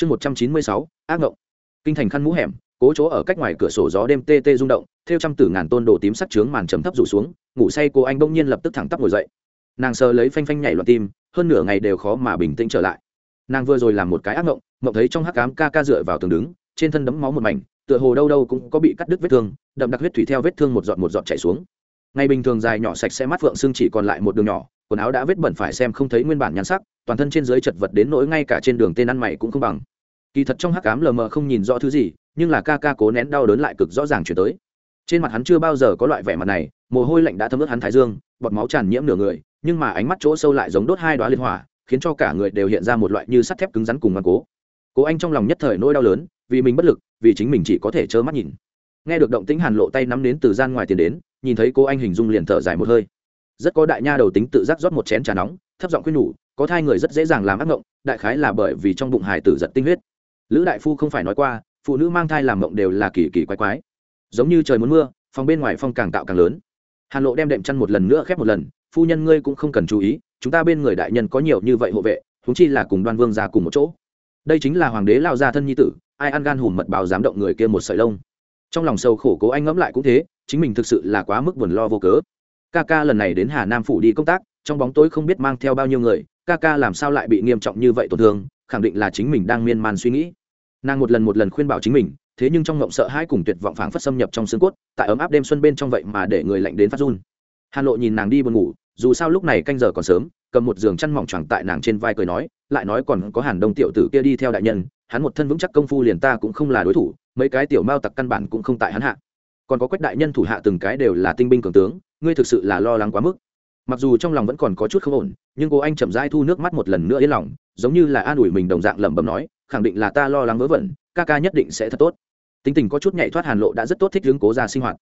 chương một trăm chín mươi sáu, ác ngộng. Kinh thành khăn mũ hẻm, cố chỗ ở cách ngoài cửa sổ gió đêm tê tê rung động, theo trăm tử ngàn tôn đồ tím sắc trướng màn trầm thấp rủ xuống, ngủ say cô anh bỗng nhiên lập tức thẳng tắp ngồi dậy. Nàng sờ lấy phanh phanh nhảy loạn tim, hơn nửa ngày đều khó mà bình tĩnh trở lại. Nàng vừa rồi làm một cái ác ngộng ngộng thấy trong hắc cám ca ca dựa vào tường đứng, trên thân đấm máu một mảnh, tựa hồ đâu đâu cũng có bị cắt đứt vết thương, đậm đặc huyết thủy theo vết thương một giọt một giọt chảy xuống. Ngày bình thường dài nhỏ sạch sẽ mắt phượng xương chỉ còn lại một đường nhỏ quần áo đã vết bẩn phải xem không thấy nguyên bản nhan sắc, toàn thân trên dưới chật vật đến nỗi ngay cả trên đường tên ăn mày cũng không bằng. Kỳ thật trong hắc cám lờ mờ không nhìn rõ thứ gì, nhưng là ca ca cố nén đau đớn lại cực rõ ràng chuyển tới. Trên mặt hắn chưa bao giờ có loại vẻ mặt này, mồ hôi lạnh đã thấm ướt hắn thái dương, bọt máu tràn nhiễm nửa người, nhưng mà ánh mắt chỗ sâu lại giống đốt hai đoá liên hỏa, khiến cho cả người đều hiện ra một loại như sắt thép cứng rắn cùng ngoan cố. Cố anh trong lòng nhất thời nỗi đau lớn, vì mình bất lực, vì chính mình chỉ có thể trơ mắt nhìn. Nghe được động tĩnh hàn lộ tay nắm đến từ gian ngoài tiền đến, nhìn thấy cô anh hình dung liền thở dài một hơi rất có đại nha đầu tính tự giác rót một chén trà nóng, thấp giọng khuyên nhủ, có thai người rất dễ dàng làm ác mộng, đại khái là bởi vì trong bụng hải tử giật tinh huyết. Lữ đại phu không phải nói qua, phụ nữ mang thai làm mộng đều là kỳ kỳ quái quái. Giống như trời muốn mưa, phòng bên ngoài phong càng tạo càng lớn. Hàn lộ đem đệm chăn một lần nữa khép một lần, phu nhân ngươi cũng không cần chú ý, chúng ta bên người đại nhân có nhiều như vậy hộ vệ thúng chi là cùng đoan vương ra cùng một chỗ. Đây chính là hoàng đế lao ra thân nhi tử, ai ăn gan hùm mật báo dám động người kia một sợi lông. Trong lòng sâu khổ cố anh ngẫm lại cũng thế, chính mình thực sự là quá mức buồn lo vô cớ ca ca lần này đến hà nam phủ đi công tác, trong bóng tối không biết mang theo bao nhiêu người, ca ca làm sao lại bị nghiêm trọng như vậy tổn thương, khẳng định là chính mình đang miên man suy nghĩ. Nàng một lần một lần khuyên bảo chính mình, thế nhưng trong ngộng sợ hãi cùng tuyệt vọng phảng phất xâm nhập trong xương cốt, tại ấm áp đêm xuân bên trong vậy mà để người lạnh đến phát run. Hà lộ nhìn nàng đi buồn ngủ, dù sao lúc này canh giờ còn sớm, cầm một giường chăn mỏng choàng tại nàng trên vai cười nói, lại nói còn có hàn đông tiểu tử kia đi theo đại nhân, hắn một thân vững chắc công phu liền ta cũng không là đối thủ, mấy cái tiểu mao tặc căn bản cũng không tại hắn hạ còn có quách đại nhân thủ hạ từng cái đều là tinh binh cường tướng, ngươi thực sự là lo lắng quá mức. Mặc dù trong lòng vẫn còn có chút không ổn, nhưng cô anh chậm rãi thu nước mắt một lần nữa yên lòng, giống như là an ủi mình đồng dạng lẩm bẩm nói, khẳng định là ta lo lắng vớ vẩn, ca ca nhất định sẽ thật tốt. Tính tình có chút nhạy thoát hàn lộ đã rất tốt thích hướng cố ra sinh hoạt.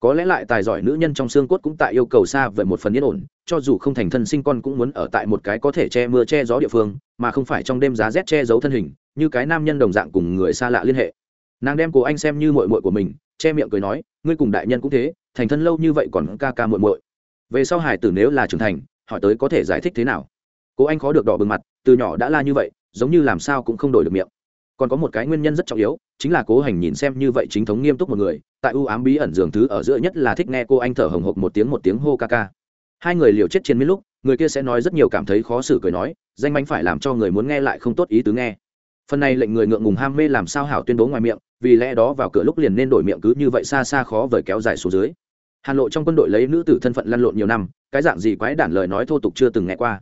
Có lẽ lại tài giỏi nữ nhân trong xương cốt cũng tại yêu cầu xa về một phần yên ổn, cho dù không thành thân sinh con cũng muốn ở tại một cái có thể che mưa che gió địa phương, mà không phải trong đêm giá rét che giấu thân hình, như cái nam nhân đồng dạng cùng người xa lạ liên hệ. Nàng đem cô anh xem như mội mội của mình che miệng cười nói, ngươi cùng đại nhân cũng thế, thành thân lâu như vậy còn ca ca muộn muội. Về sau hải tử nếu là trưởng thành, hỏi tới có thể giải thích thế nào? Cô anh khó được đỏ bừng mặt, từ nhỏ đã la như vậy, giống như làm sao cũng không đổi được miệng. Còn có một cái nguyên nhân rất trọng yếu, chính là cố hành nhìn xem như vậy chính thống nghiêm túc một người, tại ưu ám bí ẩn giường thứ ở giữa nhất là thích nghe cô anh thở hồng hộc một tiếng một tiếng hô ca ca. Hai người liều chết trên miết lúc, người kia sẽ nói rất nhiều cảm thấy khó xử cười nói, danh bánh phải làm cho người muốn nghe lại không tốt ý tứ nghe. Phần này lệnh người ngượng ngùng ham mê làm sao hảo tuyên bố ngoài miệng vì lẽ đó vào cửa lúc liền nên đổi miệng cứ như vậy xa xa khó vời kéo dài xuống dưới. Hàn lộ trong quân đội lấy nữ tử thân phận lăn lộn nhiều năm, cái dạng gì quái đản lời nói thô tục chưa từng nghe qua.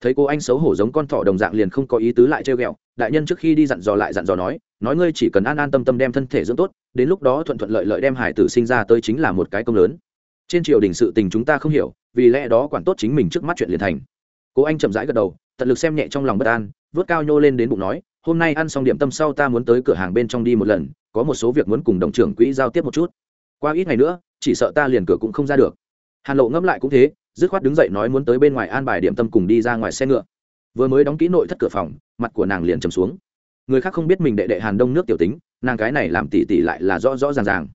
Thấy cô anh xấu hổ giống con thỏ đồng dạng liền không có ý tứ lại trêu ghẹo, đại nhân trước khi đi dặn dò lại dặn dò nói nói ngươi chỉ cần an an tâm tâm đem thân thể dưỡng tốt, đến lúc đó thuận thuận lợi lợi đem hải tử sinh ra tới chính là một cái công lớn. Trên triều đình sự tình chúng ta không hiểu, vì lẽ đó quản tốt chính mình trước mắt chuyện liền thành. Cô anh chậm rãi gật đầu, tận lực xem nhẹ trong lòng bất an vớt cao nhô lên đến bụng nói hôm nay ăn xong điểm tâm sau ta muốn tới cửa hàng bên trong đi một lần, có một số việc muốn cùng đồng trưởng quỹ giao tiếp một chút. Qua ít ngày nữa, chỉ sợ ta liền cửa cũng không ra được. Hàn lộ ngẫm lại cũng thế, dứt khoát đứng dậy nói muốn tới bên ngoài an bài điểm tâm cùng đi ra ngoài xe ngựa. Vừa mới đóng kỹ nội thất cửa phòng, mặt của nàng liền trầm xuống. Người khác không biết mình đệ đệ hàn đông nước tiểu tính, nàng cái này làm tỉ tỉ lại là rõ rõ ràng ràng.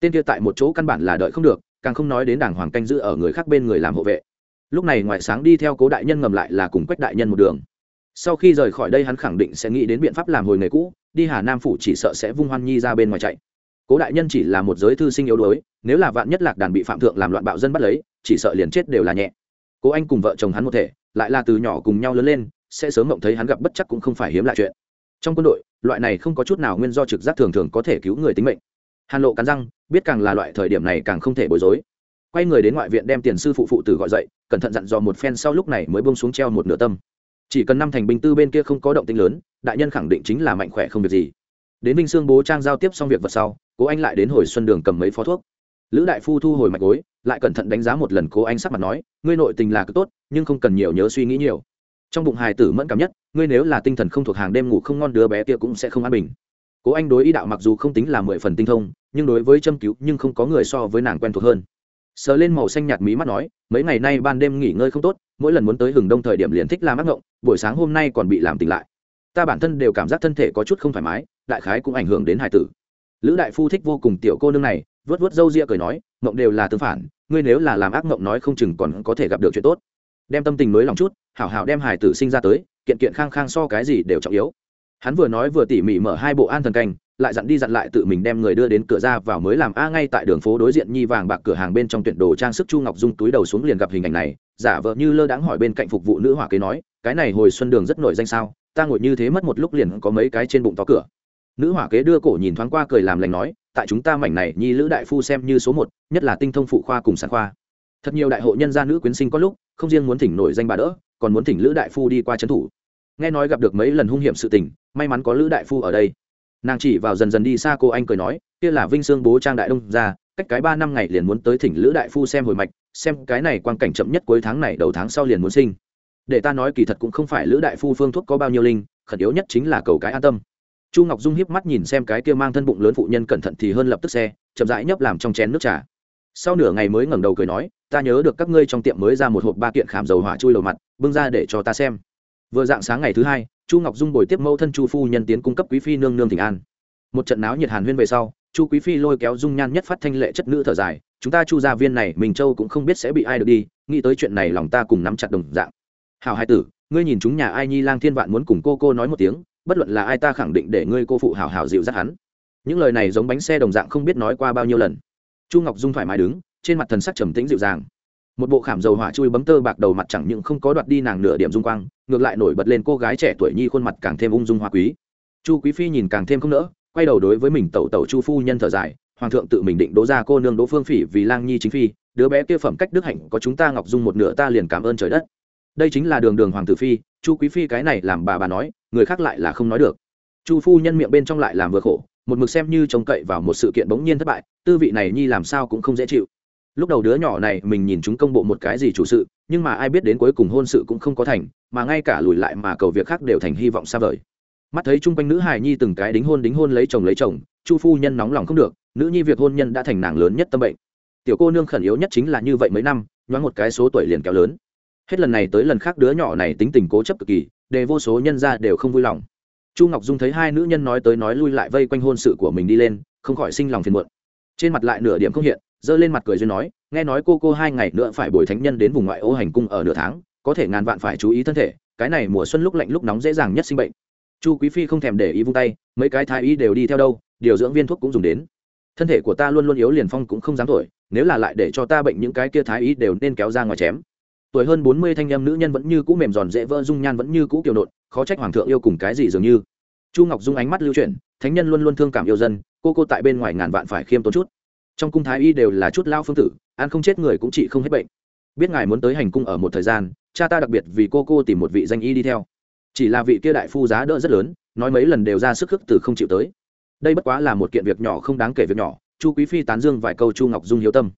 Tên kia tại một chỗ căn bản là đợi không được, càng không nói đến đảng hoàng canh giữ ở người khác bên người làm hộ vệ. Lúc này ngoại sáng đi theo cố đại nhân ngầm lại là cùng quách đại nhân một đường sau khi rời khỏi đây hắn khẳng định sẽ nghĩ đến biện pháp làm hồi nghề cũ, đi hà nam phủ chỉ sợ sẽ vung hoan nhi ra bên ngoài chạy. Cố đại nhân chỉ là một giới thư sinh yếu đuối, nếu là vạn nhất lạc đàn bị phạm thượng làm loạn bạo dân bắt lấy, chỉ sợ liền chết đều là nhẹ. Cố anh cùng vợ chồng hắn một thể, lại là từ nhỏ cùng nhau lớn lên, sẽ sớm mộng thấy hắn gặp bất chắc cũng không phải hiếm lại chuyện. Trong quân đội, loại này không có chút nào nguyên do trực giác thường thường có thể cứu người tính mệnh. Hàn lộ cắn răng, biết càng là loại thời điểm này càng không thể bối rối. Quay người đến ngoại viện đem tiền sư phụ phụ tử gọi dậy, cẩn thận dặn dò một phen sau lúc này mới bông xuống treo một nửa tâm chỉ cần năm thành binh tư bên kia không có động tĩnh lớn, đại nhân khẳng định chính là mạnh khỏe không việc gì. Đến vinh sương bố trang giao tiếp xong việc vật sau, cố anh lại đến hồi xuân đường cầm mấy phó thuốc. Lữ đại phu thu hồi mạch gối, lại cẩn thận đánh giá một lần cố anh sắc mặt nói, ngươi nội tình là cực tốt, nhưng không cần nhiều nhớ suy nghĩ nhiều. Trong bụng hài tử mẫn cảm nhất, ngươi nếu là tinh thần không thuộc hàng đêm ngủ không ngon đứa bé kia cũng sẽ không an bình. Cố anh đối ý đạo mặc dù không tính là mười phần tinh thông, nhưng đối với châm cứu nhưng không có người so với nàng quen thuộc hơn. Sờ lên màu xanh nhạt mí mắt nói, mấy ngày nay ban đêm nghỉ ngơi không tốt mỗi lần muốn tới hừng đông thời điểm liền thích làm ác ngộng, buổi sáng hôm nay còn bị làm tỉnh lại. Ta bản thân đều cảm giác thân thể có chút không thoải mái, đại khái cũng ảnh hưởng đến hải tử. Lữ đại phu thích vô cùng tiểu cô nương này vớt vớt râu ria cười nói, ngộng đều là tương phản, ngươi nếu là làm ác ngộng nói không chừng còn có thể gặp được chuyện tốt. Đem tâm tình mới lòng chút, hảo hảo đem hải tử sinh ra tới, kiện kiện khang khang so cái gì đều trọng yếu. Hắn vừa nói vừa tỉ mỉ mở hai bộ an thần canh lại dặn đi dặn lại tự mình đem người đưa đến cửa ra vào mới làm. A, ngay tại đường phố đối diện nhi vàng bạc cửa hàng bên trong tuyển đồ trang sức chu ngọc dung túi đầu xuống liền gặp hình ảnh này. Giả vợ như lơ đãng hỏi bên cạnh phục vụ nữ hỏa kế nói, cái này hồi xuân đường rất nổi danh sao? Ta ngồi như thế mất một lúc liền có mấy cái trên bụng to cửa. Nữ hỏa kế đưa cổ nhìn thoáng qua cười làm lành nói, tại chúng ta mảnh này, nhi lữ đại phu xem như số một, nhất là tinh thông phụ khoa cùng sản khoa. Thật nhiều đại hộ nhân gia nữ quyến sinh có lúc, không riêng muốn thỉnh nổi danh bà đỡ, còn muốn thỉnh lữ đại phu đi qua trấn thủ. Nghe nói gặp được mấy lần hung hiểm sự tình, may mắn có lữ đại phu ở đây nàng chỉ vào dần dần đi xa cô anh cười nói, kia là vinh sương bố trang đại đông ra cách cái ba năm ngày liền muốn tới thỉnh lữ đại phu xem hồi mạch, xem cái này quan cảnh chậm nhất cuối tháng này đầu tháng sau liền muốn sinh. Để ta nói kỳ thật cũng không phải lữ đại phu phương thuốc có bao nhiêu linh, khẩn yếu nhất chính là cầu cái an tâm. Chu ngọc dung hiếp mắt nhìn xem cái kia mang thân bụng lớn phụ nhân cẩn thận thì hơn lập tức xe, chậm rãi nhấp làm trong chén nước trà. Sau nửa ngày mới ngẩng đầu cười nói, ta nhớ được các ngươi trong tiệm mới ra một hộp ba kiện khảm dầu hỏa chui đầu mặt, bưng ra để cho ta xem vừa dạng sáng ngày thứ hai, chu ngọc dung bồi tiếp mẫu thân chu phu nhân tiến cung cấp quý phi nương nương thỉnh an. Một trận náo nhiệt hàn huyên về sau, chu quý phi lôi kéo dung nhan nhất phát thanh lệ chất nữ thở dài, chúng ta chu gia viên này mình châu cũng không biết sẽ bị ai được đi, nghĩ tới chuyện này lòng ta cùng nắm chặt đồng dạng. Hào hai tử, ngươi nhìn chúng nhà ai nhi lang thiên vạn muốn cùng cô cô nói một tiếng, bất luận là ai ta khẳng định để ngươi cô phụ hào hào dịu dắt hắn. Những lời này giống bánh xe đồng dạng không biết nói qua bao nhiêu lần. Chu ngọc dung thoải mái đứng, trên mặt thần sắc trầm tĩnh dịu dàng một bộ khảm dầu hỏa chui bấm tơ bạc đầu mặt chẳng những không có đoạt đi nàng nửa điểm dung quang, ngược lại nổi bật lên cô gái trẻ tuổi nhi khuôn mặt càng thêm ung dung hoa quý. Chu quý phi nhìn càng thêm không nỡ, quay đầu đối với mình tẩu tẩu chu phu nhân thở dài, hoàng thượng tự mình định đỗ ra cô nương đỗ phương phỉ vì lang nhi chính phi, đứa bé kia phẩm cách đức hạnh có chúng ta ngọc dung một nửa ta liền cảm ơn trời đất. Đây chính là đường đường hoàng tử phi, chu quý phi cái này làm bà bà nói, người khác lại là không nói được. Chu phu nhân miệng bên trong lại làm vừa khổ, một mực xem như trông cậy vào một sự kiện bỗng nhiên thất bại, tư vị này nhi làm sao cũng không dễ chịu lúc đầu đứa nhỏ này mình nhìn chúng công bộ một cái gì chủ sự, nhưng mà ai biết đến cuối cùng hôn sự cũng không có thành, mà ngay cả lùi lại mà cầu việc khác đều thành hy vọng xa vời. Mắt thấy chung quanh nữ hài nhi từng cái đính hôn đính hôn lấy chồng lấy chồng, chu phu nhân nóng lòng không được, nữ nhi việc hôn nhân đã thành nàng lớn nhất tâm bệnh. Tiểu cô nương khẩn yếu nhất chính là như vậy mấy năm, nhoáng một cái số tuổi liền kéo lớn. Hết lần này tới lần khác đứa nhỏ này tính tình cố chấp cực kỳ để vô số nhân ra đều không vui lòng. Chu ngọc dung thấy hai nữ nhân nói tới nói lui lại vây quanh hôn sự của mình đi lên, không khỏi sinh lòng phiền muộn. Trên mặt lại nửa điểm không hiện giơ lên mặt cười duyên nói, nghe nói cô cô hai ngày nữa phải bồi thánh nhân đến vùng ngoại ô hành cung ở nửa tháng, có thể ngàn vạn phải chú ý thân thể, cái này mùa xuân lúc lạnh lúc nóng dễ dàng nhất sinh bệnh. Chu quý phi không thèm để ý vung tay, mấy cái thái y đều đi theo đâu, điều dưỡng viên thuốc cũng dùng đến. Thân thể của ta luôn luôn yếu liền phong cũng không dám thổi, nếu là lại để cho ta bệnh những cái kia thái y đều nên kéo ra ngoài chém. Tuổi hơn bốn mươi thanh em nữ nhân vẫn như cũ mềm giòn dễ vỡ, dung nhan vẫn như cũ kiều nộn, khó trách hoàng thượng yêu cùng cái gì dường như. Chu ngọc dung ánh mắt lưu chuyển, thánh nhân luôn luôn thương cảm yêu dân, cô cô tại bên ngoài ngàn vạn phải khiêm tốn chút trong cung thái y đều là chút lao phương tử, ăn không chết người cũng trị không hết bệnh. Biết ngài muốn tới hành cung ở một thời gian, cha ta đặc biệt vì cô cô tìm một vị danh y đi theo. Chỉ là vị kia đại phu giá đỡ rất lớn, nói mấy lần đều ra sức khước từ không chịu tới. Đây bất quá là một kiện việc nhỏ không đáng kể việc nhỏ, chu quý phi tán dương vài câu chu ngọc dung hiếu tâm.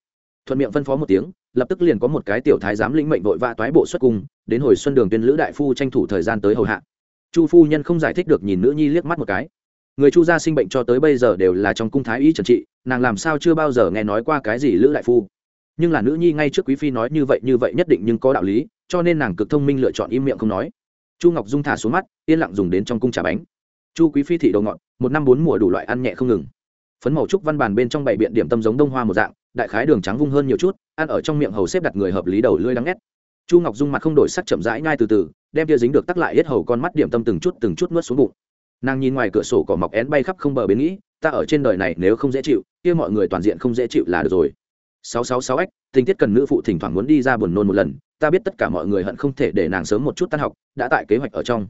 Thuận miệng phân phó một tiếng, lập tức liền có một cái tiểu thái giám lĩnh mệnh vội vã toái bộ xuất cung, đến hồi xuân đường tuyên lữ đại phu tranh thủ thời gian tới hầu hạ. Chu phu nhân không giải thích được nhìn nữ nhi liếc mắt một cái người chu gia sinh bệnh cho tới bây giờ đều là trong cung thái y trần trị, nàng làm sao chưa bao giờ nghe nói qua cái gì lữ đại phu. Nhưng là nữ nhi ngay trước quý phi nói như vậy như vậy nhất định nhưng có đạo lý, cho nên nàng cực thông minh lựa chọn im miệng không nói. Chu ngọc dung thả xuống mắt, yên lặng dùng đến trong cung trà bánh. Chu quý phi thị đầu ngọn một năm bốn mùa đủ loại ăn nhẹ không ngừng. Phấn màu trúc văn bàn bên trong bảy biện điểm tâm giống đông hoa một dạng, đại khái đường trắng vung hơn nhiều chút, ăn ở trong miệng hầu xếp đặt người hợp lý đầu lưỡi đắng nét chu ngọc dung mặt không đổi sắc chậm rãi ngay từ từ, đem tia dính được tắc lại hết hầu con mắt điểm tâm từng chút từng chút nuốt xuống bụng nàng nhìn ngoài cửa sổ cỏ mọc én bay khắp không bờ bến nghĩ ta ở trên đời này nếu không dễ chịu kia mọi người toàn diện không dễ chịu là được rồi sáu sáu sáu ếch tình tiết cần nữ phụ thỉnh thoảng muốn đi ra buồn nôn một lần ta biết tất cả mọi người hận không thể để nàng sớm một chút tan học đã tại kế hoạch ở trong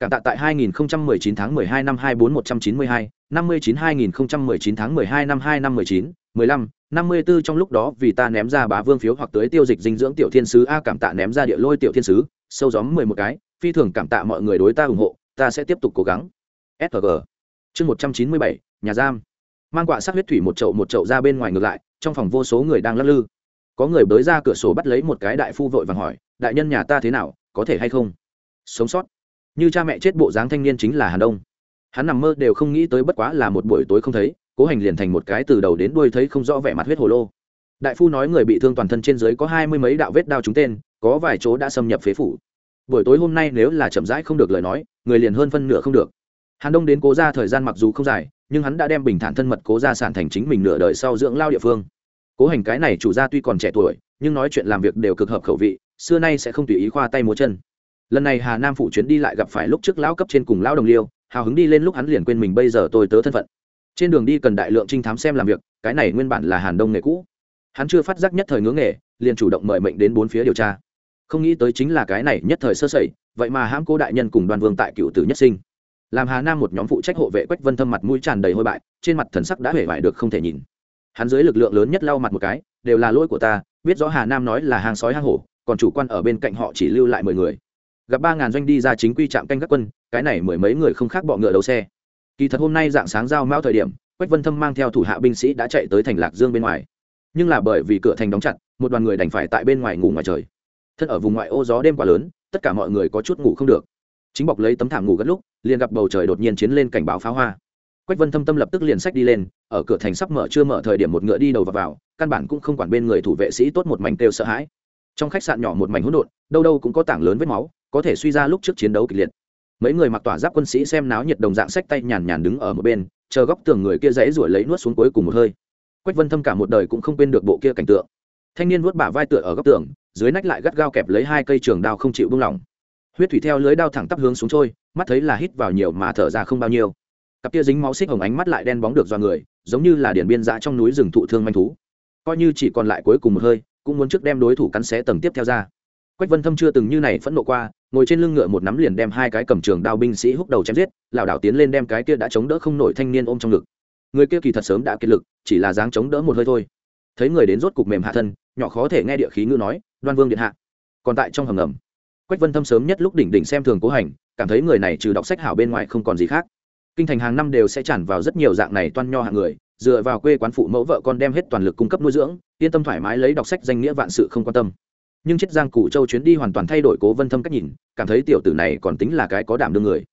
cảm tạ tại 2019 tháng 12 năm 24192, 59 2019 tháng 12 năm 2 năm 19, 15, 54 trong lúc đó vì ta ném ra bá vương phiếu hoặc tới tiêu dịch dinh dưỡng tiểu thiên sứ a cảm tạ ném ra địa lôi tiểu thiên sứ, sâu gióm 11 cái, phi thường cảm tạ mọi người đối ta ủng hộ, ta sẽ tiếp tục cố gắng. SG. Chương 197, nhà giam. Mang quạ sát huyết thủy một chậu một chậu ra bên ngoài ngược lại, trong phòng vô số người đang lắc lư. Có người bới ra cửa sổ bắt lấy một cái đại phu vội vàng hỏi, đại nhân nhà ta thế nào, có thể hay không? Sống sót như cha mẹ chết bộ dáng thanh niên chính là hàn đông hắn nằm mơ đều không nghĩ tới bất quá là một buổi tối không thấy cố hành liền thành một cái từ đầu đến đuôi thấy không rõ vẻ mặt huyết hồ lô đại phu nói người bị thương toàn thân trên dưới có hai mươi mấy đạo vết đao trúng tên có vài chỗ đã xâm nhập phế phủ buổi tối hôm nay nếu là chậm rãi không được lời nói người liền hơn phân nửa không được hàn đông đến cố ra thời gian mặc dù không dài, nhưng hắn đã đem bình thản thân mật cố ra sản thành chính mình nửa đời sau dưỡng lao địa phương. Cố hành cái này chủ gia tuy còn trẻ tuổi, nhưng nói chuyện làm việc đều cực hợp khẩu vị, xưa nay sẽ không tùy ý khoa tay múa chân. Lần này hà nam phụ chuyến đi lại gặp phải lúc trước lão cấp trên cùng lão đồng liêu, hào hứng đi lên lúc hắn liền quên mình bây giờ tôi tớ thân phận. Trên đường đi cần đại lượng trinh thám xem làm việc, cái này nguyên bản là hàn đông nghề cũ. Hắn chưa phát giác nhất thời ngưỡng nghề, liền chủ động mời mệnh đến bốn phía điều tra. Không nghĩ tới chính là cái này nhất thời sơ sẩy, vậy mà hãm cố đại nhân cùng đoàn vương tại cựu tử nhất sinh làm hà nam một nhóm phụ trách hộ vệ quách vân thâm mặt mũi tràn đầy hôi bại trên mặt thần sắc đã hể vải được không thể nhìn hắn dưới lực lượng lớn nhất lau mặt một cái đều là lỗi của ta biết rõ hà nam nói là hàng sói hang hổ còn chủ quan ở bên cạnh họ chỉ lưu lại mười người gặp ba ngàn doanh đi ra chính quy trạm canh các quân cái này mười mấy người không khác bọ ngựa đầu xe kỳ thật hôm nay dạng sáng giao mão thời điểm quách vân thâm mang theo thủ hạ binh sĩ đã chạy tới thành lạc dương bên ngoài nhưng là bởi vì cửa thành đóng chặt một đoàn người đành phải tại bên ngoài ngủ ngoài trời thân ở vùng ngoại ô gió đêm quá lớn tất cả mọi người có chút ngủ không được chính bọc lấy tấm thảm ngủ gất lúc liền gặp bầu trời đột nhiên chiến lên cảnh báo pháo hoa. Quách vân thâm tâm lập tức liền sách đi lên ở cửa thành sắp mở chưa mở thời điểm một ngựa đi đầu vào, vào căn bản cũng không quản bên người thủ vệ sĩ tốt một mảnh kêu sợ hãi. Trong khách sạn nhỏ một mảnh hỗn độn đâu đâu cũng có tảng lớn vết máu có thể suy ra lúc trước chiến đấu kịch liệt. Mấy người mặc tỏa giáp quân sĩ xem náo nhiệt đồng dạng sách tay nhàn nhàn đứng ở một bên chờ góc tường người kia dãy ruổi lấy nuốt xuống cuối cùng một hơi. Quách vân thâm cả một đời cũng không quên được bộ kia cảnh tượng. Thanh niên vuốt bả vai tựa ở góc tường dưới nách lại gắt gao kẹp lấy hai cây trường đao không chịu buông lỏng huyết thủy theo lưới đao thẳng tắp hướng xuống trôi, mắt thấy là hít vào nhiều mà thở ra không bao nhiêu. Cặp kia dính máu xích hồng ánh mắt lại đen bóng được do người, giống như là điển biên giã trong núi rừng thụ thương manh thú. Coi như chỉ còn lại cuối cùng một hơi, cũng muốn trước đem đối thủ cắn xé tầng tiếp theo ra. Quách vân thâm chưa từng như này phẫn nộ qua, ngồi trên lưng ngựa một nắm liền đem hai cái cầm trường đao binh sĩ húc đầu chém giết, lảo đảo tiến lên đem cái kia đã chống đỡ không nổi thanh niên ôm trong ngực. Người kia kỳ thật sớm đã kiệt lực, chỉ là dáng chống đỡ một hơi thôi. Thấy người đến rốt cục mềm hạ thân, nhỏ khó thể nghe địa khí ngữ nói, đoan vương điện hạ. Còn tại trong hầm ngầm quách vân thâm sớm nhất lúc đỉnh đỉnh xem thường cố hành, cảm thấy người này trừ đọc sách hảo bên ngoài không còn gì khác. Kinh thành hàng năm đều sẽ tràn vào rất nhiều dạng này toan nho hạng người, dựa vào quê quán phụ mẫu vợ con đem hết toàn lực cung cấp nuôi dưỡng, yên tâm thoải mái lấy đọc sách danh nghĩa vạn sự không quan tâm. Nhưng chiết giang cụ châu chuyến đi hoàn toàn thay đổi cố vân thâm cách nhìn, cảm thấy tiểu tử này còn tính là cái có đảm đương người.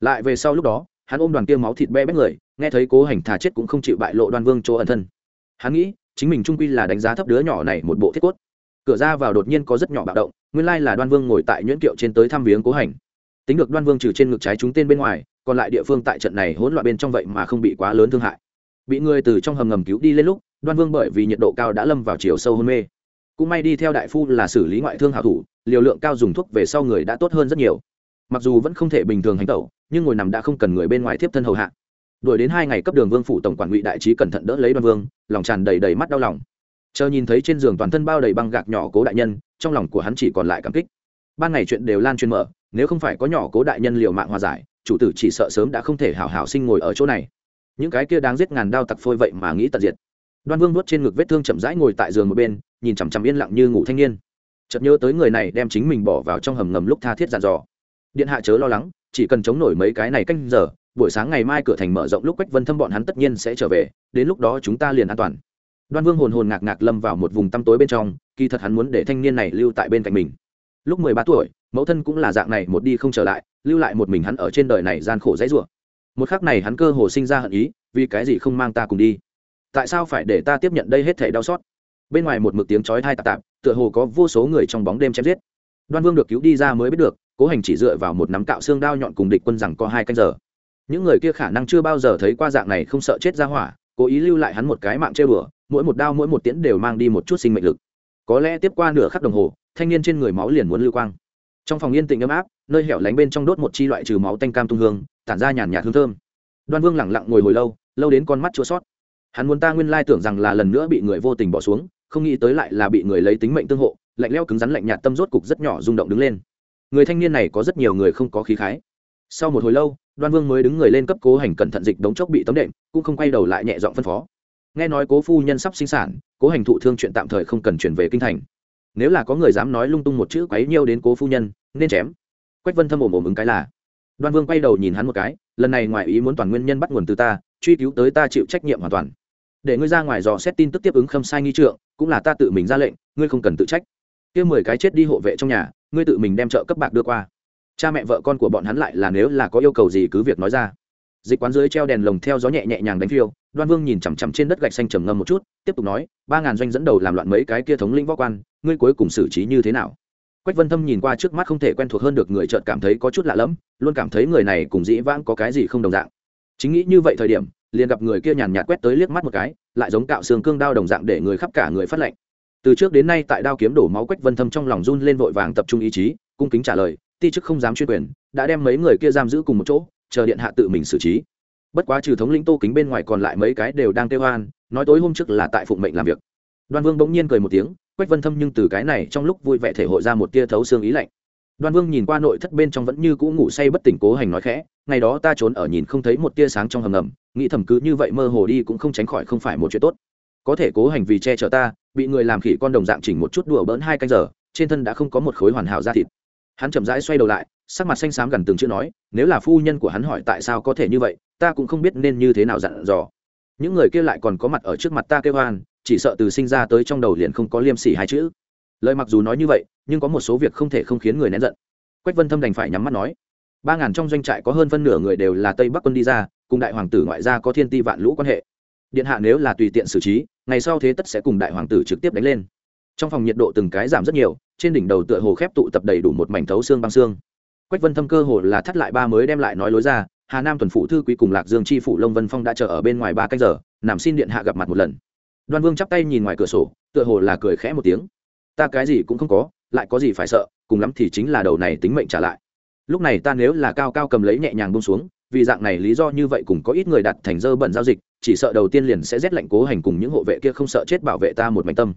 Lại về sau lúc đó, hắn ôm đoàn kia máu thịt be bét người, nghe thấy cố hành thà chết cũng không chịu bại lộ đoan vương chỗ ẩn thân. Hắn nghĩ, chính mình trung quy là đánh giá thấp đứa nhỏ này một bộ thiết cốt cửa ra vào đột nhiên có rất nhỏ bạo động, nguyên lai là đoan vương ngồi tại nhuyễn kiệu trên tới thăm viếng cố hành. Tính được đoan vương trừ trên ngực trái chúng tên bên ngoài, còn lại địa phương tại trận này hỗn loạn bên trong vậy mà không bị quá lớn thương hại. Bị người từ trong hầm ngầm cứu đi lên lúc, đoan vương bởi vì nhiệt độ cao đã lâm vào chiều sâu hôn mê. Cũng may đi theo đại phu là xử lý ngoại thương hảo thủ, liều lượng cao dùng thuốc về sau người đã tốt hơn rất nhiều. Mặc dù vẫn không thể bình thường hành tẩu, nhưng ngồi nằm đã không cần người bên ngoài tiếp thân hầu hạ. Đuổi đến hai ngày cấp đường vương phủ tổng quản ngụy đại trí cẩn thận đỡ lấy đoan vương, lòng tràn đầy đầy mắt đau lòng chờ nhìn thấy trên giường toàn thân bao đầy băng gạc nhỏ cố đại nhân, trong lòng của hắn chỉ còn lại cảm kích. Ban ngày chuyện đều lan truyền mở, nếu không phải có nhỏ cố đại nhân liều mạng hòa giải, chủ tử chỉ sợ sớm đã không thể hảo hảo sinh ngồi ở chỗ này. Những cái kia đáng giết ngàn đao tặc phôi vậy mà nghĩ tận diệt. Đoan vương nuốt trên ngực vết thương chậm rãi ngồi tại giường một bên, nhìn chằm chằm yên lặng như ngủ thanh niên. Chợt nhớ tới người này đem chính mình bỏ vào trong hầm ngầm lúc tha thiết dàn dò. Điện hạ chớ lo lắng, chỉ cần chống nổi mấy cái này canh giờ, buổi sáng ngày mai cửa thành mở rộng lúc quách vân thâm bọn hắn tất nhiên sẽ trở về, đến lúc đó chúng ta liền an toàn đoan vương hồn hồn ngạc ngạc lâm vào một vùng tăm tối bên trong, kỳ thật hắn muốn để thanh niên này lưu tại bên cạnh mình. Lúc mười ba tuổi, mẫu thân cũng là dạng này, một đi không trở lại, lưu lại một mình hắn ở trên đời này gian khổ dãy rủa. Một khắc này hắn cơ hồ sinh ra hận ý, vì cái gì không mang ta cùng đi? Tại sao phải để ta tiếp nhận đây hết thể đau xót? Bên ngoài một mực tiếng chói thai tạp tạp, tựa hồ có vô số người trong bóng đêm chém giết. Đoan vương được cứu đi ra mới biết được, cố hành chỉ dựa vào một nắm cạo xương đao nhọn cùng địch quân rằng có hai canh giờ. Những người kia khả năng chưa bao giờ thấy qua dạng này không sợ chết ra hỏa, cố ý lưu lại hắn một cái mạng chơi bừa mỗi một đao mỗi một tiễn đều mang đi một chút sinh mệnh lực. Có lẽ tiếp qua nửa khắc đồng hồ, thanh niên trên người máu liền muốn lưu quang. Trong phòng yên tĩnh ấm áp, nơi hẻo lánh bên trong đốt một chi loại trừ máu tanh cam tung hương, tản ra nhàn nhạt hương thơm. Đoan vương lẳng lặng ngồi hồi lâu lâu đến con mắt chua sót hắn muốn ta nguyên lai tưởng rằng là lần nữa bị người vô tình bỏ xuống, không nghĩ tới lại là bị người lấy tính mệnh tương hộ, lạnh leo cứng rắn lạnh nhạt tâm rốt cục rất nhỏ rung động đứng lên. Người thanh niên này có rất nhiều người không có khí khái. Sau một hồi lâu, đoan vương mới đứng người lên cấp cố hành cẩn thận dịch đống chốc bị tấm đệm, cũng không quay đầu lại nhẹ giọng phân phó nghe nói cố phu nhân sắp sinh sản, cố hành thụ thương chuyện tạm thời không cần chuyển về kinh thành. Nếu là có người dám nói lung tung một chữ quấy nhiêu đến cố phu nhân, nên chém. Quách vân thâm ồm ồm ứng cái là. Đoan vương quay đầu nhìn hắn một cái, lần này ngoài ý muốn toàn nguyên nhân bắt nguồn từ ta, truy cứu tới ta chịu trách nhiệm hoàn toàn. Để ngươi ra ngoài dò xét tin tức tiếp ứng khâm sai nghi trượng, cũng là ta tự mình ra lệnh, ngươi không cần tự trách. Kia mười cái chết đi hộ vệ trong nhà, ngươi tự mình đem trợ cấp bạc đưa qua. Cha mẹ vợ con của bọn hắn lại là nếu là có yêu cầu gì cứ việc nói ra. Dịch quán dưới treo đèn lồng theo gió nhẹ nhẹ nhàng đánh phiêu đoan vương nhìn chằm chằm trên đất gạch xanh trầm ngâm một chút, tiếp tục nói, ba ngàn doanh dẫn đầu làm loạn mấy cái kia thống lĩnh võ quan, ngươi cuối cùng xử trí như thế nào? Quách vân thâm nhìn qua trước mắt không thể quen thuộc hơn được người trợn cảm thấy có chút lạ lẫm, luôn cảm thấy người này cùng dĩ vãng có cái gì không đồng dạng. Chính nghĩ như vậy thời điểm, liền gặp người kia nhàn nhạt quét tới liếc mắt một cái, lại giống cạo xương cương đao đồng dạng để người khắp cả người phát lệnh. Từ trước đến nay tại đao kiếm đổ máu quách vân thâm trong lòng run lên vội vàng tập trung ý chí, cung kính trả lời, ti chức không dám chuyên quyền, đã đem mấy người kia giam giữ cùng một chỗ, chờ điện hạ tự mình xử trí bất quá trừ thống lĩnh tô kính bên ngoài còn lại mấy cái đều đang kêu hoan, nói tối hôm trước là tại phụng mệnh làm việc. Đoan vương bỗng nhiên cười một tiếng, quách vân thâm nhưng từ cái này trong lúc vui vẻ thể hội ra một tia thấu xương ý lạnh. Đoan vương nhìn qua nội thất bên trong vẫn như cũ ngủ say bất tỉnh cố hành nói khẽ, ngày đó ta trốn ở nhìn không thấy một tia sáng trong hầm ngầm, nghĩ thầm cứ như vậy mơ hồ đi cũng không tránh khỏi không phải một chuyện tốt. Có thể cố hành vì che chở ta, bị người làm khỉ con đồng dạng chỉnh một chút đùa bỡn hai canh giờ, trên thân đã không có một khối hoàn hảo da thịt. Hắn chậm rãi xoay đầu lại, sắc mặt xanh xám gần từng chữ nói, nếu là phu nhân của hắn hỏi tại sao có thể như vậy ta cũng không biết nên như thế nào dặn dò. Những người kia lại còn có mặt ở trước mặt ta kêu hoan chỉ sợ từ sinh ra tới trong đầu liền không có liêm sỉ hai chữ. Lời mặc dù nói như vậy, nhưng có một số việc không thể không khiến người nén giận. Quách vân thâm đành phải nhắm mắt nói, ba ngàn trong doanh trại có hơn phân nửa người đều là tây bắc quân đi ra, cùng đại hoàng tử ngoại gia có thiên ti vạn lũ quan hệ. Điện hạ nếu là tùy tiện xử trí, ngày sau thế tất sẽ cùng đại hoàng tử trực tiếp đánh lên. Trong phòng nhiệt độ từng cái giảm rất nhiều, trên đỉnh đầu tựa hồ khép tụ tập đầy đủ một mảnh thấu xương băng xương. Quách vân thâm cơ hồ là thắt lại ba mới đem lại nói lối ra hà nam tuần phụ thư quý cùng lạc dương chi phủ lông vân phong đã chờ ở bên ngoài ba canh giờ, nằm xin điện hạ gặp mặt một lần. Đoan vương chắp tay nhìn ngoài cửa sổ, tựa hồ là cười khẽ một tiếng. Ta cái gì cũng không có, lại có gì phải sợ, cùng lắm thì chính là đầu này tính mệnh trả lại. Lúc này ta nếu là cao cao cầm lấy nhẹ nhàng bông xuống, vì dạng này lý do như vậy cũng có ít người đặt thành dơ bẩn giao dịch, chỉ sợ đầu tiên liền sẽ rét lạnh cố hành cùng những hộ vệ kia không sợ chết bảo vệ ta một mảnh tâm.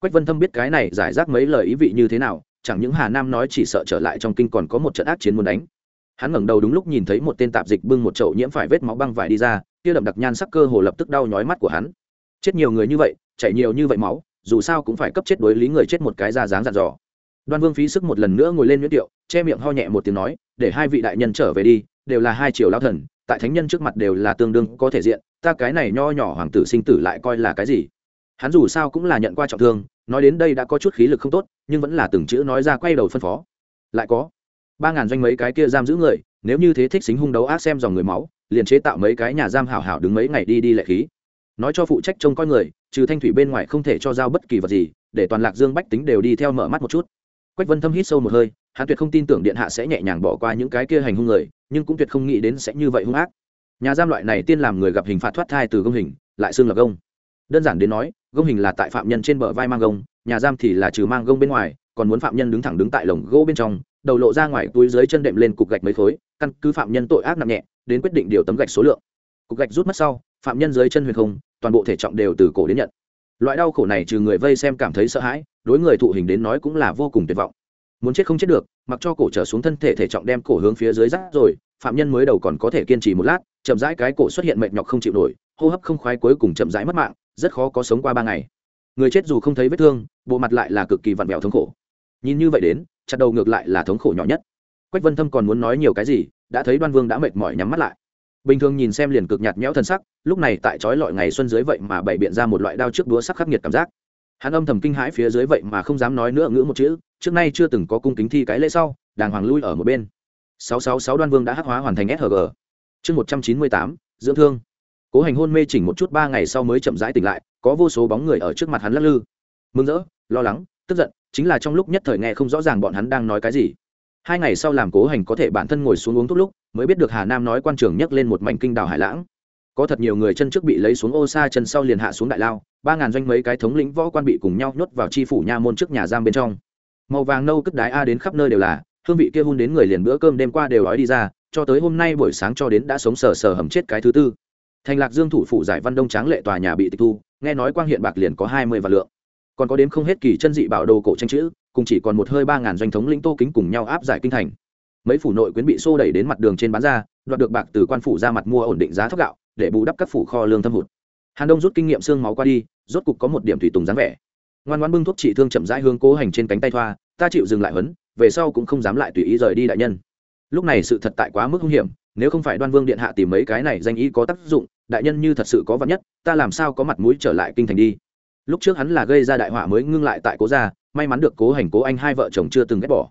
Quách vân thâm biết cái này giải rác mấy lời ý vị như thế nào, chẳng những hà nam nói chỉ sợ trở lại trong kinh còn có một trận ác chiến muốn đánh hắn ngẩng đầu đúng lúc nhìn thấy một tên tạp dịch bưng một chậu nhiễm phải vết máu băng vải đi ra, kia đậm đặc nhan sắc cơ hồ lập tức đau nhói mắt của hắn. Chết nhiều người như vậy, chảy nhiều như vậy máu, dù sao cũng phải cấp chết đối lý người chết một cái ra dáng dặn dò. Đoan vương phí sức một lần nữa ngồi lên nguyễn tiệu che miệng ho nhẹ một tiếng nói, để hai vị đại nhân trở về đi, đều là hai triều lao thần, tại thánh nhân trước mặt đều là tương đương có thể diện, ta cái này nho nhỏ hoàng tử sinh tử lại coi là cái gì? Hắn dù sao cũng là nhận qua trọng thương, nói đến đây đã có chút khí lực không tốt, nhưng vẫn là từng chữ nói ra quay đầu phân phó. Lại có ba ngàn doanh mấy cái kia giam giữ người, nếu như thế thích xính hung đấu ác xem dòng người máu, liền chế tạo mấy cái nhà giam hảo hảo đứng mấy ngày đi đi lệ khí. Nói cho phụ trách trông coi người, trừ thanh thủy bên ngoài không thể cho giao bất kỳ vật gì, để toàn lạc dương bách tính đều đi theo mở mắt một chút. Quách vân thâm hít sâu một hơi, hắn tuyệt không tin tưởng điện hạ sẽ nhẹ nhàng bỏ qua những cái kia hành hung người, nhưng cũng tuyệt không nghĩ đến sẽ như vậy hung ác. Nhà giam loại này tiên làm người gặp hình phạt thoát thai từ gông hình, lại xương lập gông. Đơn giản đến nói, gông hình là tại phạm nhân trên bờ vai mang gông, nhà giam thì là trừ mang gông bên ngoài, còn muốn phạm nhân đứng thẳng đứng tại lồng gỗ bên trong đầu lộ ra ngoài túi dưới chân đệm lên cục gạch mấy khối, căn cứ phạm nhân tội ác nặng nhẹ, đến quyết định điều tấm gạch số lượng. Cục gạch rút mất sau, phạm nhân dưới chân huyền không, toàn bộ thể trọng đều từ cổ đến nhận. Loại đau khổ này trừ người vây xem cảm thấy sợ hãi, đối người thụ hình đến nói cũng là vô cùng tuyệt vọng. Muốn chết không chết được, mặc cho cổ trở xuống thân thể thể trọng đem cổ hướng phía dưới rác rồi, phạm nhân mới đầu còn có thể kiên trì một lát, chậm rãi cái cổ xuất hiện mệt nhọc không chịu nổi, hô hấp không khoái cuối cùng chậm rãi mất mạng, rất khó có sống qua ba ngày. Người chết dù không thấy vết thương, bộ mặt lại là cực kỳ vặn vẹo thống khổ. Nhìn như vậy đến chặt đầu ngược lại là thống khổ nhỏ nhất. Quách vân thâm còn muốn nói nhiều cái gì, đã thấy đoan vương đã mệt mỏi nhắm mắt lại. Bình thường nhìn xem liền cực nhạt nhẽo thân sắc, lúc này tại trói lọi ngày xuân dưới vậy mà bày biện ra một loại đao trước đúa sắc khắc nghiệt cảm giác. Hắn âm thầm kinh hãi phía dưới vậy mà không dám nói nữa ngữ một chữ, trước nay chưa từng có cung kính thi cái lễ sau, đàng hoàng lui ở một bên. Sáu sáu sáu đoan vương đã hắc hóa hoàn thành sg chương một trăm chín mươi tám, dưỡng thương. Cố hành hôn mê chỉnh một chút ba ngày sau mới chậm rãi tỉnh lại, có vô số bóng người ở trước mặt hắn lắc lư. Mừng rỡ, lo lắng, tức giận chính là trong lúc nhất thời nghe không rõ ràng bọn hắn đang nói cái gì. Hai ngày sau làm cố hành có thể bản thân ngồi xuống uống thuốc lúc, mới biết được hà nam nói quan trường nhấc lên một mảnh kinh đảo hải lãng. Có thật nhiều người chân trước bị lấy xuống ô xa chân sau liền hạ xuống đại lao, ba ngàn doanh mấy cái thống lĩnh võ quan bị cùng nhau nhốt vào chi phủ nha môn trước nhà giam bên trong. Màu vàng nâu cất đái a đến khắp nơi đều là, hương vị kia hun đến người liền bữa cơm đêm qua đều đói đi ra, cho tới hôm nay buổi sáng cho đến đã sống sờ sờ hầm chết cái thứ tư. Thành lạc dương thủ phủ giải văn đông tráng lệ tòa nhà bị tịch thu, nghe nói quang hiện bạc liền có hai mươi vạn lượng còn có đếm không hết kỳ chân dị bảo đồ cổ tranh chữ, cùng chỉ còn một hơi ba ngàn doanh thống lĩnh tô kính cùng nhau áp giải kinh thành. Mấy phủ nội quyến bị xô đẩy đến mặt đường trên bán ra, đoạt được bạc từ quan phủ ra mặt mua ổn định giá thóc gạo, để bù đắp các phủ kho lương thâm hụt. Hàn đông rút kinh nghiệm xương máu qua đi, rốt cục có một điểm thủy tùng dáng vẻ. Ngoan ngoan bưng thuốc trị thương chậm rãi hướng cố hành trên cánh tay thoa, ta chịu dừng lại huấn, về sau cũng không dám lại tùy ý rời đi đại nhân. Lúc này sự thật tại quá mức hung hiểm, nếu không phải đoan vương điện hạ tìm mấy cái này danh ý có tác dụng, đại nhân như thật sự có vật nhất, ta làm sao có mặt mũi trở lại kinh thành đi? Lúc trước hắn là gây ra đại họa mới ngưng lại tại cố gia, may mắn được cố hành cố anh hai vợ chồng chưa từng ghét bỏ.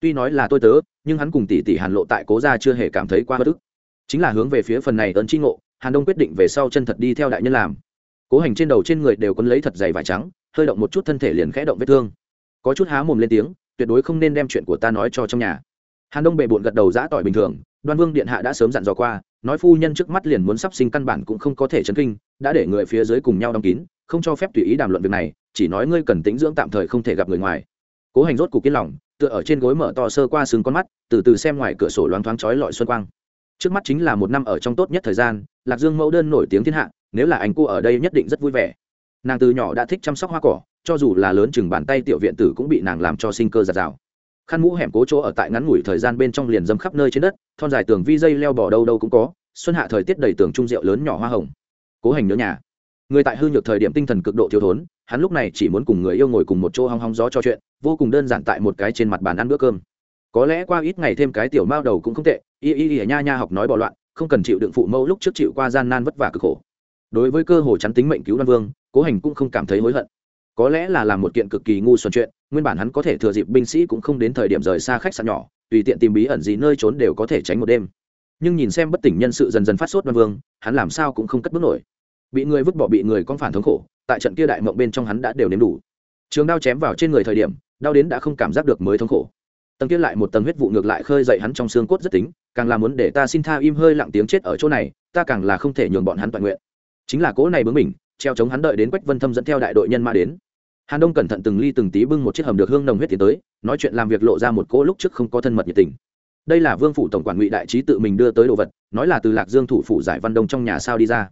Tuy nói là tôi tớ, nhưng hắn cùng tỷ tỷ hàn lộ tại cố gia chưa hề cảm thấy qua bất ức. Chính là hướng về phía phần này ơn tri ngộ, hàn đông quyết định về sau chân thật đi theo đại nhân làm. Cố hành trên đầu trên người đều quấn lấy thật dày vải trắng, hơi động một chút thân thể liền khẽ động vết thương. Có chút há mồm lên tiếng, tuyệt đối không nên đem chuyện của ta nói cho trong nhà. Hàn đông bệ bộn gật đầu giã tỏi bình thường, đoan vương điện hạ đã sớm dặn dò qua nói phu nhân trước mắt liền muốn sắp sinh căn bản cũng không có thể chấn kinh, đã để người phía dưới cùng nhau đóng kín, không cho phép tùy ý đàm luận việc này, chỉ nói ngươi cần tính dưỡng tạm thời không thể gặp người ngoài. Cố hành rốt cục yên lòng, tựa ở trên gối mở to sơ qua sừng con mắt, từ từ xem ngoài cửa sổ loáng thoáng chói lọi xuân quang. Trước mắt chính là một năm ở trong tốt nhất thời gian, lạc dương mẫu đơn nổi tiếng thiên hạ, nếu là anh cô ở đây nhất định rất vui vẻ. Nàng từ nhỏ đã thích chăm sóc hoa cỏ, cho dù là lớn chừng bàn tay tiểu viện tử cũng bị nàng làm cho sinh cơ giạt rào khăn mũ hẻm cố chỗ ở tại ngắn ngủi thời gian bên trong liền dâm khắp nơi trên đất, thon dài tường vi dây leo bỏ đâu đâu cũng có, xuân hạ thời tiết đầy tường trung rượu lớn nhỏ hoa hồng. Cố hành nhớ nhà. Người tại hư nhược thời điểm tinh thần cực độ thiếu thốn, hắn lúc này chỉ muốn cùng người yêu ngồi cùng một chỗ hong hong gió cho chuyện, vô cùng đơn giản tại một cái trên mặt bàn ăn bữa cơm. Có lẽ qua ít ngày thêm cái tiểu mao đầu cũng không tệ, y y y nha nha học nói bỏ loạn, không cần chịu đựng phụ mẫu lúc trước chịu qua gian nan vất vả cực khổ. Đối với cơ hồ chắn tính mệnh cứu đoan vương, cố hành cũng không cảm thấy hối hận có lẽ là làm một kiện cực kỳ ngu xuẩn chuyện, nguyên bản hắn có thể thừa dịp binh sĩ cũng không đến thời điểm rời xa khách sạn nhỏ, tùy tiện tìm bí ẩn gì nơi trốn đều có thể tránh một đêm. Nhưng nhìn xem bất tỉnh nhân sự dần dần phát sốt đoan vương, hắn làm sao cũng không cất bước nổi. Bị người vứt bỏ bị người con phản thống khổ, tại trận kia đại mộng bên trong hắn đã đều nếm đủ. Trường đao chém vào trên người thời điểm, đau đến đã không cảm giác được mới thống khổ. Tầng kia lại một tầng huyết vụ ngược lại khơi dậy hắn trong xương cốt rất tính, càng là muốn để ta xin tha im hơi lặng tiếng chết ở chỗ này, ta càng là không thể nhường bọn hắn toàn nguyện. Chính là cỗ này bướng mình treo chống hắn đợi đến quách vân thâm dẫn theo đại đội nhân mã đến hàn đông cẩn thận từng ly từng tí bưng một chiếc hầm được hương nồng huyết tiến tới, nói chuyện làm việc lộ ra một cỗ lúc trước không có thân mật nhiệt tình. Đây là vương phủ tổng quản ngụy đại trí tự mình đưa tới đồ vật, nói là từ lạc dương thủ phủ giải văn đông trong nhà sao đi ra.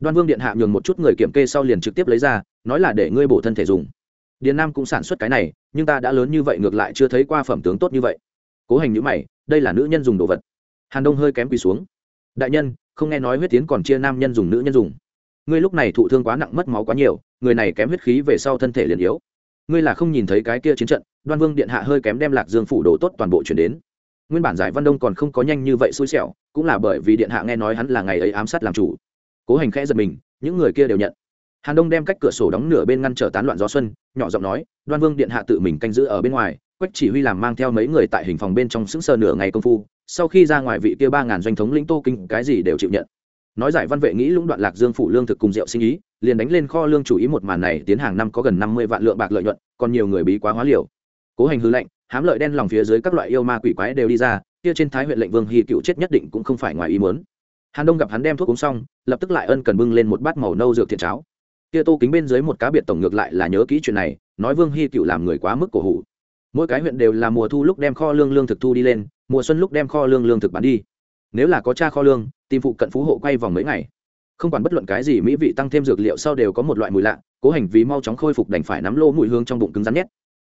Đoan vương điện hạ nhường một chút người kiểm kê sau liền trực tiếp lấy ra, nói là để ngươi bổ thân thể dùng. Điền nam cũng sản xuất cái này, nhưng ta đã lớn như vậy ngược lại chưa thấy qua phẩm tướng tốt như vậy. Cố hành nhữ mày, đây là nữ nhân dùng đồ vật. Hàn đông hơi kém quỳ xuống. Đại nhân, không nghe nói huyết tiến còn chia nam nhân dùng nữ nhân dùng ngươi lúc này thụ thương quá nặng mất máu quá nhiều, người này kém huyết khí về sau thân thể liền yếu. Ngươi là không nhìn thấy cái kia chiến trận, đoan vương điện hạ hơi kém đem lạc dương phủ đồ tốt toàn bộ chuyển đến. Nguyên bản giải văn đông còn không có nhanh như vậy xui xẻo, cũng là bởi vì điện hạ nghe nói hắn là ngày ấy ám sát làm chủ. Cố hành khẽ giật mình, những người kia đều nhận. Hàn đông đem cách cửa sổ đóng nửa bên ngăn trở tán loạn gió xuân, nhỏ giọng nói, đoan vương điện hạ tự mình canh giữ ở bên ngoài, quách chỉ huy làm mang theo mấy người tại hình phòng bên trong sững sờ nửa ngày công phu, sau khi ra ngoài vị kia ba ngàn doanh thống lĩnh tô kinh, cái gì đều chịu nhận nói giải văn vệ nghĩ lũng đoạn lạc dương phủ lương thực cùng rượu sinh ý, liền đánh lên kho lương chủ ý một màn này, tiến hàng năm có gần năm mươi vạn lượng bạc lợi nhuận, còn nhiều người bí quá hóa liều. Cố hành hư lệnh, hám lợi đen lòng phía dưới các loại yêu ma quỷ quái đều đi ra, kia trên thái huyện lệnh vương hy cựu chết nhất định cũng không phải ngoài ý muốn. Hàn đông gặp hắn đem thuốc uống xong, lập tức lại ân cần bưng lên một bát màu nâu dược thiện cháo. Kia tô kính bên dưới một cá biệt tổng ngược lại là nhớ kỹ chuyện này, nói vương hy cựu làm người quá mức cổ hủ. Mỗi cái huyện đều là mùa thu lúc đem kho lương lương thực thu đi lên, mùa xuân lúc đem kho lương lương thực bán đi. Nếu là có cha kho lương tìm phụ cận phú hộ quay vòng mấy ngày. Không quản bất luận cái gì, mỹ vị tăng thêm dược liệu sau đều có một loại mùi lạ, cố hành vì mau chóng khôi phục đành phải nắm lô mùi hương trong bụng cứng rắn nhét.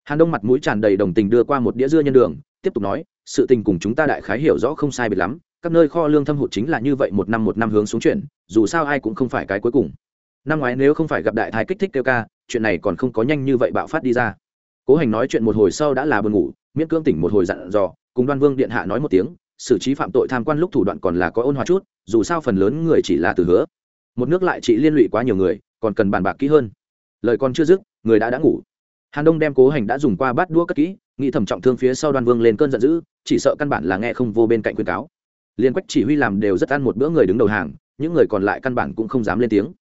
Hàn đông mặt mũi tràn đầy đồng tình đưa qua một đĩa dưa nhân đường, tiếp tục nói, sự tình cùng chúng ta đại khái hiểu rõ không sai biệt lắm, các nơi kho lương thâm hụt chính là như vậy một năm một năm hướng xuống chuyển, dù sao ai cũng không phải cái cuối cùng. Năm ngoái nếu không phải gặp đại thái kích thích kêu ca, chuyện này còn không có nhanh như vậy bạo phát đi ra. Cố hành nói chuyện một hồi sau đã là buồn ngủ, miễn cương tỉnh một hồi dặn dò, cùng đoan vương điện hạ nói một tiếng xử trí phạm tội tham quan lúc thủ đoạn còn là có ôn hòa chút, dù sao phần lớn người chỉ là từ hứa. Một nước lại chỉ liên lụy quá nhiều người, còn cần bàn bạc kỹ hơn. Lời còn chưa dứt, người đã đã ngủ. Hàn đông đem cố hành đã dùng qua bát đũa cất kỹ, nghĩ thầm trọng thương phía sau đoan vương lên cơn giận dữ, chỉ sợ căn bản là nghe không vô bên cạnh khuyên cáo. Liên quách chỉ huy làm đều rất ăn một bữa người đứng đầu hàng, những người còn lại căn bản cũng không dám lên tiếng.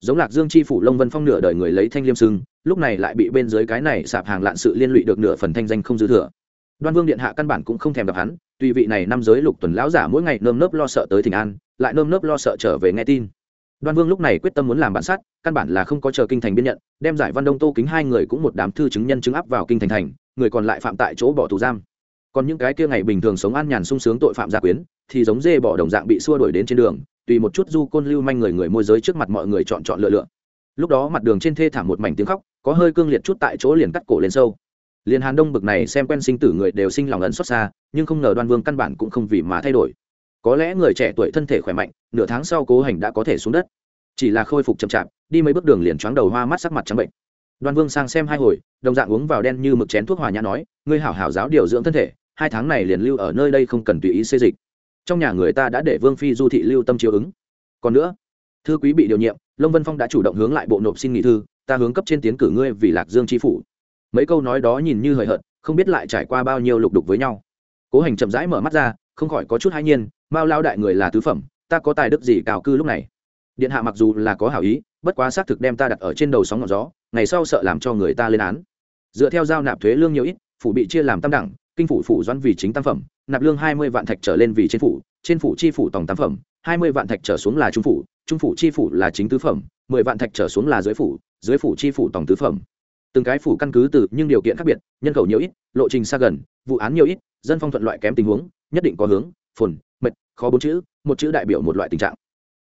Giống lạc dương chi phủ lông vân phong nửa đời người lấy thanh liêm sưng lúc này lại bị bên dưới cái này sạp hàng lạn sự liên lụy được nửa phần thanh danh không dư thừa đoan vương điện hạ căn bản cũng không thèm gặp hắn, tùy vị này năm giới lục tuần lão giả mỗi ngày nơm nớp lo sợ tới thỉnh an, lại nơm nớp lo sợ trở về nghe tin. Đoan vương lúc này quyết tâm muốn làm bản sát, căn bản là không có chờ kinh thành biên nhận, đem giải văn đông tô kính hai người cũng một đám thư chứng nhân chứng áp vào kinh thành thành, người còn lại phạm tại chỗ bỏ tù giam. Còn những cái kia ngày bình thường sống an nhàn sung sướng tội phạm gia quyến, thì giống dê bỏ đồng dạng bị xua đuổi đến trên đường, tùy một chút du côn lưu manh người người môi giới trước mặt mọi người chọn chọn lựa lựa. Lúc đó mặt đường trên thê thảm một mảnh tiếng khóc, có hơi cương liệt chút tại chỗ liền cắt cổ lên sâu liền hàn đông bực này xem quen sinh tử người đều sinh lòng ấn xót xa, nhưng không ngờ đoan vương căn bản cũng không vì mà thay đổi. Có lẽ người trẻ tuổi thân thể khỏe mạnh, nửa tháng sau cố hành đã có thể xuống đất. Chỉ là khôi phục chậm chạp, đi mấy bước đường liền choáng đầu hoa mắt sắc mặt trắng bệnh. Đoan vương sang xem hai hồi, đồng dạng uống vào đen như mực chén thuốc hòa nhã nói, ngươi hảo hảo giáo điều dưỡng thân thể, hai tháng này liền lưu ở nơi đây không cần tùy ý xê dịch. Trong nhà người ta đã để vương phi du thị lưu tâm chiếu ứng. Còn nữa, thư quý bị điều nhiệm lông vân phong đã chủ động hướng lại bộ nộp xin nghị thư, ta hướng cấp trên tiến cử ngươi vì lạc dương tri phủ mấy câu nói đó nhìn như hời hợt, không biết lại trải qua bao nhiêu lục đục với nhau. Cố hành chậm rãi mở mắt ra, không khỏi có chút hai nhiên, mao lao đại người là tứ phẩm, ta có tài đức gì cào cư lúc này? Điện hạ mặc dù là có hảo ý, bất quá xác thực đem ta đặt ở trên đầu sóng ngọn gió, ngày sau sợ làm cho người ta lên án. Dựa theo giao nạp thuế lương nhiều ít, phủ bị chia làm tam đẳng, kinh phủ phủ doãn vì chính tam phẩm, nạp lương hai mươi vạn thạch trở lên vì trên phủ trên phủ chi phủ tổng tam phẩm, hai mươi vạn thạch trở xuống là trung phủ trung phủ chi phủ là chính tứ phẩm, mười vạn thạch trở xuống là dưới phủ dưới phủ chi phủ tổng tứ phẩm từng cái phủ căn cứ từ nhưng điều kiện khác biệt, nhân khẩu nhiều ít, lộ trình xa gần, vụ án nhiều ít, dân phong thuận loại kém tình huống, nhất định có hướng, phồn, mệt, khó bốn chữ, một chữ đại biểu một loại tình trạng.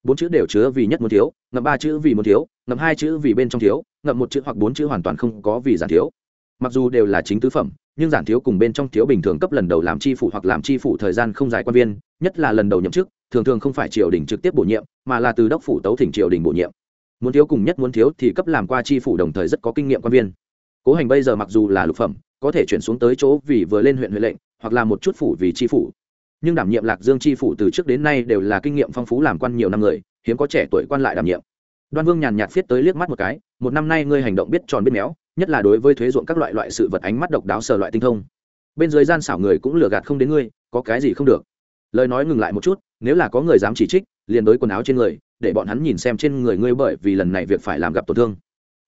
Bốn chữ đều chứa vì nhất muốn thiếu, ngậm ba chữ vì muốn thiếu, ngậm hai chữ vì bên trong thiếu, ngậm một chữ hoặc bốn chữ hoàn toàn không có vì giản thiếu. Mặc dù đều là chính tứ phẩm, nhưng giản thiếu cùng bên trong thiếu bình thường cấp lần đầu làm chi phủ hoặc làm chi phủ thời gian không dài quan viên, nhất là lần đầu nhậm chức, thường thường không phải triều đình trực tiếp bổ nhiệm, mà là từ đốc phủ tấu thỉnh triều đình bổ nhiệm. Muốn thiếu cùng nhất muốn thiếu thì cấp làm qua chi phủ đồng thời rất có kinh nghiệm quan viên cố hành bây giờ mặc dù là lục phẩm, có thể chuyển xuống tới chỗ vì vừa lên huyện huệ lệnh, hoặc là một chút phủ vì tri phủ. Nhưng đảm nhiệm lạc dương tri phủ từ trước đến nay đều là kinh nghiệm phong phú làm quan nhiều năm người, hiếm có trẻ tuổi quan lại đảm nhiệm. Đoan vương nhàn nhạt viết tới liếc mắt một cái, một năm nay ngươi hành động biết tròn biết méo, nhất là đối với thuế ruộng các loại loại sự vật ánh mắt độc đáo sờ loại tinh thông. Bên dưới gian xảo người cũng lừa gạt không đến ngươi, có cái gì không được. Lời nói ngừng lại một chút, nếu là có người dám chỉ trích, liền đối quần áo trên người, để bọn hắn nhìn xem trên người ngươi bởi vì lần này việc phải làm gặp tổn thương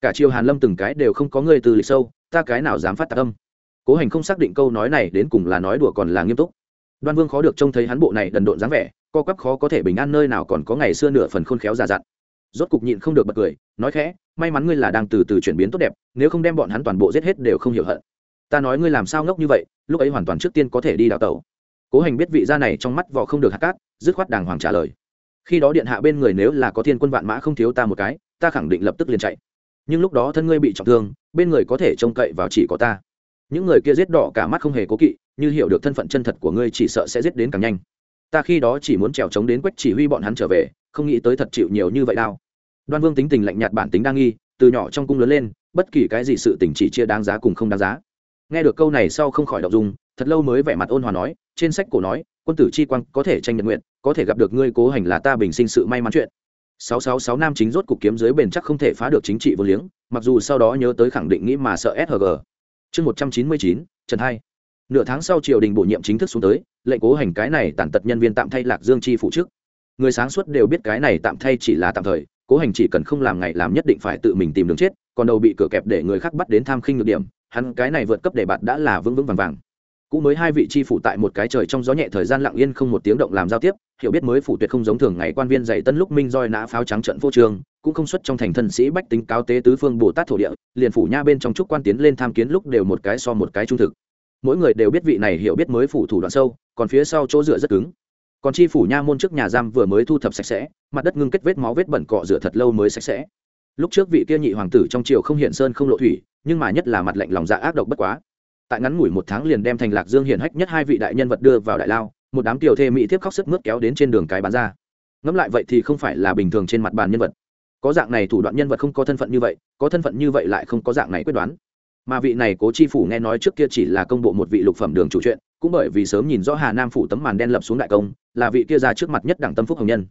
cả triều hàn lâm từng cái đều không có người từ lịch sâu, ta cái nào dám phát tạc âm? Cố hành không xác định câu nói này đến cùng là nói đùa còn là nghiêm túc. Đoan vương khó được trông thấy hắn bộ này đần độn dáng vẻ, co quắp khó có thể bình an nơi nào còn có ngày xưa nửa phần khôn khéo già dặn. Rốt cục nhịn không được bật cười, nói khẽ, may mắn ngươi là đang từ từ chuyển biến tốt đẹp, nếu không đem bọn hắn toàn bộ giết hết đều không hiểu hận. Ta nói ngươi làm sao ngốc như vậy, lúc ấy hoàn toàn trước tiên có thể đi đào tẩu. Cố hành biết vị gia này trong mắt vỏ không được hạt cát, dứt khoát đàng hoàng trả lời. Khi đó điện hạ bên người nếu là có thiên quân vạn mã không thiếu ta một cái, ta khẳng định lập tức liền chạy nhưng lúc đó thân ngươi bị trọng thương, bên người có thể trông cậy vào chỉ có ta. Những người kia giết đỏ cả mắt không hề cố kỵ, như hiểu được thân phận chân thật của ngươi chỉ sợ sẽ giết đến càng nhanh. Ta khi đó chỉ muốn trèo trống đến quách chỉ huy bọn hắn trở về, không nghĩ tới thật chịu nhiều như vậy đau. Đoan vương tính tình lạnh nhạt bản tính đa nghi, từ nhỏ trong cung lớn lên, bất kỳ cái gì sự tình chỉ chia đáng giá cùng không đáng giá. Nghe được câu này sau không khỏi đọc dùng thật lâu mới vẻ mặt ôn hòa nói, trên sách cổ nói, quân tử chi quang có thể tranh nhật nguyện, có thể gặp được ngươi cố hành là ta bình sinh sự may mắn chuyện sáu sáu sáu nam chính rốt cục kiếm dưới bền chắc không thể phá được chính trị vô liếng, mặc dù sau đó nhớ tới khẳng định nghĩ mà sợ SHG. chương một trăm chín mươi chín trần hai nửa tháng sau triều đình bổ nhiệm chính thức xuống tới, lệnh cố hành cái này tàn tật nhân viên tạm thay lạc dương chi phụ chức. người sáng suốt đều biết cái này tạm thay chỉ là tạm thời, cố hành chỉ cần không làm ngày làm nhất định phải tự mình tìm đường chết, còn đầu bị cửa kẹp để người khác bắt đến tham khinh được điểm, hắn cái này vượt cấp để bạn đã là vững vững vàng vàng cũ mới hai vị chi phủ tại một cái trời trong gió nhẹ thời gian lặng yên không một tiếng động làm giao tiếp, hiểu biết mới phủ tuyệt không giống thường ngày quan viên dạy tân lúc minh roi nã pháo trắng trận vô trường, cũng không xuất trong thành thân sĩ bách tính cáo tế tứ phương bồ tát thổ địa, liền phủ nha bên trong trúc quan tiến lên tham kiến lúc đều một cái so một cái trung thực. Mỗi người đều biết vị này hiểu biết mới phủ thủ đoạn sâu, còn phía sau chỗ dựa rất cứng. Còn chi phủ nha môn trước nhà giam vừa mới thu thập sạch sẽ, mặt đất ngưng kết vết máu vết bẩn cọ rửa thật lâu mới sạch sẽ. Lúc trước vị kia nhị hoàng tử trong triều không hiện sơn không lộ thủy, nhưng mà nhất là mặt lạnh lòng dạ ác độc bất quá tại ngắn ngủi một tháng liền đem thành lạc dương hiển hách nhất hai vị đại nhân vật đưa vào đại lao, một đám tiểu thê mỹ tiếp khóc sức mướt kéo đến trên đường cái bán ra. Ngẫm lại vậy thì không phải là bình thường trên mặt bàn nhân vật. Có dạng này thủ đoạn nhân vật không có thân phận như vậy, có thân phận như vậy lại không có dạng này quyết đoán. Mà vị này cố chi phủ nghe nói trước kia chỉ là công bộ một vị lục phẩm đường chủ chuyện, cũng bởi vì sớm nhìn rõ hà nam phủ tấm màn đen lập xuống đại công, là vị kia ra trước mặt nhất đảng tâm phúc hồng nhân.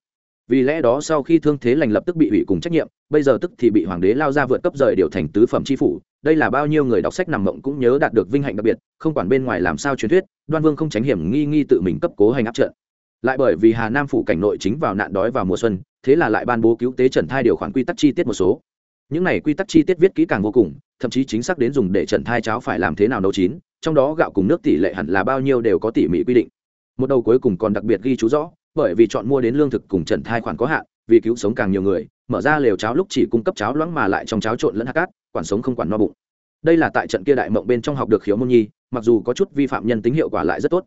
Vì lẽ đó sau khi thương thế lành lập tức bị ủy cùng trách nhiệm, bây giờ tức thì bị hoàng đế lao ra vượt cấp rời điều thành tứ phẩm chi phủ đây là bao nhiêu người đọc sách nằm mộng cũng nhớ đạt được vinh hạnh đặc biệt, không quản bên ngoài làm sao truyền thuyết, đoan vương không tránh hiểm nghi nghi tự mình cấp cố hành áp trận. Lại bởi vì hà nam phủ cảnh nội chính vào nạn đói vào mùa xuân, thế là lại ban bố cứu tế trần thai điều khoản quy tắc chi tiết một số. Những này quy tắc chi tiết viết kỹ càng vô cùng, thậm chí chính xác đến dùng để trần thai cháo phải làm thế nào nấu chín, trong đó gạo cùng nước tỷ lệ hẳn là bao nhiêu đều có tỉ mỉ quy định. Một đầu cuối cùng còn đặc biệt ghi chú rõ, bởi vì chọn mua đến lương thực cùng trần thai khoản có hạn, vì cứu sống càng nhiều người mở ra lều cháo lúc chỉ cung cấp cháo loãng mà lại trong cháo trộn lẫn hạt cát, quản sống không quản no bụng. Đây là tại trận kia đại mộng bên trong học được khiếu môn nhi, mặc dù có chút vi phạm nhân tính hiệu quả lại rất tốt.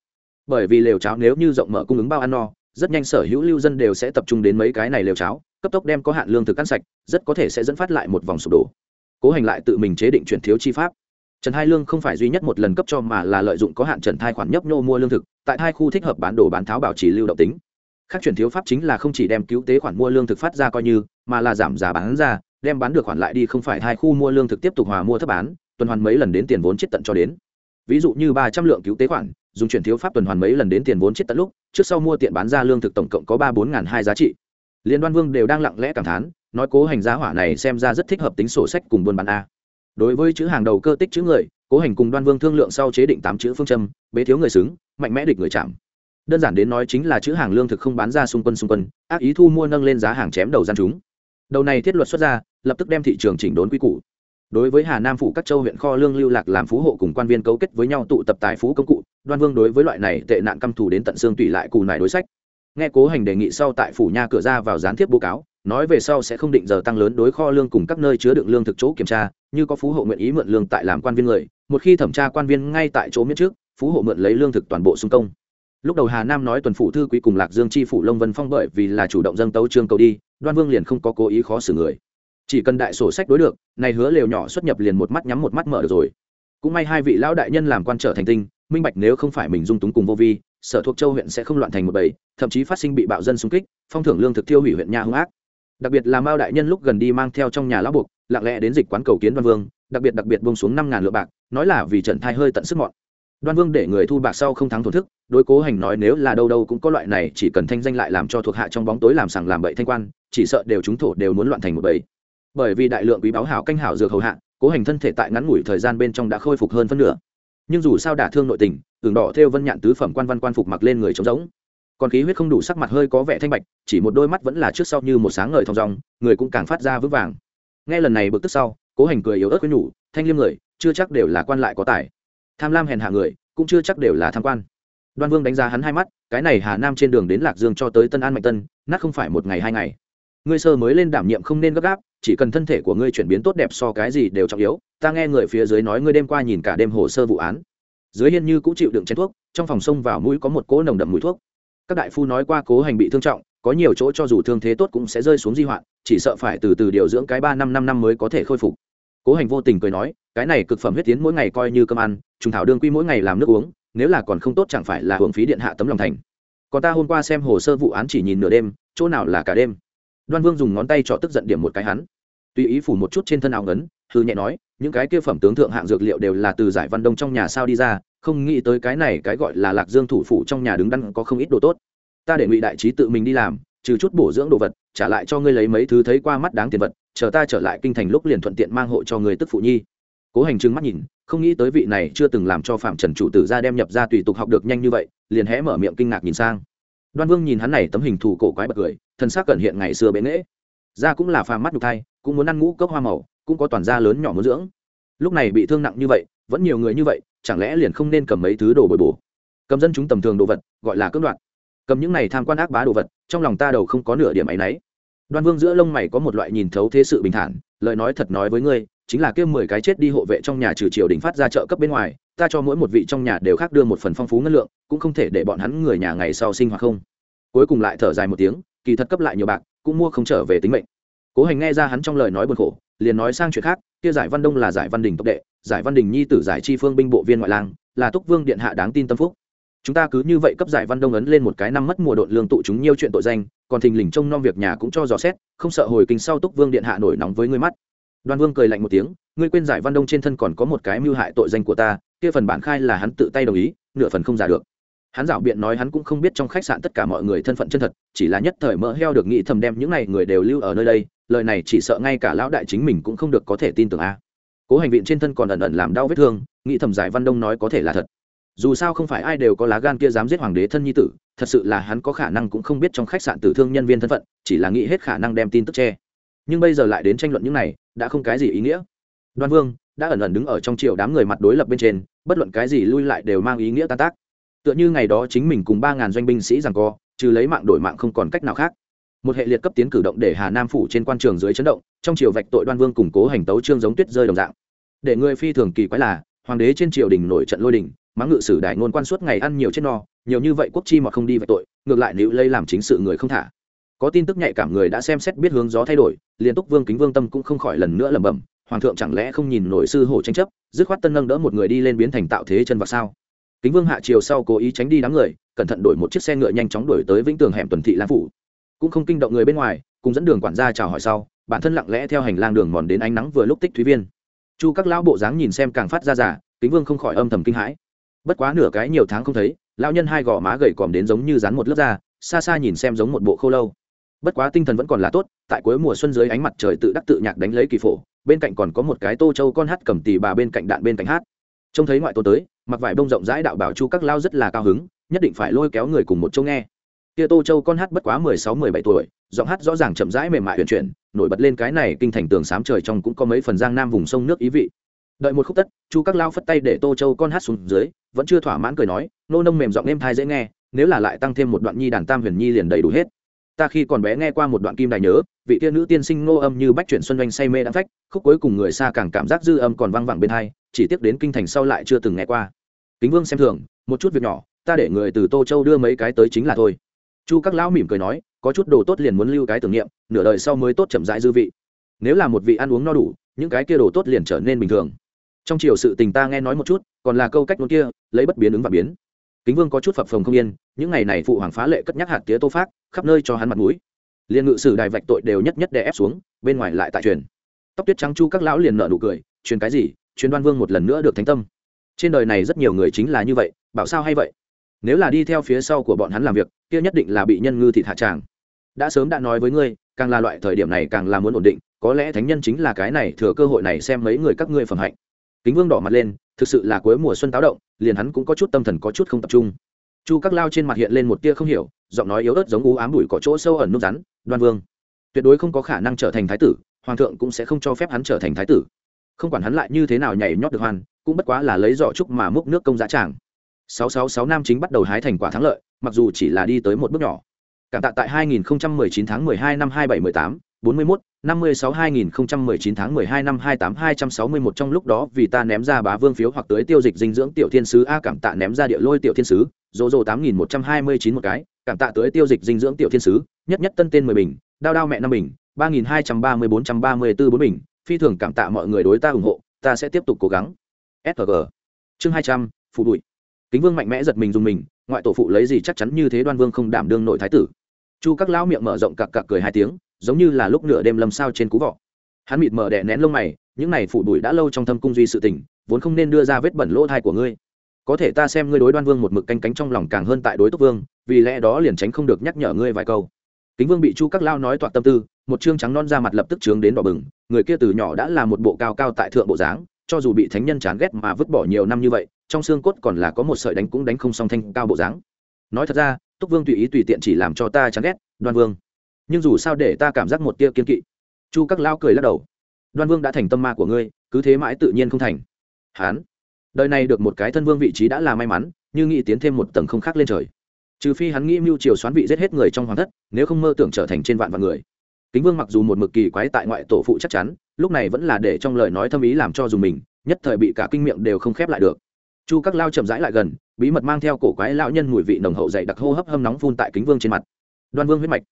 Bởi vì lều cháo nếu như rộng mở cung ứng bao ăn no, rất nhanh sở hữu lưu dân đều sẽ tập trung đến mấy cái này lều cháo, cấp tốc đem có hạn lương thực ăn sạch, rất có thể sẽ dẫn phát lại một vòng sụp đổ. Cố hành lại tự mình chế định chuyển thiếu chi pháp. Trần hai lương không phải duy nhất một lần cấp cho mà là lợi dụng có hạn trần thai khoản nhấp nhô mua lương thực, tại hai khu thích hợp bán đồ bán tháo bảo trì lưu động tính. Khác chuyển thiếu pháp chính là không chỉ đem cứu tế khoản mua lương thực phát ra coi như mà là giảm giá bán ra, đem bán được khoản lại đi không phải hai khu mua lương thực tiếp tục hòa mua thấp bán, tuần hoàn mấy lần đến tiền vốn chết tận cho đến. Ví dụ như ba trăm lượng cứu tế khoản, dùng chuyển thiếu pháp tuần hoàn mấy lần đến tiền vốn chết tận lúc, trước sau mua tiện bán ra lương thực tổng cộng có ba bốn n g h n hai giá trị. Liên đoan vương đều đang lặng lẽ cảm thán, nói cố hành giá hỏa này xem ra rất thích hợp tính sổ sách cùng buôn bán a. Đối với chữ hàng đầu cơ tích chữ người, cố hành cùng đoan vương thương lượng sau chế định tám chữ phương châm, bế thiếu người xứng, mạnh mẽ địch người chạm. Đơn giản đến nói chính là chữ hàng lương thực không bán ra xung quân xung quân, ác ý thu mua nâng lên giá hàng chém đầu gian chúng đầu này thiết luật xuất ra, lập tức đem thị trường chỉnh đốn quy củ. Đối với hà nam phủ các châu huyện kho lương lưu lạc làm phú hộ cùng quan viên cấu kết với nhau tụ tập tài phú công cụ, đoan vương đối với loại này tệ nạn căm thù đến tận xương tùy lại cù này đối sách. Nghe cố hành đề nghị sau tại phủ nha cửa ra vào gián tiếp báo cáo, nói về sau sẽ không định giờ tăng lớn đối kho lương cùng các nơi chứa đựng lương thực chỗ kiểm tra, như có phú hộ nguyện ý mượn lương tại làm quan viên người, một khi thẩm tra quan viên ngay tại chỗ miết trước, phú hộ mượn lấy lương thực toàn bộ xung công. Lúc đầu hà nam nói tuần phủ thư quý cùng lạc dương chi phủ lông vân phong bởi vì là chủ động dâng tấu trương cầu đi đoan vương liền không có cố ý khó xử người. Chỉ cần đại sổ sách đối được, này hứa lều nhỏ xuất nhập liền một mắt nhắm một mắt mở được rồi. Cũng may hai vị lão đại nhân làm quan trở thành tinh, minh bạch nếu không phải mình dung túng cùng vô vi, sở thuộc châu huyện sẽ không loạn thành một bầy, thậm chí phát sinh bị bạo dân xung kích, phong thưởng lương thực tiêu hủy huyện nhà hung ác. Đặc biệt là mao đại nhân lúc gần đi mang theo trong nhà lão buộc, lặng lẽ đến dịch quán cầu kiến đoan vương, đặc biệt đặc biệt bông xuống năm ngàn lượng bạc, nói là vì trận thai hơi tận sức mọn. Đoan vương để người thu bạc sau không thắng thổn thức, đối cố hành nói nếu là đâu đâu cũng có loại này, chỉ cần thanh danh lại làm cho thuộc hạ trong bóng tối làm sàng làm bậy thanh quan chỉ sợ đều chúng thổ đều muốn loạn thành một bầy. Bởi vì đại lượng quý báo hảo canh hảo dược hầu hạ, cố hành thân thể tại ngắn ngủi thời gian bên trong đã khôi phục hơn phân nửa. Nhưng dù sao đả thương nội tình, tường đỏ theo vân nhạn tứ phẩm quan văn quan phục mặc lên người trống giống còn khí huyết không đủ sắc mặt hơi có vẻ thanh bạch, chỉ một đôi mắt vẫn là trước sau như một sáng ngời thong dong, người cũng càng phát ra vững vàng. Nghe lần này bực tức sau, cố hành cười yếu ớt với nhủ, thanh liêm người, chưa chắc đều là quan lại có tài. Tham lam hèn hạ người, cũng chưa chắc đều là tham quan. Đoan vương đánh giá hắn hai mắt, cái này hà nam trên đường đến lạc dương cho tới tân an mạnh tân, nát không phải một ngày hai ngày ngươi sơ mới lên đảm nhiệm không nên gấp gáp, chỉ cần thân thể của ngươi chuyển biến tốt đẹp so cái gì đều trọng yếu, ta nghe người phía dưới nói ngươi đêm qua nhìn cả đêm hồ sơ vụ án. Dưới hiên như cũng chịu đựng chén thuốc, trong phòng sông vào mũi có một cỗ nồng đậm mũi thuốc. Các đại phu nói qua cố hành bị thương trọng, có nhiều chỗ cho dù thương thế tốt cũng sẽ rơi xuống di hoạn, chỉ sợ phải từ từ điều dưỡng cái ba năm năm năm mới có thể khôi phục. Cố hành vô tình cười nói, cái này cực phẩm huyết tiến mỗi ngày coi như cơm ăn, trùng thảo đương quy mỗi ngày làm nước uống, nếu là còn không tốt chẳng phải là hưởng phí điện hạ tấm lòng thành. Còn ta hôm qua xem hồ sơ vụ án chỉ nhìn nửa đêm, chỗ nào là cả đêm? Đoan vương dùng ngón tay trọ tức giận điểm một cái hắn. Tùy ý phủ một chút trên thân áo ngấn hư nhẹ nói, những cái kia phẩm tướng thượng hạng dược liệu đều là từ giải văn đông trong nhà sao đi ra, không nghĩ tới cái này cái gọi là lạc dương thủ phủ trong nhà đứng đắn có không ít đồ tốt. Ta để ngụy đại trí tự mình đi làm, trừ chút bổ dưỡng đồ vật, trả lại cho ngươi lấy mấy thứ thấy qua mắt đáng tiền vật, chờ ta trở lại kinh thành lúc liền thuận tiện mang hộ cho người tức phụ nhi. Cố hành trừng mắt nhìn, không nghĩ tới vị này chưa từng làm cho phạm trần chủ tử ra đem nhập ra tùy tục học được nhanh như vậy, liền hé mở miệng kinh ngạc nhìn sang. Đoan vương nhìn hắn này tấm hình thủ cổ quái bật cười thân xác cẩn hiện ngày xưa bế nghễ da cũng là phàm mắt nhục thai, cũng muốn ăn ngũ cốc hoa màu, cũng có toàn da lớn nhỏ muốn dưỡng. Lúc này bị thương nặng như vậy, vẫn nhiều người như vậy, chẳng lẽ liền không nên cầm mấy thứ đồ bồi bổ? Cầm dân chúng tầm thường đồ vật, gọi là cưỡng đoạt. Cầm những này tham quan ác bá đồ vật, trong lòng ta đầu không có nửa điểm ấy nấy. đoan vương giữa lông mày có một loại nhìn thấu thế sự bình thản, lời nói thật nói với ngươi, chính là kêu mười cái chết đi hộ vệ trong nhà trừ triều đình phát ra chợ cấp bên ngoài, ta cho mỗi một vị trong nhà đều khác đưa một phần phong phú ngân lượng, cũng không thể để bọn hắn người nhà ngày sau sinh hoạt không. Cuối cùng lại thở dài một tiếng kỳ thật cấp lại nhiều bạc, cũng mua không trở về tính mệnh. Cố hành nghe ra hắn trong lời nói buồn khổ, liền nói sang chuyện khác, kia giải văn đông là giải văn đình tộc đệ, giải văn đình nhi tử giải chi phương binh bộ viên ngoại lang, là túc vương điện hạ đáng tin tâm phúc. Chúng ta cứ như vậy cấp giải văn đông ấn lên một cái năm mất mùa độn lương tụ chúng nhiều chuyện tội danh, còn thình lình trông nom việc nhà cũng cho dò xét, không sợ hồi kinh sau túc vương điện hạ nổi nóng với ngươi mắt. Đoan vương cười lạnh một tiếng, ngươi quên giải văn đông trên thân còn có một cái mưu hại tội danh của ta, kia phần bản khai là hắn tự tay đồng ý, nửa phần không giả được hắn dạo biện nói hắn cũng không biết trong khách sạn tất cả mọi người thân phận chân thật, chỉ là nhất thời mỡ heo được nghĩ thầm đem những n à y người đều lưu ở nơi đây, lời này chỉ sợ ngay cả lão đại chính mình cũng không được có thể tin tưởng a. Cố hành viện trên thân còn ẩn ẩn làm đau vết thương, nghĩ thầm giải văn đông nói có thể là thật. Dù sao không phải ai đều có lá gan kia dám giết hoàng đế thân nhi tử, thật sự là hắn có khả năng cũng không biết trong khách sạn tử thương nhân viên thân phận, chỉ là nghĩ hết khả năng đem tin tức che. Nhưng bây giờ lại đến tranh luận những này, đã không cái gì ý nghĩa. Đoan vương, đã ẩn ẩn đứng ở trong triệu đám người mặt đối lập bên trên, bất luận cái gì lui lại đều mang ý nghĩa tan tác tựa như ngày đó chính mình cùng ba ngàn doanh binh sĩ rằng co, trừ lấy mạng đổi mạng không còn cách nào khác. Một hệ liệt cấp tiến cử động để hà nam phủ trên quan trường dưới chấn động, trong triều vạch tội đoan vương củng cố hành tấu trương giống tuyết rơi đồng dạng. Để người phi thường kỳ quái là, hoàng đế trên triều đình nổi trận lôi đình mắng ngự sử đại ngôn quan suốt ngày ăn nhiều chết no, nhiều như vậy quốc chi mà không đi vạch tội, ngược lại nữ lây làm chính sự người không thả. Có tin tức nhạy cảm người đã xem xét biết hướng gió thay đổi liên túc vương kính vương tâm cũng không khỏi lần nữa lẩm bẩm, hoàng thượng chẳng lẽ không nhìn nổi sư hổ tranh chấp, dứt khoát tân nâng đỡ một người đi lên biến thành tạo thế chân vào sao? Kính vương hạ chiều sau cố ý tránh đi đám người, cẩn thận đổi một chiếc xe ngựa nhanh chóng đổi tới vĩnh tường hẻm tuần thị lam phủ. Cũng không kinh động người bên ngoài, cùng dẫn đường quản gia chào hỏi sau, bản thân lặng lẽ theo hành lang đường mòn đến ánh nắng vừa lúc tích thúy viên. Chu các lão bộ dáng nhìn xem càng phát ra giả, kính vương không khỏi âm thầm kinh hãi. Bất quá nửa cái nhiều tháng không thấy, lão nhân hai gò má gầy còm đến giống như dán một lớp da, xa xa nhìn xem giống một bộ khô lâu. Bất quá tinh thần vẫn còn là tốt, tại cuối mùa xuân dưới ánh mặt trời tự đắc tự nhạc đánh lấy kỳ phổ, bên cạnh còn có một cái tô châu con hát cầm tì bà bên cạnh đạn bên cạnh hát. Trông thấy ngoại tô tới mặc vải bông rộng rãi đạo bảo chu các lao rất là cao hứng, nhất định phải lôi kéo người cùng một chỗ nghe. Kia tô châu con hát bất quá mười sáu, mười bảy tuổi, giọng hát rõ ràng chậm rãi mềm mại huyền chuyển, nổi bật lên cái này kinh thành tường sám trời trong cũng có mấy phần giang nam vùng sông nước ý vị. Đợi một khúc tất, chu các lao phất tay để tô châu con hát xuống dưới, vẫn chưa thỏa mãn cười nói, nô nông mềm giọng êm thai dễ nghe, nếu là lại tăng thêm một đoạn nhi đàn tam huyền nhi liền đầy đủ hết. Ta khi còn bé nghe qua một đoạn kim đài nhớ, vị tiên nữ tiên sinh ngô âm như bách chuyển xuân doanh say mê đã phách, khúc cuối cùng người xa càng cảm giác dư âm còn văng vẳng bên hai, chỉ tiếc đến kinh thành sau lại chưa từng nghe qua kính vương xem thường, một chút việc nhỏ, ta để người từ tô châu đưa mấy cái tới chính là thôi. Chu các lão mỉm cười nói, có chút đồ tốt liền muốn lưu cái tưởng niệm, nửa đời sau mới tốt chậm rãi dư vị. Nếu là một vị ăn uống no đủ, những cái kia đồ tốt liền trở nên bình thường. Trong chiều sự tình ta nghe nói một chút, còn là câu cách ngôn kia, lấy bất biến ứng và biến. Kính vương có chút phập phồng không yên, những ngày này phụ hoàng phá lệ cất nhắc hạt tía tô phát khắp nơi cho hắn mặt mũi. Liên ngự sử đài vạch tội đều nhất nhất đè ép xuống, bên ngoài lại tại truyền. Tóc tuyết trắng chu các lão liền nợ nụ cười, truyền cái gì, truyền đoan vương một lần nữa được thánh tâm trên đời này rất nhiều người chính là như vậy, bảo sao hay vậy? Nếu là đi theo phía sau của bọn hắn làm việc, kia nhất định là bị nhân ngư thị hạ tràng. Đã sớm đã nói với ngươi, càng là loại thời điểm này càng là muốn ổn định, có lẽ thánh nhân chính là cái này, thừa cơ hội này xem mấy người các ngươi phẩm hạnh. Kính vương đỏ mặt lên, thực sự là cuối mùa xuân táo động, liền hắn cũng có chút tâm thần có chút không tập trung. Chu các lao trên mặt hiện lên một tia không hiểu, giọng nói yếu ớt giống ú ám đùi có chỗ sâu ẩn nút rắn, đoan vương, tuyệt đối không có khả năng trở thành thái tử, hoàng thượng cũng sẽ không cho phép hắn trở thành thái tử. Không quản hắn lại như thế nào nhảy nhót được hoàn cũng bất quá là lấy giỏ trúc mà múc nước công giá tràng. Sáu sáu sáu nam chính bắt đầu hái thành quả thắng lợi, mặc dù chỉ là đi tới một bước nhỏ. Cảm tạ tại 2019 tháng 12 năm 2718 41 56 2019 tháng 12 năm 28 261 trong lúc đó vì ta ném ra bá vương phiếu hoặc tới tiêu dịch dinh dưỡng tiểu thiên sứ a cảm tạ ném ra địa lôi tiểu thiên sứ, rồ rồ 8129 một cái, cảm tạ tới tiêu dịch dinh dưỡng tiểu thiên sứ, nhất nhất tân tên 10 bình, đao đao mẹ năm bình 3230 434 bình, phi thường cảm tạ mọi người đối ta ủng hộ, ta sẽ tiếp tục cố gắng sg chương 200 phụ đuổi. Kính vương mạnh mẽ giật mình dùng mình, ngoại tổ phụ lấy gì chắc chắn như thế đoan vương không đảm đương nội thái tử. Chu các lão miệng mở rộng cặc cặc cười hai tiếng, giống như là lúc nửa đêm lâm sao trên cú vọ. Hắn mịt mờ đè nén lông mày, những này phụ đuổi đã lâu trong thâm cung duy sự tình, vốn không nên đưa ra vết bẩn lỗ thai của ngươi. Có thể ta xem ngươi đối đoan vương một mực canh cánh trong lòng càng hơn tại đối túc vương, vì lẽ đó liền tránh không được nhắc nhở ngươi vài câu. Kính vương bị chu các lao nói toạc tâm tư, một chương trắng non ra mặt lập tức trướng đến đỏ bừng, người kia từ nhỏ đã là một bộ cao cao tại thượng bộ dáng cho dù bị thánh nhân chán ghét mà vứt bỏ nhiều năm như vậy, trong xương cốt còn là có một sợi đánh cũng đánh không song thanh cao bộ dáng. Nói thật ra, túc vương tùy ý tùy tiện chỉ làm cho ta chán ghét, đoan vương. Nhưng dù sao để ta cảm giác một tia kiên kỵ. Chu các lao cười lắc đầu. Đoan vương đã thành tâm ma của ngươi, cứ thế mãi tự nhiên không thành. Hán. Đời này được một cái thân vương vị trí đã là may mắn nhưng nghĩ tiến thêm một tầng không khác lên trời. Trừ phi hắn nghĩ mưu triều xoán vị giết hết người trong hoàng thất, nếu không mơ tưởng trở thành trên vạn vạn người kính vương mặc dù một mực kỳ quái tại ngoại tổ phụ chắc chắn, lúc này vẫn là để trong lời nói thâm ý làm cho dùng mình, nhất thời bị cả kinh miệng đều không khép lại được. Chu các lao chậm rãi lại gần, bí mật mang theo cổ quái lão nhân mùi vị nồng hậu dày đặc hô hấp hâm nóng phun tại kính vương trên mặt. Đoan vương huyết mạch.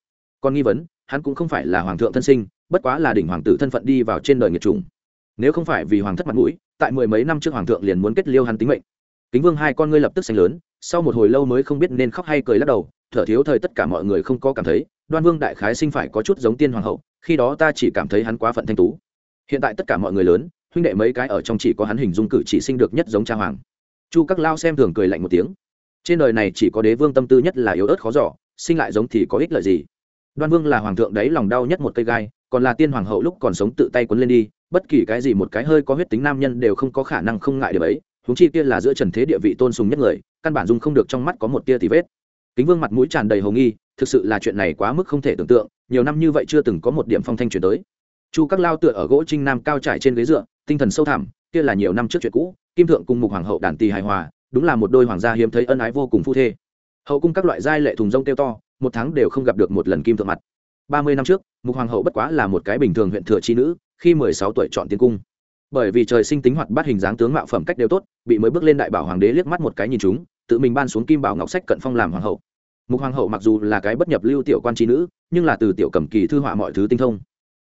Còn nghi vấn, hắn cũng không phải là hoàng thượng thân sinh, bất quá là đỉnh hoàng tử thân phận đi vào trên đời nghiệt trùng nếu không phải vì hoàng thất mặt mũi, tại mười mấy năm trước hoàng thượng liền muốn kết liêu hắn tính mệnh. Kính vương hai con ngươi lập tức xanh lớn, sau một hồi lâu mới không biết nên khóc hay cười lắc đầu, thở thiếu thời tất cả mọi người không có cảm thấy đoan vương đại khái sinh phải có chút giống tiên hoàng hậu, khi đó ta chỉ cảm thấy hắn quá phận thanh tú. Hiện tại tất cả mọi người lớn, huynh đệ mấy cái ở trong chỉ có hắn hình dung cử chỉ sinh được nhất giống cha hoàng. Chu các lao xem thường cười lạnh một tiếng. Trên đời này chỉ có đế vương tâm tư nhất là yếu ớt khó giỏ sinh lại giống thì có ích lợi gì? Đoan vương là hoàng thượng đấy lòng đau nhất một cây gai, còn là tiên hoàng hậu lúc còn sống tự tay quấn lên đi, bất kỳ cái gì một cái hơi có huyết tính nam nhân đều không có khả năng không ngại điều ấy húng chi kia là giữa trần thế địa vị tôn sùng nhất người, căn bản dung không được trong mắt có một tia thì vết kính vương mặt mũi tràn đầy hồng nghi, thực sự là chuyện này quá mức không thể tưởng tượng, nhiều năm như vậy chưa từng có một điểm phong thanh chuyển tới. Chu các lao tựa ở gỗ trinh nam cao trải trên ghế dựa, tinh thần sâu thẳm, kia là nhiều năm trước chuyện cũ, kim thượng cùng mục hoàng hậu đàn tỳ hài hòa, đúng là một đôi hoàng gia hiếm thấy ân ái vô cùng phu thê. Hậu cung các loại giai lệ thùng rông kêu to, một tháng đều không gặp được một lần kim thượng mặt. Ba mươi năm trước, mục hoàng hậu bất quá là một cái bình thường huyện thừa chi nữ, khi mười sáu tuổi chọn tiến cung. Bởi vì trời sinh tính hoạt bát hình dáng tướng mạo phẩm cách đều tốt, bị mới bước lên đại bảo hoàng đế liếc mắt một cái nhìn chúng tự mình ban xuống kim bảo ngọc sách cận phong làm hoàng hậu. Mục hoàng hậu mặc dù là cái bất nhập lưu tiểu quan trí nữ, nhưng là từ tiểu cầm kỳ thư họa mọi thứ tinh thông.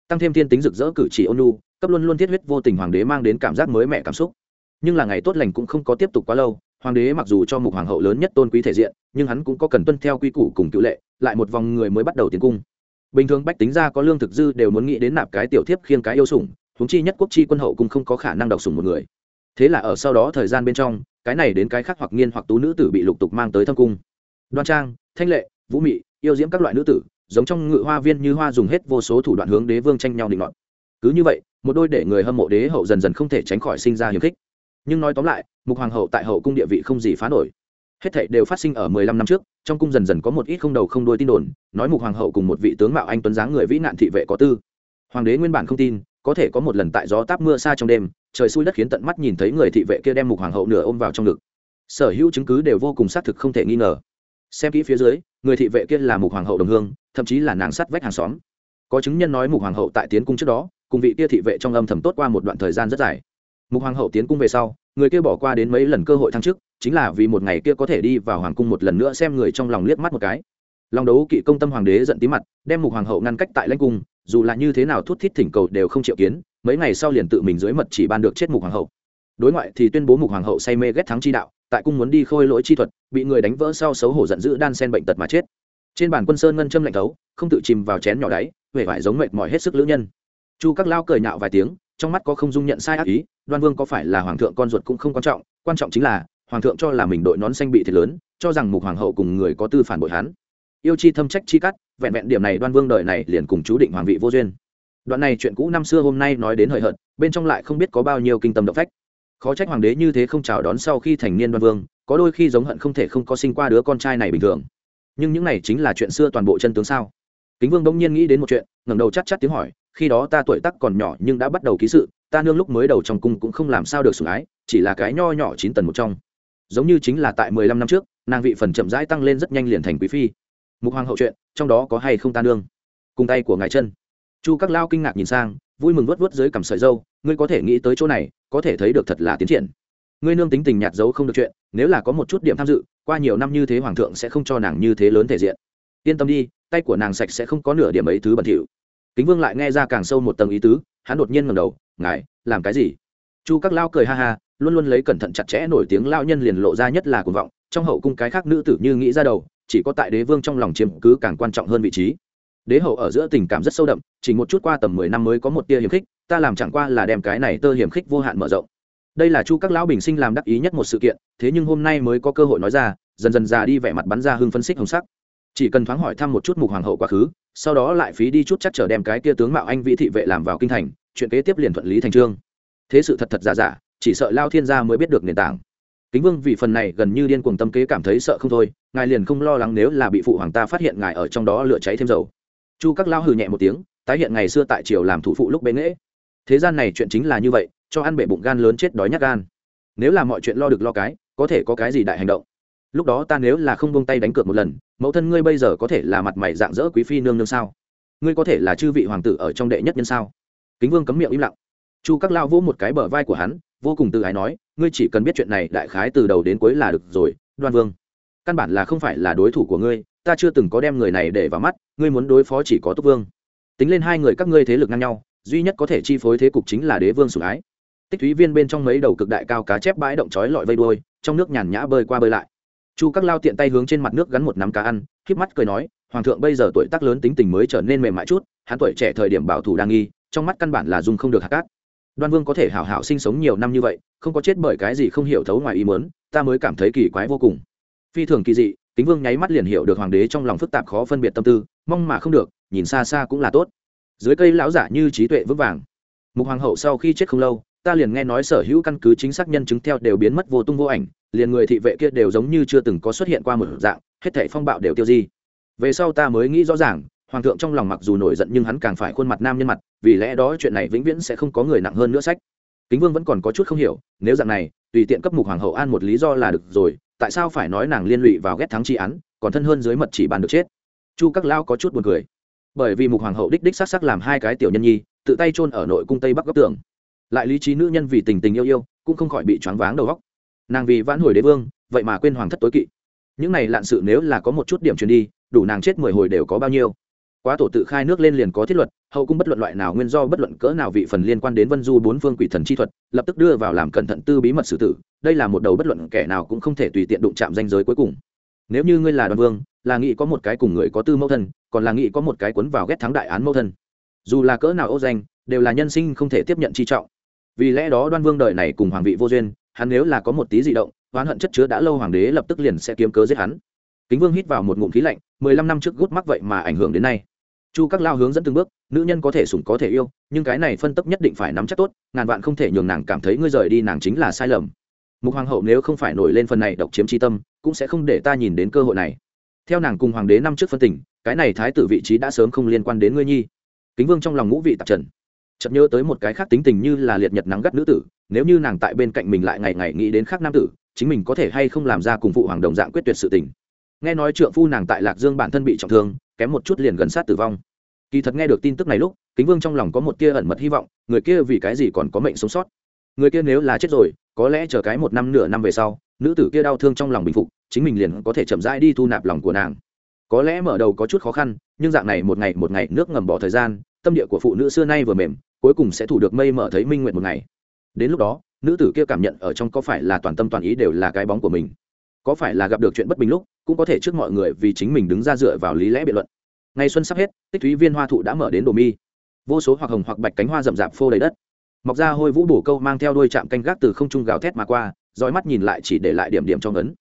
Tăng thêm thiên tính rực rỡ cử chỉ ôn nu cấp luôn luôn thiết huyết vô tình hoàng đế mang đến cảm giác mới mẻ cảm xúc. Nhưng là ngày tốt lành cũng không có tiếp tục quá lâu, hoàng đế mặc dù cho mục hoàng hậu lớn nhất tôn quý thể diện, nhưng hắn cũng có cần tuân theo quy củ cùng cựu lệ, lại một vòng người mới bắt đầu tiến cung. Bình thường bách tính ra có lương thực dư đều muốn nghĩ đến nạp cái tiểu thiếp khiêng cái yêu sủng, huống chi nhất quốc chi quân hậu cũng không có khả năng đọc sủng một người. Thế là ở sau đó thời gian bên trong cái này đến cái khác hoặc nghiên hoặc tú nữ tử bị lục tục mang tới thâm cung. Đoan trang, thanh lệ, vũ mị, yêu diễm các loại nữ tử, giống trong ngự hoa viên như hoa dùng hết vô số thủ đoạn hướng đế vương tranh nhau định luận cứ như vậy, một đôi để người hâm mộ đế hậu dần dần không thể tránh khỏi sinh ra hiềm khích. Nhưng nói tóm lại, mục hoàng hậu tại hậu cung địa vị không gì phá nổi. Hết thảy đều phát sinh ở mười lăm năm trước, trong cung dần dần có một ít không đầu không đuôi tin đồn, nói mục hoàng hậu cùng một vị tướng mạo anh tuấn dáng người vĩ nạn thị vệ có tư. Hoàng đế nguyên bản không tin, có thể có một lần tại gió táp mưa xa trong đêm trời xui đất khiến tận mắt nhìn thấy người thị vệ kia đem mục hoàng hậu nửa ôm vào trong ngực. Sở hữu chứng cứ đều vô cùng xác thực không thể nghi ngờ. Xem kỹ phía dưới, người thị vệ kia là mục hoàng hậu đồng hương, thậm chí là nàng sắt vách hàng xóm. Có chứng nhân nói mục hoàng hậu tại tiến cung trước đó, cùng vị kia thị vệ trong âm thầm tốt qua một đoạn thời gian rất dài. Mục hoàng hậu tiến cung về sau, người kia bỏ qua đến mấy lần cơ hội thăng chức, chính là vì một ngày kia có thể đi vào hoàng cung một lần nữa xem người trong lòng liếc mắt một cái. Lòng đấu kỵ công tâm hoàng đế giận tí mặt, đem mục hoàng hậu ngăn cách tại lãnh cung, dù là như thế nào thút thít thỉnh cầu đều không chịu kiến mấy ngày sau liền tự mình dưới mật chỉ ban được chết mục hoàng hậu. Đối ngoại thì tuyên bố mục hoàng hậu say mê ghét thắng chi đạo, tại cung muốn đi khôi lỗi chi thuật, bị người đánh vỡ sau xấu hổ giận dữ đan sen bệnh tật mà chết. Trên bàn quân sơn ngân châm lạnh thấu, không tự chìm vào chén nhỏ đáy huệ vải giống mệt mỏi hết sức lữ nhân. Chu các lao cười nhạo vài tiếng, trong mắt có không dung nhận sai ác ý, đoan vương có phải là hoàng thượng con ruột cũng không quan trọng quan trọng chính là, hoàng thượng cho là mình đội nón xanh bị thiệt lớn, cho rằng mục hoàng hậu cùng người có tư phản bội hắn. Yêu chi thâm trách chi cắt, vẹn vẹn điểm này đoan vương đời này liền cùng chú định hoàng vị vô duyên đoạn này chuyện cũ năm xưa hôm nay nói đến hời hợt, bên trong lại không biết có bao nhiêu kinh tâm động phách. Khó trách hoàng đế như thế không chào đón sau khi thành niên đoan vương, có đôi khi giống hận không thể không có sinh qua đứa con trai này bình thường. Nhưng những này chính là chuyện xưa toàn bộ chân tướng sao? Kính vương bỗng nhiên nghĩ đến một chuyện, ngẩng đầu chắc chắc tiếng hỏi, khi đó ta tuổi tắc còn nhỏ nhưng đã bắt đầu ký sự, ta nương lúc mới đầu trong cung cũng không làm sao được sủng ái, chỉ là cái nho nhỏ chín tần một trong. Giống như chính là tại mười lăm năm trước, nàng vị phần chậm rãi tăng lên rất nhanh liền thành quý phi. Mục hoàng hậu chuyện, trong đó có hay không ta nương? Cùng tay của ngài chân chu các lao kinh ngạc nhìn sang, vui mừng vớt vớt dưới cằm sợi dâu, ngươi có thể nghĩ tới chỗ này, có thể thấy được thật là tiến triển. Ngươi nương tính tình nhạt giấu không được chuyện, nếu là có một chút điểm tham dự, qua nhiều năm như thế hoàng thượng sẽ không cho nàng như thế lớn thể diện. Yên tâm đi, tay của nàng sạch sẽ không có nửa điểm ấy thứ bẩn thỉu. Kính vương lại nghe ra càng sâu một tầng ý tứ, hắn đột nhiên ngầm đầu, ngài, làm cái gì? Chu các lao cười ha ha, luôn luôn lấy cẩn thận chặt chẽ nổi tiếng lao nhân liền lộ ra nhất là cuồng vọng, trong hậu cung cái khác nữ tử như nghĩ ra đầu, chỉ có tại đế vương trong lòng chiếm cứ càng quan trọng hơn vị trí đế hậu ở giữa tình cảm rất sâu đậm, chỉ một chút qua tầm mười năm mới có một tia hiểm khích, ta làm chẳng qua là đem cái này tơ hiểm khích vô hạn mở rộng. Đây là chu các lão bình sinh làm đắc ý nhất một sự kiện, thế nhưng hôm nay mới có cơ hội nói ra, dần dần già đi vẻ mặt bắn ra hưng phân xích hồng sắc. Chỉ cần thoáng hỏi thăm một chút mục hoàng hậu quá khứ, sau đó lại phí đi chút chắc trở đem cái kia tướng mạo anh vĩ thị vệ làm vào kinh thành, chuyện kế tiếp liền thuận lý thành trương. Thế sự thật thật giả giả, chỉ sợ lao thiên gia mới biết được nền tảng. Kính vương, vì phần này gần như điên cuồng tâm kế cảm thấy sợ không thôi, ngài liền không lo lắng nếu là bị phụ hoàng ta phát hiện ngài ở trong đó lửa cháy thêm dầu chu các lao hừ nhẹ một tiếng, tái hiện ngày xưa tại triều làm thủ phụ lúc bế nghễ. Thế gian này chuyện chính là như vậy, cho ăn bể bụng gan lớn chết đói nhát gan. Nếu là mọi chuyện lo được lo cái, có thể có cái gì đại hành động? Lúc đó ta nếu là không buông tay đánh cược một lần, mẫu thân ngươi bây giờ có thể là mặt mày dạng dỡ quý phi nương nương sao? Ngươi có thể là chư vị hoàng tử ở trong đệ nhất nhân sao? Kính vương cấm miệng im lặng. Chu các lao vỗ một cái bờ vai của hắn, vô cùng tự ái nói, ngươi chỉ cần biết chuyện này đại khái từ đầu đến cuối là được rồi, đoan vương. Căn bản là không phải là đối thủ của ngươi ta chưa từng có đem người này để vào mắt, ngươi muốn đối phó chỉ có túc vương. Tính lên hai người các ngươi thế lực ngang nhau, duy nhất có thể chi phối thế cục chính là đế vương sủng ái. Tích thúy viên bên trong mấy đầu cực đại cao cá chép bãi động chói lọi vây đuôi, trong nước nhàn nhã bơi qua bơi lại. Chu các lao tiện tay hướng trên mặt nước gắn một nắm cá ăn híp mắt cười nói, hoàng thượng bây giờ tuổi tác lớn tính tình mới trở nên mềm mại chút, hắn tuổi trẻ thời điểm bảo thủ đang nghi, trong mắt căn bản là dùng không được hạt cát. Đoan vương có thể hảo hảo sinh sống nhiều năm như vậy, không có chết bởi cái gì không hiểu thấu ngoài ý muốn, ta mới cảm thấy kỳ quái vô cùng. Phi thường kỳ dị kính vương nháy mắt liền hiểu được hoàng đế trong lòng phức tạp khó phân biệt tâm tư, mong mà không được, nhìn xa xa cũng là tốt. Dưới cây lão giả như trí tuệ vững vàng. Mục hoàng hậu sau khi chết không lâu, ta liền nghe nói sở hữu căn cứ chính xác nhân chứng theo đều biến mất vô tung vô ảnh, liền người thị vệ kia đều giống như chưa từng có xuất hiện qua một dạng, hết thảy phong bạo đều tiêu di. Về sau ta mới nghĩ rõ ràng, hoàng thượng trong lòng mặc dù nổi giận nhưng hắn càng phải khuôn mặt nam nhân mặt, vì lẽ đó chuyện này vĩnh viễn sẽ không có người nặng hơn nữa sách. Kính vương vẫn còn có chút không hiểu, nếu dạng này, tùy tiện cấp mục hoàng hậu an một lý do là được rồi tại sao phải nói nàng liên lụy vào ghét thắng tri án, còn thân hơn dưới mật chỉ bàn được chết? Chu các lao có chút buồn cười. Bởi vì mục hoàng hậu đích đích sắc c làm hai cái tiểu nhân nhi, tự tay chôn ở nội cung tây bắc góc tường. Lại lý trí nữ nhân vì tình tình yêu yêu, cũng không khỏi bị choáng váng đầu góc nàng vì vãn hồi đế vương, vậy mà quên hoàng thất tối kỵ. Những này lạn sự nếu là có một chút điểm truyền đi, đủ nàng chết mười hồi đều có bao nhiêu quá tổ tự khai nước lên liền có thiết luật, hậu cung bất luận loại nào nguyên do bất luận cỡ nào vị phần liên quan đến vân du bốn phương quỷ thần chi thuật, lập tức đưa vào làm cẩn thận tư bí mật xử tử, đây là một đầu bất luận kẻ nào cũng không thể tùy tiện đụng chạm danh giới cuối cùng. Nếu như ngươi là đoàn vương, là nghĩ có một cái cùng người có tư mẫu thân, còn là nghĩ có một cái cuốn vào ghét thắng đại án mẫu thân. Dù là cỡ nào ô danh, đều là nhân sinh không thể tiếp nhận chi trọng. Vì lẽ đó đoan vương đời này cùng hoàng vị vô duyên, hắn nếu là có một tí di động, oán hận chất chứa đã lâu hoàng đế lập tức liền sẽ kiếm cớ giết hắn. Kính vương hít vào một ngụm khí lạnh, mười lăm năm trước gút mắc vậy mà ảnh hưởng đến nay chu các lao hướng dẫn từng bước, nữ nhân có thể sủng có thể yêu, nhưng cái này phân tấp nhất định phải nắm chắc tốt, ngàn vạn không thể nhường nàng cảm thấy ngươi rời đi nàng chính là sai lầm. Mục hoàng hậu nếu không phải nổi lên phần này độc chiếm tri tâm, cũng sẽ không để ta nhìn đến cơ hội này. Theo nàng cùng hoàng đế năm trước phân tình, cái này thái tử vị trí đã sớm không liên quan đến ngươi nhi. Kính vương trong lòng ngũ vị tạp trần. Chợt nhớ tới một cái khác tính tình như là liệt nhật nắng gắt nữ tử, nếu như nàng tại bên cạnh mình lại ngày ngày nghĩ đến khác nam tử, chính mình có thể hay không làm ra cùng phụ hoàng đồng dạng quyết tuyệt sự tình. Nghe nói trượng phu nàng tại lạc dương bản thân bị trọng thương kém một chút liền gần sát tử vong. Kỳ thật nghe được tin tức này lúc, kính vương trong lòng có một tia ẩn mật hy vọng, người kia vì cái gì còn có mệnh sống sót? Người kia nếu là chết rồi, có lẽ chờ cái một năm nửa năm về sau, nữ tử kia đau thương trong lòng bình phục, chính mình liền có thể chậm rãi đi thu nạp lòng của nàng. Có lẽ mở đầu có chút khó khăn, nhưng dạng này một ngày một ngày nước ngầm bỏ thời gian, tâm địa của phụ nữ xưa nay vừa mềm, cuối cùng sẽ thủ được mây mở thấy minh nguyện một ngày. Đến lúc đó, nữ tử kia cảm nhận ở trong có phải là toàn tâm toàn ý đều là cái bóng của mình có phải là gặp được chuyện bất bình lúc, cũng có thể trước mọi người vì chính mình đứng ra dựa vào lý lẽ biện luận. Ngày xuân sắp hết, tích thúy viên hoa thụ đã mở đến đồ mi. Vô số hoặc hồng hoặc bạch cánh hoa rậm rạp phô đầy đất. Mọc ra hôi vũ bổ câu mang theo đôi chạm canh gác từ không trung gào thét mà qua, dõi mắt nhìn lại chỉ để lại điểm điểm trong ấn.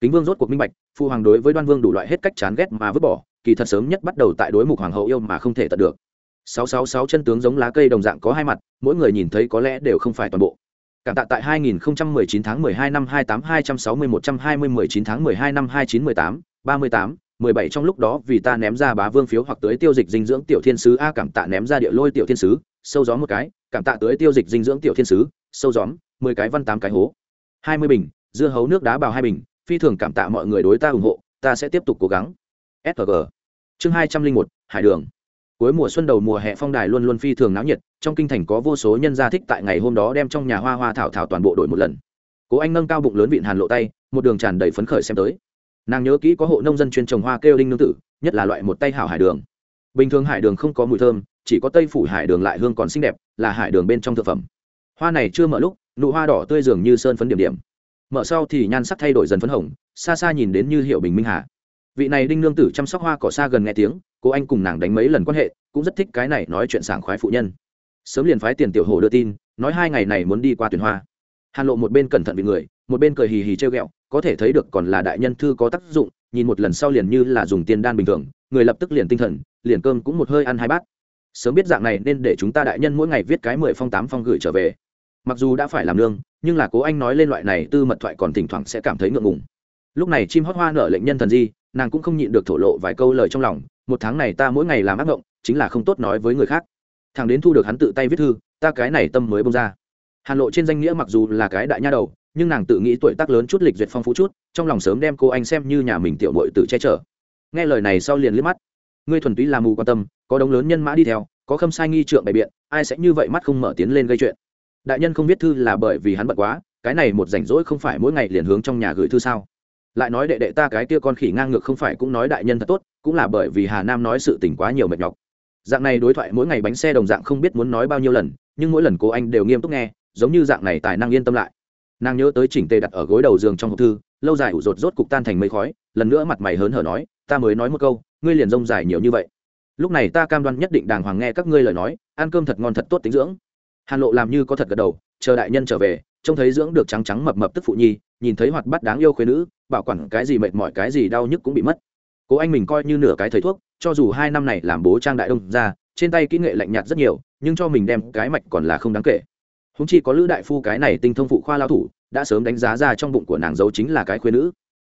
Kính vương rốt cuộc minh bạch, phu hoàng đối với đoan vương đủ loại hết cách chán ghét mà vứt bỏ, kỳ thật sớm nhất bắt đầu tại đối mục hoàng hậu yêu mà không thể tận được. Sáu sáu sáu chân tướng giống lá cây đồng dạng có hai mặt, mỗi người nhìn thấy có lẽ đều không phải toàn bộ cảm tạ tại 2019 tháng 12 năm 28 260 120 19 tháng 12 năm 29 18 38 17 trong lúc đó vì ta ném ra bá vương phiếu hoặc tới tiêu dịch dinh dưỡng tiểu thiên sứ. A cảm tạ ném ra địa lôi tiểu thiên sứ. Sâu gió một cái. Cảm tạ tới tiêu dịch dinh dưỡng tiểu thiên sứ. Sâu gióm 10 cái văn tám cái hố. 20 bình. Dưa hấu nước đá bào hai bình. Phi thường cảm tạ mọi người đối ta ủng hộ. Ta sẽ tiếp tục cố gắng. Sg chương 201, hải đường cuối mùa xuân đầu mùa hè phong đài luôn luôn phi thường náo nhiệt, trong kinh thành có vô số nhân gia thích tại ngày hôm đó đem trong nhà hoa hoa thảo thảo toàn bộ đổi một lần. Cố anh nâng cao bụng lớn vịn hàn lộ tay, một đường tràn đầy phấn khởi xem tới. Nàng nhớ kỹ có hộ nông dân chuyên trồng hoa kêu đinh nương tử, nhất là loại một tay hảo hải đường. Bình thường hải đường không có mùi thơm, chỉ có tây phủ hải đường lại hương còn xinh đẹp, là hải đường bên trong thực phẩm. Hoa này chưa mở lúc, nụ hoa đỏ tươi dường như sơn phấn điểm điểm. Mở sau thì nhan sắc thay đổi dần phấn hồng, xa xa nhìn đến như hiệu bình minh hà. Vị này đinh nương tử chăm sóc hoa cỏ xa gần nghe tiếng cô anh cùng nàng đánh mấy lần quan hệ, cũng rất thích cái này nói chuyện sảng khoái phụ nhân. Sớm liền phái tiền tiểu hồ đưa tin, nói hai ngày này muốn đi qua tuyển hoa. Hàn lộ một bên cẩn thận vì người, một bên cười hì hì treo ghẹo, có thể thấy được còn là đại nhân thư có tác dụng, nhìn một lần sau liền như là dùng tiền đan bình thường, người lập tức liền tinh thần, liền cơm cũng một hơi ăn hai bát. Sớm biết dạng này nên để chúng ta đại nhân mỗi ngày viết cái mười phong tám phong gửi trở về. Mặc dù đã phải làm lương, nhưng là cố anh nói lên loại này tư mật thoại còn thỉnh thoảng sẽ cảm thấy ngượng ngùng. Lúc này chim hót hoa nở lệnh nhân thần di, nàng cũng không nhịn được thổ lộ vài câu lời trong lòng một tháng này ta mỗi ngày làm ác mộng chính là không tốt nói với người khác. Thằng đến thu được hắn tự tay viết thư, ta cái này tâm mới bông ra. Hàn lộ trên danh nghĩa mặc dù là cái đại nha đầu, nhưng nàng tự nghĩ tuổi tác lớn chút lịch duyệt phong phú chút, trong lòng sớm đem cô anh xem như nhà mình tiểu bội tự che chở. Nghe lời này sau liền liếc mắt. Ngươi thuần túy là mù quan tâm, có đống lớn nhân mã đi theo, có khâm sai nghi trượng bày biện, ai sẽ như vậy mắt không mở tiến lên gây chuyện? Đại nhân không viết thư là bởi vì hắn bận quá, cái này một rảnh rỗi không phải mỗi ngày liền hướng trong nhà gửi thư sao? Lại nói đệ đệ ta cái kia con khỉ ngang ngược không phải cũng nói đại nhân thật tốt, cũng là bởi vì hà nam nói sự tình quá nhiều mệt nhọc. Dạng này đối thoại mỗi ngày bánh xe đồng dạng không biết muốn nói bao nhiêu lần, nhưng mỗi lần cô anh đều nghiêm túc nghe, giống như dạng này tài năng yên tâm lại. Nàng nhớ tới chỉnh tề đặt ở gối đầu giường trong hộp thư, lâu dài ủ rột rốt cục tan thành mây khói, lần nữa mặt mày hớn hở nói, ta mới nói một câu, ngươi liền rông dài nhiều như vậy. Lúc này ta cam đoan nhất định đàng hoàng nghe các ngươi lời nói, ăn cơm thật ngon thật tốt tính dưỡng. Hàn lộ làm như có thật gật đầu, chờ đại nhân trở về trông thấy dưỡng được trắng trắng mập mập tức phụ nhi, nhìn thấy hoạt bát đáng yêu khuyên nữ, bảo quản cái gì mệt mỏi cái gì đau nhức cũng bị mất. Cố anh mình coi như nửa cái thầy thuốc, cho dù hai năm này làm bố trang đại đông ra, trên tay kỹ nghệ lạnh nhạt rất nhiều, nhưng cho mình đem cái mạch còn là không đáng kể. Húng chi có lữ đại phu cái này tinh thông phụ khoa lao thủ, đã sớm đánh giá ra trong bụng của nàng giấu chính là cái khuê nữ.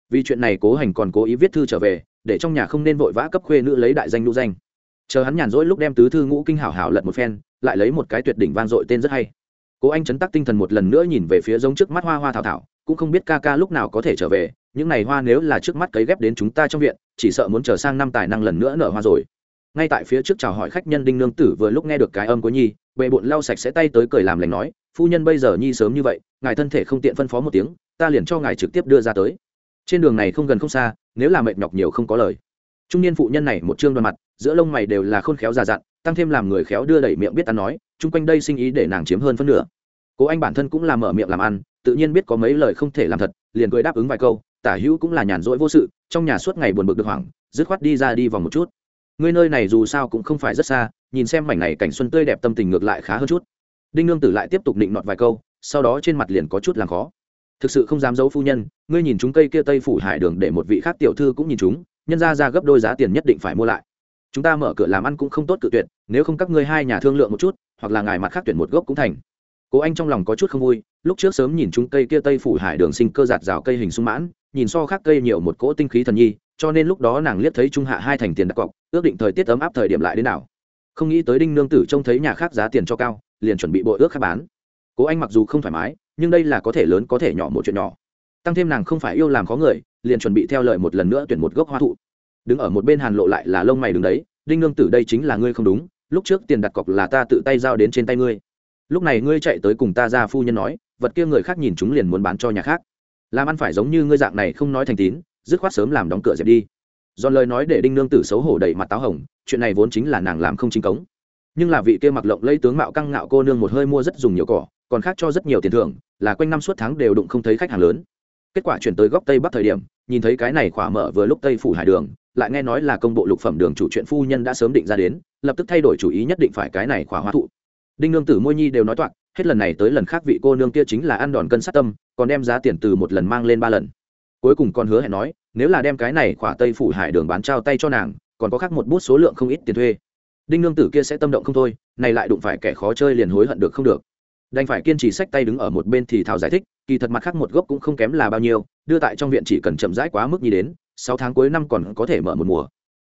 Vì chuyện này cố hành còn cố ý viết thư trở về, để trong nhà không nên vội vã cấp khuê nữ lấy đại danh nữ danh. Chờ hắn nhàn rỗi lúc đem tứ thư ngũ kinh hảo hảo lật một phen, lại lấy một cái tuyệt đỉnh vang dội tên rất hay cố anh chấn tắc tinh thần một lần nữa nhìn về phía giống trước mắt hoa hoa thảo thảo, cũng không biết ca ca lúc nào có thể trở về, những này hoa nếu là trước mắt cấy ghép đến chúng ta trong viện, chỉ sợ muốn chờ sang năm tài năng lần nữa nở hoa rồi. Ngay tại phía trước chào hỏi khách nhân đinh nương tử vừa lúc nghe được cái âm của nhi, bệ bụn lau sạch sẽ tay tới cười làm lành nói, phu nhân bây giờ nhi sớm như vậy, ngài thân thể không tiện phân phó một tiếng, ta liền cho ngài trực tiếp đưa ra tới. Trên đường này không gần không xa, nếu là mệt nhọc nhiều không có lời. Trung niên phụ nhân này một chương đoàn mặt, giữa lông mày đều là khôn khéo già dặn tăng thêm làm người khéo đưa đẩy miệng biết ăn nói, chung quanh đây sinh ý để nàng chiếm hơn phân nửa. Cố anh bản thân cũng làm mở miệng làm ăn, tự nhiên biết có mấy lời không thể làm thật, liền cười đáp ứng vài câu, tả hữu cũng là nhàn rỗi vô sự, trong nhà suốt ngày buồn bực được hoảng, dứt khoát đi ra đi vòng một chút. Ngươi nơi này dù sao cũng không phải rất xa, nhìn xem mảnh này cảnh xuân tươi đẹp tâm tình ngược lại khá hơn chút. Đinh nương tử lại tiếp tục định nọt vài câu, sau đó trên mặt liền có chút làm khó. Thực sự không dám giấu phu nhân, ngươi nhìn chúng cây kia tây phủ hải đường để một vị khác tiểu thư cũng nhìn chúng, nhân ra ra gấp đôi giá tiền nhất định phải mua lại chúng ta mở cửa làm ăn cũng không tốt cự tuyệt, nếu không các ngươi hai nhà thương lượng một chút, hoặc là ngài mặt khác tuyển một gốc cũng thành. Cố anh trong lòng có chút không vui, lúc trước sớm nhìn chúng cây kia tây phủ hải đường sinh cơ giạt rào cây hình sung mãn, nhìn so khác cây nhiều một cỗ tinh khí thần nhi, cho nên lúc đó nàng liếc thấy trung hạ hai thành tiền đặt cọc, ước định thời tiết ấm áp thời điểm lại đến nào không nghĩ tới đinh nương tử trông thấy nhà khác giá tiền cho cao, liền chuẩn bị bội ước khác bán. Cố anh mặc dù không thoải mái, nhưng đây là có thể lớn có thể nhỏ một chuyện nhỏ. Tăng thêm nàng không phải yêu làm khó người, liền chuẩn bị theo lời một lần nữa tuyển một gốc hoa thụ đứng ở một bên hàn lộ lại là lông mày đứng đấy, đinh nương tử đây chính là ngươi không đúng, lúc trước tiền đặt cọc là ta tự tay giao đến trên tay ngươi. Lúc này ngươi chạy tới cùng ta ra phu nhân nói, vật kia người khác nhìn chúng liền muốn bán cho nhà khác. Làm ăn phải giống như ngươi dạng này không nói thành tín, dứt khoát sớm làm đóng cửa dẹp đi. Do lời nói để đinh nương tử xấu hổ đầy mặt táo hồng, chuyện này vốn chính là nàng làm không chính cống. Nhưng là vị kia mặc lộng lấy tướng mạo căng ngạo cô nương một hơi mua rất dùng nhiều cỏ, còn khác cho rất nhiều tiền thưởng, là quanh năm suốt tháng đều đụng không thấy khách hàng lớn. Kết quả chuyển tới góc tây bắc thời điểm, nhìn thấy cái này khỏa mở vừa lúc tây phủ hải đường lại nghe nói là công bộ lục phẩm đường chủ chuyện phu nhân đã sớm định ra đến, lập tức thay đổi chủ ý nhất định phải cái này khỏa hoa thụ. Đinh nương tử môi nhi đều nói toạc, hết lần này tới lần khác vị cô nương kia chính là ăn đòn cân sát tâm, còn đem giá tiền từ một lần mang lên ba lần. Cuối cùng còn hứa hẹn nói, nếu là đem cái này khỏa tây phủ hải đường bán trao tay cho nàng, còn có khác một bút số lượng không ít tiền thuê. Đinh nương tử kia sẽ tâm động không thôi, này lại đụng phải kẻ khó chơi liền hối hận được không được. Đành phải kiên trì sách tay đứng ở một bên thì thảo giải thích, kỳ thật mặt khác một gốc cũng không kém là bao nhiêu, đưa tại trong viện chỉ cần chậm rãi quá mức như đến sáu tháng cuối năm còn có thể mở một mùa.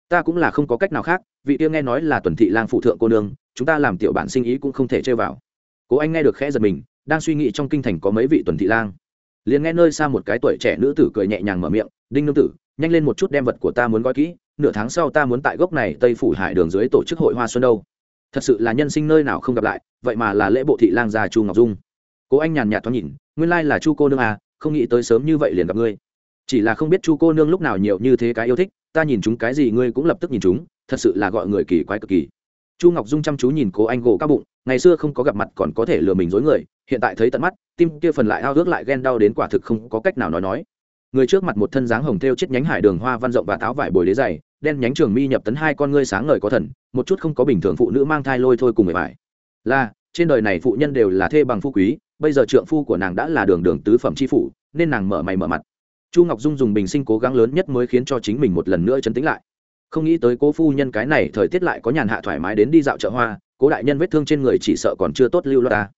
Ta cũng là không có cách nào khác, vị kia nghe nói là tuần thị lang phụ thượng cô nương, chúng ta làm tiểu bản sinh ý cũng không thể chơi vào. Cố anh nghe được khẽ giật mình, đang suy nghĩ trong kinh thành có mấy vị tuần thị lang. Liền nghe nơi xa một cái tuổi trẻ nữ tử cười nhẹ nhàng mở miệng, đinh nương tử, nhanh lên một chút đem vật của ta muốn gói kỹ, nửa tháng sau ta muốn tại gốc này tây phủ hải đường dưới tổ chức hội hoa xuân đâu. Thật sự là nhân sinh nơi nào không gặp lại, vậy mà là lễ bộ thị lang già chu ngọc dung. Cố anh nhàn nhạt thoáng nhìn, nguyên lai là chu cô nương à không nghĩ tới sớm như vậy liền gặp ngươi chỉ là không biết chu cô nương lúc nào nhiều như thế cái yêu thích, ta nhìn chúng cái gì ngươi cũng lập tức nhìn chúng, thật sự là gọi người kỳ quái cực kỳ. Chu ngọc dung chăm chú nhìn cố anh gỗ các bụng, ngày xưa không có gặp mặt còn có thể lừa mình dối người, hiện tại thấy tận mắt, tim kia phần lại ao ước lại ghen đau đến quả thực không có cách nào nói nói. Người trước mặt một thân dáng hồng thêu chết nhánh hải đường hoa văn rộng và táo vải bồi đế dày, đen nhánh trường mi nhập tấn hai con ngươi sáng ngời có thần, một chút không có bình thường phụ nữ mang thai lôi thôi cùng người vải là, trên đời này phụ nhân đều là thê bằng phu quý, bây giờ trượng phu của nàng đã là đường đường tứ phẩm tri phủ, nên nàng mở mày mở mặt chu ngọc dung dùng bình sinh cố gắng lớn nhất mới khiến cho chính mình một lần nữa chấn tĩnh lại. Không nghĩ tới cố phu nhân cái này thời tiết lại có nhàn hạ thoải mái đến đi dạo chợ hoa, cố đại nhân vết thương trên người chỉ sợ còn chưa tốt lưu loa ta.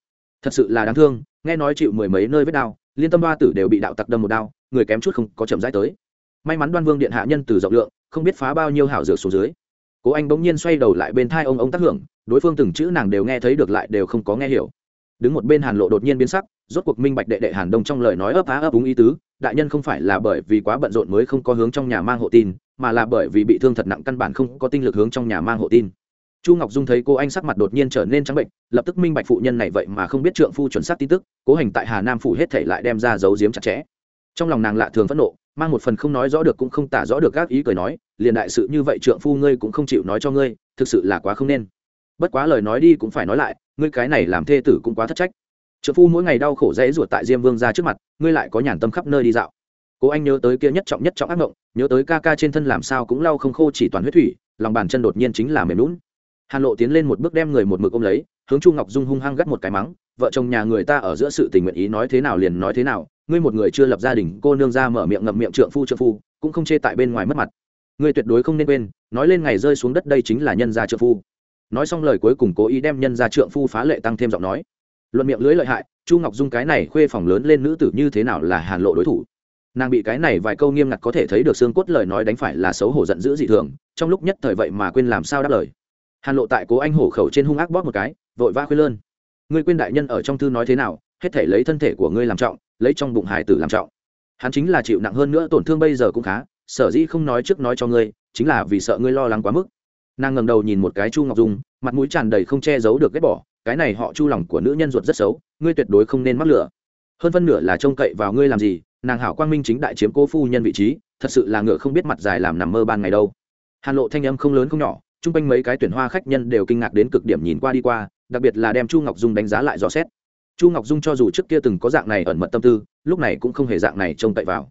Thật sự là đáng thương, nghe nói chịu mười mấy nơi vết đau, liên tâm ba tử đều bị đạo tặc đâm một đao người kém chút không có chậm rãi tới. May mắn đoan vương điện hạ nhân từ rộng lượng, không biết phá bao nhiêu hảo dược xuống dưới. Cố anh bỗng nhiên xoay đầu lại bên thai ông ông tác hưởng, đối phương từng chữ nàng đều nghe thấy được lại đều không có nghe hiểu đứng một bên hàn lộ đột nhiên biến sắc, rốt cuộc minh bạch đệ đệ hàn đông trong lời nói ấp á ấp úng ý tứ, đại nhân không phải là bởi vì quá bận rộn mới không có hướng trong nhà mang hộ tin, mà là bởi vì bị thương thật nặng căn bản không có tinh lực hướng trong nhà mang hộ tin. Chu ngọc dung thấy cô anh sắc mặt đột nhiên trở nên trắng bệnh, lập tức minh bạch phụ nhân này vậy mà không biết trượng phu chuẩn xác tin tức, cố hành tại hà nam phủ hết thể lại đem ra giấu giếm chặt chẽ. Trong lòng nàng lạ thường phẫn nộ, mang một phần không nói rõ được cũng không tả rõ được các ý cười nói, liền đại sự như vậy trượng phu ngươi cũng không chịu nói cho ngươi, thực sự là quá không nên. Bất quá lời nói đi cũng phải nói lại ngươi cái này làm thê tử cũng quá thất trách. Trợ phu mỗi ngày đau khổ dễ ruột tại diêm vương ra trước mặt, ngươi lại có nhàn tâm khắp nơi đi dạo. Cố anh nhớ tới kia nhất trọng nhất trọng ác mộng, nhớ tới ca ca trên thân làm sao cũng lau không khô chỉ toàn huyết thủy, lòng bàn chân đột nhiên chính là mềm lún hàn lộ tiến lên một bước đem người một mực ôm lấy, hướng chu ngọc dung hung hăng gắt một cái mắng, vợ chồng nhà người ta ở giữa sự tình nguyện ý nói thế nào liền nói thế nào, ngươi một người chưa lập gia đình, cô nương ra mở miệng ngậm miệng trượng phu trượng phu, cũng không chê tại bên ngoài mất mặt. Ngươi tuyệt đối không nên quên, nói lên ngày rơi xuống đất đây chính là nhân gia trượng phu nói xong lời cuối cùng cố ý đem nhân gia trượng phu phá lệ tăng thêm giọng nói. Luận miệng lưới lợi hại, chu ngọc dung cái này khuê phòng lớn lên nữ tử như thế nào là hàn lộ đối thủ? Nàng bị cái này vài câu nghiêm ngặt có thể thấy được xương cốt lời nói đánh phải là xấu hổ giận dữ dị thường, trong lúc nhất thời vậy mà quên làm sao đáp lời. Hàn lộ tại cố anh hổ khẩu trên hung ác bóp một cái, vội vã khuyên lơn. Ngươi quên đại nhân ở trong thư nói thế nào, hết thể lấy thân thể của ngươi làm trọng, lấy trong bụng hải tử làm trọng. Hắn chính là chịu nặng hơn nữa tổn thương bây giờ cũng khá, sở dĩ không nói trước nói cho ngươi, chính là vì sợ ngươi lo lắng quá mức nàng ngầm đầu nhìn một cái chu ngọc dung, mặt mũi tràn đầy không che giấu được ghét bỏ, cái này họ chu lòng của nữ nhân ruột rất xấu, ngươi tuyệt đối không nên mắc lửa. Hơn phân nửa là trông cậy vào ngươi làm gì, nàng hảo quang minh chính đại chiếm cố phu nhân vị trí, thật sự là ngựa không biết mặt dài làm nằm mơ ban ngày đâu. Hàn lộ thanh âm không lớn không nhỏ, chung quanh mấy cái tuyển hoa khách nhân đều kinh ngạc đến cực điểm nhìn qua đi qua, đặc biệt là đem chu ngọc dung đánh giá lại dò xét. Chu ngọc dung cho dù trước kia từng có dạng này ẩn mật tâm tư, lúc này cũng không hề dạng này trông cậy vào.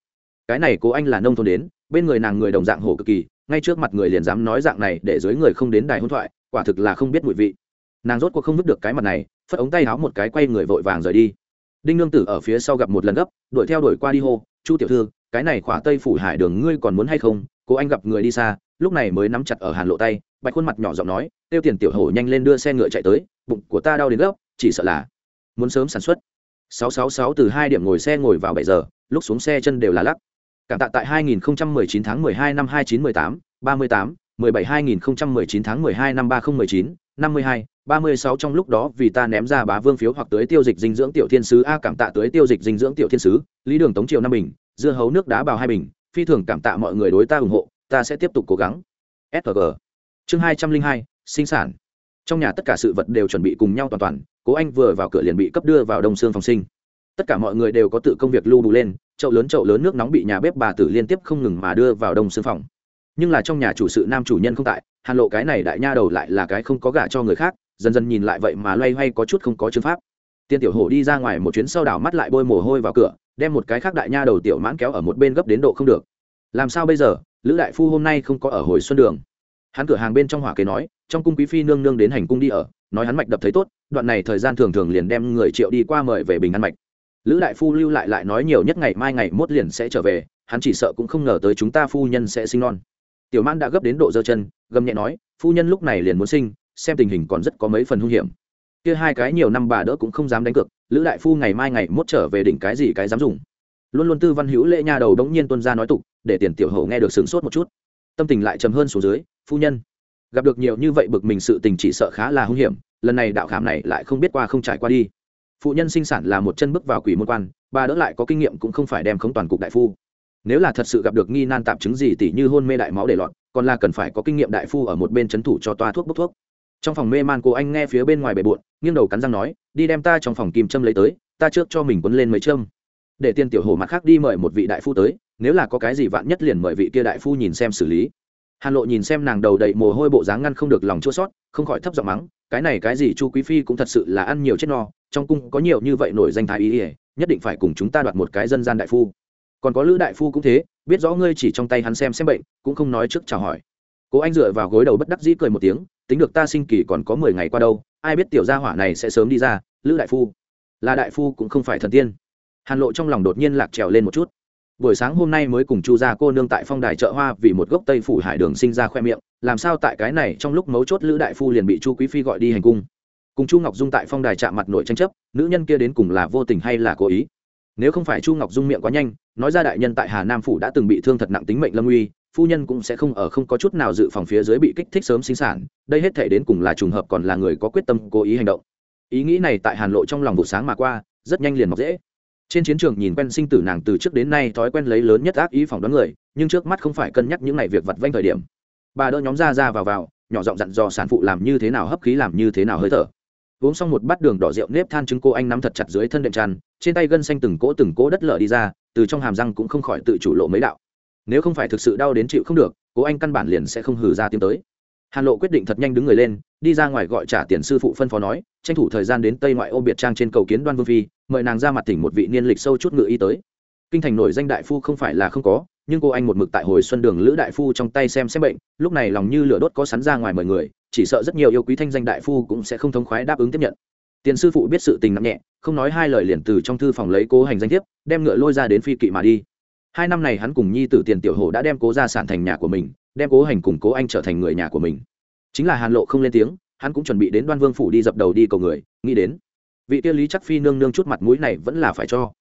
Cái này cố anh là nông thôn đến, bên người nàng người đồng dạng hổ cực kỳ ngay trước mặt người liền dám nói dạng này để dưới người không đến đài hôn thoại, quả thực là không biết mùi vị. Nàng rốt cuộc không vứt được cái mặt này, phất ống tay háo một cái quay người vội vàng rời đi. Đinh nương tử ở phía sau gặp một lần gấp, đuổi theo đuổi qua đi hô, chu tiểu thư, cái này khỏa tây phủ hải đường ngươi còn muốn hay không? Cố anh gặp người đi xa, lúc này mới nắm chặt ở hàn lộ tay, bạch khuôn mặt nhỏ giọng nói, tiêu tiền tiểu hổ nhanh lên đưa xe ngựa chạy tới, bụng của ta đau đến gấp, chỉ sợ là muốn sớm sản xuất. 666 từ hai điểm ngồi xe ngồi vào 7 giờ, lúc xuống xe chân đều là lắc cảm tạ tại 2019 tháng 12 năm 2918 38 17 2019 tháng 12 năm 3019 52 36 trong lúc đó vì ta ném ra bá vương phiếu hoặc tới tiêu dịch dinh dưỡng tiểu thiên sứ. A, cảm tạ tới tiêu dịch dinh dưỡng tiểu thiên sứ. Lý đường tống triều năm bình, dưa hấu nước đá bào hai bình. Phi thường cảm tạ mọi người đối ta ủng hộ, ta sẽ tiếp tục cố gắng. Sg chương hai trăm linh hai, sinh sản. Trong nhà tất cả sự vật đều chuẩn bị cùng nhau toàn toàn, cố anh vừa vào cửa liền bị cấp đưa vào đông xương phòng sinh. Tất cả mọi người đều có tự công việc lưu bù lên chậu lớn chậu lớn nước nóng bị nhà bếp bà tử liên tiếp không ngừng mà đưa vào đông xương phòng. Nhưng là trong nhà chủ sự nam chủ nhân không tại, hàn lộ cái này đại nha đầu lại là cái không có gả cho người khác, dần dần nhìn lại vậy mà loay hoay có chút không có chứng pháp. Tiên tiểu hổ đi ra ngoài một chuyến sau đảo mắt lại bôi mồ hôi vào cửa, đem một cái khác đại nha đầu tiểu mãn kéo ở một bên gấp đến độ không được. Làm sao bây giờ? Lữ đại phu hôm nay không có ở hồi xuân đường. Hắn cửa hàng bên trong hỏa kế nói, trong cung quý phi nương nương đến hành cung đi ở, nói hắn mạch đập thấy tốt, đoạn này thời gian thường thường liền đem người triệu đi qua mời về bình ăn mạch lữ đại phu lưu lại lại nói nhiều nhất ngày mai ngày mốt liền sẽ trở về, hắn chỉ sợ cũng không ngờ tới chúng ta phu nhân sẽ sinh non. Tiểu man đã gấp đến độ giơ chân, gầm nhẹ nói, phu nhân lúc này liền muốn sinh, xem tình hình còn rất có mấy phần hung hiểm. Kia hai cái nhiều năm bà đỡ cũng không dám đánh cược, lữ đại phu ngày mai ngày mốt trở về đỉnh cái gì cái dám dùng. Luôn luôn tư văn hữu lễ nha đầu đống nhiên tuân ra nói tục, để tiền tiểu hậu nghe được sướng sốt một chút. Tâm tình lại trầm hơn xuống dưới, phu nhân. Gặp được nhiều như vậy bực mình sự tình chỉ sợ khá là hung hiểm, lần này đạo khảm này lại không biết qua không trải qua đi phụ nhân sinh sản là một chân bước vào quỷ môn quan, bà đỡ lại có kinh nghiệm cũng không phải đem không toàn cục đại phu. Nếu là thật sự gặp được nghi nan tạm chứng gì tỉ như hôn mê đại máu để lọt, còn là cần phải có kinh nghiệm đại phu ở một bên c h ấ n thủ cho toa thuốc bốc thuốc. Trong phòng mê man cô anh nghe phía bên ngoài bề bộn, nghiêng đầu cắn răng nói, đi đem ta trong phòng kim châm lấy tới, ta trước cho mình quấn lên mấy châm. Để tiên tiểu hồ mặt khác đi mời một vị đại phu tới, nếu là có cái gì vạn nhất liền mời vị kia đại phu nhìn xem xử lý. Hàn lộ nhìn xem nàng đầu đầy mồ hôi bộ dáng ngăn không được lòng chua sót không khỏi thấp giọng mắng, cái này cái gì chu quý phi cũng thật sự là ăn nhiều chết no trong cung có nhiều như vậy nổi danh thái y ỉa nhất định phải cùng chúng ta đoạt một cái dân gian đại phu. Còn có lữ đại phu cũng thế, biết rõ ngươi chỉ trong tay hắn xem xem bệnh, cũng không nói trước chào hỏi. Cố anh dựa vào gối đầu bất đắc dĩ cười một tiếng, tính được ta sinh kỳ còn có mười ngày qua đâu, ai biết tiểu gia hỏa này sẽ sớm đi ra, lữ đại phu. Là đại phu cũng không phải thần tiên. Hàn lộ trong lòng đột nhiên lạc trèo lên một chút. Buổi sáng hôm nay mới cùng chu gia cô nương tại phong đài chợ hoa vì một gốc tây phủ hải đường sinh ra khoe miệng, làm sao tại cái này trong lúc mấu chốt lữ đại phu liền bị chu quý phi gọi đi hành cung cùng chu ngọc dung tại phong đài chạm mặt nội tranh chấp, nữ nhân kia đến cùng là vô tình hay là cố ý? Nếu không phải chu ngọc dung miệng quá nhanh, nói ra đại nhân tại hà nam phủ đã từng bị thương thật nặng tính mệnh lâm uy, phu nhân cũng sẽ không ở, không có chút nào dự phòng phía dưới bị kích thích sớm sinh sản, đây hết thể đến cùng là trùng hợp còn là người có quyết tâm, cố ý hành động. Ý nghĩ này tại hàn lộ trong lòng vụ sáng mà qua, rất nhanh liền mọc dễ. Trên chiến trường nhìn quen sinh tử nàng từ trước đến nay thói quen lấy lớn nhất ác ý phỏng đoán người, nhưng trước mắt không phải cân nhắc những ngày việc vặt vanh thời điểm. Bà đỡ nhóm ra ra vào vào, nhỏ giọng dặn dò sản phụ làm như thế nào, hấp khí làm như thế nào hơi thở uống xong một bát đường đỏ rượu nếp than trứng cô anh nắm thật chặt dưới thân đệm tràn, trên tay gân xanh từng cỗ từng cỗ đất lở đi ra, từ trong hàm răng cũng không khỏi tự chủ lộ mấy đạo. Nếu không phải thực sự đau đến chịu không được cố anh căn bản liền sẽ không hử ra tiếng tới. Hàn lộ quyết định thật nhanh đứng người lên, đi ra ngoài gọi trả tiền sư phụ phân phó nói, tranh thủ thời gian đến tây ngoại ô biệt trang trên cầu kiến đoan vương phi, mời nàng ra mặt tỉnh một vị niên lịch sâu chút ngự y tới. Kinh thành nổi danh đại phu không phải là không có nhưng cô anh một mực tại hồi xuân đường lữ đại phu trong tay xem xem bệnh, lúc này lòng như lửa đốt có sắn ra ngoài mời người, chỉ sợ rất nhiều yêu quý thanh danh đại phu cũng sẽ không thống khoái đáp ứng tiếp nhận. Tiền sư phụ biết sự tình nặng nhẹ, không nói hai lời liền từ trong thư phòng lấy cố hành danh thiếp, đem ngựa lôi ra đến phi kỵ mà đi. Hai năm này hắn cùng nhi tử tiền tiểu hồ đã đem cố ra sản thành nhà của mình, đem cố hành cùng cố anh trở thành người nhà của mình. Chính là hàn lộ không lên tiếng, hắn cũng chuẩn bị đến đoan vương phủ đi dập đầu đi cầu người, nghĩ đến, vị kia lý chắc phi nương nương chút mặt mũi này vẫn là phải cho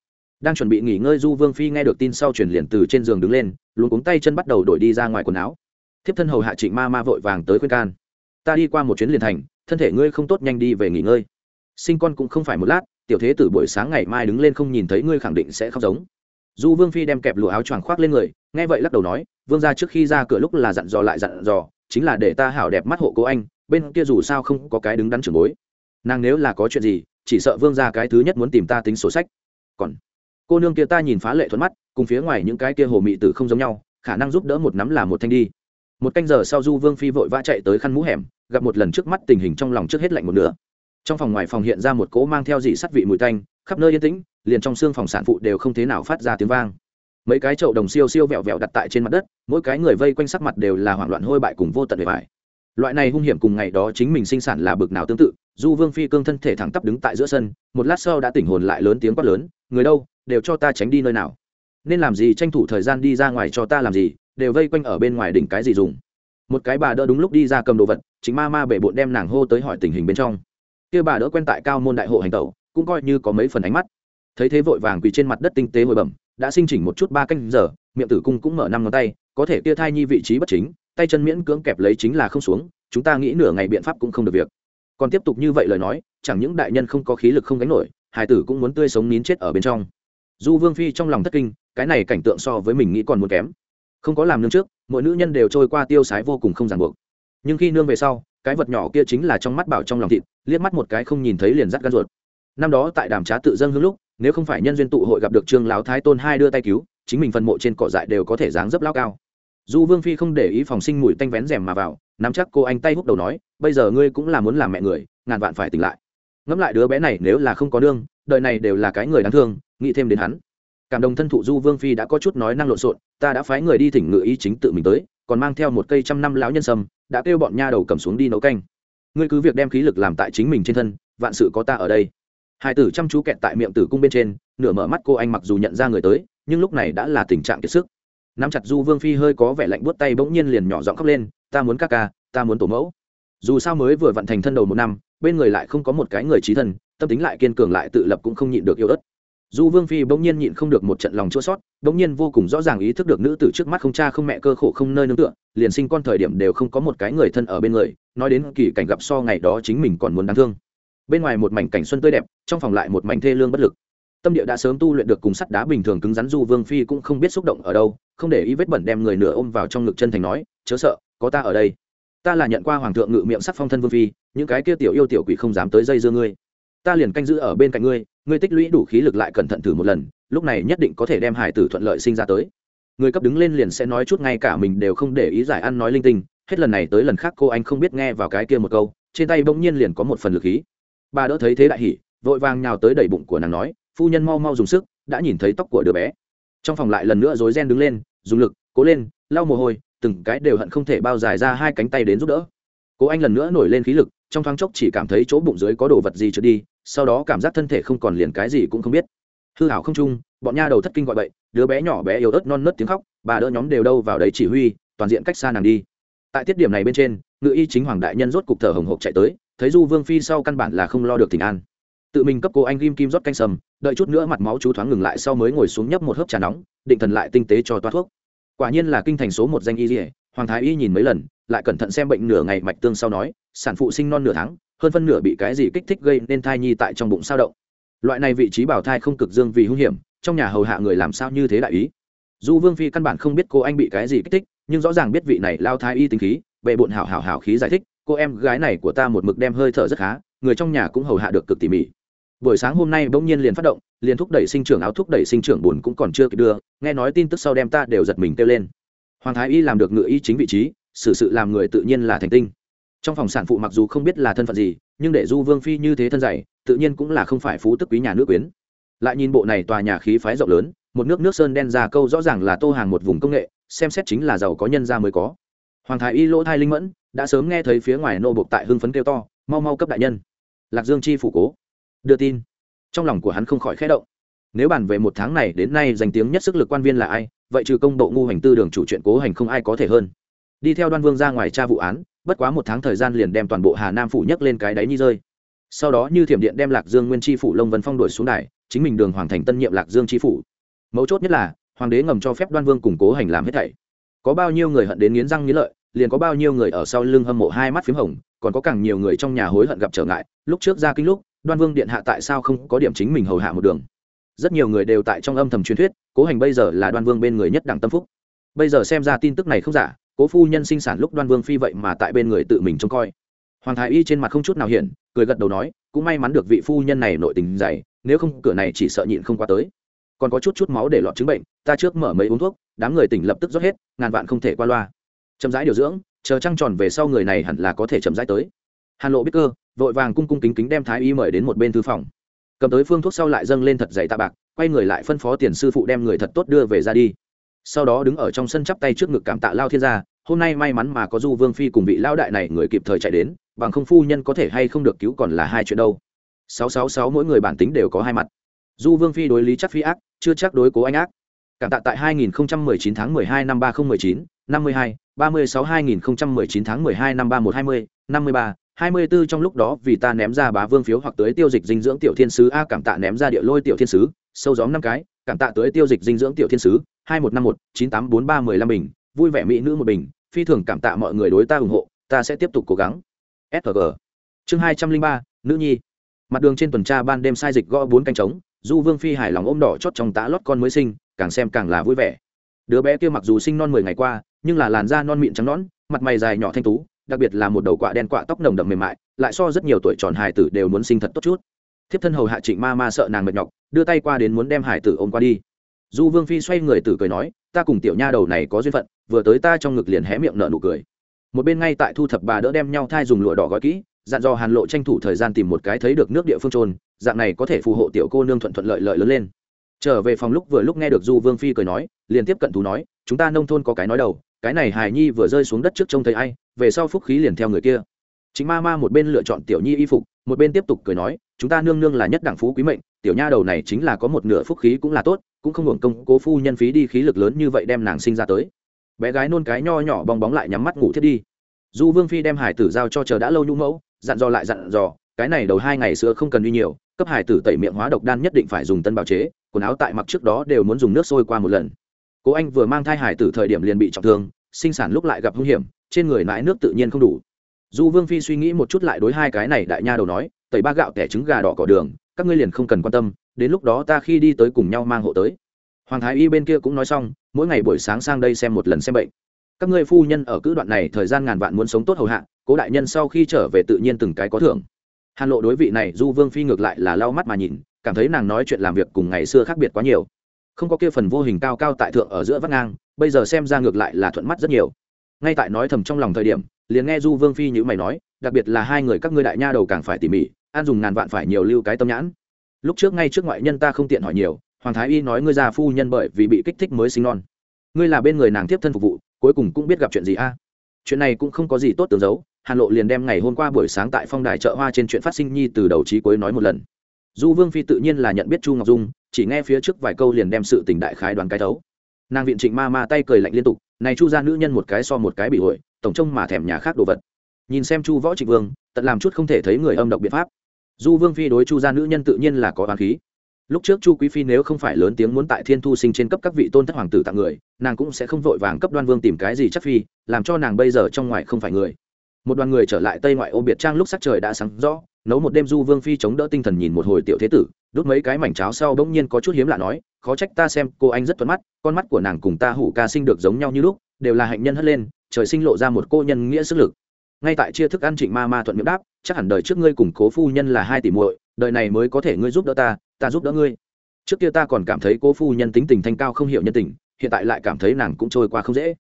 đang chuẩn bị nghỉ ngơi, du vương phi nghe được tin sau chuyển liền từ trên giường đứng lên luôn cuống tay chân bắt đầu đổi đi ra ngoài quần áo. Thiếp thân hầu hạ trịnh ma ma vội vàng tới khuyên can. Ta đi qua một chuyến liền thành, thân thể ngươi không tốt nhanh đi về nghỉ ngơi. Sinh con cũng không phải một lát, tiểu thế từ buổi sáng ngày mai đứng lên không nhìn thấy ngươi khẳng định sẽ khóc giống. Du vương phi đem kẹp lụa áo choàng khoác lên người, nghe vậy lắc đầu nói, vương ra trước khi ra cửa lúc là dặn dò lại dặn dò, chính là để ta hảo đẹp mắt hộ cố anh, bên kia dù sao không có cái đứng đắn trưởng bối. Nàng nếu là có chuyện gì, chỉ sợ vương ra cái thứ nhất muốn tìm ta tính sổ sách. Còn cô nương kia ta nhìn phá lệ thuận mắt, cùng phía ngoài những cái kia hồ mị tử không giống nhau, khả năng giúp đỡ một nắm là một thanh đi. Một canh giờ sau du vương phi vội vã chạy tới khăn mũ hẻm, gặp một lần trước mắt tình hình trong lòng trước hết lạnh một nửa. Trong phòng ngoài phòng hiện ra một cỗ mang theo dị sắt vị mùi tanh, khắp nơi yên tĩnh, liền trong xương phòng sản phụ đều không thế nào phát ra tiếng vang. Mấy cái chậu đồng siêu siêu vẹo vẹo đặt tại trên mặt đất, mỗi cái người vây quanh sắc mặt đều là hoảng loạn hôi bại cùng vô tận bề bài loại này hung hiểm cùng ngày đó chính mình sinh sản là bực nào tương tự, du vương phi cương thân thể thẳng tắp đứng tại giữa sân, một lát sau đã tỉnh hồn lại lớn tiếng quát lớn, người đâu? Đều cho ta tránh đi nơi nào. Nên làm gì tranh thủ thời gian đi ra ngoài cho ta làm gì, đều vây quanh ở bên ngoài đỉnh cái gì dùng. Một cái bà đỡ đúng lúc đi ra cầm đồ vật, chính ma ma bể bộn đem nàng hô tới hỏi tình hình bên trong. Kia bà đỡ quen tại cao môn đại hộ hành tẩu, cũng coi như có mấy phần ánh mắt. Thấy thế vội vàng quỳ trên mặt đất tinh tế hồi bẩm, đã sinh chỉnh một chút ba canh giờ, miệng tử cung cũng mở năm ngón tay, có thể kia thai nhi vị trí bất chính, tay chân miễn cưỡng kẹp lấy chính là không xuống, chúng ta nghĩ nửa ngày biện pháp cũng không được việc. Còn tiếp tục như vậy lời nói, chẳng những đại nhân không có khí lực không gánh nổi hải tử cũng muốn tươi sống nín chết ở bên trong du vương phi trong lòng thất kinh, cái này cảnh tượng so với mình nghĩ còn muốn kém. Không có làm nương trước, mỗi nữ nhân đều trôi qua tiêu sái vô cùng không ràng buộc. Nhưng khi nương về sau, cái vật nhỏ kia chính là trong mắt bảo trong lòng thịt, liếc mắt một cái không nhìn thấy liền rắt gan ruột. Năm đó tại đàm trá tự dâng hương lúc, nếu không phải nhân duyên tụ hội gặp được trương lão thái tôn hai đưa tay cứu, chính mình phần mộ trên cỏ dại đều có thể dáng dấp lao cao. Du vương phi không để ý phòng sinh mùi tanh vén rèm mà vào, nắm chắc cô anh tay húc đầu nói, bây giờ ngươi cũng là muốn làm mẹ người, ngàn vạn phải tỉnh lại. Ngẫm lại đứa bé này nếu là không có nương, đời này đều là cái người đáng thương nghĩ thêm đến hắn. Cảm động thân thụ du vương phi đã có chút nói năng lộn xộn, ta đã phái người đi thỉnh ngự ý chính tự mình tới, còn mang theo một cây trăm năm lão nhân sâm, đã kêu bọn nha đầu cầm xuống đi nấu canh. Ngươi cứ việc đem khí lực làm tại chính mình trên thân, vạn sự có ta ở đây. Hai tử chăm chú kẹt tại miệng tử cung bên trên, nửa mở mắt cô anh mặc dù nhận ra người tới, nhưng lúc này đã là tình trạng kiệt sức. Nắm chặt du vương phi hơi có vẻ lạnh buốt tay bỗng nhiên liền nhỏ giọng khóc lên, ta muốn ca ca, ta muốn tổ mẫu. Dù sao mới vừa vận thành thân đầu một năm, bên người lại không có một cái người trí thân, tâm tính lại kiên cường lại tự lập cũng không nhịn được yêu đất du vương phi bỗng nhiên nhịn không được một trận lòng chua sót bỗng nhiên vô cùng rõ ràng ý thức được nữ tử trước mắt không cha không mẹ cơ khổ không nơi nương tựa, liền sinh con thời điểm đều không có một cái người thân ở bên người, nói đến kỳ cảnh gặp so ngày đó chính mình còn muốn đáng thương. Bên ngoài một mảnh cảnh xuân tươi đẹp, trong phòng lại một mảnh thê lương bất lực. Tâm địa đã sớm tu luyện được cùng sắt đá bình thường cứng rắn du vương phi cũng không biết xúc động ở đâu, không để ý vết bẩn đem người nửa ôm vào trong ngực chân thành nói, chớ sợ, có ta ở đây. Ta là nhận qua hoàng thượng ngự miệng sắc phong thân vương phi, những cái kia tiểu yêu tiểu quỷ không dám tới dây dưa ngươi ta liền canh giữ ở bên cạnh ngươi ngươi tích lũy đủ khí lực lại cẩn thận thử một lần, lúc này nhất định có thể đem hải tử thuận lợi sinh ra tới. Người cấp đứng lên liền sẽ nói chút ngay cả mình đều không để ý giải ăn nói linh tinh, hết lần này tới lần khác cô anh không biết nghe vào cái kia một câu, trên tay bỗng nhiên liền có một phần lực khí. Bà đỡ thấy thế đại hỉ, vội vàng nhào tới đẩy bụng của nàng nói, phu nhân mau mau dùng sức, đã nhìn thấy tóc của đứa bé. Trong phòng lại lần nữa rối ren đứng lên, dùng lực, cố lên, lau mồ hôi, từng cái đều hận không thể bao dài ra hai cánh tay đến giúp đỡ. Cố anh lần nữa nổi lên khí lực, trong thoáng chốc chỉ cảm thấy chỗ bụng dưới có đồ vật gì trượt đi sau đó cảm giác thân thể không còn liền cái gì cũng không biết. Hư hảo không chung, bọn nha đầu thất kinh gọi bậy, đứa bé nhỏ bé yếu ớt non nớt tiếng khóc, bà đỡ nhóm đều đâu vào đấy chỉ huy, toàn diện cách xa nàng đi. Tại tiết điểm này bên trên, ngự y chính hoàng đại nhân rốt cục thở hồng hộc chạy tới, thấy du vương phi sau căn bản là không lo được tình an. Tự mình cấp cô anh kim kim rót canh sầm, đợi chút nữa mặt máu chú thoáng ngừng lại sau mới ngồi xuống nhấp một hớp trà nóng, định thần lại tinh tế cho toa thuốc. Quả nhiên là kinh thành số một danh y dỉa hoàng thái y nhìn mấy lần, lại cẩn thận xem bệnh nửa ngày mạch tương sau nói, sản phụ sinh non nửa tháng hơn phân nửa bị cái gì kích thích gây nên thai nhi tại trong bụng sao động. Loại này vị trí bảo thai không cực dương vì hung hiểm, trong nhà hầu hạ người làm sao như thế đại ý. Du vương phi căn bản không biết cô anh bị cái gì kích thích, nhưng rõ ràng biết vị này lao thai y tính khí, bệ bộn hảo hảo hảo khí giải thích, cô em gái này của ta một mực đem hơi thở rất khá, người trong nhà cũng hầu hạ được cực tỉ mỉ. Buổi sáng hôm nay bỗng nhiên liền phát động, liền thúc đẩy sinh trưởng áo thúc đẩy sinh trưởng buồn cũng còn chưa kịp đưa, nghe nói tin tức sau đem ta đều giật mình kêu lên. Hoàng thái y làm được ngựa y chính vị trí, xử sự làm người tự nhiên là thành tinh trong phòng sản phụ mặc dù không biết là thân phận gì, nhưng để du vương phi như thế thân dày tự nhiên cũng là không phải phú tức quý nhà nước quyến. Lại nhìn bộ này tòa nhà khí phái rộng lớn, một nước nước sơn đen già câu rõ ràng là tô hàng một vùng công nghệ, xem xét chính là giàu có nhân ra mới có. Hoàng thái y lỗ thai linh mẫn, đã sớm nghe thấy phía ngoài nô bộc tại hưng phấn kêu to, mau mau cấp đại nhân. Lạc dương chi phủ cố. Đưa tin. Trong lòng của hắn không khỏi khẽ động. Nếu bàn về một tháng này, đến nay danh tiếng nhất sức lực quan viên là ai, vậy trừ công bộ ngu hành tư đường chủ chuyện cố hành không ai có thể hơn. Đi theo đoan vương ra ngoài tra vụ án bất quá một tháng thời gian liền đem toàn bộ hà nam phủ nhấc lên cái đáy nhi rơi. Sau đó như thiểm điện đem lạc dương nguyên tri phủ lông vân phong đổi xuống đài, chính mình đường hoàng thành tân nhiệm lạc dương tri phủ. Mấu chốt nhất là, hoàng đế ngầm cho phép đoan vương củng cố hành làm hết thảy. Có bao nhiêu người hận đến nghiến răng nghiến lợi, liền có bao nhiêu người ở sau lưng hâm mộ hai mắt p h í m hồng, còn có càng nhiều người trong nhà hối hận gặp trở ngại. Lúc trước ra kinh lúc, đoan vương điện hạ tại sao không có điểm chính mình hầu hạ một đường? Rất nhiều người đều tại trong âm thầm truyền thuyết, cố hành bây giờ là đoan vương bên người nhất đẳng tâm phúc. Bây giờ xem ra tin tức này không giả cố phu nhân sinh sản lúc đoan vương phi vậy mà tại bên người tự mình trông coi. Hoàng thái y trên mặt không chút nào hiển, cười gật đầu nói, cũng may mắn được vị phu nhân này nội tình dày, nếu không, cửa này chỉ sợ nhịn không qua tới. Còn có chút chút máu để lọt chứng bệnh, ta trước mở mấy uống thuốc, đám người tỉnh lập tức rót hết, ngàn vạn không thể qua loa. Chậm rãi điều dưỡng, chờ trăng tròn về sau người này hẳn là có thể chậm rãi tới. Hàn lộ biết cơ, vội vàng cung cung kính kính đem thái y mời đến một bên thư phòng. Cầm tới phương thuốc sau lại dâng lên thật dày tạ bạc, quay người lại phân phó tiền sư phụ đem người thật tốt đưa về ra đi sau đó đứng ở trong sân chắp tay trước ngực cảm tạ lao thiên gia hôm nay may mắn mà có du vương phi cùng vị lao đại này người kịp thời chạy đến bằng không phu nhân có thể hay không được cứu còn là hai chuyện đâu. Sáu sáu sáu mỗi người bản tính đều có hai mặt. Du vương phi đối lý chắc phi ác chưa chắc đối cố anh ác. Cảm tạ tại 2019 tháng 12 năm 3019, 52, 36 2019 tháng 12 năm 3120, 53, 24 trong lúc đó vì ta ném ra bá vương phiếu hoặc tới tiêu dịch dinh dưỡng tiểu thiên sứ a cảm tạ ném ra địa lôi tiểu thiên sứ sâu gióm năm cái cảm tạ tới tiêu dịch dinh dưỡng tiểu thiên sứ 2151 984315 bình, vui vẻ mỹ nữ một bình, phi thường cảm tạ mọi người đối ta ủng hộ, ta sẽ tiếp tục cố gắng. Sg chương hai trăm linh ba, nữ nhi. Mặt đường trên tuần tra ban đêm sai dịch gõ bốn canh trống, du vương phi hài lòng ôm đỏ chót trong tã lót con mới sinh, càng xem càng là vui vẻ. Đứa bé kia mặc dù sinh non mười ngày qua, nhưng là làn da non mịn trắng nõn, mặt mày dài nhỏ thanh tú, đặc biệt là một đầu quạ đen quạ tóc nồng đậm mềm mại, lại so rất nhiều tuổi tròn hài tử đều muốn sinh thật tốt chút thiếp thân hầu hạ trịnh ma ma sợ nàng mệt nhọc, đưa tay qua đến muốn đem hải tử ôm qua đi. Du vương phi xoay người tử cười nói, ta cùng tiểu nha đầu này có duyên phận, vừa tới ta trong ngực liền hé miệng nở nụ cười. Một bên ngay tại thu thập bà đỡ đem nhau thai dùng lụa đỏ gói kỹ, dặn dò hàn lộ tranh thủ thời gian tìm một cái thấy được nước địa phương trôn, dạng này có thể phù hộ tiểu cô nương thuận thuận lợi lợi lớn lên. Trở về phòng lúc vừa lúc nghe được du vương phi cười nói, liền tiếp cận thú nói, chúng ta nông thôn có cái nói đầu, cái này hài nhi vừa rơi xuống đất trước trông thấy ai, về sau phúc khí liền theo người kia. Chính ma ma một bên lựa chọn tiểu nhi y phục, một bên tiếp tục cười nói chúng ta nương nương là nhất đẳng phú quý mệnh, tiểu nha đầu này chính là có một nửa phúc khí cũng là tốt, cũng không hưởng công cố phu nhân phí đi khí lực lớn như vậy đem nàng sinh ra tới. Bé gái nôn cái nho nhỏ bong bóng lại nhắm mắt ngủ thiết đi. Du vương phi đem hải tử giao cho chờ đã lâu nhũ mẫu, dặn dò lại dặn dò, cái này đầu hai ngày sữa không cần đi nhiều, cấp hải tử tẩy miệng hóa độc đan nhất định phải dùng tân bào chế, quần áo tại mặc trước đó đều muốn dùng nước sôi qua một lần. Cố anh vừa mang thai hải tử thời điểm liền bị trọng thương, sinh sản lúc lại gặp hung hiểm, trên người mãi nước tự nhiên không đủ. Du vương phi suy nghĩ một chút lại đối hai cái này đại nha đầu nói tẩy ba gạo tẻ trứng gà đỏ cỏ đường, các ngươi liền không cần quan tâm, đến lúc đó ta khi đi tới cùng nhau mang hộ tới. Hoàng thái y bên kia cũng nói xong, mỗi ngày buổi sáng sang đây xem một lần xem bệnh. Các ngươi phu nhân ở cữ đoạn này thời gian ngàn vạn muốn sống tốt hầu hạ, cố đại nhân sau khi trở về tự nhiên từng cái có thưởng. Hàn lộ đối vị này du vương phi ngược lại là lau mắt mà nhìn, cảm thấy nàng nói chuyện làm việc cùng ngày xưa khác biệt quá nhiều. Không có kia phần vô hình cao cao tại thượng ở giữa vắt ngang, bây giờ xem ra ngược lại là thuận mắt rất nhiều. Ngay tại nói thầm trong lòng thời điểm, liền nghe du vương phi như mày nói, đặc biệt là hai người các ngươi đại nha đầu càng phải tỉ mỉ an dùng ngàn vạn phải nhiều lưu cái tâm nhãn. Lúc trước ngay trước ngoại nhân ta không tiện hỏi nhiều, hoàng thái y nói ngươi già phu nhân bởi vì bị kích thích mới sinh non. Ngươi là bên người nàng tiếp thân phục vụ, cuối cùng cũng biết gặp chuyện gì a? Chuyện này cũng không có gì tốt tường giấu, hàn lộ liền đem ngày hôm qua buổi sáng tại phong đài chợ hoa trên chuyện phát sinh nhi từ đầu trí cuối nói một lần. Du vương phi tự nhiên là nhận biết chu ngọc dung, chỉ nghe phía trước vài câu liền đem sự tình đại khái đoán cái thấu. Nàng viện trịnh ma ma tay cười lạnh liên tục, này chu ra nữ nhân một cái so một cái bị hội tổng trông mà thèm nhà khác đồ vật. Nhìn xem chu võ trịnh vương, tận làm chút không thể thấy người âm độc biện pháp du vương phi đối chu gia nữ nhân tự nhiên là có oán khí. Lúc trước chu quý phi nếu không phải lớn tiếng muốn tại thiên thu sinh trên cấp các vị tôn thất hoàng tử tặng người, nàng cũng sẽ không vội vàng cấp đoan vương tìm cái gì chắc phi, làm cho nàng bây giờ trong ngoài không phải người. Một đoàn người trở lại tây ngoại ô biệt trang lúc sắc trời đã sáng rõ, nấu một đêm du vương phi chống đỡ tinh thần nhìn một hồi tiểu thế tử đốt mấy cái mảnh cháo sau bỗng nhiên có chút hiếm lạ nói, khó trách ta xem cô anh rất thuận mắt, con mắt của nàng cùng ta hủ ca sinh được giống nhau như lúc, đều là hạnh nhân hất lên, trời sinh lộ ra một cô nhân nghĩa sức lực ngay tại chia thức ăn trịnh ma ma thuận miệng đáp chắc hẳn đời trước ngươi cùng cố phu nhân là hai tỷ muội đời này mới có thể ngươi giúp đỡ ta ta giúp đỡ ngươi. Trước kia ta còn cảm thấy cố phu nhân tính tình thanh cao không hiểu nhân tình hiện tại lại cảm thấy nàng cũng trôi qua không dễ.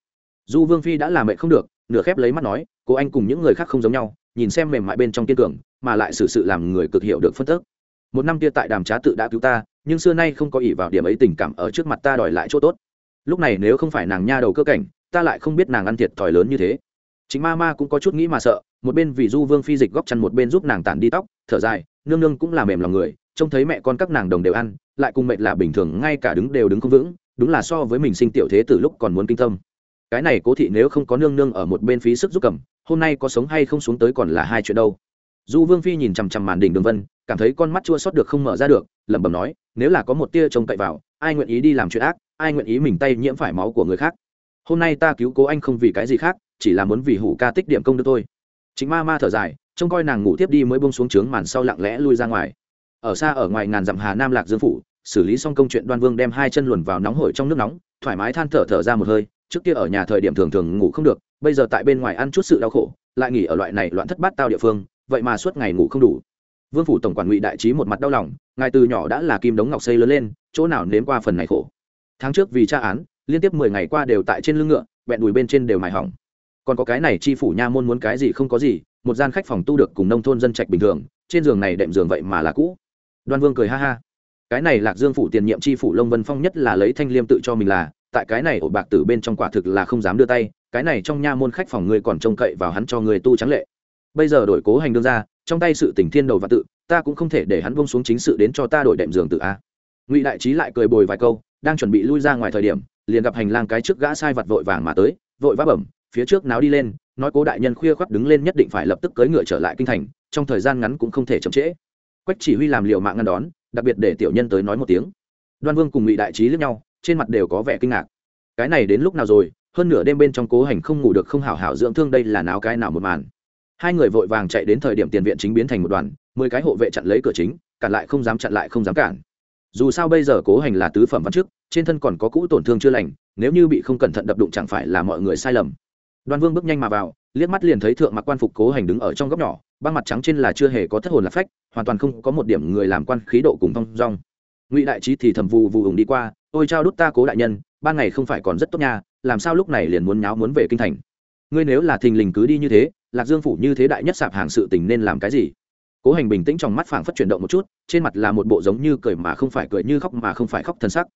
Du vương phi đã làm mẹ không được nửa khép lấy mắt nói cô anh cùng những người khác không giống nhau nhìn xem mềm mại bên trong kiên cường mà lại xử sự, sự làm người cực hiểu được phân tức. Một năm kia tại đàm trá tự đã cứu ta nhưng xưa nay không có ỷ vào điểm ấy tình cảm ở trước mặt ta đòi lại chỗ tốt. Lúc này nếu không phải nàng nha đầu cơ cảnh ta lại không biết nàng ăn thiệt thòi lớn như thế chính ma ma cũng có chút nghĩ mà sợ, một bên vì du vương phi dịch góc chăn một bên giúp nàng tản đi tóc, thở dài, nương nương cũng là mềm lòng người, trông thấy mẹ con các nàng đồng đều ăn, lại cùng mệnh là bình thường, ngay cả đứng đều đứng không vững, đúng là so với mình sinh tiểu thế từ lúc còn muốn kinh tâm. Cái này cố thị nếu không có nương nương ở một bên phí sức giúp cầm, hôm nay có sống hay không xuống tới còn là hai chuyện đâu. Du vương phi nhìn chằm chằm màn đỉnh đường vân, cảm thấy con mắt chua sót được không mở ra được, lẩm bẩm nói, nếu là có một tia trông cậy vào, ai nguyện ý đi làm chuyện ác, ai nguyện ý mình tay nhiễm phải máu của người khác? Hôm nay ta cứu cố anh không vì cái gì khác chỉ là muốn vì hủ ca tích điểm công đức thôi. Chính ma ma thở dài, trông coi nàng ngủ tiếp đi mới bông xuống trướng màn sau lặng lẽ lui ra ngoài. Ở xa ở ngoài ngàn dặm hà nam lạc dương phủ, xử lý xong công chuyện đoan vương đem hai chân luồn vào nóng hổi trong nước nóng, thoải mái than thở thở ra một hơi, trước kia ở nhà thời điểm thường thường ngủ không được, bây giờ tại bên ngoài ăn chút sự đau khổ, lại nghỉ ở loại này loạn thất bát tao địa phương, vậy mà suốt ngày ngủ không đủ. Vương phủ tổng quản ngụy đại trí một mặt đau lòng, ngài từ nhỏ đã là kim đống ngọc xây lớn lên, chỗ nào nếm qua phần này khổ. Tháng trước vì tra án, liên tiếp mười ngày qua đều tại trên lưng ngựa vẹn đùi bên trên đều mài hỏng còn có cái này chi phủ nha môn muốn cái gì không có gì, một gian khách phòng tu được cùng nông thôn dân trạch bình thường, trên giường này đệm giường vậy mà là cũ. Đoan vương cười ha ha. Cái này lạc dương phủ tiền nhiệm chi phủ lông vân phong nhất là lấy thanh liêm tự cho mình là, tại cái này ổ bạc tử bên trong quả thực là không dám đưa tay, cái này trong nha môn khách phòng ngươi còn trông cậy vào hắn cho người tu trắng lệ. Bây giờ đổi cố hành đương ra, trong tay sự tình thiên đầu và tự, ta cũng không thể để hắn bông xuống chính sự đến cho ta đổi đệm giường tự a. Ngụy đại trí lại cười bồi vài câu, đang chuẩn bị lui ra ngoài thời điểm, liền gặp hành lang cái trước gã sai vặt vội vàng mà tới, vội vã bẩm phía trước náo đi lên, nói cố đại nhân khuya khoác đứng lên nhất định phải lập tức cưỡi ngựa trở lại kinh thành, trong thời gian ngắn cũng không thể chậm trễ. Quách chỉ huy làm liệu mạng ngăn đón, đặc biệt để tiểu nhân tới nói một tiếng. Đoan vương cùng ngụy đại trí lướt nhau, trên mặt đều có vẻ kinh ngạc. Cái này đến lúc nào rồi, hơn nửa đêm bên trong cố hành không ngủ được không hảo hảo dưỡng thương đây là náo cái nào một màn. Hai người vội vàng chạy đến thời điểm tiền viện chính biến thành một đoàn, mười cái hộ vệ chặn lấy cửa chính, cản lại không dám chặn lại không dám cản. Dù sao bây giờ cố hành là tứ phẩm văn chức, trên thân còn có cũ tổn thương chưa lành, nếu như bị không cẩn thận đập đụng chẳng phải là mọi người sai lầm đoan vương bước nhanh mà vào, liếc mắt liền thấy thượng mặc quan phục cố hành đứng ở trong góc nhỏ, băng mặt trắng trên là chưa hề có thất hồn lạc phách, hoàn toàn không có một điểm người làm quan khí độ cùng thong dong. Ngụy đại trí thì thầm vù vù ủng đi qua, ôi trao đút ta cố đại nhân, ban ngày không phải còn rất tốt nha, làm sao lúc này liền muốn nháo muốn về kinh thành? Ngươi nếu là thình lình cứ đi như thế, lạc dương phủ như thế đại nhất sạp hàng sự tình nên làm cái gì? Cố hành bình tĩnh trong mắt phảng phất chuyển động một chút, trên mặt là một bộ giống như cười mà không phải cười như khóc mà không phải khóc thân sắc.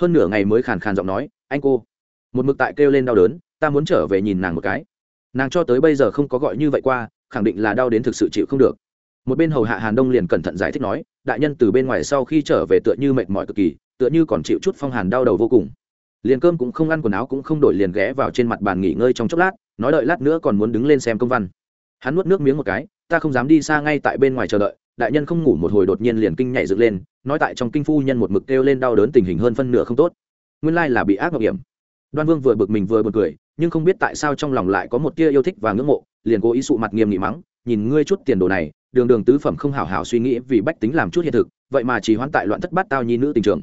Hơn nửa ngày mới khàn khàn giọng nói, anh cô. Một mực tại kêu lên đau đớn ta muốn trở về nhìn nàng một cái. Nàng cho tới bây giờ không có gọi như vậy qua, khẳng định là đau đến thực sự chịu không được. Một bên hầu hạ hàn đông liền cẩn thận giải thích nói, đại nhân từ bên ngoài sau khi trở về tựa như mệt mỏi cực kỳ, tựa như còn chịu chút phong hàn đau đầu vô cùng. Liền cơm cũng không ăn quần áo cũng không đổi liền ghé vào trên mặt bàn nghỉ ngơi trong chốc lát, nói đợi lát nữa còn muốn đứng lên xem công văn. Hắn nuốt nước miếng một cái, ta không dám đi xa ngay tại bên ngoài chờ đợi, đại nhân không ngủ một hồi đột nhiên liền kinh nhảy dựng lên, nói tại trong kinh phu nhân một mực kêu lên đau đớn tình hình hơn phân nửa không tốt. Nguyên lai là bị ác mộng hiểm. Đoan vương vừa bực mình vừa bực cười nhưng không biết tại sao trong lòng lại có một tia yêu thích và ngưỡng mộ, liền cố ý sụ mặt nghiêm nghị mắng, nhìn ngươi chút tiền đồ này, đường đường tứ phẩm không hảo hảo suy nghĩ vì bách tính làm chút hiện thực, vậy mà chỉ hoãn tại loạn thất bát tao nhi nữ tình trường.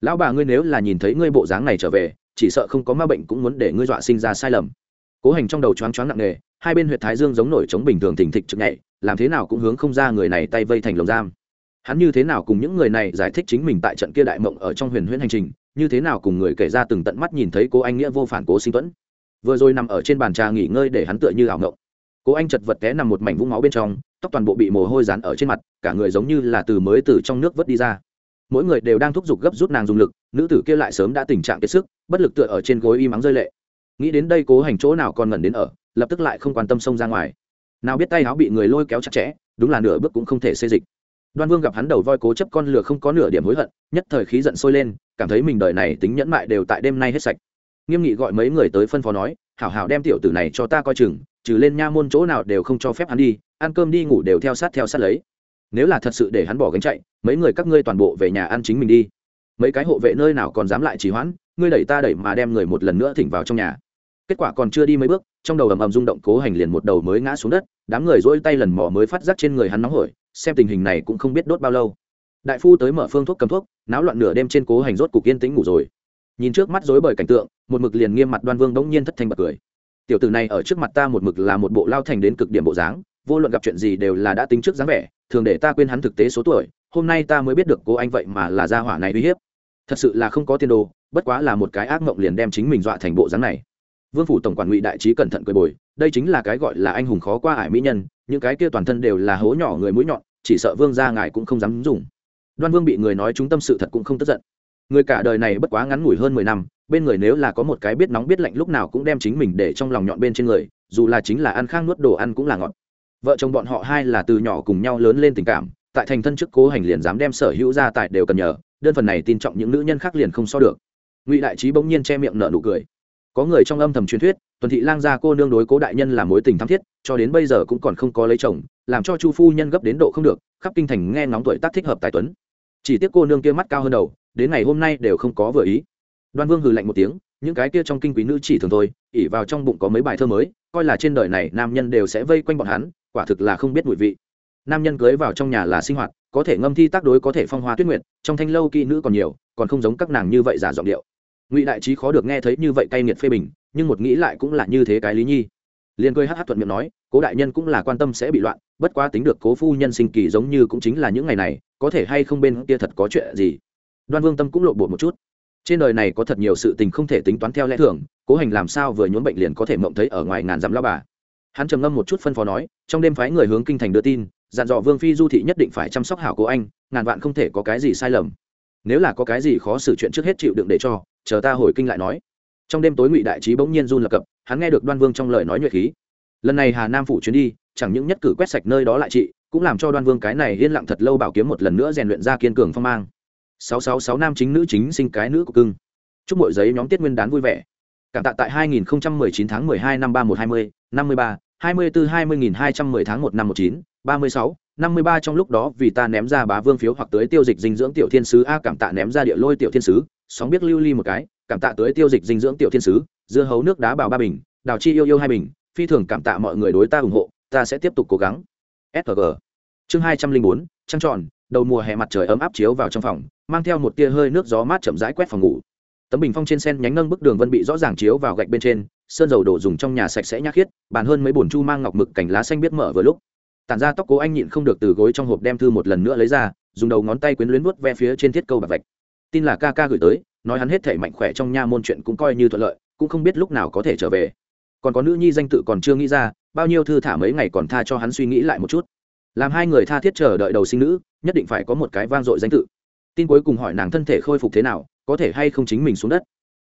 Lão bà ngươi nếu là nhìn thấy ngươi bộ dáng này trở về, chỉ sợ không có ma bệnh cũng muốn để ngươi dọa sinh ra sai lầm. Cố hành trong đầu choáng choáng nặng nề, hai bên huyệt thái dương giống nổi trống bình thường thỉnh thịch trực nhảy, làm thế nào cũng hướng không ra người này tay vây thành lồng giam. Hắn như thế nào cùng những người này giải thích chính mình tại trận kia đại mộng ở trong huyền huyễn hành trình, như thế nào cùng người kể ra từng tận mắt nhìn thấy cô anh nghĩa vô phản cố sinh tuẫn vừa rồi nằm ở trên bàn trà nghỉ ngơi để hắn tựa như ảo ngộng. Cố anh chật vật té nằm một mảnh vũng máu bên trong, tóc toàn bộ bị mồ hôi dán ở trên mặt, cả người giống như là từ mới từ trong nước vớt đi ra. Mỗi người đều đang thúc giục gấp rút nàng dùng lực, nữ tử kia lại sớm đã tình trạng kiệt sức, bất lực tựa ở trên gối y mắng rơi lệ. Nghĩ đến đây cố hành chỗ nào còn ngẩn đến ở, lập tức lại không quan tâm xông ra ngoài. Nào biết tay áo bị người lôi kéo chặt chẽ, đúng là nửa bước cũng không thể xê dịch. Đoan vương gặp hắn đầu voi cố chấp con lửa không có nửa điểm hối hận, nhất thời khí giận sôi lên, cảm thấy mình đời này tính nhẫn mại đều tại đêm nay hết sạch nghiêm nghị gọi mấy người tới phân phó nói, hảo hảo đem tiểu tử này cho ta coi chừng, trừ lên nha môn chỗ nào đều không cho phép hắn đi, ăn cơm đi ngủ đều theo sát theo sát lấy. Nếu là thật sự để hắn bỏ gánh chạy, mấy người các ngươi toàn bộ về nhà ăn chính mình đi. Mấy cái hộ vệ nơi nào còn dám lại trì hoãn, ngươi đẩy ta đẩy mà đem người một lần nữa thỉnh vào trong nhà. Kết quả còn chưa đi mấy bước, trong đầu ầm ầm rung động cố hành liền một đầu mới ngã xuống đất, đám người dỗi tay lần mò mới phát giác trên người hắn nóng hổi, xem tình hình này cũng không biết đốt bao lâu. Đại phu tới mở phương thuốc cầm thuốc, náo loạn nửa đêm trên cố hành rốt cục yên tĩnh ngủ rồi nhìn trước mắt rối bời cảnh tượng, một mực liền nghiêm mặt đoan vương bỗng nhiên thất thanh bật cười. Tiểu tử này ở trước mặt ta một mực là một bộ lao thành đến cực điểm bộ dáng, vô luận gặp chuyện gì đều là đã tính trước dáng vẻ, thường để ta quên hắn thực tế số tuổi, hôm nay ta mới biết được cô anh vậy mà là gia hỏa này uy hiếp. Thật sự là không có tiền đồ, bất quá là một cái ác mộng liền đem chính mình dọa thành bộ dáng này. Vương phủ tổng quản ngụy đại trí cẩn thận cười bồi, đây chính là cái gọi là anh hùng khó qua ải mỹ nhân, những cái kia toàn thân đều là hố nhỏ người mũi nhọn, chỉ sợ vương ra ngài cũng không dám dùng. Đoan vương bị người nói chúng tâm sự thật cũng không tức giận người cả đời này bất quá ngắn ngủi hơn mười năm, bên người nếu là có một cái biết nóng biết lạnh lúc nào cũng đem chính mình để trong lòng nhọn bên trên người, dù là chính là ăn khang nuốt đồ ăn cũng là ngọt. Vợ chồng bọn họ hai là từ nhỏ cùng nhau lớn lên tình cảm, tại thành thân trước cố hành liền dám đem sở hữu gia tại đều cần nhờ, đơn phần này tin trọng những nữ nhân khác liền không so được. Ngụy đại trí bỗng nhiên che miệng nở nụ cười. Có người trong âm thầm truyền thuyết, tuần thị lang gia cô nương đối cố đại nhân là mối tình thắm thiết, cho đến bây giờ cũng còn không có lấy chồng, làm cho chu phu nhân gấp đến độ không được, khắp kinh thành nghe ngóng tuổi tác thích hợp tài tuấn. Chỉ tiếc cô nương kia mắt cao hơn đầu đến ngày hôm nay đều không có vừa ý. Đoan vương hừ lạnh một tiếng, những cái kia trong kinh quý nữ chỉ thường thôi ỉ vào trong bụng có mấy bài thơ mới, coi là trên đời này nam nhân đều sẽ vây quanh bọn hắn, quả thực là không biết mùi vị. Nam nhân cưới vào trong nhà là sinh hoạt, có thể ngâm thi tác đối có thể phong hoa tuyết nguyệt, trong thanh lâu kỹ nữ còn nhiều, còn không giống các nàng như vậy giả giọng điệu. Ngụy đại trí khó được nghe thấy như vậy cay nghiệt phê bình, nhưng một nghĩ lại cũng là như thế cái lý nhi. Liền cười hát hát thuận miệng nói, cố đại nhân cũng là quan tâm sẽ bị loạn, bất quá tính được cố phu nhân sinh kỳ giống như cũng chính là những ngày này, có thể hay không bên kia thật có chuyện gì? Đoan vương tâm cũng lộ bột một chút. Trên đời này có thật nhiều sự tình không thể tính toán theo lẽ thường, cố hành làm sao vừa nhốn bệnh liền có thể mộng thấy ở ngoài ngàn dặm lao bà. Hắn trầm ngâm một chút phân phó nói, trong đêm phái người hướng kinh thành đưa tin, dặn dò vương phi du thị nhất định phải chăm sóc hảo cố anh, ngàn vạn không thể có cái gì sai lầm. Nếu là có cái gì khó xử chuyện trước hết chịu đựng để cho, chờ ta hồi kinh lại nói. Trong đêm tối ngụy đại trí bỗng nhiên run lập cập, hắn nghe được đoan vương trong lời nói nhuệ khí. Lần này hà nam phủ chuyến đi, chẳng những nhất cử quét sạch nơi đó lại trị, cũng làm cho đoan vương cái này yên lặng thật lâu bảo kiếm một lần nữa rèn luyện ra kiên cường phong mang sáu sáu sáu nam chính nữ chính sinh cái nữ của cưng. Chúc mọi giấy nhóm tiết nguyên đán vui vẻ. Cảm tạ tại 2019 tháng 12 năm 3120, 53, 24 20210 tháng 1 năm 19, 36, 53 trong lúc đó vì ta ném ra bá vương phiếu hoặc tới tiêu dịch dinh dưỡng tiểu thiên sứ. A cảm tạ ném ra địa lôi tiểu thiên sứ. Sóng biết lưu ly một cái. Cảm tạ tới tiêu dịch dinh dưỡng tiểu thiên sứ. Dưa hấu nước đá bảo ba bình. Đào chi yêu yêu hai bình. Phi thường cảm tạ mọi người đối ta ủng hộ. Ta sẽ tiếp tục cố gắng. Sg chương hai trăm linh bốn trăng tròn đầu mùa hè mặt trời ấm áp chiếu vào trong phòng, mang theo một tia hơi nước gió mát chậm rãi quét phòng ngủ. Tấm bình phong trên sen nhánh nâng bức đường vân bị rõ ràng chiếu vào gạch bên trên, sơn dầu đổ dùng trong nhà sạch sẽ nhác khiết, bàn hơn mấy bồn chu mang ngọc mực cành lá xanh biết mở vừa lúc. Tản ra tóc cố anh nhịn không được từ gối trong hộp đem thư một lần nữa lấy ra, dùng đầu ngón tay quyến luyến vuốt ve phía trên thiết câu bạc vạch. Tin là ca ca gửi tới, nói hắn hết thể mạnh khỏe trong nha môn chuyện cũng coi như thuận lợi, cũng không biết lúc nào có thể trở về. Còn có nữ nhi danh tự còn chưa nghĩ ra, bao nhiêu thư thả mấy ngày còn tha cho hắn suy nghĩ lại một chút làm hai người tha thiết chờ đợi đầu sinh nữ, nhất định phải có một cái vang dội danh tự. Tin cuối cùng hỏi nàng thân thể khôi phục thế nào, có thể hay không chính mình xuống đất.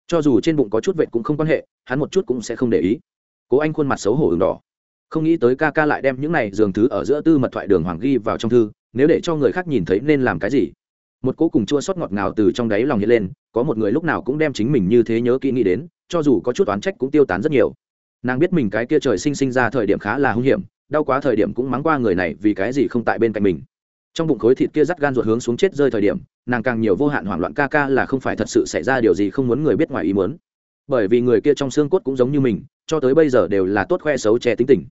Cho dù trên bụng có chút vệt cũng không quan hệ, hắn một chút cũng sẽ không để ý. Cố anh khuôn mặt xấu hổ ửng đỏ. Không nghĩ tới ca ca lại đem những này dường thứ ở giữa tư mật thoại đường hoàng ghi vào trong thư, nếu để cho người khác nhìn thấy nên làm cái gì? Một cố cùng chua xót ngọt ngào từ trong đáy lòng hiện lên, có một người lúc nào cũng đem chính mình như thế nhớ kỹ nghĩ đến, cho dù có chút oán trách cũng tiêu tán rất nhiều. Nàng biết mình cái kia trời sinh sinh ra thời điểm khá là hung hiểm đau quá thời điểm cũng mắng qua người này vì cái gì không tại bên cạnh mình. Trong bụng khối thịt kia dắt gan ruột hướng xuống chết rơi thời điểm, nàng càng nhiều vô hạn hoảng loạn ca ca là không phải thật sự xảy ra điều gì không muốn người biết ngoài ý muốn. Bởi vì người kia trong xương cốt cũng giống như mình, cho tới bây giờ đều là tốt khoe xấu che tính tình.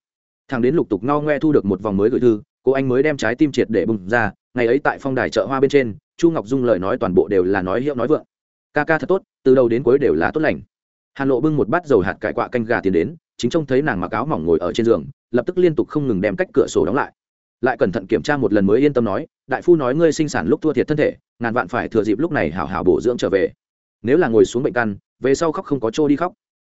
Thằng đến lục tục no ngoe thu được một vòng mới gửi thư, cô anh mới đem trái tim triệt để bùng ra, ngày ấy tại phong đài chợ hoa bên trên, chu ngọc dung lời nói toàn bộ đều là nói hiệu nói vượng. Ca ca thật tốt, từ đầu đến cuối đều là tốt lành. Hàn lộ bưng một bát dầu hạt cải quạ canh gà tiến đến chính trông thấy nàng mặc áo mỏng ngồi ở trên giường, lập tức liên tục không ngừng đem cách cửa sổ đóng lại. Lại cẩn thận kiểm tra một lần mới yên tâm nói, đại phu nói ngươi sinh sản lúc thua thiệt thân thể, ngàn vạn phải thừa dịp lúc này hảo hảo bổ dưỡng trở về. Nếu là ngồi xuống bệnh căn, về sau khóc không có chỗ đi khóc.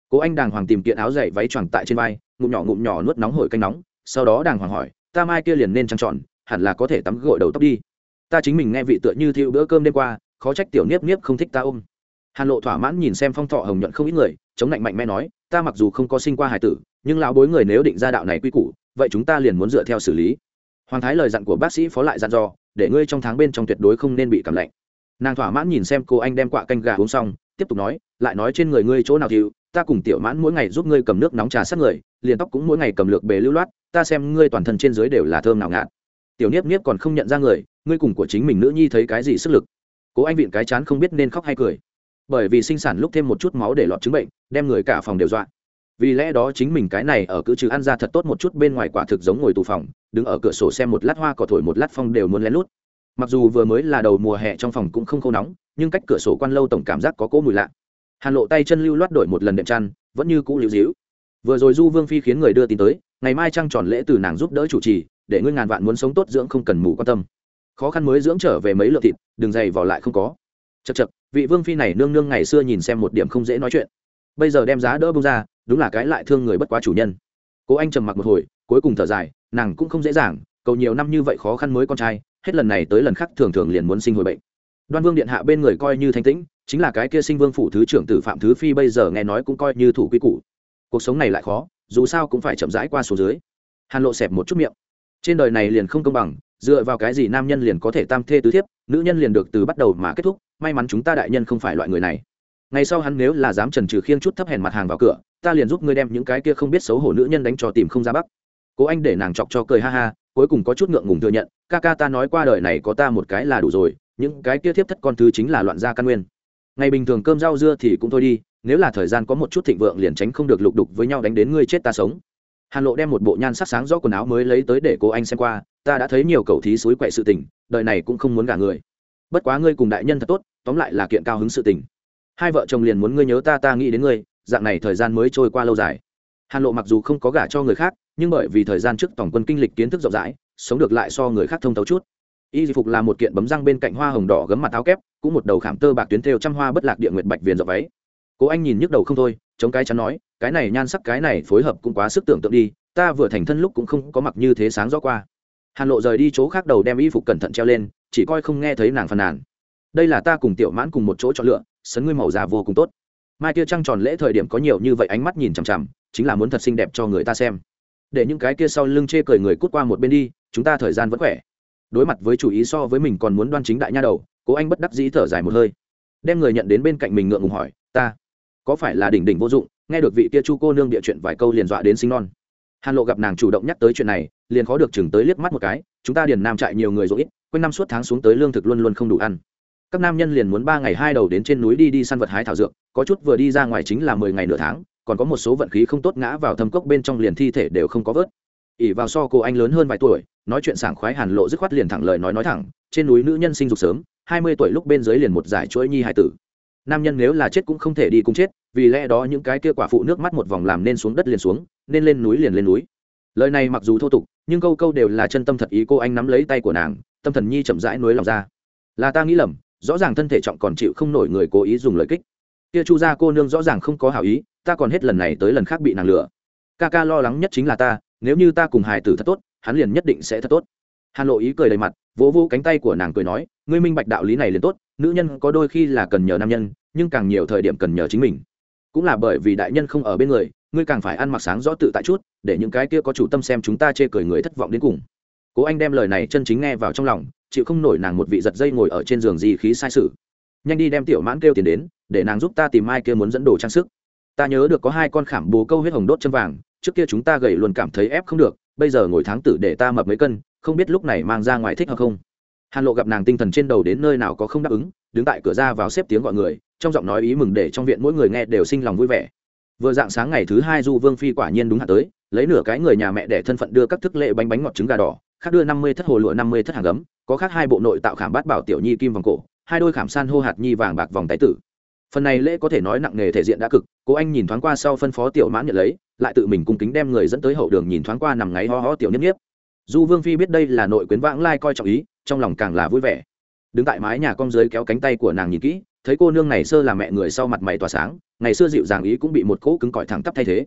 Cố anh đàng hoàng tìm kiện áo dày váy choàng tại trên vai, ngụm nhỏ ngụm nhỏ nuốt nóng hổi canh nóng, sau đó đàng hoàng hỏi, ta mai kia liền nên trăng tròn, hẳn là có thể tắm gội đầu tóc đi. Ta chính mình nghe vị tựa như thiệu bữa cơm đêm qua, khó trách tiểu niếp niếp không thích ta ôm. Hàn lộ thỏa mãn nhìn xem phong thọ hồng nhuận không ít người, chống lạnh mạnh mẽ nói ta mặc dù không có sinh qua hải tử, nhưng lão bối người nếu định ra đạo này quy củ, vậy chúng ta liền muốn dựa theo xử lý. Hoàng thái lời dặn của bác sĩ phó lại dặn dò, để ngươi trong tháng bên trong tuyệt đối không nên bị cảm lạnh. Nàng thỏa mãn nhìn xem cô anh đem quạ canh gà uống xong, tiếp tục nói, lại nói trên người ngươi chỗ nào thiệu ta cùng tiểu mãn mỗi ngày giúp ngươi cầm nước nóng trà sát người, liền tóc cũng mỗi ngày cầm lược bề lưu loát, ta xem ngươi toàn thân trên dưới đều là thơm nào ngạt. Tiểu niếp niếp còn không nhận ra người, ngươi cùng của chính mình nữ nhi thấy cái gì sức lực. Cố anh vịn cái chán không biết nên khóc hay cười bởi vì sinh sản lúc thêm một chút máu để lọt chứng bệnh, đem người cả phòng đều dọa. Vì lẽ đó chính mình cái này ở cứ trừ ăn ra thật tốt một chút bên ngoài quả thực giống ngồi tù phòng, đứng ở cửa sổ xem một lát hoa cỏ thổi một lát phong đều muốn lén lút. Mặc dù vừa mới là đầu mùa hè trong phòng cũng không khô nóng, nhưng cách cửa sổ quan lâu tổng cảm giác có cỗ mùi lạ. Hàn lộ tay chân lưu loát đổi một lần đệm chăn, vẫn như cũ lưu dĩu vừa rồi du vương phi khiến người đưa tin tới, ngày mai trăng tròn lễ từ nàng giúp đỡ chủ trì, để ngươi ngàn vạn muốn sống tốt dưỡng không cần mù quan tâm. Khó khăn mới dưỡng trở về mấy lượng thịt đường dày vỏ lại không có. Chật chật vị vương phi này nương nương ngày xưa nhìn xem một điểm không dễ nói chuyện. Bây giờ đem giá đỡ bông ra, đúng là cái lại thương người bất quá chủ nhân. Cố anh trầm mặc một hồi, cuối cùng thở dài, nàng cũng không dễ dàng, cầu nhiều năm như vậy khó khăn mới con trai, hết lần này tới lần khác thường thường liền muốn sinh hồi bệnh. Đoan vương điện hạ bên người coi như thanh tĩnh, chính là cái kia sinh vương phủ thứ trưởng tử phạm thứ phi bây giờ nghe nói cũng coi như thủ quy củ. Cuộc sống này lại khó, dù sao cũng phải chậm rãi qua số dưới. Hàn lộ xẹp một chút miệng. Trên đời này liền không công bằng dựa vào cái gì nam nhân liền có thể tam thê tứ thiếp, nữ nhân liền được từ bắt đầu mà kết thúc, may mắn chúng ta đại nhân không phải loại người này. Ngày sau hắn nếu là dám trần trừ khiêng chút thấp hèn mặt hàng vào cửa, ta liền giúp ngươi đem những cái kia không biết xấu hổ nữ nhân đánh cho tìm không ra bắc. Cố anh để nàng chọc cho cười ha ha, cuối cùng có chút ngượng ngùng thừa nhận, ca ca ta nói qua đời này có ta một cái là đủ rồi, những cái kia thiếp thất con thứ chính là loạn gia căn nguyên. Ngày bình thường cơm rau dưa thì cũng thôi đi, nếu là thời gian có một chút thịnh vượng liền tránh không được lục đục với nhau đánh đến ngươi chết ta sống. Hàn lộ đem một bộ nhan sắc sáng do quần áo mới lấy tới để cô anh xem qua ta đã thấy nhiều cầu thí suối quậy sự tình, đời này cũng không muốn gả người. Bất quá ngươi cùng đại nhân thật tốt, tóm lại là kiện cao hứng sự tình. Hai vợ chồng liền muốn ngươi nhớ ta ta nghĩ đến ngươi, dạng này thời gian mới trôi qua lâu dài. Hàn lộ mặc dù không có gả cho người khác, nhưng bởi vì thời gian trước tổng quân kinh lịch kiến thức rộng rãi, sống được lại so người khác thông thấu chút. Y phục là một kiện bấm răng bên cạnh hoa hồng đỏ gấm mặt áo kép, cũng một đầu khảm tơ bạc tuyến thêu trăm hoa bất lạc địa nguyệt bạch viền dọc váy. Cố anh nhìn nhức đầu không thôi, chống cái chắn nói, cái này nhan sắc cái này phối hợp cũng quá sức tưởng tượng đi, ta vừa thành thân lúc cũng không có mặc như thế sáng rõ qua hàn lộ rời đi chỗ khác đầu đem y phục cẩn thận treo lên, chỉ coi không nghe thấy nàng phàn nàn. Đây là ta cùng tiểu mãn cùng một chỗ chọn lựa, sấn ngươi màu già vô cùng tốt. Mai kia trăng tròn lễ thời điểm có nhiều như vậy ánh mắt nhìn chằm chằm, chính là muốn thật xinh đẹp cho người ta xem. Để những cái kia sau lưng chê cười người cút qua một bên đi, chúng ta thời gian vẫn khỏe. Đối mặt với chủ ý so với mình còn muốn đoan chính đại nha đầu, cố anh bất đắc dĩ thở dài một hơi. Đem người nhận đến bên cạnh mình ngượng ngùng hỏi, ta, có phải là đỉnh đỉnh vô dụng, nghe được vị kia chu cô nương địa chuyện vài câu liền dọa đến sinh non? Hàn lộ gặp nàng chủ động nhắc tới chuyện này, liền khó được chừng tới liếc mắt một cái, chúng ta điền nam trại nhiều người rồi ít, quanh năm suốt tháng xuống tới lương thực luôn luôn không đủ ăn. Các nam nhân liền muốn ba ngày hai đầu đến trên núi đi đi săn vật hái thảo dược, có chút vừa đi ra ngoài chính là mười ngày nửa tháng, còn có một số vận khí không tốt ngã vào thâm cốc bên trong liền thi thể đều không có vớt. ỉ vào so cô anh lớn hơn vài tuổi, nói chuyện sảng khoái hàn lộ dứt khoát liền thẳng lời nói nói thẳng, trên núi nữ nhân sinh dục sớm, hai mươi tuổi lúc bên dưới liền một giải chuỗi nhi hải tử nam nhân nếu là chết cũng không thể đi cùng chết, vì lẽ đó những cái kia quả phụ nước mắt một vòng làm nên xuống đất liền xuống, nên lên núi liền lên núi. Lời này mặc dù thô tục, nhưng câu câu đều là chân tâm thật ý cô anh nắm lấy tay của nàng, tâm thần nhi chậm rãi nối lòng ra. Là ta nghĩ lầm, rõ ràng thân thể trọng còn chịu không nổi người cố ý dùng lời kích. Kia chu gia cô nương rõ ràng không có hảo ý, ta còn hết lần này tới lần khác bị nàng lừa. Ca ca lo lắng nhất chính là ta, nếu như ta cùng hài tử thật tốt, hắn liền nhất định sẽ thật tốt. Hàn lộ ý cười đầy mặt vỗ vỗ cánh tay của nàng cười nói, ngươi minh bạch đạo lý này liền tốt, nữ nhân có đôi khi là cần nhờ nam nhân, nhưng càng nhiều thời điểm cần nhờ chính mình. Cũng là bởi vì đại nhân không ở bên người, ngươi càng phải ăn mặc sáng rõ tự tại chút, để những cái kia có chủ tâm xem chúng ta chê cười người thất vọng đến cùng. Cố anh đem lời này chân chính nghe vào trong lòng, chịu không nổi nàng một vị giật dây ngồi ở trên giường gì khí sai sự. Nhanh đi đem tiểu mãn kêu tiền đến, để nàng giúp ta tìm mai kia muốn dẫn đồ trang sức. Ta nhớ được có hai con khảm bố câu huyết hồng đốt chân vàng, trước kia chúng ta gầy luôn cảm thấy ép không được, bây giờ ngồi tháng tử để ta mập mấy cân không biết lúc này mang ra ngoài thích hợp không? Hàn lộ gặp nàng tinh thần trên đầu đến nơi nào có không đáp ứng, đứng tại cửa ra vào xếp tiếng gọi người, trong giọng nói ý mừng để trong viện mỗi người nghe đều sinh lòng vui vẻ. Vừa dạng sáng ngày thứ hai du vương phi quả nhiên đúng hạn tới, lấy nửa cái người nhà mẹ để thân phận đưa các thức lệ bánh bánh ngọt trứng gà đỏ, khác đưa năm mươi thất hồ lụa, năm mươi thất hàng gấm, có khác hai bộ nội tạo khảm bát bảo tiểu nhi kim vòng cổ, hai đôi khảm san hô hạt nhi vàng bạc vòng tái tử. Phần này lễ có thể nói nặng nề thể diện đã cực cố anh nhìn thoáng qua sau phân phó tiểu mãn nhận lấy, lại tự mình cung kính đem người dẫn tới hậu đường nhìn thoáng qua nằm ngáy ho ho tiểu nhất nhiếp du vương phi biết đây là nội quyến vãng lai coi trọng ý, trong lòng càng là vui vẻ. Đứng tại mái nhà con dưới kéo cánh tay của nàng nhìn kỹ, thấy cô nương này sơ là mẹ người sau mặt mày tỏa sáng, ngày xưa dịu dàng ý cũng bị một cỗ cứng cỏi thẳng tắp thay thế.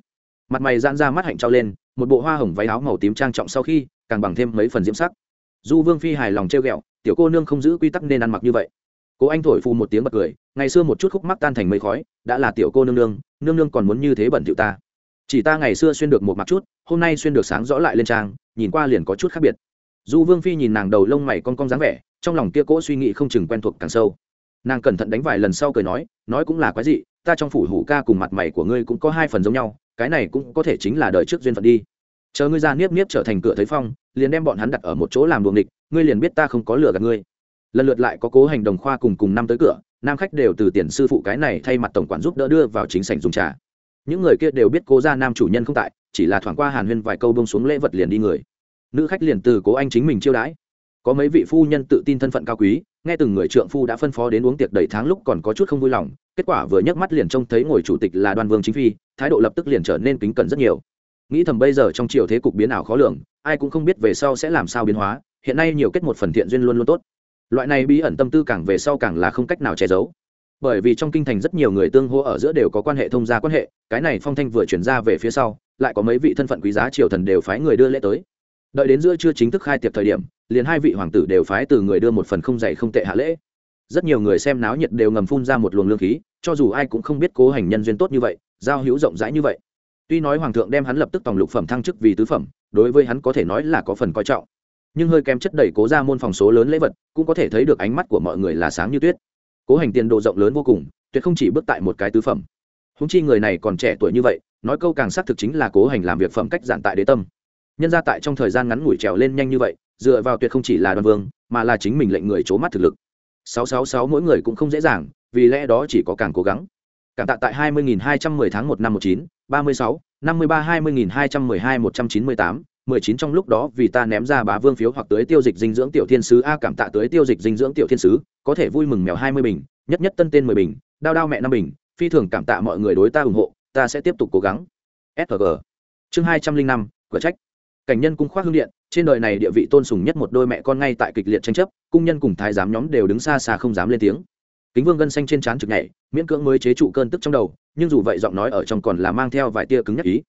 Mặt mày giãn ra mắt hạnh trao lên, một bộ hoa hồng váy áo màu tím trang trọng sau khi, càng bằng thêm mấy phần diễm sắc. Du vương phi hài lòng treo ghẹo, tiểu cô nương không giữ quy tắc nên ăn mặc như vậy. Cố anh thổi phù một tiếng bật cười, ngày xưa một chút khúc mắc tan thành mây khói, đã là tiểu cô nương nương nương nương còn muốn như thế bẩn thiệu ta chỉ ta ngày xưa xuyên được một mặc chút, hôm nay xuyên được sáng rõ lại lên trang, nhìn qua liền có chút khác biệt. Du vương phi nhìn nàng đầu lông mày con con dáng vẻ, trong lòng kia cỗ suy nghĩ không chừng quen thuộc càng sâu. Nàng cẩn thận đánh vài lần sau cười nói nói cũng là quái gì ta trong phủ hủ ca cùng mặt mày của ngươi cũng có hai phần giống nhau, cái này cũng có thể chính là đời trước duyên phận đi. Chờ ngươi ra niếp niếp trở thành cửa thấy phong, liền đem bọn hắn đặt ở một chỗ làm đuồng địch, ngươi liền biết ta không có lừa gạt ngươi. Lần lượt lại có cố hành đồng khoa cùng cùng năm tới cửa, nam khách đều từ tiền sư phụ cái này thay mặt tổng quản giúp đỡ đưa vào chính sảnh dùng trà những người kia đều biết cố gia nam chủ nhân không tại, chỉ là thoảng qua hàn huyên vài câu bông xuống lễ vật liền đi người. Nữ khách liền từ cố anh chính mình chiêu đãi. Có mấy vị phu nhân tự tin thân phận cao quý, nghe từng người trượng phu đã phân phó đến uống tiệc đầy tháng lúc còn có chút không vui lòng, kết quả vừa nhấc mắt liền trông thấy ngồi chủ tịch là đoan vương chính phi, thái độ lập tức liền trở nên kính cẩn rất nhiều. Nghĩ thầm bây giờ trong triều thế cục biến ảo khó lường, ai cũng không biết về sau sẽ làm sao biến hóa, hiện nay nhiều kết một phần thiện duyên luôn luôn tốt. Loại này bí ẩn tâm tư càng về sau càng là không cách nào che giấu bởi vì trong kinh thành rất nhiều người tương hô ở giữa đều có quan hệ thông gia quan hệ, cái này phong thanh vừa chuyển ra về phía sau, lại có mấy vị thân phận quý giá triều thần đều phái người đưa lễ tới. Đợi đến giữa chưa chính thức khai tiệc thời điểm, liền hai vị hoàng tử đều phái từ người đưa một phần không dày không tệ hạ lễ. Rất nhiều người xem náo nhiệt đều ngầm phun ra một luồng lương khí, cho dù ai cũng không biết cố hành nhân duyên tốt như vậy, giao hữu rộng rãi như vậy. Tuy nói hoàng thượng đem hắn lập tức tòng lục phẩm thăng chức vì tứ phẩm, đối với hắn có thể nói là có phần coi trọng. Nhưng hơi kém chất đầy cố ra môn phòng số lớn lễ vật, cũng có thể thấy được ánh mắt của mọi người là sáng như tuyết cố hành tiền độ rộng lớn vô cùng, tuyệt không chỉ bước tại một cái tứ phẩm. Húng chi người này còn trẻ tuổi như vậy, nói câu càng xác thực chính là cố hành làm việc phẩm cách giản tại đế tâm. Nhân ra tại trong thời gian ngắn ngủi trèo lên nhanh như vậy, dựa vào tuyệt không chỉ là đoàn vương, mà là chính mình lệnh người c mắt thực lực. Sáu sáu sáu mỗi người cũng không dễ dàng, vì lẽ đó chỉ có càng cố gắng. Cảm tạ tại hai mươi nghìn hai trăm mười tháng một năm một chín, ba mươi sáu, năm mươi ba hai mươi nghìn hai trăm mười hai một trăm chín mươi tám mười chín trong lúc đó vì ta ném ra bá vương phiếu hoặc tới tiêu dịch dinh dưỡng tiểu thiên sứ, a cảm tạ tới tiêu dịch dinh dưỡng tiểu thiên sứ, có thể vui mừng mèo hai mươi bình, nhất nhất tân tên mười bình, đao đao mẹ năm bình, phi thường cảm tạ mọi người đối ta ủng hộ, ta sẽ tiếp tục cố gắng. Sg chương hai trăm linh năm cửa trách. Cảnh nhân cung khoác hương điện, trên đời này địa vị tôn sùng nhất một đôi mẹ con ngay tại kịch liệt tranh chấp, cung nhân cùng thái giám nhóm đều đứng xa xa không dám lên tiếng. Kính vương gân xanh trên trán trực nhảy, miễn cưỡng mới chế trụ cơn tức trong đầu, nhưng dù vậy giọng nói ở trong còn là mang theo vài tia cứng nhắc ý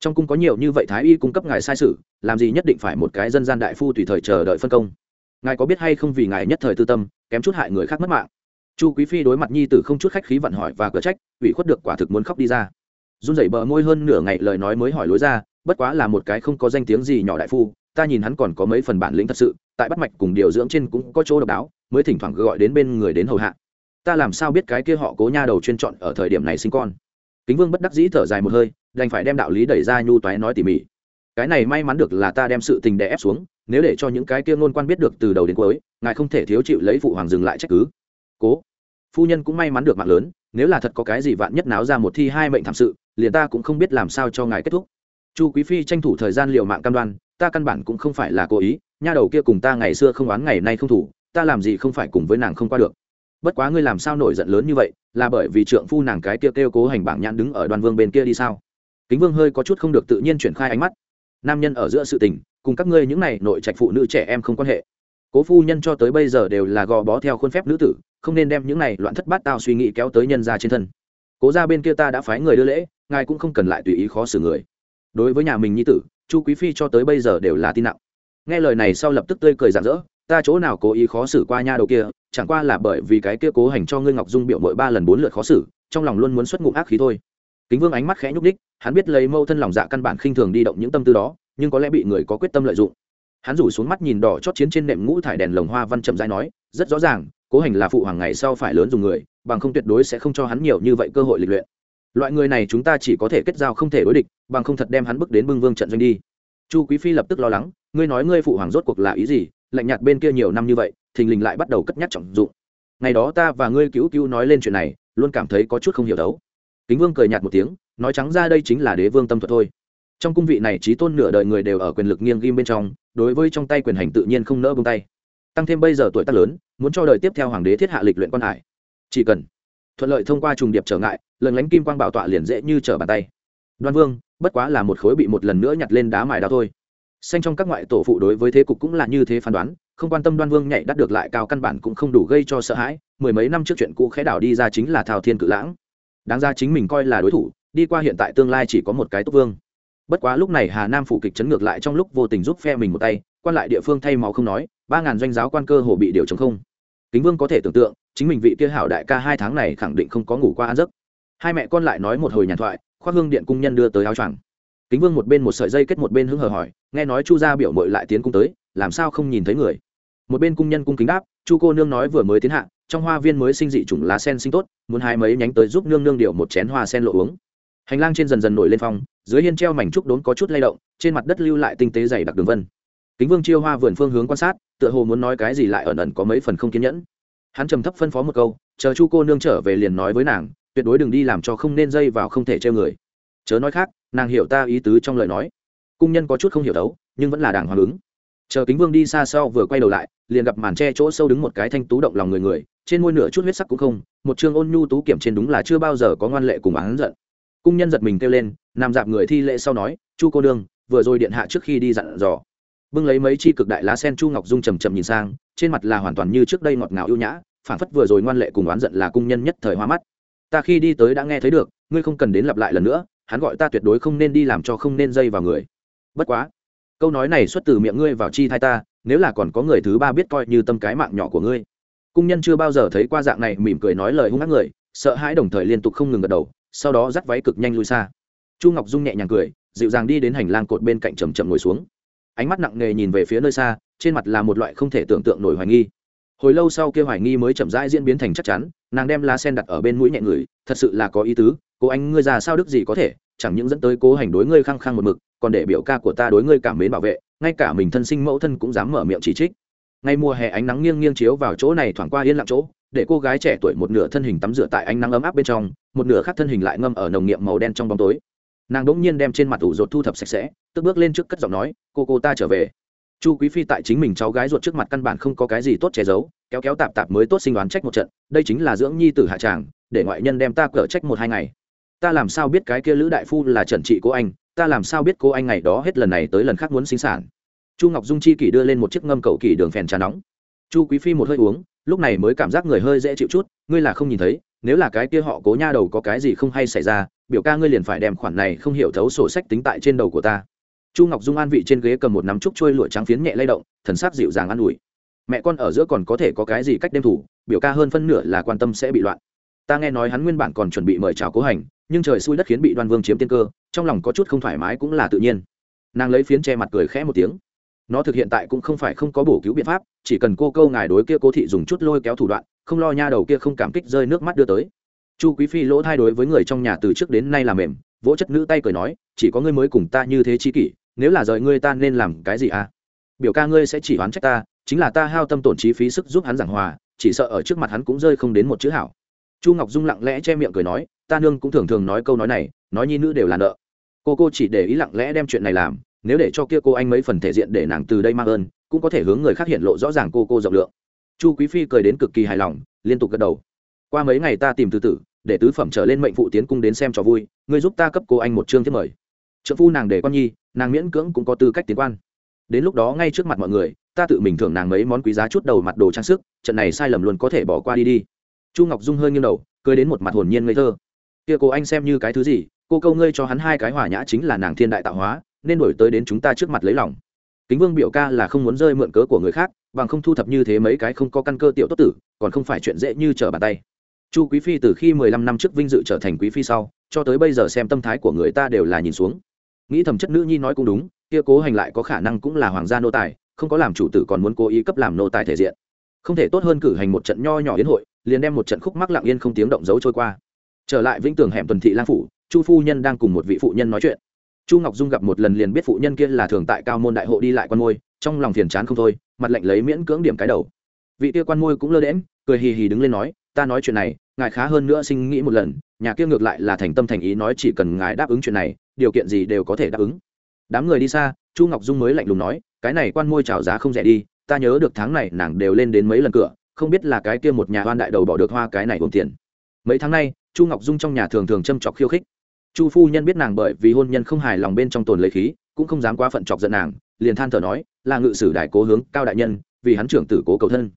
trong cung có nhiều như vậy thái y cung cấp ngài sai sự, làm gì nhất định phải một cái dân gian đại phu tùy thời chờ đợi phân công. Ngài có biết hay không vì ngài nhất thời tư tâm, kém chút hại người khác mất mạng? Chu quý phi đối mặt nhi tử không chút khách khí vận hỏi và cửa trách, ủy khuất được quả thực muốn khóc đi ra. Run rẩy bờ môi hơn nửa ngày lời nói mới hỏi lối ra, bất quá là một cái không có danh tiếng gì nhỏ đại phu, ta nhìn hắn còn có mấy phần bản lĩnh thật sự, tại bắt mạch cùng điều dưỡng trên cũng có chỗ độc đáo, mới thỉnh thoảng gọi đến bên người đến hầu hạ. Ta làm sao biết cái kia họ cố nha đầu chuyên chọn ở thời điểm này sinh con? Kính vương bất đắc dĩ thở dài một hơi đành phải đem đạo lý đẩy ra nhu toái nói tỉ mỉ. Cái này may mắn được là ta đem sự tình đè ép xuống, nếu để cho những cái kia ngôn quan biết được từ đầu đến cuối, ngài không thể thiếu chịu lấy phụ hoàng dừng lại trách cứ. Cố. Phu nhân cũng may mắn được mạng lớn, nếu là thật có cái gì vạn nhất náo ra một thi hai mệnh thảm sự, liền ta cũng không biết làm sao cho ngài kết thúc. Chu quý phi tranh thủ thời gian liệu mạng cam đoan, ta căn bản cũng không phải là cố ý, nha đầu kia cùng ta ngày xưa không oán ngày nay không thủ, ta làm gì không phải cùng với nàng không qua được. Bất quá ngươi làm sao nổi giận lớn như vậy, là bởi vì trượng phu nàng cái kia kêu cố hành bảng nhãn đứng ở đoàn vương bên kia đi sao? Kính vương hơi có chút không được tự nhiên chuyển khai ánh mắt. Nam nhân ở giữa sự tình, cùng các ngươi những này nội trạch phụ nữ trẻ em không quan hệ. Cố phu nhân cho tới bây giờ đều là gò bó theo khuôn phép nữ tử, không nên đem những này loạn thất bát tao suy nghĩ kéo tới nhân ra trên thân. Cố ra bên kia ta đã phái người đưa lễ, ngài cũng không cần lại tùy ý khó xử người. Đối với nhà mình nhi tử, chu quý phi cho tới bây giờ đều là tin nặng. Nghe lời này sau lập tức tươi cười rạng rỡ, ta chỗ nào cố ý khó xử qua nha đầu kia, chẳng qua là bởi vì cái kia cố hành cho ngươi ngọc dung biểu mỗi ba lần bốn lượt khó xử, trong lòng luôn muốn xuất ngụm ác khí thôi kính vương ánh mắt khẽ nhúc đích hắn biết lấy mâu thân lòng dạ căn bản khinh thường đi động những tâm tư đó, nhưng có lẽ bị người có quyết tâm lợi dụng. Hắn rủ xuống mắt nhìn đỏ chót chiến trên nệm ngũ thải đèn lồng hoa văn chậm dai nói, rất rõ ràng, cố hành là phụ hoàng ngày sau phải lớn dùng người, bằng không tuyệt đối sẽ không cho hắn nhiều như vậy cơ hội lịch luyện. Loại người này chúng ta chỉ có thể kết giao không thể đối địch, bằng không thật đem hắn bước đến bưng vương trận doanh đi. Chu quý phi lập tức lo lắng, ngươi nói ngươi phụ hoàng rốt cuộc là ý gì? Lạnh nhạt bên kia nhiều năm như vậy, thình lình lại bắt đầu cất nhắc trọng dụng. Ngày đó ta và ngươi cứu cứu nói lên chuyện này, luôn cảm thấy có chút không hiểu đấu kính vương cười nhạt một tiếng, nói trắng ra đây chính là đế vương tâm thuật thôi. Trong cung vị này trí tôn nửa đời người đều ở quyền lực nghiêng ghim bên trong, đối với trong tay quyền hành tự nhiên không nỡ bông tay. Tăng thêm bây giờ tuổi tác lớn, muốn cho đời tiếp theo hoàng đế thiết hạ lịch luyện quan hải. Chỉ cần thuận lợi thông qua trùng điệp trở ngại, lần lánh kim quang bảo tọa liền dễ như trở bàn tay. Đoan vương, bất quá là một khối bị một lần nữa nhặt lên đá mài đao thôi. Xanh trong các ngoại tổ phụ đối với thế cục cũng là như thế phán đoán, không quan tâm đoan vương nhảy đắt được lại cao căn bản cũng không đủ gây cho sợ hãi, mười mấy năm trước chuyện cũ khẽ đảo đi ra chính là thao thiên cự lãng đáng ra chính mình coi là đối thủ, đi qua hiện tại tương lai chỉ có một cái túc vương. Bất quá lúc này hà nam phủ kịch chấn ngược lại trong lúc vô tình giúp phe mình một tay, quan lại địa phương thay máu không nói, ba ngàn doanh giáo quan cơ hồ bị điều chống không. Kính vương có thể tưởng tượng, chính mình vị kia hảo đại ca hai tháng này khẳng định không có ngủ qua ăn giấc. Hai mẹ con lại nói một hồi nhàn thoại, khoác hương điện cung nhân đưa tới áo choàng. Kính vương một bên một sợi dây kết một bên hứng hờ hỏi, nghe nói chu gia biểu mội lại tiến cung tới, làm sao không nhìn thấy người? Một bên cung nhân cung kính đáp, chu cô nương nói vừa mới tiến hạ trong hoa viên mới sinh dị chủng lá sen sinh tốt, muốn hai mấy nhánh tới giúp nương nương điệu một chén hoa sen lộ uống. Hành lang trên dần dần nổi lên phong, dưới hiên treo mảnh trúc đốn có chút lay động, trên mặt đất lưu lại tinh tế dày đặc đường vân. Kính vương chiêu hoa vườn phương hướng quan sát, tựa hồ muốn nói cái gì lại ẩn ẩn có mấy phần không kiên nhẫn. Hắn trầm thấp phân phó một câu, chờ chu cô nương trở về liền nói với nàng, tuyệt đối đừng đi làm cho không nên dây vào không thể treo người. Chớ nói khác, nàng hiểu ta ý tứ trong lời nói. Cung nhân có chút không hiểu đấu, nhưng vẫn là đàng hoàng ứng. Chờ kính vương đi xa sau vừa quay đầu lại, liền gặp màn tre chỗ sâu đứng một cái thanh tú động lòng người người trên môi nửa chút huyết sắc cũng không, một chương ôn nhu tú kiểm trên đúng là chưa bao giờ có ngoan lệ cùng án giận. Cung nhân giật mình kêu lên, nằm dạp người thi lễ sau nói, chu cô đương vừa rồi điện hạ trước khi đi dặn dò. Bưng lấy mấy chi cực đại lá sen chu ngọc dung trầm trầm nhìn sang, trên mặt là hoàn toàn như trước đây ngọt ngào ưu nhã phản phất vừa rồi ngoan lệ cùng oán giận là cung nhân nhất thời hoa mắt. Ta khi đi tới đã nghe thấy được, ngươi không cần đến lặp lại lần nữa, hắn gọi ta tuyệt đối không nên đi làm cho không nên dây vào người. Bất quá, câu nói này xuất từ miệng ngươi vào chi thai ta, nếu là còn có người thứ ba biết coi như tâm cái mạng nhỏ của ngươi cung nhân chưa bao giờ thấy qua dạng này mỉm cười nói lời hung ác người, sợ hãi đồng thời liên tục không ngừng gật đầu, sau đó dắt váy cực nhanh lui xa. Chu ngọc dung nhẹ nhàng cười, dịu dàng đi đến hành lang cột bên cạnh chầm chậm ngồi xuống. Ánh mắt nặng nề nhìn về phía nơi xa, trên mặt là một loại không thể tưởng tượng nổi hoài nghi. Hồi lâu sau kia hoài nghi mới chậm rãi diễn biến thành chắc chắn, nàng đem lá sen đặt ở bên mũi nhẹ người, thật sự là có ý tứ, cô anh, ngươi già sao đức gì có thể, chẳng những dẫn tới cố hành đối ngươi khăng khăng một mực, còn để biểu ca của ta đối ngươi cảm mến bảo vệ, ngay cả mình thân sinh mẫu thân cũng dám mở miệng chỉ trích ngay mùa hè ánh nắng nghiêng nghiêng chiếu vào chỗ này thoảng qua yên lặng chỗ, để cô gái trẻ tuổi một nửa thân hình tắm rửa tại ánh nắng ấm áp bên trong, một nửa khác thân hình lại ngâm ở nồng nghiệm màu đen trong bóng tối. Nàng đ ỗ n g nhiên đem trên mặt ủ rột thu thập sạch sẽ, tức bước lên trước cất giọng nói, cô cô ta trở về. Chu quý phi tại chính mình cháu gái ruột trước mặt căn bản không có cái gì tốt che giấu, kéo kéo tạp tạp mới tốt sinh đoán trách một trận, đây chính là dưỡng nhi t hạ tràng, để ngoại nhân đem ta cở trách một hai ngày. Ta làm sao biết cái kia lữ đại phu là trần trị cô anh, ta làm sao biết cô anh ngày đó hết lần này tới lần khác muốn sinh sản? Chu ngọc dung chi kỷ đưa lên một chiếc ngâm cầu kỳ đường phèn trà nóng. Chu quý phi một hơi uống, lúc này mới cảm giác người hơi dễ chịu chút, ngươi là không nhìn thấy, nếu là cái kia họ cố nha đầu có cái gì không hay xảy ra, biểu ca ngươi liền phải đem khoản này không hiểu thấu sổ sách tính tại trên đầu của ta. Chu ngọc dung an vị trên ghế cầm một nắm trúc trôi lụa trắng phiến nhẹ lay động, thần sắc dịu dàng an ủi. Mẹ con ở giữa còn có thể có cái gì cách đêm thủ, biểu ca hơn phân nửa là quan tâm sẽ bị loạn. Ta nghe nói hắn nguyên bản còn chuẩn bị mời chào cố hành, nhưng trời xui đất khiến bị đoan vương chiếm tiên cơ, trong lòng có chút không thoải mái cũng là tự nhiên. Nàng lấy phiến che mặt cười khẽ một tiếng nó thực hiện tại cũng không phải không có bổ cứu biện pháp, chỉ cần cô câu ngài đối kia cố thị dùng chút lôi kéo thủ đoạn, không lo nha đầu kia không cảm kích rơi nước mắt đưa tới. Chu quý phi lỗ thay đối với người trong nhà từ trước đến nay là mềm, vỗ chất nữ tay cười nói, chỉ có ngươi mới cùng ta như thế chi kỷ, nếu là rời ngươi ta nên làm cái gì à? Biểu ca ngươi sẽ chỉ oán trách ta, chính là ta hao tâm tổn chi phí sức giúp hắn giảng hòa, chỉ sợ ở trước mặt hắn cũng rơi không đến một chữ hảo. Chu ngọc dung lặng lẽ che miệng cười nói, ta nương cũng thường thường nói câu nói này, nói nhi nữ đều là nợ. Cô cô chỉ để ý lặng lẽ đem chuyện này làm nếu để cho kia cô anh mấy phần thể diện để nàng từ đây mang ơn, cũng có thể hướng người khác hiện lộ rõ ràng cô cô rộng lượng. Chu quý phi cười đến cực kỳ hài lòng, liên tục gật đầu. Qua mấy ngày ta tìm từ tử, để tứ phẩm trở lên mệnh phụ tiến cung đến xem cho vui, ngươi giúp ta cấp cô anh một chương thiết mời. Trợ phu nàng để con nhi, nàng miễn cưỡng cũng có tư cách tiến quan. Đến lúc đó ngay trước mặt mọi người, ta tự mình thưởng nàng mấy món quý giá chút đầu mặt đồ trang sức, trận này sai lầm luôn có thể bỏ qua đi đi. Chu ngọc dung hơi nghiêng đầu, cười đến một mặt hồn nhiên ngây thơ. Kia cô anh xem như cái thứ gì, cô câu ngươi cho hắn hai cái hỏa nhã chính là nàng thiên đại tạo hóa nên đổi tới đến chúng ta trước mặt lấy lòng. Kính vương biểu ca là không muốn rơi mượn cớ của người khác, bằng không thu thập như thế mấy cái không có căn cơ tiểu tốt tử, còn không phải chuyện dễ như trở bàn tay. Chu quý phi từ khi mười lăm năm trước vinh dự trở thành quý phi sau, cho tới bây giờ xem tâm thái của người ta đều là nhìn xuống. Nghĩ thầm chất nữ nhi nói cũng đúng, kia cố hành lại có khả năng cũng là hoàng gia nô tài, không có làm chủ tử còn muốn cố ý cấp làm nô tài thể diện. Không thể tốt hơn cử hành một trận nho nhỏ yến hội, liền đem một trận khúc mắc lặng yên không tiếng động dấu trôi qua. Trở lại vĩnh tường hẻm tuần thị lang phủ, chu phu nhân đang cùng một vị phụ nhân nói chuyện chu ngọc dung gặp một lần liền biết phụ nhân kia là thường tại cao môn đại hộ đi lại quan môi, trong lòng phiền chán không thôi, mặt lạnh lấy miễn cưỡng điểm cái đầu. Vị kia quan môi cũng lơ đễm cười hì hì đứng lên nói, ta nói chuyện này, ngài khá hơn nữa sinh nghĩ một lần, nhà kia ngược lại là thành tâm thành ý nói chỉ cần ngài đáp ứng chuyện này, điều kiện gì đều có thể đáp ứng. Đám người đi xa, chu ngọc dung mới lạnh lùng nói, cái này quan môi trào giá không rẻ đi, ta nhớ được tháng này nàng đều lên đến mấy lần cửa, không biết là cái kia một nhà hoan đại đầu bỏ được hoa cái này gồm tiền. Mấy tháng nay, chu ngọc dung trong nhà thường thường châm chọc khiêu khích chu phu nhân biết nàng bởi vì hôn nhân không hài lòng bên trong tồn lấy khí, cũng không dám quá phận chọc giận nàng, liền than thở nói, là ngự sử đại cố hướng cao đại nhân, vì hắn trưởng tử cố cầu thân.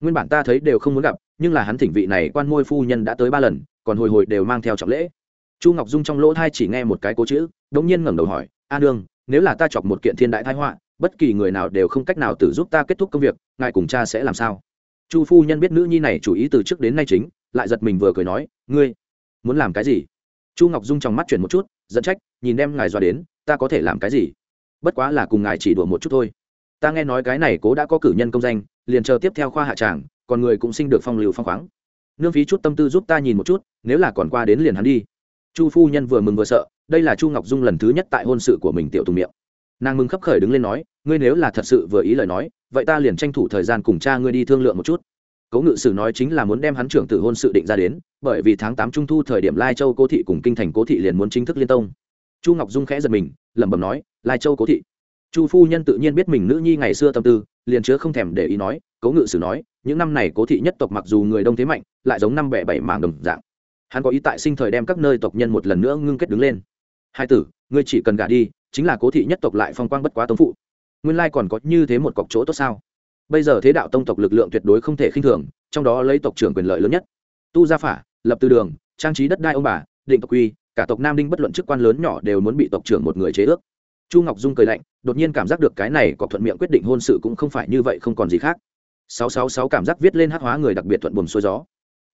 Nguyên bản ta thấy đều không muốn gặp, nhưng là hắn thỉnh vị này quan môi phu nhân đã tới ba lần, còn hồi hồi đều mang theo trọng lễ. Chu ngọc dung trong lỗ thai chỉ nghe một cái cố chữ, đống nhiên ngẩng đầu hỏi, a đương nếu là ta chọc một kiện thiên đại thái họa, bất kỳ người nào đều không cách nào tự giúp ta kết thúc công việc, ngài cùng cha sẽ làm sao? Chu phu nhân biết nữ nhi này chủ ý từ trước đến nay chính, lại giật mình vừa cười nói, ngươi muốn làm cái gì? Chu ngọc dung trong mắt chuyển một chút dẫn trách, nhìn đem ngài dọa đến, ta có thể làm cái gì? Bất quá là cùng ngài chỉ đùa một chút thôi. Ta nghe nói cái này cố đã có cử nhân công danh, liền chờ tiếp theo khoa hạ tràng, còn người cũng sinh được phong lưu phong khoáng. Nương phí chút tâm tư giúp ta nhìn một chút, nếu là còn qua đến liền hắn đi. Chu phu nhân vừa mừng vừa sợ, đây là chu ngọc dung lần thứ nhất tại hôn sự của mình tiểu tùng miệng. Nàng mừng khấp khởi đứng lên nói, ngươi nếu là thật sự vừa ý lời nói, vậy ta liền tranh thủ thời gian cùng cha ngươi đi thương lượng một chút cố ngự sử nói chính là muốn đem hắn trưởng tử hôn sự định ra đến, bởi vì tháng tám trung thu thời điểm lai châu cố thị cùng kinh thành cố thị liền muốn chính thức liên tông. Chu ngọc dung khẽ giật mình, lẩm bẩm nói, lai châu cố thị. Chu phu nhân tự nhiên biết mình nữ nhi ngày xưa tâm tư, liền chứa không thèm để ý nói, cố ngự sử nói, những năm này cố thị nhất tộc mặc dù người đông thế mạnh, lại giống năm bẻ bảy mảng đồng dạng. Hắn có ý tại sinh thời đem các nơi tộc nhân một lần nữa ngưng kết đứng lên. Hai tử, ngươi chỉ cần gả đi, chính là cố thị nhất tộc lại phong quang bất quá tống phụ. Nguyên lai còn có như thế một cọc chỗ tốt sao? Bây giờ thế đạo tông tộc lực lượng tuyệt đối không thể khinh thường, trong đó lấy tộc trưởng quyền lợi lớn nhất. Tu gia phả, lập từ đường, trang trí đất đai ông bà, định tộc quy, cả tộc nam đinh bất luận chức quan lớn nhỏ đều muốn bị tộc trưởng một người chế ước. Chu ngọc dung cười lạnh, đột nhiên cảm giác được cái này có thuận miệng quyết định hôn sự cũng không phải như vậy không còn gì khác. Sáu sáu sáu cảm giác viết lên hát hóa người đặc biệt thuận buồm xuôi gió.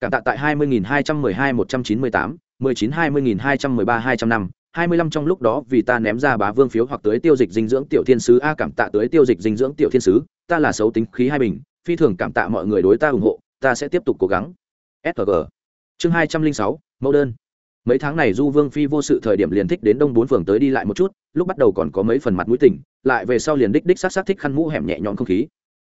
Cảm tạ tại hai mươi nghìn hai trăm mười hai một trăm chín mươi tám, mười chín hai mươi nghìn hai trăm mười ba hai trăm năm hai mươi lăm trong lúc đó vì ta ném ra bá vương phiếu hoặc tới tiêu dịch dinh dưỡng tiểu thiên sứ a cảm tạ tới tiêu dịch dinh dưỡng tiểu thiên sứ, ta là xấu tính khí hai bình, phi thường cảm tạ mọi người đối ta ủng hộ, ta sẽ tiếp tục cố gắng. Sg chương hai trăm linh sáu, mẫu đơn. Mấy tháng này du vương phi vô sự thời điểm liền thích đến đông bốn phường tới đi lại một chút, lúc bắt đầu còn có mấy phần mặt mũi tỉnh lại về sau liền đích đích s á thích khăn mũ hẻm nhẹ nhõm không khí.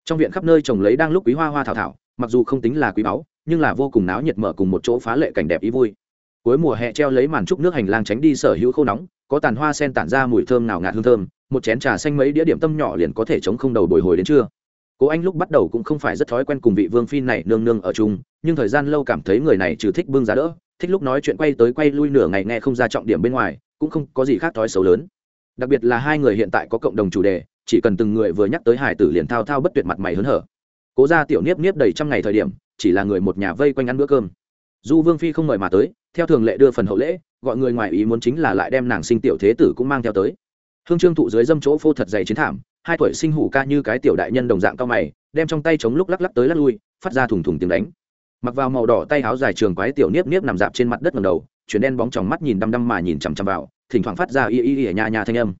Trong viện khắp nơi trồng lấy đang lúc quý hoa hoa thảo thảo, mặc dù không tính là quý báu, nhưng là vô cùng náo nhiệt mở cùng một chỗ phá lệ cảnh đẹp ý vui cuối mùa hè treo lấy màn trúc nước hành lang tránh đi sở hữu khô nóng, có tàn hoa sen tản ra mùi thơm nào ngạt hương thơm, một chén trà xanh mấy đĩa điểm tâm nhỏ liền có thể chống không đầu bồi hồi đến trưa. Cố anh lúc bắt đầu cũng không phải rất thói quen cùng vị vương phi này nương nương ở chung, nhưng thời gian lâu cảm thấy người này trừ thích bưng giá đỡ, thích lúc nói chuyện quay tới quay lui nửa ngày nghe không ra trọng điểm bên ngoài, cũng không có gì khác thói xấu lớn. Đặc biệt là hai người hiện tại có cộng đồng chủ đề, chỉ cần từng người vừa nhắc tới hải tử liền thao thao bất tuyệt mặt mày hớn hở. Cố ra tiểu niếp niếp đầy trăm ngày thời điểm, chỉ là người một nhà vây quanh ăn bữa cơm. Du vương phi không mời mà tới theo thường lệ đưa phần hậu lễ, gọi người ngoài ý muốn chính là lại đem nàng sinh tiểu thế tử cũng mang theo tới. Hương trương thụ dưới dâm chỗ phô thật dày chiến thảm, hai tuổi sinh hủ ca như cái tiểu đại nhân đồng dạng cao mày, đem trong tay chống lúc lắc lắc tới lắc lui, phát ra thùng thùng tiếng đánh. Mặc vào màu đỏ tay áo dài trường quái tiểu niếp niếp nằm dạp trên mặt đất ngầm đầu, chuyển đen bóng tròng mắt nhìn đăm đăm mà nhìn chằm chằm vào, thỉnh thoảng phát ra y y y nhà nhà thanh âm.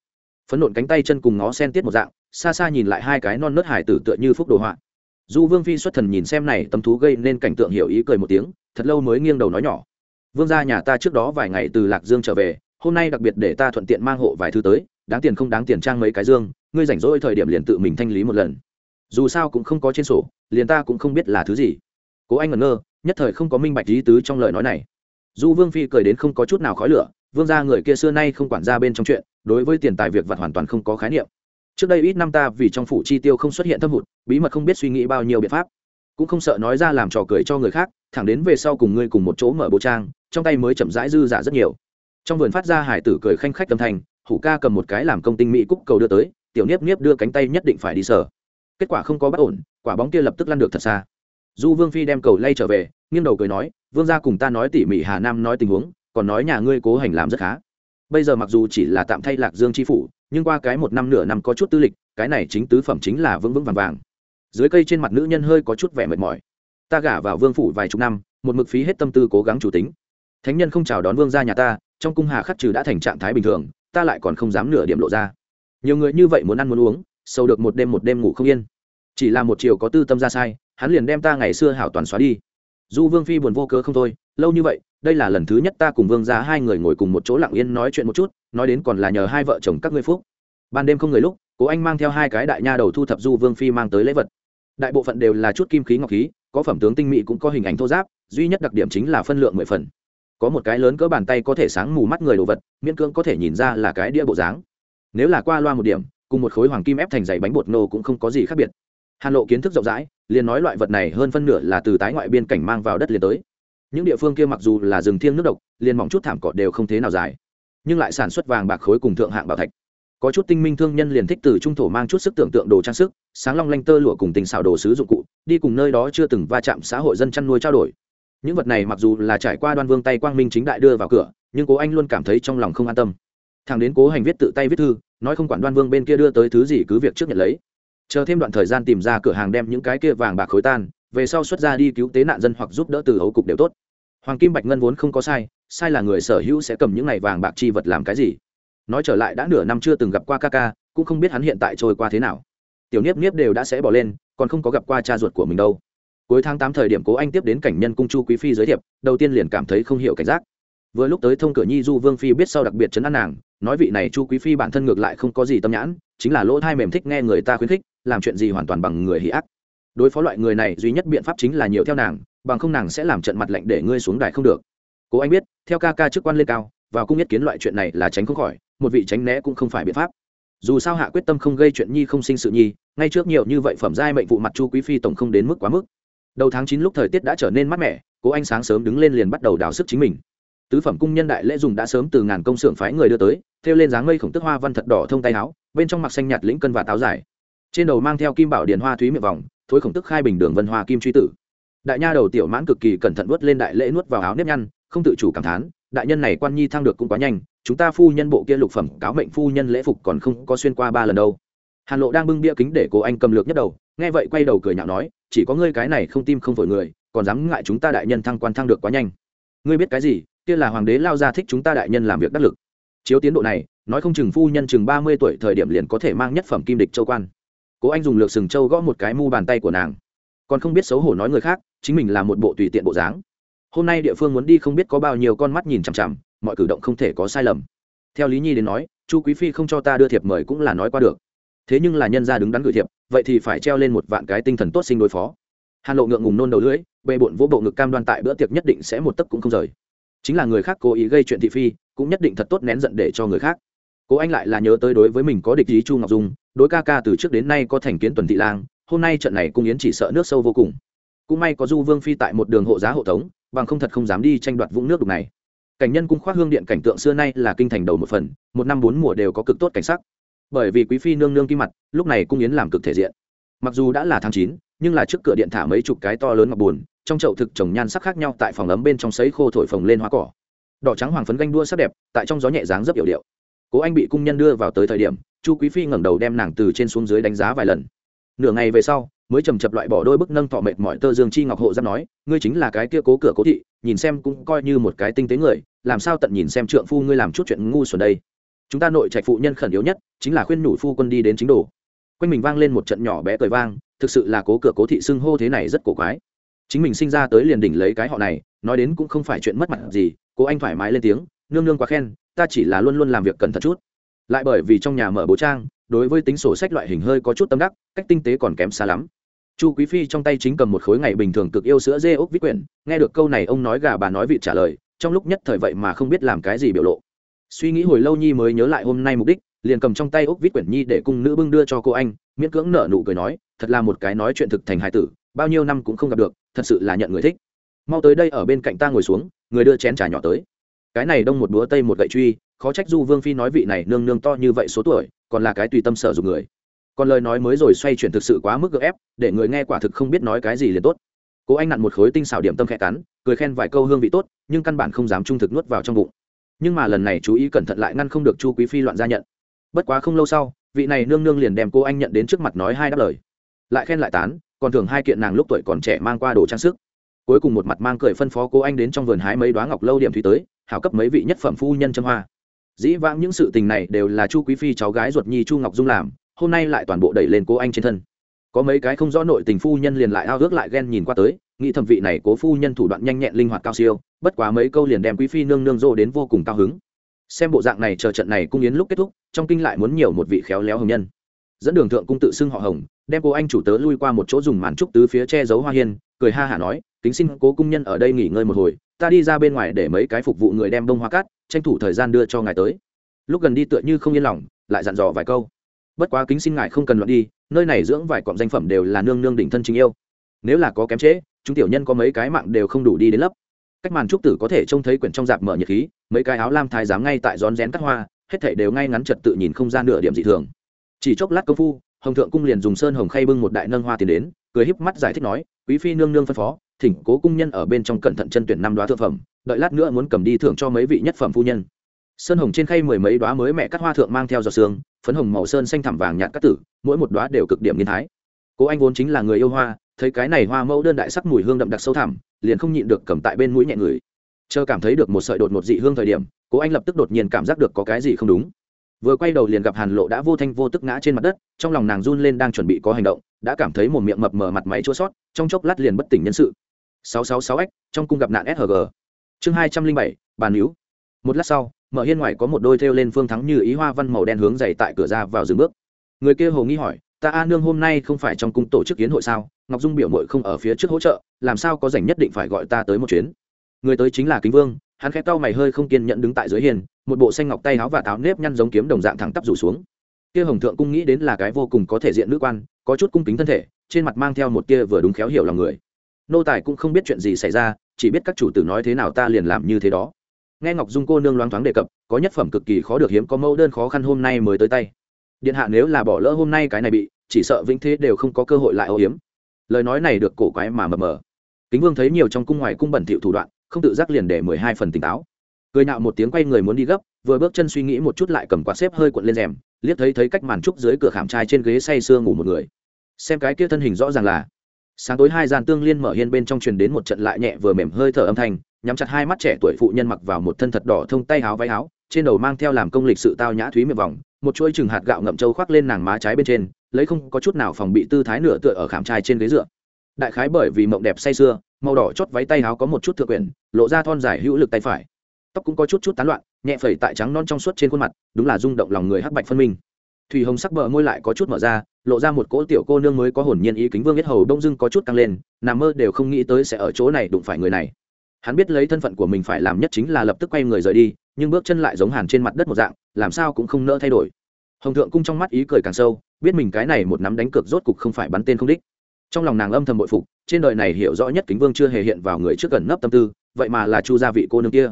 Phấn nộn cánh tay chân cùng ngó sen tiết một dạng, xa xa nhìn lại hai cái non nớt hải tử tựa như phúc đồ họa. Du vương phi xuất thần nhìn xem này tâm thú gây nên cảnh tượng hiểu ý cười một tiếng, thật lâu mới nghiêng đầu nói nhỏ vương gia nhà ta trước đó vài ngày từ lạc dương trở về, hôm nay đặc biệt để ta thuận tiện mang hộ vài thứ tới, đáng tiền không đáng tiền trang mấy cái dương, ngươi rảnh rỗi thời điểm liền tự mình thanh lý một lần. Dù sao cũng không có trên sổ, liền ta cũng không biết là thứ gì. Cố anh ngẩn ngơ, nhất thời không có minh bạch lý tứ trong lời nói này. Du vương phi cười đến không có chút nào khói lửa, vương gia người kia xưa nay không quản ra bên trong chuyện, đối với tiền tài việc vặt hoàn toàn không có khái niệm. Trước đây ít năm ta vì trong phủ chi tiêu không xuất hiện thâm hụt, bí mật không biết suy nghĩ bao nhiêu biện pháp cũng không sợ nói ra làm trò cười cho người khác, thẳng đến về sau cùng ngươi cùng một chỗ mở bộ trang, trong tay mới chậm rãi dư giả rất nhiều. Trong vườn phát ra hải tử cười khanh khách tâm thành hủ ca cầm một cái làm công tinh mỹ cúc cầu đưa tới, tiểu niếp niếp đưa cánh tay nhất định phải đi sở kết quả không có bất ổn, quả bóng kia lập tức lăn được thật xa. Du vương phi đem cầu lay trở về, nghiêng đầu cười nói, vương gia cùng ta nói tỉ mỉ hà nam nói tình huống, còn nói nhà ngươi cố hành làm rất khá. Bây giờ mặc dù chỉ là tạm thay lạc dương tri phủ, nhưng qua cái một năm nửa năm có chút tư lịch, cái này chính tứ phẩm chính là vững vững vàng vàng dưới cây trên mặt nữ nhân hơi có chút vẻ mệt mỏi. Ta gả vào vương phủ vài chục năm, một mực phí hết tâm tư cố gắng chủ tính. Thánh nhân không chào đón vương gia nhà ta, trong cung hà khắc trừ đã thành trạng thái bình thường, ta lại còn không dám nửa điểm lộ ra. Nhiều người như vậy muốn ăn muốn uống sâu được một đêm một đêm ngủ không yên. Chỉ là một chiều có tư tâm ra sai, hắn liền đem ta ngày xưa hảo toàn xóa đi. Du vương phi buồn vô cớ không thôi, lâu như vậy, đây là lần thứ nhất ta cùng vương gia hai người ngồi cùng một chỗ lặng yên nói chuyện một chút, nói đến còn là nhờ hai vợ chồng các ngươi phúc. Ban đêm không người lúc, cố anh mang theo hai cái đại nha đầu thu thập du vương phi mang tới lễ vật đại bộ phận đều là chút kim khí ngọc khí, có phẩm tướng tinh mỹ cũng có hình ảnh thô giáp, duy nhất đặc điểm chính là phân lượng mười phần. Có một cái lớn cỡ bàn tay có thể sáng mù mắt người đồ vật, miễn cưỡng có thể nhìn ra là cái đĩa bộ dáng. Nếu là qua loa một điểm, cùng một khối hoàng kim ép thành dày bánh bột nô cũng không có gì khác biệt. Hàn lộ kiến thức rộng rãi, liền nói loại vật này hơn phân nửa là từ tái ngoại biên cảnh mang vào đất liền tới. Những địa phương kia mặc dù là rừng thiêng nước độc, liền mỏng chút thảm cỏ đều không thế nào dài, nhưng lại sản xuất vàng bạc khối cùng thượng hạng bảo thạch có chút tinh minh thương nhân liền thích từ trung thổ mang chút sức tưởng tượng đồ trang sức, sáng long lanh tơ lụa cùng tình xảo đồ sứ dụng cụ, đi cùng nơi đó chưa từng va chạm xã hội dân chăn nuôi trao đổi. Những vật này mặc dù là trải qua đoan vương tay quang minh chính đại đưa vào cửa, nhưng cố anh luôn cảm thấy trong lòng không an tâm. Thằng đến cố hành viết tự tay viết thư, nói không quản đoan vương bên kia đưa tới thứ gì cứ việc trước nhận lấy. Chờ thêm đoạn thời gian tìm ra cửa hàng đem những cái kia vàng bạc khối tan, về sau xuất ra đi cứu tế nạn dân hoặc giúp đỡ từ hấu cục đều tốt. Hoàng kim bạch ngân vốn không có sai sai là người sở hữu sẽ cầm những này vàng bạc chi vật làm cái gì? Nói trở lại đã nửa năm chưa từng gặp qua ca ca, cũng không biết hắn hiện tại trôi qua thế nào. Tiểu niếp niếp đều đã sẽ bỏ lên, còn không có gặp qua cha ruột của mình đâu. Cuối tháng tám thời điểm cố anh tiếp đến cảnh nhân cung chu quý phi giới thiệp, đầu tiên liền cảm thấy không hiểu cảnh giác. Vừa lúc tới thông cửa nhi du vương phi biết sau đặc biệt chấn an nàng, nói vị này chu quý phi bản thân ngược lại không có gì tâm nhãn, chính là lỗ thai mềm thích nghe người ta khuyến khích, làm chuyện gì hoàn toàn bằng người hỉ ác. Đối phó loại người này, duy nhất biện pháp chính là nhiều theo nàng, bằng không nàng sẽ làm trận mặt lạnh để ngươi xuống đài không được. Cố anh biết, theo ca ca chức quan lên cao vào cung nhất kiến loại chuyện này là tránh không khỏi, một vị tránh né cũng không phải biện pháp. Dù sao hạ quyết tâm không gây chuyện nhi không sinh sự nhi, ngay trước nhiều như vậy phẩm giai mệnh vụ mặt chu quý phi tổng không đến mức quá mức. Đầu tháng chín lúc thời tiết đã trở nên mát mẻ, cố anh sáng sớm đứng lên liền bắt đầu đào sức chính mình. Tứ phẩm cung nhân đại lễ dùng đã sớm từ ngàn công xưởng phái người đưa tới theo lên dáng mây khổng tức hoa văn thật đỏ thông tay áo, bên trong mặc xanh nhạt lĩnh cân và táo dài. Trên đầu mang theo kim bảo điền hoa thúy miệng vòng, thối khổng tức khai bình đường vân hoa kim truy tử. Đại nha đầu tiểu mãn cực kỳ cẩn thận nuốt lên đại lễ nuốt vào áo nếp nhăn, không tự chủ cảm thán đại nhân này quan nhi thăng được cũng quá nhanh, chúng ta phu nhân bộ kia lục phẩm cáo mệnh phu nhân lễ phục còn không có xuyên qua ba lần đâu. Hàn lộ đang bưng bia kính để cô anh cầm lược nhất đầu, nghe vậy quay đầu cười nhạo nói, chỉ có ngươi cái này không tim không phổi người, còn dám ngại chúng ta đại nhân thăng quan thăng được quá nhanh. Ngươi biết cái gì, kia là hoàng đế lao ra thích chúng ta đại nhân làm việc đắc lực. Chiếu tiến độ này, nói không chừng phu nhân chừng ba mươi tuổi thời điểm liền có thể mang nhất phẩm kim địch châu quan. Cố anh dùng lược sừng châu gõ một cái mu bàn tay của nàng. Còn không biết xấu hổ nói người khác, chính mình là một bộ tùy tiện bộ dáng hôm nay địa phương muốn đi không biết có bao nhiêu con mắt nhìn chằm chằm, mọi cử động không thể có sai lầm. Theo lý nhi đến nói, chu quý phi không cho ta đưa thiệp mời cũng là nói qua được. Thế nhưng là nhân gia đứng đắn gửi thiệp, vậy thì phải treo lên một vạn cái tinh thần tốt sinh đối phó. Hàn lộ ngượng ngùng nôn đầu lưỡi bệ bộn vỗ bộ ngực cam đoan tại bữa tiệc nhất định sẽ một tấc cũng không rời. Chính là người khác cố ý gây chuyện thị phi, cũng nhất định thật tốt nén giận để cho người khác. Cố anh lại là nhớ tới đối với mình có địch ý chu ngọc dung, đối ca ca từ trước đến nay có thành kiến tuần thị lang, hôm nay trận này cung yến chỉ sợ nước sâu vô cùng. Cũng may có du vương phi tại một đường hộ giá hộ tống bằng không thật không dám đi tranh đoạt vũng nước đục này. Cảnh nhân cung khoác hương điện cảnh tượng xưa nay là kinh thành đầu một phần, một năm bốn mùa đều có cực tốt cảnh sắc. Bởi vì quý phi nương nương kim mặt, lúc này cung yến làm cực thể diện. Mặc dù đã là tháng chín, nhưng là trước cửa điện thả mấy chục cái to lớn ngọc buồn trong chậu thực trồng nhan sắc khác nhau tại phòng ấm bên trong sấy khô thổi phồng lên hoa cỏ. Đỏ trắng hoàng phấn ganh đua sắc đẹp, tại trong gió nhẹ dáng rất hiệu điệu. Cố anh bị cung nhân đưa vào tới thời điểm, chu quý phi ngẩng đầu đem nàng từ trên xuống dưới đánh giá vài lần. Nửa ngày về sau mới chầm chập loại bỏ đôi bức nâng thọ mệt mỏi tơ dương chi ngọc hộ giáp nói, ngươi chính là cái kia cố cửa cố thị, nhìn xem cũng coi như một cái tinh tế người, làm sao tận nhìn xem trượng phu ngươi làm chút chuyện ngu xuẩn đây. Chúng ta nội trạch phụ nhân khẩn yếu nhất, chính là khuyên nhủ phu quân đi đến chính đồ. Quanh mình vang lên một trận nhỏ bé cười vang, thực sự là cố cửa cố thị xưng hô thế này rất cổ quái. Chính mình sinh ra tới liền đỉnh lấy cái họ này, nói đến cũng không phải chuyện mất mặt gì, cố anh thoải mái lên tiếng, nương nương quá khen, ta chỉ là luôn luôn làm việc cẩn thận chút. Lại bởi vì trong nhà mở bố trang, đối với tính sổ sách loại hình hơi có chút tâm đắc, cách tinh tế còn kém xa lắm chu quý phi trong tay chính cầm một khối ngày bình thường cực yêu sữa dê ốc viết quyển, nghe được câu này ông nói gà bà nói vịt trả lời, trong lúc nhất thời vậy mà không biết làm cái gì biểu lộ. Suy nghĩ hồi lâu nhi mới nhớ lại hôm nay mục đích, liền cầm trong tay ốc viết quyển nhi để cung nữ bưng đưa cho cô anh, miễn cưỡng nở nụ cười nói, thật là một cái nói chuyện thực thành hài tử, bao nhiêu năm cũng không gặp được, thật sự là nhận người thích. Mau tới đây ở bên cạnh ta ngồi xuống, người đưa chén trà nhỏ tới. Cái này đông một búa tây một gậy truy, khó trách du vương phi nói vị này nương nương to như vậy số tuổi, còn là cái tùy tâm sở dùng người còn lời nói mới rồi xoay chuyển thực sự quá mức gợ ép, để người nghe quả thực không biết nói cái gì liền tốt. Cố anh nặn một khối tinh xảo điểm tâm khẽ cắn, cười khen vài câu hương vị tốt, nhưng căn bản không dám trung thực nuốt vào trong bụng. Nhưng mà lần này chú ý cẩn thận lại ngăn không được chu quý phi loạn ra nhận. Bất quá không lâu sau, vị này nương nương liền đem cô anh nhận đến trước mặt nói hai đáp lời. Lại khen lại tán, còn thường hai kiện nàng lúc tuổi còn trẻ mang qua đồ trang sức. Cuối cùng một mặt mang cười phân phó cô anh đến trong vườn hái mấy đoá ngọc lâu điểm thủy tới, hảo cấp mấy vị nhất phẩm phu nhân châm hoa. Dĩ vãng những sự tình này đều là chu quý phi cháu gái ruột nhi chu ngọc dung làm hôm nay lại toàn bộ đẩy lên cố anh trên thân. Có mấy cái không rõ nội tình phu nhân liền lại ao ước lại ghen nhìn qua tới, nghĩ thẩm vị này cố phu nhân thủ đoạn nhanh nhẹn linh hoạt cao siêu, bất quá mấy câu liền đem quý phi nương nương rô đến vô cùng cao hứng. Xem bộ dạng này chờ trận này cung yến lúc kết thúc, trong kinh lại muốn nhiều một vị khéo léo hồng nhân. Dẫn đường thượng cung tự xưng họ hồng, đem cô anh chủ tớ lui qua một chỗ dùng màn trúc tứ phía che giấu hoa hiên, cười ha hả nói, kính xin cố cung nhân ở đây nghỉ ngơi một hồi, ta đi ra bên ngoài để mấy cái phục vụ người đem đông hoa cát, tranh thủ thời gian đưa cho ngài tới. Lúc gần đi tựa như không yên lòng, lại dặn dò vài câu bất quá kính xin ngài không cần loạn đi nơi này dưỡng vài cọng danh phẩm đều là nương nương đỉnh thân chính yêu. Nếu là có kém chế, chúng tiểu nhân có mấy cái mạng đều không đủ đi đến lấp cách màn trúc tử có thể trông thấy quyển trong dạp mở nhiệt khí mấy cái áo lam thái giám ngay tại rón rén cắt hoa hết thảy đều ngay ngắn trật tự nhìn không gian nửa điểm dị thường. Chỉ chốc lát công phu hồng thượng cung liền dùng sơn hồng khay bưng một đại nâng hoa tiền đến cười híp mắt giải thích nói quý phi nương nương phân phó thỉnh cố cung nhân ở bên trong cẩn thận chân tuyển năm đoá thượng phẩm đợi lát nữa muốn cầm đi thưởng cho mấy vị nhất phẩm phu nhân. Sơn hồng trên khay mười mấy đoá mới mẹ cắt hoa thượng mang theo giọt xương phấn hồng màu sơn xanh thẳm vàng nhạt cắt tử mỗi một đoá đều cực điểm nghiên thái. Cố anh vốn chính là người yêu hoa thấy cái này hoa mẫu đơn đại sắc mùi hương đậm đặc sâu thẳm liền không nhịn được cầm tại bên mũi nhẹ người. Chờ cảm thấy được một sợi đột một dị hương thời điểm cố anh lập tức đột nhiên cảm giác được có cái gì không đúng. Vừa quay đầu liền gặp hàn lộ đã vô thanh vô tức ngã trên mặt đất trong lòng nàng run lên đang chuẩn bị có hành động đã cảm thấy một miệng mập mờ mặt máy chua sót trong chốc lát liền bất tỉnh nhân sự. 666 x trong cung gặp nạn SHG. chương 207, bàn níu một lát sau mở hiên ngoài có một đôi thêu lên phương thắng như ý hoa văn màu đen hướng dày tại cửa ra vào dừng bước. Người kia hồ nghi hỏi, ta a nương hôm nay không phải trong cung tổ chức kiến hội sao? Ngọc dung biểu mội không ở phía trước hỗ trợ, làm sao có rảnh nhất định phải gọi ta tới một chuyến? Người tới chính là kính vương, hắn khẽ cau mày hơi không kiên nhẫn đứng tại dưới hiền, một bộ xanh ngọc tay áo và táo nếp nhăn giống kiếm đồng dạng thẳng tắp rủ xuống. Kia hồng thượng cung nghĩ đến là cái vô cùng có thể diện nữ quan, có chút cung kính thân thể, trên mặt mang theo một kia vừa đúng khéo hiểu lòng người. Nô tài cũng không biết chuyện gì xảy ra, chỉ biết các chủ tử nói thế nào ta liền làm như thế đó nghe ngọc dung cô nương loáng thoáng đề cập, có nhất phẩm cực kỳ khó được hiếm, có mẫu đơn khó khăn hôm nay mới tới tay. Điện hạ nếu là bỏ lỡ hôm nay cái này bị, chỉ sợ vĩnh thế đều không có cơ hội lại ô hiếm. Lời nói này được cổ quái mà mờ mờ. Kính vương thấy nhiều trong cung ngoài cung bẩn thỉu thủ đoạn, không tự giác liền để mười hai phần tỉnh táo. Cười nạo một tiếng quay người muốn đi gấp, vừa bước chân suy nghĩ một chút lại cầm quạt xếp hơi cuộn lên rèm, liếc thấy thấy cách màn trúc dưới cửa khảm trai trên ghế say sưa ngủ một người. Xem cái kia thân hình rõ ràng là, sáng tối hai gian tương liên mở hiên bên trong truyền đến một trận lại nhẹ vừa mềm hơi thở âm thanh nhắm chặt hai mắt trẻ tuổi phụ nhân mặc vào một thân thật đỏ thông tay áo váy áo, trên đầu mang theo làm công lịch sự tao nhã thúy miệng vòng, một chuỗi chừng hạt gạo ngậm trâu khoác lên nàng má trái bên trên, lấy không có chút nào phòng bị tư thái nửa tựa ở khảm trai trên ghế dựa. Đại khái bởi vì mộng đẹp say sưa, màu đỏ chót váy tay áo có một chút thượng quyền lộ ra thon dài hữu lực tay phải. Tóc cũng có chút chút tán loạn, nhẹ phẩy tại trắng non trong suốt trên khuôn mặt, đúng là rung động lòng người hắc bạch phân minh. Thủy hồng sắc bờ môi lại có chút mở ra, lộ ra một cỗ tiểu cô nương mới có hồn nhiên ý kính vương biết hầu đông dưng có chút căng lên, nằm mơ đều không nghĩ tới sẽ ở chỗ này đụng phải người này hắn biết lấy thân phận của mình phải làm nhất chính là lập tức quay người rời đi, nhưng bước chân lại giống hàn trên mặt đất một dạng, làm sao cũng không nỡ thay đổi. Hồng thượng cung trong mắt ý cười càng sâu, biết mình cái này một nắm đánh cược rốt cục không phải bắn tên không đích. Trong lòng nàng âm thầm bội phục, trên đời này hiểu rõ nhất kính vương chưa hề hiện vào người trước gần nấp tâm tư, vậy mà là chu gia vị cô nương kia.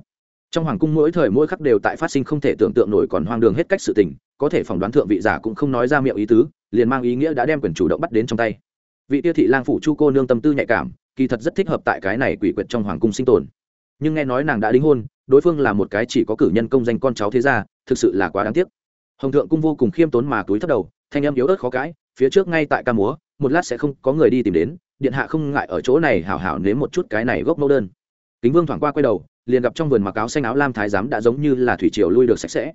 Trong hoàng cung mỗi thời mỗi khắc đều tại phát sinh không thể tưởng tượng nổi còn hoang đường hết cách sự tình, có thể phỏng đoán thượng vị giả cũng không nói ra miệng ý tứ, liền mang ý nghĩa đã đem quyền chủ động bắt đến trong tay. Vị tiêu thị lang phủ chu cô nương tâm tư nhạy cảm kỳ thật rất thích hợp tại cái này quỷ quyệt trong hoàng cung sinh tồn. Nhưng nghe nói nàng đã đính hôn, đối phương là một cái chỉ có cử nhân công danh con cháu thế gia, thực sự là quá đáng tiếc. Hồng thượng cung vô cùng khiêm tốn mà túi thất đầu, thanh âm yếu ớt khó cãi, phía trước ngay tại ca múa, một lát sẽ không có người đi tìm đến, điện hạ không ngại ở chỗ này hảo hảo nếm một chút cái này gốc mẫu đơn. Kính vương thoảng qua quay đầu, liền gặp trong vườn mặc áo xanh áo lam thái giám đã giống như là thủy triều lui được sạch sẽ.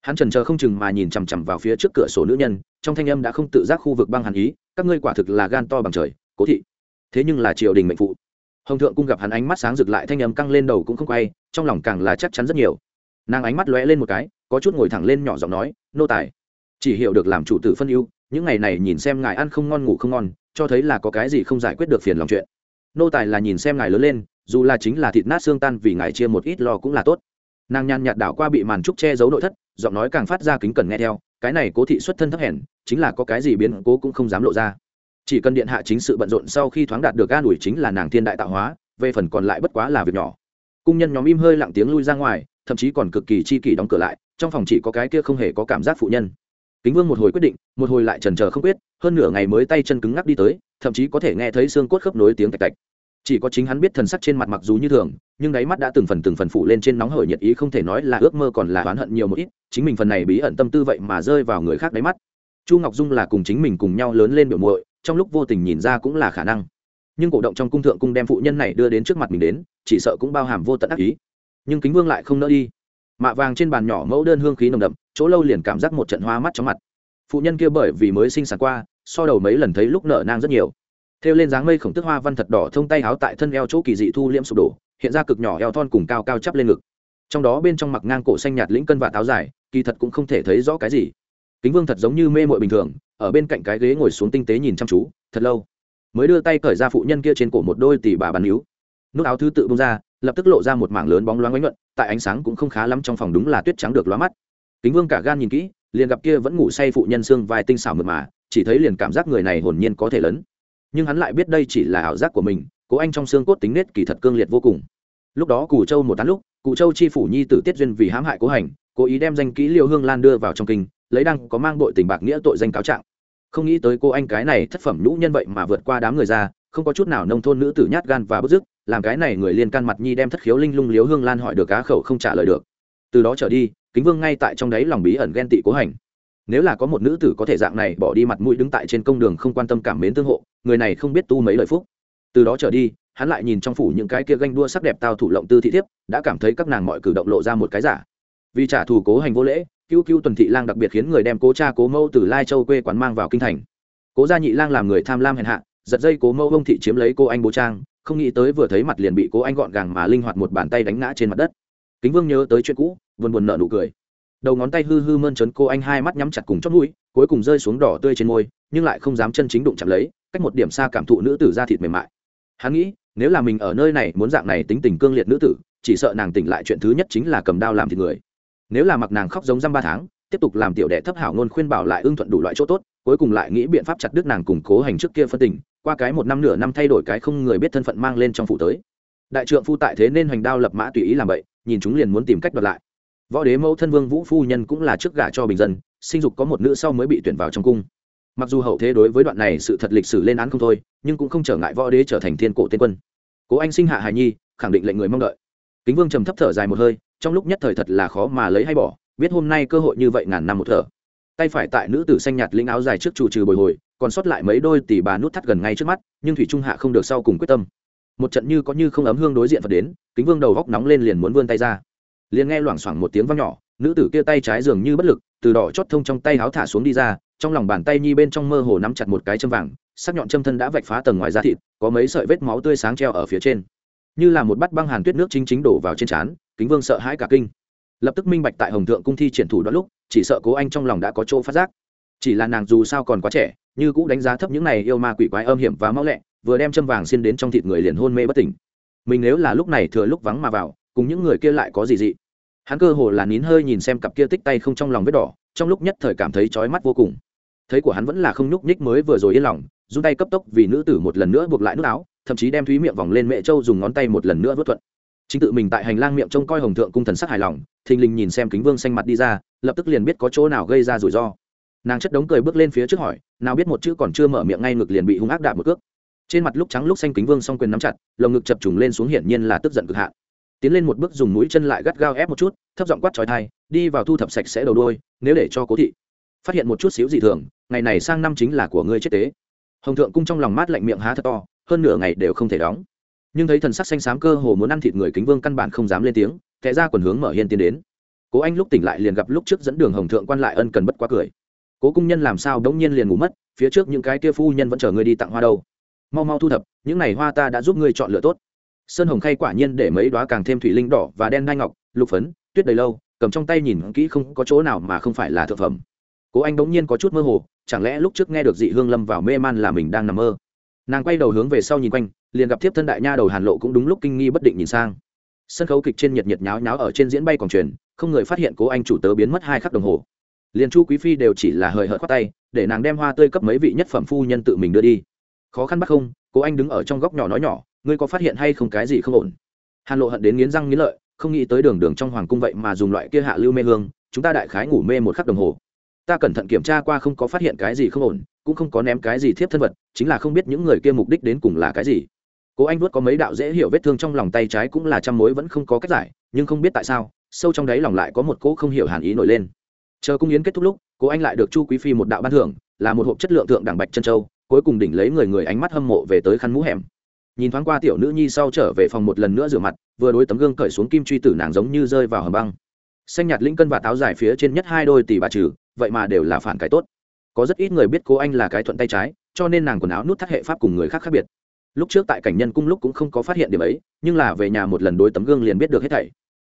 Hắn trần chờ không chừng mà nhìn chằm chằm vào phía trước cửa sổ nữ nhân, trong thanh âm đã không tự giác khu vực băng hàn ý, các ngươi quả thực là gan to bằng trời, cố thị thế nhưng là triều đình mệnh phụ. Hồng thượng cung gặp hắn ánh mắt sáng rực lại thanh âm căng lên đầu cũng không quay, trong lòng càng là chắc chắn rất nhiều. Nàng ánh mắt lóe lên một cái, có chút ngồi thẳng lên nhỏ giọng nói, nô tài, chỉ hiểu được làm chủ tử phân ưu, những ngày này nhìn xem ngài ăn không ngon ngủ không ngon, cho thấy là có cái gì không giải quyết được phiền lòng chuyện. Nô tài là nhìn xem ngài lớn lên, dù là chính là thịt nát xương tan vì ngài chia một ít lo cũng là tốt. Nàng nhàn nhạt đảo qua bị màn trúc che giấu nội thất, giọng nói càng phát ra kính cần nghe theo, cái này cố thị xuất thân thấp hèn, chính là có cái gì biến cố cũng không dám lộ ra chỉ cần điện hạ chính sự bận rộn sau khi thoáng đạt được an ủi chính là nàng thiên đại tạo hóa, về phần còn lại bất quá là việc nhỏ. Cung nhân nhóm im hơi lặng tiếng lui ra ngoài, thậm chí còn cực kỳ chi kỷ đóng cửa lại, trong phòng chỉ có cái kia không hề có cảm giác phụ nhân. Kính vương một hồi quyết định, một hồi lại trần trờ không quyết, hơn nửa ngày mới tay chân cứng ngắc đi tới, thậm chí có thể nghe thấy xương cốt khớp nối tiếng tạch tạch. Chỉ có chính hắn biết thần sắc trên mặt mặc dù như thường, nhưng đáy mắt đã từng phần từng phần phụ lên trên nóng hởi nhiệt ý không thể nói là ước mơ còn là oán hận nhiều một ít, chính mình phần này bí ẩn tâm tư vậy mà rơi vào người khác đáy mắt. Chu ngọc dung là cùng chính mình cùng nhau lớn lên biểu muội trong lúc vô tình nhìn ra cũng là khả năng. Nhưng cổ động trong cung thượng cung đem phụ nhân này đưa đến trước mặt mình đến, chỉ sợ cũng bao hàm vô tận ác ý. Nhưng kính vương lại không nỡ đi. Mạ vàng trên bàn nhỏ mẫu đơn hương khí nồng đậm, chỗ lâu liền cảm giác một trận hoa mắt chóng mặt. Phụ nhân kia bởi vì mới sinh sản qua, so đầu mấy lần thấy lúc nở nang rất nhiều. Theo lên dáng mây khổng tức hoa văn thật đỏ thông tay háo tại thân eo chỗ kỳ dị thu liễm sụp đổ, hiện ra cực nhỏ eo thon cùng cao cao chắp lên ngực. Trong đó bên trong mặc ngang cổ xanh nhạt lĩnh cân và táo dài, kỳ thật cũng không thể thấy rõ cái gì kính vương thật giống như mê mội bình thường, ở bên cạnh cái ghế ngồi xuống tinh tế nhìn chăm chú, thật lâu. Mới đưa tay cởi ra phụ nhân kia trên cổ một đôi tỷ bà bàn níu. Nút áo thứ tự bông ra, lập tức lộ ra một mảng lớn bóng loáng ánh nhuận, tại ánh sáng cũng không khá lắm trong phòng đúng là tuyết trắng được lóa mắt. Kính vương cả gan nhìn kỹ, liền gặp kia vẫn ngủ say phụ nhân xương vai tinh xảo mượt mà, chỉ thấy liền cảm giác người này hồn nhiên có thể lớn. Nhưng hắn lại biết đây chỉ là ảo giác của mình, cố anh trong xương cốt tính nết kỳ thật cương liệt vô cùng. Lúc đó cù châu một tán lúc cụ châu chi phủ nhi tử tiết duyên vì hãm hại cố hành, cố ý đem danh kỹ liêu hương lan đưa vào trong kinh lấy đăng có mang bội tình bạc nghĩa tội danh cáo trạng. Không nghĩ tới cô anh cái này thất phẩm nhũ nhân vậy mà vượt qua đám người ra, không có chút nào nông thôn nữ tử nhát gan và bức dứt, làm cái này người liên can mặt nhi đem thất khiếu linh lung liếu hương lan hỏi được cá khẩu không trả lời được. Từ đó trở đi, kính vương ngay tại trong đấy lòng bí ẩn ghen tị cố hành. Nếu là có một nữ tử có thể dạng này bỏ đi mặt mũi đứng tại trên công đường không quan tâm cảm mến tương hộ, người này không biết tu mấy lời phúc. Từ đó trở đi, hắn lại nhìn trong phủ những cái kia ganh đua sắc đẹp tao thủ lộng tư thị thiếp, đã cảm thấy các nàng mọi cử động lộ ra một cái giả. Vì trả thù cố hành vô lễ cứu cứu tuần thị lang đặc biệt khiến người đem cố cha cố mẫu từ lai châu quê quán mang vào kinh thành. Cố gia nhị lang làm người tham lam hèn hạ, giật dây cố mẫu ông thị chiếm lấy cô anh bố trang, không nghĩ tới vừa thấy mặt liền bị cố anh gọn gàng mà linh hoạt một bàn tay đánh ngã trên mặt đất. Kính vương nhớ tới chuyện cũ, buồn buồn nợ nụ cười. Đầu ngón tay hư hư mơn trớn cô anh hai mắt nhắm chặt cùng chót mũi, cuối cùng rơi xuống đỏ tươi trên môi, nhưng lại không dám chân chính đụng chạm lấy, cách một điểm xa cảm thụ nữ tử da thịt mềm mại. Hắn nghĩ, nếu là mình ở nơi này, muốn dạng này tính tình cương liệt nữ tử, chỉ sợ nàng tỉnh lại chuyện thứ nhất chính là cầm đao làm thịt người nếu là mặc nàng khóc giống dăm ba tháng, tiếp tục làm tiểu đệ thấp hảo ngôn khuyên bảo lại ưng thuận đủ loại chỗ tốt, cuối cùng lại nghĩ biện pháp chặt đứt nàng củng cố hành trước kia phân tình, qua cái một năm nửa năm thay đổi cái không người biết thân phận mang lên trong phủ tới. Đại trượng phu tại thế nên hoành đao lập mã tùy ý làm vậy nhìn chúng liền muốn tìm cách đoạt lại. Võ đế mẫu thân vương vũ phu nhân cũng là trước gả cho bình dân, sinh dục có một nữ sau mới bị tuyển vào trong cung. Mặc dù hậu thế đối với đoạn này sự thật lịch sử lên án không thôi, nhưng cũng không trở ngại võ đế trở thành thiên cổ tiên quân. Cố anh sinh hạ hài nhi, khẳng định lệnh người mong đợi. Kính vương trầm thấp thở dài một hơi trong lúc nhất thời thật là khó mà lấy hay bỏ, biết hôm nay cơ hội như vậy ngàn năm một thở. Tay phải tại nữ tử xanh nhạt lĩnh áo dài trước chủ trừ bồi hồi, còn sót lại mấy đôi tỷ bà nút thắt gần ngay trước mắt, nhưng thủy trung hạ không được sau cùng quyết tâm. Một trận như có như không ấm hương đối diện phật đến, kính vương đầu góc nóng lên liền muốn vươn tay ra. Liền nghe loảng xoảng một tiếng vang nhỏ, nữ tử kia tay trái dường như bất lực, từ đỏ chót thông trong tay áo thả xuống đi ra, trong lòng bàn tay nhi bên trong mơ hồ nắm chặt một cái châm vàng, sắc nhọn châm thân đã vạch phá tầng ngoài da thịt, có mấy sợi vết máu tươi sáng treo ở phía trên. Như là một bát băng hàn tuyết nước chính chính đổ vào trên trán kính vương sợ hãi cả kinh. Lập tức minh bạch tại hồng thượng cung thi triển thủ đoạn lúc, chỉ sợ cố anh trong lòng đã có chỗ phát giác. Chỉ là nàng dù sao còn quá trẻ, như cũ đánh giá thấp những này yêu ma quỷ quái âm hiểm và máu lẹ, vừa đem châm vàng xin đến trong thịt người liền hôn mê bất tỉnh. Mình nếu là lúc này thừa lúc vắng mà vào, cùng những người kia lại có gì dị? Hắn cơ hồ là nín hơi nhìn xem cặp kia tích tay không trong lòng vết đỏ, trong lúc nhất thời cảm thấy chói mắt vô cùng. Thấy của hắn vẫn là không nhúc nhích mới vừa rồi yên lòng, run tay cấp tốc vì nữ tử một lần nữa buộc lại nút áo, thậm chí đem thúy miệng vòng lên mẹ châu dùng ngón tay một lần nữa vớt thuận chính tự mình tại hành lang miệng trông coi hồng thượng cung thần sắc hài lòng, thình lình nhìn xem kính vương xanh mặt đi ra, lập tức liền biết có chỗ nào gây ra rủi ro. Nàng chất đống cười bước lên phía trước hỏi, nào biết một chữ còn chưa mở miệng ngay ngực liền bị hung ác đạp một cước. Trên mặt lúc trắng lúc xanh kính vương song quyền nắm chặt, lồng ngực chập trùng lên xuống hiển nhiên là tức giận cực hạn. Tiến lên một bước dùng mũi chân lại gắt gao ép một chút, thấp giọng quát trói thai, đi vào thu thập sạch sẽ đầu đôi nếu để cho cố thị. Phát hiện một chút xíu dị thường, ngày này sang năm chính là của ngươi chết tế. Hồng thượng cung trong lòng mát lạnh miệng há thật to, hơn nửa ngày đều không thể đóng nhưng thấy thần sắc xanh xám cơ hồ muốn ăn thịt người kính vương căn bản không dám lên tiếng, kẻ ra quần hướng mở hiên tiến đến. Cố anh lúc tỉnh lại liền gặp lúc trước dẫn đường hồng thượng quan lại ân cần bất quá cười. Cố cung nhân làm sao đống nhiên liền ngủ mất, phía trước những cái kia phu nhân vẫn chờ ngươi đi tặng hoa đâu. Mau mau thu thập, những này hoa ta đã giúp ngươi chọn lựa tốt. Sơn hồng khay quả nhiên để mấy đoá càng thêm thủy linh đỏ và đen đai ngọc, lục phấn, tuyết đầy lâu, cầm trong tay nhìn kỹ không có chỗ nào mà không phải là thực phẩm. Cố anh bỗng nhiên có chút mơ hồ, chẳng lẽ lúc trước nghe được dị hương lâm vào mê man là mình đang nằm mơ? Nàng quay đầu hướng về sau nhìn quanh liền gặp thiếp thân đại nha đầu hàn lộ cũng đúng lúc kinh nghi bất định nhìn sang. Sân khấu kịch trên nhiệt nhiệt nháo nháo ở trên diễn bay còn truyền, không người phát hiện cố anh chủ tớ biến mất hai khắc đồng hồ. Liền chu quý phi đều chỉ là hời hợt khoát tay, để nàng đem hoa tươi cấp mấy vị nhất phẩm phu nhân tự mình đưa đi. Khó khăn bắt không, cố anh đứng ở trong góc nhỏ nói nhỏ, ngươi có phát hiện hay không cái gì không ổn? Hàn lộ hận đến nghiến răng nghiến lợi, không nghĩ tới đường đường trong hoàng cung vậy mà dùng loại kia hạ lưu mê hương, chúng ta đại khái ngủ mê một khắc đồng hồ. Ta cẩn thận kiểm tra qua không có phát hiện cái gì không ổn, cũng không có ném cái gì thiếp thân vật, chính là không biết những người kia mục đích đến cùng là cái gì cố anh vuốt có mấy đạo dễ hiểu vết thương trong lòng tay trái cũng là trăm mối vẫn không có cách giải, nhưng không biết tại sao, sâu trong đáy lòng lại có một cỗ không hiểu hàn ý nổi lên. Chờ cung yến kết thúc lúc, cố anh lại được chu quý phi một đạo ban thưởng, là một hộp chất lượng thượng đẳng bạch chân châu, cuối cùng đỉnh lấy người người ánh mắt hâm mộ về tới khăn mũ hẻm. Nhìn thoáng qua tiểu nữ nhi sau trở về phòng một lần nữa rửa mặt, vừa đối tấm gương cởi xuống kim truy tử nàng giống như rơi vào hầm băng. Xanh nhạt linh cân và táo dài phía trên nhất hai đôi tỷ bà trừ, vậy mà đều là phản cái tốt. Có rất ít người biết cô anh là cái thuận tay trái, cho nên nàng quần áo nút thắt hệ pháp cùng người khác khác biệt lúc trước tại cảnh nhân cung lúc cũng không có phát hiện điểm ấy, nhưng là về nhà một lần đối tấm gương liền biết được hết thảy.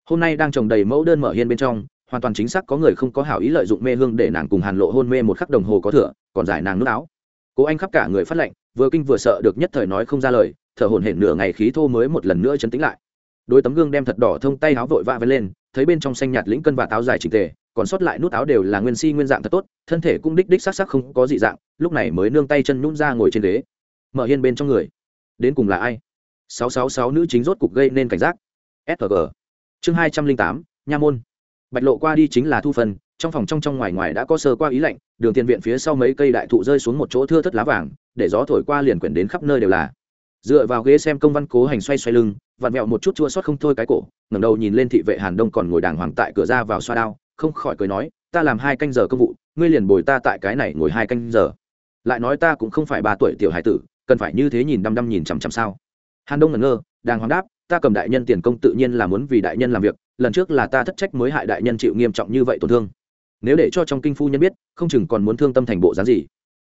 Hôm nay đang trồng đầy mẫu đơn mở hiên bên trong, hoàn toàn chính xác có người không có hảo ý lợi dụng mê hương để nàng cùng hàn lộ hôn mê một khắc đồng hồ có thừa, còn giải nàng nước áo. Cố anh khắp cả người phát lệnh, vừa kinh vừa sợ được nhất thời nói không ra lời, thở hổn hển nửa ngày khí thô mới một lần nữa chấn tĩnh lại. Đôi tấm gương đem thật đỏ thông tay áo vội vã vén lên, thấy bên trong xanh nhạt lĩnh cân và táo dài chỉnh tề, còn sót lại nút áo đều là nguyên si nguyên dạng thật tốt, thân thể cũng đích đích sắc sắc không có dị dạng, lúc này mới nương tay chân nhún ra ngồi trên ghế. Mở hiên bên trong người đến cùng là ai? Sáu sáu sáu nữ chính rốt cục gây nên cảnh giác. Sg chương hai trăm linh tám, nha môn. Bạch lộ qua đi chính là thu phần, trong phòng trong trong ngoài ngoài đã có sơ qua ý lạnh, đường tiền viện phía sau mấy cây đại thụ rơi xuống một chỗ thưa thất lá vàng, để gió thổi qua liền quyển đến khắp nơi đều là. Dựa vào ghế xem công văn cố hành xoay xoay lưng, vặn vẹo một chút chua xót không thôi cái cổ, ngẩng đầu nhìn lên thị vệ hàn đông còn ngồi đàng hoàng tại cửa ra vào xoa đao, không khỏi cười nói, ta làm hai canh giờ công vụ, ngươi liền bồi ta tại cái này ngồi hai canh giờ. Lại nói ta cũng không phải ba tuổi tiểu hải tử cần phải như thế nhìn đăm đăm nhìn chằm chằm sao? Hàn đông ngẩn ngơ đang hoàng đáp, ta cầm đại nhân tiền công tự nhiên là muốn vì đại nhân làm việc, lần trước là ta thất trách mới hại đại nhân chịu nghiêm trọng như vậy tổn thương. Nếu để cho trong kinh phu nhân biết, không chừng còn muốn thương tâm thành bộ dáng gì.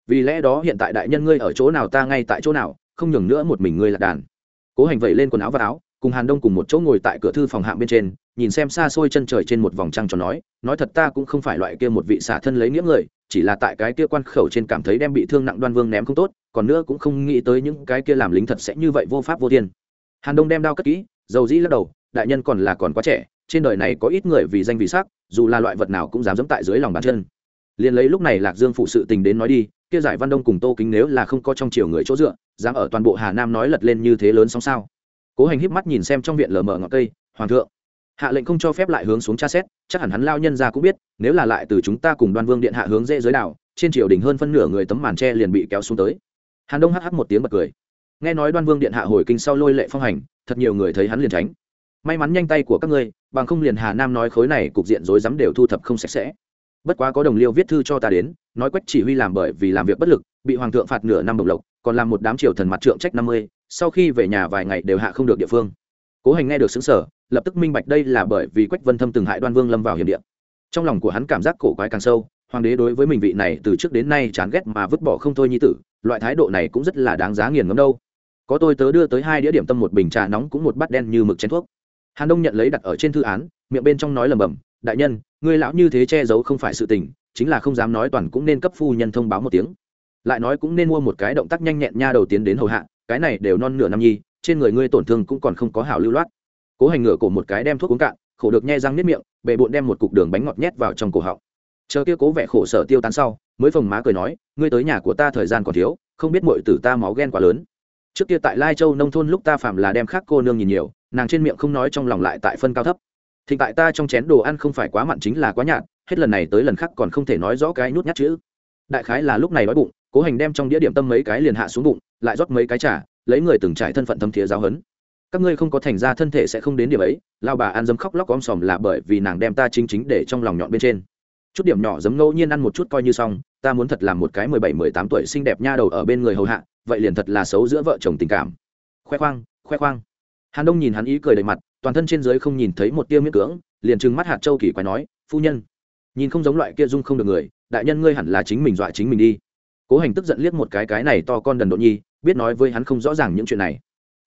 Vì lẽ đó hiện tại đại nhân ngươi ở chỗ nào ta ngay tại chỗ nào, không nhường nữa một mình ngươi là đàn. Cố hành vậy lên quần áo và áo, cùng hàn đông cùng một chỗ ngồi tại cửa thư phòng hạng bên trên, nhìn xem xa xôi chân trời trên một vòng trăng cho nói nói thật ta cũng không phải loại kia một vị xả thân lấy nghĩa người, chỉ là tại cái kia quan khẩu trên cảm thấy đem bị thương nặng đoan vương ném không tốt còn nữa cũng không nghĩ tới những cái kia làm lính thật sẽ như vậy vô pháp vô thiên. Hàn đông đem đao cất kỹ, dầu dĩ lắc đầu, đại nhân còn là còn quá trẻ, trên đời này có ít người vì danh vì sắc, dù là loại vật nào cũng dám dẫm tại dưới lòng bàn chân. Liền lấy lúc này lạc dương phụ sự tình đến nói đi, kia giải văn đông cùng tô kính nếu là không có trong chiều người chỗ dựa, dám ở toàn bộ hà nam nói lật lên như thế lớn sóng sao? Cố hành híp mắt nhìn xem trong viện lờ mờ ngọn cây, hoàng thượng, hạ lệnh không cho phép lại hướng xuống tra xét, chắc hẳn hắn lao nhân ra cũng biết, nếu là lại từ chúng ta cùng đoan vương điện hạ hướng dễ giới đảo, trên triều đình hơn phân nửa người tấm màn tre liền bị kéo xuống tới hàn đông hh một tiếng bật cười. Nghe nói đoan vương điện hạ hồi kinh sau lôi lệ phong hành, thật nhiều người thấy hắn liền tránh. May mắn nhanh tay của các ngươi, bằng không liền hà nam nói khối này cục diện rối rắm đều thu thập không sạch sẽ. Bất quá có đồng liêu viết thư cho ta đến, nói quách chỉ huy làm bởi vì làm việc bất lực, bị hoàng thượng phạt nửa năm đồng lộc, còn làm một đám triều thần mặt trượng trách năm mươi, sau khi về nhà vài ngày đều hạ không được địa phương. Cố hành nghe được xứng sở, lập tức minh bạch đây là bởi vì quách vân thâm từng hại đoan vương lâm vào hiểm địa. Trong lòng của hắn cảm giác cổ quái càng sâu, hoàng đế đối với mình vị này từ trước đến nay chán ghét mà vứt bỏ không thôi như tử loại thái độ này cũng rất là đáng giá nghiền ngẫm đâu. Có tôi tớ đưa tới hai đĩa điểm tâm một bình trà nóng cũng một bát đen như mực chén thuốc. Hàn đông nhận lấy đặt ở trên thư án, miệng bên trong nói lầm bầm đại nhân, ngươi lão như thế che giấu không phải sự tình, chính là không dám nói toàn cũng nên cấp phu nhân thông báo một tiếng. Lại nói cũng nên mua một cái động tác nhanh nhẹn nha đầu tiến đến hầu hạ, cái này đều non nửa năm nhi, trên người ngươi tổn thương cũng còn không có hảo lưu loát. Cố hành ngựa cổ một cái đem thuốc uống cạn, khổ được nhe răng nếp miệng bệ bụng đem một cục đường bánh ngọt nhét vào trong cổ họng. Chờ kia cố vẻ khổ sở tiêu tán sau mới phồng má cười nói, ngươi tới nhà của ta thời gian còn thiếu, không biết mọi tử ta máu ghen quá lớn. Trước kia tại lai châu nông thôn lúc ta phạm là đem khác cô nương nhìn nhiều, nàng trên miệng không nói trong lòng lại tại phân cao thấp. Thịnh tại ta trong chén đồ ăn không phải quá mặn chính là quá nhạt, hết lần này tới lần khác còn không thể nói rõ cái nút nhát chữ. Đại khái là lúc này đói bụng, cố hành đem trong đĩa điểm tâm mấy cái liền hạ xuống bụng, lại rót mấy cái trả lấy người từng trải thân phận thâm thiế giáo hấn các ngươi không có thành ra thân thể sẽ không đến điểm ấy. Lao bà ăn dấm khóc lóc om sòm là bởi vì nàng đem ta chính chính để trong lòng nhọn bên trên. Chút điểm nhỏ dấm ngẫu nhiên ăn một chút coi như xong ta muốn thật làm một cái mười bảy, mười tám tuổi xinh đẹp nha đầu ở bên người hầu hạ, vậy liền thật là xấu giữa vợ chồng tình cảm. Khoe khoang khoe khoang. Hàn đông nhìn hắn ý cười đầy mặt, toàn thân trên dưới không nhìn thấy một tia miễn cưỡng, liền trừng mắt hạt châu kỳ quái nói, phu nhân, nhìn không giống loại kia dung không được người, đại nhân ngươi hẳn là chính mình dọa chính mình đi. Cố hành tức giận liếc một cái cái này to con đần độn nhi, biết nói với hắn không rõ ràng những chuyện này.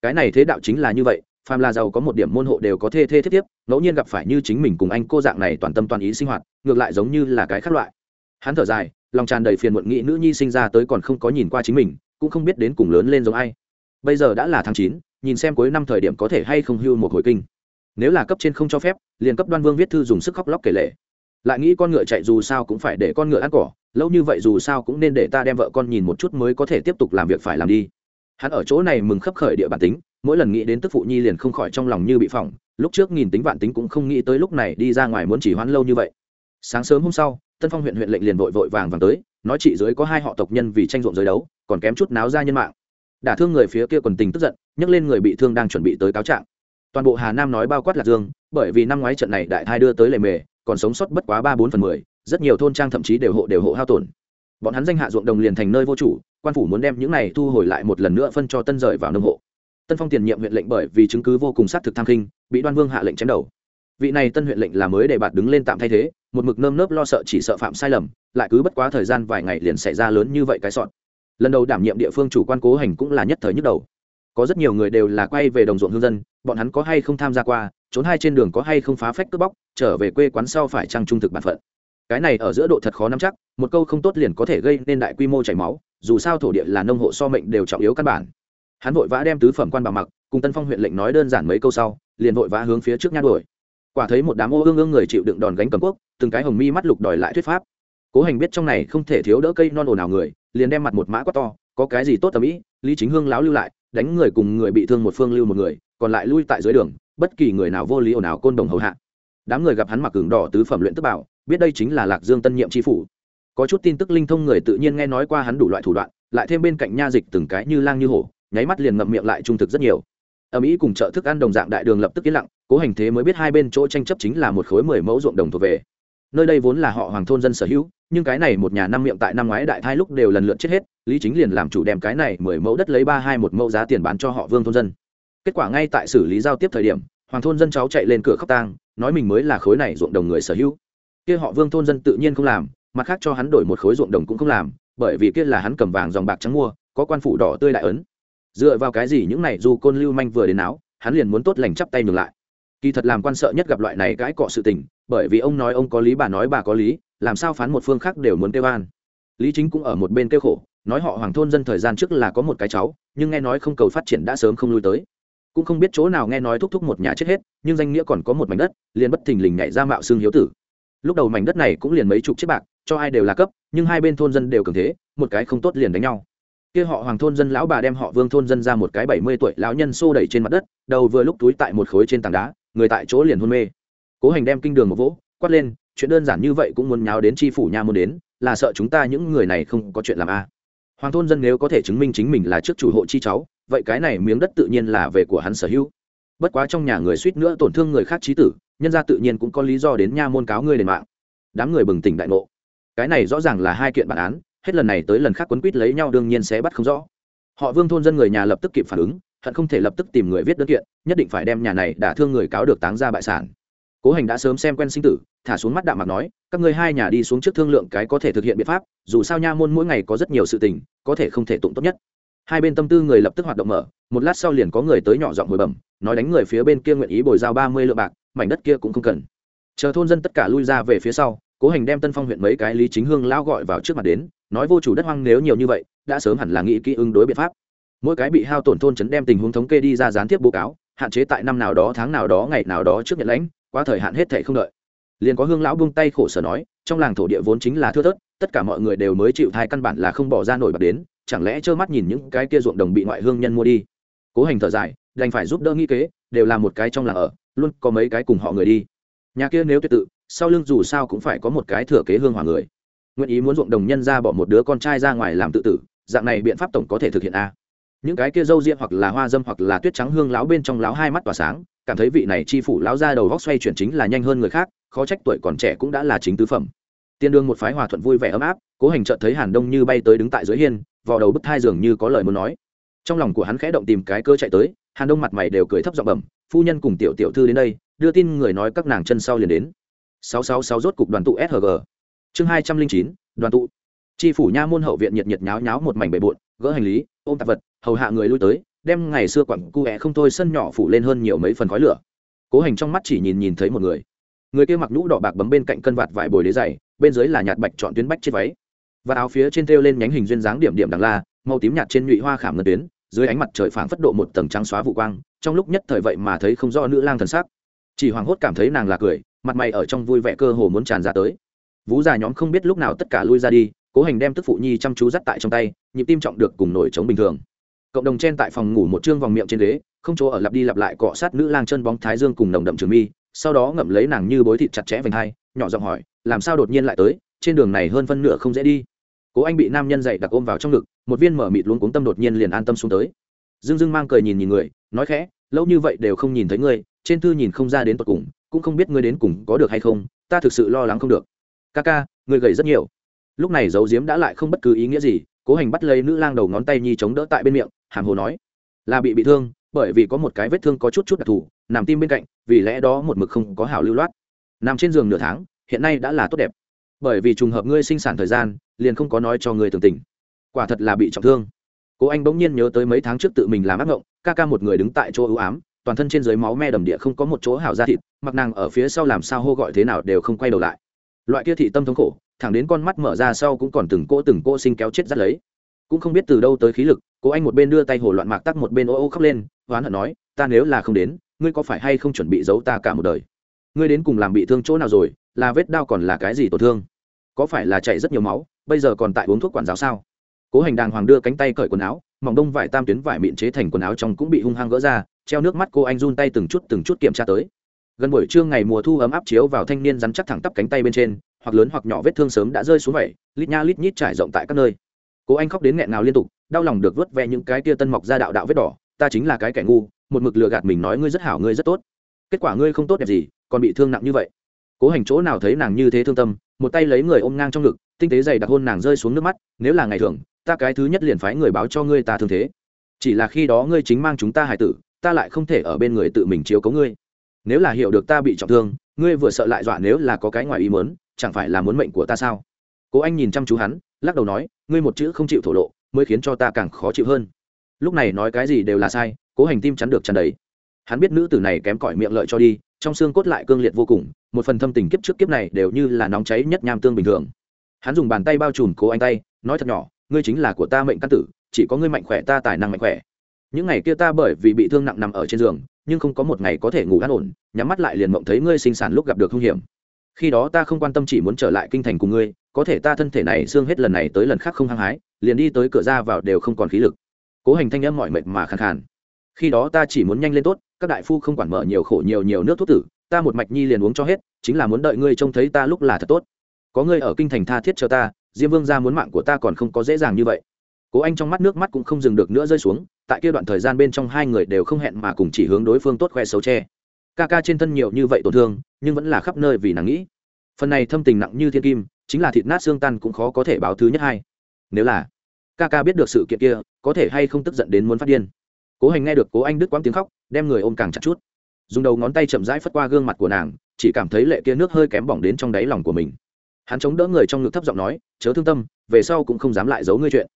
Cái này thế đạo chính là như vậy, phàm là giàu có một điểm môn hộ đều có thê thê thiết tiếp ngẫu nhiên gặp phải như chính mình cùng anh cô dạng này toàn tâm toàn ý sinh hoạt, ngược lại giống như là cái khác loại. Hắn thở dài lòng tràn đầy phiền muộn nghĩ nữ nhi sinh ra tới còn không có nhìn qua chính mình, cũng không biết đến cùng lớn lên giống ai. Bây giờ đã là tháng chín, nhìn xem cuối năm thời điểm có thể hay không hưu một hồi kinh. Nếu là cấp trên không cho phép, liền cấp đoan vương viết thư dùng sức khóc lóc kể lệ lại nghĩ con ngựa chạy dù sao cũng phải để con ngựa ăn cỏ, lâu như vậy dù sao cũng nên để ta đem vợ con nhìn một chút mới có thể tiếp tục làm việc phải làm đi. Hắn ở chỗ này mừng khấp khởi địa bản tính, mỗi lần nghĩ đến tức phụ nhi liền không khỏi trong lòng như bị phỏng, lúc trước nghìn tính vạn tính cũng không nghĩ tới lúc này đi ra ngoài muốn chỉ hoãn lâu như vậy. Sáng sớm hôm sau tân phong huyện huyện lệnh liền vội vội vàng vàng tới, nói chị dưới có hai họ tộc nhân vì tranh ruộng giới đấu, còn kém chút náo ra nhân mạng. Đả thương người phía kia quần tình tức giận, nhấc lên người bị thương đang chuẩn bị tới cáo trạng. Toàn bộ hà nam nói bao quát lạc dương, bởi vì năm ngoái trận này đại thai đưa tới lề mề, còn sống sót bất quá ba bốn phần mười, rất nhiều thôn trang thậm chí đều hộ đều hộ hao tổn. Bọn hắn danh hạ ruộng đồng liền thành nơi vô chủ, quan phủ muốn đem những này thu hồi lại một lần nữa phân cho tân rời vào nông hộ. Tân phong tiền nhiệm huyện lệnh bởi vì chứng cứ vô cùng xác thực tham khinh, bị đoan vương hạ lệnh chém đầu. Vị này tân huyện lệnh là mới để bạt đứng lên tạm thay thế một mực nơm nớp lo sợ chỉ sợ phạm sai lầm, lại cứ bất quá thời gian vài ngày liền xảy ra lớn như vậy cái sọn. Lần đầu đảm nhiệm địa phương chủ quan cố hành cũng là nhất thời nhức đầu. Có rất nhiều người đều là quay về đồng ruộng hương dân, bọn hắn có hay không tham gia qua, trốn hai trên đường có hay không phá phách cướp bóc, trở về quê quán sau phải trăng trung thực bản phận. Cái này ở giữa độ thật khó nắm chắc, một câu không tốt liền có thể gây nên đại quy mô chảy máu, dù sao thổ địa là nông hộ so mệnh đều trọng yếu căn bản. Hắn vội vã đem tứ phẩm quan bảo mặc, cùng tân phong huyện lệnh nói đơn giản mấy câu sau, liền vội vã hướng phía trước nhát đuổi quả thấy một đám ô ương ương người chịu đựng đòn gánh cầm quốc, từng cái hồng mi mắt lục đòi lại thuyết pháp. Cố hành biết trong này không thể thiếu đỡ cây non ồn nào người, liền đem mặt một mã quát to, có cái gì tốt tầm ý, lý chính hương láo lưu lại, đánh người cùng người bị thương một phương lưu một người, còn lại lui tại dưới đường, bất kỳ người nào vô lý ồn ào côn đồng hầu hạ. Đám người gặp hắn mặc cường đỏ tứ phẩm luyện tức bảo, biết đây chính là lạc dương tân nhiệm tri phủ. Có chút tin tức linh thông người tự nhiên nghe nói qua hắn đủ loại thủ đoạn, lại thêm bên cạnh nha dịch từng cái như lang như hổ, nháy mắt liền ngậm miệng lại trung thực rất nhiều ở mỹ cùng chợ thức ăn đồng dạng đại đường lập tức yên lặng, cố hành thế mới biết hai bên chỗ tranh chấp chính là một khối mười mẫu ruộng đồng thuộc về. Nơi đây vốn là họ hoàng thôn dân sở hữu, nhưng cái này một nhà năm miệng tại năm ngoái đại thai lúc đều lần lượt chết hết, lý chính liền làm chủ đem cái này mười mẫu đất lấy ba hai một mẫu giá tiền bán cho họ vương thôn dân. Kết quả ngay tại xử lý giao tiếp thời điểm, hoàng thôn dân cháu chạy lên cửa khóc tang, nói mình mới là khối này ruộng đồng người sở hữu. Kia họ vương thôn dân tự nhiên không làm, mặt khác cho hắn đổi một khối ruộng đồng cũng không làm, bởi vì kia là hắn cầm vàng dòng bạc trắng mua, có quan phủ đỏ tươi đại ấn dựa vào cái gì những này dù côn lưu manh vừa đến áo hắn liền muốn tốt lành chắp tay ngược lại. Kỳ thật làm quan sợ nhất gặp loại này cãi cọ sự tình, bởi vì ông nói ông có lý bà nói bà có lý, làm sao phán một phương khác đều muốn kêu an. Lý chính cũng ở một bên kêu khổ, nói họ hoàng thôn dân thời gian trước là có một cái cháu, nhưng nghe nói không cầu phát triển đã sớm không lui tới. Cũng không biết chỗ nào nghe nói thúc thúc một nhà chết hết, nhưng danh nghĩa còn có một mảnh đất, liền bất thình lình nhảy ra mạo xương hiếu tử. Lúc đầu mảnh đất này cũng liền mấy chục chiếc bạc, cho ai đều là cấp, nhưng hai bên thôn dân đều cường thế, một cái không tốt liền đánh nhau kia họ hoàng thôn dân lão bà đem họ vương thôn dân ra một cái bảy mươi tuổi lão nhân xô đẩy trên mặt đất, đầu vừa lúc túi tại một khối trên tảng đá, người tại chỗ liền hôn mê. Cố hành đem kinh đường một vỗ, quát lên, chuyện đơn giản như vậy cũng muốn nháo đến tri phủ nha muốn đến, là sợ chúng ta những người này không có chuyện làm a à. hoàng thôn dân nếu có thể chứng minh chính mình là trước chủ hộ chi cháu, vậy cái này miếng đất tự nhiên là về của hắn sở hữu. Bất quá trong nhà người suýt nữa tổn thương người khác trí tử, nhân ra tự nhiên cũng có lý do đến nha môn cáo ngươi đền mạng. Đám người bừng tỉnh đại ngộ. Cái này rõ ràng là hai kiện bản án hết lần này tới lần khác quấn quýt lấy nhau đương nhiên sẽ bắt không rõ. Họ vương thôn dân người nhà lập tức kịp phản ứng, hận không thể lập tức tìm người viết đơn kiện, nhất định phải đem nhà này đả thương người cáo được táng ra bại sản. Cố hành đã sớm xem quen sinh tử, thả xuống mắt đạm mặt nói, các ngươi hai nhà đi xuống trước thương lượng cái có thể thực hiện biện pháp, dù sao nha môn mỗi ngày có rất nhiều sự tình, có thể không thể tụng tốt nhất. Hai bên tâm tư người lập tức hoạt động mở, một lát sau liền có người tới nhỏ giọng hồi bẩm, nói đánh người phía bên kia nguyện ý bồi giao ba mươi lượng bạc, mảnh đất kia cũng không cần. Chờ thôn dân tất cả lui ra về phía sau, cố hành đem tân phong huyện mấy cái lý chính hương lao gọi vào trước mặt đến nói vô chủ đất hoang nếu nhiều như vậy, đã sớm hẳn là nghĩ kỹ ứng đối biện pháp. Mỗi cái bị hao tổn thôn chấn đem tình huống thống kê đi ra gián tiếp báo cáo, hạn chế tại năm nào đó, tháng nào đó, ngày nào đó trước nhận lãnh qua thời hạn hết thể không đợi. Liền có hương lão buông tay khổ sở nói, trong làng thổ địa vốn chính là thưa thớt, tất cả mọi người đều mới chịu thai căn bản là không bỏ ra nổi bạc đến, chẳng lẽ trơ mắt nhìn những cái kia ruộng đồng bị ngoại hương nhân mua đi. Cố hành thở dài, đành phải giúp đỡ nghĩ kế, đều là một cái trong làng ở, luôn có mấy cái cùng họ người đi. Nhà kia nếu tuyệt tự, sau lưng dù sao cũng phải có một cái thừa kế hương hòa người nguyện ý muốn ruộng đồng nhân ra bỏ một đứa con trai ra ngoài làm tự tử, dạng này biện pháp tổng có thể thực hiện a. Những cái kia dâu ria hoặc là hoa dâm hoặc là tuyết trắng hương láo bên trong láo hai mắt tỏa sáng, cảm thấy vị này chi phủ láo ra đầu góc xoay chuyển chính là nhanh hơn người khác, khó trách tuổi còn trẻ cũng đã là chính tứ phẩm. Tiên đương một phái hòa thuận vui vẻ ấm áp, cố hành trợt thấy hàn đông như bay tới đứng tại dưới hiên, vò đầu bức thai dường như có lời muốn nói. Trong lòng của hắn khẽ động tìm cái cơ chạy tới, hàn đông mặt mày đều cười thấp giọng bẩm, phu nhân cùng tiểu tiểu thư đến đây, đưa tin người nói các nàng chân sau liền đến. Sáu sáu sáu rốt cục đoàn tụ sg chương hai trăm linh chín, đoàn tụ. Tri phủ nha môn hậu viện nhiệt nhiệt nháo nháo một mảnh bề bộn, gỡ hành lý, ôm tạp vật, hầu hạ người lui tới, đem ngày xưa quặng cu é không thôi sân nhỏ phủ lên hơn nhiều mấy phần khói lửa. Cố hành trong mắt chỉ nhìn nhìn thấy một người. Người kia mặc nhũ đỏ bạc bấm bên cạnh cân vạt vải bồi đế dày bên dưới là nhạt bạch chọn tuyến bách trên váy. Và áo phía trên thêu lên nhánh hình duyên dáng điểm điểm đằng la, màu tím nhạt trên nhụy hoa khảm ngân tuyến, dưới ánh mặt trời phảng phất độ một tầng trắng xóa vụ quang, trong lúc nhất thời vậy mà thấy không rõ nữ lang thần sắc. Chỉ hoàng hốt cảm thấy nàng là cười, mặt mày ở trong vui vẻ cơ hồ muốn tràn ra tới vú già nhóm không biết lúc nào tất cả lui ra đi, cố hành đem tức phụ nhi chăm chú dắt tại trong tay, nhịp tim trọng được cùng nổi trống bình thường. Cộng đồng chen tại phòng ngủ một chương vòng miệng trên ghế, không chỗ ở lặp đi lặp lại cọ sát nữ lang chân bóng thái dương cùng nồng đậm trường mi, sau đó ngậm lấy nàng như bối thịt chặt chẽ vành hai, nhỏ giọng hỏi, làm sao đột nhiên lại tới? Trên đường này hơn phân nửa không dễ đi. Cố anh bị nam nhân dậy đặc ôm vào trong ngực, một viên mở mịt luôn cuống tâm đột nhiên liền an tâm xuống tới. Dưng dưng mang cười nhìn nhìn người, nói khẽ, lâu như vậy đều không nhìn thấy ngươi, trên thư nhìn không ra đến tột cùng, cũng không biết ngươi đến cùng có được hay không, ta thực sự lo lắng không được ca ca người gầy rất nhiều. Lúc này dấu diếm đã lại không bất cứ ý nghĩa gì, cố hành bắt lấy nữ lang đầu ngón tay nhi chống đỡ tại bên miệng, hàm hồ nói, là bị bị thương, bởi vì có một cái vết thương có chút chút đặc thù, nằm tim bên cạnh, vì lẽ đó một mực không có hảo lưu loát. Nằm trên giường nửa tháng, hiện nay đã là tốt đẹp. Bởi vì trùng hợp ngươi sinh sản thời gian, liền không có nói cho ngươi tưởng tình. Quả thật là bị trọng thương. Cố anh bỗng nhiên nhớ tới mấy tháng trước tự mình làm ác ngộng, ca ca một người đứng tại chỗ ưu ám, toàn thân trên dưới máu me đầm địa không có một chỗ hảo da thịt, mặc nàng ở phía sau làm sao hô gọi thế nào đều không quay đầu lại loại kia thị tâm thống khổ, thẳng đến con mắt mở ra sau cũng còn từng cỗ từng cỗ sinh kéo chết dắt lấy. Cũng không biết từ đâu tới khí lực, cố anh một bên đưa tay hồ loạn mạc tắc một bên ô ô khóc lên hoán hận nói, ta nếu là không đến, ngươi có phải hay không chuẩn bị giấu ta cả một đời? Ngươi đến cùng làm bị thương chỗ nào rồi, là vết đau còn là cái gì tổn thương? Có phải là chạy rất nhiều máu, bây giờ còn tại uống thuốc quản giáo sao? Cố hành đàng hoàng đưa cánh tay cởi quần áo, mỏng đông vải tam tuyến vải miệng chế thành quần áo trong cũng bị hung hăng gỡ ra, treo nước mắt cô anh run tay từng chút từng chút kiểm tra tới gần buổi trưa ngày mùa thu ấm áp chiếu vào thanh niên rắn chắc thẳng tắp cánh tay bên trên, hoặc lớn hoặc nhỏ vết thương sớm đã rơi xuống vậy, lít nha lít nhít trải rộng tại các nơi. Cố anh khóc đến nghẹn ngào liên tục, đau lòng được vớt ve những cái tia tân mọc ra đạo đạo vết đỏ, ta chính là cái kẻ ngu, một mực lừa gạt mình nói ngươi rất hảo, ngươi rất tốt. Kết quả ngươi không tốt đẹp gì, còn bị thương nặng như vậy. Cố hành chỗ nào thấy nàng như thế thương tâm, một tay lấy người ôm ngang trong ngực, tinh tế dày đặc hôn nàng rơi xuống nước mắt, nếu là ngày thường, ta cái thứ nhất liền phái người báo cho ngươi ta thương thế. Chỉ là khi đó ngươi chính mang chúng ta hải tử, ta lại không thể ở bên người tự mình chiếu cấu ngươi nếu là hiểu được ta bị trọng thương, ngươi vừa sợ lại dọa nếu là có cái ngoài ý mớn chẳng phải là muốn mệnh của ta sao? Cố anh nhìn chăm chú hắn, lắc đầu nói, ngươi một chữ không chịu thổ lộ, mới khiến cho ta càng khó chịu hơn. Lúc này nói cái gì đều là sai, cố hành tim chắn được chắn đấy. Hắn biết nữ tử này kém cỏi miệng lợi cho đi, trong xương cốt lại cương liệt vô cùng, một phần thâm tình kiếp trước kiếp này đều như là nóng cháy nhất nham tương bình thường. Hắn dùng bàn tay bao trùm cố anh tay, nói thật nhỏ, ngươi chính là của ta mệnh căn tử, chỉ có ngươi mạnh khỏe ta tài năng mạnh khỏe. Những ngày kia ta bởi vì bị thương nặng nằm ở trên giường nhưng không có một ngày có thể ngủ an ổn, nhắm mắt lại liền mộng thấy ngươi sinh sản lúc gặp được hung hiểm. Khi đó ta không quan tâm chỉ muốn trở lại kinh thành cùng ngươi, có thể ta thân thể này xương hết lần này tới lần khác không hăng hái, liền đi tới cửa ra vào đều không còn khí lực. Cố hành thanh âm mọi mệt mà khàn khàn. Khi đó ta chỉ muốn nhanh lên tốt, các đại phu không quản mở nhiều khổ nhiều nhiều nước thuốc tử, ta một mạch nhi liền uống cho hết, chính là muốn đợi ngươi trông thấy ta lúc là thật tốt. Có ngươi ở kinh thành tha thiết cho ta, diêm vương ra muốn mạng của ta còn không có dễ dàng như vậy. Cố anh trong mắt nước mắt cũng không dừng được nữa rơi xuống tại kia đoạn thời gian bên trong hai người đều không hẹn mà cùng chỉ hướng đối phương tốt khoe xấu che, ca ca trên thân nhiều như vậy tổn thương nhưng vẫn là khắp nơi vì nàng nghĩ. Phần này thâm tình nặng như thiên kim chính là thịt nát xương tan cũng khó có thể báo thứ nhất hai. Nếu là ca ca biết được sự kiện kia có thể hay không tức giận đến muốn phát điên. Cố hành nghe được cố anh đứt quãng tiếng khóc đem người ôm càng chặt chút. Dùng đầu ngón tay chậm rãi phất qua gương mặt của nàng chỉ cảm thấy lệ kia nước hơi kém bỏng đến trong đáy lòng của mình. Hắn chống đỡ người trong ngực thấp giọng nói chớ thương tâm về sau cũng không dám lại giấu ngươi chuyện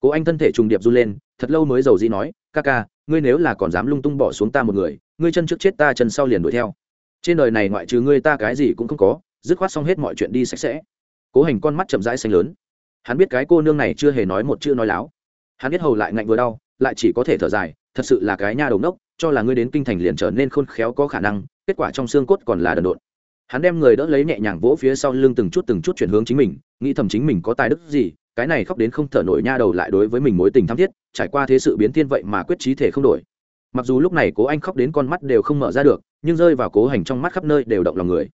cố anh thân thể trùng điệp run lên, thật lâu mới giàu dĩ nói, ca ca, ngươi nếu là còn dám lung tung bỏ xuống ta một người, ngươi chân trước chết ta chân sau liền đuổi theo. Trên đời này ngoại trừ ngươi ta cái gì cũng không có, dứt khoát xong hết mọi chuyện đi sạch sẽ. Cố hành con mắt chậm rãi xanh lớn. Hắn biết cái cô nương này chưa hề nói một chữ nói láo. Hắn biết hầu lại ngạnh vừa đau, lại chỉ có thể thở dài, thật sự là cái nha đầu nốc cho là ngươi đến kinh thành liền trở nên khôn khéo có khả năng, kết quả trong xương cốt còn là đần độn. Hắn đem người đỡ lấy nhẹ nhàng vỗ phía sau lưng từng chút từng chút chuyển hướng chính mình, nghĩ thầm chính mình có tài đức gì cái này khóc đến không thở nổi nha đầu lại đối với mình mối tình thắm thiết, trải qua thế sự biến thiên vậy mà quyết trí thể không đổi. Mặc dù lúc này cố anh khóc đến con mắt đều không mở ra được, nhưng rơi vào cố hành trong mắt khắp nơi đều động lòng người.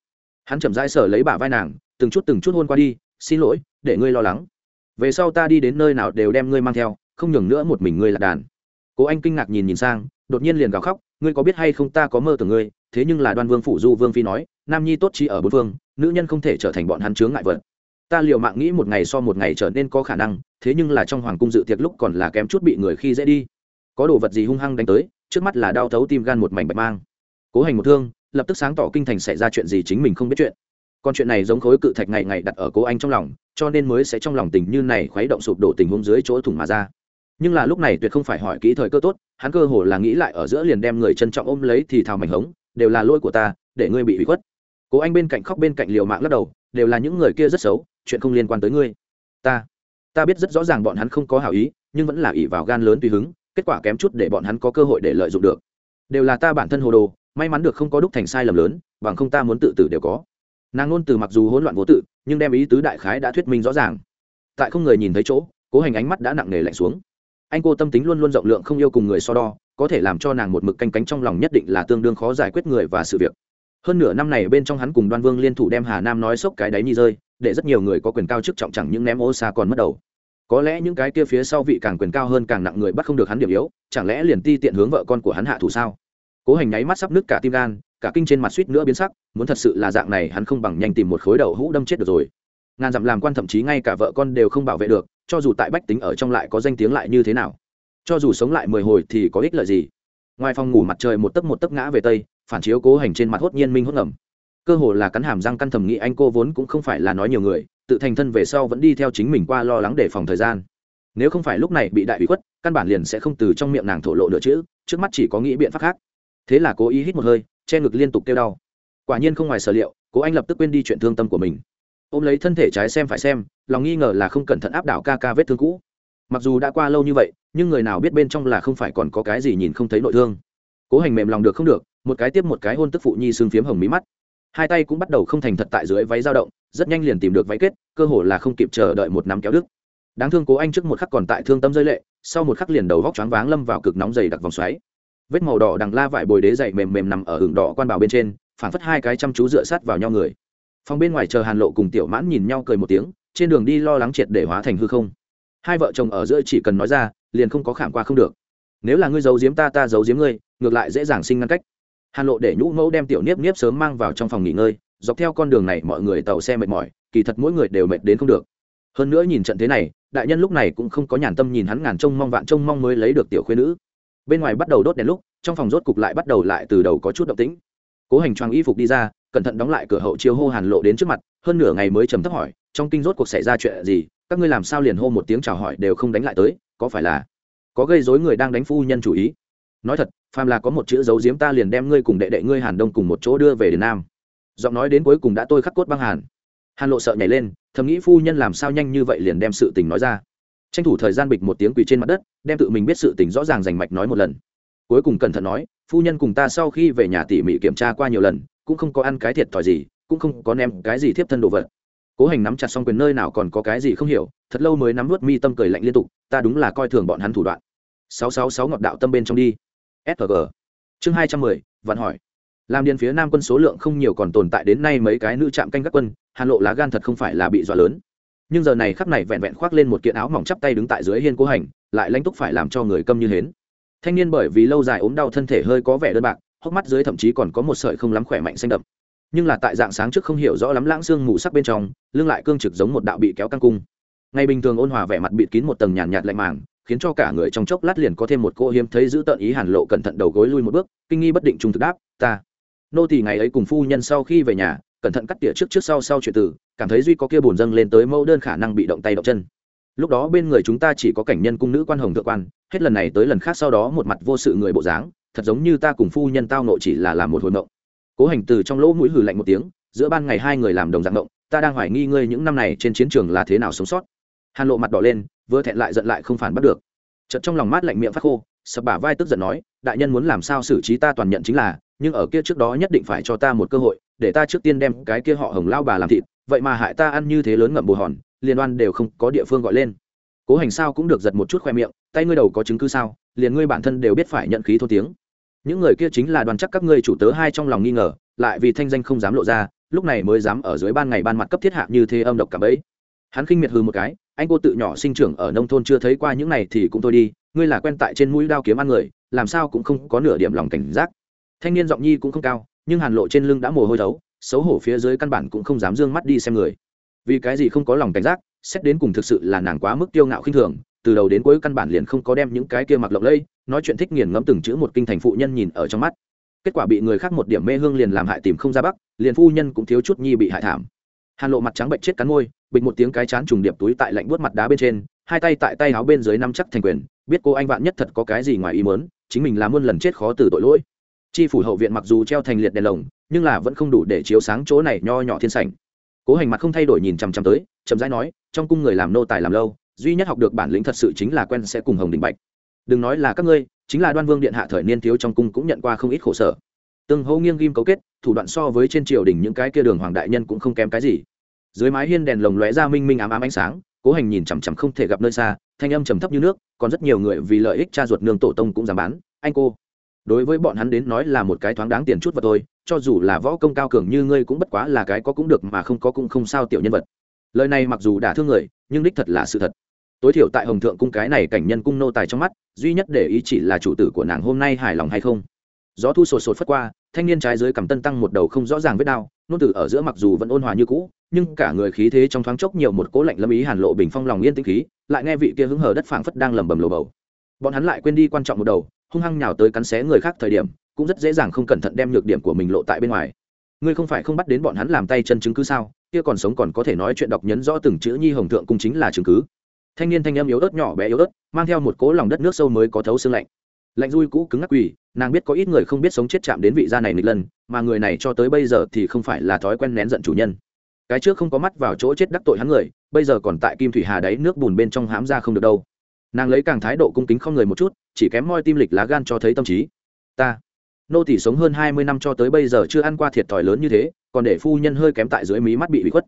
Hắn chậm rãi sở lấy bả vai nàng, từng chút từng chút hôn qua đi, xin lỗi, để ngươi lo lắng. Về sau ta đi đến nơi nào đều đem ngươi mang theo, không nhường nữa một mình ngươi là đàn. Cố anh kinh ngạc nhìn nhìn sang, đột nhiên liền gào khóc, ngươi có biết hay không ta có mơ tưởng ngươi? Thế nhưng là đoan vương phủ du vương phi nói, nam nhi tốt chi ở bốn phương, nữ nhân không thể trở thành bọn hắn chướng ngại vật ta liệu mạng nghĩ một ngày so một ngày trở nên có khả năng, thế nhưng là trong hoàng cung dự tiệc lúc còn là kém chút bị người khi dễ đi. Có đồ vật gì hung hăng đánh tới, trước mắt là đau thấu tim gan một mảnh bạch mang. Cố hành một thương, lập tức sáng tỏ kinh thành xảy ra chuyện gì chính mình không biết chuyện. Còn chuyện này giống khối cự thạch ngày ngày đặt ở cố anh trong lòng, cho nên mới sẽ trong lòng tình như này khuấy động sụp đổ tình huống dưới chỗ thủng mà ra. Nhưng là lúc này tuyệt không phải hỏi kỹ thời cơ tốt, hắn cơ hồ là nghĩ lại ở giữa liền đem người trân trọng ôm lấy thì thào mảnh hống, đều là lỗi của ta, để ngươi bị bị khuất. Cố anh bên cạnh khóc bên cạnh liều mạng lắc đầu đều là những người kia rất xấu, chuyện không liên quan tới ngươi. Ta ta biết rất rõ ràng bọn hắn không có hảo ý, nhưng vẫn là ỷ vào gan lớn tùy hứng, kết quả kém chút để bọn hắn có cơ hội để lợi dụng được. Đều là ta bản thân hồ đồ, may mắn được không có đúc thành sai lầm lớn, bằng không ta muốn tự tử đều có. Nàng ngôn từ mặc dù hỗn loạn vô tự, nhưng đem ý tứ đại khái đã thuyết minh rõ ràng. Tại không người nhìn thấy chỗ, cố hành ánh mắt đã nặng nề lạnh xuống. Anh cô tâm tính luôn luôn rộng lượng không yêu cùng người so đo, có thể làm cho nàng một mực canh cánh trong lòng nhất định là tương đương khó giải quyết người và sự việc hơn nửa năm này bên trong hắn cùng đoan vương liên thủ đem hà nam nói sốc cái đáy nhi rơi, để rất nhiều người có quyền cao chức trọng chẳng những ném ô xa còn mất đầu. Có lẽ những cái kia phía sau vị càng quyền cao hơn càng nặng người bắt không được hắn điểm yếu, chẳng lẽ liền ti tiện hướng vợ con của hắn hạ thủ sao? Cố hành nháy mắt sắp nứt cả tim gan, cả kinh trên mặt suýt nữa biến sắc, muốn thật sự là dạng này hắn không bằng nhanh tìm một khối đầu hũ đâm chết được rồi. Ngàn dặm làm quan thậm chí ngay cả vợ con đều không bảo vệ được, cho dù tại bách tính ở trong lại có danh tiếng lại như thế nào? Cho dù sống lại mười hồi thì có ích lợi gì? Ngoài phòng ngủ mặt trời một tấc một tấc ngã về tây phản chiếu cố hành trên mặt hốt nhiên minh hốt ngầm. Cơ hồ là cắn hàm răng căn thầm nghĩ anh cô vốn cũng không phải là nói nhiều người, tự thành thân về sau vẫn đi theo chính mình qua lo lắng để phòng thời gian. Nếu không phải lúc này bị đại bị khuất, căn bản liền sẽ không từ trong miệng nàng thổ lộ nữa chứ trước mắt chỉ có nghĩ biện pháp khác. Thế là cố ý hít một hơi, che ngực liên tục kêu đau. Quả nhiên không ngoài sở liệu, cố anh lập tức quên đi chuyện thương tâm của mình. Ôm lấy thân thể trái xem phải xem, lòng nghi ngờ là không cẩn thận áp đảo ca ca vết thương cũ. Mặc dù đã qua lâu như vậy, nhưng người nào biết bên trong là không phải còn có cái gì nhìn không thấy nội thương. Cố hành mềm lòng được không được một cái tiếp một cái hôn tức phụ nhi xương phiếm hồng mí mắt. Hai tay cũng bắt đầu không thành thật tại dưới váy dao động, rất nhanh liền tìm được váy kết, cơ hồ là không kịp chờ đợi một nắm kéo đứt. Đáng thương cố anh trước một khắc còn tại thương tâm rơi lệ, sau một khắc liền đầu vóc choáng váng lâm vào cực nóng dày đặc vòng xoáy. Vết màu đỏ đằng la vải bồi đế dày mềm mềm nằm ở hưởng đỏ quan bào bên trên phản phất hai cái chăm chú dựa sát vào nhau người. Phòng bên ngoài chờ hàn lộ cùng tiểu mãn nhìn nhau cười một tiếng, trên đường đi lo lắng triệt để hóa thành hư không. Hai vợ chồng ở giữa chỉ cần nói ra, liền không có khảm qua không được. Nếu là ngươi giấu giếm ta ta giấu giếm ngươi, ngược lại dễ dàng sinh ngăn cách hàn lộ để nhũ mẫu đem tiểu niếp niếp sớm mang vào trong phòng nghỉ ngơi, dọc theo con đường này mọi người tàu xe mệt mỏi, kỳ thật mỗi người đều mệt đến không được. Hơn nữa nhìn trận thế này, đại nhân lúc này cũng không có nhàn tâm nhìn hắn ngàn trông mong vạn trông mong mới lấy được tiểu khuyên nữ. Bên ngoài bắt đầu đốt đèn lúc, trong phòng rốt cục lại bắt đầu lại từ đầu có chút động tĩnh. Cố hành choàng y phục đi ra, cẩn thận đóng lại cửa hậu chiếu hô hàn lộ đến trước mặt, hơn nửa ngày mới trầm thấp hỏi, trong kinh rốt cuộc xảy ra chuyện gì? Các ngươi làm sao liền hô một tiếng chào hỏi đều không đánh lại tới, có phải là có gây dối người đang đánh phu nhân chủ ý? Nói thật, phàm là có một chữ giấu giếm ta liền đem ngươi cùng đệ đệ ngươi hàn đông cùng một chỗ đưa về đến nam. Giọng nói đến cuối cùng đã tôi khắc cốt băng hàn. Hàn lộ sợ nhảy lên, thầm nghĩ phu nhân làm sao nhanh như vậy liền đem sự tình nói ra. Tranh thủ thời gian bịch một tiếng quỳ trên mặt đất, đem tự mình biết sự tình rõ ràng rành mạch nói một lần. Cuối cùng cẩn thận nói, phu nhân cùng ta sau khi về nhà tỉ mỉ kiểm tra qua nhiều lần, cũng không có ăn cái thiệt thòi gì, cũng không có ném cái gì thiếp thân đồ vật. Cố hành nắm chặt xong quyền nơi nào còn có cái gì không hiểu, thật lâu mới nắm vớt mi tâm cười lạnh liên tục, ta đúng là coi thường bọn hắn thủ đoạn. Sáu sáu sáu ngọt đạo tâm bên trong đi sg chương hai trăm mười vạn hỏi. Làm điền phía nam quân số lượng không nhiều còn tồn tại đến nay mấy cái nữ trạm canh các quân hàn lộ lá gan thật không phải là bị dọa lớn. Nhưng giờ này khắp này vẹn vẹn khoác lên một kiện áo mỏng chắp tay đứng tại dưới hiên cố hành lại lãnh túc phải làm cho người câm như hến. Thanh niên bởi vì lâu dài ốm đau thân thể hơi có vẻ đơn bạc hốc mắt dưới thậm chí còn có một sợi không lắm khỏe mạnh xanh đậm. Nhưng là tại dạng sáng trước không hiểu rõ lắm lãng xương mù sắc bên trong lưng lại cương trực giống một đạo bị kéo căng cung. Ngày bình thường ôn hòa vẻ mặt bịt kín một tầng nhàn nhạt, nhạt lạnh màng khiến cho cả người trong chốc lát liền có thêm một cô hiếm thấy giữ tận ý hàn lộ cẩn thận đầu gối lui một bước, kinh nghi bất định trung thực đáp, ta, nô tỳ ngày ấy cùng phu nhân sau khi về nhà, cẩn thận cắt tỉa trước trước sau sau chuyện từ cảm thấy duy có kia bổn dâng lên tới mẫu đơn khả năng bị động tay động chân. Lúc đó bên người chúng ta chỉ có cảnh nhân cung nữ quan hồng thượng quan, hết lần này tới lần khác sau đó một mặt vô sự người bộ dáng, thật giống như ta cùng phu nhân tao nộ chỉ là làm một hồi mộng. Cố hành từ trong lỗ mũi hừ lạnh một tiếng, giữa ban ngày hai người làm đồng dạng mộng, ta đang hoài nghi ngươi những năm này trên chiến trường là thế nào sống sót hàn lộ mặt đỏ lên vừa thẹn lại giận lại không phản bắt được chợt trong lòng mát lạnh miệng phát khô sập bả vai tức giận nói đại nhân muốn làm sao xử trí ta toàn nhận chính là nhưng ở kia trước đó nhất định phải cho ta một cơ hội để ta trước tiên đem cái kia họ hồng lao bà làm thịt vậy mà hại ta ăn như thế lớn ngậm bù hòn liên oan đều không có địa phương gọi lên cố hành sao cũng được giật một chút khoe miệng tay ngươi đầu có chứng cứ sao liền ngươi bản thân đều biết phải nhận khí thô tiếng những người kia chính là đoàn chắc các ngươi chủ tớ hai trong lòng nghi ngờ lại vì thanh danh không dám lộ ra lúc này mới dám ở dưới ban ngày ban mặt cấp thiết hạ như thế âm độc cả bấy hắn khinh miệt hư một cái anh cô tự nhỏ sinh trưởng ở nông thôn chưa thấy qua những này thì cũng thôi đi, ngươi là quen tại trên mũi đao kiếm ăn người, làm sao cũng không có nửa điểm lòng cảnh giác. Thanh niên giọng nhi cũng không cao, nhưng hàn lộ trên lưng đã mồ hôi thấu, xấu hổ phía dưới căn bản cũng không dám d ư ơ n g mắt đi xem người. Vì cái gì không có lòng cảnh giác, xét đến cùng thực sự là nàng quá mức tiêu ngạo khinh thường, từ đầu đến cuối căn bản liền không có đem những cái kia mặc lộng lây nói chuyện thích nghiền ngẫm từng chữ một kinh thành phụ nhân nhìn ở trong mắt. Kết quả bị người khác một điểm mê hương liền làm hại tìm không ra bắc liền phu nhân cũng thiếu chút nhi bị hại thảm hàn lộ mặt trắng bệnh chết cắn môi bịch một tiếng cái chán trùng điệp túi tại lạnh buốt mặt đá bên trên, hai tay tại tay áo bên dưới năm chắc thành quyền, biết cô anh vạn nhất thật có cái gì ngoài ý mớn chính mình làm muôn lần chết khó từ tội lỗi. Chi phủ hậu viện mặc dù treo thành liệt đèn lồng, nhưng là vẫn không đủ để chiếu sáng chỗ này nho nhỏ thiên sảnh. Cố hành mặt không thay đổi nhìn chằm chằm tới, chậm rãi nói, trong cung người làm nô tài làm lâu, duy nhất học được bản lĩnh thật sự chính là quen sẽ cùng hồng đình bạch. Đừng nói là các ngươi, chính là đoan vương điện hạ thời niên thiếu trong cung cũng nhận qua không ít khổ sở. Từng hô nghiêng ghim cấu kết, thủ đoạn so với trên triều đình những cái kia đường hoàng đại nhân cũng không kém cái gì dưới mái hiên đèn lồng lóe ra minh minh ám ám ánh sáng, cố hành nhìn chằm chằm không thể gặp nơi xa, thanh âm trầm thấp như nước, còn rất nhiều người vì lợi ích cha ruột nương tổ tông cũng dám bán. Anh cô, đối với bọn hắn đến nói là một cái thoáng đáng tiền chút vật thôi, cho dù là võ công cao cường như ngươi cũng bất quá là cái có cũng được mà không có cũng không sao tiểu nhân vật. Lời này mặc dù đã thương người, nhưng đích thật là sự thật. Tối thiểu tại hồng thượng cung cái này cảnh nhân cung nô tài trong mắt, duy nhất để ý chỉ là chủ tử của nàng hôm nay hài lòng hay không. Gió thu sột sột phất qua thanh niên trái dưới cầm tân tăng một đầu không rõ ràng vết đao, nôn tử ở giữa mặc dù vẫn ôn hòa như cũ, nhưng cả người khí thế trong thoáng chốc nhiều một cố lạnh lâm ý hàn lộ bình phong lòng yên tĩnh khí, lại nghe vị kia hứng hờ đất phảng phất đang lầm bầm lồ bầu. Bọn hắn lại quên đi quan trọng một đầu, hung hăng nhào tới cắn xé người khác thời điểm, cũng rất dễ dàng không cẩn thận đem nhược điểm của mình lộ tại bên ngoài. Ngươi không phải không bắt đến bọn hắn làm tay chân chứng cứ sao? Kia còn sống còn có thể nói chuyện đọc nhấn rõ từng chữ nhi hồng thượng cung chính là chứng cứ. Thanh niên thanh âm yếu ớt nhỏ bé yếu ớt, mang theo một cố lòng đất nước sâu mới có thấu xương lạnh lạnh dui cũ cứng ngắc quỳ, nàng biết có ít người không biết sống chết chạm đến vị gia này nghịch lần, mà người này cho tới bây giờ thì không phải là thói quen nén giận chủ nhân. Cái trước không có mắt vào chỗ chết đắc tội hắn người, bây giờ còn tại kim thủy hà đáy nước bùn bên trong hãm ra không được đâu. Nàng lấy càng thái độ cung kính không người một chút, chỉ kém moi tim lịch lá gan cho thấy tâm trí. Ta, nô tỷ sống hơn hai mươi năm cho tới bây giờ chưa ăn qua thiệt thòi lớn như thế, còn để phu nhân hơi kém tại dưới mí mắt bị bị khuất.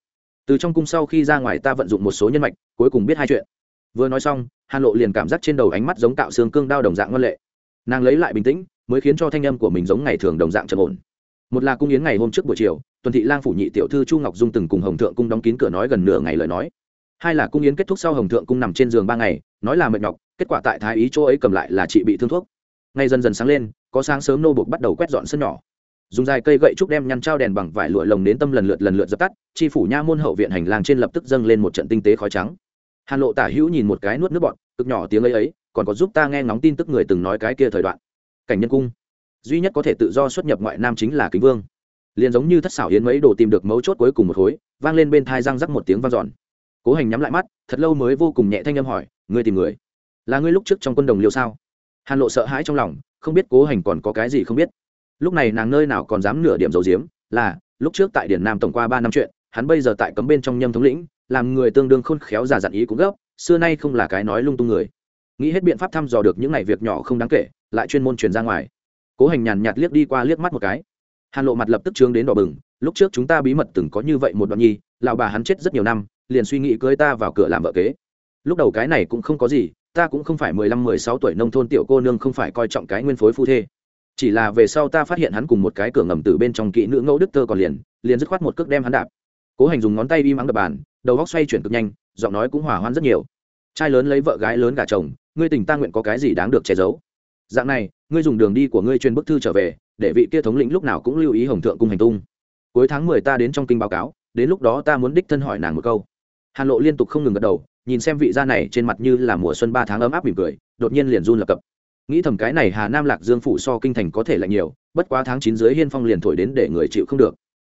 Từ trong cung sau khi ra ngoài ta vận dụng một số nhân mạch, cuối cùng biết hai chuyện. Vừa nói xong, hàn lộ liền cảm giác trên đầu ánh mắt giống tạo xương cương đao đồng dạng ngân lệ nàng lấy lại bình tĩnh mới khiến cho thanh âm của mình giống ngày thường đồng dạng trầm ổn. Một là cung yến ngày hôm trước buổi chiều tuần thị lang phủ nhị tiểu thư chu ngọc dung từng cùng hồng thượng cung đóng kín cửa nói gần nửa ngày lời nói. Hai là cung yến kết thúc sau hồng thượng cung nằm trên giường ba ngày nói là mệt nhọc kết quả tại thái ý chỗ ấy cầm lại là chị bị thương thuốc. Ngay dần dần sáng lên có sáng sớm nô buộc bắt đầu quét dọn sân nhỏ. Dùng dài cây gậy trúc đem nhăn trao đèn bằng vải lụa lồng đến tâm lần lượt lần lượt dập tắt chi phủ nha môn hậu viện hành lang trên lập tức dâng lên một trận tinh tế khói trắng. Hàn lộ tả hữu nhìn một cái nuốt nước bọt, cực nhỏ tiếng ấy ấy còn có giúp ta nghe ngóng tin tức người từng nói cái kia thời đoạn. Cảnh nhân cung. Duy nhất có thể tự do xuất nhập ngoại nam chính là kính vương. Liền giống như thất xảo hiến mấy đồ tìm được mấu chốt cuối cùng một khối, vang lên bên thai răng rắc một tiếng vang dọn. Cố hành nhắm lại mắt, thật lâu mới vô cùng nhẹ thanh âm hỏi, ngươi tìm người? Là ngươi lúc trước trong quân đồng liêu sao? Hàn lộ sợ hãi trong lòng, không biết cố hành còn có cái gì không biết. Lúc này nàng nơi nào còn dám nửa điểm dầu diếm là, lúc trước tại điển nam tổng qua ba năm chuyện, hắn bây giờ tại cấm bên trong nhâm thống lĩnh, làm người tương đương khôn khéo giả dặn ý cũng gấp, xưa nay không là cái nói lung tung người nghĩ hết biện pháp thăm dò được những ngày việc nhỏ không đáng kể, lại chuyên môn truyền ra ngoài. Cố hành nhàn nhạt liếc đi qua liếc mắt một cái. Hàn lộ mặt lập tức trướng đến đỏ bừng, lúc trước chúng ta bí mật từng có như vậy một đoạn nhi, lão bà hắn chết rất nhiều năm, liền suy nghĩ cưới ta vào cửa làm vợ kế. Lúc đầu cái này cũng không có gì, ta cũng không phải mười lăm, mười sáu tuổi nông thôn tiểu cô nương không phải coi trọng cái nguyên phối phu thê. Chỉ là về sau ta phát hiện hắn cùng một cái cửa ngầm từ bên trong kỹ nữ ngẫu đức tơ còn liền liền dứt khoát một cước đem hắn đạp. Cố hành dùng ngón tay im ắng đập bàn, đầu góc xoay chuyển cực nhanh, giọng nói cũng hỏa hoan rất nhiều. Trai lớn lấy vợ gái lớn gả chồng ngươi tình ta nguyện có cái gì đáng được che giấu? Dạng này, ngươi dùng đường đi của ngươi truyền bức thư trở về, để vị kia thống lĩnh lúc nào cũng lưu ý hồng thượng cung hành tung. Cuối tháng mười ta đến trong kinh báo cáo, đến lúc đó ta muốn đích thân hỏi nàng một câu. Hàn lộ liên tục không ngừng gật đầu, nhìn xem vị gia này trên mặt như là mùa xuân ba tháng ấm áp mỉm cười, đột nhiên liền run lập cập. Nghĩ thầm cái này hà nam lạc dương phủ so kinh thành có thể là nhiều, bất quá tháng chín dưới hiên phong liền thổi đến để người chịu không được.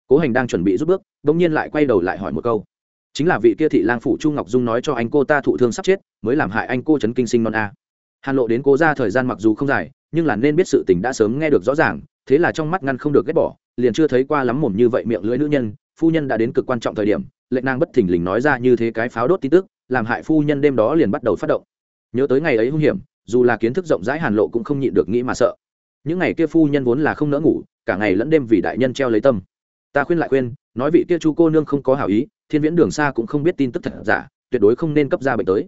Cố hành đang chuẩn bị rút bước đ ỗ n g nhiên lại quay đầu lại hỏi một câu chính là vị kia thị lang phủ chu ngọc dung nói cho anh cô ta thụ thương sắp chết, mới làm hại anh cô trấn kinh sinh non a. Hàn lộ đến cố ra thời gian mặc dù không dài, nhưng là nên biết sự tình đã sớm nghe được rõ ràng, thế là trong mắt ngăn không được ghét bỏ, liền chưa thấy qua lắm mồm như vậy miệng lưỡi nữ nhân, phu nhân đã đến cực quan trọng thời điểm, lệnh nàng bất thình lình nói ra như thế cái pháo đốt tin tức, làm hại phu nhân đêm đó liền bắt đầu phát động. Nhớ tới ngày ấy hung hiểm, dù là kiến thức rộng rãi hàn lộ cũng không nhịn được nghĩ mà sợ. Những ngày kia phu nhân vốn là không nỡ ngủ, cả ngày lẫn đêm vì đại nhân treo lấy tâm. Ta khuyên lại khuyên nói vị kia chu cô nương không có hảo ý, thiên viễn đường xa cũng không biết tin tức thật giả, tuyệt đối không nên cấp ra bệnh tới.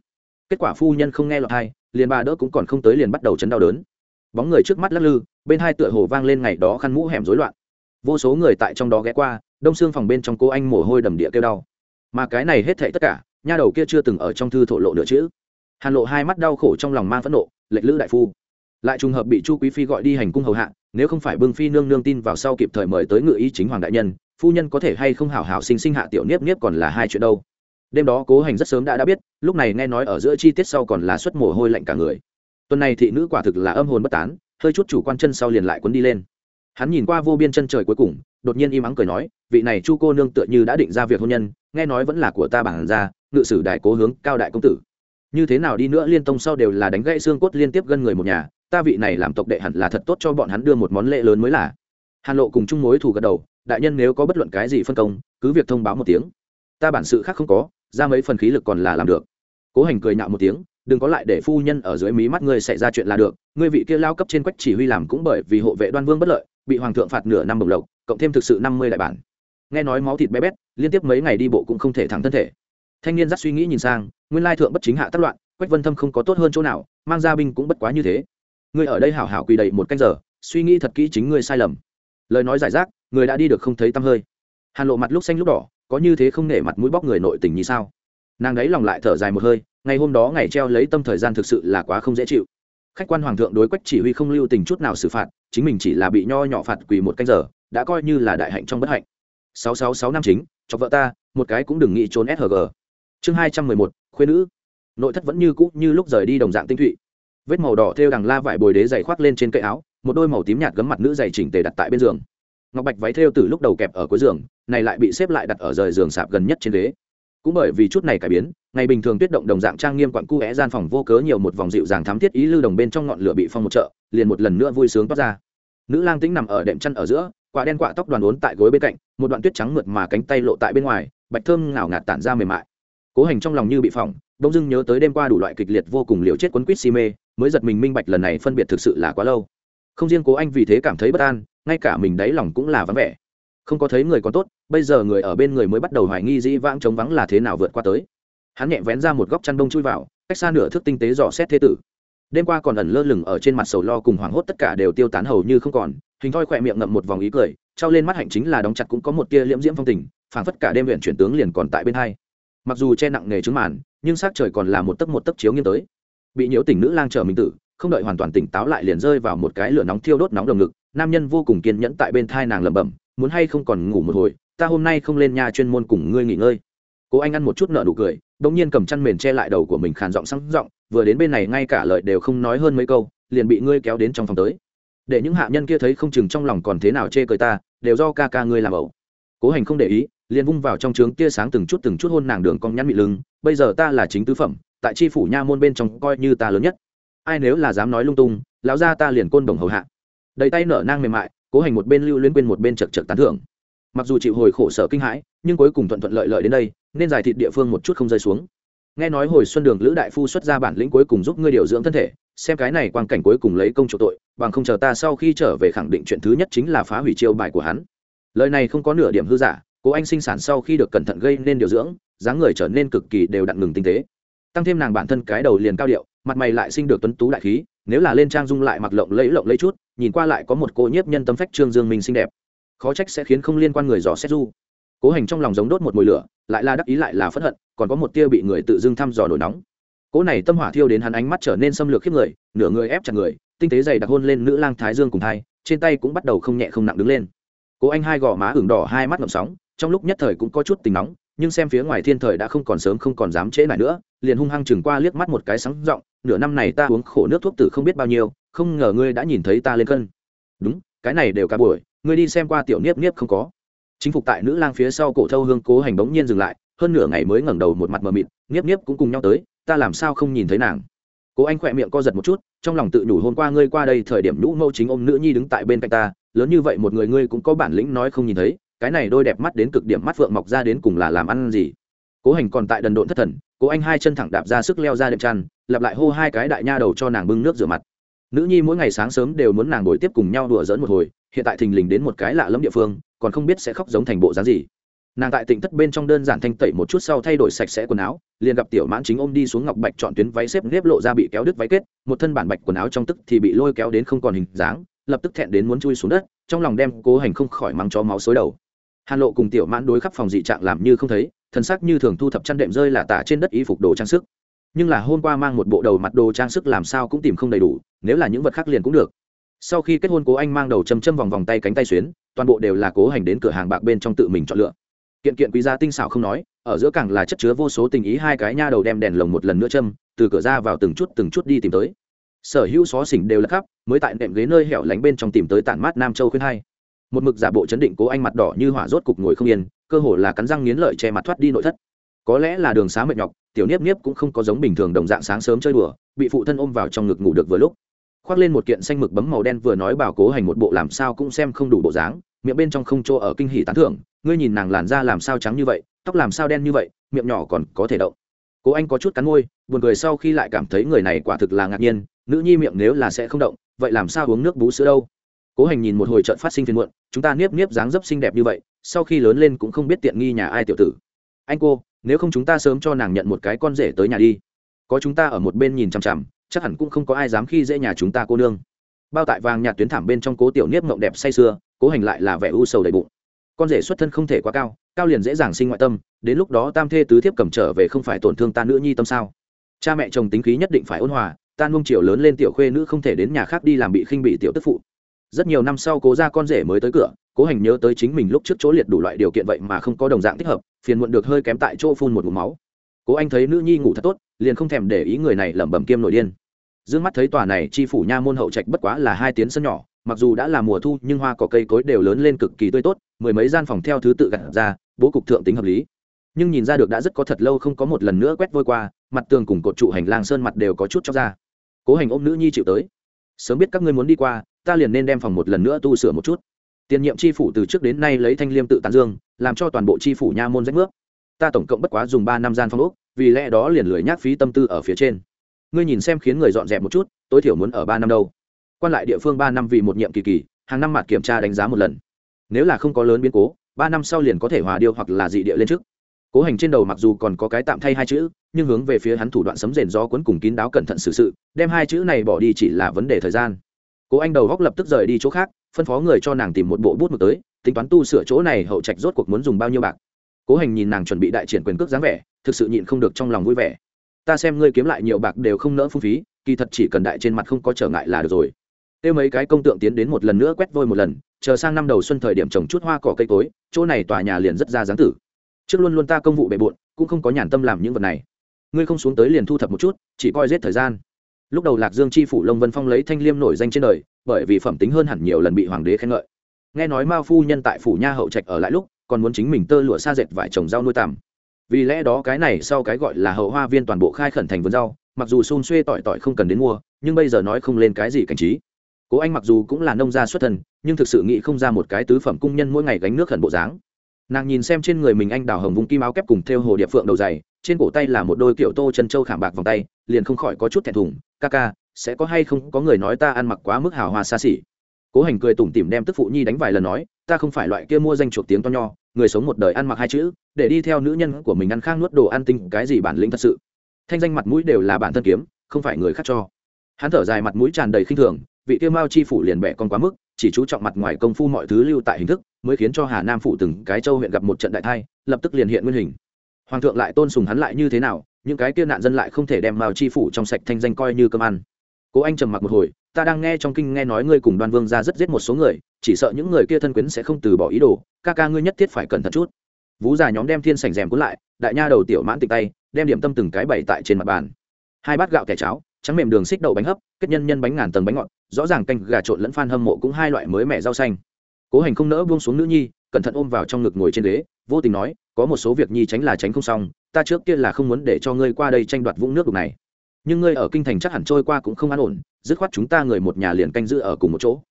Kết quả phu nhân không nghe lọt hai liền bà đỡ cũng còn không tới liền bắt đầu chấn đau đớn. Bóng người trước mắt lắc lư, bên hai tựa hồ vang lên ngày đó khăn mũ hẻm rối loạn. Vô số người tại trong đó ghé qua, đông xương phòng bên trong cô anh mồ hôi đầm địa kêu đau. Mà cái này hết thảy tất cả, nha đầu kia chưa từng ở trong thư thổ lộ nửa chữ. Hàn lộ hai mắt đau khổ trong lòng mang phẫn nộ, lệch lữ đại phu. Lại trùng hợp bị chu quý phi gọi đi hành cung hầu hạ, nếu không phải bưng phi nương nương tin vào sau kịp thời mời tới ngự ý chính hoàng đại nhân phu nhân có thể hay không hảo hảo sinh sinh hạ tiểu niếp niếp còn là hai chuyện đâu. Đêm đó cố hành rất sớm đã đã biết, lúc này nghe nói ở giữa chi tiết sau còn là suất mồ hôi lạnh cả người. Tuần này thị nữ quả thực là âm hồn bất tán, hơi chút chủ quan chân sau liền lại quấn đi lên. Hắn nhìn qua vô biên chân trời cuối cùng, đột nhiên im ắng cười nói, vị này chu cô nương tựa như đã định ra việc hôn nhân, nghe nói vẫn là của ta bản ra ngự sử đại cố hướng cao đại công tử. Như thế nào đi nữa liên tông sau đều là đánh gãy xương cốt liên tiếp gần người một nhà, ta vị này làm tộc đệ hẳn là thật tốt cho bọn hắn đưa một món lễ lớn mới là. Hàn lộ cùng chung mối thù gật đầu đại nhân nếu có bất luận cái gì phân công, cứ việc thông báo một tiếng. Ta bản sự khác không có, ra mấy phần khí lực còn là làm được. Cố hành cười nhạo một tiếng, đừng có lại để phu nhân ở dưới mí mắt ngươi xảy ra chuyện là được. Ngươi vị kia lao cấp trên quách chỉ huy làm cũng bởi vì hộ vệ đoan vương bất lợi, bị hoàng thượng phạt nửa năm bồng lộc, cộng thêm thực sự năm mươi đại bản. Nghe nói máu thịt bé bét, liên tiếp mấy ngày đi bộ cũng không thể thẳng thân thể. Thanh niên dắt suy nghĩ nhìn sang, nguyên lai thượng bất chính hạ tác loạn, quách vân thâm không có tốt hơn chỗ nào, mang ra binh cũng bất quá như thế. Ngươi ở đây hảo hảo quỳ đầy một canh giờ, suy nghĩ thật kỹ chính ngươi sai lầm lời nói giải rác, người đã đi được không thấy tăm hơi. Hàn lộ mặt lúc xanh lúc đỏ, có như thế không nể mặt mũi bóc người nội tình như sao? Nàng đấy lòng lại thở dài một hơi, ngày hôm đó ngày treo lấy tâm thời gian thực sự là quá không dễ chịu. Khách quan hoàng thượng đối quách chỉ huy không lưu tình chút nào xử phạt, chính mình chỉ là bị nho nhỏ phạt quỳ một canh giờ, đã coi như là đại hạnh trong bất hạnh. Sáu sáu sáu năm chính cho vợ ta, một cái cũng đừng nghĩ trốn sg chương hai trăm mười một khuyên nữ. Nội thất vẫn như cũ như lúc rời đi đồng dạng tinh thụy. Vết màu đỏ thêu đằng la vải bồi đế dày khoác lên trên cây áo một đôi màu tím nhạt gấm mặt nữ dày chỉnh tề đặt tại bên giường. Ngọc bạch váy thêu từ lúc đầu kẹp ở cuối giường, này lại bị xếp lại đặt ở rời giường sạp gần nhất trên ghế. Cũng bởi vì chút này cải biến, ngày bình thường tuyết động đồng dạng trang nghiêm quặn cu é gian phòng vô cớ nhiều một vòng dịu dàng thắm thiết ý lưu đồng bên trong ngọn lửa bị phong một chợ, liền một lần nữa vui sướng toát ra. Nữ lang tĩnh nằm ở đệm chăn ở giữa, quả đen quạ tóc đoàn uốn tại gối bên cạnh, một đoạn tuyết trắng mượt mà cánh tay lộ tại bên ngoài, bạch thơm ngào ngạt tản ra mềm mại. Cố hành trong lòng như bị phỏng đông dưng nhớ tới đêm qua đủ loại kịch liệt vô cùng liều chết quấn quýt si mê, mới giật mình minh bạch lần này phân biệt thực sự là quá lâu không riêng cố anh vì thế cảm thấy bất an, ngay cả mình đáy lòng cũng là vắng vẻ. Không có thấy người còn tốt, bây giờ người ở bên người mới bắt đầu hoài nghi dĩ vãng chống vắng là thế nào vượt qua tới. Hắn nhẹ vén ra một góc chăn đông chui vào, cách xa nửa thước tinh tế dò xét thế tử. Đêm qua còn ẩn lơ lửng ở trên mặt sầu lo cùng hoảng hốt tất cả đều tiêu tán hầu như không còn, hình thoi khỏe miệng ngậm một vòng ý cười, trao lên mắt hạnh chính là đóng chặt cũng có một tia liễm diễm phong tình, phảng phất cả đêm huyện chuyển tướng liền còn tại bên hai. Mặc dù che nặng nghề trứng màn, nhưng s trời còn là một tấc một tấc chiếu nghiêng tới. Bị nhiễu tỉnh nữ lang chờ mình tử không đợi hoàn toàn tỉnh táo lại liền rơi vào một cái lửa nóng thiêu đốt nóng đồng ngực, nam nhân vô cùng kiên nhẫn tại bên thai nàng lẩm bẩm, muốn hay không còn ngủ một hồi, ta hôm nay không lên nhà chuyên môn cùng ngươi nghỉ ngơi. Cố anh ăn một chút nợ nụ cười bỗng nhiên cầm chăn mền che lại đầu của mình khàn giọng sắng giọng, vừa đến bên này ngay cả lời đều không nói hơn mấy câu, liền bị ngươi kéo đến trong phòng tới. Để những hạ nhân kia thấy không chừng trong lòng còn thế nào chê cười ta, đều do ca ca ngươi làm ẩu. Cố hành không để ý, liền vung vào trong trướng tia sáng từng chút từng chút hôn nàng đường cong nhăn mị lưng, bây giờ ta là chính tứ phẩm, tại tri phủ nha môn bên trong coi như ta lớn nhất ai nếu là dám nói lung tung, lão ra ta liền côn đồng hầu hạ. Đầy tay nở nang mềm mại, cố hành một bên lưu liên quên một bên chật chật tán thưởng. Mặc dù chịu hồi khổ sở kinh hãi, nhưng cuối cùng thuận thuận lợi lợi đến đây, nên giải thịt địa phương một chút không rơi xuống. Nghe nói hồi xuân đường lữ đại phu xuất ra bản lĩnh cuối cùng giúp ngươi điều dưỡng thân thể, xem cái này quang cảnh cuối cùng lấy công chủ tội, bằng không chờ ta sau khi trở về khẳng định chuyện thứ nhất chính là phá hủy chiêu bài của hắn. Lời này không có nửa điểm hư giả, cố anh sinh sản sau khi được cẩn thận gây nên điều dưỡng, dáng người trở nên cực kỳ đều đặn ngừng tinh tế. Tăng thêm nàng bản thân cái đầu liền cao điệu mặt mày lại sinh được tuấn tú đại khí, nếu là lên trang dung lại mặc lộng lẫy lộng lẫy chút, nhìn qua lại có một cô nhiếp nhân tâm phách trương dương minh xinh đẹp. Khó trách sẽ khiến không liên quan người dò xét du. Cố hành trong lòng giống đốt một mùi lửa, lại là đắc ý lại là phẫn hận, còn có một tia bị người tự dưng thăm dò nổi nóng. Cố này tâm hỏa thiêu đến hắn ánh mắt trở nên xâm lược khiếp người, nửa người ép chặt người, tinh tế dày đặc hôn lên nữ lang thái dương cùng thai trên tay cũng bắt đầu không nhẹ không nặng đứng lên. Cố anh hai gò má ửng đỏ, hai mắt ngậm sóng, trong lúc nhất thời cũng có chút tình nóng nhưng xem phía ngoài thiên thời đã không còn sớm không còn dám trễ lại nữa, liền hung hăng chừng qua liếc mắt một cái sáng giọng nửa năm này ta uống khổ nước thuốc tử không biết bao nhiêu, không ngờ ngươi đã nhìn thấy ta lên cân. Đúng, cái này đều cả buổi, ngươi đi xem qua tiểu niếp niếp không có. Chính phục tại nữ lang phía sau cổ thâu hương cố hành bỗng nhiên dừng lại, hơn nửa ngày mới ngẩng đầu một mặt mờ mịt, niếp niếp cũng cùng nhau tới, ta làm sao không nhìn thấy nàng? Cố anh khỏe miệng co giật một chút, trong lòng tự nhủ hôm qua ngươi qua đây thời điểm nhũ mẫu chính ôm nữ nhi đứng tại bên cạnh ta, lớn như vậy một người ngươi cũng có bản lĩnh nói không nhìn thấy cái này đôi đẹp mắt đến cực điểm mắt phượng mọc ra đến cùng là làm ăn gì? Cố hành còn tại đần độn thất thần, cố anh hai chân thẳng đạp ra sức leo ra đệm chăn, lặp lại hô hai cái đại nha đầu cho nàng bưng nước rửa mặt. Nữ nhi mỗi ngày sáng sớm đều muốn nàng ngồi tiếp cùng nhau đùa dỡn một hồi, hiện tại thình lình đến một cái lạ lẫm địa phương, còn không biết sẽ khóc giống thành bộ dáng gì. Nàng tại tỉnh thất bên trong đơn giản thanh tẩy một chút sau thay đổi sạch sẽ quần áo, liền gặp tiểu mãn chính ôm đi xuống ngọc bạch chọn tuyến váy xếp nếp lộ ra bị kéo đứt váy kết, một thân bản bạch quần áo trong tức thì bị lôi kéo đến không còn hình dáng, lập tức thẹn đến muốn chui xuống đất, trong lòng đem cố hành không khỏi mắng chó máu xối đầu hàn lộ cùng tiểu mãn đối khắp phòng dị trạng làm như không thấy thân sắc như thường thu thập chăn đệm rơi là tả trên đất y phục đồ trang sức. Nhưng là hôm qua mang một bộ đầu mặt đồ trang sức làm sao cũng tìm không đầy đủ, nếu là những vật khác liền cũng được. Sau khi kết hôn cố anh mang đầu châm châm vòng vòng tay cánh tay xuyến, toàn bộ đều là cố hành đến cửa hàng bạc bên trong tự mình chọn lựa. Kiện kiện quý giá tinh xảo không nói, ở giữa càng là chất chứa vô số tình ý hai cái nha đầu đem đèn lồng một lần nữa châm, từ cửa ra vào từng chút từng chút đi tìm tới. Sở hữu xó xỉnh đều là khắp, mới tại nệm ghế nơi hẻo lánh bên trong tìm tới tản mát nam châu khuyên hai một mực giả bộ chấn định cố anh mặt đỏ như hỏa rốt cục ngồi không yên, cơ hồ là cắn răng nghiến lợi che mặt thoát đi nội thất. Có lẽ là đường xá mệt nhọc, tiểu niếp niếp cũng không có giống bình thường đồng dạng sáng sớm chơi đùa, bị phụ thân ôm vào trong ngực ngủ được vừa lúc. Khoác lên một kiện xanh mực bấm màu đen vừa nói bảo cố hành một bộ làm sao cũng xem không đủ bộ dáng, miệng bên trong không chỗ ở kinh hỉ tán thưởng, ngươi nhìn nàng làn da làm sao trắng như vậy, tóc làm sao đen như vậy, miệng nhỏ còn có thể động. Cố anh có chút cắn môi, buồn cười sau khi lại cảm thấy người này quả thực là ngạc nhiên, nữ nhi miệng nếu là sẽ không động, vậy làm sao uống nước bú sữa đâu? Cố hành nhìn một hồi trận phát sinh phiền muộn, chúng ta niếp niếp dáng dấp xinh đẹp như vậy, sau khi lớn lên cũng không biết tiện nghi nhà ai tiểu tử. Anh cô, nếu không chúng ta sớm cho nàng nhận một cái con rể tới nhà đi. Có chúng ta ở một bên nhìn chằm chằm, chắc hẳn cũng không có ai dám khi dễ nhà chúng ta cô nương. Bao tại vàng nhạt tuyến thảm bên trong cố tiểu niếp mộng đẹp say sưa, cố hành lại là vẻ u sầu đầy bụng. Con rể xuất thân không thể quá cao cao liền dễ dàng sinh ngoại tâm, đến lúc đó tam thê tứ thiếp cầm trở về không phải tổn thương ta nữ nhi tâm sao? Cha mẹ chồng tính khí nhất định phải ôn hòa, ta nung chiều lớn lên tiểu khuê nữ không thể đến nhà khác đi làm bị khinh bị tiểu tức phụ rất nhiều năm sau cố ra con rể mới tới cửa, cố hành nhớ tới chính mình lúc trước chỗ liệt đủ loại điều kiện vậy mà không có đồng dạng thích hợp, phiền muộn được hơi kém tại chỗ phun một vùng máu. Cố anh thấy nữ nhi ngủ thật tốt, liền không thèm để ý người này lẩm bẩm kiêm nội điên. D ư ơ n g mắt thấy tòa này chi phủ nha môn hậu trạch bất quá là hai tiếng sân nhỏ, mặc dù đã là mùa thu, nhưng hoa cỏ cây cối đều lớn lên cực kỳ tươi tốt, mười mấy gian phòng theo thứ tự gặt ra, bố cục thượng tính hợp lý. Nhưng nhìn ra được đã rất có thật lâu không có một lần nữa quét vôi qua, mặt tường cùng cột trụ hành lang sơn mặt đều có chút cho ra. Cố hành ôm nữ nhi chịu tới. Sớm biết các ngươi muốn đi qua ta liền nên đem phòng một lần nữa tu sửa một chút. Tiền nhiệm tri phủ từ trước đến nay lấy thanh liêm tự tán dương, làm cho toàn bộ tri phủ nha môn rách nước. Ta tổng cộng bất quá dùng ba năm gian phong ốc, vì lẽ đó liền lười nhác phí tâm tư ở phía trên. Ngươi nhìn xem khiến người dọn dẹp một chút, tối thiểu muốn ở ba năm đâu. Quan lại địa phương ba năm vì một nhiệm kỳ kỳ, hàng năm mặt kiểm tra đánh giá một lần. Nếu là không có lớn biến cố, ba năm sau liền có thể hòa điêu hoặc là dị địa lên trước. Cố hành trên đầu mặc dù còn có cái tạm thay hai chữ, nhưng hướng về phía hắn thủ đoạn sấm rền gió cuốn cùng kín đáo cẩn thận xử sự, đem hai chữ này bỏ đi chỉ là vấn đề thời gian cố anh đầu góc lập tức rời đi chỗ khác, phân phó người cho nàng tìm một bộ bút mực tới, tính toán tu sửa chỗ này hậu trạch rốt cuộc muốn dùng bao nhiêu bạc. Cố hành nhìn nàng chuẩn bị đại triển quyền cước dáng vẻ, thực sự nhịn không được trong lòng vui vẻ. Ta xem ngươi kiếm lại nhiều bạc đều không nỡ phung phí, kỳ thật chỉ cần đại trên mặt không có trở ngại là được rồi. Tiêu mấy cái công tượng tiến đến một lần nữa quét vôi một lần, chờ sang năm đầu xuân thời điểm trồng chút hoa cỏ cây cối, chỗ này tòa nhà liền rất ra dáng tử. Trước luôn luôn ta công vụ bề bộn, cũng không có nhàn tâm làm những vật này. Ngươi không xuống tới liền thu thập một chút, chỉ coi giết thời gian lúc đầu lạc dương chi phủ lông vân phong lấy thanh liêm nổi danh trên đời, bởi vì phẩm tính hơn hẳn nhiều lần bị hoàng đế khen ngợi. Nghe nói mao phu nhân tại phủ nha hậu trạch ở lại lúc, còn muốn chính mình tơ lụa xa dệt vải trồng rau nuôi tằm. Vì lẽ đó cái này sau cái gọi là hậu hoa viên toàn bộ khai khẩn thành vườn rau, mặc dù xôn xuê tỏi tỏi không cần đến mua, nhưng bây giờ nói không lên cái gì cảnh trí. Cố anh mặc dù cũng là nông gia xuất thân, nhưng thực sự nghĩ không ra một cái tứ phẩm cung nhân mỗi ngày gánh nước khẩn bộ dáng. Nàng nhìn xem trên người mình anh đào hồng vùng kim áo kép cùng theo hồ địa phượng đầu dày, trên cổ tay là một đôi kiểu tô chân châu khảm bạc vòng tay liền không khỏi có chút thẹn thùng, ca ca, sẽ có hay không có người nói ta ăn mặc quá mức hào hoa xa xỉ? Cố hành cười tủm tỉm đem tức phụ nhi đánh vài lần nói, ta không phải loại kia mua danh chuộc tiếng to nho, người sống một đời ăn mặc hai chữ, để đi theo nữ nhân của mình ăn khang nuốt đồ ăn tinh, cái gì bản lĩnh thật sự? Thanh danh mặt mũi đều là bản thân kiếm, không phải người khác cho. Hắn thở dài mặt mũi tràn đầy khinh thường, vị kia mao chi phủ liền bẻ con quá mức, chỉ chú trọng mặt ngoài công phu mọi thứ lưu tại hình thức, mới khiến cho hà nam phủ từng cái châu huyện gặp một trận đại thai, lập tức liền hiện nguyên hình. Hoàng thượng lại tôn sùng hắn lại như thế nào những cái kia nạn dân lại không thể đem mao chi phủ trong sạch thanh danh coi như cơm ăn. Cố anh trầm mặc một hồi, ta đang nghe trong kinh nghe nói ngươi cùng đoan vương ra rất giết một số người, chỉ sợ những người kia thân quyến sẽ không từ bỏ ý đồ, ca ca ngươi nhất thiết phải cẩn thận chút. Vú già nhóm đem thiên sành rèm cuốn lại, đại nha đầu tiểu mãn tịch tay, đem điểm tâm từng cái bày tại trên mặt bàn. Hai bát gạo kẻ cháo, trắng mềm đường xích đậu bánh hấp, kết nhân nhân bánh ngàn tầng bánh ngọt, rõ ràng canh gà trộn lẫn phan hâm mộ cũng hai loại mới mẻ rau xanh. Cố hành không nỡ buông xuống nữ nhi, cẩn thận ôm vào trong ngực ngồi trên ghế, vô tình nói, có một số việc nhi tránh là tránh không xong ta trước kia là không muốn để cho ngươi qua đây tranh đoạt vũng nước đục này. Nhưng ngươi ở kinh thành chắc hẳn trôi qua cũng không an ổn, dứt khoát chúng ta người một nhà liền canh giữ ở cùng một chỗ.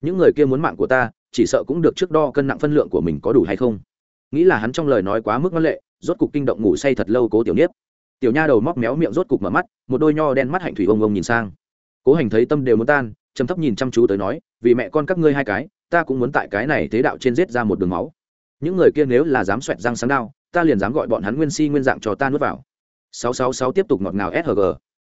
Những người kia muốn mạng của ta, chỉ sợ cũng được trước đo cân nặng phân lượng của mình có đủ hay không. Nghĩ là hắn trong lời nói quá mức ngân lệ, rốt cục kinh động ngủ say thật lâu cố tiểu niếp tiểu nha đầu móc méo miệng rốt cục mở mắt, một đôi nho đen mắt hạnh thủy ông ông nhìn sang. Cố hành thấy tâm đều muốn tan chấm thấp nhìn chăm chú tới nói, vì mẹ con các ngươi hai cái, ta cũng muốn tại cái này thế đạo trên giết ra một đường máu. Những người kia nếu là dám xoẹt răng sáng đao ta liền dám gọi bọn hắn nguyên si nguyên dạng cho ta nuốt vào 666 tiếp tục ngọt ngào SHG.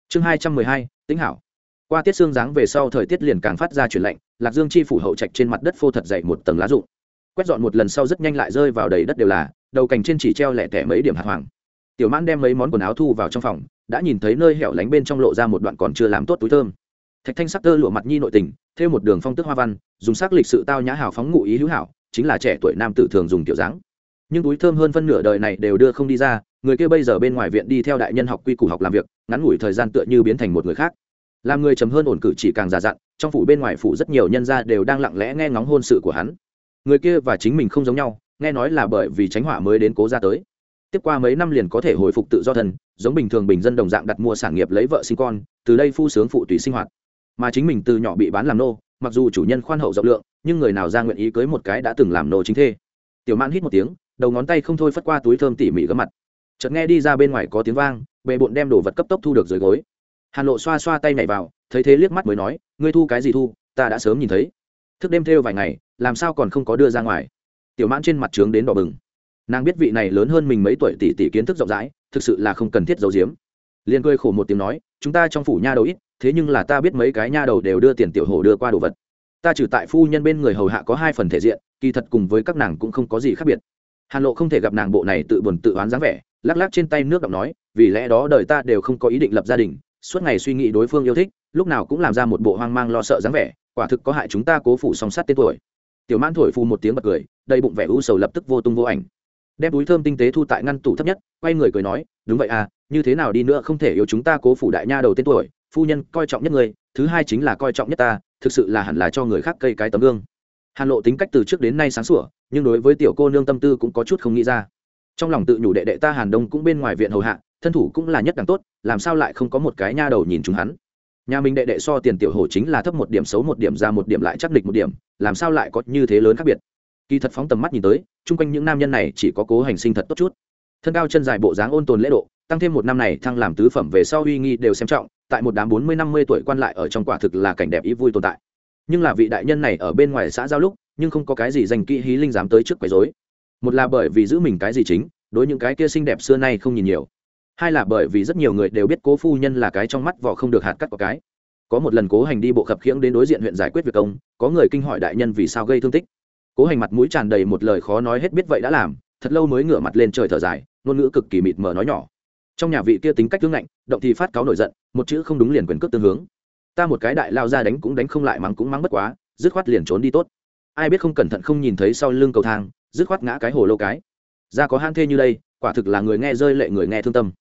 Chương 212, tính hảo. Qua tiết xương dáng về sau thời tiết liền càng phát ra chuyển lạnh, Lạc Dương chi phủ hậu trạch trên mặt đất phô thật dày một tầng lá rụng. Quét dọn một lần sau rất nhanh lại rơi vào đầy đất đều là, đầu cành trên chỉ treo lẻ tẻ mấy điểm hạt hoàng. Tiểu Mãn đem mấy món quần áo thu vào trong phòng, đã nhìn thấy nơi hẻo lánh bên trong lộ ra một đoạn còn chưa làm tốt túi thơm. Thạch Thanh sắc tơ lụa mặt nhi nội tình, theo một đường phong tức hoa văn, dùng sắc lịch sự tao nhã hào phóng ngụ ý hữu hảo, chính là trẻ tuổi nam tử thường dùng tiểu dáng nhưng túi thơm hơn phân nửa đời này đều đưa không đi ra, người kia bây giờ bên ngoài viện đi theo đại nhân học quy củ học làm việc, ngắn ngủi thời gian tựa như biến thành một người khác. Làm người chấm hơn ổn cử chỉ càng già dặn, trong phủ bên ngoài phủ rất nhiều nhân gia đều đang lặng lẽ nghe ngóng hôn sự của hắn. Người kia và chính mình không giống nhau, nghe nói là bởi vì tránh hỏa mới đến cố ra tới. Tiếp qua mấy năm liền có thể hồi phục tự do thần giống bình thường bình dân đồng dạng đặt mua sản nghiệp lấy vợ sinh con, từ đây phu sướng phụ tùy sinh hoạt. Mà chính mình từ nhỏ bị bán làm nô, mặc dù chủ nhân khoan hậu rộng lượng, nhưng người nào ra nguyện ý cưới một cái đã từng làm nô chính thê. Tiểu mãn hít một tiếng đầu ngón tay không thôi phất qua túi thơm tỉ mỉ gấm mặt. Chợt nghe đi ra bên ngoài có tiếng vang bệ bộn đem đồ vật cấp tốc thu được dưới gối. Hàn lộ xoa xoa tay nhảy vào, thấy thế liếc mắt mới nói, ngươi thu cái gì thu? Ta đã sớm nhìn thấy. Thức đêm thêu vài ngày, làm sao còn không có đưa ra ngoài? Tiểu mãn trên mặt trướng đến đỏ bừng. Nàng biết vị này lớn hơn mình mấy tuổi tỷ tỷ kiến thức rộng rãi, thực sự là không cần thiết giấu giếm. Liền cười khổ một tiếng nói, chúng ta trong phủ nha đầu ít, thế nhưng là ta biết mấy cái nha đầu đều đưa tiền tiểu hồ đưa qua đồ vật. Ta trừ tại phu nhân bên người hầu hạ có hai phần thể diện, kỳ thật cùng với các nàng cũng không có gì khác biệt hàn lộ không thể gặp nàng bộ này tự buồn tự oán dáng vẻ, lắc lắc trên tay nước đọng nói, vì lẽ đó đời ta đều không có ý định lập gia đình, suốt ngày suy nghĩ đối phương yêu thích, lúc nào cũng làm ra một bộ hoang mang lo sợ dáng vẻ, quả thực có hại chúng ta cố phủ song sát tên tuổi. Tiểu mãn thổi phu một tiếng bật cười, đầy bụng vẻ u sầu lập tức vô tung vô ảnh. Đem túi thơm tinh tế thu tại ngăn tủ thấp nhất, quay người cười nói, đúng vậy à như thế nào đi nữa không thể yêu chúng ta cố phủ đại nha đầu tên tuổi, phu nhân coi trọng nhất người thứ hai chính là coi trọng nhất ta, thực sự là hẳn là cho người khác cây cái tấm gương hàn lộ tính cách từ trước đến nay sáng sủa, nhưng đối với tiểu cô nương tâm tư cũng có chút không nghĩ ra. Trong lòng tự nhủ đệ đệ ta hàn đông cũng bên ngoài viện hầu hạ, thân thủ cũng là nhất đẳng tốt, làm sao lại không có một cái nha đầu nhìn chúng hắn? Nhà mình đệ đệ so tiền tiểu hổ chính là thấp một điểm xấu một điểm ra một điểm lại chắc địch một điểm, làm sao lại có như thế lớn khác biệt? Kỳ thật phóng tầm mắt nhìn tới, chung quanh những nam nhân này chỉ có cố hành sinh thật tốt chút. Thân cao chân dài bộ dáng ôn tồn lễ độ, tăng thêm một năm này thăng làm tứ phẩm về sau uy nghi đều xem trọng, tại một đám bốn mươi năm mươi tuổi quan lại ở trong quả thực là cảnh đẹp ý vui tồn tại nhưng là vị đại nhân này ở bên ngoài xã giao lúc, nhưng không có cái gì dành kỹ hí linh dám tới trước quấy rối. Một là bởi vì giữ mình cái gì chính, đối những cái kia xinh đẹp xưa nay không nhìn nhiều. Hai là bởi vì rất nhiều người đều biết cố phu nhân là cái trong mắt vỏ không được hạt cắt có cái. Có một lần cố hành đi bộ khập khiễng đến đối diện huyện giải quyết việc công, có người kinh hỏi đại nhân vì sao gây thương tích. Cố hành mặt mũi tràn đầy một lời khó nói hết biết vậy đã làm, thật lâu mới ngửa mặt lên trời thở dài, ngôn ngữ cực kỳ mịt mờ nói nhỏ. Trong nhà vị kia tính cách thương ngạnh, động thì phát cáo nổi giận, một chữ không đúng liền quyền cước tương hướng ta một cái đại lao ra đánh cũng đánh không lại mắng cũng mắng bất quá, dứt khoát liền trốn đi tốt. Ai biết không cẩn thận không nhìn thấy sau lưng cầu thang, dứt khoát ngã cái hồ lô cái. Ra có hang thê như đây, quả thực là người nghe rơi lệ người nghe thương tâm.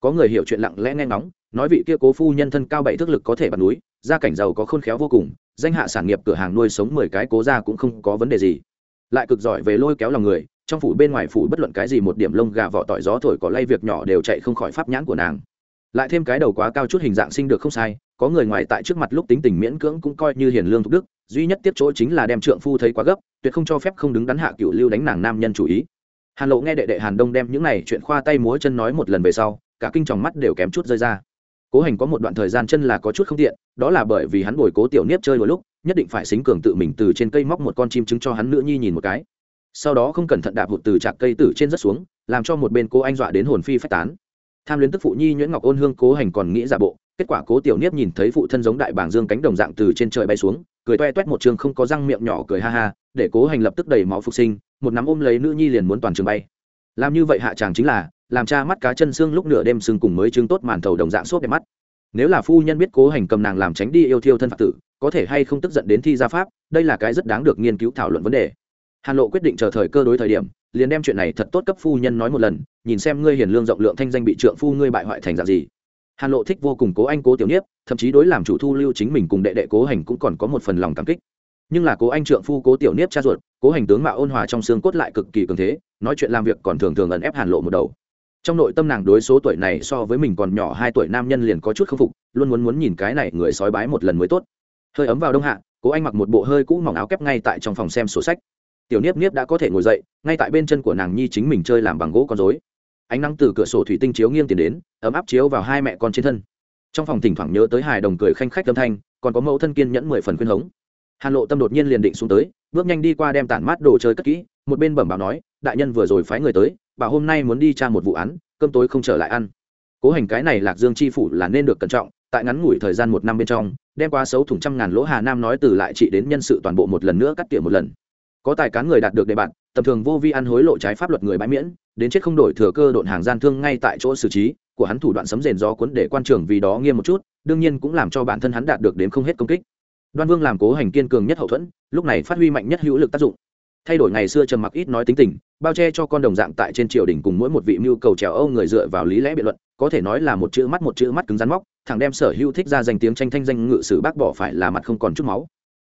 Có người hiểu chuyện lặng lẽ nghe ngóng, nói vị kia cố phu nhân thân cao bảy thước lực có thể bật núi, gia cảnh giàu có khôn khéo vô cùng, danh hạ sản nghiệp cửa hàng nuôi sống mười cái cố ra cũng không có vấn đề gì. Lại cực giỏi về lôi kéo lòng người, trong phủ bên ngoài phủ bất luận cái gì một điểm lông gà vỏ tỏi gió thổi có lay việc nhỏ đều chạy không khỏi pháp nhãn của nàng. Lại thêm cái đầu quá cao chút hình dạng sinh được không sai có người ngoài tại trước mặt lúc tính tình miễn cưỡng cũng coi như hiền lương thục đức, duy nhất tiếp chỗ chính là đem trượng phu thấy quá gấp, tuyệt không cho phép không đứng đắn hạ cựu lưu đánh nàng nam nhân chủ ý. Hàn lộ nghe đệ đệ hàn đông đem những này chuyện khoa tay múa chân nói một lần về sau, cả kinh tròng mắt đều kém chút rơi ra. Cố hành có một đoạn thời gian chân là có chút không tiện, đó là bởi vì hắn bồi cố tiểu niếp chơi một lúc, nhất định phải xính cường tự mình từ trên cây móc một con chim trứng cho hắn nữ nhi nhìn một cái. Sau đó không cẩn thận đạp hụt từ trạc cây tử trên rất xuống, làm cho một bên cô anh dọa đến hồn phi phách tán. Tham luyến tức phụ nhi nhuyễn ngọc ôn hương cố hành còn nghĩ giả bộ kết quả cố tiểu niếp nhìn thấy phụ thân giống đại bảng dương cánh đồng dạng từ trên trời bay xuống, cười toe toét một trường không có răng miệng nhỏ cười ha ha, để cố hành lập tức đầy máu phục sinh, một nắm ôm lấy nữ nhi liền muốn toàn trường bay. Làm như vậy hạ chàng chính là, làm cha mắt cá chân xương lúc nửa đêm xương cùng mới chứng tốt màn thầu đồng dạng xốp đẹp mắt. Nếu là phu nhân biết cố hành cầm nàng làm tránh đi yêu thiêu thân phạt tử, có thể hay không tức giận đến thi gia pháp, đây là cái rất đáng được nghiên cứu thảo luận vấn đề. Hàn lộ quyết định chờ thời cơ đối thời điểm, liền đem chuyện này thật tốt cấp phu nhân nói một lần, nhìn xem ngươi hiền lương rộng lượng thanh danh bị trượng phu ngươi bại hoại thành dạng gì hàn lộ thích vô cùng cố anh, cố tiểu niếp, thậm chí đối làm chủ thu lưu chính mình cùng đệ đệ cố hành cũng còn có một phần lòng cảm kích. Nhưng là cố anh trượng phu cố tiểu niếp cha ruột, cố hành tướng mạo ôn hòa trong xương cốt lại cực kỳ cường thế, nói chuyện làm việc còn thường thường ẩn ép hàn lộ một đầu. Trong nội tâm nàng đối số tuổi này so với mình còn nhỏ hai tuổi nam nhân liền có chút k phục, luôn muốn muốn nhìn cái này người sói bái một lần mới tốt. Hơi ấm vào đông hạ, cố anh mặc một bộ hơi cũ mỏng áo kép ngay tại trong phòng xem sổ sách. Tiểu niếp niếp đã có thể ngồi dậy, ngay tại bên chân của nàng nhi chính mình chơi làm bằng gỗ con dối ánh nắng từ cửa sổ thủy tinh chiếu nghiêng tiền đến, ấm áp chiếu vào hai mẹ con trên thân. Trong phòng thỉnh thoảng nhớ tới hài đồng cười khanh khách âm thanh, còn có mẫu thân kiên nhẫn mười phần khuyên hống. Hàn lộ tâm đột nhiên liền định xuống tới, bước nhanh đi qua đem tản mát đồ chơi cất kỹ, một bên bẩm bảo nói, đại nhân vừa rồi phái người tới, bảo hôm nay muốn đi tra một vụ án, cơm tối không trở lại ăn. Cố hành cái này lạc dương chi phủ là nên được cẩn trọng, tại ngắn ngủi thời gian một năm bên trong, đem qua xấu thủng trăm ngàn lỗ hà nam nói từ lại trị đến nhân sự toàn bộ một lần nữa cắt tiệm một lần có tài cán người đạt được đề bạn, tầm thường vô vi ăn hối lộ trái pháp luật người bãi miễn đến chết không đổi thừa cơ độn hàng gian thương ngay tại chỗ xử trí của hắn thủ đoạn sấm rền gió cuốn để quan trường vì đó nghiêm một chút đương nhiên cũng làm cho bản thân hắn đạt được đến không hết công kích. Đoan vương làm cố hành kiên cường nhất hậu thuẫn lúc này phát huy mạnh nhất hữu lực tác dụng. Thay đổi ngày xưa trầm mặc ít nói tính tình bao che cho con đồng dạng tại trên triều đình cùng mỗi một vị mưu cầu trèo âu người dựa vào lý lẽ biện luận có thể nói là một chữ mắt một chữ mắt cứng rắn móc thằng đem sở hữu thích ra danh tiếng tranh thanh danh ngự sử bác bỏ phải là mặt không còn chút máu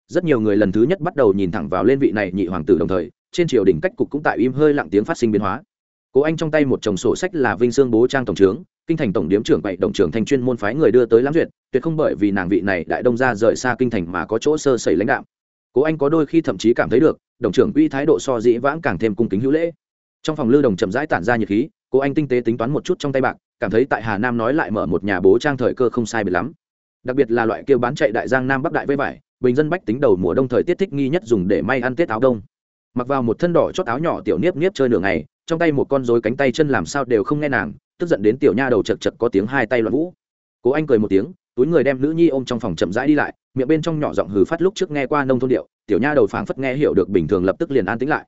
rất nhiều người lần thứ nhất bắt đầu nhìn thẳng vào lên vị này nhị hoàng tử đồng thời, trên triều đình cách cục cũng tại im hơi lặng tiếng phát sinh biến hóa. Cố anh trong tay một chồng sổ sách là vinh sương bố trang tổng trướng kinh thành tổng điếm trưởng bảy đồng trưởng thanh chuyên môn phái người đưa tới lãng duyệt, tuyệt không bởi vì nàng vị này đại đông ra rời xa kinh thành mà có chỗ sơ sẩy lãnh đạo. Cố anh có đôi khi thậm chí cảm thấy được, đồng trưởng uy thái độ so dĩ vãng càng thêm cung kính hữu lễ. Trong phòng lưu đồng chậm rãi tản ra nhiệt khí, cố anh tinh tế tính toán một chút trong tay bạc, cảm thấy tại hà nam nói lại mở một nhà bố trang thời cơ không sai biệt lắm. Đặc biệt là loại kêu bán chạy đại giang nam bắc đại với vải bình dân bách tính đầu mùa đông thời tiết thích nghi nhất dùng để may ăn tết áo đông. Mặc vào một thân đỏ chót áo nhỏ tiểu niếp niếp chơi nửa ngày, trong tay một con rối cánh tay chân làm sao đều không nghe nàng, tức giận đến tiểu nha đầu chật chật có tiếng hai tay loạn vũ. Cố anh cười một tiếng, túi người đem nữ nhi ôm trong phòng chậm rãi đi lại, miệng bên trong nhỏ giọng hừ phát lúc trước nghe qua nông thôn điệu, tiểu nha đầu phảng phất nghe hiểu được bình thường lập tức liền an tĩnh lại.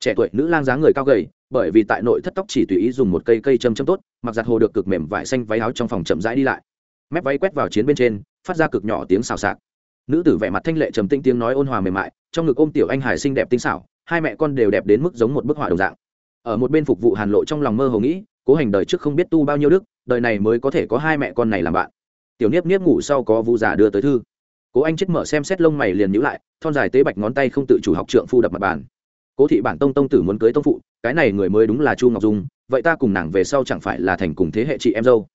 Trẻ tuổi nữ lang dáng người cao gầy, bởi vì tại nội thất tóc chỉ tùy ý dùng một cây cây châm châm tốt, mặc giặt hồ được cực mềm vải xanh váy áo trong phòng chậm rãi đi lại. Mép váy quét vào chiến bên trên, phát ra cực nhỏ tiếng xào xạc nữ tử vẻ mặt thanh lệ trầm tinh tiếng nói ôn hòa mềm mại, trong ngực ôm tiểu anh hải xinh đẹp tinh xảo, hai mẹ con đều đẹp đến mức giống một bức họa đồng dạng. Ở một bên phục vụ hàn lộ trong lòng mơ hồ nghĩ, cố hành đời trước không biết tu bao nhiêu đức, đời này mới có thể có hai mẹ con này làm bạn. Tiểu niếp niếp ngủ sau có vu giả đưa tới thư. Cố anh chết mở xem xét lông mày liền nhữ lại, thon dài tế bạch ngón tay không tự chủ học trượng phu đập mặt bàn. Cố thị bản tông tông tử muốn cưới tông phụ, cái này người mới đúng là chu ngọc dung, vậy ta cùng nàng về sau chẳng phải là thành cùng thế hệ chị em dâu?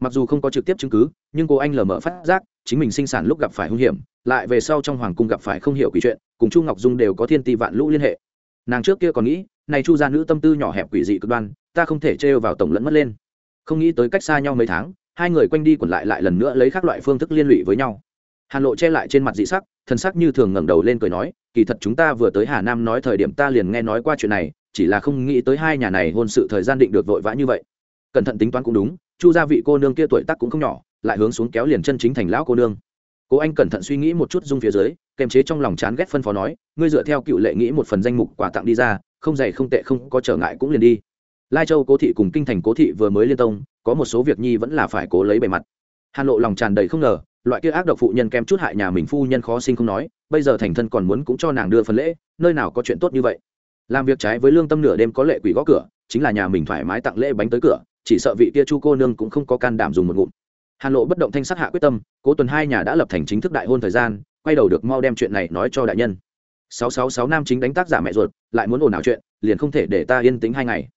Mặc dù không có trực tiếp chứng cứ, nhưng cô anh lờ mờ phát giác, chính mình sinh sản lúc gặp phải hung hiểm lại về sau trong hoàng cung gặp phải không hiểu quỷ chuyện, cùng chu ngọc dung đều có thiên ti vạn lũ liên hệ. Nàng trước kia còn nghĩ, này chu gia nữ tâm tư nhỏ hẹp quỷ dị cực đoan, ta không thể trêu vào tổng lẫn mất lên. Không nghĩ tới cách xa nhau mấy tháng, hai người quanh đi quẩn lại lại lần nữa lấy các loại phương thức liên lụy với nhau. Hàn lộ che lại trên mặt dị sắc thân sắc như thường ngẩng đầu lên cười nói, kỳ thật chúng ta vừa tới hà nam nói thời điểm ta liền nghe nói qua chuyện này, chỉ là không nghĩ tới hai nhà này hôn sự thời gian định được vội vã như vậy. Cẩn thận tính toán cũng đúng, chu gia vị cô nương kia tuổi tác cũng không nhỏ, lại hướng xuống kéo liền chân chính thành lão cô nương cố anh cẩn thận suy nghĩ một chút dung phía dưới, kềm chế trong lòng chán ghét phân phó nói, ngươi dựa theo cựu lệ nghĩ một phần danh mục quà tặng đi ra, không dày không tệ không có trở ngại cũng liền đi. Lai châu cố thị cùng kinh thành cố thị vừa mới liên tông, có một số việc nhi vẫn là phải cố lấy bề mặt. Hàn lộ lòng tràn đầy không ngờ, loại kia ác độc phụ nhân kém chút hại nhà mình phu nhân khó sinh không nói, bây giờ thành thân còn muốn cũng cho nàng đưa phần lễ, nơi nào có chuyện tốt như vậy? Làm việc trái với lương tâm nửa đêm có lệ quỷ gõ cửa, chính là nhà mình thoải mái tặng lễ bánh tới cửa, chỉ sợ vị kia chu cô nương cũng không có can đảm dùng một ngụm hàn lộ bất động thanh sắc hạ quyết tâm, cố tuần hai nhà đã lập thành chính thức đại hôn thời gian, quay đầu được mau đem chuyện này nói cho đại nhân. Sáu sáu sáu nam chính đánh tác giả mẹ ruột, lại muốn ồn ào chuyện, liền không thể để ta yên tĩnh hai ngày.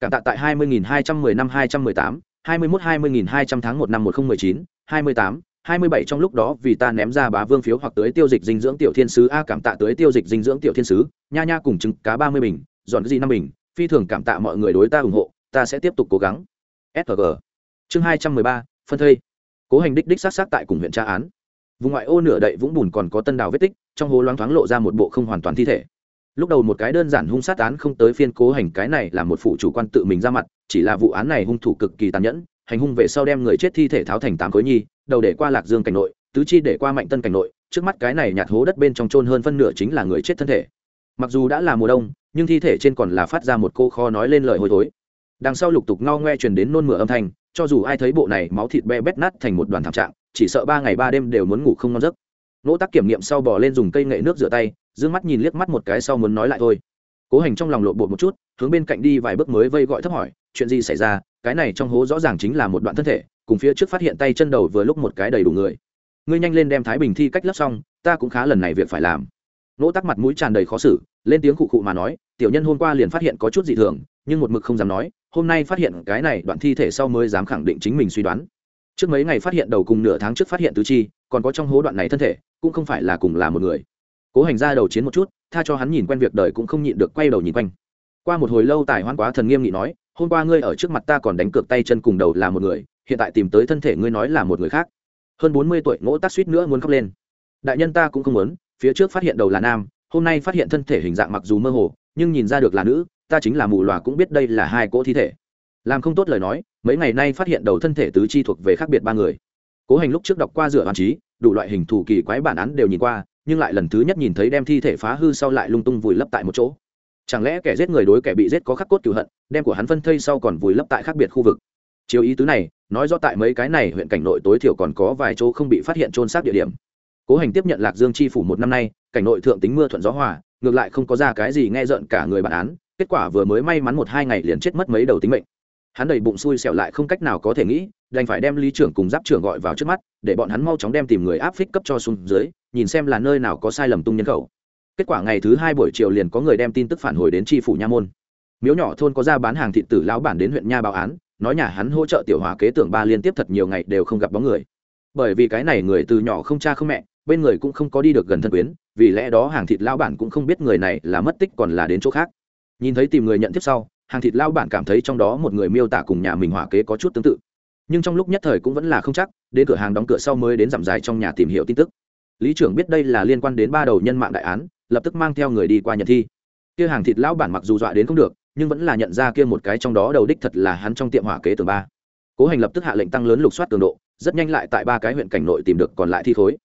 Cảm tạ tại hai mươi nghìn hai trăm mười năm hai trăm mười tám, hai mươi mốt hai mươi nghìn hai trăm tháng một năm một nghìn mười chín, hai mươi tám, hai mươi bảy trong lúc đó vì ta ném ra bá vương phiếu hoặc tới tiêu dịch dinh dưỡng tiểu thiên sứ, a cảm tạ tới tiêu dịch dinh dưỡng tiểu thiên sứ, nha nha cùng trứng cá ba mươi bình dọn cái gì năm bình, phi thường cảm tạ mọi người đối ta ủng hộ, ta sẽ tiếp tục cố gắng. Sg chương hai trăm mười ba, phân thây cố hành đích đích sát sát tại cùng huyện tra án. Vùng ngoại ô nửa đậy vũng bùn còn có tân đào vết tích, trong hố loáng thoáng lộ ra một bộ không hoàn toàn thi thể. Lúc đầu một cái đơn giản hung sát án không tới phiên cố hành, cái này là một phụ chủ quan tự mình ra mặt, chỉ là vụ án này hung thủ cực kỳ tàn nhẫn, hành hung về sau đem người chết thi thể tháo thành tám khối nhi, đầu để qua lạc dương cảnh nội, tứ chi để qua mạnh tân cảnh nội, trước mắt cái này nhạt hố đất bên trong trôn hơn phân nửa chính là người chết thân thể. Mặc dù đã là mùa đông, nhưng thi thể trên còn là phát ra một cô kho nói lên lời hôi thối đằng sau lục tục ngao ngoe truyền đến nôn mửa âm thanh, cho dù ai thấy bộ này máu thịt be bét nát thành một đoàn thảm trạng, chỉ sợ ba ngày ba đêm đều muốn ngủ không ngon giấc. Nỗ tắc kiểm nghiệm sau bỏ lên dùng cây nghệ nước rửa tay d ư ơ n g mắt nhìn liếc mắt một cái sau muốn nói lại thôi. Cố hành trong lòng lộn bộ một chút, hướng bên cạnh đi vài bước mới vây gọi thấp hỏi, chuyện gì xảy ra? Cái này trong hố rõ ràng chính là một đoạn thân thể, cùng phía trước phát hiện tay chân đầu vừa lúc một cái đầy đủ người. Ngươi nhanh lên đem thái bình thi cách lấp xong, ta cũng khá lần này việc phải làm. Nỗ tắc mặt mũi tràn đầy khó xử, lên tiếng khụ khụ mà nói, tiểu nhân hôm qua liền phát hiện có chút dị thường, nhưng một mực không dám nói hôm nay phát hiện cái này đoạn thi thể sau mới dám khẳng định chính mình suy đoán. Trước mấy ngày phát hiện đầu cùng nửa tháng trước phát hiện tứ chi, còn có trong hố đoạn này thân thể, cũng không phải là cùng là một người. Cố hành ra đầu chiến một chút, tha cho hắn nhìn quen việc đời cũng không nhịn được quay đầu nhìn quanh. Qua một hồi lâu tài hoan quá thần nghiêm nghị nói, hôm qua ngươi ở trước mặt ta còn đánh cược tay chân cùng đầu là một người, hiện tại tìm tới thân thể ngươi nói là một người khác. Hơn bốn mươi tuổi, ngỗ tắc suýt nữa muốn khóc lên. Đại nhân ta cũng không muốn, phía trước phát hiện đầu là nam, hôm nay phát hiện thân thể hình dạng mặc dù mơ hồ, nhưng nhìn ra được là nữ ta chính là mù lòa cũng biết đây là hai cỗ thi thể. Làm không tốt lời nói, mấy ngày nay phát hiện đầu thân thể tứ chi thuộc về khác biệt ba người. Cố hành lúc trước đọc qua rửa hoàn trí, đủ loại hình thủ kỳ quái bản án đều nhìn qua, nhưng lại lần thứ nhất nhìn thấy đem thi thể phá hư sau lại lung tung vùi lấp tại một chỗ. Chẳng lẽ kẻ giết người đối kẻ bị giết có khắc cốt cựu hận, đem của hắn phân thây sau còn vùi lấp tại khác biệt khu vực? Chiếu ý tứ này, nói rõ tại mấy cái này huyện cảnh nội tối thiểu còn có vài chỗ không bị phát hiện trôn xác địa điểm. Cố hành tiếp nhận lạc dương chi phủ một năm nay, cảnh nội thượng tính mưa thuận gió hòa, ngược lại không có ra cái gì nghe rợn cả người bản án kết quả vừa mới may mắn một hai ngày liền chết mất mấy đầu tính mệnh. Hắn đầy bụng xui xẻo lại không cách nào có thể nghĩ, đành phải đem lý trưởng cùng giáp trưởng gọi vào trước mắt, để bọn hắn mau chóng đem tìm người áp phích cấp cho xuống dưới, nhìn xem là nơi nào có sai lầm tung nhân khẩu. Kết quả ngày thứ hai buổi chiều liền có người đem tin tức phản hồi đến tri phủ nha môn. Miếu nhỏ thôn có ra bán hàng thị tử lão bản đến huyện nha báo án, nói nhà hắn hỗ trợ tiểu hòa kế tưởng ba liên tiếp thật nhiều ngày đều không gặp bóng người. Bởi vì cái này người từ nhỏ không cha không mẹ, bên người cũng không có đi được gần thân quyến, vì lẽ đó hàng thịt lão bản cũng không biết người này là mất tích còn là đến chỗ khác nhìn thấy tìm người nhận tiếp sau, hàng thịt lao bản cảm thấy trong đó một người miêu tả cùng nhà mình hỏa kế có chút tương tự. Nhưng trong lúc nhất thời cũng vẫn là không chắc, đến cửa hàng đóng cửa sau mới đến giảm dài trong nhà tìm hiểu tin tức. Lý trưởng biết đây là liên quan đến ba đầu nhân mạng đại án, lập tức mang theo người đi qua nhận thi. Kia hàng thịt lao bản mặc dù dọa đến không được, nhưng vẫn là nhận ra kia một cái trong đó đầu đích thật là hắn trong tiệm hỏa kế tường ba. Cố hành lập tức hạ lệnh tăng lớn lục soát cường độ, rất nhanh lại tại ba cái huyện cảnh nội tìm được còn lại thi khối.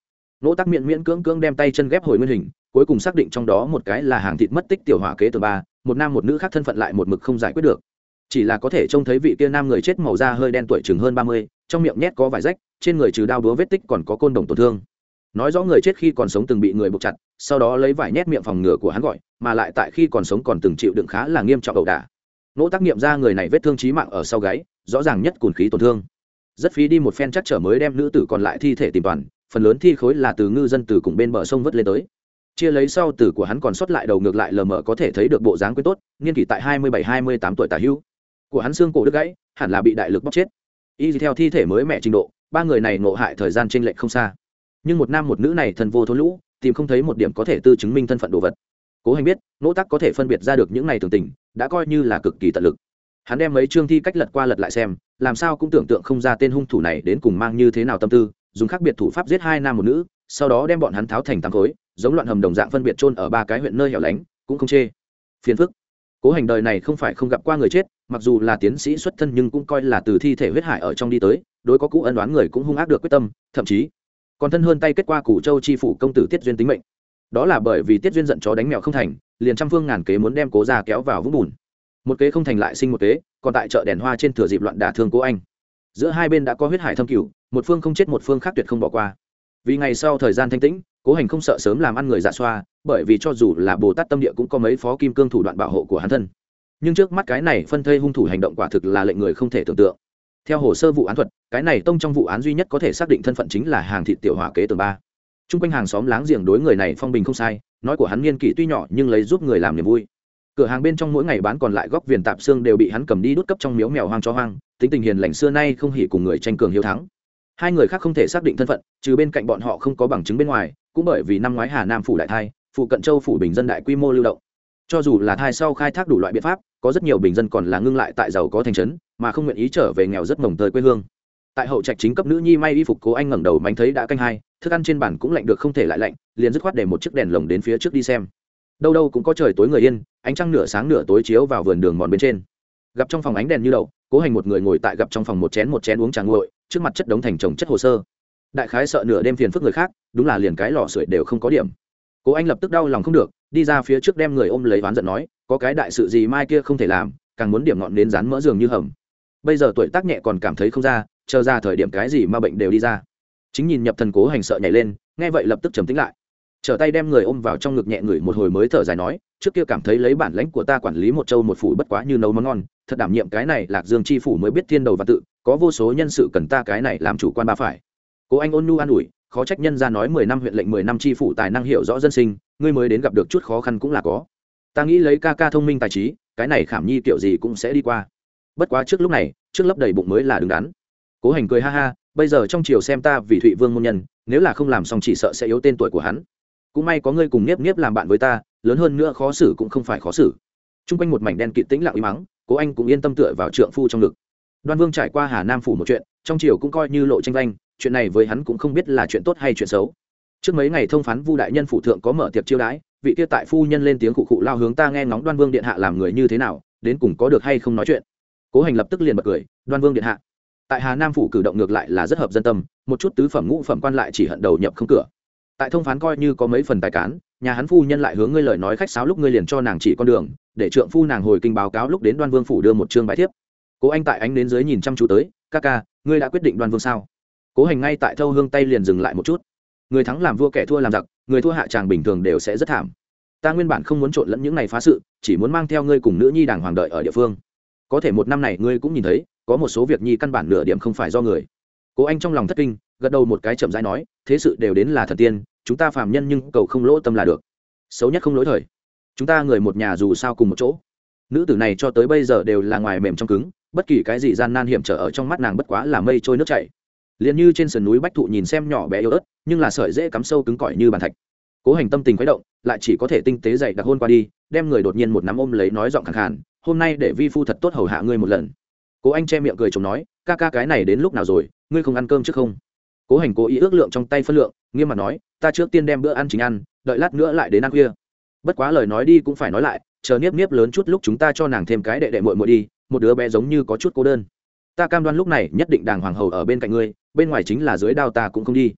Nỗ tắc miệng miễn cưỡng cưỡng đem tay chân ghép hồi nguyên hình, cuối cùng xác định trong đó một cái là hàng thịt mất tích tiểu hỏa kế tường ba một nam một nữ khác thân phận lại một mực không giải quyết được. Chỉ là có thể trông thấy vị kia nam người chết màu da hơi đen tuổi chừng hơn ba mươi, trong miệng nhét có vài rách, trên người trừ đao đúa vết tích còn có côn đồng tổn thương. Nói rõ người chết khi còn sống từng bị người buộc chặt, sau đó lấy vải nhét miệng phòng ngừa của hắn gọi, mà lại tại khi còn sống còn từng chịu đựng khá là nghiêm trọng ẩu đả. Nỗ tác nghiệm ra người này vết thương trí mạng ở sau gáy, rõ ràng nhất cùn khí tổn thương. Rất phí đi một phen chắc trở mới đem nữ tử còn lại thi thể tìm toàn, phần lớn thi khối là từ ngư dân từ cùng bên bờ sông vớt lên tới chia lấy sau từ của hắn còn sót lại đầu ngược lại lờ mờ có thể thấy được bộ dáng quyết tốt, niên kỷ tại hai mươi bảy, hai mươi tám tuổi tả hữu của hắn xương cổ đứt gãy, hẳn là bị đại lực bóc chết. Y theo thi thể mới mẹ trình độ, ba người này ngộ hại thời gian t r ê n lệch không xa. Nhưng một nam một nữ này thần vô thôn lũ, tìm không thấy một điểm có thể tư chứng minh thân phận đồ vật. Cố hành biết, nỗ tắc có thể phân biệt ra được những này thường tình, đã coi như là cực kỳ tận lực. Hắn đem mấy chương thi cách lật qua lật lại xem, làm sao cũng tưởng tượng không ra tên hung thủ này đến cùng mang như thế nào tâm tư, dùng khác biệt thủ pháp giết hai nam một nữ, sau đó đem bọn hắn tháo thành tám khối giống loạn hầm đồng dạng phân biệt trôn ở ba cái huyện nơi hẻo lánh, cũng không chê. Phiền phức. Cố hành đời này không phải không gặp qua người chết, mặc dù là tiến sĩ xuất thân nhưng cũng coi là từ thi thể huyết hải ở trong đi tới, đối có cũ ân đoán người cũng hung ác được quyết tâm, thậm chí còn thân hơn tay kết qua củ châu chi phủ công tử tiết duyên tính mệnh. Đó là bởi vì tiết duyên giận chó đánh mèo không thành, liền trăm phương ngàn kế muốn đem cố ra kéo vào vũng bùn. Một kế không thành lại sinh một kế, còn tại chợ đèn hoa trên thửa dịp loạn đả thương cố anh. Giữa hai bên đã có huyết hải thâm cửu, một phương không chết một phương khác tuyệt không bỏ qua. Vì ngày sau thời gian thanh tĩnh cố hành không sợ sớm làm ăn người dạ xoa, bởi vì cho dù là bồ tát tâm địa cũng có mấy phó kim cương thủ đoạn bảo hộ của hắn thân. Nhưng trước mắt cái này phân thây hung thủ hành động quả thực là lệnh người không thể tưởng tượng. Theo hồ sơ vụ án thuật, cái này tông trong vụ án duy nhất có thể xác định thân phận chính là hàng thị tiểu hỏa kế tường ba. T r u n g quanh hàng xóm láng giềng đối người này phong bình không sai, nói của hắn niên kỷ tuy nhỏ nhưng lấy giúp người làm niềm vui. Cửa hàng bên trong mỗi ngày bán còn lại góc viền tạp xương đều bị hắn cầm đi đốt cấp trong miếu mèo hoang cho hoang, tính tình hiền lành xưa nay không hỉ cùng người tranh cường hiếu thắng. Hai người khác không thể xác định thân phận, trừ bên cạnh bọn họ không có bằng chứng bên ngoài cũng bởi vì năm ngoái hà nam phủ đại thai, phụ cận châu phủ bình dân đại quy mô lưu động. Cho dù là thai sau khai thác đủ loại biện pháp, có rất nhiều bình dân còn là ngưng lại tại giàu có thành trấn, mà không nguyện ý trở về nghèo rất mồng tơi quê hương. Tại hậu trạch chính cấp nữ nhi may y phục cố anh ngẩng đầu mánh thấy đã canh hai, thức ăn trên bàn cũng lạnh được không thể lại lạnh, liền dứt khoát để một chiếc đèn lồng đến phía trước đi xem. Đâu đâu cũng có trời tối người yên, ánh trăng nửa sáng nửa tối chiếu vào vườn đường mòn bên trên. Gặp trong phòng ánh đèn như đậu, cố hành một người ngồi tại gặp trong phòng một chén một chén uống trà nguội, trước mặt chất đống thành chồng chất hồ sơ đại khái sợ nửa đêm phiền phức người khác, đúng là liền cái lò sưởi đều không có điểm. Cố anh lập tức đau lòng không được, đi ra phía trước đem người ôm lấy oán giận nói, có cái đại sự gì mai kia không thể làm, càng muốn điểm ngọn nến rán mỡ giường như hầm. Bây giờ tuổi tác nhẹ còn cảm thấy không ra, chờ ra thời điểm cái gì mà bệnh đều đi ra. Chính nhìn nhập thần cố hành sợ nhảy lên, nghe vậy lập tức trầm tính lại. Trở tay đem người ôm vào trong ngực nhẹ người một hồi mới thở dài nói, trước kia cảm thấy lấy bản lãnh của ta quản lý một châu một phủ bất quá như nấu món ngon, thật đảm nhiệm cái này lạc dương chi phủ mới biết thiên đầu và tự, có vô số nhân sự cần ta cái này làm chủ quan ba phải cố anh ôn nhu an ủi, khó trách nhân ra nói mười năm huyện lệnh, mười năm tri phủ tài năng hiểu rõ dân sinh, ngươi mới đến gặp được chút khó khăn cũng là có. Ta nghĩ lấy ca ca thông minh tài trí, cái này khảm nhi kiểu gì cũng sẽ đi qua. Bất quá trước lúc này, trước lấp đầy bụng mới là đứng đắn. Cố hành cười ha ha, bây giờ trong triều xem ta vì thụy vương môn nhân, nếu là không làm xong chỉ sợ sẽ yếu tên tuổi của hắn. Cũng may có ngươi cùng nếp nếp làm bạn với ta, lớn hơn nữa khó xử cũng không phải khó xử. T r u n g quanh một mảnh đen kịt tĩnh lặng y mắng, cố anh cũng yên tâm tựa vào trượng phu trong ngực. Đoan vương trải qua hà nam phủ một chuyện, trong triều cũng coi như lộ tranh danh chuyện này với hắn cũng không biết là chuyện tốt hay chuyện xấu. Trước mấy ngày thông phán vu đại nhân phụ thượng có mở tiệc chiêu đãi, vị kia tại phu nhân lên tiếng cụ cụ lao hướng ta nghe ngóng đoan vương điện hạ làm người như thế nào, đến cùng có được hay không nói chuyện. Cố hành lập tức liền bật cười, đoan vương điện hạ, tại hà nam phủ cử động ngược lại là rất hợp dân tâm, một chút tứ phẩm ngũ phẩm quan lại chỉ hận đầu nhập không cửa. Tại thông phán coi như có mấy phần tài cán, nhà hắn phu nhân lại hướng ngươi lời nói khách sáo lúc ngươi liền cho nàng chỉ con đường, để trượng phu nàng hồi kinh báo cáo lúc đến đoan vương phủ đưa một chương bài thiếp. Cố anh tại ánh đến dưới nhìn chăm chú tới, ca ca, ngươi đã quyết định đoan vương sao? Cố hành ngay tại thâu hương tay liền dừng lại một chút. Người thắng làm vua, kẻ thua làm giặc, người thua hạ tràng bình thường đều sẽ rất thảm. Ta nguyên bản không muốn trộn lẫn những này phá sự, chỉ muốn mang theo ngươi cùng nữ nhi đàng hoàng đợi ở địa phương. Có thể một năm này ngươi cũng nhìn thấy, có một số việc nhi căn bản nửa điểm không phải do người. Cố anh trong lòng thất kinh, gật đầu một cái chậm rãi nói, thế sự đều đến là thần tiên, chúng ta phàm nhân nhưng cầu không lỗ tâm là được. Xấu nhất không lỗi thời. Chúng ta người một nhà dù sao cùng một chỗ. Nữ tử này cho tới bây giờ đều là ngoài mềm trong cứng, bất kỳ cái gì gian nan hiểm trở ở trong mắt nàng bất quá là mây trôi nước chảy liền như trên sườn núi bách thụ nhìn xem nhỏ bé yếu ớt, nhưng là sợi dễ cắm sâu cứng cỏi như bàn thạch. Cố hành tâm tình khuấy động, lại chỉ có thể tinh tế dậy đặc hôn qua đi, đem người đột nhiên một nắm ôm lấy nói giọng khẳng khàn, hôm nay để vi phu thật tốt hầu hạ ngươi một lần. Cố anh che miệng cười chồng nói, ca ca cái này đến lúc nào rồi, ngươi không ăn cơm trước không? Cố hành cố ý ước lượng trong tay phân lượng, nghiêm mặt nói, ta trước tiên đem bữa ăn chính ăn, đợi lát nữa lại đến ăn khuya. Bất quá lời nói đi cũng phải nói lại, chờ niếp niếp lớn chút lúc chúng ta cho nàng thêm cái đệ đệ muội muội đi, một đứa bé giống như có chút cô đơn ta cam đoan lúc này nhất định đàng hoàng hầu ở bên cạnh ngươi, bên ngoài chính là dưới đao ta cũng không đi.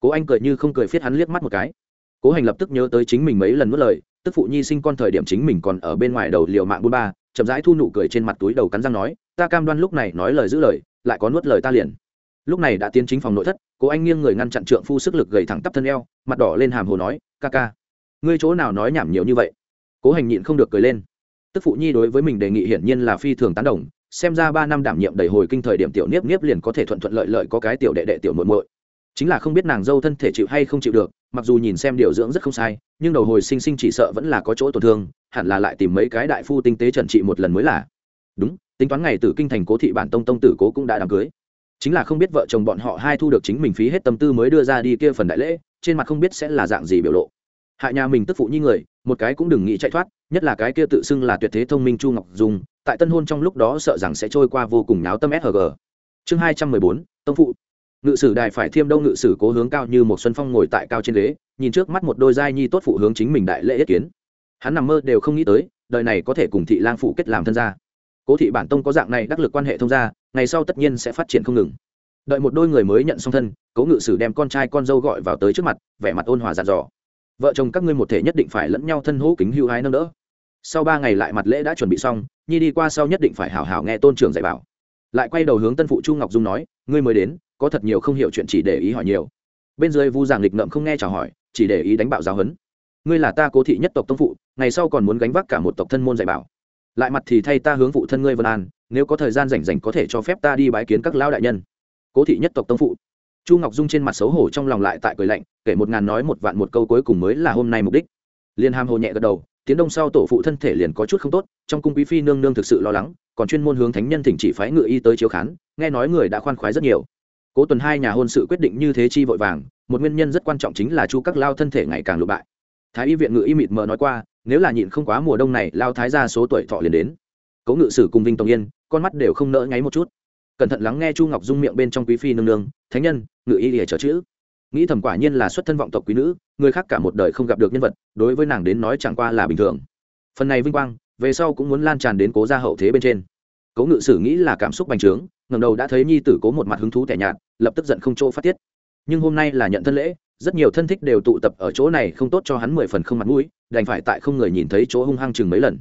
Cố anh cười như không cười phiết hắn liếc mắt một cái. Cố hành lập tức nhớ tới chính mình mấy lần mất lời, tức phụ nhi sinh con thời điểm chính mình còn ở bên ngoài đầu liều mạng buôn ba, chậm rãi thu nụ cười trên mặt túi đầu cắn răng nói, ta cam đoan lúc này nói lời giữ lời, lại có nuốt lời ta liền. Lúc này đã tiến chính phòng nội thất, cố anh nghiêng người ngăn chặn trượng phu sức lực gầy thẳng tắp thân eo, mặt đỏ lên hàm hồ nói, ca ca, ngươi chỗ nào nói nhảm nhiều như vậy? Cố hành nhịn không được cười lên. Tức phụ nhi đối với mình đề nghị hiển nhiên là phi thường tán đồng xem ra ba năm đảm nhiệm đầy hồi kinh thời điểm tiểu niếp niếp liền có thể thuận thuận lợi lợi có cái tiểu đệ đệ tiểu muội muội. Chính là không biết nàng dâu thân thể chịu hay không chịu được, mặc dù nhìn xem điều dưỡng rất không sai, nhưng đầu hồi sinh sinh chỉ sợ vẫn là có chỗ tổn thương, hẳn là lại tìm mấy cái đại phu tinh tế trần trị một lần mới là. Đúng, tính toán ngày từ kinh thành cố thị bản tông tông tử cố cũng đã đám cưới. Chính là không biết vợ chồng bọn họ hai thu được chính mình phí hết tâm tư mới đưa ra đi kia phần đại lễ, trên mặt không biết sẽ là dạng gì biểu lộ. Hại nhà mình tức phụ như người, một cái cũng đừng nghĩ chạy thoát, nhất là cái kia tự xưng là tuyệt thế thông minh chu ngọc dung tại tân hôn trong lúc đó sợ rằng sẽ trôi qua vô cùng náo tâm sg chương hai trăm mười bốn, tông phụ. Ngự sử đài phải thiêm đâu ngự sử cố hướng cao như một xuân phong ngồi tại cao trên ghế, nhìn trước mắt một đôi giai nhi tốt phụ hướng chính mình đại lễ yết kiến. Hắn nằm mơ đều không nghĩ tới, đời này có thể cùng thị lang phụ kết làm thân gia. Cố thị bản tông có dạng này đắc lực quan hệ thông gia, ngày sau tất nhiên sẽ phát triển không ngừng. Đợi một đôi người mới nhận xong thân, cố ngự sử đem con trai con dâu gọi vào tới trước mặt, vẻ mặt ôn hòa dặn dò. Vợ chồng các ngươi một thể nhất định phải lẫn nhau thân hữu kính hữu hái nâng đỡ. Sau ba ngày lại mặt lễ đã chuẩn bị xong nhi đi qua sau nhất định phải hảo hảo nghe tôn trưởng dạy bảo. Lại quay đầu hướng tân phụ chu ngọc dung nói, ngươi mới đến, có thật nhiều không hiểu chuyện chỉ để ý hỏi nhiều. Bên dưới vu giảng lịch ngậm không nghe chào hỏi, chỉ để ý đánh bạo giáo huấn. Ngươi là ta cố thị nhất tộc tông phụ, ngày sau còn muốn gánh vác cả một tộc thân môn dạy bảo. Lại mặt thì thay ta hướng phụ thân ngươi vân an, nếu có thời gian rảnh rảnh có thể cho phép ta đi bái kiến các lão đại nhân. Cố thị nhất tộc tông phụ? Chu ngọc dung trên mặt xấu hổ trong lòng lại tại cười lạnh, kể một ngàn nói một vạn một câu cuối cùng mới là hôm nay mục đích. Liên ham hồ nhẹ gật đầu tiến đông sau tổ phụ thân thể liền có chút không tốt, trong cung quý phi nương nương thực sự lo lắng, còn chuyên môn hướng thánh nhân thỉnh chỉ phái ngự y tới chiếu khán, nghe nói người đã khoan khoái rất nhiều. Cố tuần hai nhà hôn sự quyết định như thế chi vội vàng, một nguyên nhân rất quan trọng chính là chu các lao thân thể ngày càng lụ bại. Thái y viện ngự y mịt mờ nói qua, nếu là nhịn không quá mùa đông này, lao thái ra số tuổi thọ liền đến. Cố ngự sử cùng vinh tông yên, con mắt đều không nỡ ngáy một chút. Cẩn thận lắng nghe chu ngọc dung miệng bên trong quý phi nương nương, thánh nhân ngự y để chờ chữ nghĩ thầm quả nhiên là xuất thân vọng tộc quý nữ, người khác cả một đời không gặp được nhân vật, đối với nàng đến nói chẳng qua là bình thường. Phần này vinh quang, về sau cũng muốn lan tràn đến cố gia hậu thế bên trên. Cố ngự sử nghĩ là cảm xúc bành trướng ngầm đầu đã thấy nhi tử cố một mặt hứng thú tẻ nhạt, lập tức giận không chỗ phát tiết. Nhưng hôm nay là nhận thân lễ, rất nhiều thân thích đều tụ tập ở chỗ này không tốt cho hắn mười phần không mặt mũi, đành phải tại không người nhìn thấy chỗ hung hăng chừng mấy lần.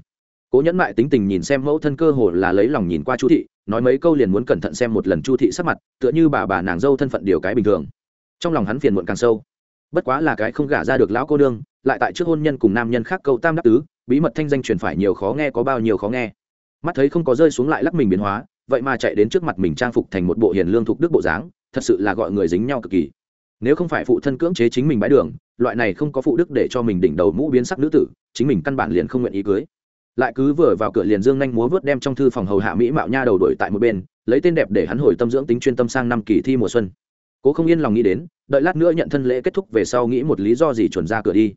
Cố nhẫn mại tính tình nhìn xem mẫu thân cơ hồ là lấy lòng nhìn qua chu thị, nói mấy câu liền muốn cẩn thận xem một lần chu thị sắc mặt, tựa như bà bà nàng dâu thân phận điều cái bình thường trong lòng hắn phiền muộn càng sâu. Bất quá là cái không gả ra được lão cô nương, lại tại trước hôn nhân cùng nam nhân khác câu tam đắc tứ, bí mật thanh danh truyền phải nhiều khó nghe có bao nhiêu khó nghe. Mắt thấy không có rơi xuống lại lắc mình biến hóa, vậy mà chạy đến trước mặt mình trang phục thành một bộ hiền lương thục đức bộ dáng, thật sự là gọi người dính nhau cực kỳ. Nếu không phải phụ thân cưỡng chế chính mình bãi đường, loại này không có phụ đức để cho mình đỉnh đầu mũ biến sắc nữ tử, chính mình căn bản liền không nguyện ý cưới. Lại cứ vừa vào cửa liền dương nhanh múa vớt đem trong thư phòng hầu hạ mỹ mạo nha đầu đổi tại một bên, lấy tên đẹp để hắn hồi tâm dưỡng tính chuyên tâm sang năm kỳ thi mùa xuân cố không yên lòng nghĩ đến, đợi lát nữa nhận thân lễ kết thúc về sau nghĩ một lý do gì chuẩn ra cửa đi.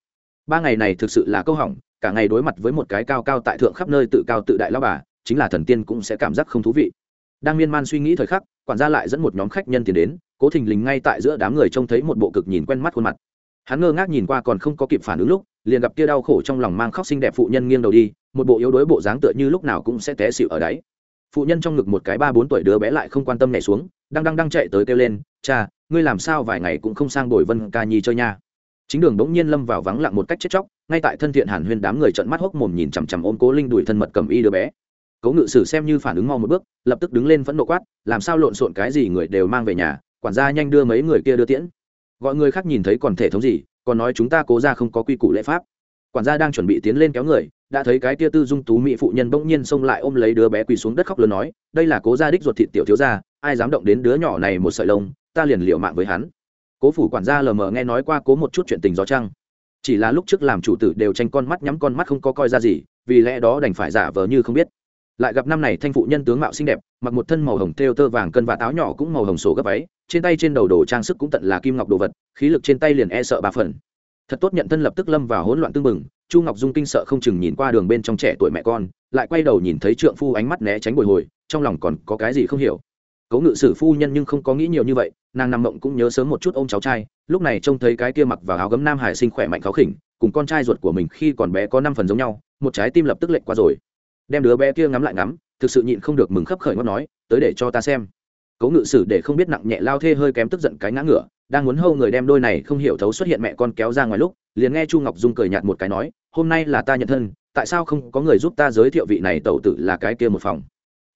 Ba ngày này thực sự là câu hỏng, cả ngày đối mặt với một cái cao cao tại thượng khắp nơi tự cao tự đại lao bà, chính là thần tiên cũng sẽ cảm giác không thú vị. Đang miên man suy nghĩ thời khắc, quản gia lại dẫn một nhóm khách nhân tiền đến, cố thình lình ngay tại giữa đám người trông thấy một bộ cực nhìn quen mắt khuôn mặt. Hắn ngơ ngác nhìn qua còn không có kịp phản ứng lúc, liền gặp kia đau khổ trong lòng mang khóc xinh đẹp phụ nhân nghiêng đầu đi, một bộ yếu đuối bộ dáng tựa như lúc nào cũng sẽ té xịu ở đáy. Phụ nhân trong ngực một cái ba bốn tuổi đứa bé lại không quan tâm nhảy xuống đang đang đang chạy tới kêu lên, cha, ngươi làm sao vài ngày cũng không sang đổi vân ca nhi chơi nha? Chính đường bỗng nhiên lâm vào vắng lặng một cách chết chóc, ngay tại thân thiện hàn huyên đám người trận mắt hốc mồm nhìn chằm chằm ôm cố linh đuổi thân mật cầm y đứa bé. Cố ngự sử xem như phản ứng mau một bước, lập tức đứng lên phẫn nộ quát, làm sao lộn xộn cái gì người đều mang về nhà, quản gia nhanh đưa mấy người kia đưa tiễn. Gọi người khác nhìn thấy còn thể thống gì, còn nói chúng ta cố ra không có quy củ lễ pháp. Quản gia đang chuẩn bị tiến lên kéo người, đã thấy cái tia tư dung tú mỹ phụ nhân bỗng nhiên xông lại ôm lấy đứa bé quỳ xuống đất khóc lớn nói, đây là cố gia đích ruột thịt tiểu thiếu gia ai dám động đến đứa nhỏ này một sợi lông, ta liền liệu mạng với hắn. Cố phủ quản gia lờ mờ nghe nói qua cố một chút chuyện tình gió trăng. Chỉ là lúc trước làm chủ tử đều tranh con mắt nhắm con mắt không có coi ra gì, vì lẽ đó đành phải giả vờ như không biết. Lại gặp năm này thanh phụ nhân tướng mạo xinh đẹp, mặc một thân màu hồng thêu tơ vàng cân và táo nhỏ cũng màu hồng sổ gấp váy, trên tay trên đầu đồ trang sức cũng tận là kim ngọc đồ vật, khí lực trên tay liền e sợ ba phần. Thật tốt nhận thân lập tức lâm vào hỗn loạn tương mừng chu ngọc dung kinh sợ không chừng nhìn qua đường bên trong trẻ tuổi mẹ con, lại quay đầu nhìn thấy trượng phu ánh mắt né tránh bồi hồi, trong lòng còn có cái gì không hiểu cố ngự sử phu nhân nhưng không có nghĩ nhiều như vậy, nàng nằm mộng cũng nhớ sớm một chút ô m cháu trai, lúc này trông thấy cái kia mặc vào áo gấm nam hải sinh khỏe mạnh khó khỉnh, cùng con trai ruột của mình khi còn bé có năm phần giống nhau, một trái tim lập tức lệnh qua rồi. Đem đứa bé kia ngắm lại ngắm, thực sự nhịn không được mừng khấp khởi ngót nói, tới để cho ta xem. Cố ngự sử để không biết nặng nhẹ lao thê hơi kém tức giận cái ngã ngửa, đang muốn hâu người đem đôi này không hiểu thấu xuất hiện mẹ con kéo ra ngoài lúc, liền nghe chu ngọc dung cười nhạt một cái nói, hôm nay là ta nhận thân, tại sao không có người giúp ta giới thiệu vị này tẩu tử là cái kia một phòng?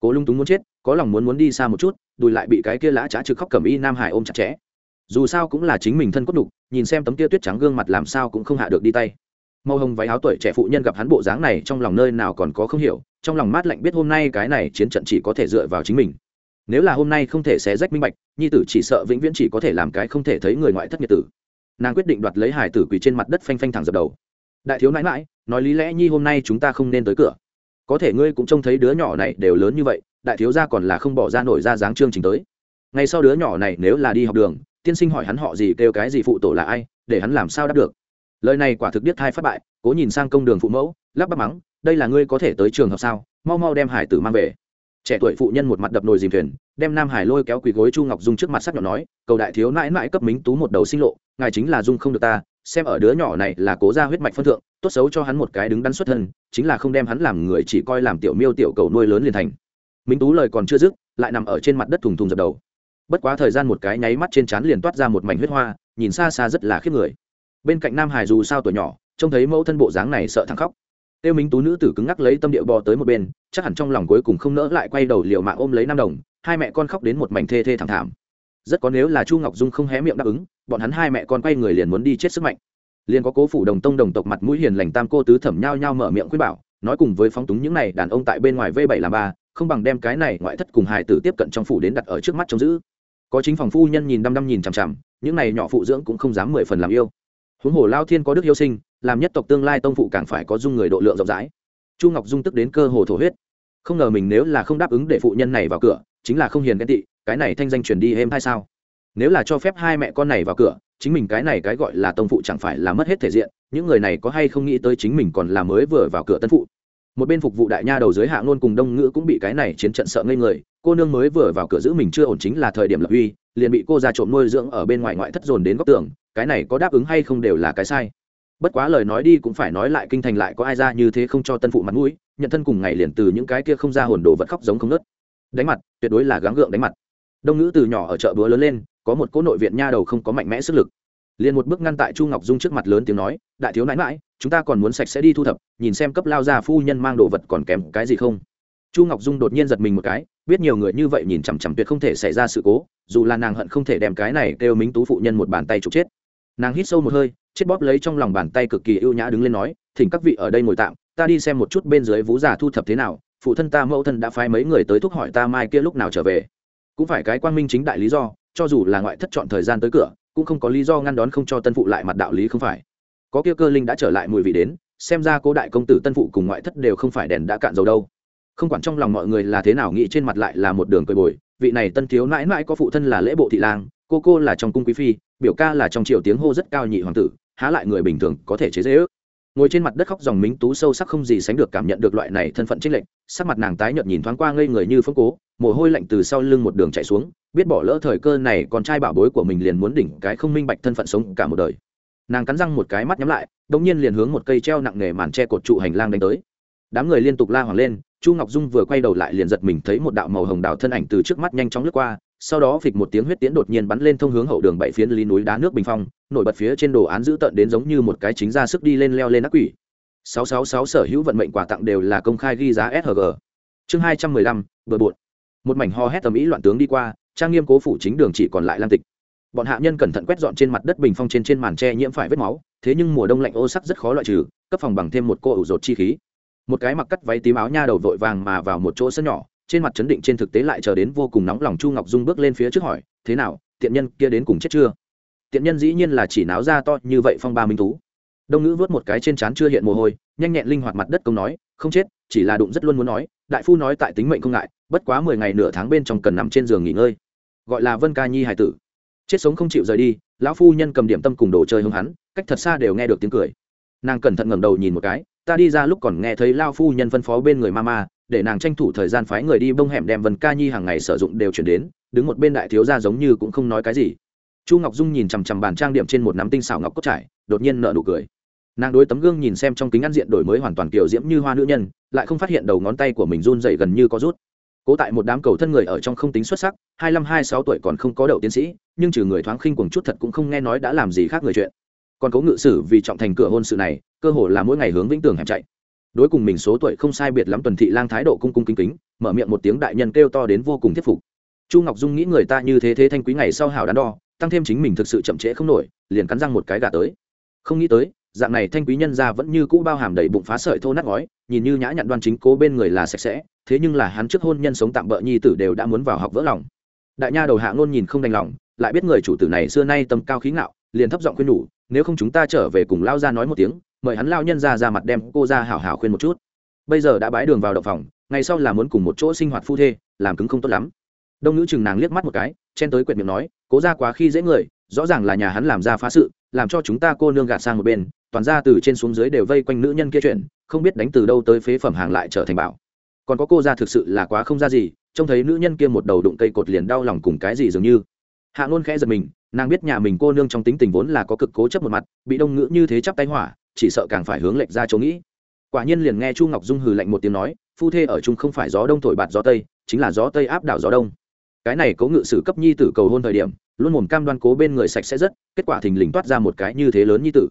Cố lung túng muốn chết có lòng muốn muốn đi xa một chút, đùi lại bị cái kia lã trá trực khóc cầm y nam hải ôm chặt chẽ. Dù sao cũng là chính mình thân cốt đục, nhìn xem tấm kia tuyết trắng gương mặt làm sao cũng không hạ được đi tay. Màu hồng váy áo tuổi trẻ phụ nhân gặp hắn bộ dáng này, trong lòng nơi nào còn có không hiểu, trong lòng mát lạnh biết hôm nay cái này chiến trận chỉ có thể dựa vào chính mình. Nếu là hôm nay không thể xé rách minh bạch, nhi tử chỉ sợ vĩnh viễn chỉ có thể làm cái không thể thấy người ngoại thất nhiệt tử. Nàng quyết định đoạt lấy hải tử quỳ trên mặt đất phanh phanh thẳng dập đầu. Đại thiếu nãi mãi nói lý lẽ nhi hôm nay chúng ta không nên tới cửa. Có thể ngươi cũng trông thấy đứa nhỏ này đều lớn như vậy đại thiếu gia còn là không bỏ ra nổi ra dáng chương trình tới. Ngay sau đứa nhỏ này nếu là đi học đường, tiên sinh hỏi hắn họ gì, kêu cái gì, phụ tổ là ai, để hắn làm sao đáp được. Lời này quả thực biết thai phát bại, cố nhìn sang công đường phụ mẫu, lắp bắp mắng, đây là ngươi có thể tới trường học sao? Mau mau đem hải tử mang về. Trẻ tuổi phụ nhân một mặt đập nồi dìm thuyền, đem nam hải lôi kéo quỳ gối chu ngọc dung trước mặt sắc nhọn nói, cầu đại thiếu mãi mãi cấp mính tú một đầu sinh lộ, ngài chính là dung không được ta, xem ở đứa nhỏ này là cố ra huyết mạch phân thượng, tốt xấu cho hắn một cái đứng đắn xuất thân, chính là không đem hắn làm người chỉ coi làm tiểu miêu tiểu cầu nuôi lớn liền thành minh tú lời còn chưa dứt, lại nằm ở trên mặt đất thùng thùng dập đầu. Bất quá thời gian một cái nháy mắt trên trán liền toát ra một mảnh huyết hoa, nhìn xa xa rất là khiếp người. Bên cạnh nam hải dù sao tuổi nhỏ, trông thấy mẫu thân bộ dáng này sợ thằng khóc. Tiêu minh tú nữ tử cứng ngắc lấy tâm địa bò tới một bên, chắc hẳn trong lòng cuối cùng không nỡ lại quay đầu liều mạng ôm lấy nam đồng, hai mẹ con khóc đến một mảnh thê thê thảm thảm. Rất có nếu là chu ngọc dung không hé miệng đáp ứng, bọn hắn hai mẹ con quay người liền muốn đi chết sức mạnh. Liền có cố phủ đồng tông đồng tộc mặt mũi hiền lành tam cô tứ thẩm nhao nhao mở miệng khuyên bảo, nói cùng với phóng túng những này đàn ông tại bên ngoài v bảy làm ba không bằng đem cái này ngoại thất cùng hài tử tiếp cận trong phủ đến đặt ở trước mắt trông giữ. Có chính phòng phu nhân nhìn đăm đăm nhìn chằm chằm, những này nhỏ phụ dưỡng cũng không dám mười phần làm yêu. Huống hồ lao thiên có đức yêu sinh, làm nhất tộc tương lai tông phụ càng phải có dung người độ lượng rộng rãi. Chu ngọc dung tức đến cơ hồ thổ huyết. Không ngờ mình nếu là không đáp ứng để phụ nhân này vào cửa, chính là không hiền ghen tị, cái này thanh danh truyền đi êm hay sao? Nếu là cho phép hai mẹ con này vào cửa, chính mình cái này cái gọi là tông phụ chẳng phải là mất hết thể diện, những người này có hay không nghĩ tới chính mình còn là mới vừa vào cửa tân phụ? Một bên phục vụ đại nha đầu dưới hạ ngôn cùng đông ngữ cũng bị cái này chiến trận sợ ngây người. Cô nương mới vừa vào cửa giữ mình chưa ổn chính là thời điểm lập uy, liền bị cô ra trộm nuôi dưỡng ở bên ngoài ngoại thất dồn đến góc tường. Cái này có đáp ứng hay không đều là cái sai. Bất quá lời nói đi cũng phải nói lại kinh thành lại có ai ra như thế không cho tân phụ mặt mũi, nhận thân cùng ngày liền từ những cái kia không ra hồn đồ vật khóc giống không nớt đánh mặt, tuyệt đối là gắng gượng đánh mặt. Đông ngữ từ nhỏ ở chợ búa lớn lên, có một cỗ nội viện nha đầu không có mạnh mẽ sức lực. Liền một bước ngăn tại chu ngọc dung trước mặt lớn tiếng nói, đại thiếu nãi mãi chúng ta còn muốn sạch sẽ đi thu thập, nhìn xem cấp lao gia phu nhân mang đồ vật còn kém cái gì không. Chu ngọc dung đột nhiên giật mình một cái, biết nhiều người như vậy nhìn chằm chằm tuyệt không thể xảy ra sự cố, dù là nàng hận không thể đem cái này kêu minh tú phụ nhân một bàn tay trục chết. Nàng hít sâu một hơi, chết bóp lấy trong lòng bàn tay cực kỳ ưu nhã đứng lên nói, thỉnh các vị ở đây ngồi tạm, ta đi xem một chút bên dưới vú già thu thập thế nào, phụ thân ta mẫu thân đã phái mấy người tới thúc hỏi ta mai kia lúc nào trở về. Cũng phải cái quan minh chính đại lý do, cho dù là ngoại thất chọn thời gian tới cửa, cũng không có lý do ngăn đón không cho tân phụ lại mặt đạo lý không phải có kia cơ linh đã trở lại mùi vị đến, xem ra cố đại công tử tân phụ cùng ngoại thất đều không phải đèn đã cạn dầu đâu. Không quản trong lòng mọi người là thế nào nghĩ trên mặt lại là một đường cười bồi, vị này tân thiếu mãi mãi có phụ thân là lễ bộ thị lang, cô cô là trong cung quý phi, biểu ca là trong triều tiếng hô rất cao nhị hoàng tử, há lại người bình thường có thể chế dễ ước. Ngồi trên mặt đất khóc dòng mính tú sâu sắc không gì sánh được cảm nhận được loại này thân phận trích lệnh sắc mặt nàng tái nhợt nhìn thoáng qua ngây người như phương cố, mồ hôi lạnh từ sau lưng một đường chạy xuống, biết bỏ lỡ thời cơ này con trai bảo bối của mình liền muốn đỉnh cái không minh bạch thân phận sống cả một đời nàng cắn răng một cái mắt nhắm lại đ ỗ n g nhiên liền hướng một cây treo nặng nề màn tre cột trụ hành lang đánh tới đám người liên tục la hoàng lên chu ngọc dung vừa quay đầu lại liền giật mình thấy một đạo màu hồng đào thân ảnh từ trước mắt nhanh chóng lướt qua sau đó phịch một tiếng huyết tiễn đột nhiên bắn lên thông hướng hậu đường bảy phiến lý núi đá nước bình phong nổi bật phía trên đồ án dữ tợn đến giống như một cái chính ra sức đi lên leo lên ác quỷ 666 sở hữu vận mệnh quà tặng đều là công khai ghi giá SHG. Chương 215, vừa buồn. Một mảnh ho hét tầm ý loạn tướng đi qua, trang nghiêm cố phủ chính đường chỉ còn lại lam tịch. Bọn hạ nhân cẩn thận quét dọn trên mặt đất bình phong trên trên màn tre nhiễm phải vết máu, thế nhưng mùa đông lạnh ô sắc rất khó loại trừ, cấp phòng bằng thêm một cô ủ rột chi khí. Một cái mặc cắt váy tím áo nha đầu vội vàng mà vào một chỗ sân nhỏ, trên mặt chấn định trên thực tế lại chờ đến vô cùng nóng lòng chu ngọc dung bước lên phía trước hỏi thế nào tiện nhân kia đến cùng chết chưa? Tiện nhân dĩ nhiên là chỉ náo ra to như vậy phong ba minh tú đông ngữ vớt một cái trên trán chưa hiện mồ hôi nhanh nhẹn linh hoạt mặt đất công nói không chết chỉ là đụng rất luôn muốn nói đại phu nói tại tính mệnh không ngại bất quá mười ngày nửa tháng bên trong cần nằm trên giường nghỉ ngơi. Gọi là vân ca nhi hải tử chết sống không chịu rời đi, lão phu nhân cầm điểm tâm cùng đồ chơi hưng hắn, cách thật xa đều nghe được tiếng cười. Nàng cẩn thận ngẩng đầu nhìn một cái, ta đi ra lúc còn nghe thấy lao phu nhân phân phó bên người ma ma để nàng tranh thủ thời gian phái người đi bông hẻm đem vần ca nhi hàng ngày sử dụng đều chuyển đến, đứng một bên đại thiếu gia giống như cũng không nói cái gì. Chu ngọc dung nhìn chằm chằm bàn trang điểm trên một nắm tinh xảo ngọc cốt trải, đột nhiên nợ nụ cười. Nàng đối tấm gương nhìn xem trong kính ăn diện đổi mới hoàn toàn kiểu diễm như hoa nữ nhân, lại không phát hiện đầu ngón tay của mình run dậy gần như có rút cố tại một đám cầu thân người ở trong không tính xuất sắc, hai mươi hai sáu tuổi còn không có đậu tiến sĩ, nhưng trừ người thoáng khinh cùng chút thật cũng không nghe nói đã làm gì khác người chuyện. Còn cố ngự sử vì trọng thành cửa hôn sự này, cơ hồ là mỗi ngày hướng vĩnh tường hẹp chạy. Đối cùng mình số tuổi không sai biệt lắm tuần thị lang thái độ cung cung kính kính, mở miệng một tiếng đại nhân kêu to đến vô cùng thuyết phục. Chu ngọc dung nghĩ người ta như thế thế thanh quý ngày sau hảo đắn đo, tăng thêm chính mình thực sự chậm trễ không nổi, liền cắn răng một cái gà tới. Không nghĩ tới dạng này thanh quý nhân ra vẫn như cũ bao hàm đầy bụng phá sợi thô nát ngói, nhìn như nhã nhặn đoan chính cố bên người là sạch sẽ, thế nhưng là hắn trước hôn nhân sống tạm bỡ nhi tử đều đã muốn vào học vỡ lòng. Đại nha đầu hạ ngôn nhìn không đành lòng, lại biết người chủ tử này xưa nay tầm cao khí ngạo, liền thấp giọng khuyên nhủ, nếu không chúng ta trở về cùng lao ra nói một tiếng, mời hắn lao nhân ra ra mặt đem cô ra hảo hảo khuyên một chút. Bây giờ đã bãi đường vào đậu phòng, ngày sau là muốn cùng một chỗ sinh hoạt phu thê, làm cứng không tốt lắm. Đông nữ chừng nàng liếc mắt một cái, chen tới quyệt miệng nói, cố ra quá khi dễ người, rõ ràng là nhà hắn làm ra phá sự, làm cho chúng ta cô nương gạt sang một bên toàn ra từ trên xuống dưới đều vây quanh nữ nhân kia chuyện, không biết đánh từ đâu tới phế phẩm hàng lại trở thành bảo. Còn có cô ra thực sự là quá không ra gì, trông thấy nữ nhân kia một đầu đụng cây cột liền đau lòng cùng cái gì dường như. Hạ ngôn khẽ giật mình, nàng biết nhà mình cô nương trong tính tình vốn là có cực cố chấp một mặt, bị đông ngữ như thế chắp tay hỏa, chỉ sợ càng phải hướng lệch ra chỗ nghĩ. Quả nhiên liền nghe chu ngọc dung hừ lạnh một tiếng nói, phu thê ở chung không phải gió đông thổi bạt gió tây, chính là gió tây áp đảo gió đông. Cái này cố ngự sử cấp nhi tử cầu hôn thời điểm, luôn mồm cam đoan cố bên người sạch sẽ rất, kết quả thình lình toát ra một cái như thế lớn nhi tử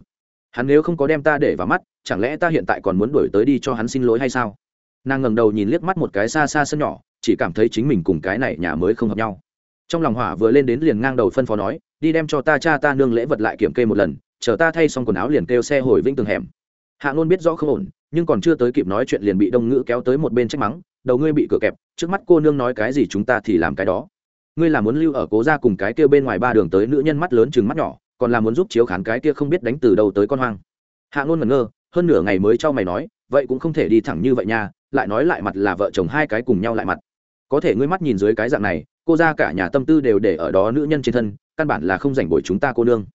hắn nếu không có đem ta để vào mắt, chẳng lẽ ta hiện tại còn muốn đuổi tới đi cho hắn xin lỗi hay sao? Nàng ngẩng đầu nhìn liếc mắt một cái xa xa sân nhỏ, chỉ cảm thấy chính mình cùng cái này nhà mới không hợp nhau. Trong lòng hỏa vừa lên đến liền ngang đầu phân phó nói, đi đem cho ta, cha ta nương lễ vật lại kiểm kê một lần, chờ ta thay xong quần áo liền kêu xe hồi vĩnh tường hẻm. Hạ ngôn biết rõ không ổn, nhưng còn chưa tới kịp nói chuyện liền bị đông ngữ kéo tới một bên trách mắng, đầu ngươi bị cửa kẹp, trước mắt cô nương nói cái gì chúng ta thì làm cái đó. Ngươi là muốn lưu ở cố ra cùng cái kêu bên ngoài ba đường tới nữ nhân mắt lớn chừng mắt nhỏ còn là muốn giúp chiếu khán cái kia không biết đánh từ đâu tới con hoang. Hạ ngôn ngẩn ngơ, hơn nửa ngày mới cho mày nói, vậy cũng không thể đi thẳng như vậy nha, lại nói lại mặt là vợ chồng hai cái cùng nhau lại mặt. Có thể ngươi mắt nhìn dưới cái dạng này, cô ra cả nhà tâm tư đều để ở đó nữ nhân trên thân, căn bản là không rảnh bồi chúng ta cô nương.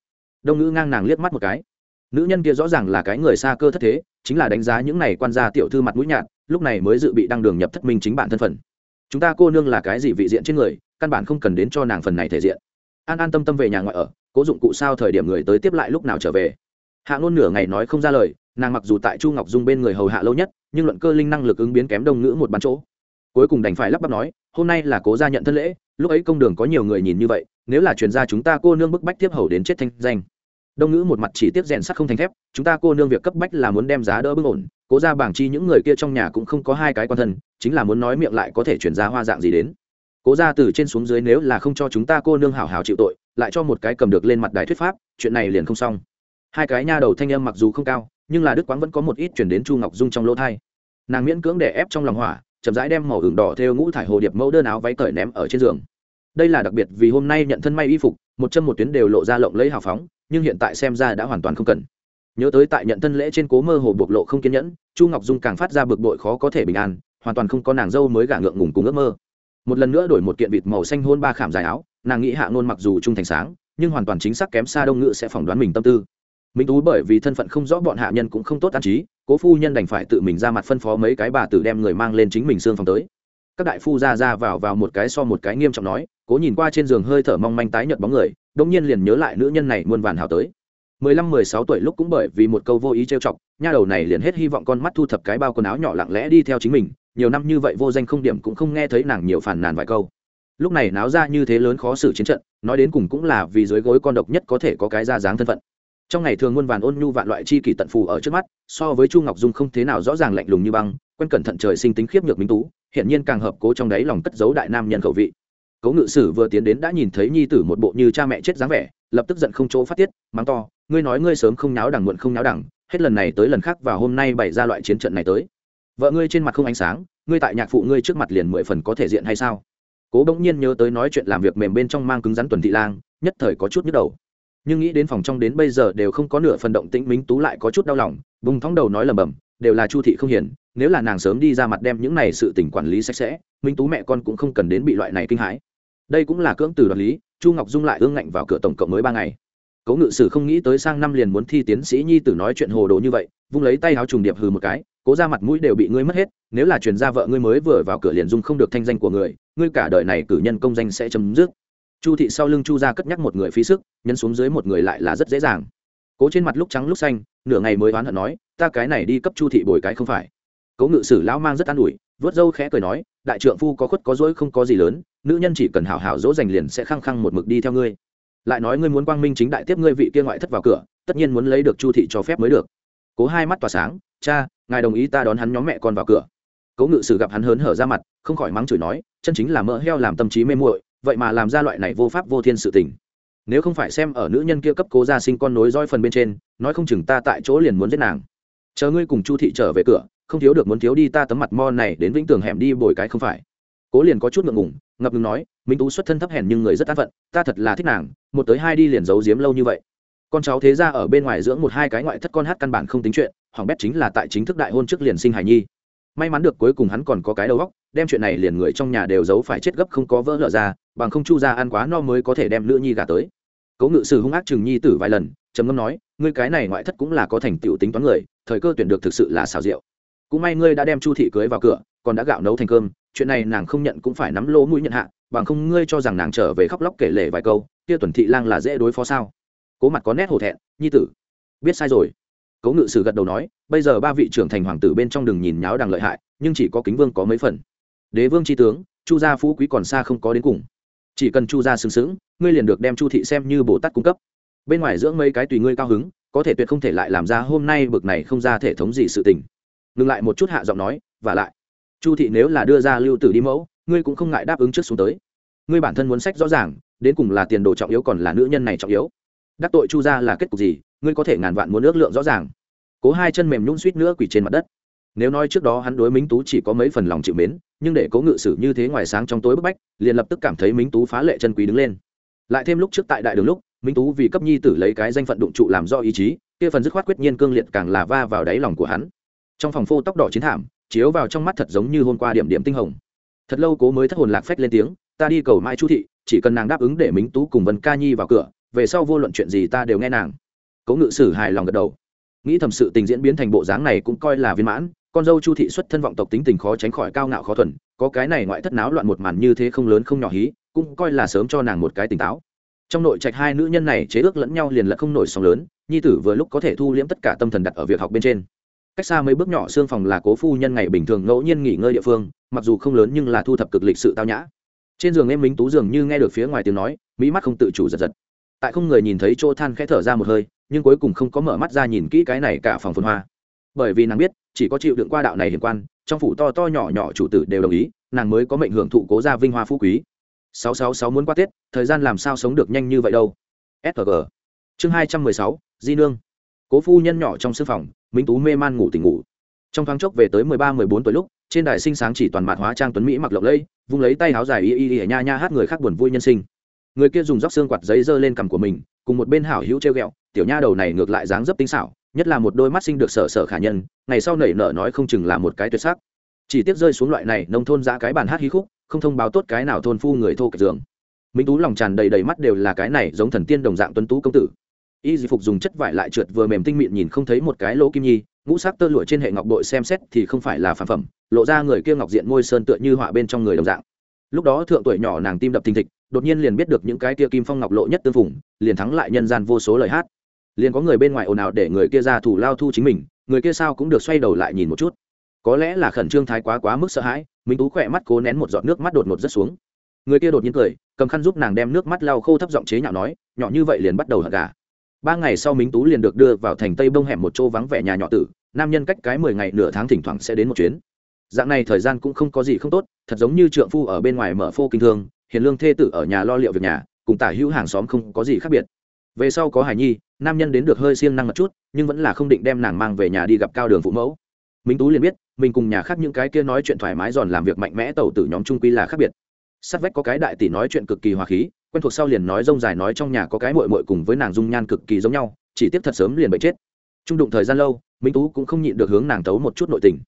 Đông ngữ ngang nàng liếc mắt một cái. Nữ nhân kia rõ ràng là cái người xa cơ thất thế, chính là đánh giá những này quan gia tiểu thư mặt mũi nhạt, lúc này mới dự bị đăng đường nhập thất minh chính bản thân phận. Chúng ta cô nương là cái gì vị diện trên người, căn bản không cần đến cho nàng phần này thể diện. An an tâm tâm về nhà ngoại ở cố dụng cụ sao thời điểm người tới tiếp lại lúc nào trở về? Hạ ngôn nửa ngày nói không ra lời, nàng mặc dù tại chu ngọc dung bên người hầu hạ lâu nhất, nhưng luận cơ linh năng lực ứng biến kém đông ngữ một bán chỗ. Cuối cùng đành phải lắp bắp nói, hôm nay là cố gia nhận thân lễ, lúc ấy công đường có nhiều người nhìn như vậy, nếu là chuyên gia chúng ta cô nương bức bách tiếp hầu đến chết thanh danh. Đông ngữ một mặt chỉ tiếp rèn sắt không thành thép, chúng ta cô nương việc cấp bách là muốn đem giá đỡ bưng ổn, cố ra bảng chi những người kia trong nhà cũng không có hai cái quan thân, chính là muốn nói miệng lại có thể chuyển ra hoa dạng gì đến cố ra từ trên xuống dưới nếu là không cho chúng ta cô nương hảo hảo chịu tội, lại cho một cái cầm được lên mặt đài thuyết pháp, chuyện này liền không xong. Hai cái nha đầu thanh âm mặc dù không cao, nhưng là đức quáng vẫn có một ít chuyển đến chu ngọc dung trong lỗ thai. Nàng miễn cưỡng để ép trong lòng hỏa, chậm rãi đem màu hưởng đỏ theo ngũ thải hồ điệp mẫu đơn áo váy cởi ném ở trên giường. Đây là đặc biệt vì hôm nay nhận thân may y phục, một chân một tuyến đều lộ ra lộng lấy hào phóng, nhưng hiện tại xem ra đã hoàn toàn không cần. Nhớ tới tại nhận thân lễ trên cố mơ hồ bộc lộ không kiên nhẫn, chu ngọc dung càng phát ra bực bội khó có thể bình an, hoàn toàn không có nàng dâu mới gả ngượng ngùng cùng ước mơ một lần nữa đổi một kiện vịt màu xanh hôn ba khảm dài áo, nàng nghĩ hạ ngôn mặc dù trung thành sáng, nhưng hoàn toàn chính xác kém xa đông ngự sẽ phỏng đoán mình tâm tư. Minh tú bởi vì thân phận không rõ bọn hạ nhân cũng không tốt an trí, cố phu nhân đành phải tự mình ra mặt phân phó mấy cái bà tử đem người mang lên chính mình xương phòng tới. Các đại phu ra ra vào vào một cái so một cái nghiêm trọng nói, cố nhìn qua trên giường hơi thở mong manh tái nhợt bóng người, đông nhiên liền nhớ lại nữ nhân này muôn vàn hào tới. Mười lăm, mười sáu tuổi lúc cũng bởi vì một câu vô ý trêu chọc, nha đầu này liền hết hy vọng con mắt thu thập cái bao quần áo nhỏ lặng lẽ đi theo chính mình nhiều năm như vậy vô danh không điểm cũng không nghe thấy nàng nhiều phản nàn vài câu. Lúc này náo ra như thế lớn khó xử chiến trận, nói đến cùng cũng là vì dưới gối con độc nhất có thể có cái ra dáng thân phận. Trong ngày thường muôn vàn ôn nhu vạn loại chi kỷ tận phù ở trước mắt, so với chu ngọc dung không thế nào rõ ràng lạnh lùng như băng, quen cẩn thận trời sinh tính khiếp nhược minh tú hiện nhiên càng hợp cố trong đáy lòng cất giấu đại nam nhân khẩu vị. Cố ngự sử vừa tiến đến đã nhìn thấy nhi tử một bộ như cha mẹ chết dáng vẻ, lập tức giận không chỗ phát tiết, mắng to, ngươi nói ngươi sớm không náo đằng muộn không náo đằng, hết lần này tới lần khác và hôm nay bày ra loại chiến trận này tới vợ ngươi trên mặt không ánh sáng, ngươi tại nhạc phụ ngươi trước mặt liền mười phần có thể diện hay sao? Cố bỗng nhiên nhớ tới nói chuyện làm việc mềm bên trong mang cứng rắn tuần thị lang, nhất thời có chút nhức đầu. Nhưng nghĩ đến phòng trong đến bây giờ đều không có nửa phần động tĩnh, minh tú lại có chút đau lòng, vùng thóng đầu nói lầm bầm đều là chu thị không hiền, nếu là nàng sớm đi ra mặt đem những này sự tỉnh quản lý sạch sẽ, minh tú mẹ con cũng không cần đến bị loại này kinh hãi. Đây cũng là cưỡng từ đoạt lý, chu ngọc dung lại ương ngạnh vào cửa tổng cộng mới ba ngày. Cố ngự sử không nghĩ tới sang năm liền muốn thi tiến sĩ nhi tử nói chuyện hồ đồ như vậy, vung lấy tay áo trùng điệp hừ một cái cố ra mặt mũi đều bị ngươi mất hết, nếu là truyền ra vợ ngươi mới vừa vào cửa liền dung không được thanh danh của người, ngươi cả đời này cử nhân công danh sẽ chấm dứt. Chu thị sau lưng chu ra cất nhắc một người phí sức nhân xuống dưới một người lại là rất dễ dàng. Cố trên mặt lúc trắng lúc xanh, nửa ngày mới oán hận nói, ta cái này đi cấp chu thị bồi cái không phải. Cố ngự sử lão mang rất an ủi vớt râu khẽ cười nói, đại trượng phu có khuất có dỗi không có gì lớn, nữ nhân chỉ cần hảo hảo dỗ dành liền sẽ khăng khăng một mực đi theo ngươi. Lại nói ngươi muốn quang minh chính đại tiếp ngươi vị kia ngoại thất vào cửa, tất nhiên muốn lấy được chu thị cho phép mới được. Cố hai mắt tỏa sáng, cha ngài đồng ý ta đón hắn nhóm mẹ con vào cửa. Cố ngự sử gặp hắn hớn hở ra mặt, không khỏi mắng chửi nói, chân chính là mỡ heo làm tâm trí mê muội, vậy mà làm ra loại này vô pháp vô thiên sự tình. Nếu không phải xem ở nữ nhân kia cấp cố gia sinh con nối roi phần bên trên, nói không chừng ta tại chỗ liền muốn giết nàng. Chờ ngươi cùng chu thị trở về cửa, không thiếu được muốn thiếu đi ta tấm mặt mo này đến vĩnh tường hẻm đi bồi cái không phải. Cố liền có chút ngượng ngùng, ngập ngừng nói, minh tú xuất thân thấp hèn nhưng người rất an phận, ta thật là thích nàng, một tới hai đi liền giấu giếm lâu như vậy con cháu thế ra ở bên ngoài dưỡng một hai cái ngoại thất con hát căn bản không tính chuyện, hoàng bét chính là tại chính thức đại hôn trước liền sinh hài nhi. May mắn được cuối cùng hắn còn có cái đầu óc, đem chuyện này liền người trong nhà đều giấu phải chết gấp không có vỡ lở ra, bằng không chu ra ăn quá no mới có thể đem nữ nhi gả tới. Cố ngự sử hung ác chừng nhi tử vài lần, trầm ngâm nói, ngươi cái này ngoại thất cũng là có thành tựu tính toán người, thời cơ tuyển được thực sự là xào rượu cũng may ngươi đã đem chu thị cưới vào cửa, còn đã gạo nấu thành cơm, chuyện này nàng không nhận cũng phải nắm lỗ mũi nhận hạ, bằng không ngươi cho rằng nàng trở về khóc lóc kể lể vài câu, kia tuần thị lang là dễ đối phó sao? Cố mặt có nét hổ thẹn, nhi tử, biết sai rồi. Cố ngự sử gật đầu nói, bây giờ ba vị trưởng thành hoàng tử bên trong đừng nhìn nháo đằng lợi hại, nhưng chỉ có kính vương có mấy phần. Đế vương tri tướng, chu gia phú quý còn xa không có đến cùng. Chỉ cần chu gia xứng xứng, ngươi liền được đem chu thị xem như bồ tát cung cấp. Bên ngoài dưỡng mấy cái tùy ngươi cao hứng, có thể tuyệt không thể lại làm ra hôm nay bực này không ra thể thống gì sự tình. Ngừng lại một chút hạ giọng nói, và lại, chu thị nếu là đưa ra lưu tử đi mẫu, ngươi cũng không ngại đáp ứng trước xuống tới. Ngươi bản thân muốn sách rõ ràng, đến cùng là tiền đồ trọng yếu còn là nữ nhân này trọng yếu đắc tội chu ra là kết cục gì, ngươi có thể ngàn vạn muốn ước lượng rõ ràng. Cố hai chân mềm nhún suýt nữa quỳ trên mặt đất. Nếu nói trước đó hắn đối minh tú chỉ có mấy phần lòng chịu mến, nhưng để cố ngự sử như thế ngoài sáng trong tối bức bách, liền lập tức cảm thấy minh tú phá lệ chân quý đứng lên. Lại thêm lúc trước tại đại đường lúc minh tú vì cấp nhi tử lấy cái danh phận đụng trụ làm do ý chí, kia phần dứt khoát quyết nhiên cương liệt càng là va vào đáy lòng của hắn. Trong phòng phô tóc đỏ chiến thảm, chiếu vào trong mắt thật giống như hôm qua điểm điểm tinh hồng. Thật lâu cố mới thất hồn lạc phách lên tiếng, ta đi cầu mai chu thị, chỉ cần nàng đáp ứng để minh tú cùng vân ca nhi vào cửa về sau vô luận chuyện gì ta đều nghe nàng. Cố ngự sử hài lòng gật đầu. Nghĩ thầm sự tình diễn biến thành bộ dáng này cũng coi là viên mãn, con dâu chu thị xuất thân vọng tộc tính tình khó tránh khỏi cao ngạo khó thuần, có cái này ngoại thất náo loạn một màn như thế không lớn không nhỏ hí, cũng coi là sớm cho nàng một cái tỉnh táo. Trong nội trạch hai nữ nhân này chế ước lẫn nhau liền lẫn không nổi sóng lớn, nhi tử vừa lúc có thể thu liễm tất cả tâm thần đặt ở việc học bên trên. Cách xa mấy bước nhỏ xương phòng là cố phu nhân ngày bình thường ngẫu nhiên nghỉ ngơi địa phương, mặc dù không lớn nhưng là thu thập cực lịch sự tao nhã. Trên giường em minh tú dường như nghe được phía ngoài tiếng nói, mỹ mắt không tự chủ giật giật tại không người nhìn thấy chỗ than khẽ thở ra một hơi, nhưng cuối cùng không có mở mắt ra nhìn kỹ cái này cả phòng phun hoa. Bởi vì nàng biết, chỉ có chịu đựng qua đạo này hiểm quan, trong phủ to to nhỏ nhỏ chủ tử đều đồng ý, nàng mới có mệnh hưởng thụ cố gia vinh hoa phú quý. Sáu sáu sáu muốn qua tết, thời gian làm sao sống được nhanh như vậy đâu? Sg chương hai trăm mười sáu, di nương. Cố phu nhân nhỏ trong sư phòng, minh tú mê man ngủ tỉnh ngủ. Trong thoáng chốc về tới mười ba, mười bốn tuổi lúc, trên đài sinh sáng chỉ toàn mạt hóa trang tuấn mỹ mặc lộng lẫy, vung lấy tay áo dài y y y nha nha hát người khác buồn vui nhân sinh người kia dùng róc xương quạt giấy dơ lên cằm của mình, cùng một bên hảo hữu treo ghẹo, tiểu nha đầu này ngược lại dáng dấp tinh xảo, nhất là một đôi mắt sinh được sở sở khả nhân, ngày sau nảy nở nói không chừng là một cái tuyệt sắc. Chỉ tiếp rơi xuống loại này, nông thôn ra cái bàn hát hí khúc, không thông báo tốt cái nào thôn phu người thô kịch giường. Minh tú lòng tràn đầy đầy mắt đều là cái này giống thần tiên đồng dạng tuấn tú công tử. Y di phục dùng chất vải lại trượt vừa mềm tinh mịn nhìn không thấy một cái lỗ kim nhi, ngũ sắc tơ lụa trên hệ ngọc bội xem xét thì không phải là phản phẩm, lộ ra người kia ngọc diện môi sơn tựa như họa bên trong người đồng dạng. Lúc đó thượng tuổi nhỏ nàng tim đập thình thịch đột nhiên liền biết được những cái kia kim phong ngọc lộ nhất tương phùng, liền thắng lại nhân gian vô số lời hát. Liền có người bên ngoài ồn ào để người kia ra thủ lao thu chính mình, người kia sao cũng được xoay đầu lại nhìn một chút. Có lẽ là khẩn trương thái quá quá mức sợ hãi, minh tú khỏe mắt cố nén một giọt nước mắt đột ngột rất xuống. Người kia đột nhiên cười, cầm khăn giúp nàng đem nước mắt lau khô thấp giọng chế nhạo nói, nhỏ như vậy liền bắt đầu hận gà. Ba ngày sau minh tú liền được đưa vào thành tây bông hẻm một chỗ vắng vẻ nhà nhỏ tử, nam nhân cách cái mười ngày nửa tháng thỉnh thoảng sẽ đến một chuyến. Dạng này thời gian cũng không có gì không tốt, thật giống như trượng phu ở bên ngoài mở phô kinh thương hiền lương thê tử ở nhà lo liệu việc nhà, cùng tả hữu hàng xóm không có gì khác biệt. Về sau có hải nhi, nam nhân đến được hơi siêng năng một chút, nhưng vẫn là không định đem nàng mang về nhà đi gặp cao đường phụ mẫu. Minh tú liền biết, mình cùng nhà khác những cái kia nói chuyện thoải mái giòn làm việc mạnh mẽ tàu tử nhóm trung quy là khác biệt. Sát vách có cái đại tỷ nói chuyện cực kỳ hòa khí, quen thuộc sau liền nói rông dài nói trong nhà có cái mội mội cùng với nàng dung nhan cực kỳ giống nhau, chỉ tiếp thật sớm liền bệnh chết. Trung đụng thời gian lâu, minh tú cũng không nhịn được hướng nàng tấu một chút nội tình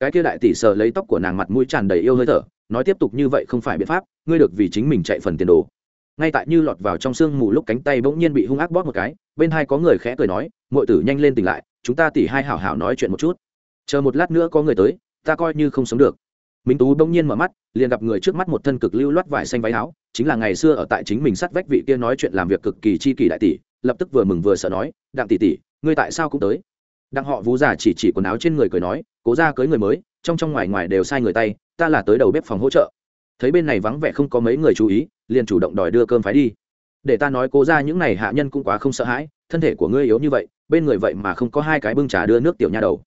cái kia đại tỷ sờ lấy tóc của nàng mặt mũi tràn đầy yêu hơi thở, nói tiếp tục như vậy không phải biện pháp, ngươi được vì chính mình chạy phần tiền đồ. Ngay tại như lọt vào trong sương mù lúc cánh tay bỗng nhiên bị hung ác bóp một cái, bên hai có người khẽ cười nói mọi tử nhanh lên tỉnh lại, chúng ta tỉ hai hảo hảo nói chuyện một chút. Chờ một lát nữa có người tới, ta coi như không sống được. Minh tú bỗng nhiên mở mắt, liền gặp người trước mắt một thân cực lưu loát vải xanh váy áo, chính là ngày xưa ở tại chính mình sắt vách vị kia nói chuyện làm việc cực kỳ chi kỳ đại tỷ, lập tức vừa mừng vừa sợ nói, đặng tỷ tỷ, ngươi tại sao cũng tới? Đặng họ vú già chỉ chỉ quần áo trên người cười nói, cố ra cưới người mới, trong trong ngoài ngoài đều sai người tay, ta là tới đầu bếp phòng hỗ trợ. Thấy bên này vắng vẻ không có mấy người chú ý, liền chủ động đòi đưa cơm phái đi. Để ta nói cố ra những này hạ nhân cũng quá không sợ hãi, thân thể của ngươi yếu như vậy, bên người vậy mà không có hai cái bưng trà đưa nước tiểu nha đầu.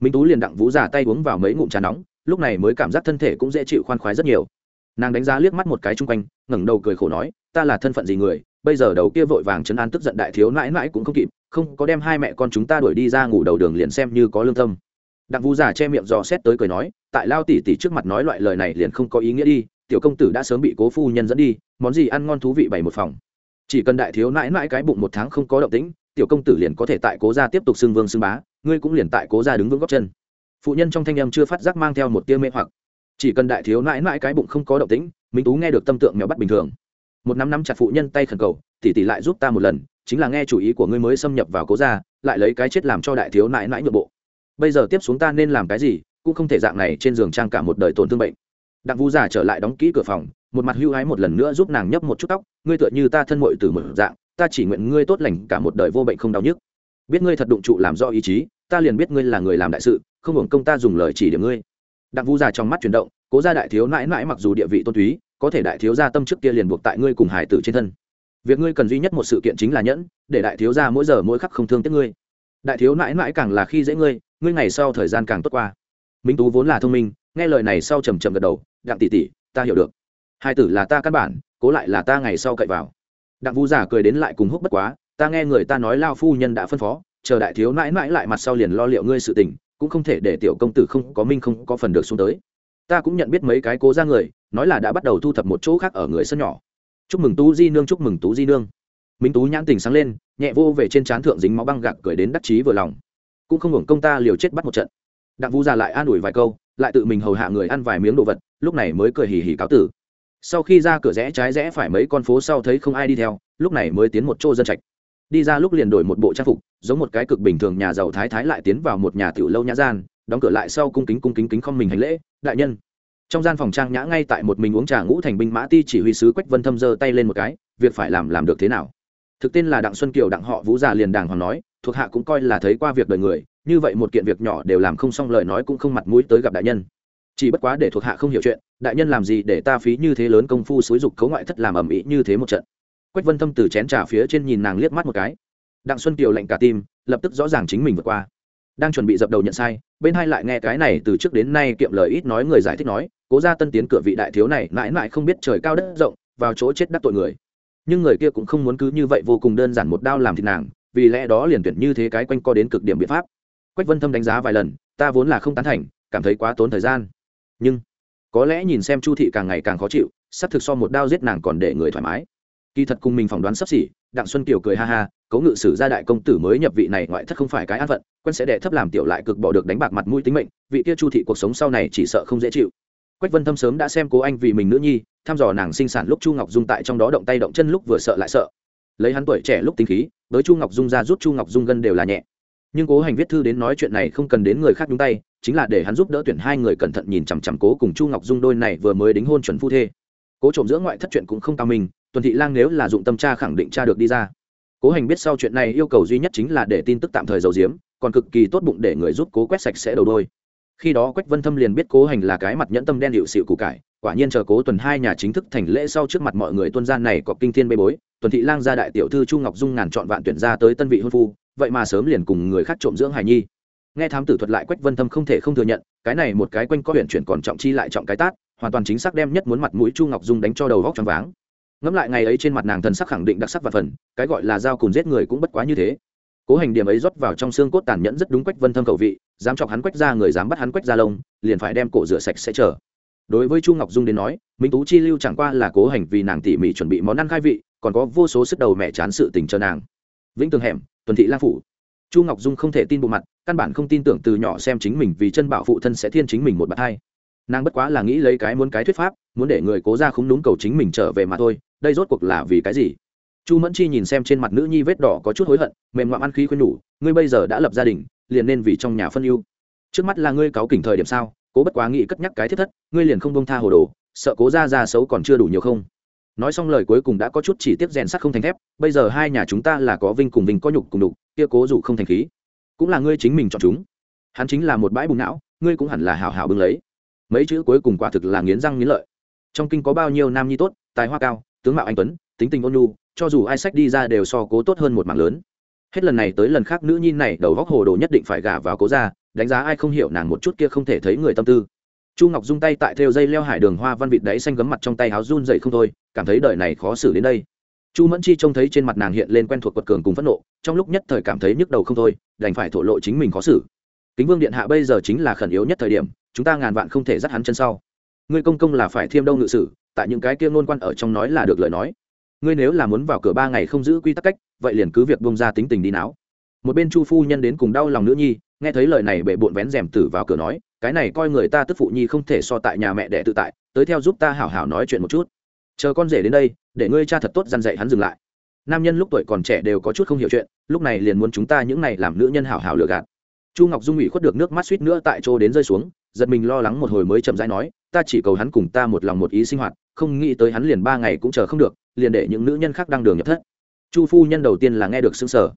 Minh tú liền đặng vú già tay uống vào mấy ngụm trà nóng, lúc này mới cảm giác thân thể cũng dễ chịu khoan khoái rất nhiều. Nàng đánh giá liếc mắt một cái chung quanh, ngẩng đầu cười khổ nói, ta là thân phận gì người bây giờ đầu kia vội vàng chấn an tức giận đại thiếu mãi mãi cũng không kịp, không có đem hai mẹ con chúng ta đuổi đi ra ngủ đầu đường liền xem như có lương tâm. Đặng vũ giả che miệng dò xét tới cười nói, tại lao tỷ tỷ trước mặt nói loại lời này liền không có ý nghĩa đi, tiểu công tử đã sớm bị cố phu nhân dẫn đi, món gì ăn ngon thú vị bày một phòng. Chỉ cần đại thiếu mãi mãi cái bụng một tháng không có động tĩnh, tiểu công tử liền có thể tại cố gia tiếp tục xưng vương xưng bá, ngươi cũng liền tại cố gia đứng vững góc chân. Phụ nhân trong thanh âm chưa phát giác mang theo một tia mê hoặc. Chỉ cần đại thiếu mãi mãi cái bụng không có động tĩnh, minh tú nghe được tâm tượng mèo bắt bình thường một năm năm chặt phụ nhân tay khẩn cầu, tỉ tỉ lại giúp ta một lần, chính là nghe chủ ý của ngươi mới xâm nhập vào cố gia, lại lấy cái chết làm cho đại thiếu nãi nãi nhượng bộ. Bây giờ tiếp xuống ta nên làm cái gì, cũng không thể dạng này trên giường trang cả một đời tổn thương bệnh. Đặng vũ giả trở lại đóng kỹ cửa phòng, một mặt hưu hái một lần nữa giúp nàng nhấp một chút tóc, ngươi tựa như ta thân mội từ một dạng, ta chỉ nguyện ngươi tốt lành cả một đời vô bệnh không đau nhức. Biết ngươi thật đụng trụ làm do ý chí, ta liền biết ngươi là người làm đại sự, không hưởng công ta dùng lời chỉ điểm ngươi. Đặng vũ già trong mắt chuyển động, cố gia đại thiếu mãi mãi mặc dù địa vị tôn túy có thể đại thiếu gia tâm trước kia liền buộc tại ngươi cùng hải tử trên thân. Việc ngươi cần duy nhất một sự kiện chính là nhẫn, để đại thiếu gia mỗi giờ mỗi khắc không thương tiếc ngươi. Đại thiếu mãi mãi càng là khi dễ ngươi ngươi ngày sau thời gian càng tốt qua. Minh tú vốn là thông minh, nghe lời này sau trầm trầm gật đầu, đặng tỷ tỷ, ta hiểu được. Hai tử là ta căn bản, cố lại là ta ngày sau cậy vào. Đặng vũ giả cười đến lại cùng húc bất quá, ta nghe người ta nói lao phu nhân đã phân phó, chờ đại thiếu mãi mãi lại mặt sau liền lo liệu ngươi sự tình, cũng không thể để tiểu công tử không có minh không có phần được xuống tới. Ta cũng nhận biết mấy cái cố ra người nói là đã bắt đầu thu thập một chỗ khác ở người sân nhỏ. Chúc mừng tú di nương, chúc mừng tú di nương. Minh tú nhãn tình sáng lên, nhẹ vô về trên trán thượng dính máu băng gạc cười đến đắc chí vừa lòng. Cũng không hưởng công ta liều chết bắt một trận. Đặng vũ già lại an ủi vài câu, lại tự mình hầu hạ người ăn vài miếng đồ vật, lúc này mới cười hì hì cáo tử. Sau khi ra cửa rẽ trái rẽ phải mấy con phố sau thấy không ai đi theo, lúc này mới tiến một chỗ dân trạch. Đi ra lúc liền đổi một bộ trang phục, giống một cái cực bình thường nhà giàu thái thái lại tiến vào một nhà tiểu lâu nhã gian, đóng cửa lại sau cung kính cung kính kính không mình hành lễ, đại nhân trong gian phòng trang nhã ngay tại một mình uống trà ngũ thành binh mã ti chỉ huy sứ quách vân thâm giơ tay lên một cái, việc phải làm làm được thế nào? Thực tên là đặng xuân kiều đặng họ vũ già liền đàng hoàng nói, thuộc hạ cũng coi là thấy qua việc đời người, như vậy một kiện việc nhỏ đều làm không xong lời nói cũng không mặt mũi tới gặp đại nhân. Chỉ bất quá để thuộc hạ không hiểu chuyện, đại nhân làm gì để ta phí như thế lớn công phu xúi dục cấu ngoại thất làm ầm ĩ như thế một trận? Quách vân thâm từ chén trà phía trên nhìn nàng liếc mắt một cái. Đặng xuân kiều lạnh cả tim, lập tức rõ ràng chính mình vượt qua. Đang chuẩn bị dập đầu nhận sai, bên hai lại nghe cái này từ trước đến nay kiệm lời ít nói người giải thích nói cố ra tân tiến cửa vị đại thiếu này mãi mãi không biết trời cao đất rộng, vào chỗ chết đắc tội người. Nhưng người kia cũng không muốn cứ như vậy vô cùng đơn giản một đao làm thịt nàng, vì lẽ đó liền tuyển như thế cái quanh co đến cực điểm biện pháp. Quách vân thâm đánh giá vài lần, ta vốn là không tán thành, cảm thấy quá tốn thời gian. Nhưng, có lẽ nhìn xem chu thị càng ngày càng khó chịu, sắp thực so một đao giết nàng còn để người thoải mái. Kỳ thật cùng mình phỏng đoán sắp xỉ, đặng xuân kiều cười ha ha cấu ngự sử gia đại công tử mới nhập vị này ngoại thất không phải cái an phận quân sẽ đệ thấp làm tiểu lại cực bỏ được đánh bạc mặt mũi tính mệnh, vị kia chu thị cuộc sống sau này chỉ sợ không dễ chịu quách vân thâm sớm đã xem cố anh vì mình nữ nhi, thăm dò nàng sinh sản lúc chu ngọc dung tại trong đó động tay động chân lúc vừa sợ lại sợ. Lấy hắn tuổi trẻ lúc tính khí, với chu ngọc dung ra rút chu ngọc dung gân đều là nhẹ. Nhưng cố hành viết thư đến nói chuyện này không cần đến người khác nhúng tay, chính là để hắn giúp đỡ tuyển hai người cẩn thận nhìn chằm chằm cố cùng chu ngọc dung đôi này vừa mới đính hôn chuẩn phu thê. Cố trộm giữa ngoại thất chuyện cũng không cao mình, tuần thị lang nếu là dụng tâm tra khẳng định tra được đi ra. Cố hành biết sau chuyện này yêu cầu duy nhất chính là để tin tức tạm thời giấu diếm còn cực kỳ tốt bụng để người giúp cố quét sạch sẽ đầu đôi khi đó quách vân thâm liền biết cố hành là cái mặt nhẫn tâm đen hiệu xịu củ cải, quả nhiên chờ cố tuần hai nhà chính thức thành lễ sau trước mặt mọi người tuân gian này có kinh thiên bê bối, tuần thị lang gia đại tiểu thư chu ngọc dung ngàn chọn vạn tuyển ra tới tân vị hôn phu, vậy mà sớm liền cùng người khác trộm dưỡng hài nhi. Nghe thám tử thuật lại quách vân thâm không thể không thừa nhận, cái này một cái quanh có huyện chuyển còn trọng chi lại trọng cái tát, hoàn toàn chính xác đem nhất muốn mặt mũi chu ngọc dung đánh cho đầu vóc tròn váng. Ngẫm lại ngày ấy trên mặt nàng thần sắc khẳng định đặc sắc và phần, cái gọi là dao cùng giết người cũng bất quá như thế. Cố hành điểm ấy rót vào trong xương cốt tàn nhẫn rất đúng quách vân thâm cầu vị dám chọc hắn quách ra người, dám bắt hắn quách ra lông, liền phải đem cổ rửa sạch sẽ chờ. Đối với chu ngọc dung đến nói, minh tú chi lưu chẳng qua là cố hành vì nàng tỉ mỉ chuẩn bị món ăn khai vị, còn có vô số sức đầu mẹ chán sự tình cho nàng. Vĩnh tường hẻm, tuần thị lang phủ. Chu ngọc dung không thể tin bộ mặt, căn bản không tin tưởng từ nhỏ xem chính mình vì chân bảo phụ thân sẽ thiên chính mình một bạt hai. Nàng bất quá là nghĩ lấy cái muốn cái thuyết pháp, muốn để người cố ra không đúng cầu chính mình trở về mà thôi, đây rốt cuộc là vì cái gì? Chu mẫn chi nhìn xem trên mặt nữ nhi vết đỏ có chút hối hận, mềm ngoạm ăn khí khuyên nhủ, ngươi bây giờ đã lập gia đình liền nên vì trong nhà phân ưu. Trước mắt là ngươi cáu kỉnh thời điểm sao? Cố bất quá nghĩ cất nhắc cái thiết thất, ngươi liền không bông tha hồ đồ, sợ cố ra ra xấu còn chưa đủ nhiều không? Nói xong lời cuối cùng đã có chút chỉ tiếp rèn sắt không thành thép, bây giờ hai nhà chúng ta là có vinh cùng vinh có nhục cùng đục kia cố dù không thành khí. Cũng là ngươi chính mình chọn chúng. Hắn chính là một bãi bùng não, ngươi cũng hẳn là hào hào bưng lấy. Mấy chữ cuối cùng quả thực là nghiến răng nghiến lợi. Trong kinh có bao nhiêu nam nhi tốt, tài hoa cao, tướng mạo anh tuấn, tính tình ôn nhu, cho dù ai sách đi ra đều so cố tốt hơn một mảng lớn hết lần này tới lần khác nữ nhi này đầu góc hồ đồ nhất định phải gả vào cố ra đánh giá ai không hiểu nàng một chút kia không thể thấy người tâm tư. Chu ngọc dung tay tại theo dây leo hải đường hoa văn vịt đáy xanh gấm mặt trong tay háo run dậy không thôi, cảm thấy đời này khó xử đến đây. Chu mẫn chi trông thấy trên mặt nàng hiện lên quen thuộc quật cường cùng phẫn nộ, trong lúc nhất thời cảm thấy nhức đầu không thôi, đành phải thổ lộ chính mình khó xử. Kính vương điện hạ bây giờ chính là khẩn yếu nhất thời điểm, chúng ta ngàn vạn không thể dắt hắn chân sau. Ngươi công công là phải thiêm đâu ngự sử, tại những cái kia ngôn quan ở trong nói là được lời nói ngươi nếu là muốn vào cửa ba ngày không giữ quy tắc cách, vậy liền cứ việc bông ra tính tình đi não một bên chu phu nhân đến cùng đau lòng nữ nhi, nghe thấy lời này bệ bộn vén rèm tử vào cửa nói, cái này coi người ta tức phụ nhi không thể so tại nhà mẹ đẻ tự tại, tới theo giúp ta hảo hảo nói chuyện một chút. Chờ con rể đến đây, để ngươi cha thật tốt dăn dạy hắn dừng lại. Nam nhân lúc tuổi còn trẻ đều có chút không hiểu chuyện, lúc này liền muốn chúng ta những này làm nữ nhân hảo hảo lừa gạt. Chu ngọc dung ủy khuất được nước mắt suýt nữa tại chỗ đến rơi xuống, giật mình lo lắng một hồi mới chậm rãi nói, ta chỉ cầu hắn cùng ta một lòng một ý sinh hoạt, không nghĩ tới hắn liền ba ngày cũng chờ không được liền để những nữ nhân khác đang đường nhập thất. Chu phu nhân đầu tiên là nghe được xứng sở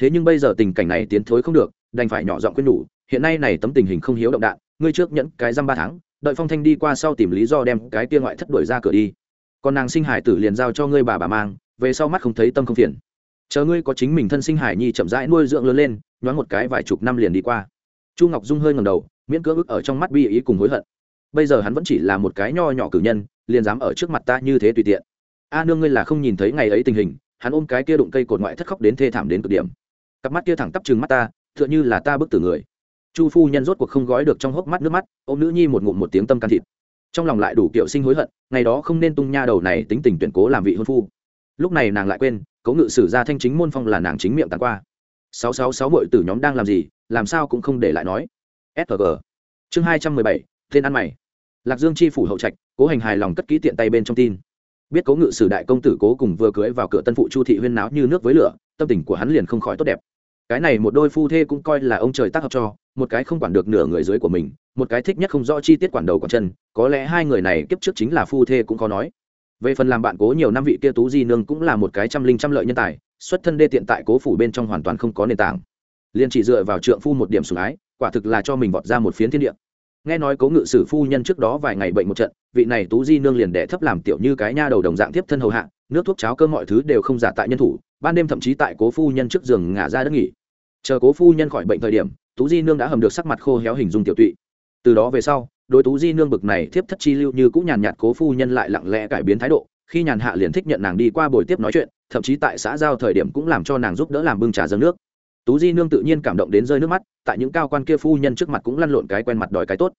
thế nhưng bây giờ tình cảnh này tiến thối không được, đành phải nhỏ giọng quyết nhủ, hiện nay này tấm tình hình không hiếu động đạn, ngươi trước nhẫn cái dăm ba tháng, đợi phong thanh đi qua sau tìm lý do đem cái kia ngoại thất đuổi ra cửa đi. Còn nàng sinh hải tử liền giao cho ngươi bà bà mang, về sau mắt không thấy tâm không phiền. Chờ ngươi có chính mình thân sinh hải nhi chậm rãi nuôi dưỡng lớn lên, nhoáng một cái vài chục năm liền đi qua. Chu ngọc dung hơi ngầm đầu, miễn cưỡng ức ở trong mắt bi ý cùng hối hận. Bây giờ hắn vẫn chỉ là một cái nho nhỏ cử nhân, liền dám ở trước mặt ta như thế tùy tiện a nương ngươi là không nhìn thấy ngày ấy tình hình, hắn ôm cái kia đụng cây cột ngoại thất khóc đến thê thảm đến cực điểm. Cặp mắt kia thẳng tắp chừng mắt ta, tựa như là ta bức tử người. Chu phu nhân rốt cuộc không gói được trong hốc mắt nước mắt, ôm nữ nhi một ngụm một tiếng tâm can thịt. Trong lòng lại đủ kiểu sinh hối hận, ngày đó không nên tung nha đầu này tính tình tuyển cố làm vị hôn phu. Lúc này nàng lại quên, cấu ngự sử ra thanh chính môn phong là nàng chính miệng tàn qua. Sáu sáu sáu mội tử nhóm đang làm gì, làm sao cũng không để lại nói. Sg chương hai trăm mười bảy, tên ăn mày. Lạc dương chi phủ hậu trạch, cố hành hài lòng cất kỹ tiện tay bên trong tin biết cố ngự sử đại công tử cố cùng vừa cưới vào cửa tân phụ chu thị huyên náo như nước với lửa, tâm tình của hắn liền không khỏi tốt đẹp. Cái này một đôi phu thê cũng coi là ông trời tác hợp cho, một cái không quản được nửa người dưới của mình, một cái thích nhất không rõ chi tiết quản đầu quản chân, có lẽ hai người này kiếp trước chính là phu thê cũng có nói. Về phần làm bạn cố nhiều năm vị kia tú di nương cũng là một cái trăm linh trăm lợi nhân tài, xuất thân đê tiện tại cố phủ bên trong hoàn toàn không có nền tảng. Liền chỉ dựa vào trượng phu một điểm sủng ái, quả thực là cho mình vọt ra một phiến thiên địa nghe nói cố ngự sử phu nhân trước đó vài ngày bệnh một trận, vị này tú di nương liền đẻ thấp làm tiểu như cái nha đầu đồng dạng tiếp thân hầu hạ, nước thuốc cháo cơm mọi thứ đều không giả tại nhân thủ, ban đêm thậm chí tại cố phu nhân trước giường ngả ra đất nghỉ. Chờ cố phu nhân khỏi bệnh thời điểm, tú di nương đã hầm được sắc mặt khô héo hình dung tiểu tụy. Từ đó về sau, đối tú di nương bực này thiếp thất chi lưu như cũng nhàn nhạt cố phu nhân lại lặng lẽ cải biến thái độ, khi nhàn hạ liền thích nhận nàng đi qua buổi tiếp nói chuyện, thậm chí tại xã giao thời điểm cũng làm cho nàng giúp đỡ làm bưng trà dâng nước tú di nương tự nhiên cảm động đến rơi nước mắt, tại những cao quan kia phu nhân trước mặt cũng lăn lộn cái quen mặt đòi cái tốt.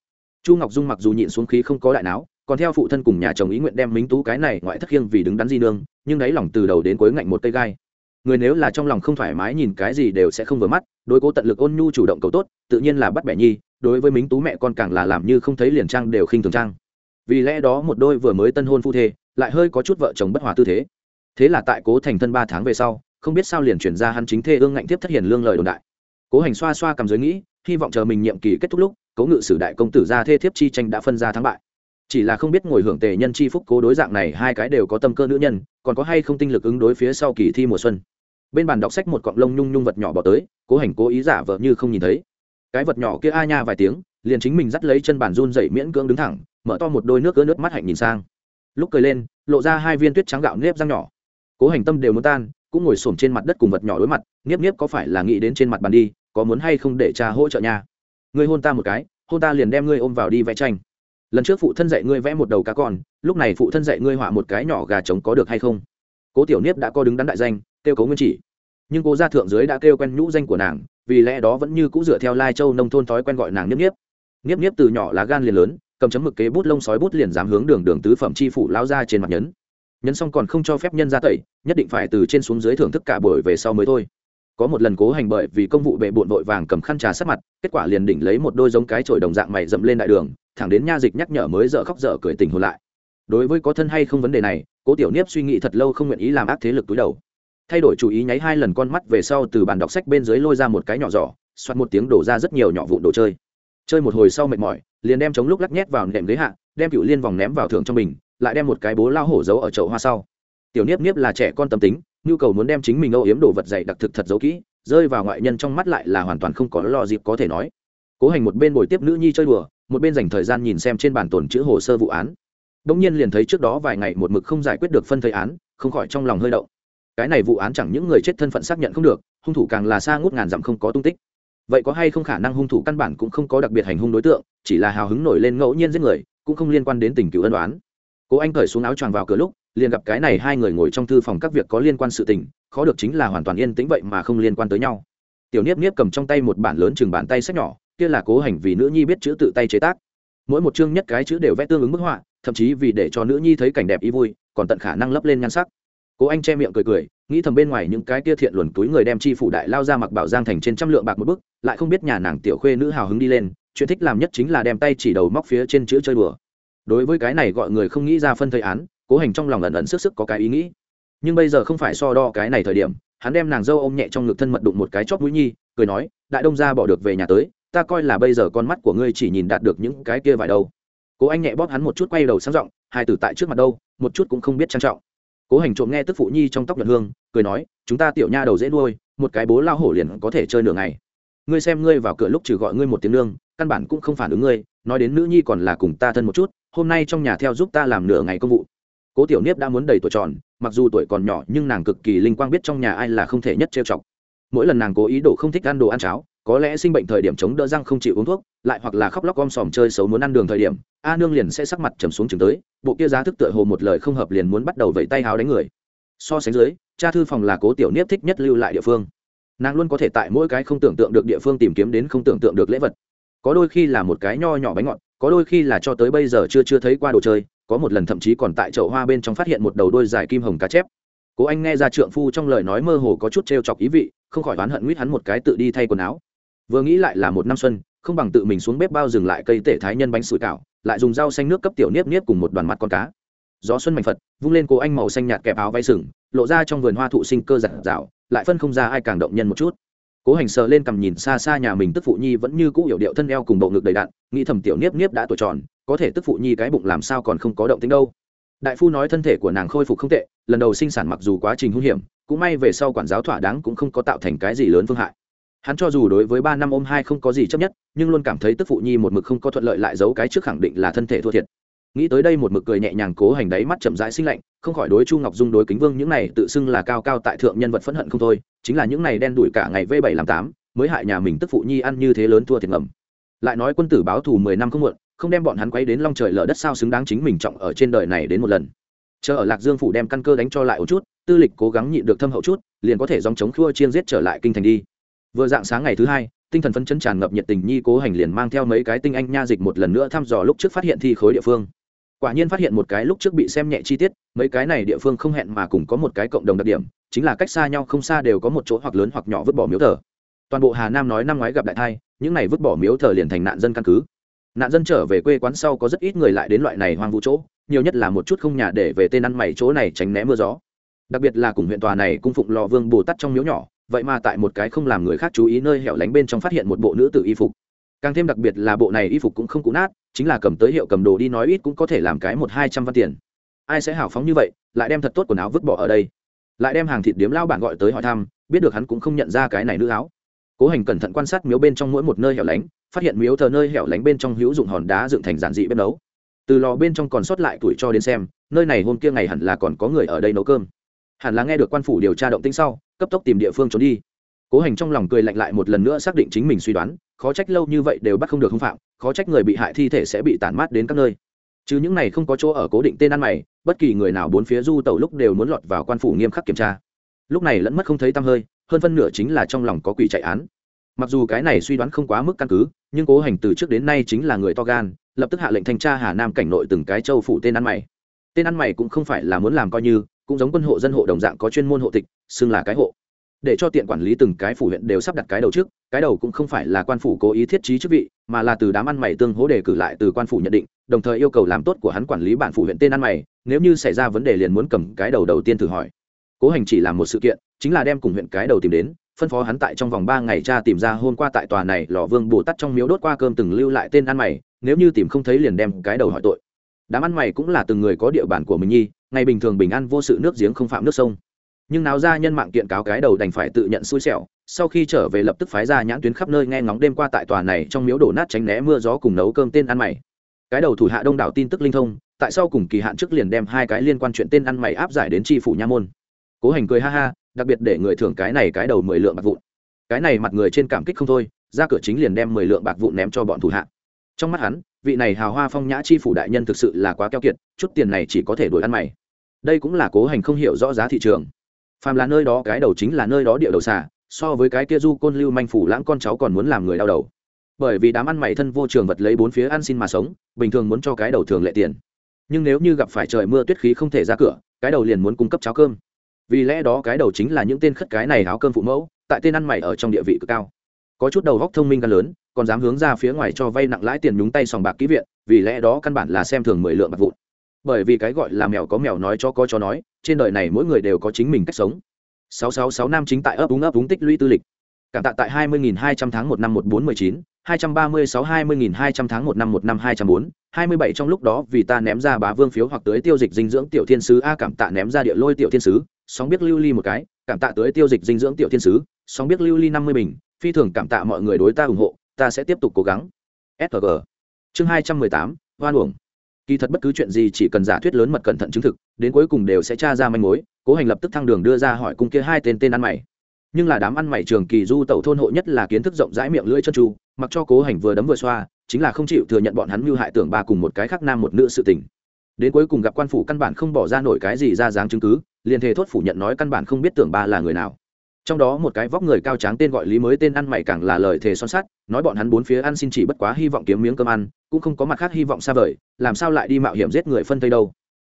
Chu ngọc dung mặc dù nhịn xuống khí không có đại não, còn theo phụ thân cùng nhà chồng ý nguyện đem minh tú cái này ngoại thất khiêng vì đứng đắn di nương, nhưng đáy lòng từ đầu đến cuối ngạnh một cây gai. Người nếu là trong lòng không thoải mái nhìn cái gì đều sẽ không vừa mắt, đối cố tận lực ôn nhu chủ động cầu tốt, tự nhiên là bắt bẻ nhi, đối với minh tú mẹ con càng là làm như không thấy liền trang đều khinh thường trang. Vì lẽ đó một đôi vừa mới tân hôn phu thê, lại hơi có chút vợ chồng bất hòa tư thế. Thế là tại cố thành thân ba tháng về sau không biết sao liền chuyển ra hắn chính thê ương ngạnh tiếp thất hiền lương lời đồn đại. Cố hành xoa xoa cầm giới nghĩ, hy vọng chờ mình nhiệm kỳ kết thúc lúc, cố ngự sử đại công tử ra thê thiếp chi tranh đã phân ra thắng bại. Chỉ là không biết ngồi hưởng tề nhân chi phúc cố đối dạng này hai cái đều có tâm cơ nữ nhân, còn có hay không tinh lực ứng đối phía sau kỳ thi mùa xuân. Bên bàn đọc sách một cọng lông nhung nhung vật nhỏ bỏ tới, cố hành cố ý giả vờ như không nhìn thấy. Cái vật nhỏ kia a nha vài tiếng, liền chính mình dắt lấy chân bàn run dậy miễn cưỡng đứng thẳng, mở to một đôi nước cỡ nước mắt hạnh nhìn sang. Lúc cười lên, lộ ra hai viên tuyết trắng gạo nếp răng nhỏ. Cố hành tâm đều muốn tan cũng ngồi xổm trên mặt đất cùng vật nhỏ đối mặt, niếp niếp có phải là nghĩ đến trên mặt bàn đi, có muốn hay không để cha hỗ trợ nhà ngươi hôn ta một cái, hôn ta liền đem ngươi ôm vào đi vẽ tranh. Lần trước phụ thân dạy ngươi vẽ một đầu cá con, lúc này phụ thân dạy ngươi họa một cái nhỏ gà trống có được hay không? Cố tiểu niếp đã có đứng đắn đại danh, kêu cấu nguyên chỉ. Nhưng cố gia thượng dưới đã kêu quen nhũ danh của nàng, vì lẽ đó vẫn như c ũ dựa theo lai châu nông thôn thói quen gọi nàng niếp niếp. Niếp niếp từ nhỏ lá gan liền lớn, cầm chấm mực kế bút lông sói bút liền dám hướng đường đường tứ phẩm chi phủ lao ra trên mặt nhấn nhấn xong còn không cho phép nhân ra tẩy, nhất định phải từ trên xuống dưới thưởng thức cả buổi về sau mới thôi. Có một lần cố hành bởi vì công vụ bệ bộn vội vàng cầm khăn trà sát mặt, kết quả liền đỉnh lấy một đôi giống cái chổi đồng dạng mày dậm lên đại đường, thẳng đến nha dịch nhắc nhở mới dở khóc dở cười tình hồn lại. Đối với có thân hay không vấn đề này, cố tiểu niếp suy nghĩ thật lâu không nguyện ý làm ác thế lực túi đầu. Thay đổi chủ ý nháy hai lần con mắt về sau từ bàn đọc sách bên dưới lôi ra một cái nhỏ giỏ, xoát một tiếng đổ ra rất nhiều nhỏ vụn đồ chơi. Chơi một hồi sau mệt mỏi, liền đem chống lúc lắc nhét vào nệm ghế hạ, đem cựu liên vòng ném vào thưởng trong mình lại đem một cái bố lao hổ giấu ở chậu hoa sau. Tiểu niếp niếp là trẻ con tâm tính, nhu cầu muốn đem chính mình âu yếm đồ vật dày đặc thực thật giấu kỹ, rơi vào ngoại nhân trong mắt lại là hoàn toàn không có lo dịp có thể nói. Cố hành một bên bồi tiếp nữ nhi chơi đùa, một bên dành thời gian nhìn xem trên bản tồn chữ hồ sơ vụ án. Đ nhiên liền thấy trước đó vài ngày một mực không giải quyết được phân thời án, không khỏi trong lòng hơi động. Cái này vụ án chẳng những người chết thân phận xác nhận không được, hung thủ càng là xa ngút ngàn dặm không có tung tích. Vậy có hay không khả năng hung thủ căn bản cũng không có đặc biệt hành hung đối tượng, chỉ là hào hứng nổi lên ngẫu nhiên giết người, cũng không liên quan đến tình cựu ân đoán cố anh cởi xuống áo choàng vào cửa lúc, liền gặp cái này hai người ngồi trong thư phòng các việc có liên quan sự tình, khó được chính là hoàn toàn yên tĩnh vậy mà không liên quan tới nhau. Tiểu niếp niếp cầm trong tay một bản lớn chừng bàn tay sách nhỏ, kia là cố hành vì nữ nhi biết chữ tự tay chế tác. Mỗi một chương nhất cái chữ đều vẽ tương ứng bức họa, thậm chí vì để cho nữ nhi thấy cảnh đẹp ý vui, còn tận khả năng lấp lên nhan sắc. Cố anh che miệng cười cười, nghĩ thầm bên ngoài những cái kia thiện luồn túi người đem chi phủ đại lao ra mặc bảo giang thành trên trăm lượng bạc một bức, lại không biết nhà nàng tiểu khuê nữ hào hứng đi lên, chuyện thích làm nhất chính là đem tay chỉ đầu móc phía trên chữ chơi đùa đối với cái này gọi người không nghĩ ra phân thời án, cố hành trong lòng ẩn ẩn sức sức có cái ý nghĩ. Nhưng bây giờ không phải so đo cái này thời điểm, hắn đem nàng dâu ôm nhẹ trong ngực thân mật đụng một cái chót mũi nhi, cười nói, đại đông gia bỏ được về nhà tới, ta coi là bây giờ con mắt của ngươi chỉ nhìn đạt được những cái kia vài đâu. Cố anh nhẹ bóp hắn một chút quay đầu sang giọng, hai tử tại trước mặt đâu, một chút cũng không biết trang trọng. Cố hành trộm nghe tức phụ nhi trong tóc nhuận hương, cười nói, chúng ta tiểu nha đầu dễ nuôi, một cái bố lao hổ liền có thể chơi nửa ngày. Ngươi xem ngươi vào cửa lúc trừ gọi ngươi một tiếng nương căn bản cũng không phản ứng ngươi, nói đến nữ nhi còn là cùng ta thân một chút, hôm nay trong nhà theo giúp ta làm nửa ngày công vụ. Cố tiểu niếp đã muốn đầy tuổi tròn, mặc dù tuổi còn nhỏ nhưng nàng cực kỳ linh quang biết trong nhà ai là không thể nhất trêu chọc. Mỗi lần nàng cố ý đồ không thích ăn đồ ăn cháo, có lẽ sinh bệnh thời điểm chống đỡ răng không chịu uống thuốc, lại hoặc là khóc lóc om sòm chơi xấu muốn ăn đường thời điểm, a nương liền sẽ sắc mặt trầm xuống chừng tới, bộ kia giá thức tựa hồ một lời không hợp liền muốn bắt đầu vẫy tay háo đánh người. So sánh dưới, cha thư phòng là cố tiểu niếp thích nhất lưu lại địa phương. Nàng luôn có thể tại mỗi cái không tưởng tượng được địa phương tìm kiếm đến không tưởng tượng được lễ vật có đôi khi là một cái nho nhỏ bánh ngọt, có đôi khi là cho tới bây giờ chưa chưa thấy qua đồ chơi, có một lần thậm chí còn tại chậu hoa bên trong phát hiện một đầu đôi dài kim hồng cá chép. Cố anh nghe ra trượng phu trong lời nói mơ hồ có chút t r e o chọc ý vị, không khỏi oán hận nguyết hắn một cái tự đi thay quần áo. Vừa nghĩ lại là một năm xuân, không bằng tự mình xuống bếp bao dừng lại cây tể thái nhân bánh sủi cảo, lại dùng rau xanh nước cấp tiểu niếp niếp cùng một đoàn mặt con cá. Gió xuân mạnh phật, vung lên cố anh màu xanh nhạt kẹp áo váy sừng, lộ ra trong vườn hoa thụ sinh cơ giặt rào lại phân không ra ai càng động nhân một chút cố hành sờ lên cầm nhìn xa xa nhà mình tức phụ nhi vẫn như cũ hiểu điệu thân eo cùng bộ ngực đầy đạn nghĩ thầm tiểu niếp niếp đã tuổi tròn, có thể tức phụ nhi cái bụng làm sao còn không có động tính đâu. Đại phu nói thân thể của nàng khôi phục không tệ, lần đầu sinh sản mặc dù quá trình hung hiểm, cũng may về sau quản giáo thỏa đáng cũng không có tạo thành cái gì lớn phương hại. Hắn cho dù đối với ba năm ôm hai không có gì chấp nhất, nhưng luôn cảm thấy tức phụ nhi một mực không có thuận lợi lại giấu cái trước khẳng định là thân thể thua thiệt nghĩ tới đây một mực cười nhẹ nhàng cố hành đáy mắt chậm rãi sinh lạnh, không khỏi đối chu ngọc dung, đối kính vương những này tự xưng là cao cao tại thượng nhân vật phẫn hận không thôi, chính là những này đen đủi cả ngày v bảy làm tám, mới hại nhà mình tức phụ nhi ăn như thế lớn thua thiệt ngầm. Lại nói quân tử báo thù mười năm không muộn, không đem bọn hắn quay đến long trời lở đất sao xứng đáng chính mình trọng ở trên đời này đến một lần. Chờ ở lạc dương phủ đem căn cơ đánh cho lại một chút, tư lịch cố gắng nhịn được thâm hậu chút, liền có thể dòng chống khua chiên giết trở lại kinh thành đi. Vừa dạng sáng ngày thứ hai, tinh thần phấn chấn tràn ngập nhiệt tình nhi cố hành liền mang theo mấy cái tinh anh nha dịch một lần nữa thăm dò lúc trước phát hiện thi khối địa phương quả nhiên phát hiện một cái lúc trước bị xem nhẹ chi tiết, mấy cái này địa phương không hẹn mà cùng có một cái cộng đồng đặc điểm, chính là cách xa nhau không xa đều có một chỗ hoặc lớn hoặc nhỏ vứt bỏ miếu thờ. Toàn bộ hà nam nói năm ngoái gặp đại thai, những này vứt bỏ miếu thờ liền thành nạn dân căn cứ. Nạn dân trở về quê quán sau có rất ít người lại đến loại này hoang vu chỗ, nhiều nhất là một chút không nhà để về tên ăn mày chỗ này tránh né mưa gió. Đặc biệt là cùng huyện tòa này cung phụng lò vương bồ tát trong miếu nhỏ, vậy mà tại một cái không làm người khác chú ý nơi hẻo lánh bên trong phát hiện một bộ nữ tử y phục. Càng thêm đặc biệt là bộ này y phục cũng không cũ nát chính là cầm tới hiệu cầm đồ đi nói ít cũng có thể làm cái một hai trăm văn tiền. Ai sẽ hào phóng như vậy, lại đem thật tốt quần áo vứt bỏ ở đây. Lại đem hàng thịt điếm lao bản gọi tới hỏi thăm, biết được hắn cũng không nhận ra cái này nữ áo. Cố hành cẩn thận quan sát miếu bên trong mỗi một nơi hẻo lánh, phát hiện miếu thờ nơi hẻo lánh bên trong hữu dụng hòn đá dựng thành giản dị bếp nấu. Từ lò bên trong còn sót lại tuổi cho đến xem, nơi này hôm kia ngày hẳn là còn có người ở đây nấu cơm. Hẳn là nghe được quan phủ điều tra động tĩnh sau, cấp tốc tìm địa phương trốn đi cố hành trong lòng cười lạnh lại một lần nữa xác định chính mình suy đoán, khó trách lâu như vậy đều bắt không được hung phạm, khó trách người bị hại thi thể sẽ bị tản mát đến các nơi. Chứ những này không có chỗ ở cố định tên ăn mày, bất kỳ người nào bốn phía du tẩu lúc đều muốn lọt vào quan phủ nghiêm khắc kiểm tra. Lúc này lẫn mất không thấy tăm hơi, hơn phân nửa chính là trong lòng có quỷ chạy án. Mặc dù cái này suy đoán không quá mức căn cứ, nhưng cố hành từ trước đến nay chính là người to gan, lập tức hạ lệnh thanh tra hà nam cảnh nội từng cái châu phủ tên ăn mày. Tên ăn mày cũng không phải là muốn làm coi như, cũng giống quân hộ dân hộ đồng dạng có chuyên môn hộ tịch, xưng là cái hộ để cho tiện quản lý từng cái phủ huyện đều sắp đặt cái đầu trước, cái đầu cũng không phải là quan phủ cố ý thiết trí chức vị, mà là từ đám ăn mày tương hố đề cử lại từ quan phủ nhận định, đồng thời yêu cầu làm tốt của hắn quản lý bản phủ huyện tên ăn mày, nếu như xảy ra vấn đề liền muốn cầm cái đầu đầu tiên thử hỏi. Cố hành chỉ làm một sự kiện, chính là đem cùng huyện cái đầu tìm đến, phân phó hắn tại trong vòng ba ngày cha tìm ra hôm qua tại tòa này lò vương bồ tát trong miếu đốt qua cơm từng lưu lại tên ăn mày, nếu như tìm không thấy liền đem cái đầu hỏi tội. Đám ăn mày cũng là từng người có địa bàn của mình nhi, ngày bình thường bình an vô sự nước giếng không phạm nước sông nhưng náo ra nhân mạng kiện cáo cái đầu đành phải tự nhận xui xẻo, sau khi trở về lập tức phái ra nhãn tuyến khắp nơi nghe ngóng đêm qua tại tòa này trong miếu đổ nát tránh né mưa gió cùng nấu cơm tên ăn mày. Cái đầu thủ hạ đông đảo tin tức linh thông, tại sao cùng kỳ hạn trước liền đem hai cái liên quan chuyện tên ăn mày áp giải đến tri phủ nha môn. Cố hành cười ha ha, đặc biệt để người thưởng cái này cái đầu mười lượng bạc vụn. Cái này mặt người trên cảm kích không thôi, ra cửa chính liền đem mười lượng bạc vụn ném cho bọn thủ hạ. Trong mắt hắn, vị này hào hoa phong nhã chi phủ đại nhân thực sự là quá keo kiệt, chút tiền này chỉ có thể đổi ăn mày. Đây cũng là cố hành không hiểu rõ giá thị trường phàm là nơi đó cái đầu chính là nơi đó địa đầu xà, so với cái kia du côn lưu manh phủ lãng con cháu còn muốn làm người đau đầu. Bởi vì đám ăn mày thân vô trường vật lấy bốn phía ăn xin mà sống, bình thường muốn cho cái đầu thường lệ tiền. Nhưng nếu như gặp phải trời mưa tuyết khí không thể ra cửa, cái đầu liền muốn cung cấp cháo cơm. Vì lẽ đó cái đầu chính là những tên khất cái này áo cơm phụ mẫu, tại tên ăn mày ở trong địa vị cực cao. Có chút đầu góc thông minh gan lớn, còn dám hướng ra phía ngoài cho vay nặng lãi tiền nhúng tay sòng bạc kỹ viện, vì lẽ đó căn bản là xem thường mười lượng bạc vụn bởi vì cái gọi là mèo có mèo nói cho có cho nói, trên đời này mỗi người đều có chính mình cách sống. Sáu sáu sáu nam chính tại ấp úng ấp úng tích lũy tư lịch. Cảm tạ tại hai mươi nghìn hai trăm tháng một năm một bốn mười chín, hai trăm ba mươi sáu hai mươi nghìn hai trăm tháng một năm một năm hai trăm bốn, hai mươi bảy trong lúc đó vì ta ném ra bá vương phiếu hoặc tới tiêu dịch dinh dưỡng tiểu thiên sứ, a, cảm tạ ném ra địa lôi tiểu thiên sứ, sóng biết lưu ly một cái, cảm tạ tới tiêu dịch dinh dưỡng tiểu thiên sứ, sóng biết lưu ly năm mươi bình, phi thường cảm tạ mọi người đối ta ủng hộ, ta sẽ tiếp tục cố gắng. Sg chương hai trăm mười tám, hoan uổng kỳ thật bất cứ chuyện gì chỉ cần giả thuyết lớn mật cẩn thận chứng thực, đến cuối cùng đều sẽ tra ra manh mối, cố hành lập tức thăng đường đưa ra hỏi cung kia hai tên tên ăn mày. Nhưng là đám ăn mày trường kỳ du tẩu thôn hộ nhất là kiến thức rộng rãi miệng lưỡi chân tru, mặc cho cố hành vừa đấm vừa xoa, chính là không chịu thừa nhận bọn hắn mưu hại tưởng ba cùng một cái khác nam một nữ sự tình. Đến cuối cùng gặp quan phủ căn bản không bỏ ra nổi cái gì ra dáng chứng cứ, liền thề thốt phủ nhận nói căn bản không biết tưởng ba là người nào trong đó một cái vóc người cao tráng tên gọi lý mới tên ăn mày càng là lời thề son sắt, nói bọn hắn bốn phía ăn xin chỉ bất quá hy vọng kiếm miếng cơm ăn, cũng không có mặt khác hy vọng xa vời, làm sao lại đi mạo hiểm giết người phân tây đâu.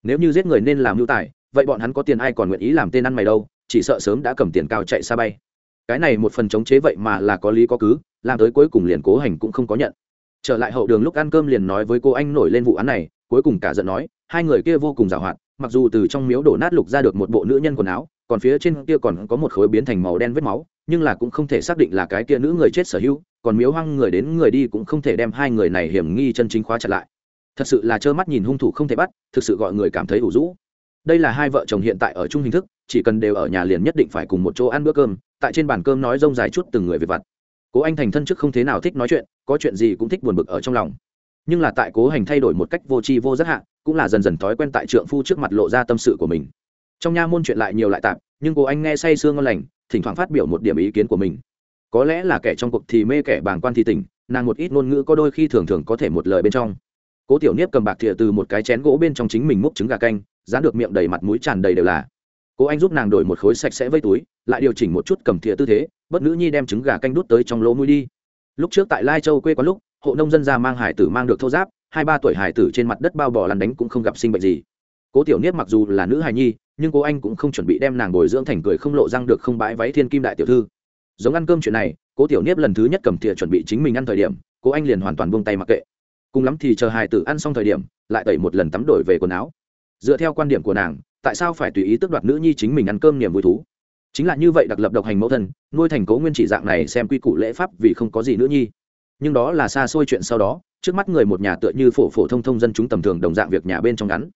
Nếu như giết người nên làm lưu tài, vậy bọn hắn có tiền ai còn nguyện ý làm tên ăn mày đâu, chỉ sợ sớm đã cầm tiền cao chạy xa bay. Cái này một phần chống chế vậy mà là có lý có cứ, làm tới cuối cùng liền cố hành cũng không có nhận. Trở lại hậu đường lúc ăn cơm liền nói với cô anh nổi lên vụ án này, cuối cùng cả giận nói, hai người kia vô cùng giảo hoạt mặc dù từ trong miếu đổ nát lục ra được một bộ nữ nhân quần áo còn phía trên kia còn có một khối biến thành màu đen vết máu, nhưng là cũng không thể xác định là cái kia nữ người chết sở hữu, còn miếu hoang người đến người đi cũng không thể đem hai người này hiểm nghi chân chính khóa chặt lại. Thật sự là trơ mắt nhìn hung thủ không thể bắt, thực sự gọi người cảm thấy ủ rũ. Đây là hai vợ chồng hiện tại ở chung hình thức, chỉ cần đều ở nhà liền nhất định phải cùng một chỗ ăn bữa cơm, tại trên bàn cơm nói rông dài chút từng người về vặt. Cố anh thành thân trước không thế nào thích nói chuyện, có chuyện gì cũng thích buồn bực ở trong lòng. Nhưng là tại cố hành thay đổi một cách vô tri vô giác hạ, cũng là dần dần thói quen tại trượng phu trước mặt lộ ra tâm sự của mình trong nha môn chuyện lại nhiều lại tạp, nhưng cô anh nghe say sương ngon lành, thỉnh thoảng phát biểu một điểm ý kiến của mình. Có lẽ là kẻ trong cuộc thì mê kẻ bàng quan thì tỉnh, nàng một ít ngôn ngữ có đôi khi thường thường có thể một lời bên trong. Cố tiểu niếp cầm bạc thìa từ một cái chén gỗ bên trong chính mình múc trứng gà canh, dán được miệng đầy mặt mũi tràn đầy đều là. Cố anh giúp nàng đổi một khối sạch sẽ với túi, lại điều chỉnh một chút cầm thìa tư thế, bất nữ nhi đem trứng gà canh đút tới trong lỗ mũi đi. Lúc trước tại lai châu quê có lúc, hộ nông dân ra mang hải tử mang được thô giáp, hai ba tuổi hải tử trên mặt đất bao bò lăn đánh cũng không gặp sinh bệnh gì cố tiểu niếp mặc dù là nữ hài nhi, nhưng cố anh cũng không chuẩn bị đem nàng bồi dưỡng thành cười không lộ răng được không bãi váy thiên kim đại tiểu thư. Giống ăn cơm chuyện này, cố tiểu niếp lần thứ nhất cầm thìa chuẩn bị chính mình ăn thời điểm cố anh liền hoàn toàn buông tay mặc kệ. Cùng lắm thì chờ hài tử ăn xong thời điểm, lại tẩy một lần tắm đổi về quần áo. Dựa theo quan điểm của nàng, tại sao phải tùy ý tước đoạt nữ nhi chính mình ăn cơm niềm vui thú? Chính là như vậy đặc lập độc hành mẫu thân, nuôi thành cố nguyên chỉ dạng này xem quy củ lễ pháp vì không có gì nữ nhi. Nhưng đó là xa xôi chuyện sau đó, trước mắt người một nhà tựa như phổ phổ thông thông dân chúng tầm thường đồng dạng việc nhà bên trong ngắn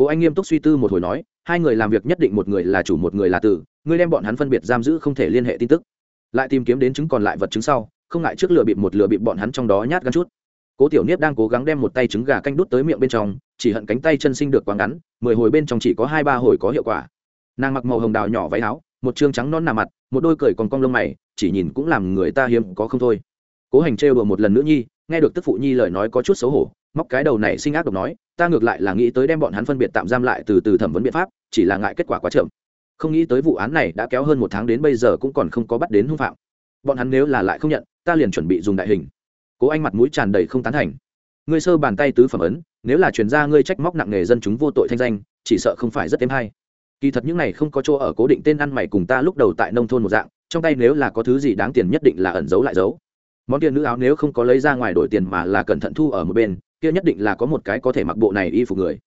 cố anh nghiêm túc suy tư một hồi nói, hai người làm việc nhất định một người là chủ một người là tử, ngươi đem bọn hắn phân biệt giam giữ không thể liên hệ tin tức. Lại tìm kiếm đến chứng còn lại vật chứng sau, không ngại trước lựa bịp một lựa bịp bọn hắn trong đó nhát gắn chút. Cố tiểu niếp đang cố gắng đem một tay trứng gà canh đút tới miệng bên trong, chỉ hận cánh tay chân sinh được quá ngắn, mười hồi bên trong chỉ có hai ba hồi có hiệu quả. Nàng mặc màu hồng đào nhỏ váy áo, một chương trắng non nà mặt, một đôi cười còn cong lông mày, chỉ nhìn cũng làm người ta hiếm có không thôi. Cố hành trêu đùa một lần nữa nhi, nghe được tức phụ nhi lời nói có chút xấu hổ, móc cái đầu này sinh ác độc nói ta ngược lại là nghĩ tới đem bọn hắn phân biệt tạm giam lại từ từ thẩm vấn biện pháp, chỉ là ngại kết quả quá chậm. Không nghĩ tới vụ án này đã kéo hơn một tháng đến bây giờ cũng còn không có bắt đến hung phạm. Bọn hắn nếu là lại không nhận, ta liền chuẩn bị dùng đại hình. Cố anh mặt mũi tràn đầy không tán thành. Ngươi sơ bàn tay tứ phẩm ấn, nếu là chuyển gia ngươi trách móc nặng nề dân chúng vô tội thanh danh, chỉ sợ không phải rất êm hay. Kỳ thật những này không có chỗ ở cố định tên ăn mày cùng ta lúc đầu tại nông thôn một dạng, trong tay nếu là có thứ gì đáng tiền nhất định là ẩn giấu lại giấu. Món tiền nữ áo nếu không có lấy ra ngoài đổi tiền mà là cẩn thận thu ở một bên kia nhất định là có một cái có thể mặc bộ này y phục người.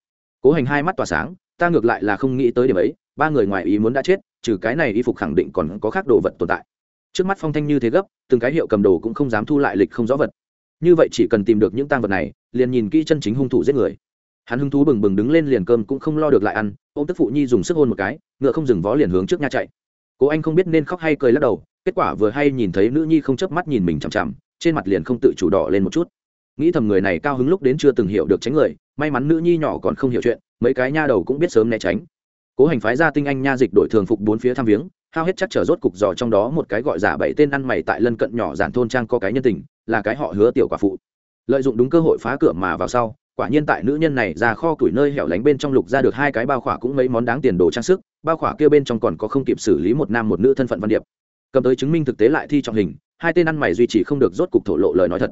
Cố hành hai mắt tỏa sáng, ta ngược lại là không nghĩ tới điểm ấy, ba người ngoài ý muốn đã chết, trừ cái này y phục khẳng định còn có khác đồ vật tồn tại. Trước mắt phong thanh như thế gấp, từng cái hiệu cầm đồ cũng không dám thu lại lịch không rõ vật. Như vậy chỉ cần tìm được những tang vật này, liền nhìn kỹ chân chính hung thủ giết người. Hắn hứng thú bừng bừng đứng lên liền cơm cũng không lo được lại ăn ô m tức phụ nhi dùng sức hôn một cái, ngựa không dừng vó liền hướng trước nha chạy. Cố anh không biết nên khóc hay cười lắc đầu, kết quả vừa hay nhìn thấy nữ nhi không chớp mắt nhìn mình chằm chằm, trên mặt liền không tự chủ đỏ lên một chút nghĩ thầm người này cao hứng lúc đến chưa từng hiểu được tránh người, may mắn nữ nhi nhỏ còn không hiểu chuyện, mấy cái nha đầu cũng biết sớm né tránh. Cố hành phái ra tinh anh nha dịch đội thường phục bốn phía thăm viếng, hao hết chắc trở rốt cục giò trong đó một cái gọi giả bảy tên ăn mày tại lân cận nhỏ giản thôn trang có cái nhân tình, là cái họ hứa tiểu quả phụ. Lợi dụng đúng cơ hội phá cửa mà vào sau, quả nhiên tại nữ nhân này ra kho củi nơi hẻo lánh bên trong lục ra được hai cái bao khỏa cũng mấy món đáng tiền đồ trang sức, bao khỏa kia bên trong còn có không kịp xử lý một nam một nữ thân phận văn điệp. Cầm tới chứng minh thực tế lại thi trọng hình, hai tên ăn mày duy trì không được rốt cục thổ lộ lời nói thật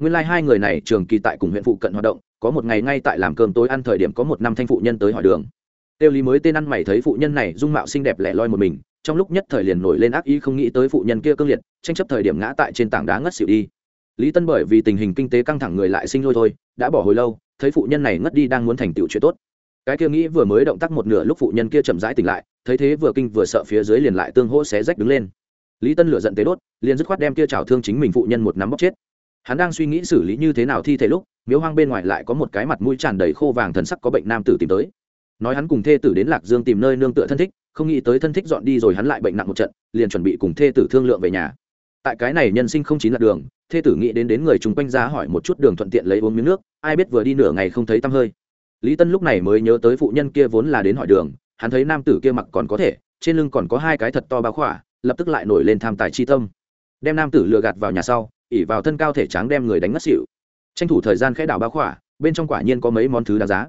nguyên lai、like、hai người này trường kỳ tại cùng huyện phụ cận hoạt động, có một ngày ngay tại làm cơm tối ăn thời điểm có một năm thanh phụ nhân tới hỏi đường. Tiêu lý mới tên ăn mày thấy phụ nhân này dung mạo xinh đẹp lẻ loi một mình, trong lúc nhất thời liền nổi lên ác ý không nghĩ tới phụ nhân kia cương liệt, tranh chấp thời điểm ngã tại trên tảng đá ngất xỉu đi. Lý tân bởi vì tình hình kinh tế căng thẳng người lại sinh lôi thôi, đã bỏ hồi lâu, thấy phụ nhân này ngất đi đang muốn thành tựu chuyện tốt. Cái kia nghĩ vừa mới động tác một nửa lúc phụ nhân kia chậm rãi tỉnh lại, thấy thế vừa kinh vừa sợ phía dưới liền lại tương hỗ xé rách đứng lên. Lý tân lửa giận tế đốt, liền dứt khoát đem kia trào thương chính mình phụ nhân một nắm bóc chết hắn đang suy nghĩ xử lý như thế nào thi thể lúc, miếu hoang bên ngoài lại có một cái mặt mũi tràn đầy khô vàng thần sắc có bệnh nam tử tìm tới. Nói hắn cùng thê tử đến lạc dương tìm nơi nương tựa thân thích, không nghĩ tới thân thích dọn đi rồi hắn lại bệnh nặng một trận, liền chuẩn bị cùng thê tử thương lượng về nhà. Tại cái này nhân sinh không chín là đường, thê tử nghĩ đến đến người chung quanh ra hỏi một chút đường thuận tiện lấy uống miếng nước, ai biết vừa đi nửa ngày không thấy tăm hơi. Lý tân lúc này mới nhớ tới phụ nhân kia vốn là đến hỏi đường, hắn thấy nam tử kia mặc còn có thể, trên lưng còn có hai cái thật to bao khỏa, lập tức lại nổi lên tham tài chi tâm. Đem nam tử lừa gạt vào nhà sau ỉ vào thân cao thể tráng đem người đánh ngất xỉu. Tranh thủ thời gian khẽ đảo bao khỏa, bên trong quả nhiên có mấy món thứ đáng giá.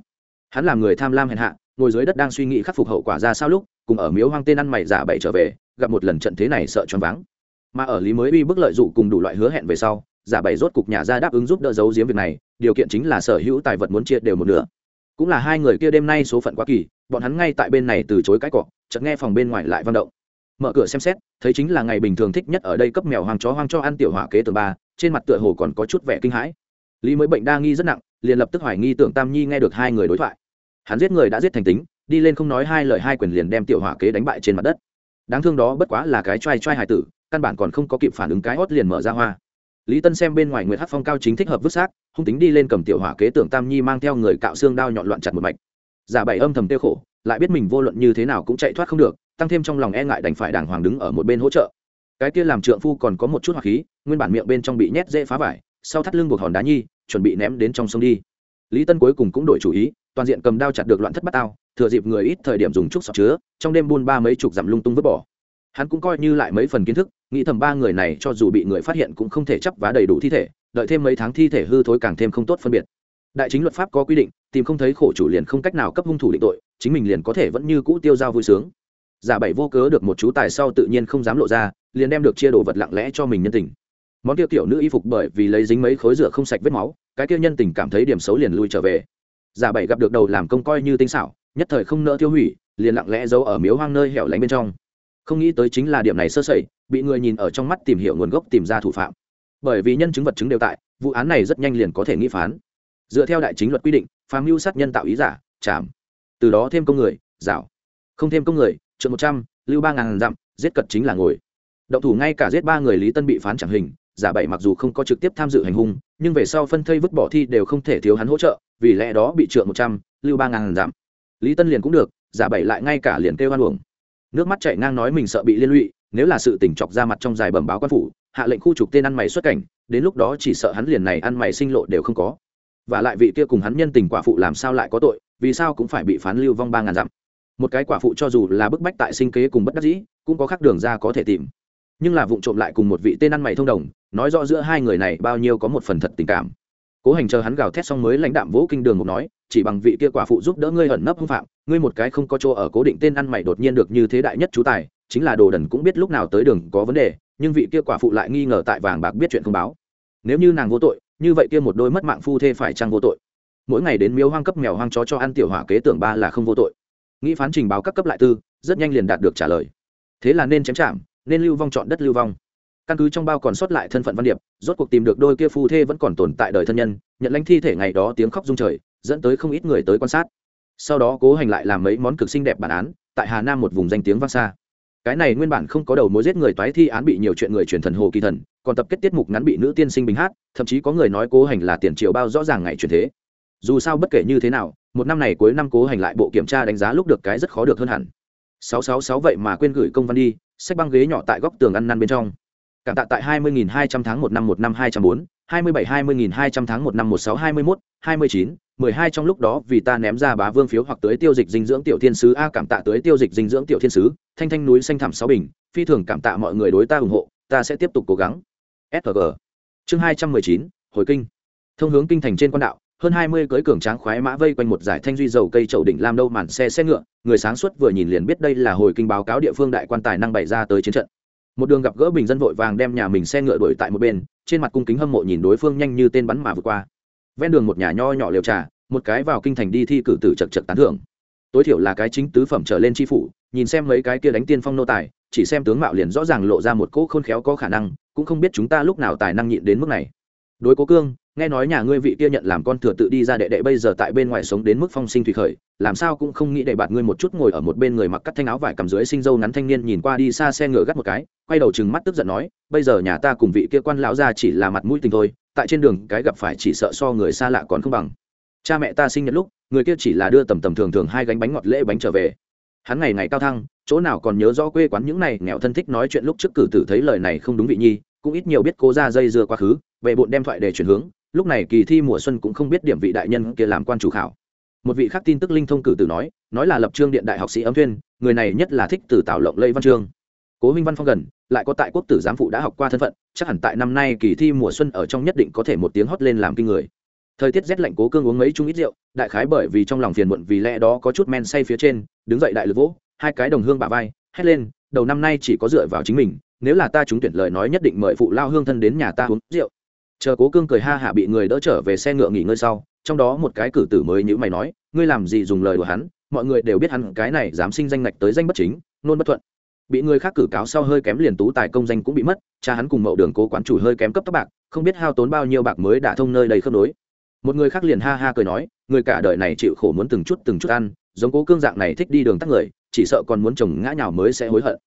Hắn làm người tham lam hèn hạ, ngồi dưới đất đang suy nghĩ khắc phục hậu quả ra sao lúc, cùng ở miếu hoang tên ăn mày giả bậy trở về, gặp một lần trận thế này sợ choáng váng. Mà ở lý mới uy bức lợi dụng cùng đủ loại hứa hẹn về sau, giả bậy rốt cục nhà ra đáp ứng giúp đỡ giấu giếm việc này, điều kiện chính là sở hữu tài vật muốn chia đều một nửa. Cũng là hai người kia đêm nay số phận quá kỳ, bọn hắn ngay tại bên này từ chối cái cọ chợt nghe phòng bên ngoài lại vang động mở cửa xem xét, thấy chính là ngày bình thường thích nhất ở đây cấp mèo hoang chó hoang cho ăn tiểu hỏa kế tầng ba, trên mặt tựa hồ còn có chút vẻ kinh hãi. Lý mới bệnh đa nghi rất nặng, liền lập tức hoài nghi tưởng tam nhi nghe được hai người đối thoại. Hắn giết người đã giết thành tính, đi lên không nói hai lời hai quyền liền đem tiểu hỏa kế đánh bại trên mặt đất. Đáng thương đó bất quá là cái trai trai hài tử, căn bản còn không có kịp phản ứng cái hót liền mở ra hoa. Lý tân xem bên ngoài nguyệt hát phong cao chính thích hợp vứt xác, hung tính đi lên cầm tiểu hỏa kế tưởng tam nhi mang theo người cạo xương đao nhọn loạn chặt một mạch. Giả bảy âm thầm tiêu khổ, lại biết mình vô luận như thế nào cũng chạy thoát không được tăng thêm trong lòng e ngại đành phải đàng hoàng đứng ở một bên hỗ trợ. Cái kia làm trượng phu còn có một chút hỏa khí, nguyên bản miệng bên trong bị nhét dễ phá vải, sau thắt lưng buộc hòn đá nhi, chuẩn bị ném đến trong sông đi. Lý tân cuối cùng cũng đổi chủ ý, toàn diện cầm đao chặt được loạn thất bát tao, thừa dịp người ít thời điểm dùng trúc sọt chứa, trong đêm buôn ba mấy chục dặm lung tung vứt bỏ. Hắn cũng coi như lại mấy phần kiến thức, nghĩ thầm ba người này cho dù bị người phát hiện cũng không thể chấp vá đầy đủ thi thể, đợi thêm mấy tháng thi thể hư thối càng thêm không tốt phân biệt. Đại chính luật pháp có quy định, tìm không thấy khổ chủ liền không cách nào cấp hung thủ định tội, chính mình liền có thể vẫn như cũ tiêu dao vui sướng giả bảy vô cớ được một chú tài sau tự nhiên không dám lộ ra, liền đem được chia đồ vật lặng lẽ cho mình nhân tình. Món tiêu tiểu nữ y phục bởi vì lấy dính mấy khối rửa không sạch vết máu, cái kia nhân tình cảm thấy điểm xấu liền lui trở về. Giả bảy gặp được đầu làm công coi như tinh xảo, nhất thời không nỡ tiêu hủy, liền lặng lẽ giấu ở miếu hoang nơi hẻo lánh bên trong. Không nghĩ tới chính là điểm này sơ sẩy, bị người nhìn ở trong mắt tìm hiểu nguồn gốc tìm ra thủ phạm. Bởi vì nhân chứng vật chứng đều tại, vụ án này rất nhanh liền có thể nghi phán. Dựa theo đại chính luật quy định, phàm mưu sát nhân tạo ý giả chạm từ đó thêm công người, rảo. Không thêm công người một trăm, lưu ba ngàn dặm, giết cật chính là ngồi. Động thủ ngay cả giết ba người lý tân bị phán chẳng hình, giả bảy mặc dù không có trực tiếp tham dự hành hung, nhưng về sau phân thây vứt bỏ thi đều không thể thiếu hắn hỗ trợ, vì lẽ đó bị trượng một trăm, lưu ba ngàn giảm lý tân liền cũng được, giả bảy lại ngay cả liền kêu hoan uổng. Nước mắt chảy ngang nói mình sợ bị liên lụy, nếu là sự tỉnh chọc ra mặt trong dài bẩm báo quan phủ, hạ lệnh khu trục tên ăn mày xuất cảnh, đến lúc đó chỉ sợ hắn liền này ăn mày sinh lộ đều không có. Và lại vị kia cùng hắn nhân tình quả phụ làm sao lại có tội, vì sao cũng phải bị phán lưu vong ba ngàn dặm một cái quả phụ cho dù là bức bách tại sinh kế cùng bất đắc dĩ, cũng có khác đường ra có thể tìm. Nhưng là vụ trộm lại cùng một vị tên ăn mày thông đồng, nói rõ giữa hai người này bao nhiêu có một phần thật tình cảm. Cố hành chờ hắn gào thét xong mới lãnh đạm vỗ kinh đường một nói, chỉ bằng vị kia quả phụ giúp đỡ ngươi ẩn nấp hưng phạm, ngươi một cái không có chỗ ở cố định tên ăn mày đột nhiên được như thế đại nhất chú tài, chính là đồ đần cũng biết lúc nào tới đường có vấn đề, nhưng vị kia quả phụ lại nghi ngờ tại vàng bạc biết chuyện không báo. Nếu như nàng vô tội, như vậy kia một đôi mất mạng phu thê phải chăng vô tội? Mỗi ngày đến miếu hoang cấp mèo hoang chó cho ăn tiểu hỏa kế tưởng ba là không vô tội nghĩ phán trình báo các cấp lại tư, rất nhanh liền đạt được trả lời. Thế là nên chém chạm, nên lưu vong chọn đất lưu vong. Căn cứ trong bao còn sót lại thân phận văn điệp, rốt cuộc tìm được đôi kia phu thê vẫn còn tồn tại đời thân nhân, nhận lãnh thi thể ngày đó tiếng khóc rung trời, dẫn tới không ít người tới quan sát. Sau đó cố hành lại làm mấy món cực xinh đẹp bản án, tại hà nam một vùng danh tiếng vang xa. Cái này nguyên bản không có đầu mối giết người toái thi án bị nhiều chuyện người truyền thần hồ kỳ thần, còn tập kết tiết mục ngắn bị nữ tiên sinh bình hát, thậm chí có người nói cố hành là tiền triệu bao rõ ràng ngày truyền thế dù sao bất kể như thế nào, một năm này cuối năm cố hành lại bộ kiểm tra đánh giá lúc được cái rất khó được hơn hẳn. Sáu sáu sáu vậy mà quên gửi công văn đi sách băng ghế nhỏ tại góc tường ăn năn bên trong. Cảm tạ tại hai mươi nghìn hai trăm tháng một năm một năm hai trăm bốn, hai mươi bảy hai mươi nghìn hai trăm tháng một năm một sáu hai mươi mốt, hai mươi chín, mười hai trong lúc đó vì ta ném ra bá vương phiếu hoặc tới tiêu dịch dinh dưỡng tiểu thiên sứ. A, cảm tạ tới tiêu dịch dinh dưỡng tiểu thiên sứ, thanh thanh núi xanh thảm sáu bình, phi thường cảm tạ mọi người đối ta ủng hộ, ta sẽ tiếp tục cố gắng. Sg chương hai trăm mười chín, hồi kinh. Thông hướng kinh thành trên quan đạo hơn hai mươi cưới cường tráng khoái mã vây quanh một giải thanh duy dầu cây chậu đỉnh lam đâu màn xe xe ngựa, người sáng suốt vừa nhìn liền biết đây là hồi kinh báo cáo địa phương đại quan tài năng bày ra tới chiến trận. Một đường gặp gỡ bình dân vội vàng đem nhà mình xe ngựa đuổi tại một bên, trên mặt cung kính hâm mộ nhìn đối phương nhanh như tên bắn mà vượt qua. Ven đường một nhà nho nhỏ liều trà, một cái vào kinh thành đi thi cử tử chật chật tán thưởng. Tối thiểu là cái chính tứ phẩm trở lên tri phủ, nhìn xem mấy cái kia đánh tiên phong nô tài, chỉ xem tướng mạo liền rõ ràng lộ ra một cỗ khôn khéo có khả năng, cũng không biết chúng ta lúc nào tài năng nhịn đến mức này. Đối cố cương nghe nói nhà ngươi vị kia nhận làm con thừa tự đi ra đệ đệ bây giờ tại bên ngoài sống đến mức phong sinh thủy khởi, làm sao cũng không nghĩ để bạt ngươi một chút ngồi ở một bên người mặc cắt thanh áo vải cầm dưới sinh dâu ngắn thanh niên nhìn qua đi xa xe ngựa gắt một cái, quay đầu chừng mắt tức giận nói, bây giờ nhà ta cùng vị kia quan lão ra chỉ là mặt mũi tình thôi, tại trên đường cái gặp phải chỉ sợ so người xa lạ còn không bằng. Cha mẹ ta sinh nhật lúc, người kia chỉ là đưa tầm tầm thường thường hai gánh bánh ngọt lễ bánh trở về. Hắn ngày ngày cao thăng, chỗ nào còn nhớ rõ quê quán những này nghèo thân thích nói chuyện lúc trước cử tử thấy lời này không đúng vị nhi, cũng ít nhiều biết cố ra dây dưa quá khứ, về bộn đem thoại để chuyển hướng lúc này kỳ thi mùa xuân cũng không biết điểm vị đại nhân kia làm quan chủ khảo. Một vị khác tin tức linh thông cử tử nói nói là lập trương điện đại học sĩ ấm thuyên, người này nhất là thích từ tạo lộng lây văn chương cố minh văn phong gần, lại có tại quốc tử giám phụ đã học qua thân phận, chắc hẳn tại năm nay kỳ thi mùa xuân ở trong nhất định có thể một tiếng hót lên làm kinh người. Thời tiết rét lạnh cố cương uống mấy chung ít rượu, đại khái bởi vì trong lòng phiền muộn vì lẽ đó có chút men say phía trên, đứng dậy đại lực vỗ, hai cái đồng hương bà vai, hét lên, đầu năm nay chỉ có dựa vào chính mình, nếu là ta trúng tuyển lời nói nhất định mời phụ lao hương thân đến nhà ta uống rượu chờ cố cương cười ha hạ bị người đỡ trở về xe ngựa nghỉ ngơi sau, trong đó một cái cử tử mới như mày nói, ngươi làm gì dùng lời của hắn? Mọi người đều biết hắn cái này dám sinh danh ngạch tới danh bất chính, nôn bất thuận. Bị người khác cử cáo sau hơi kém liền tú tài công danh cũng bị mất, cha hắn cùng mậu đường cố quán chủ hơi kém cấp tóc bạc, không biết hao tốn bao nhiêu bạc mới đã thông nơi đầy khớp nối. Một người khác liền ha ha cười nói, người cả đời này chịu khổ muốn từng chút từng chút ăn, giống cố cương dạng này thích đi đường tắt người, chỉ sợ còn muốn chồng ngã nhào mới sẽ hối hận.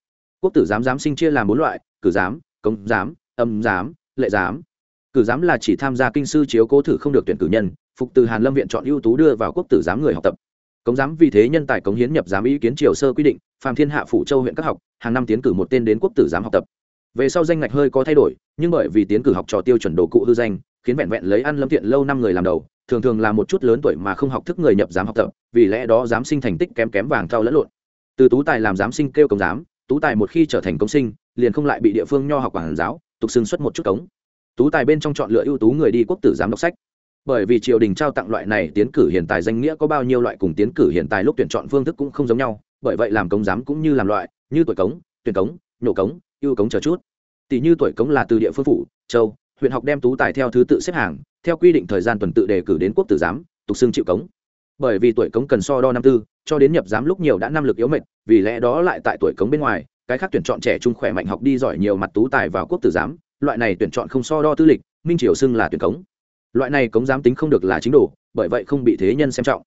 Quốc tử giám giám sinh chia làm bốn loại, cử giám, công giám, âm giám, lệ giám cử giám là chỉ tham gia kinh sư chiếu cố thử không được tuyển cử nhân, phục từ hàn lâm viện chọn ưu tú đưa vào quốc tử giám người học tập. Cống giám vì thế nhân tài cống hiến nhập giám ý kiến triều sơ quy định, phạm thiên hạ phủ châu huyện các học, hàng năm tiến cử một tên đến quốc tử giám học tập. Về sau danh ngạch hơi có thay đổi, nhưng bởi vì tiến cử học trò tiêu chuẩn đồ cụ hư danh, khiến vẹn vẹn lấy ăn lâm tiện lâu năm người làm đầu, thường thường là một chút lớn tuổi mà không học thức người nhập giám học tập, vì lẽ đó giám sinh thành tích kém kém vàng thau lẫn lộn. Từ tú tài làm giám sinh kêu công giám, tú tài một khi trở thành công sinh, liền không lại bị địa phương nho học quản giáo, tục xưng xuất một chút cống tú tài bên trong chọn lựa ưu tú người đi quốc tử giám đọc sách. Bởi vì triều đình trao tặng loại này tiến cử hiện tài danh nghĩa có bao nhiêu loại cùng tiến cử hiện tài lúc tuyển chọn phương thức cũng không giống nhau bởi vậy làm cống giám cũng như làm loại như tuổi cống tuyển cống nhổ cống ưu cống chờ chút. Tỷ như tuổi cống là từ địa phương phủ châu huyện học đem tú tài theo thứ tự xếp hàng theo quy định thời gian tuần tự đề cử đến quốc tử giám tục xưng chịu cống. Bởi vì tuổi cống cần so đo năm tư cho đến nhập giám lúc nhiều đã năm lực yếu mệt, vì lẽ đó lại tại tuổi cống bên ngoài cái khác tuyển chọn trẻ trung khỏe mạnh học đi giỏi nhiều mặt tú tài vào quốc tử giám loại này tuyển chọn không so đo tư lịch, minh triều xưng là tuyển cống. Loại này cống giám tính không được là chính đủ bởi vậy không bị thế nhân xem trọng.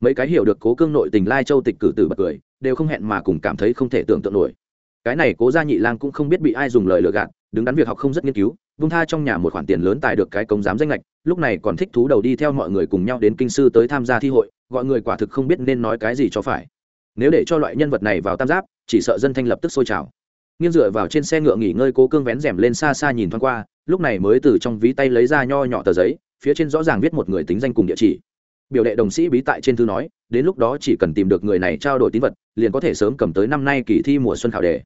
Mấy cái hiểu được cố cương nội tình lai châu tịch cử tử bật cười, đều không hẹn mà cùng cảm thấy không thể tưởng tượng nổi. Cái này cố gia nhị lang cũng không biết bị ai dùng lời lừa gạt, đứng đắn việc học không rất nghiên cứu, vung tha trong nhà một khoản tiền lớn tài được cái cống giám danh lệch lúc này còn thích thú đầu đi theo mọi người cùng nhau đến kinh sư tới tham gia thi hội, gọi người quả thực không biết nên nói cái gì cho phải. Nếu để cho loại nhân vật này vào tam giáp, chỉ sợ dân thanh lập tức sôi trào nghiêng dựa vào trên xe ngựa nghỉ ngơi cố cương vén rèm lên xa xa nhìn thoáng qua, lúc này mới từ trong ví tay lấy ra nho nhỏ tờ giấy, phía trên rõ ràng viết một người tính danh cùng địa chỉ. Biểu đệ đồng sĩ bí tại trên thư nói, đến lúc đó chỉ cần tìm được người này trao đổi tín vật, liền có thể sớm cầm tới năm nay kỳ thi mùa xuân khảo đề.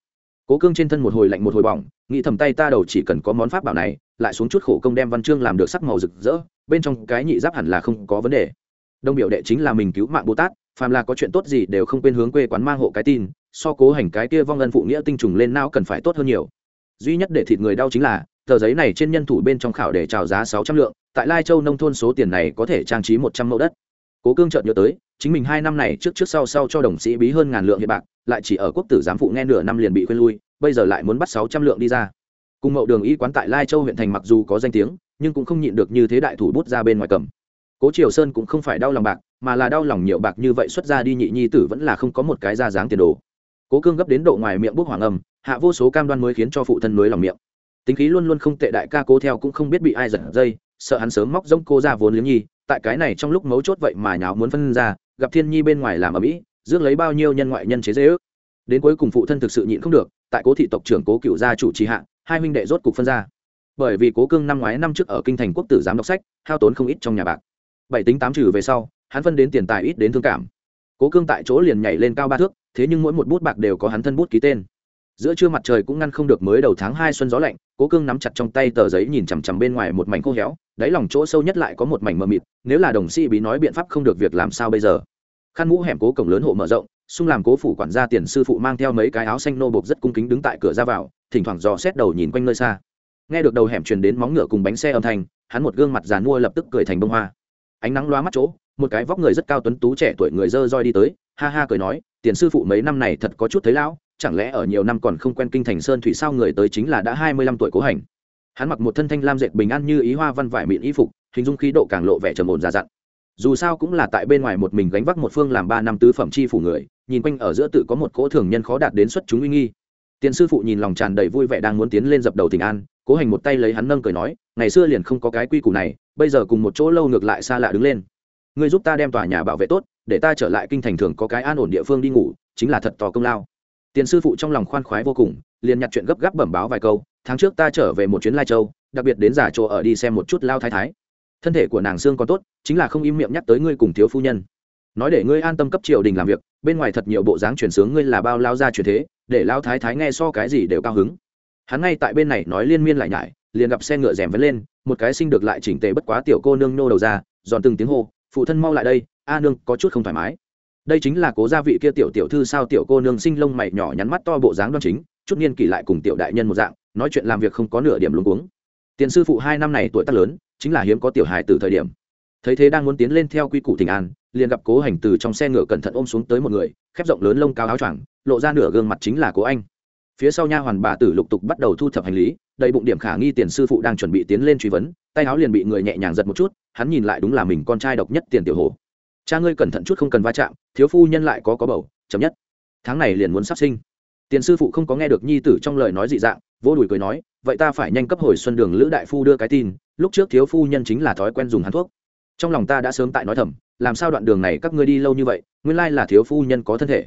Cố cương trên thân một hồi lạnh một hồi bỏng, nghĩ thầm tay ta đầu chỉ cần có món pháp bảo này, lại xuống chút khổ công đem văn chương làm được sắc màu rực rỡ, bên trong cái nhị giáp hẳn là không có vấn đề. Đông biểu đệ chính là mình cứu mạng bồ tát, phàm là có chuyện tốt gì đều không quên hướng quê quán mang hộ cái tin so cố hành cái kia vong ân phụ nghĩa tinh trùng lên não cần phải tốt hơn nhiều. Duy nhất để thịt người đau chính là, tờ giấy này trên nhân thủ bên trong khảo để trào giá sáu trăm lượng, tại lai châu nông thôn số tiền này có thể trang trí một trăm mẫu đất. Cố cương chợt nhớ tới, chính mình hai năm này trước trước sau sau cho đồng sĩ bí hơn ngàn lượng hiện bạc, lại chỉ ở quốc tử giám phụ nghe nửa năm liền bị khuyên lui, bây giờ lại muốn bắt sáu trăm lượng đi ra. Cùng mậu đường y quán tại lai châu huyện thành mặc dù có danh tiếng, nhưng cũng không nhịn được như thế đại thủ bút ra bên ngoài cầm. Cố triều sơn cũng không phải đau lòng bạc, mà là đau lòng nhiều bạc như vậy xuất ra đi nhị nhi tử vẫn là không có một cái ra dáng tiền đồ cố cương gấp đến độ ngoài miệng bốc hoàng âm, hạ vô số cam đoan mới khiến cho phụ thân mới lòng miệng. Tính khí luôn luôn không tệ đại ca cố theo cũng không biết bị ai giật dây, sợ hắn sớm móc rông cô ra vốn liếng nhi, tại cái này trong lúc mấu chốt vậy mà nháo muốn phân ra, gặp thiên nhi bên ngoài làm ở mỹ, rước lấy bao nhiêu nhân ngoại nhân chế dễ ước. Đến cuối cùng phụ thân thực sự nhịn không được, tại cố thị tộc trưởng cố cựu gia chủ trì hạ, hai huynh đệ rốt cục phân ra. Bởi vì cố cương năm ngoái năm trước ở kinh thành quốc tử giám đọc sách, hao tốn không ít trong nhà bạc. Bảy tính tám trừ về sau, hắn phân đến tiền tài ít đến thương cảm. Cố cương tại chỗ liền nhảy lên cao ba thước thế nhưng mỗi một bút bạc đều có hắn thân bút ký tên. Giữa trưa mặt trời cũng ngăn không được mới đầu tháng hai xuân gió lạnh, cố cương nắm chặt trong tay tờ giấy nhìn chằm chằm bên ngoài một mảnh khô héo, đáy lòng chỗ sâu nhất lại có một mảnh mờ mịt, nếu là đồng sĩ bí nói biện pháp không được việc làm sao bây giờ? Khăn mũ hẻm cố cổng lớn hộ mở rộng, xung làm cố phủ quản gia tiền sư phụ mang theo mấy cái áo xanh nô bộc rất cung kính đứng tại cửa ra vào, thỉnh thoảng dò xét đầu nhìn quanh nơi xa. Nghe được đầu hẻm truyền đến móng ngựa cùng bánh xe âm thanh, hắn một gương mặt già nua lập tức cười thành bông hoa. Ánh nắng loa mắt chỗ, một cái vóc người rất cao tuấn tú trẻ tuổi người dơ roi đi tới ha ha cười nói, tiền sư phụ mấy năm này thật có chút thấy lão, chẳng lẽ ở nhiều năm còn không quen kinh thành sơn thủy sao người tới chính là đã hai mươi lăm tuổi cố hành? Hắn mặc một thân thanh lam dệt bình an như ý hoa văn vải mịn y phục, hình dung khí độ càng lộ vẻ trầm ổn già dặn. Dù sao cũng là tại bên ngoài một mình gánh vác một phương làm ba năm tứ phẩm chi phủ người, nhìn quanh ở giữa tự có một cỗ thường nhân khó đạt đến xuất chúng uy nghi. Tiền sư phụ nhìn lòng tràn đầy vui vẻ đang muốn tiến lên dập đầu tình an, cố hành một tay lấy hắn nâng cười nói, ngày xưa liền không có cái quy củ này, bây giờ cùng một chỗ lâu ngược lại xa lạ đứng lên. Ngươi giúp ta đem tòa nhà bảo vệ tốt để ta trở lại kinh thành thường có cái an ổn địa phương đi ngủ, chính là thật tò công lao. Tiền sư phụ trong lòng khoan khoái vô cùng, liền nhặt chuyện gấp gáp bẩm báo vài câu, tháng trước ta trở về một chuyến lai châu, đặc biệt đến giả chỗ ở đi xem một chút lao thái thái. Thân thể của nàng xương còn tốt, chính là không im miệng nhắc tới ngươi cùng thiếu phu nhân. Nói để ngươi an tâm cấp triều đình làm việc, bên ngoài thật nhiều bộ dáng chuyển sướng ngươi là bao lao ra chuyển thế, để lao thái thái nghe so cái gì đều cao hứng. Hắn ngay tại bên này nói liên miên lại nhải, liền gặp xe ngựa rèm vẫn lên, một cái sinh được lại chỉnh tề bất quá tiểu cô nương nô đầu ra, giòn từng tiếng hô, phụ thân mau lại đây a nương, có chút không thoải mái. Đây chính là cố gia vị kia tiểu tiểu thư sao tiểu cô nương sinh lông mày nhỏ nhắn mắt to bộ dáng đoan chính, chút niên kỷ lại cùng tiểu đại nhân một dạng, nói chuyện làm việc không có nửa điểm luống cuống. Tiền sư phụ hai năm này tuổi tác lớn, chính là hiếm có tiểu hài từ thời điểm. Thấy thế đang muốn tiến lên theo quy củ tình an, liền gặp cố hành từ trong xe ngựa cẩn thận ôm xuống tới một người, khép rộng lớn lông cao áo choàng, lộ ra nửa gương mặt chính là cố anh. Phía sau nha hoàn bà tử lục tục bắt đầu thu thập hành lý, đầy bụng điểm khả nghi tiền sư phụ đang chuẩn bị tiến lên truy vấn, tay áo liền bị người nhẹ nhàng giật một chút, hắn nhìn lại đúng là mình con trai độc nhất tiền tiểu hồ cha ngươi cẩn thận chút không cần va chạm, thiếu phu nhân lại có có bầu, chậm nhất. Tháng này liền muốn sắp sinh. Tiền sư phụ không có nghe được nhi tử trong lời nói dị dạng, vô đùi cười nói, vậy ta phải nhanh cấp hồi xuân đường lữ đại phu đưa cái tin, lúc trước thiếu phu nhân chính là thói quen dùng hắn thuốc. Trong lòng ta đã sớm tại nói thầm, làm sao đoạn đường này các ngươi đi lâu như vậy, nguyên lai là thiếu phu nhân có thân thể.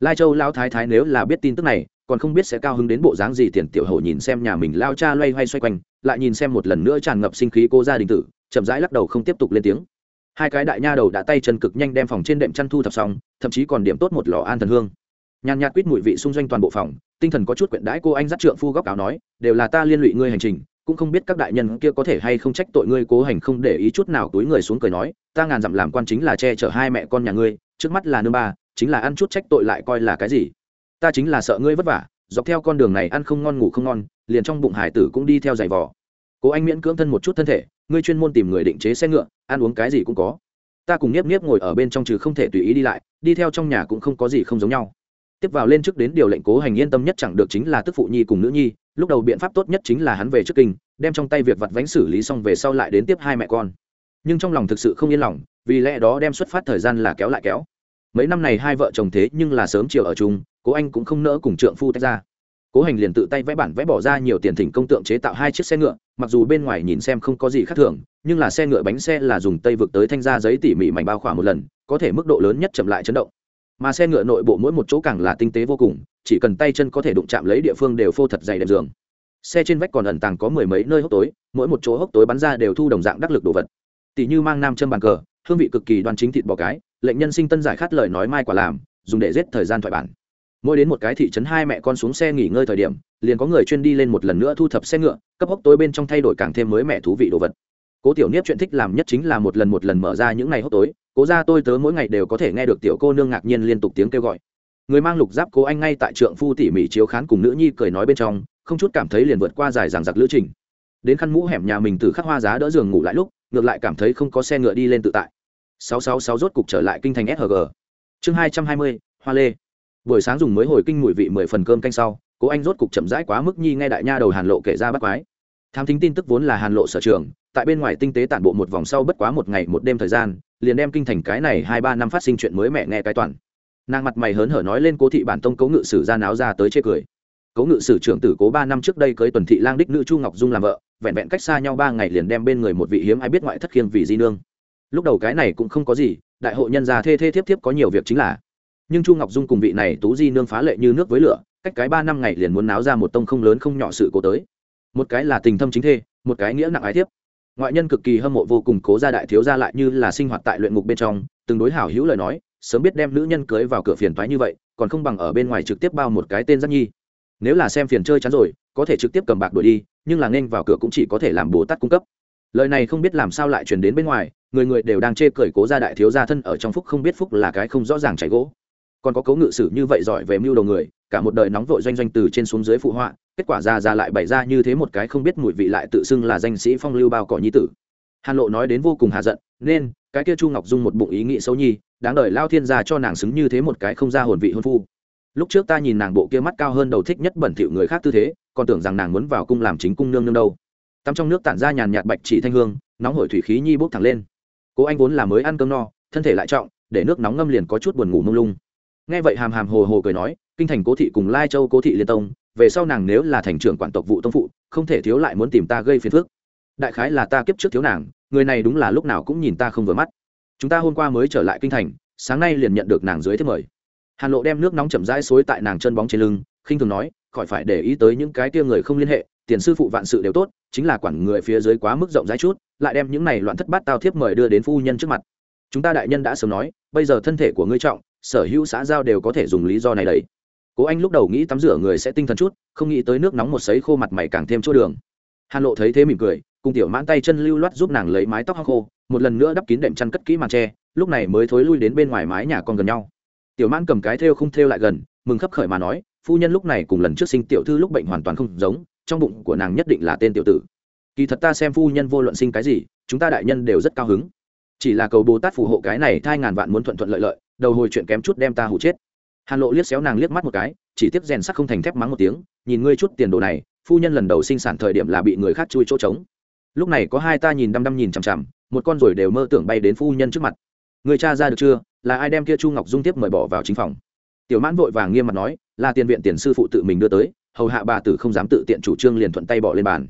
Lai châu lao thái thái nếu là biết tin tức này, còn không biết sẽ cao hứng đến bộ dáng gì, tiền tiểu hổ nhìn xem nhà mình lao cha loay hoay xoay quanh, lại nhìn xem một lần nữa tràn ngập sinh khí cô gia đình tử, chậm rãi lắc đầu không tiếp tục lên tiếng hai cái đại nha đầu đã tay chân cực nhanh đem phòng trên đệm chăn thu thập xong, thậm chí còn điểm tốt một lò an thần hương. Nhàn nhạt quýt mùi vị xung doanh toàn bộ phòng, tinh thần có chút quyện đãi cô anh dắt trượng phu góc áo nói, đều là ta liên lụy ngươi hành trình, cũng không biết các đại nhân kia có thể hay không trách tội ngươi cố hành không để ý chút nào túi người xuống cười nói, ta ngàn dặm làm quan chính là che chở hai mẹ con nhà ngươi, trước mắt là nương ba, chính là ăn chút trách tội lại coi là cái gì? Ta chính là sợ ngươi vất vả, dọc theo con đường này ăn không ngon ngủ không ngon, liền trong bụng hải tử cũng đi theo giày vò cố anh miễn cưỡng thân một chút thân thể, ngươi chuyên môn tìm người định chế xe ngựa, ăn uống cái gì cũng có. Ta cùng nhiếp nhiếp ngồi ở bên trong trừ không thể tùy ý đi lại, đi theo trong nhà cũng không có gì không giống nhau. Tiếp vào lên trước đến điều lệnh cố hành yên tâm nhất chẳng được chính là tức phụ nhi cùng nữ nhi, lúc đầu biện pháp tốt nhất chính là hắn về trước kinh, đem trong tay việc vặt vánh xử lý xong về sau lại đến tiếp hai mẹ con. Nhưng trong lòng thực sự không yên lòng, vì lẽ đó đem xuất phát thời gian là kéo lại kéo. Mấy năm này hai vợ chồng thế nhưng là sớm chiều ở chung, cố anh cũng không nỡ cùng trượng phu tách ra cố hành liền tự tay vẽ bản vẽ bỏ ra nhiều tiền thỉnh công tượng chế tạo hai chiếc xe ngựa, mặc dù bên ngoài nhìn xem không có gì khác thường, nhưng là xe ngựa bánh xe là dùng tây vực tới thanh ra giấy tỉ mỉ mảnh bao khỏa một lần, có thể mức độ lớn nhất chậm lại chấn động. Mà xe ngựa nội bộ mỗi một chỗ càng là tinh tế vô cùng, chỉ cần tay chân có thể đụng chạm lấy địa phương đều phô thật dày đệm giường. Xe trên vách còn ẩn tàng có mười mấy nơi hốc tối, mỗi một chỗ hốc tối bắn ra đều thu đồng dạng đắc lực đồ vật. Tỷ như mang nam châm bàn cờ, hương vị cực kỳ đoan chính thịt bò cái, lệnh nhân sinh tân giải khát lời nói mai quả làm, dùng để giết thời gian thoại bản mỗi đến một cái thị trấn hai mẹ con xuống xe nghỉ ngơi thời điểm liền có người chuyên đi lên một lần nữa thu thập xe ngựa cấp hốc tối bên trong thay đổi càng thêm mới mẹ thú vị đồ vật. Cố tiểu niếp chuyện thích làm nhất chính là một lần một lần mở ra những ngày hốc tối cố ra tôi tớ mỗi ngày đều có thể nghe được tiểu cô nương ngạc nhiên liên tục tiếng kêu gọi. Người mang lục giáp cố anh ngay tại trượng phu tỉ mỉ chiếu khán cùng nữ nhi cười nói bên trong không chút cảm thấy liền vượt qua dài dằng dặc lữ trình. Đến khăn mũ hẻm nhà mình từ khắc hoa giá đỡ giường ngủ lại lúc ngược lại cảm thấy không có xe ngựa đi lên tự tại. 666 rốt cục trở lại kinh thành sg Chương 220, Hoa Lê. Buổi sáng dùng mới hồi kinh mùi vị 10 phần cơm canh sau, Cố Anh rốt cục chậm rãi quá mức nhi nghe đại nha đầu Hàn Lộ kể ra bắt quái. Tham thính tin tức vốn là Hàn Lộ sở trường, tại bên ngoài tinh tế tản bộ một vòng sau bất quá một ngày một đêm thời gian, liền đem kinh thành cái này 2 3 năm phát sinh chuyện mới mẹ nghe cái toàn. nàng mặt mày hớn hở nói lên cố thị bản tông cố ngự sử ra náo ra tới chê cười cố ngự sử trưởng tử cố ba năm trước đây cưới tuần thị lang đích nữ chu ngọc dung làm vợ vẹn vẹn cách xa nhau ba ngày liền đem bên người một vị hiếm ai biết ngoại thất khiêng vì di nương lúc đầu cái này cũng không có gì đại hội nhân gia thê thê thiếp thiếp có nhiều việc chính là nhưng chu ngọc dung cùng vị này tú di nương phá lệ như nước với lửa cách cái ba năm ngày liền muốn náo ra một tông không lớn không nhỏ sự cố tới một cái là tình thâm chính thê một cái nghĩa nặng ái thiếp ngoại nhân cực kỳ hâm mộ vô cùng cố gia đại thiếu gia lại như là sinh hoạt tại luyện ngục bên trong từng đối hảo hữu lời nói sớm biết đem nữ nhân cưới vào cửa phiền toái như vậy còn không bằng ở bên ngoài trực tiếp bao một cái tên giác nhi nếu là xem phiền chơi chắn rồi có thể trực tiếp cầm bạc đuổi đi nhưng là nên vào cửa cũng chỉ có thể làm bồ tát cung cấp lời này không biết làm sao lại truyền đến bên ngoài người người đều đang chê cười cố gia đại thiếu gia thân ở trong phúc không biết phúc là cái không rõ ràng chảy gỗ còn có cấu ngự sử như vậy giỏi về mưu đầu người, cả một đời nóng vội doanh doanh từ trên xuống dưới phụ họa, kết quả ra ra lại bày ra như thế một cái không biết mùi vị lại tự xưng là danh sĩ phong lưu bao cỏ nhi tử. Hàn lộ nói đến vô cùng hạ giận, nên, cái kia chu ngọc dung một bụng ý nghĩ xấu nhi, đáng đời lao thiên gia cho nàng xứng như thế một cái không ra hồn vị hôn phu. Lúc trước ta nhìn nàng bộ kia mắt cao hơn đầu thích nhất bẩn thỉu người khác tư thế, còn tưởng rằng nàng muốn vào cung làm chính cung nương nương đâu. Tắm trong nước tản ra nhàn nhạt bạch chỉ thanh hương, nóng hổi thủy khí nhi bốc thẳng lên. Cố anh vốn là mới ăn cơm no, thân thể lại trọng, để nước nóng ngâm liền có chút buồn ngủ mông lung nghe vậy hàm hàm hồ hồ cười nói, kinh thành cố thị cùng lai châu cố thị liên tông, về sau nàng nếu là thành trưởng quản tộc vụ tông phụ, không thể thiếu lại muốn tìm ta gây phiền phức. Đại khái là ta kiếp trước thiếu nàng, người này đúng là lúc nào cũng nhìn ta không vừa mắt. Chúng ta hôm qua mới trở lại kinh thành, sáng nay liền nhận được nàng dưới thiết mời. Hàn lộ đem nước nóng chậm rãi xối tại nàng chân bóng trên lưng, khinh thường nói, khỏi phải để ý tới những cái tia người không liên hệ, tiền sư phụ vạn sự đều tốt, chính là quản người phía dưới quá mức rộng rãi chút, lại đem những này loạn thất bát tao thiếp mời đưa đến phu nhân trước mặt. Chúng ta đại nhân đã sớm nói, bây giờ thân thể của ngươi trọng sở hữu xã giao đều có thể dùng lý do này đấy. Cố anh lúc đầu nghĩ tắm rửa người sẽ tinh thần chút, không nghĩ tới nước nóng một sấy khô mặt mày càng thêm chỗ đường. Hàn lộ thấy thế mỉm cười, cùng tiểu mãn tay chân lưu loát giúp nàng lấy mái tóc hoa khô, một lần nữa đắp kín đệm chăn cất kỹ màn tre lúc này mới thối lui đến bên ngoài mái nhà con gần nhau. Tiểu mãn cầm cái thêu không thêu lại gần, mừng khấp khởi mà nói, phu nhân lúc này cùng lần trước sinh tiểu thư lúc bệnh hoàn toàn không giống, trong bụng của nàng nhất định là tên tiểu tử. Kỳ thật ta xem phu nhân vô luận sinh cái gì, chúng ta đại nhân đều rất cao hứng. Chỉ là cầu bồ tát phù hộ cái này thai ngàn vạn muốn thuận thuận lợi lợi đầu hồi chuyện kém chút đem ta hụ chết. Hàn lộ liếc xéo nàng liếc mắt một cái, chỉ tiếp rèn sắc không thành thép mắng một tiếng, nhìn ngươi chút tiền đồ này, phu nhân lần đầu sinh sản thời điểm là bị người khác chui chỗ trống. Lúc này có hai ta nhìn đăm đăm nhìn chằm chằm, một con rồi đều mơ tưởng bay đến phu nhân trước mặt. Người cha ra được chưa? Là ai đem kia chu ngọc dung tiếp mời bỏ vào chính phòng? Tiểu mãn vội vàng nghiêm mặt nói, là tiền viện tiền sư phụ tự mình đưa tới, hầu hạ bà tử không dám tự tiện chủ trương liền thuận tay bỏ lên bàn.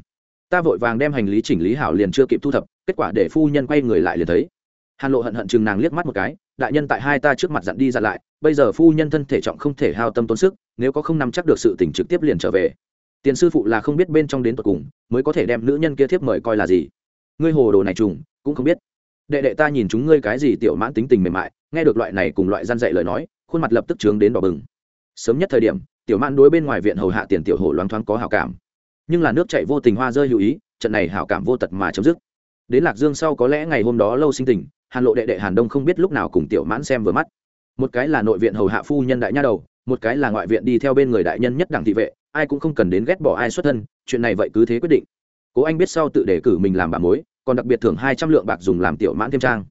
Ta vội vàng đem hành lý chỉnh lý hảo liền chưa kịp thu thập, kết quả để phu nhân quay người lại liền thấy. Hàn lộ hận hận chừng nàng liếc mắt một cái đại nhân tại hai ta trước mặt dặn đi dặn lại, bây giờ phu nhân thân thể trọng không thể hao tâm tốn sức, nếu có không nắm chắc được sự tỉnh trực tiếp liền trở về. Tiền sư phụ là không biết bên trong đến tột cùng, mới có thể đem nữ nhân kia thiếp mời coi là gì. Ngươi hồ đồ này trùng, cũng không biết. Đệ đệ ta nhìn chúng ngươi cái gì tiểu mãn tính tình mềm mại, nghe được loại này cùng loại gian dạy lời nói, khuôn mặt lập tức trướng đến đỏ bừng. Sớm nhất thời điểm, tiểu mãn đối bên ngoài viện hầu hạ tiền tiểu hồ loáng thoáng có hảo cảm. Nhưng là nước chạy vô tình hoa rơi hữu ý, trận này hảo cảm vô tật mà chấm dứt. Đến lạc dương sau có lẽ ngày hôm đó lâu sinh tình hàn lộ đệ đệ hàn đông không biết lúc nào cùng tiểu mãn xem vừa mắt. Một cái là nội viện hầu hạ phu nhân đại nha đầu, một cái là ngoại viện đi theo bên người đại nhân nhất đẳng thị vệ, ai cũng không cần đến ghét bỏ ai xuất thân, chuyện này vậy cứ thế quyết định. Cố anh biết sau tự đề cử mình làm bà mối, còn đặc biệt thưởng hai trăm lượng bạc dùng làm tiểu mãn thêm trang.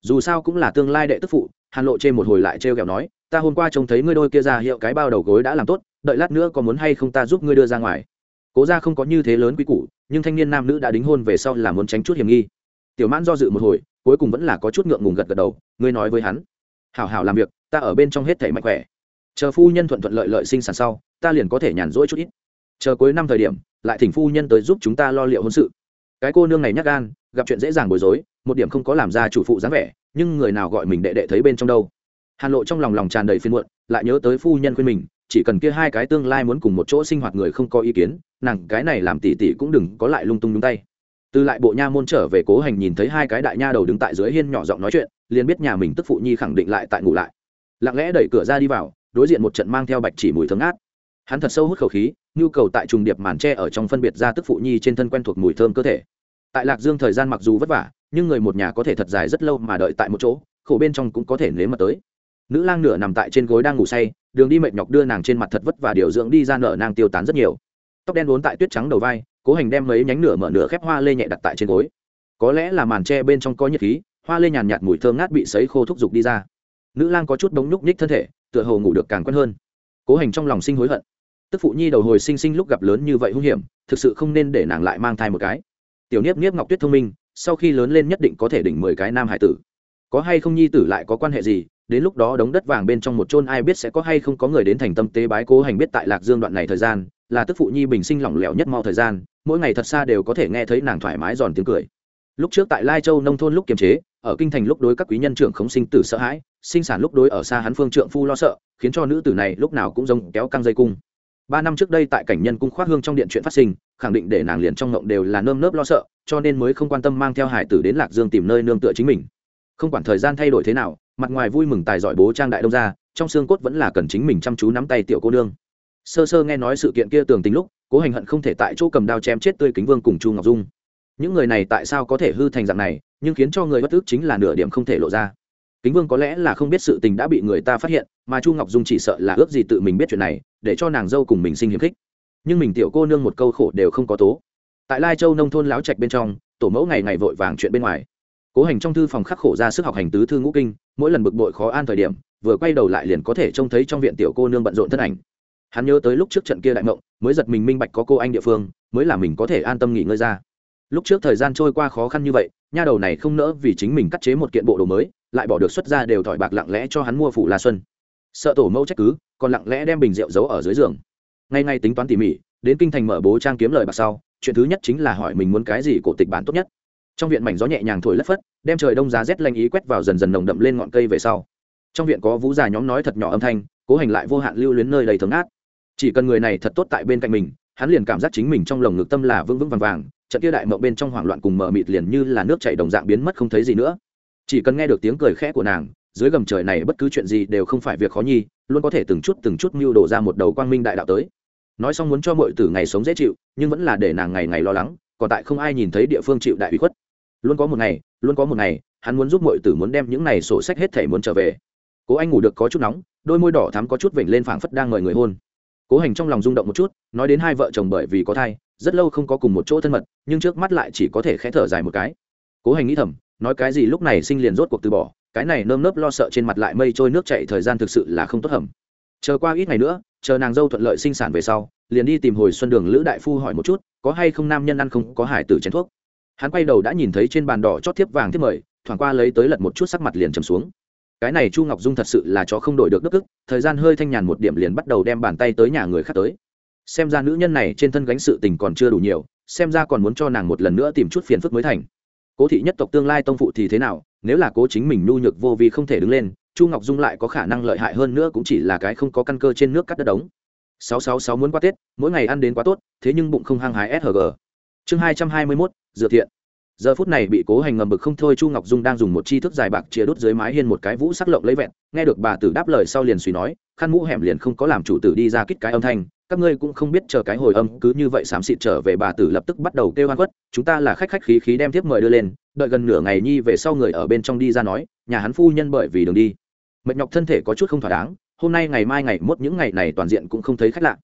Dù sao cũng là tương lai đệ tức phụ, hàn lộ chê một hồi lại trêu kẹo nói, ta hôm qua trông thấy ngươi đôi kia ra hiệu cái bao đầu gối đã làm tốt, đợi lát nữa có muốn hay không ta giúp ngươi đưa ra ngoài. Cố ra không có như thế lớn quy củ, nhưng thanh niên nam nữ đã đính hôn về sau là muốn tránh chút hiểm nghi tiểu mãn do dự một hồi, cuối cùng vẫn là có chút ngượng ngùng gật gật đầu, ngươi nói với hắn, hảo hảo làm việc, ta ở bên trong hết thể mạnh khỏe. Chờ phu nhân thuận thuận lợi lợi sinh sản sau, ta liền có thể nhàn rỗi chút ít. Chờ cuối năm thời điểm, lại thỉnh phu nhân tới giúp chúng ta lo liệu hôn sự. Cái cô nương này nhắc gan, gặp chuyện dễ dàng bối rối, một điểm không có làm ra chủ phụ dáng vẻ, nhưng người nào gọi mình đệ đệ thấy bên trong đâu. Hàn lộ trong lòng lòng tràn đầy phiên muộn, lại nhớ tới phu nhân khuyên mình, chỉ cần kia hai cái tương lai muốn cùng một chỗ sinh hoạt người không có ý kiến, nàng cái này làm tỉ tỉ cũng đừng có lại lung tung nhúng tay từ lại bộ nha môn trở về cố hành nhìn thấy hai cái đại nha đầu đứng tại dưới hiên nhỏ giọng nói chuyện, liền biết nhà mình tức phụ nhi khẳng định lại tại ngủ lại. Lặng lẽ đẩy cửa ra đi vào, đối diện một trận mang theo bạch chỉ mùi thơm ngát. Hắn thật sâu hút khẩu khí, nhu cầu tại trùng điệp màn tre ở trong phân biệt ra tức phụ nhi trên thân quen thuộc mùi thơm cơ thể. Tại lạc dương thời gian mặc dù vất vả, nhưng người một nhà có thể thật dài rất lâu mà đợi tại một chỗ, khổ bên trong cũng có thể nếm mà tới. Nữ lang nửa nằm tại trên gối đang ngủ say, đường đi mệt nhọc đưa nàng trên mặt thật vất và điều dưỡng đi ra nở nàng tiêu tán rất nhiều. Tóc đen vốn tại tuyết trắng đầu vai cố hành đem mấy nhánh nửa mở nửa khép hoa lê nhẹ đặt tại trên gối. Có lẽ là màn tre bên trong có nhiệt khí, hoa lê nhàn nhạt mùi thơm ngát bị sấy khô thúc giục đi ra. Nữ lang có chút bóng nhúc nhích thân thể, tựa hồ ngủ được càng quen hơn. Cố hành trong lòng sinh hối hận. Tức phụ nhi đầu hồi sinh sinh lúc gặp lớn như vậy hung hiểm, thực sự không nên để nàng lại mang thai một cái. Tiểu niếp niếp ngọc tuyết thông minh, sau khi lớn lên nhất định có thể đỉnh mười cái nam hải tử. Có hay không nhi tử lại có quan hệ gì, đến lúc đó đống đất vàng bên trong một chôn ai biết sẽ có hay không có người đến thành tâm tế bái cố hành biết tại lạc dương đoạn này thời gian là tức phụ nhi bình sinh lỏng lẻo nhất mau thời gian, mỗi ngày thật xa đều có thể nghe thấy nàng thoải mái giòn tiếng cười. Lúc trước tại lai châu nông thôn lúc kiềm chế, ở kinh thành lúc đối các quý nhân trưởng khống sinh tử sợ hãi, sinh sản lúc đối ở xa hắn phương trượng phu lo sợ, khiến cho nữ tử này lúc nào cũng giống kéo căng dây cung. Ba năm trước đây tại cảnh nhân cung khoác hương trong điện chuyện phát sinh, khẳng định để nàng liền trong ngộng đều là nơm nớp lo sợ, cho nên mới không quan tâm mang theo hải tử đến lạc dương tìm nơi nương tựa chính mình. Không quản thời gian thay đổi thế nào, mặt ngoài vui mừng tài giỏi bố trang đại đông ra trong xương cốt vẫn là cần chính mình chăm chú nắm tay tiểu cô nương sơ sơ nghe nói sự kiện kia tường tính lúc, cố hành hận không thể tại chỗ cầm đao chém chết tươi kính vương cùng chu ngọc dung. Những người này tại sao có thể hư thành dạng này, nhưng khiến cho người bất ức chính là nửa điểm không thể lộ ra. Kính vương có lẽ là không biết sự tình đã bị người ta phát hiện, mà chu ngọc dung chỉ sợ là ước gì tự mình biết chuyện này, để cho nàng dâu cùng mình sinh hiếm khích. Nhưng mình tiểu cô nương một câu khổ đều không có tố. Tại lai châu nông thôn láo trạch bên trong, tổ mẫu ngày ngày vội vàng chuyện bên ngoài. Cố hành trong thư phòng khắc khổ ra sức học hành tứ thư ngũ kinh, mỗi lần bực bội khó an thời điểm, vừa quay đầu lại liền có thể trông thấy trong viện tiểu cô nương bận rộn thân ảnh hắn nhớ tới lúc trước trận kia đại mộng, mới giật mình minh bạch có cô anh địa phương, mới là mình có thể an tâm nghỉ ngơi ra. Lúc trước thời gian trôi qua khó khăn như vậy, nha đầu này không nỡ vì chính mình cắt chế một kiện bộ đồ mới, lại bỏ được xuất ra đều thỏi bạc lặng lẽ cho hắn mua phủ la xuân. Sợ tổ mẫu trách cứ, còn lặng lẽ đem bình rượu giấu ở dưới giường. Ngay ngay tính toán tỉ mỉ, đến kinh thành mở bố trang kiếm lời bạc sau, chuyện thứ nhất chính là hỏi mình muốn cái gì cổ tịch bản tốt nhất. Trong viện mảnh gió nhẹ nhàng thổi lất phất, đem trời đông giá rét lanh ý quét vào dần dần nồng đậm lên ngọn cây về sau. Trong viện có vũ già nhóm nói thật nhỏ âm thanh, cố hành lại vô hạn lưu luyến nơi đầy thống át chỉ cần người này thật tốt tại bên cạnh mình, hắn liền cảm giác chính mình trong lồng ngực tâm là vững vững vàng vàng, trận kia đại mộng bên trong hoảng loạn cùng mở mịt liền như là nước chảy đồng dạng biến mất không thấy gì nữa. Chỉ cần nghe được tiếng cười khẽ của nàng, dưới gầm trời này bất cứ chuyện gì đều không phải việc khó nhi, luôn có thể từng chút từng chút mưu đổ ra một đầu quang minh đại đạo tới. Nói xong muốn cho mọi tử ngày sống dễ chịu, nhưng vẫn là để nàng ngày ngày lo lắng, còn tại không ai nhìn thấy địa phương chịu đại ủy khuất. Luôn có một ngày, luôn có một ngày, hắn muốn giúp mọi tử muốn đem những này sổ sách hết thể muốn trở về. Cố anh ngủ được có chút nóng, đôi môi đỏ thắm có chút vểnh lên phảng phất đang mời người hôn cố hành trong lòng rung động một chút, nói đến hai vợ chồng bởi vì có thai, rất lâu không có cùng một chỗ thân mật, nhưng trước mắt lại chỉ có thể khẽ thở dài một cái. Cố hành nghĩ thầm, nói cái gì lúc này sinh liền rốt cuộc từ bỏ, cái này nơm nớp lo sợ trên mặt lại mây trôi nước chạy thời gian thực sự là không tốt hầm. Chờ qua ít ngày nữa, chờ nàng dâu thuận lợi sinh sản về sau, liền đi tìm hồi xuân đường lữ đại phu hỏi một chút, có hay không nam nhân ăn không, có hải tử chén thuốc. Hắn quay đầu đã nhìn thấy trên bàn đỏ chót thiếp vàng thiếp mời, thoảng qua lấy tới lật một chút sắc mặt liền trầm xuống cái này chu ngọc dung thật sự là chó không đổi được đức ức, thời gian hơi thanh nhàn một điểm liền bắt đầu đem bàn tay tới nhà người khác tới. Xem ra nữ nhân này trên thân gánh sự tình còn chưa đủ nhiều, xem ra còn muốn cho nàng một lần nữa tìm chút phiền phức mới thành. Cố thị nhất tộc tương lai tông phụ thì thế nào, nếu là cố chính mình nhu nhược vô vi không thể đứng lên, chu ngọc dung lại có khả năng lợi hại hơn nữa cũng chỉ là cái không có căn cơ trên nước cắt đất đống. Sáu sáu sáu muốn qua tết, mỗi ngày ăn đến quá tốt, thế nhưng bụng không hăng hái sg chương hai trăm hai mươi mốt, dựa thiện giờ phút này bị cố hành ngầm bực không thôi, chu ngọc dung đang dùng một chi thức dài bạc chia đốt dưới mái hiên một cái vũ sắc lộng lấy vẹn. Nghe được bà tử đáp lời sau liền suy nói, khăn mũ hẻm liền không có làm chủ tử đi ra kít cái âm thanh, các ngươi cũng không biết chờ cái hồi âm cứ như vậy xám xịt trở về. Bà tử lập tức bắt đầu kêu hoan quất chúng ta là khách khách khí khí đem tiếp mời đưa lên, đợi gần nửa ngày nhi về sau người ở bên trong đi ra nói, nhà hắn phu nhân bởi vì đường đi. Mệt nhọc thân thể có chút không thỏa đáng, hôm nay ngày mai ngày mốt những ngày này toàn diện cũng không thấy khách lạ.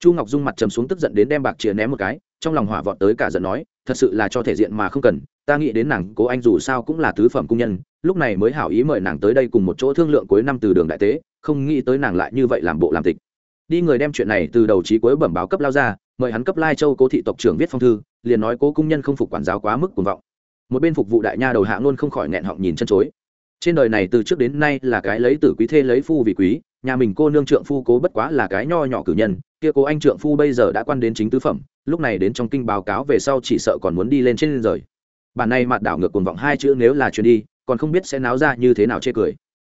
Chu ngọc dung mặt trầm xuống tức giận đến đem bạc chìa ném một cái trong lòng hỏa vọt tới cả giận nói, thật sự là cho thể diện mà không cần, ta nghĩ đến nàng cố anh dù sao cũng là tứ phẩm cung nhân, lúc này mới hảo ý mời nàng tới đây cùng một chỗ thương lượng cuối năm từ đường đại tế, không nghĩ tới nàng lại như vậy làm bộ làm tịch. Đi người đem chuyện này từ đầu trí cuối bẩm báo cấp lao ra, mời hắn cấp lai châu cố thị tộc trưởng viết phong thư, liền nói cố cung nhân không phục quản giáo quá mức cuồng vọng. Một bên phục vụ đại nha đầu hạ luôn không khỏi nghẹn họng nhìn chân chối. Trên đời này từ trước đến nay là cái lấy tử quý thê lấy phu vì quý, nhà mình cô nương trượng phu cố bất quá là cái nho nhỏ cử nhân, kia cố anh trượng phu bây giờ đã quan đến chính tứ phẩm lúc này đến trong kinh báo cáo về sau chỉ sợ còn muốn đi lên trên rời. Bản này mặt đảo ngược cuồng vọng hai chữ nếu là chuyến đi, còn không biết sẽ náo ra như thế nào chê cười.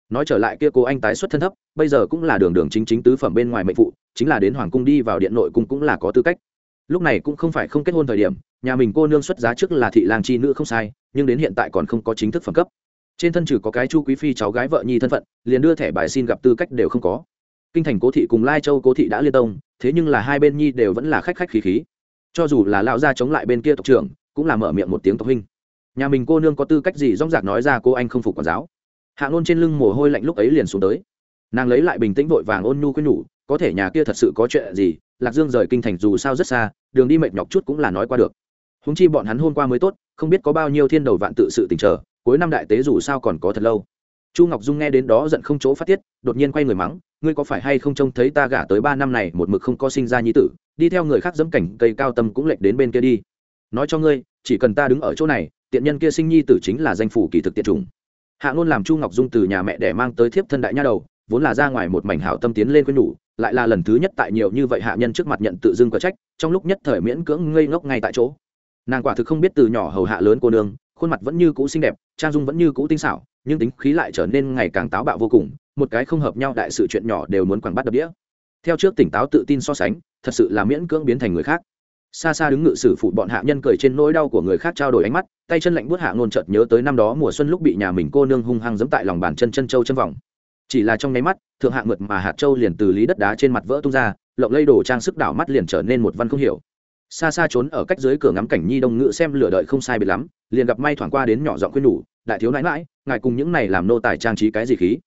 Nói trở lại kia cô anh tái xuất thân thấp, bây giờ cũng là đường đường chính chính tứ phẩm bên ngoài mệnh phụ, chính là đến hoàng cung đi vào điện nội cung cũng là có tư cách. Lúc này cũng không phải không kết hôn thời điểm, nhà mình cô nương xuất giá trước là thị lang chi nữ không sai, nhưng đến hiện tại còn không có chính thức phẩm cấp. Trên thân trừ có cái chu quý phi cháu gái vợ nhi thân phận, liền đưa thẻ bài xin gặp tư cách đều không có. Kinh thành cố thị cùng lai châu cố thị đã liên tông, thế nhưng là hai bên nhi đều vẫn là khách khách khí khí cho dù là lão gia chống lại bên kia tộc trưởng, cũng là mở miệng một tiếng tộc huynh. Nhà mình cô nương có tư cách gì rong rạc nói ra cô anh không phục quản giáo? Hạ ngôn trên lưng mồ hôi lạnh lúc ấy liền xuống tới. Nàng lấy lại bình tĩnh vội vàng ôn nhu quyên nhủ, có thể nhà kia thật sự có chuyện gì, lạc dương rời kinh thành dù sao rất xa, đường đi mệt nhọc chút cũng là nói qua được. Húng chi bọn hắn hôm qua mới tốt, không biết có bao nhiêu thiên đầu vạn tự sự tình trở cuối năm đại tế dù sao còn có thật lâu. Chu ngọc dung nghe đến đó giận không chỗ phát tiết, đột nhiên quay người mắng, ngươi có phải hay không trông thấy ta gả tới ba năm này một mực không có sinh ra nhi tử đi theo người khác dẫm cảnh, cây cao tâm cũng lệch đến bên kia đi. Nói cho ngươi, chỉ cần ta đứng ở chỗ này, tiện nhân kia sinh nhi tử chính là danh phủ kỳ thực tiện chủng. Hạ ngôn làm chu ngọc dung từ nhà mẹ để mang tới thiếp thân đại nha đầu, vốn là ra ngoài một mảnh hảo tâm tiến lên quên nhủ, lại là lần thứ nhất tại nhiều như vậy hạ nhân trước mặt nhận tự dưng có trách, trong lúc nhất thời miễn cưỡng ngây ngốc ngay tại chỗ. Nàng quả thực không biết từ nhỏ hầu hạ lớn cô nương, khuôn mặt vẫn như cũ xinh đẹp, trang dung vẫn như cũ tinh xảo, nhưng tính khí lại trở nên ngày càng táo bạo vô cùng, một cái không hợp nhau đại sự chuyện nhỏ đều muốn quẳng bắt đập đĩa. Theo trước tỉnh táo tự tin so sánh thật sự là miễn cưỡng biến thành người khác. Xa xa đứng ngự sử phụ bọn hạ nhân cười trên nỗi đau của người khác trao đổi ánh mắt, tay chân lạnh buốt hạ ngôn chợt nhớ tới năm đó mùa xuân lúc bị nhà mình cô nương hung hăng giẫm tại lòng bàn chân chân châu chân vòng. Chỉ là trong nháy mắt, thượng hạng mượt mà hạt châu liền từ lý đất đá trên mặt vỡ tung ra, lộng lây đổ trang sức đảo mắt liền trở nên một văn không hiểu. Xa xa trốn ở cách dưới cửa ngắm cảnh nhi đông ngự xem lửa đợi không sai biệt lắm, liền gặp may thoảng qua đến nhỏ giọng khuyên nhủ, đại thiếu nãi mãi ngài cùng những này làm nô tài trang trí cái gì khí?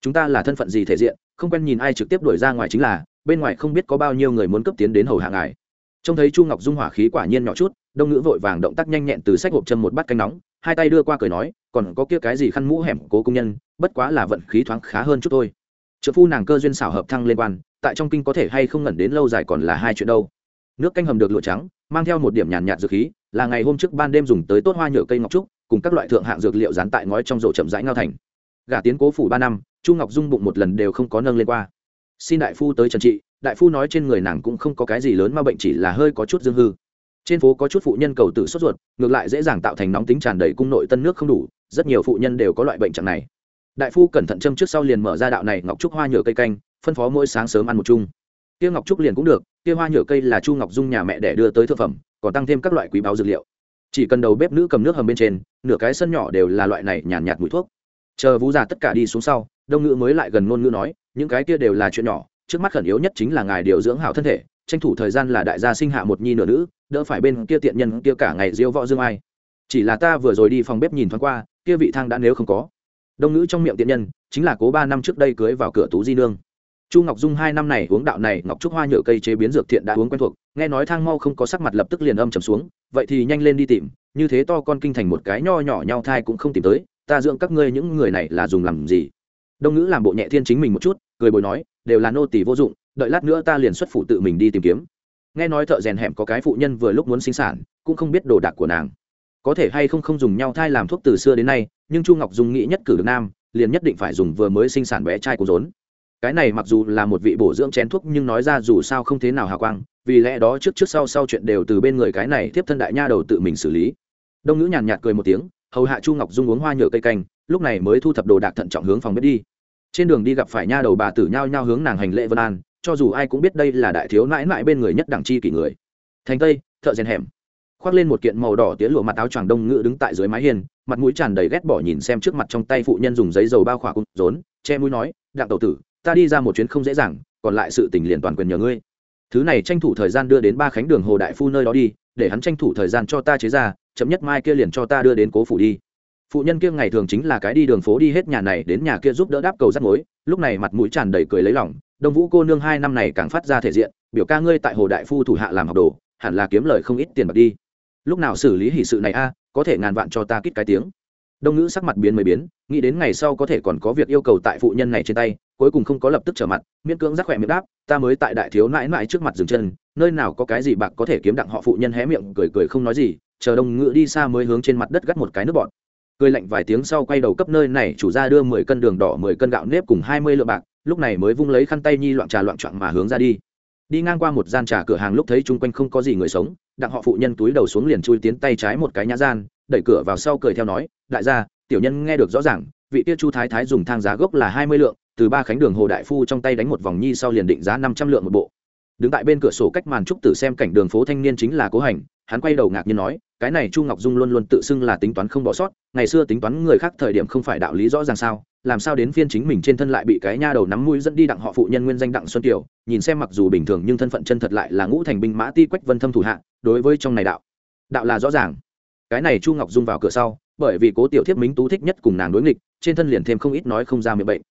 Chúng ta là thân phận gì thể diện, không quen nhìn ai trực tiếp đuổi ra ngoài chính là bên ngoài không biết có bao nhiêu người muốn cấp tiến đến hầu hạ ngài. Trông thấy chu ngọc dung hỏa khí quả nhiên nhỏ chút, đông ngữ vội vàng động tác nhanh nhẹn từ sách hộp châm một bát canh nóng, hai tay đưa qua cười nói, còn có kia cái gì khăn mũ hẻm cố công nhân, bất quá là vận khí thoáng khá hơn chút thôi. Trợ phu nàng cơ duyên xảo hợp thăng lên quan, tại trong kinh có thể hay không ngẩn đến lâu dài còn là hai chuyện đâu. Nước canh hầm được lụa trắng, mang theo một điểm nhàn nhạt dược khí, là ngày hôm trước ban đêm dùng tới tốt hoa nhựa cây ngọc trúc, cùng các loại thượng hạng dược liệu dán tại ngói trong rổ chậm rãi ngao thành. Gà tiến cố phủ ba năm, chu ngọc dung bụng một lần đều không có nâng lên qua xin đại phu tới trần trị đại phu nói trên người nàng cũng không có cái gì lớn mà bệnh chỉ là hơi có chút dương hư. Trên phố có chút phụ nhân cầu tử sốt ruột ngược lại dễ dàng tạo thành nóng tính tràn đầy cung nội tân nước không đủ rất nhiều phụ nhân đều có loại bệnh trạng này. Đại phu cẩn thận châm trước sau liền mở ra đạo này ngọc trúc hoa nhựa cây canh phân phó mỗi sáng sớm ăn một chung. Tiêu ngọc trúc liền cũng được tiêu hoa nhựa cây là chu ngọc dung nhà mẹ để đưa tới thực phẩm còn tăng thêm các loại quý báo dược liệu. Chỉ cần đầu bếp nữ cầm nước hầm bên trên nửa cái sân nhỏ đều là loại này nhàn nhạt, nhạt mùi thuốc. Chờ vũ già tất cả đi xuống sau đông ngữ mới lại gần ngôn ngữ nói những cái kia đều là chuyện nhỏ, trước mắt khẩn yếu nhất chính là ngài điều dưỡng hảo thân thể, tranh thủ thời gian là đại gia sinh hạ một nhi nửa nữ, đỡ phải bên kia tiện nhân kia cả ngày diêu võ dương ai. Chỉ là ta vừa rồi đi phòng bếp nhìn thoáng qua, kia vị thang đã nếu không có. Đông ngữ trong miệng tiện nhân, chính là cố ba năm trước đây cưới vào cửa tú di nương. Chu ngọc dung hai năm này uống đạo này, ngọc trúc hoa nhựa cây chế biến dược thiện đã uống quen thuộc, nghe nói thang mau không có sắc mặt lập tức liền âm trầm xuống, vậy thì nhanh lên đi tìm, như thế to con kinh thành một cái nho nhỏ nhau thai cũng không tìm tới, ta dưỡng các ngươi những người này là dùng làm gì? Đông ngữ làm bộ nhẹ thiên chính mình một chút, cười bồi nói, đều là nô tỳ vô dụng, đợi lát nữa ta liền xuất phủ tự mình đi tìm kiếm. Nghe nói thợ rèn hẻm có cái phụ nhân vừa lúc muốn sinh sản, cũng không biết đồ đạc của nàng. Có thể hay không không dùng nhau thai làm thuốc từ xưa đến nay, nhưng chu ngọc dung nghĩ nhất cử được nam, liền nhất định phải dùng vừa mới sinh sản bé trai của rốn. Cái này mặc dù là một vị bổ dưỡng chén thuốc nhưng nói ra dù sao không thế nào hào quang, vì lẽ đó trước trước sau sau chuyện đều từ bên người cái này tiếp thân đại nha đầu tự mình xử lý. Đông ngữ nhàn nhạt cười một tiếng, hầu hạ chu ngọc dung uống hoa nhựa cây canh, lúc này mới thu thập đồ đạc thận trọng hướng phòng bếp đi trên đường đi gặp phải nha đầu bà tử nhao nhao hướng nàng hành lễ vân an, cho dù ai cũng biết đây là đại thiếu nãi nãi bên người nhất đẳng chi kỷ người. Thành tây, thợ rèn hẻm. Khoác lên một kiện màu đỏ tía lụa mặt áo choàng đông ngự đứng tại dưới mái hiên, mặt mũi tràn đầy ghét bỏ nhìn xem trước mặt trong tay phụ nhân dùng giấy dầu bao khỏa cung, rốn, che mũi nói, đặng tẩu tử, ta đi ra một chuyến không dễ dàng, còn lại sự tình liền toàn quyền nhờ ngươi. Thứ này tranh thủ thời gian đưa đến ba khánh đường hồ đại phu nơi đó đi, để hắn tranh thủ thời gian cho ta chế ra, chậm nhất mai kia liền cho ta đưa đến cố phủ đi phụ nhân kia ngày thường chính là cái đi đường phố đi hết nhà này đến nhà kia giúp đỡ đáp cầu rắt mối, lúc này mặt mũi tràn đầy cười lấy lòng, đông vũ cô nương hai năm này càng phát ra thể diện, biểu ca ngươi tại hồ đại phu thủ hạ làm học đồ, hẳn là kiếm lời không ít tiền bạc đi. Lúc nào xử lý hỷ sự này a, có thể ngàn vạn cho ta kít cái tiếng. Đông ngữ sắc mặt biến mới biến, nghĩ đến ngày sau có thể còn có việc yêu cầu tại phụ nhân này trên tay, cuối cùng không có lập tức trở mặt, miễn cưỡng rắc khỏe miệng đáp, ta mới tại đại thiếu mãi mãi trước mặt dừng chân, nơi nào có cái gì bạc có thể kiếm đặng họ phụ nhân hé miệng cười cười không nói gì, chờ đông ngữ đi xa mới hướng trên mặt đất gắt một cái nước bọt cười lạnh vài tiếng sau quay đầu cấp nơi này, chủ ra đưa mười cân đường đỏ, mười cân gạo nếp cùng hai mươi lượng bạc, lúc này mới vung lấy khăn tay nhi loạn trà loạn trọn mà hướng ra đi. Đi ngang qua một gian trà cửa hàng lúc thấy chung quanh không có gì người sống, đặng họ phụ nhân túi đầu xuống liền chui tiến tay trái một cái nhã gian, đẩy cửa vào sau cười theo nói, đại gia, tiểu nhân nghe được rõ ràng, vị tiêu chu thái thái dùng thang giá gốc là hai mươi lượng, từ ba khánh đường hồ đại phu trong tay đánh một vòng nhi sau liền định giá năm trăm lượng một bộ. Đứng tại bên cửa sổ cách màn trúc tử xem cảnh đường phố thanh niên chính là cố hành hắn quay đầu ngạc nhiên nói, cái này chu ngọc dung luôn luôn tự xưng là tính toán không bỏ sót, ngày xưa tính toán người khác thời điểm không phải đạo lý rõ ràng sao, làm sao đến phiên chính mình trên thân lại bị cái nha đầu nắm mũi dẫn đi đặng họ phụ nhân nguyên danh đặng xuân kiều, nhìn xem mặc dù bình thường nhưng thân phận chân thật lại là ngũ thành binh mã ti quách vân thâm thủ hạ, đối với trong này đạo đạo là rõ ràng. Cái này chu ngọc dung vào cửa sau, bởi vì cố tiểu thiếp minh tú thích nhất cùng nàng đối nghịch, trên thân liền thêm không ít nói không ra miệng bệnh.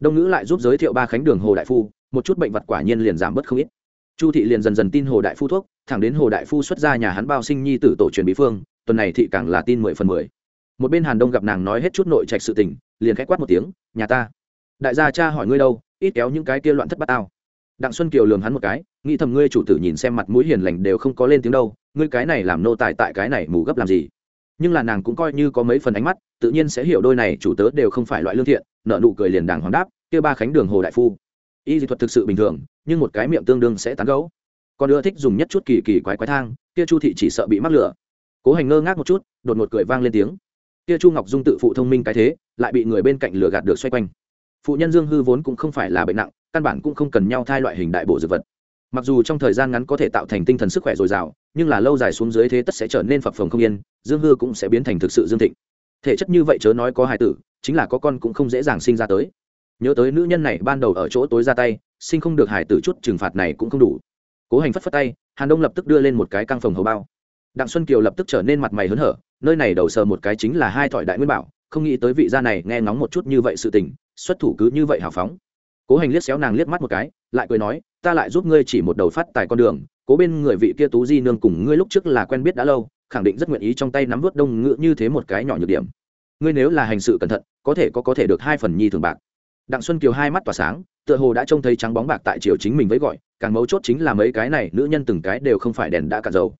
Đông ngữ lại giúp giới thiệu ba khánh đường hồ đại phu, một chút bệnh vật quả nhiên liền giảm bớt không ít. Chu thị liền dần dần tin hồ đại phu thuốc thẳng đến hồ đại phu xuất ra nhà hắn bao sinh nhi tử tổ truyền bí phương, tuần này thị càng là tin mười phần mười. Một bên hàn đông gặp nàng nói hết chút nội trạch sự tình, liền k h á c quát một tiếng, nhà ta, đại gia cha hỏi ngươi đâu, ít kéo những cái kia loạn thất bát tao. Đặng xuân kiều lường hắn một cái, nghĩ thầm ngươi chủ tử nhìn xem mặt mũi hiền lành đều không có lên tiếng đâu, ngươi cái này làm nô tài tại cái này mù gấp làm gì? Nhưng là nàng cũng coi như có mấy phần ánh mắt, tự nhiên sẽ hiểu đôi này chủ tớ đều không phải loại lương thiện, nợ nụ cười liền đàng hoàng đáp, kia ba khánh đường hồ đại phu, y dị thuật thực sự bình thường, nhưng một cái miệng tương đương sẽ tán gấu còn ưa thích dùng nhất chút kỳ kỳ quái quái thang, kia chu thị chỉ sợ bị mắc lửa. Cố hành ngơ ngác một chút, đột ngột cười vang lên tiếng. Kia chu ngọc dung tự phụ thông minh cái thế, lại bị người bên cạnh lửa gạt được xoay quanh. Phụ nhân dương hư vốn cũng không phải là bệnh nặng, căn bản cũng không cần nhau thai loại hình đại bộ dược vật. Mặc dù trong thời gian ngắn có thể tạo thành tinh thần sức khỏe dồi dào, nhưng là lâu dài xuống dưới thế tất sẽ trở nên phập phồng không yên, dương hư cũng sẽ biến thành thực sự dương thịnh. Thể chất như vậy chớ nói có hài tử, chính là có con cũng không dễ dàng sinh ra tới. Nhớ tới nữ nhân này ban đầu ở chỗ tối ra tay, sinh không được hài tử chút trừng phạt này cũng không đủ cố hành phất phất tay, hàn đông lập tức đưa lên một cái căng phòng hầu bao. Đặng xuân kiều lập tức trở nên mặt mày hớn hở, nơi này đầu sờ một cái chính là hai thỏi đại nguyên bảo, không nghĩ tới vị gia này nghe ngóng một chút như vậy sự tình, xuất thủ cứ như vậy hào phóng. Cố hành liếc xéo nàng liếc mắt một cái, lại cười nói, ta lại giúp ngươi chỉ một đầu phát tài con đường, cố bên người vị kia tú di nương cùng ngươi lúc trước là quen biết đã lâu, khẳng định rất nguyện ý trong tay nắm vớt đông ngựa như thế một cái nhỏ nhược điểm. Ngươi nếu là hành sự cẩn thận, có thể có có thể được hai phần nhi thường bạc đặng xuân kiều hai mắt tỏa sáng, tựa hồ đã trông thấy trắng bóng bạc tại triều chính mình với gọi, càng mấu chốt chính là mấy cái này nữ nhân từng cái đều không phải đèn đã cạn dầu.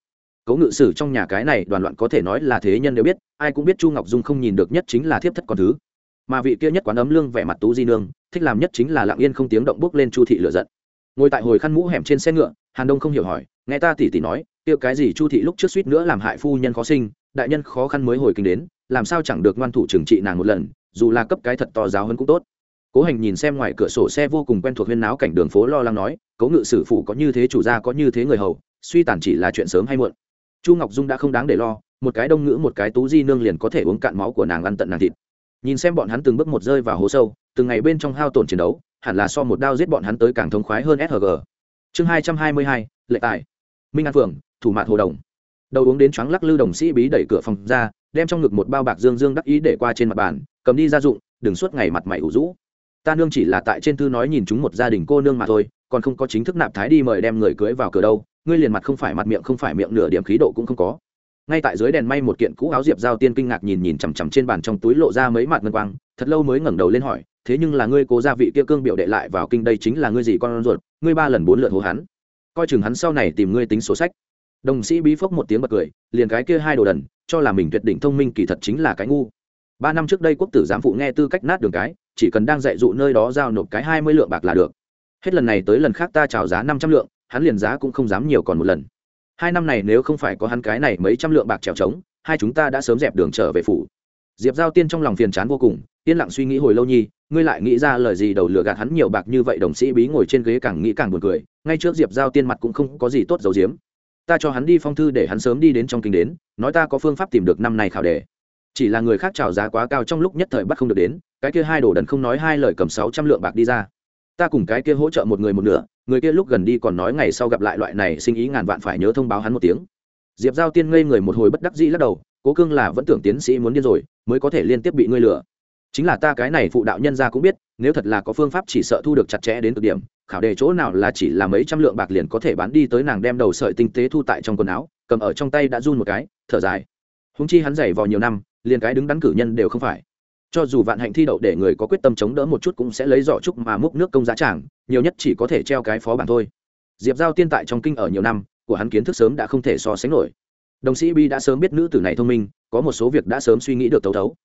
Cấu ngự sử trong nhà cái này đoàn loạn có thể nói là thế nhân đều biết, ai cũng biết chu ngọc dung không nhìn được nhất chính là thiếp thất con thứ. Mà vị kia nhất quán ấm lương vẻ mặt tú di nương, thích làm nhất chính là lặng yên không tiếng động bước lên chu thị lựa giận. Ngồi tại hồi khăn mũ hẻm trên xe ngựa, hàn đông không hiểu hỏi, nghe ta tỉ tỉ nói, kia cái gì chu thị lúc trước suýt nữa làm hại phu nhân khó sinh, đại nhân khó khăn mới hồi kinh đến, làm sao chẳng được ngoan thủ trừng trị nàng một lần, dù là cấp cái thật to giáo hơn cũng tốt cố hành nhìn xem ngoài cửa sổ xe vô cùng quen thuộc huyên náo cảnh đường phố lo lắng nói, cố ngự sử phụ có như thế chủ gia, có như thế người hầu, suy tàn chỉ là chuyện sớm hay muộn. Chu ngọc dung đã không đáng để lo, một cái đông ngữ, một cái tú di nương liền có thể uống cạn máu của nàng ăn tận nàng thịt. Nhìn xem bọn hắn từng bước một rơi vào hố sâu, từng ngày bên trong hao tổn chiến đấu, hẳn là so một đao giết bọn hắn tới càng thống khoái hơn sg chương hai trăm hai mươi hai, lệ tài. Minh an phường thủ mạc hồ đồng. Đầu uống đến choáng lắc lư đồng sĩ bí đẩy cửa phòng ra, đem trong ngực một bao bạc dương dương đắc ý để qua trên mặt bàn, cầm đi ra dụng, đừng suốt ngày mặt mày ủ rũ ta nương chỉ là tại trên thư nói nhìn chúng một gia đình cô nương mà thôi, còn không có chính thức nạp thái đi mời đem người cưới vào cửa đâu, ngươi liền mặt không phải mặt miệng không phải miệng, nửa điểm khí độ cũng không có. Ngay tại dưới đèn may một kiện cũ áo diệp giao tiên kinh ngạc nhìn nhìn chằm chằm trên bàn trong túi lộ ra mấy mặt ngân quang, thật lâu mới ngẩng đầu lên hỏi, thế nhưng là ngươi cố gia vị kia cương biểu đệ lại vào kinh đây chính là ngươi gì con ruột, ngươi ba lần bốn lượt hố hắn. Coi chừng hắn sau này tìm ngươi tính sổ sách. Đồng sĩ bí phốc một tiếng bật cười, liền cái kia hai đồ đần, cho là mình tuyệt đỉnh thông minh kỳ thật chính là cái ngu. Ba năm trước đây quốc tử giám phụ nghe tư cách nát đường cái chỉ cần đang dạy dụ nơi đó giao nộp cái hai mươi lượng bạc là được. Hết lần này tới lần khác ta trào giá năm trăm lượng, hắn liền giá cũng không dám nhiều còn một lần. Hai năm này nếu không phải có hắn cái này mấy trăm lượng bạc trèo trống, hai chúng ta đã sớm dẹp đường trở về phủ. Diệp giao tiên trong lòng phiền chán vô cùng, yên lặng suy nghĩ hồi lâu nhi, ngươi lại nghĩ ra lời gì đầu lừa gạt hắn nhiều bạc như vậy, đồng sĩ bí ngồi trên ghế càng nghĩ càng buồn cười, ngay trước diệp giao tiên mặt cũng không có gì tốt dầu diếm ta cho hắn đi phong thư để hắn sớm đi đến trong kinh đến, nói ta có phương pháp tìm được năm này khảo đề. Chỉ là người khác trào giá quá cao trong lúc nhất thời bắt không được đến cái kia hai đồ đần không nói hai lời cầm sáu trăm lượng bạc đi ra. Ta cùng cái kia hỗ trợ một người một nửa, người kia lúc gần đi còn nói ngày sau gặp lại loại này sinh ý ngàn vạn phải nhớ thông báo hắn một tiếng. Diệp giao tiên ngây người một hồi bất đắc dĩ lắc đầu, cố cương là vẫn tưởng tiến sĩ muốn điên rồi, mới có thể liên tiếp bị ngươi lừa. Chính là ta cái này phụ đạo nhân gia cũng biết, nếu thật là có phương pháp chỉ sợ thu được chặt chẽ đến cực điểm, khảo đề chỗ nào là chỉ là mấy trăm lượng bạc liền có thể bán đi tới nàng đem đầu sợi tinh tế thu tại trong quần áo, cầm ở trong tay đã run một cái, thở dài. Húng chi hắn giày vào nhiều năm, liền cái đứng đắn cử nhân đều không phải cho dù vạn hạnh thi đậu để người có quyết tâm chống đỡ một chút cũng sẽ lấy giỏ trúc mà múc nước công giá trảng nhiều nhất chỉ có thể treo cái phó bản thôi. Diệp giao tiên tại trong kinh ở nhiều năm, của hắn kiến thức sớm đã không thể so sánh nổi. Đồng sĩ bi đã sớm biết nữ tử này thông minh, có một số việc đã sớm suy nghĩ được thấu thấu.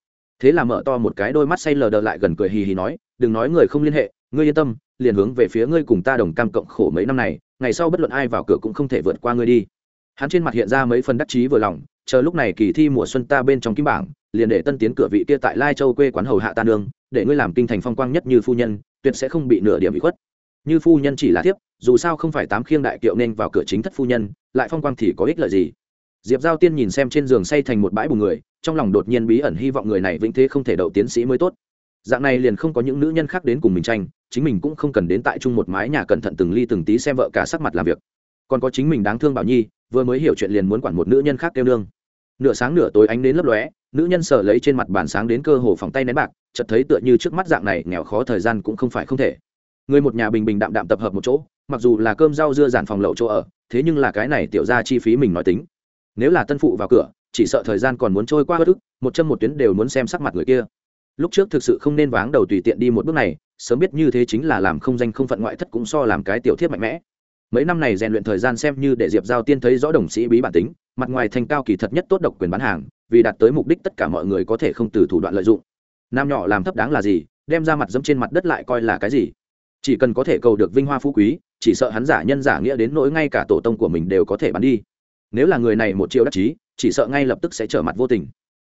Thế là mở to một cái đôi mắt say lờ đờ lại gần cười hì hì nói, đừng nói người không liên hệ, ngươi yên tâm, liền hướng về phía ngươi cùng ta đồng cam cộng khổ mấy năm này, ngày sau bất luận ai vào cửa cũng không thể vượt qua ngươi đi. Hắn trên mặt hiện ra mấy phần đắc chí vừa lòng chờ lúc này kỳ thi mùa xuân ta bên trong kim bảng, liền để tân tiến cửa vị kia tại lai châu quê quán hầu hạ ta nương, để ngươi làm kinh thành phong quang nhất như phu nhân, tuyệt sẽ không bị nửa điểm bị khuất. Như phu nhân chỉ là thiếp, dù sao không phải tám khiêng đại kiệu nên vào cửa chính thất phu nhân, lại phong quang thì có ích lợi gì? Diệp giao tiên nhìn xem trên giường say thành một bãi bùn người, trong lòng đột nhiên bí ẩn hy vọng người này vĩnh thế không thể đậu tiến sĩ mới tốt. Dạng này liền không có những nữ nhân khác đến cùng mình tranh, chính mình cũng không cần đến tại chung một mái nhà cẩn thận từng ly từng tí xem vợ cả sắc mặt làm việc. Còn có chính mình đáng thương bảo nhi vừa mới hiểu chuyện liền muốn quản một nữ nhân khác kêu nương. Nửa sáng nửa tối ánh đến lấp lóe, nữ nhân sở lấy trên mặt bàn sáng đến cơ hồ phòng tay nén bạc, chợt thấy tựa như trước mắt dạng này nghèo khó thời gian cũng không phải không thể. Người một nhà bình bình đạm đạm tập hợp một chỗ, mặc dù là cơm rau dưa giản phòng lậu chỗ ở, thế nhưng là cái này tiểu ra chi phí mình nói tính. Nếu là tân phụ vào cửa, chỉ sợ thời gian còn muốn trôi qua bất ức, một chân một tuyến đều muốn xem sắc mặt người kia. Lúc trước thực sự không nên váng đầu tùy tiện đi một bước này, sớm biết như thế chính là làm không danh không phận ngoại thất cũng so làm cái tiểu thiết mạnh mẽ mấy năm này rèn luyện thời gian xem như để diệp giao tiên thấy rõ đồng sĩ bí bản tính, mặt ngoài thành cao kỳ thật nhất tốt độc quyền bán hàng, vì đạt tới mục đích tất cả mọi người có thể không từ thủ đoạn lợi dụng. Nam nhỏ làm thấp đáng là gì, đem ra mặt dẫm trên mặt đất lại coi là cái gì? Chỉ cần có thể cầu được vinh hoa phú quý, chỉ sợ hắn giả nhân giả nghĩa đến nỗi ngay cả tổ tông của mình đều có thể bắn đi. Nếu là người này một triệu đắc chí, chỉ sợ ngay lập tức sẽ trở mặt vô tình.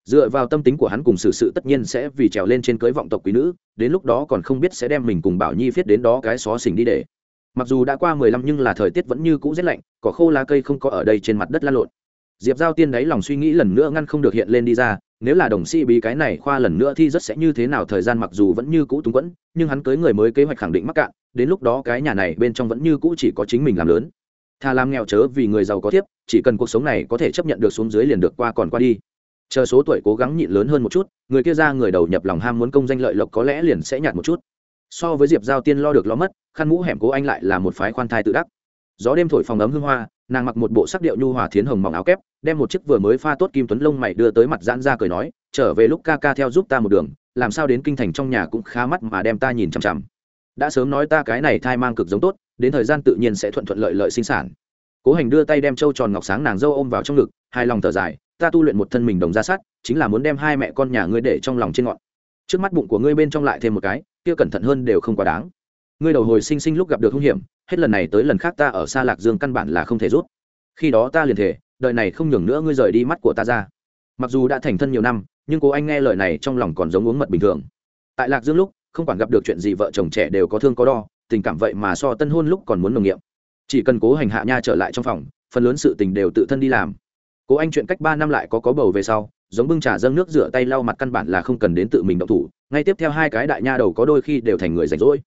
Dựa vào tâm tính của hắn cùng xử sự tất nhiên sẽ vì trèo lên trên cưới vọng tộc quý nữ, đến lúc đó còn không biết sẽ đem mình cùng bảo nhi viết đến đó cái xó xỉnh đi để mặc dù đã qua mười lăm nhưng là thời tiết vẫn như cũ rét lạnh, cỏ khô lá cây không có ở đây trên mặt đất lan lộn. Diệp giao tiên đáy lòng suy nghĩ lần nữa ngăn không được hiện lên đi ra, nếu là đồng sĩ bí cái này khoa lần nữa thì rất sẽ như thế nào, thời gian mặc dù vẫn như cũ túng quẫn, nhưng hắn cưới người mới kế hoạch khẳng định mắc cạn, đến lúc đó cái nhà này bên trong vẫn như cũ chỉ có chính mình làm lớn. Thà làm nghèo chớ vì người giàu có tiếp chỉ cần cuộc sống này có thể chấp nhận được xuống dưới liền được qua còn qua đi. Chờ số tuổi cố gắng nhịn lớn hơn một chút, người kia ra người đầu nhập lòng ham muốn công danh lợi lộc có lẽ liền sẽ nhạt một chút. So với diệp giao tiên lo được lo mất khăn mũ hẻm cố anh lại là một phái khoan thai tự đắc. Gió đêm thổi phòng ấm hương hoa, nàng mặc một bộ sắc điệu nhu hòa thiến hồng mỏng áo kép, đem một chiếc vừa mới pha tốt kim tuấn lông mày đưa tới mặt giãn ra cười nói, trở về lúc ca ca theo giúp ta một đường, làm sao đến kinh thành trong nhà cũng khá mắt mà đem ta nhìn chằm chằm. Đã sớm nói ta cái này thai mang cực giống tốt, đến thời gian tự nhiên sẽ thuận thuận lợi lợi sinh sản. Cố hành đưa tay đem trâu tròn ngọc sáng nàng dâu ôm vào trong ngực hai lòng thở dài, ta tu luyện một thân mình đồng ra sát, chính là muốn đem hai mẹ con nhà ngươi để trong lòng trên ngọn. Trước mắt bụng của ngươi bên trong lại thêm một cái, kia cẩn thận hơn đều không quá đáng ngươi đầu hồi sinh sinh lúc gặp được hung hiểm, hết lần này tới lần khác ta ở xa lạc dương căn bản là không thể rút. Khi đó ta liền thể đợi này không nhường nữa ngươi rời đi mắt của ta ra. Mặc dù đã thành thân nhiều năm, nhưng cố anh nghe lời này trong lòng còn giống uống mật bình thường. Tại lạc dương lúc, không quản gặp được chuyện gì vợ chồng trẻ đều có thương có đo, tình cảm vậy mà so tân hôn lúc còn muốn nồng nghiệm. Chỉ cần cố hành hạ nha trở lại trong phòng, phần lớn sự tình đều tự thân đi làm. Cố anh chuyện cách ba năm lại có có bầu về sau, giống bưng trà dâng nước rửa tay lau mặt căn bản là không cần đến tự mình động thủ, ngay tiếp theo hai cái đại nha đầu có đôi khi đều thành người rảnh rỗi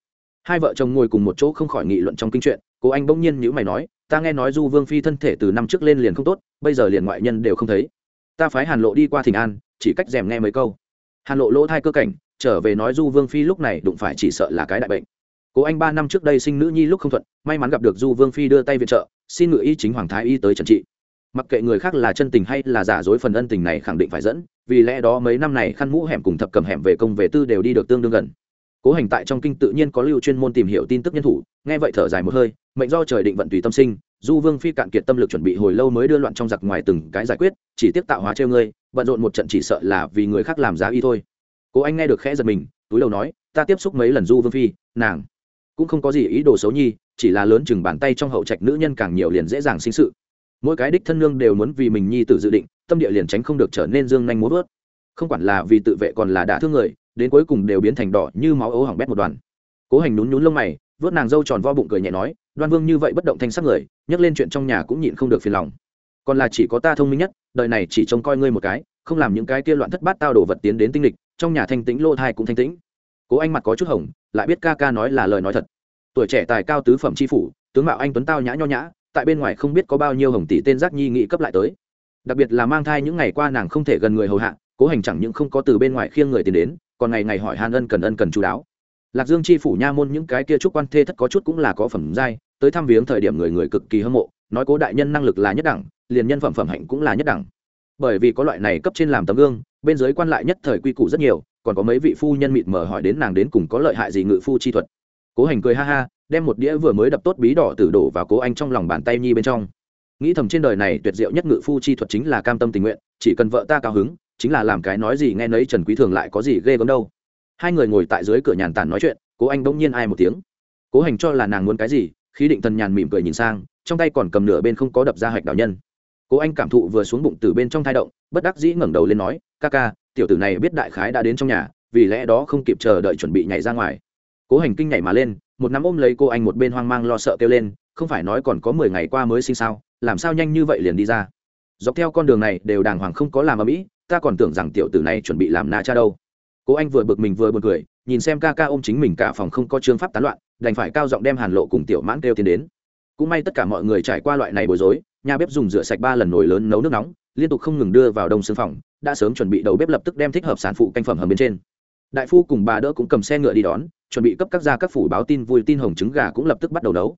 hai vợ chồng ngồi cùng một chỗ không khỏi nghị luận trong kinh chuyện cố anh bỗng nhiên nhữ mày nói, ta nghe nói du vương phi thân thể từ năm trước lên liền không tốt, bây giờ liền ngoại nhân đều không thấy. Ta phái hàn lộ đi qua thỉnh an, chỉ cách rèm nghe mấy câu. Hàn lộ lỗ thai cơ cảnh, trở về nói du vương phi lúc này đụng phải chỉ sợ là cái đại bệnh. Cố anh ba năm trước đây sinh nữ nhi lúc không thuận, may mắn gặp được du vương phi đưa tay viện trợ, xin ngự y chính hoàng thái y tới trần trị. Mặc kệ người khác là chân tình hay là giả dối phần ân tình này khẳng định phải dẫn, vì lẽ đó mấy năm này khăn mũ hẻm cùng thập cầm hẻm về công về tư đều đi được tương đương gần cố hành tại trong kinh tự nhiên có lưu chuyên môn tìm hiểu tin tức nhân thủ, nghe vậy thở dài một hơi, mệnh do trời định vận tùy tâm sinh, du vương phi cạn kiệt tâm lực chuẩn bị hồi lâu mới đưa loạn trong giặc ngoài từng cái giải quyết, chỉ tiếp tạo hóa treo ngươi, bận rộn một trận chỉ sợ là vì người khác làm giá y thôi. Cố anh nghe được khẽ giật mình, túi đầu nói, ta tiếp xúc mấy lần du vương phi, nàng cũng không có gì ý đồ xấu nhi, chỉ là lớn chừng bàn tay trong hậu trạch nữ nhân càng nhiều liền dễ dàng sinh sự. Mỗi cái đích thân nương đều muốn vì mình nhi tự dự định, tâm địa liền tránh không được trở nên dương nhanh muốn vớt. Không quản là vì tự vệ còn là đả thương người đến cuối cùng đều biến thành đỏ như máu ấu hỏng bét một đoàn. Cố hành nhún nhún lông mày vớt nàng dâu tròn vo bụng cười nhẹ nói, đoan vương như vậy bất động thanh sắc người, nhắc lên chuyện trong nhà cũng nhịn không được phiền lòng. Còn là chỉ có ta thông minh nhất, đời này chỉ trông coi ngươi một cái, không làm những cái kia loạn thất bát tao đổ vật tiến đến tinh lịch, trong nhà thanh tĩnh lô thai cũng thanh tĩnh. Cố anh mặt có chút hồng, lại biết ca ca nói là lời nói thật. Tuổi trẻ tài cao tứ phẩm tri phủ, tướng mạo anh tuấn tao nhã nho nhã, tại bên ngoài không biết có bao nhiêu hồng tỷ tên giác nhi nghị cấp lại tới. Đặc biệt là mang thai những ngày qua nàng không thể gần người hầu hạ, cố hành chẳng những không có từ bên ngoài khiêng người tiền đến còn ngày ngày hỏi hàn ân cần ân cần chú đáo. Lạc dương chi phủ nha môn những cái kia trúc quan thê thất có chút cũng là có phẩm giai, tới thăm viếng thời điểm người người cực kỳ hâm mộ, nói cố đại nhân năng lực là nhất đẳng, liền nhân phẩm phẩm hạnh cũng là nhất đẳng. Bởi vì có loại này cấp trên làm tấm gương, bên dưới quan lại nhất thời quy củ rất nhiều, còn có mấy vị phu nhân mịt mờ hỏi đến nàng đến cùng có lợi hại gì ngự phu chi thuật. Cố hành cười ha ha, đem một đĩa vừa mới đập tốt bí đỏ tử đổ vào cố anh trong lòng bàn tay nhi bên trong. Nghĩ thầm trên đời này tuyệt diệu nhất ngự phu chi thuật chính là cam tâm tình nguyện, chỉ cần vợ ta cao hứng chính là làm cái nói gì nghe nấy trần quý thường lại có gì ghê gớm đâu. Hai người ngồi tại dưới cửa nhàn tản nói chuyện, cố anh bỗng nhiên ai một tiếng. Cố hành cho là nàng muốn cái gì khi định thần nhàn mỉm cười nhìn sang, trong tay còn cầm nửa bên không có đập ra hạch đạo nhân. Cố anh cảm thụ vừa xuống bụng từ bên trong thai động, bất đắc dĩ ngẩng đầu lên nói, ca ca, tiểu tử này biết đại khái đã đến trong nhà, vì lẽ đó không kịp chờ đợi chuẩn bị nhảy ra ngoài. Cố hành kinh nhảy mà lên, một nắm ôm lấy cô anh một bên hoang mang lo sợ kêu lên, không phải nói còn có mười ngày qua mới sinh sao, làm sao nhanh như vậy liền đi ra? Dọc theo con đường này đều đàng hoàng không có làm ở mỹ ta còn tưởng rằng tiểu tử này chuẩn bị làm na cha đâu. Cố anh vừa bực mình vừa buồn cười, nhìn xem ca ca ôm chính mình cả phòng không có chương pháp tán loạn, đành phải cao giọng đem hàn lộ cùng tiểu mãn kêu tiến đến. Cũng may tất cả mọi người trải qua loại này bối rối, nhà bếp dùng rửa sạch ba lần nồi lớn nấu nước nóng, liên tục không ngừng đưa vào đông xương phòng, đã sớm chuẩn bị đầu bếp lập tức đem thích hợp sản phụ canh phẩm hầm bên trên. Đại phu cùng bà đỡ cũng cầm xe ngựa đi đón, chuẩn bị cấp các gia các phủ báo tin vui tin hồng trứng gà cũng lập tức bắt đầu nấu.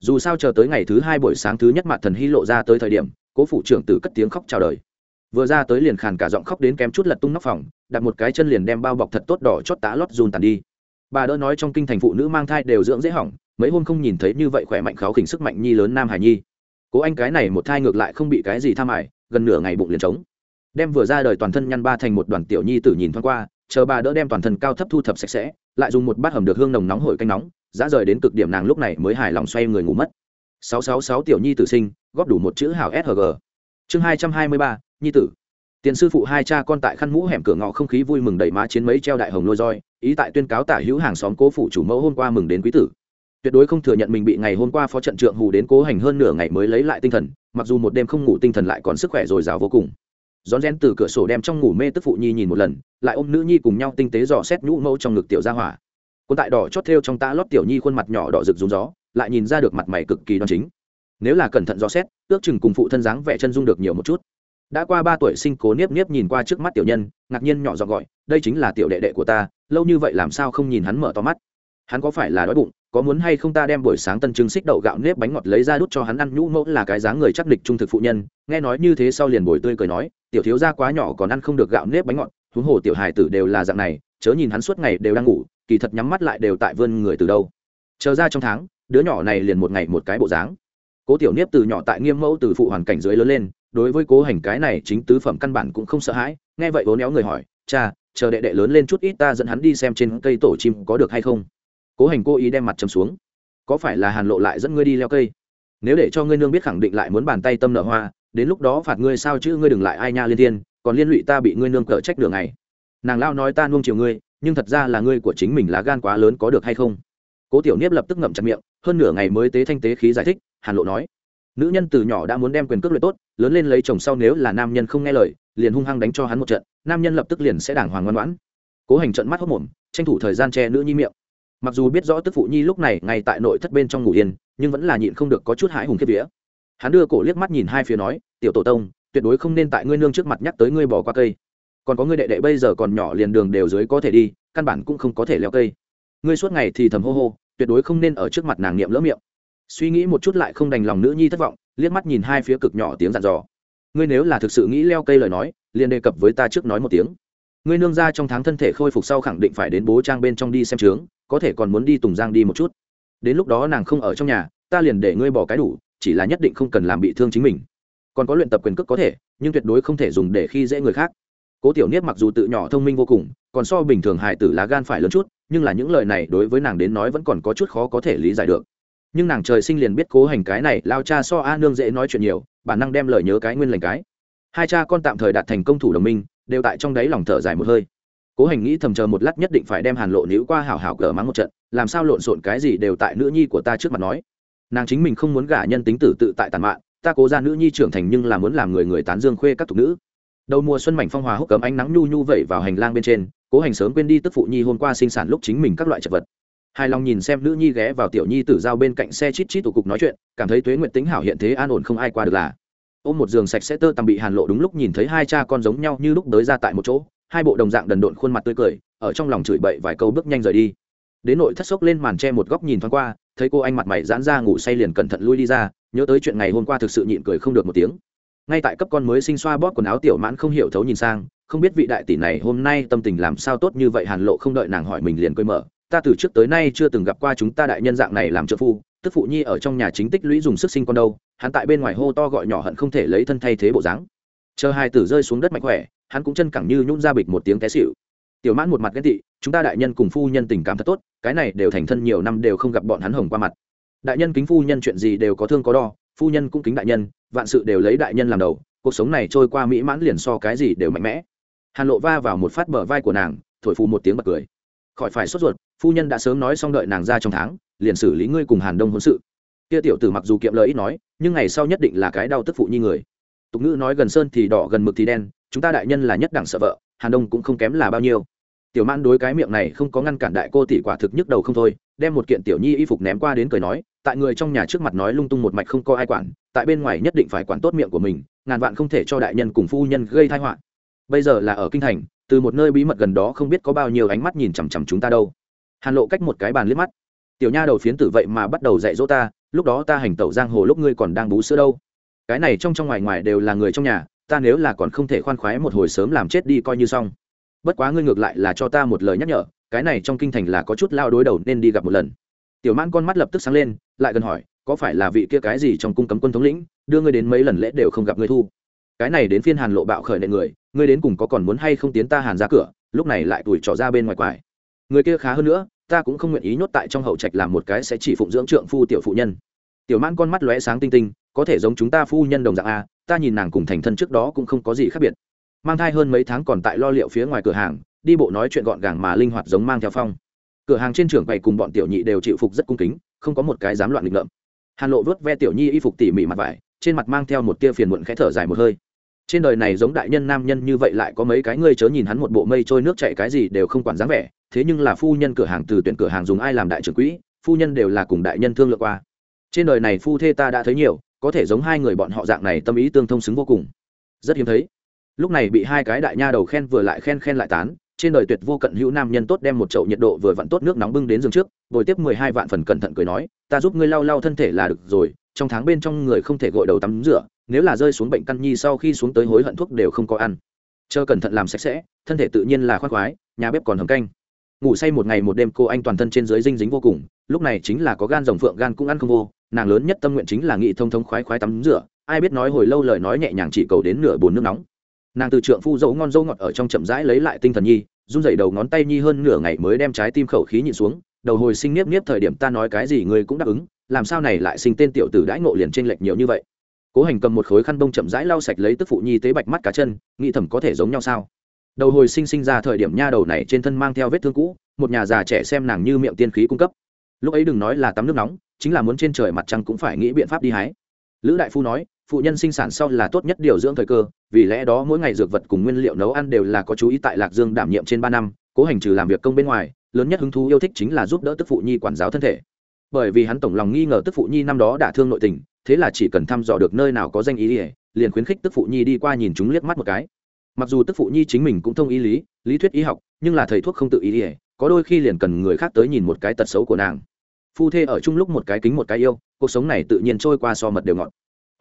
Dù sao chờ tới ngày thứ hai buổi sáng thứ nhất mặt thần hy lộ ra tới thời điểm cố phủ trưởng tử cất tiếng khóc chào đời. Vừa ra tới liền khàn cả giọng khóc đến kém chút lật tung nóc phòng, đặt một cái chân liền đem bao bọc thật tốt đỏ chót tá lót dùn tàn đi. Bà đỡ nói trong kinh thành phụ nữ mang thai đều dưỡng dễ hỏng, mấy hôm không nhìn thấy như vậy khỏe mạnh kháo khỉnh sức mạnh nhi lớn nam hải nhi. Cố anh cái này một thai ngược lại không bị cái gì tham ải gần nửa ngày bụng liền trống. Đem vừa ra đời toàn thân nhăn ba thành một đoàn tiểu nhi tử nhìn thoáng qua, chờ bà đỡ đem toàn thân cao thấp thu thập sạch sẽ, lại dùng một bát hầm được hương nồng nóng hổi canh nóng dã rời đến cực điểm nàng lúc này mới hài lòng xoay người ngủ mất. 666 tiểu nhi tử sinh góp đủ một chữ hảo sg chương 223, nhi tử. Tiền sư phụ hai cha con tại khăn mũ hẻm cửa ngõ không khí vui mừng đẩy má chiến mấy treo đại hồng lôi roi ý tại tuyên cáo tả hữu hàng xóm cố phụ chủ mẫu hôm qua mừng đến quý tử. Tuyệt đối không thừa nhận mình bị ngày hôm qua phó trận trượng hù đến cố hành hơn nửa ngày mới lấy lại tinh thần mặc dù một đêm không ngủ tinh thần lại còn sức khỏe dồi dào vô cùng. Rón rén từ cửa sổ đem trong ngủ mê tức phụ nhi nhìn một lần lại ôm nữ nhi cùng nhau tinh tế dò xét nhũ mẫu trong ngực tiểu gia hỏa. Quân tại đỏ chót thêu trong tã lót tiểu nhi khuôn mặt nhỏ đỏ rực rúng gió lại nhìn ra được mặt mày cực kỳ đoan chính. Nếu là cẩn thận dò xét, ước chừng cùng phụ thân dáng vẻ chân dung được nhiều một chút. Đã qua ba tuổi sinh cố niếp niếp nhìn qua trước mắt tiểu nhân, ngạc nhiên nhỏ giọng gọi, đây chính là tiểu đệ đệ của ta, lâu như vậy làm sao không nhìn hắn mở to mắt? Hắn có phải là đói bụng, có muốn hay không ta đem buổi sáng tân trưng xích đậu gạo nếp bánh ngọt lấy ra đút cho hắn ăn? Nhũ mẫu là cái dáng người chắc địch trung thực phụ nhân, nghe nói như thế sau liền bồi tươi cười nói, tiểu thiếu gia quá nhỏ còn ăn không được gạo nếp bánh ngọt, huống hồ tiểu hài tử đều là dạng này, chớ nhìn hắn suốt ngày đều đang ngủ, kỳ thật nhắm mắt lại đều tại vươn người từ đâu. Chờ ra trong tháng đứa nhỏ này liền một ngày một cái bộ dáng. Cố tiểu niếp từ nhỏ tại nghiêm mẫu từ phụ hoàn cảnh dưới lớn lên, đối với cố hành cái này chính tứ phẩm căn bản cũng không sợ hãi, nghe vậy vốn éo người hỏi, cha, chờ đệ đệ lớn lên chút ít ta dẫn hắn đi xem trên cây tổ chim có được hay không? Cố hành cố ý đem mặt chầm xuống. Có phải là hàn lộ lại dẫn ngươi đi leo cây? Nếu để cho ngươi nương biết khẳng định lại muốn bàn tay tâm nợ hoa, đến lúc đó phạt ngươi sao chứ ngươi đừng lại ai nha liên thiên, còn liên lụy ta bị ngươi nương cỡ trách đường này nàng lao nói ta nuông chiều ngươi, nhưng thật ra là ngươi của chính mình lá gan quá lớn có được hay không? Cố tiểu niếp lập tức ngậm chặt miệng, hơn nửa ngày mới tế thanh tế khí giải thích, hàn lộ nói, nữ nhân từ nhỏ đã muốn đem quyền cước luyện tốt, lớn lên lấy chồng sau nếu là nam nhân không nghe lời, liền hung hăng đánh cho hắn một trận, nam nhân lập tức liền sẽ đàng hoàng ngoan ngoãn. Cố hành trận mắt hốc mồm, tranh thủ thời gian che nữ nhi miệng. Mặc dù biết rõ tức phụ nhi lúc này ngay tại nội thất bên trong ngủ yên, nhưng vẫn là nhịn không được có chút hãi hùng kiếp vía. Hắn đưa cổ liếc mắt nhìn hai phía nói, tiểu tổ tông, tuyệt đối không nên tại ngươi nương trước mặt nhắc tới ngươi bỏ qua cây. Còn có ngươi đệ đệ bây giờ còn nhỏ liền đường đều dưới có thể đi, căn bản cũng không có thể leo cây ngươi suốt ngày thì thầm hô hô, tuyệt đối không nên ở trước mặt nàng niệm lỡ miệng. Suy nghĩ một chút lại không đành lòng nữ nhi thất vọng, liếc mắt nhìn hai phía cực nhỏ tiếng dặn dò. Ngươi nếu là thực sự nghĩ leo cây lời nói, liền đề cập với ta trước nói một tiếng. Ngươi nương ra trong tháng thân thể khôi phục sau khẳng định phải đến bố trang bên trong đi xem trướng, có thể còn muốn đi tùng giang đi một chút. Đến lúc đó nàng không ở trong nhà, ta liền để ngươi bỏ cái đủ, chỉ là nhất định không cần làm bị thương chính mình. Còn có luyện tập quyền cước có thể, nhưng tuyệt đối không thể dùng để khi dễ người khác. Cố tiểu niết mặc dù tự nhỏ thông minh vô cùng, còn so bình thường hài tử lá gan phải lớn chút nhưng là những lời này đối với nàng đến nói vẫn còn có chút khó có thể lý giải được. Nhưng nàng trời sinh liền biết cố hành cái này, lao cha so a nương dễ nói chuyện nhiều, bản năng đem lời nhớ cái nguyên lành cái. Hai cha con tạm thời đạt thành công thủ đồng minh, đều tại trong đáy lòng thở dài một hơi. Cố hành nghĩ thầm chờ một lát nhất định phải đem hàn lộ níu qua hảo hảo cờ mắng một trận, làm sao lộn xộn cái gì đều tại nữ nhi của ta trước mặt nói. Nàng chính mình không muốn gả nhân tính tử tự tại tàn mạn, ta cố ra nữ nhi trưởng thành nhưng là muốn làm người người tán dương khuê các thục nữ. Đầu mùa xuân mảnh phong hòa húc cấm ánh nắng nhu nhu vẩy vào hành lang bên trên cố hành sớm quên đi tức phụ nhi hôm qua sinh sản lúc chính mình các loại chật vật. Hài lòng nhìn xem nữ nhi ghé vào tiểu nhi tử giao bên cạnh xe chít chít tụ cục nói chuyện, cảm thấy tuế nguyện tính hảo hiện thế an ổn không ai qua được là. Ôm một giường sạch sẽ tơ tằm bị hàn lộ đúng lúc nhìn thấy hai cha con giống nhau như lúc đới ra tại một chỗ, hai bộ đồng dạng đần độn khuôn mặt tươi cười, ở trong lòng chửi bậy vài câu bước nhanh rời đi. Đến nội thất sốc lên màn tre một góc nhìn thoáng qua, thấy cô anh mặt mày giãn ra ngủ say liền cẩn thận lui đi ra, nhớ tới chuyện ngày hôm qua thực sự nhịn cười không được một tiếng. Ngay tại cấp con mới sinh xoa bóp quần áo tiểu mãn không hiểu thấu nhìn sang không biết vị đại tỷ này hôm nay tâm tình làm sao tốt như vậy, hàn lộ không đợi nàng hỏi mình liền quên mở. Ta từ trước tới nay chưa từng gặp qua chúng ta đại nhân dạng này làm trợ phu, tức phụ nhi ở trong nhà chính tích lũy dùng sức sinh con đâu, hắn tại bên ngoài hô to gọi nhỏ hận không thể lấy thân thay thế bộ dáng. Chờ hai tử rơi xuống đất mạnh khỏe, hắn cũng chân cẳng như nhún ra bịch một tiếng té xịu tiểu mãn một mặt ghét tị, chúng ta đại nhân cùng phu nhân tình cảm thật tốt, cái này đều thành thân nhiều năm đều không gặp bọn hắn hồng qua mặt. Đại nhân kính phu nhân chuyện gì đều có thương có đo, phu nhân cũng kính đại nhân, vạn sự đều lấy đại nhân làm đầu, cuộc sống này trôi qua mỹ mãn liền so cái gì đều mạnh mẽ hàn lộ va vào một phát bờ vai của nàng, thổi phù một tiếng bật cười. Khỏi phải sốt ruột, phu nhân đã sớm nói xong đợi nàng ra trong tháng, liền xử lý ngươi cùng hàn đông hôn sự. Kia tiểu tử mặc dù kiệm lời ít nói, nhưng ngày sau nhất định là cái đau tức phụ như người. Tục ngữ nói gần sơn thì đỏ, gần mực thì đen, chúng ta đại nhân là nhất đẳng sợ vợ, hàn đông cũng không kém là bao nhiêu. Tiểu man đối cái miệng này không có ngăn cản đại cô tỷ quả thực nhức đầu không thôi, đem một kiện tiểu nhi y phục ném qua đến cười nói, tại người trong nhà trước mặt nói lung tung một mạch không có ai quản, tại bên ngoài nhất định phải quản tốt miệng của mình, ngàn vạn không thể cho đại nhân cùng phu nhân gây thai họa bây giờ là ở kinh thành, từ một nơi bí mật gần đó không biết có bao nhiêu ánh mắt nhìn chằm chằm chúng ta đâu. Hàn lộ cách một cái bàn liếc mắt. Tiểu nha đầu phiến tử vậy mà bắt đầu dạy dỗ ta, lúc đó ta hành tẩu giang hồ lúc ngươi còn đang bú sữa đâu. Cái này trong trong ngoài ngoài đều là người trong nhà, ta nếu là còn không thể khoan khoái một hồi sớm làm chết đi coi như xong. Bất quá ngươi ngược lại là cho ta một lời nhắc nhở, cái này trong kinh thành là có chút lao đối đầu nên đi gặp một lần. Tiểu mãn con mắt lập tức sáng lên, lại gần hỏi, có phải là vị kia cái gì trong cung cấm quân thống lĩnh, đưa ngươi đến mấy lần lễ đều không gặp ngươi thu? Cái này đến phiên hàn lộ bạo khởi nệ người ngươi đến cùng có còn muốn hay không tiến ta hàn ra cửa, lúc này lại tuổi trỏ ra bên ngoài quải. Người kia khá hơn nữa, ta cũng không nguyện ý nhốt tại trong hậu trạch làm một cái sẽ chỉ phụng dưỡng trượng phu tiểu phụ nhân. Tiểu mãn con mắt lóe sáng tinh tinh, có thể giống chúng ta phu nhân đồng dạng a, ta nhìn nàng cùng thành thân trước đó cũng không có gì khác biệt. Mang thai hơn mấy tháng còn tại lo liệu phía ngoài cửa hàng, đi bộ nói chuyện gọn gàng mà linh hoạt giống mang theo phong. Cửa hàng trên trường bày cùng bọn tiểu nhị đều chịu phục rất cung kính, không có một cái dám loạn nghịch ngợm. Hàn lộ vớt ve tiểu nhi y phục tỉ mỉ mặt vải, trên mặt mang theo một tia phiền muộn khẽ thở dài một hơi trên đời này giống đại nhân nam nhân như vậy lại có mấy cái ngươi chớ nhìn hắn một bộ mây trôi nước chạy cái gì đều không quản dáng vẻ, thế nhưng là phu nhân cửa hàng từ tuyển cửa hàng dùng ai làm đại trưởng quỹ, phu nhân đều là cùng đại nhân thương lượng qua. Trên đời này phu thê ta đã thấy nhiều, có thể giống hai người bọn họ dạng này tâm ý tương thông xứng vô cùng. Rất hiếm thấy. Lúc này bị hai cái đại nha đầu khen vừa lại khen khen lại tán, trên đời tuyệt vô cận hữu nam nhân tốt đem một chậu nhiệt độ vừa vặn tốt nước nóng bưng đến giường trước, bồi tiếp mười hai vạn phần cẩn thận cười nói, ta giúp ngươi lau lau thân thể là được rồi, trong tháng bên trong người không thể gội đầu tắm rửa nếu là rơi xuống bệnh căn nhi sau khi xuống tới hối hận thuốc đều không có ăn. Chờ cẩn thận làm sạch sẽ, thân thể tự nhiên là khoác khoái, nhà bếp còn hầm canh. Ngủ say một ngày một đêm cô anh toàn thân trên dưới dinh dính vô cùng, lúc này chính là có gan rồng phượng gan cũng ăn không vô, nàng lớn nhất tâm nguyện chính là nghị thông thông khoái khoái tắm rửa, ai biết nói hồi lâu lời nói nhẹ nhàng chỉ cầu đến nửa bồn nước nóng. Nàng từ trượng phu dấu ngon dâu ngọt ở trong chậm rãi lấy lại tinh thần nhi, run dậy đầu ngón tay nhi hơn nửa ngày mới đem trái tim khẩu khí nhịn xuống, đầu hồi sinh niếp niếp thời điểm ta nói cái gì người cũng đáp ứng, làm sao này lại sinh tên tiểu tử đãi ngộ liền trên lệch nhiều như vậy cố hành cầm một khối khăn bông chậm rãi lau sạch lấy tức phụ nhi tế bạch mắt cá chân, nghĩ thầm có thể giống nhau sao? Đầu hồi sinh sinh ra thời điểm nha đầu này trên thân mang theo vết thương cũ, một nhà già trẻ xem nàng như miệng tiên khí cung cấp. Lúc ấy đừng nói là tắm nước nóng, chính là muốn trên trời mặt trăng cũng phải nghĩ biện pháp đi hái. Lữ đại phu nói, phụ nhân sinh sản sau là tốt nhất điều dưỡng thời cơ, vì lẽ đó mỗi ngày dược vật cùng nguyên liệu nấu ăn đều là có chú ý tại lạc dương đảm nhiệm trên ba năm, cố hành trừ làm việc công bên ngoài, lớn nhất hứng thú yêu thích chính là giúp đỡ tức phụ nhi quản giáo thân thể. Bởi vì hắn tổng lòng nghi ngờ tức phụ nhi năm đó đã thương nội tình thế là chỉ cần thăm dò được nơi nào có danh ý ỉa, liền khuyến khích tức phụ nhi đi qua nhìn chúng liếc mắt một cái. Mặc dù tức phụ nhi chính mình cũng thông ý lý lý thuyết y học, nhưng là thầy thuốc không tự ý ỉa, có đôi khi liền cần người khác tới nhìn một cái tật xấu của nàng. Phu thê ở chung lúc một cái kính một cái yêu, cuộc sống này tự nhiên trôi qua so mật đều ngọt.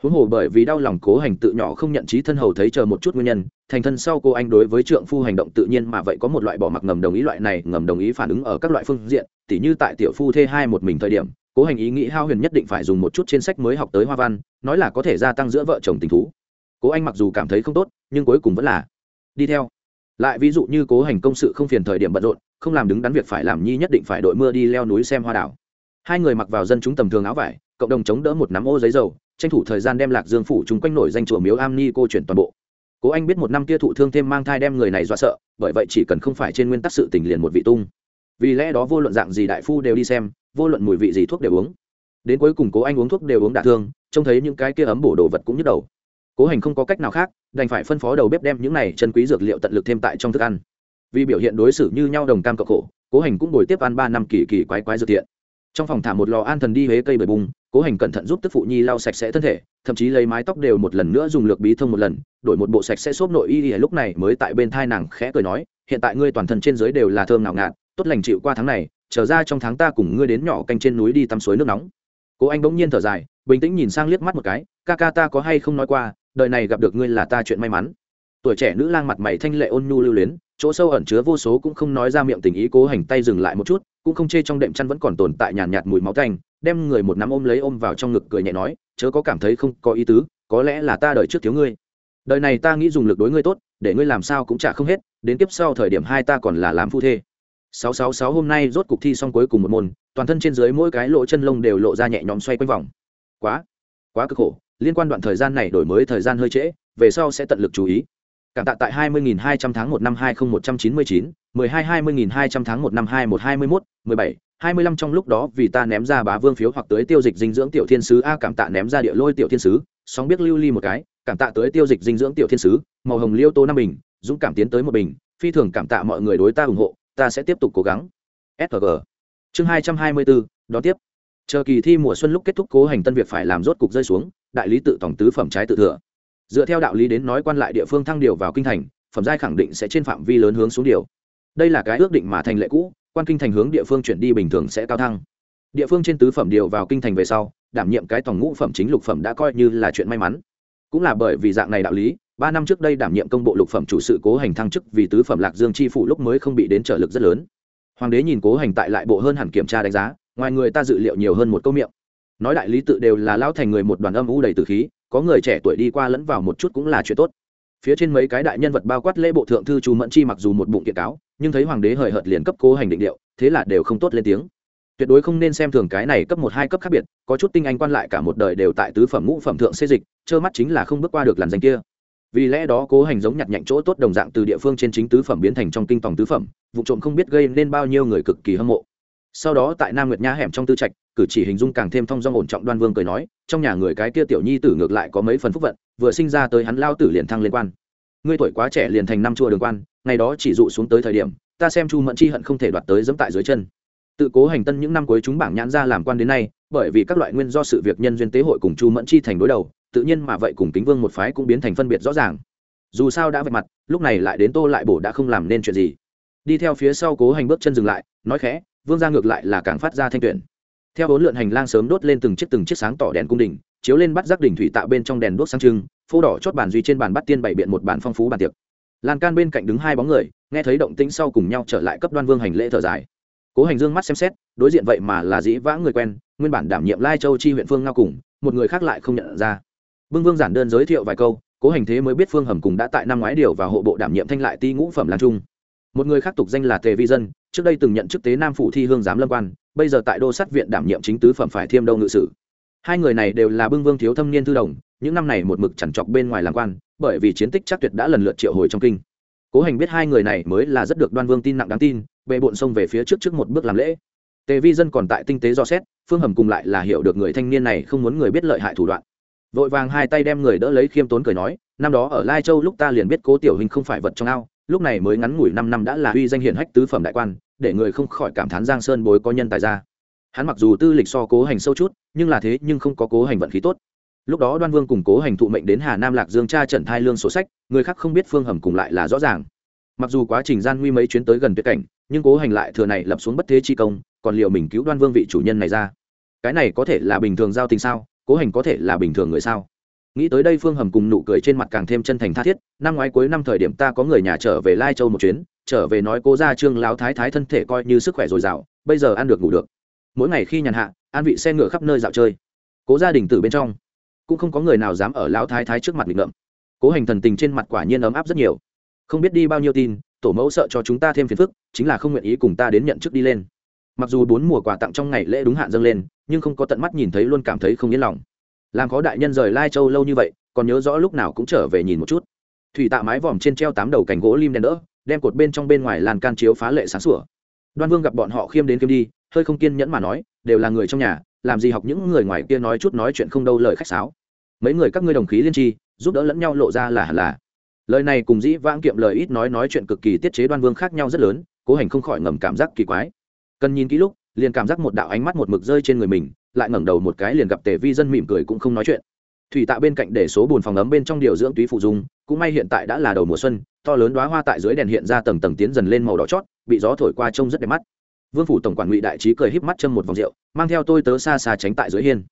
Huống hồ bởi vì đau lòng cố hành tự nhỏ không nhận trí thân hầu thấy chờ một chút nguyên nhân, thành thân sau cô anh đối với trượng phu hành động tự nhiên mà vậy có một loại bỏ mặc ngầm đồng ý loại này, ngầm đồng ý phản ứng ở các loại phương diện, tỉ như tại tiểu phu thê hai một mình thời điểm cố hành ý nghĩ hao huyền nhất định phải dùng một chút trên sách mới học tới hoa văn, nói là có thể gia tăng giữa vợ chồng tình thú. Cố anh mặc dù cảm thấy không tốt, nhưng cuối cùng vẫn là đi theo. Lại ví dụ như cố hành công sự không phiền thời điểm bận rộn, không làm đứng đắn việc phải làm nhi nhất định phải đội mưa đi leo núi xem hoa đảo. Hai người mặc vào dân chúng tầm thường áo vải, cộng đồng chống đỡ một nắm ô giấy dầu, tranh thủ thời gian đem lạc dương phủ chung quanh nổi danh chùa miếu am ni cô chuyển toàn bộ. Cố anh biết một năm kia thụ thương thêm mang thai đem người này dọa sợ, bởi vậy chỉ cần không phải trên nguyên tắc sự tình liền một vị tung vì lẽ đó vô luận dạng gì đại phu đều đi xem, vô luận mùi vị gì thuốc đều uống. Đến cuối cùng cố anh uống thuốc đều uống đả thương, trông thấy những cái kia ấm bổ đồ vật cũng nhức đầu. Cố hành không có cách nào khác, đành phải phân phó đầu bếp đem những này chân quý dược liệu tận lực thêm tại trong thức ăn. Vì biểu hiện đối xử như nhau đồng cam cộng khổ, cố hành cũng ngồi tiếp ăn ba năm kỳ kỳ quái quái dược thiện. Trong phòng thả một lò an thần đi huế cây bời bùng cố hành cẩn thận giúp tức phụ nhi lau sạch sẽ thân thể, thậm chí lấy mái tóc đều một lần nữa dùng lược bí thông một lần, đổi một bộ sạch sẽ xốp nội y y lúc này mới tại bên thai nàng khẽ cười nói, hiện tại ngươi toàn thân trên dưới đều là thơm nào ngạt tốt lành chịu qua tháng này trở ra trong tháng ta cùng ngươi đến nhỏ canh trên núi đi tắm suối nước nóng. Cố anh bỗng nhiên thở dài bình tĩnh nhìn sang liếc mắt một cái ca ca ta có hay không nói qua đời này gặp được ngươi là ta chuyện may mắn. Tuổi trẻ nữ lang mặt mày thanh lệ ôn nhu lưu luyến chỗ sâu ẩn chứa vô số cũng không nói ra miệng tình ý cố hành tay dừng lại một chút cũng không chê trong đệm chăn vẫn còn tồn tại nhàn nhạt, nhạt mùi máu tanh đem người một nắm ôm lấy ôm vào trong ngực cười nhẹ nói chớ có cảm thấy không có ý tứ có lẽ là ta đợi trước thiếu ngươi. Đời này ta nghĩ dùng lực đối ngươi tốt để ngươi làm sao cũng chả không hết đến tiếp sau thời điểm hai ta còn là làm phu thê sáu sáu sáu hôm nay rốt cục thi xong cuối cùng một môn toàn thân trên dưới mỗi cái lỗ chân lông đều lộ ra nhẹ nhõm xoay quanh vòng. Quá quá cực khổ. Liên quan đoạn thời gian này đổi mới thời gian hơi trễ về sau sẽ tận lực chú ý. Cảm tạ tại 20.200 tháng 1 năm 20199, 12 20.200 tháng 1 năm 2121, 17, 25 trong lúc đó vì ta ném ra bá vương phiếu hoặc tới tiêu dịch dinh dưỡng tiểu thiên sứ. A cảm tạ ném ra địa lôi tiểu thiên sứ. Sóng biết lưu ly một cái cảm tạ tới tiêu dịch dinh dưỡng tiểu thiên sứ. Màu hồng liêu tô năm bình dũng cảm tiến tới một bình. Phi thường cảm tạ mọi người đối ta ủng hộ ta sẽ tiếp tục cố gắng. Sg chương 224, đón tiếp. Chờ kỳ thi mùa xuân lúc kết thúc cố hành tân việc phải làm rốt cục rơi xuống đại lý tự tổng tứ phẩm trái tự thừa. Dựa theo đạo lý đến nói quan lại địa phương thăng điều vào kinh thành phẩm giai khẳng định sẽ trên phạm vi lớn hướng xuống điều. Đây là cái ước định mà thành lệ cũ quan kinh thành hướng địa phương chuyển đi bình thường sẽ cao thăng. Địa phương trên tứ phẩm điều vào kinh thành về sau đảm nhiệm cái tổng ngũ phẩm chính lục phẩm đã coi như là chuyện may mắn. Cũng là bởi vì dạng này đạo lý ba năm trước đây đảm nhiệm công bộ lục phẩm chủ sự cố hành thăng chức vì tứ phẩm lạc dương chi phủ lúc mới không bị đến trở lực rất lớn. Hoàng đế nhìn cố hành tại lại bộ hơn hẳn kiểm tra đánh giá, ngoài người ta dự liệu nhiều hơn một câu miệng. Nói đại lý tự đều là lao thành người một đoàn âm u đầy từ khí, có người trẻ tuổi đi qua lẫn vào một chút cũng là chuyện tốt. Phía trên mấy cái đại nhân vật bao quát lễ bộ thượng thư chu mẫn chi mặc dù một bụng kiện cáo, nhưng thấy hoàng đế hời hợt liền cấp cố hành định điệu, thế là đều không tốt lên tiếng. Tuyệt đối không nên xem thường cái này cấp một hai cấp khác biệt, có chút tinh anh quan lại cả một đời đều tại tứ phẩm ngũ phẩm thượng xê dịch, trơ mắt chính là không bước qua được làn danh kia vì lẽ đó cố hành giống nhặt nhạnh chỗ tốt đồng dạng từ địa phương trên chính tứ phẩm biến thành trong kinh tòng tứ phẩm, vụ trộm không biết gây nên bao nhiêu người cực kỳ hâm mộ. Sau đó tại nam nguyệt nha hẻm trong tư trạch, cử chỉ hình dung càng thêm thong dong ổn trọng đoan vương cười nói, trong nhà người cái kia tiểu nhi tử ngược lại có mấy phần phúc vận, vừa sinh ra tới hắn lao tử liền thăng lên quan. Ngươi tuổi quá trẻ liền thành năm chùa đường quan, ngày đó chỉ dụ xuống tới thời điểm, ta xem chu mẫn chi hận không thể đoạt tới dẫm tại dưới chân. Tự cố hành tân những năm cuối chúng bảng nhãn ra làm quan đến nay, bởi vì các loại nguyên do sự việc nhân duyên tế hội cùng chu mẫn chi thành đối đầu tự nhiên mà vậy cùng kính vương một phái cũng biến thành phân biệt rõ ràng. Dù sao đã vạch mặt, lúc này lại đến tô lại bổ đã không làm nên chuyện gì. Đi theo phía sau cố hành bước chân dừng lại, nói khẽ, vương ra ngược lại là càng phát ra thanh tuyển. Theo bốn lượn hành lang sớm đốt lên từng chiếc từng chiếc sáng tỏ đèn cung đình, chiếu lên bắt giác đỉnh thủy tạo bên trong đèn đuốc sáng trưng, phô đỏ chót bàn duy trên bàn bắt tiên bày biện một bàn phong phú bàn tiệc. Lan can bên cạnh đứng hai bóng người, nghe thấy động tĩnh sau cùng nhau trở lại cấp đoan vương hành lễ thở dài. Cố hành dương mắt xem xét, đối diện vậy mà là dĩ vãng người quen, nguyên bản đảm nhiệm lai châu chi huyện phương ngao cùng, một người khác lại không nhận ra bưng vương giản đơn giới thiệu vài câu, cố hành thế mới biết phương hầm cùng đã tại năm ngoái điều và hộ bộ đảm nhiệm thanh lại ti ngũ phẩm lan trung. Một người khác tục danh là tề vi dân, trước đây từng nhận chức tế nam phụ thi hương giám lâm quan, bây giờ tại đô sát viện đảm nhiệm chính tứ phẩm phải thiêm đâu ngự sử. Hai người này đều là bưng vương thiếu thâm niên thư đồng, những năm này một mực chằn trọc bên ngoài làm quan, bởi vì chiến tích chắc tuyệt đã lần lượt triệu hồi trong kinh. Cố hành biết hai người này mới là rất được đoan vương tin nặng đáng tin bệ bộn xông về phía trước trước một bước làm lễ. Tề vi dân còn tại tinh tế do xét, phương hầm cùng lại là hiểu được người thanh niên này không muốn người biết lợi hại thủ đoạn vội vàng hai tay đem người đỡ lấy khiêm tốn cười nói, năm đó ở lai châu lúc ta liền biết cố tiểu hình không phải vật trong ao, lúc này mới ngắn ngủi năm năm đã là uy danh hiển hách tứ phẩm đại quan, để người không khỏi cảm thán giang sơn bối có nhân tài ra. Hắn mặc dù tư lịch so cố hành sâu chút, nhưng là thế nhưng không có cố hành vận khí tốt. Lúc đó đoan vương cùng cố hành thụ mệnh đến hà nam lạc dương tra trần thai lương sổ sách, người khác không biết phương hầm cùng lại là rõ ràng. Mặc dù quá trình gian nguy mấy chuyến tới gần tuyệt cảnh, nhưng cố hành lại thừa này lập xuống bất thế chi công, còn liệu mình cứu đoan vương vị chủ nhân này ra? Cái này có thể là bình thường giao tình sao? Cố hành có thể là bình thường người sao? Nghĩ tới đây phương hầm cùng nụ cười trên mặt càng thêm chân thành tha thiết, năm ngoái cuối năm thời điểm ta có người nhà trở về lai châu một chuyến, trở về nói cố ra trương láo thái thái thân thể coi như sức khỏe dồi dào, bây giờ ăn được ngủ được. Mỗi ngày khi nhàn hạ, an vị xe ngựa khắp nơi dạo chơi. Cố gia đình từ bên trong, cũng không có người nào dám ở lão thái thái trước mặt nghịch ngợm. Cố hành thần tình trên mặt quả nhiên ấm áp rất nhiều. Không biết đi bao nhiêu tin, tổ mẫu sợ cho chúng ta thêm phiền phức, chính là không nguyện ý cùng ta đến nhận chức đi lên. Mặc dù bốn mùa quà tặng trong ngày lễ đúng hạn dâng lên nhưng không có tận mắt nhìn thấy luôn cảm thấy không yên lòng. Làm có đại nhân rời lai châu lâu như vậy, còn nhớ rõ lúc nào cũng trở về nhìn một chút. Thủy tạ mái vòm trên treo tám đầu cành gỗ lim đèn đỡ, đem cột bên trong bên ngoài làn can chiếu phá lệ sáng sủa. Đoan vương gặp bọn họ khiêm đến khiêm đi, hơi không kiên nhẫn mà nói, đều là người trong nhà, làm gì học những người ngoài kia nói chút nói chuyện không đâu lời khách sáo. Mấy người các ngươi đồng khí liên tri, giúp đỡ lẫn nhau lộ ra là hẳn là. Lời này cùng dĩ vãng kiệm lời ít nói nói chuyện cực kỳ tiết chế đoan vương khác nhau rất lớn, cố hành không khỏi ngầm cảm giác kỳ quái. Cần nhìn kỹ lúc liền cảm giác một đạo ánh mắt một mực rơi trên người mình, lại ngẩng đầu một cái liền gặp tề vi dân mỉm cười cũng không nói chuyện. Thủy tạ bên cạnh để số bùn phòng ấm bên trong điều dưỡng túy phụ dung, cũng may hiện tại đã là đầu mùa xuân, to lớn đoá hoa tại dưới đèn hiện ra tầng tầng tiến dần lên màu đỏ chót, bị gió thổi qua trông rất đẹp mắt. Vương phủ tổng quản ngụy đại trí cười híp mắt châm một vòng rượu, mang theo tôi tớ xa xa tránh tại dưới hiên.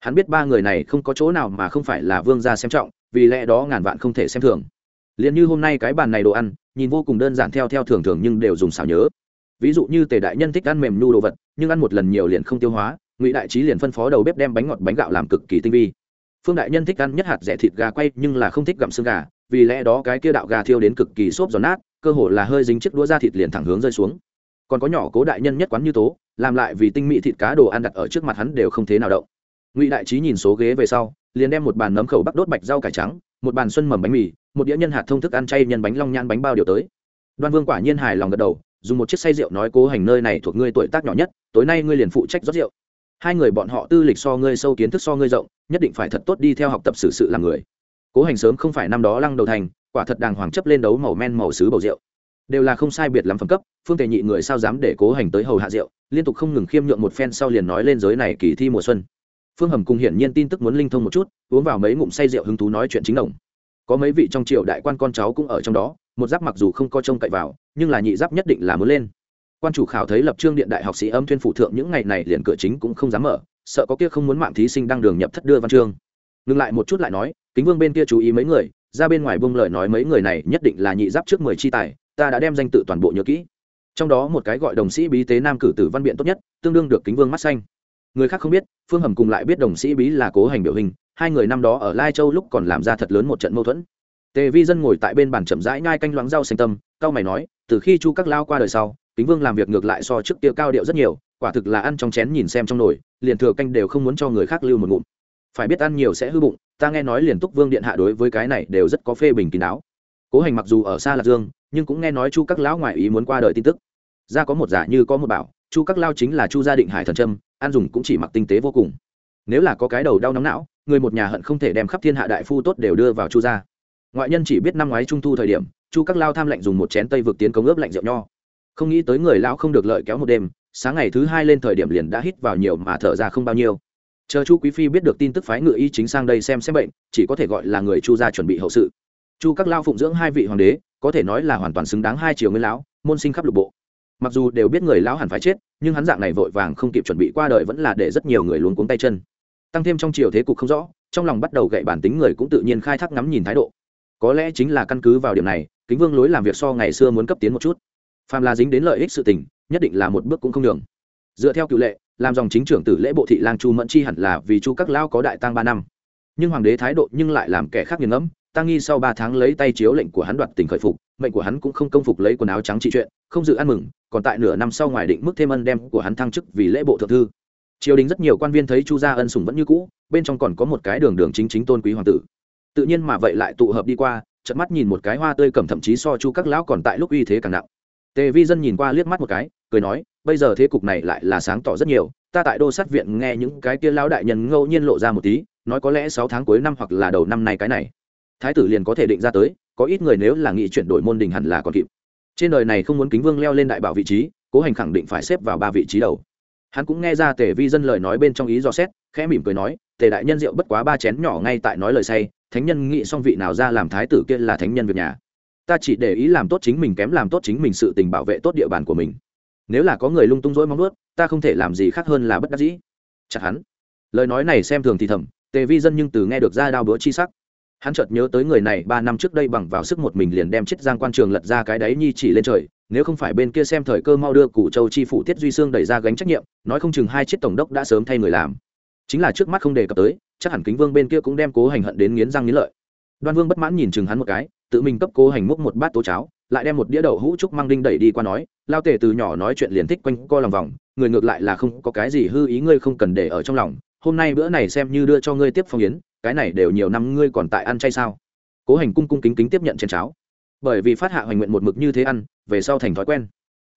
Hắn biết ba người này không có chỗ nào mà không phải là vương gia xem trọng, vì lẽ đó ngàn vạn không thể xem thường. Liền như hôm nay cái bàn này đồ ăn, nhìn vô cùng đơn giản theo theo thường thường nhưng đều dùng xảo nhớ ví dụ như tề đại nhân thích ăn mềm nhu đồ vật, nhưng ăn một lần nhiều liền không tiêu hóa, ngụy đại trí liền phân phó đầu bếp đem bánh ngọt bánh gạo làm cực kỳ tinh vi. Phương đại nhân thích ăn nhất hạt rẻ thịt gà quay, nhưng là không thích gặm xương gà, vì lẽ đó cái kia đạo gà thiêu đến cực kỳ xốp giòn nát, cơ hồ là hơi dính chiếc đũa ra thịt liền thẳng hướng rơi xuống. Còn có nhỏ cố đại nhân nhất quán như tố, làm lại vì tinh mỹ thịt cá đồ ăn đặt ở trước mặt hắn đều không thế nào động. Ngụy đại trí nhìn số ghế về sau, liền đem một bàn nấm khẩu bắc đốt bạch rau cải trắng, một bàn xuân mầm bánh mì, một đĩa nhân hạt thông thức ăn chay nhân bánh long nhan bánh bao điều tới. Đoan vương quả nhiên hài lòng gật đầu dùng một chiếc say rượu nói cố hành nơi này thuộc ngươi tuổi tác nhỏ nhất tối nay ngươi liền phụ trách rót rượu. Hai người bọn họ tư lịch so ngươi sâu kiến thức so ngươi rộng nhất định phải thật tốt đi theo học tập xử sự, sự làm người. Cố hành sớm không phải năm đó lăng đầu thành quả thật đàng hoàng chấp lên đấu màu men màu xứ bầu rượu. Đều là không sai biệt lắm phẩm cấp phương tề nhị người sao dám để cố hành tới hầu hạ rượu liên tục không ngừng khiêm nhượng một phen sau liền nói lên giới này kỳ thi mùa xuân. Phương hầm cùng hiển nhiên tin tức muốn linh thông một chút uống vào mấy ngụm say rượu hứng thú nói chuyện chính đồng. Có mấy vị trong triều đại quan con cháu cũng ở trong đó một giáp mặc dù không có trông cậy vào, nhưng là nhị giáp nhất định là muốn lên. Quan chủ khảo thấy lập trương điện đại học sĩ âm thuyên phủ thượng những ngày này liền cửa chính cũng không dám mở, sợ có kia không muốn mạng thí sinh đăng đường nhập thất đưa văn chương. Ngừng lại một chút lại nói, kính vương bên kia chú ý mấy người, ra bên ngoài bông lời nói mấy người này nhất định là nhị giáp trước mười chi tài, ta đã đem danh tự toàn bộ nhớ kỹ. Trong đó một cái gọi đồng sĩ bí tế nam cử tử văn biện tốt nhất, tương đương được kính vương mắt xanh. Người khác không biết, phương hầm cùng lại biết đồng sĩ bí là cố hành biểu hình, hai người năm đó ở lai châu lúc còn làm ra thật lớn một trận mâu thuẫn tề vi dân ngồi tại bên bàn chậm rãi ngai canh loãng rau xanh tâm cao mày nói, từ khi chu các lao qua đời sau, kính vương làm việc ngược lại so trước kia cao điệu rất nhiều, quả thực là ăn trong chén nhìn xem trong nồi, liền thừa canh đều không muốn cho người khác lưu một ngụm. Phải biết ăn nhiều sẽ hư bụng, ta nghe nói liền túc vương điện hạ đối với cái này đều rất có phê bình kín đáo. Cố hành mặc dù ở xa lạc dương, nhưng cũng nghe nói chu các lão ngoại ý muốn qua đời tin tức. Ra có một giả như có một bảo, chu các lao chính là chu gia định hải thần trâm ăn dùng cũng chỉ mặc tinh tế vô cùng. Nếu là có cái đầu đau nóng não, người một nhà hận không thể đem khắp thiên hạ đại phu tốt đều đưa vào chu gia ngoại nhân chỉ biết năm ngoái trung thu thời điểm, chu các lao tham lệnh dùng một chén tây vực tiến công ướp lạnh rượu nho. Không nghĩ tới người lão không được lợi kéo một đêm, sáng ngày thứ hai lên thời điểm liền đã hít vào nhiều mà thở ra không bao nhiêu. Chờ chu quý phi biết được tin tức phái ngựa y chính sang đây xem xét bệnh, chỉ có thể gọi là người chu gia chuẩn bị hậu sự. Chu các lao phụng dưỡng hai vị hoàng đế, có thể nói là hoàn toàn xứng đáng hai triều nguyên lão, môn sinh khắp lục bộ. Mặc dù đều biết người lão hẳn phải chết, nhưng hắn dạng này vội vàng không kịp chuẩn bị qua đời vẫn là để rất nhiều người luống cuống tay chân. Tăng thêm trong triều thế cục không rõ, trong lòng bắt đầu gậy bản tính người cũng tự nhiên khai thác ngắm nhìn thái độ có lẽ chính là căn cứ vào điểm này, kính vương lối làm việc so ngày xưa muốn cấp tiến một chút. Phàm là dính đến lợi ích sự tình, nhất định là một bước cũng không đường dựa theo cựu lệ, làm dòng chính trưởng tử lễ bộ thị lang chu mẫn chi hẳn là vì chu các lao có đại tăng ba năm. Nhưng hoàng đế thái độ nhưng lại làm kẻ khác nghiền ngẫm tăng nghi sau ba tháng lấy tay chiếu lệnh của hắn đoạt tình khởi phục, mệnh của hắn cũng không công phục lấy quần áo trắng trị chuyện, không dự ăn mừng, còn tại nửa năm sau ngoài định mức thêm ân đem của hắn thăng chức vì lễ bộ thượng thư. Triều đình rất nhiều quan viên thấy chu gia ân sủng vẫn như cũ, bên trong còn có một cái đường đường chính chính tôn quý hoàng tử tự nhiên mà vậy lại tụ hợp đi qua trận mắt nhìn một cái hoa tươi cầm thậm chí so chu các lão còn tại lúc uy thế càng nặng. Tề vi dân nhìn qua liếc mắt một cái, cười nói, bây giờ thế cục này lại là sáng tỏ rất nhiều, ta tại đô sát viện nghe những cái kia lão đại nhân ngẫu nhiên lộ ra một tí, nói có lẽ sáu tháng cuối năm hoặc là đầu năm này cái này. Thái tử liền có thể định ra tới, có ít người nếu là nghị chuyển đổi môn đình hẳn là còn kịp. Trên đời này không muốn kính vương leo lên đại bảo vị trí, cố hành khẳng định phải xếp vào ba vị trí đầu. Hắn cũng nghe ra tề vi dân lời nói bên trong ý do xét, khẽ mỉm cười nói, tề đại nhân rượu bất quá ba chén nhỏ ngay tại nói lời say thánh nhân nghĩ xong vị nào ra làm thái tử kia là thánh nhân việc nhà. Ta chỉ để ý làm tốt chính mình kém làm tốt chính mình sự tình bảo vệ tốt địa bàn của mình. Nếu là có người lung tung rỗi móng nuốt ta không thể làm gì khác hơn là bất đắc dĩ. Chặt hắn. Lời nói này xem thường thì thầm, tề vi dân nhưng từ nghe được ra đao bữa chi sắc. Hắn chợt nhớ tới người này ba năm trước đây bằng vào sức một mình liền đem chiếc giang quan trường lật ra cái đáy nhi chỉ lên trời, nếu không phải bên kia xem thời cơ mau đưa củ châu chi phủ tiết duy sương đẩy ra gánh trách nhiệm, nói không chừng hai chiếc tổng đốc đã sớm thay người làm. Chính là trước mắt không đề cập tới chắc hẳn kính vương bên kia cũng đem cố hành hận đến nghiến răng nghiến lợi. Đoan vương bất mãn nhìn chừng hắn một cái, tự mình cấp cố hành múc một bát tố cháo, lại đem một đĩa đậu hũ trúc mang đinh đẩy đi qua nói, lao tề từ nhỏ nói chuyện liền thích quanh co lòng vòng, người ngược lại là không có cái gì hư ý ngươi không cần để ở trong lòng, hôm nay bữa này xem như đưa cho ngươi tiếp phong yến, cái này đều nhiều năm ngươi còn tại ăn chay sao? Cố hành cung cung kính kính tiếp nhận trên cháo. Bởi vì phát hạ hoành nguyện một mực như thế ăn, về sau thành thói quen.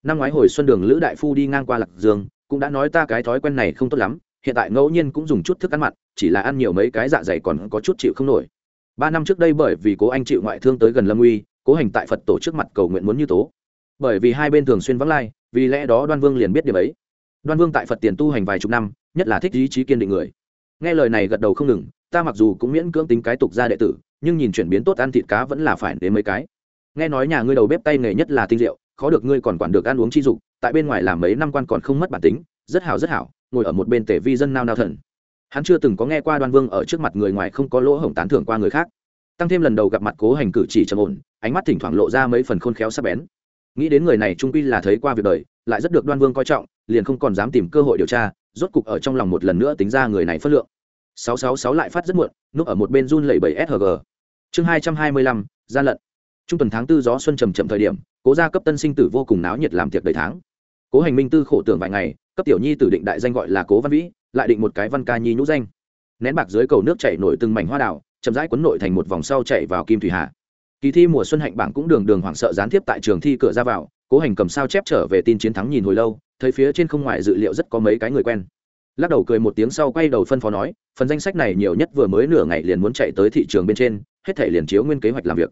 Năm ngoái hồi xuân đường lữ đại phu đi ngang qua lạc dương, cũng đã nói ta cái thói quen này không tốt lắm hiện tại ngẫu nhiên cũng dùng chút thức ăn mặn, chỉ là ăn nhiều mấy cái dạ dày còn có chút chịu không nổi. Ba năm trước đây bởi vì cố anh chịu ngoại thương tới gần lâm uy, cố hành tại phật tổ trước mặt cầu nguyện muốn như tố. Bởi vì hai bên thường xuyên vắng lai, vì lẽ đó đoan vương liền biết điều ấy. Đoan vương tại phật tiền tu hành vài chục năm, nhất là thích ý chí kiên định người. Nghe lời này gật đầu không ngừng, ta mặc dù cũng miễn cưỡng tính cái tục ra đệ tử, nhưng nhìn chuyển biến tốt ăn thịt cá vẫn là phải đến mấy cái. Nghe nói nhà ngươi đầu bếp tay nghề nhất là tinh rượu khó được ngươi còn quản được ăn uống chi dục, tại bên ngoài làm mấy năm quan còn không mất bản tính, rất hảo rất hảo ngồi ở một bên tể vi dân nao nao thần. Hắn chưa từng có nghe qua đoan vương ở trước mặt người ngoài không có lỗ hổng tán thưởng qua người khác. Tăng thêm lần đầu gặp mặt cố hành cử chỉ trầm ổn, ánh mắt thỉnh thoảng lộ ra mấy phần khôn khéo sắc bén. Nghĩ đến người này trung quy là thấy qua việc đời, lại rất được đoan vương coi trọng, liền không còn dám tìm cơ hội điều tra, rốt cục ở trong lòng một lần nữa tính ra người này phất lượng. Sáu sáu sáu lại phát rất muộn, núp ở một bên run lẩy bẩy sg chương hai trăm hai mươi lăm, gian lận. Trung tuần tháng tư gió xuân trầm chậm thời điểm, cố gia cấp tân sinh tử vô cùng náo nhiệt làm tiệc đầy tháng cố hành minh tư khổ tưởng vài ngày, cấp tiểu nhi tử định đại danh gọi là cố văn vĩ, lại định một cái văn ca nhi nhũ danh. Nén bạc dưới cầu nước chảy nổi từng mảnh hoa đào, chậm rãi quấn nội thành một vòng sau chạy vào kim thủy hà. Kỳ thi mùa xuân hạnh bảng cũng đường đường hoảng sợ gián tiếp tại trường thi cửa ra vào, cố hành cầm sao chép trở về tin chiến thắng nhìn hồi lâu, thấy phía trên không ngoài dự liệu rất có mấy cái người quen. Lắc đầu cười một tiếng sau quay đầu phân phó nói, phần danh sách này nhiều nhất vừa mới nửa ngày liền muốn chạy tới thị trường bên trên, hết thể liền chiếu nguyên kế hoạch làm việc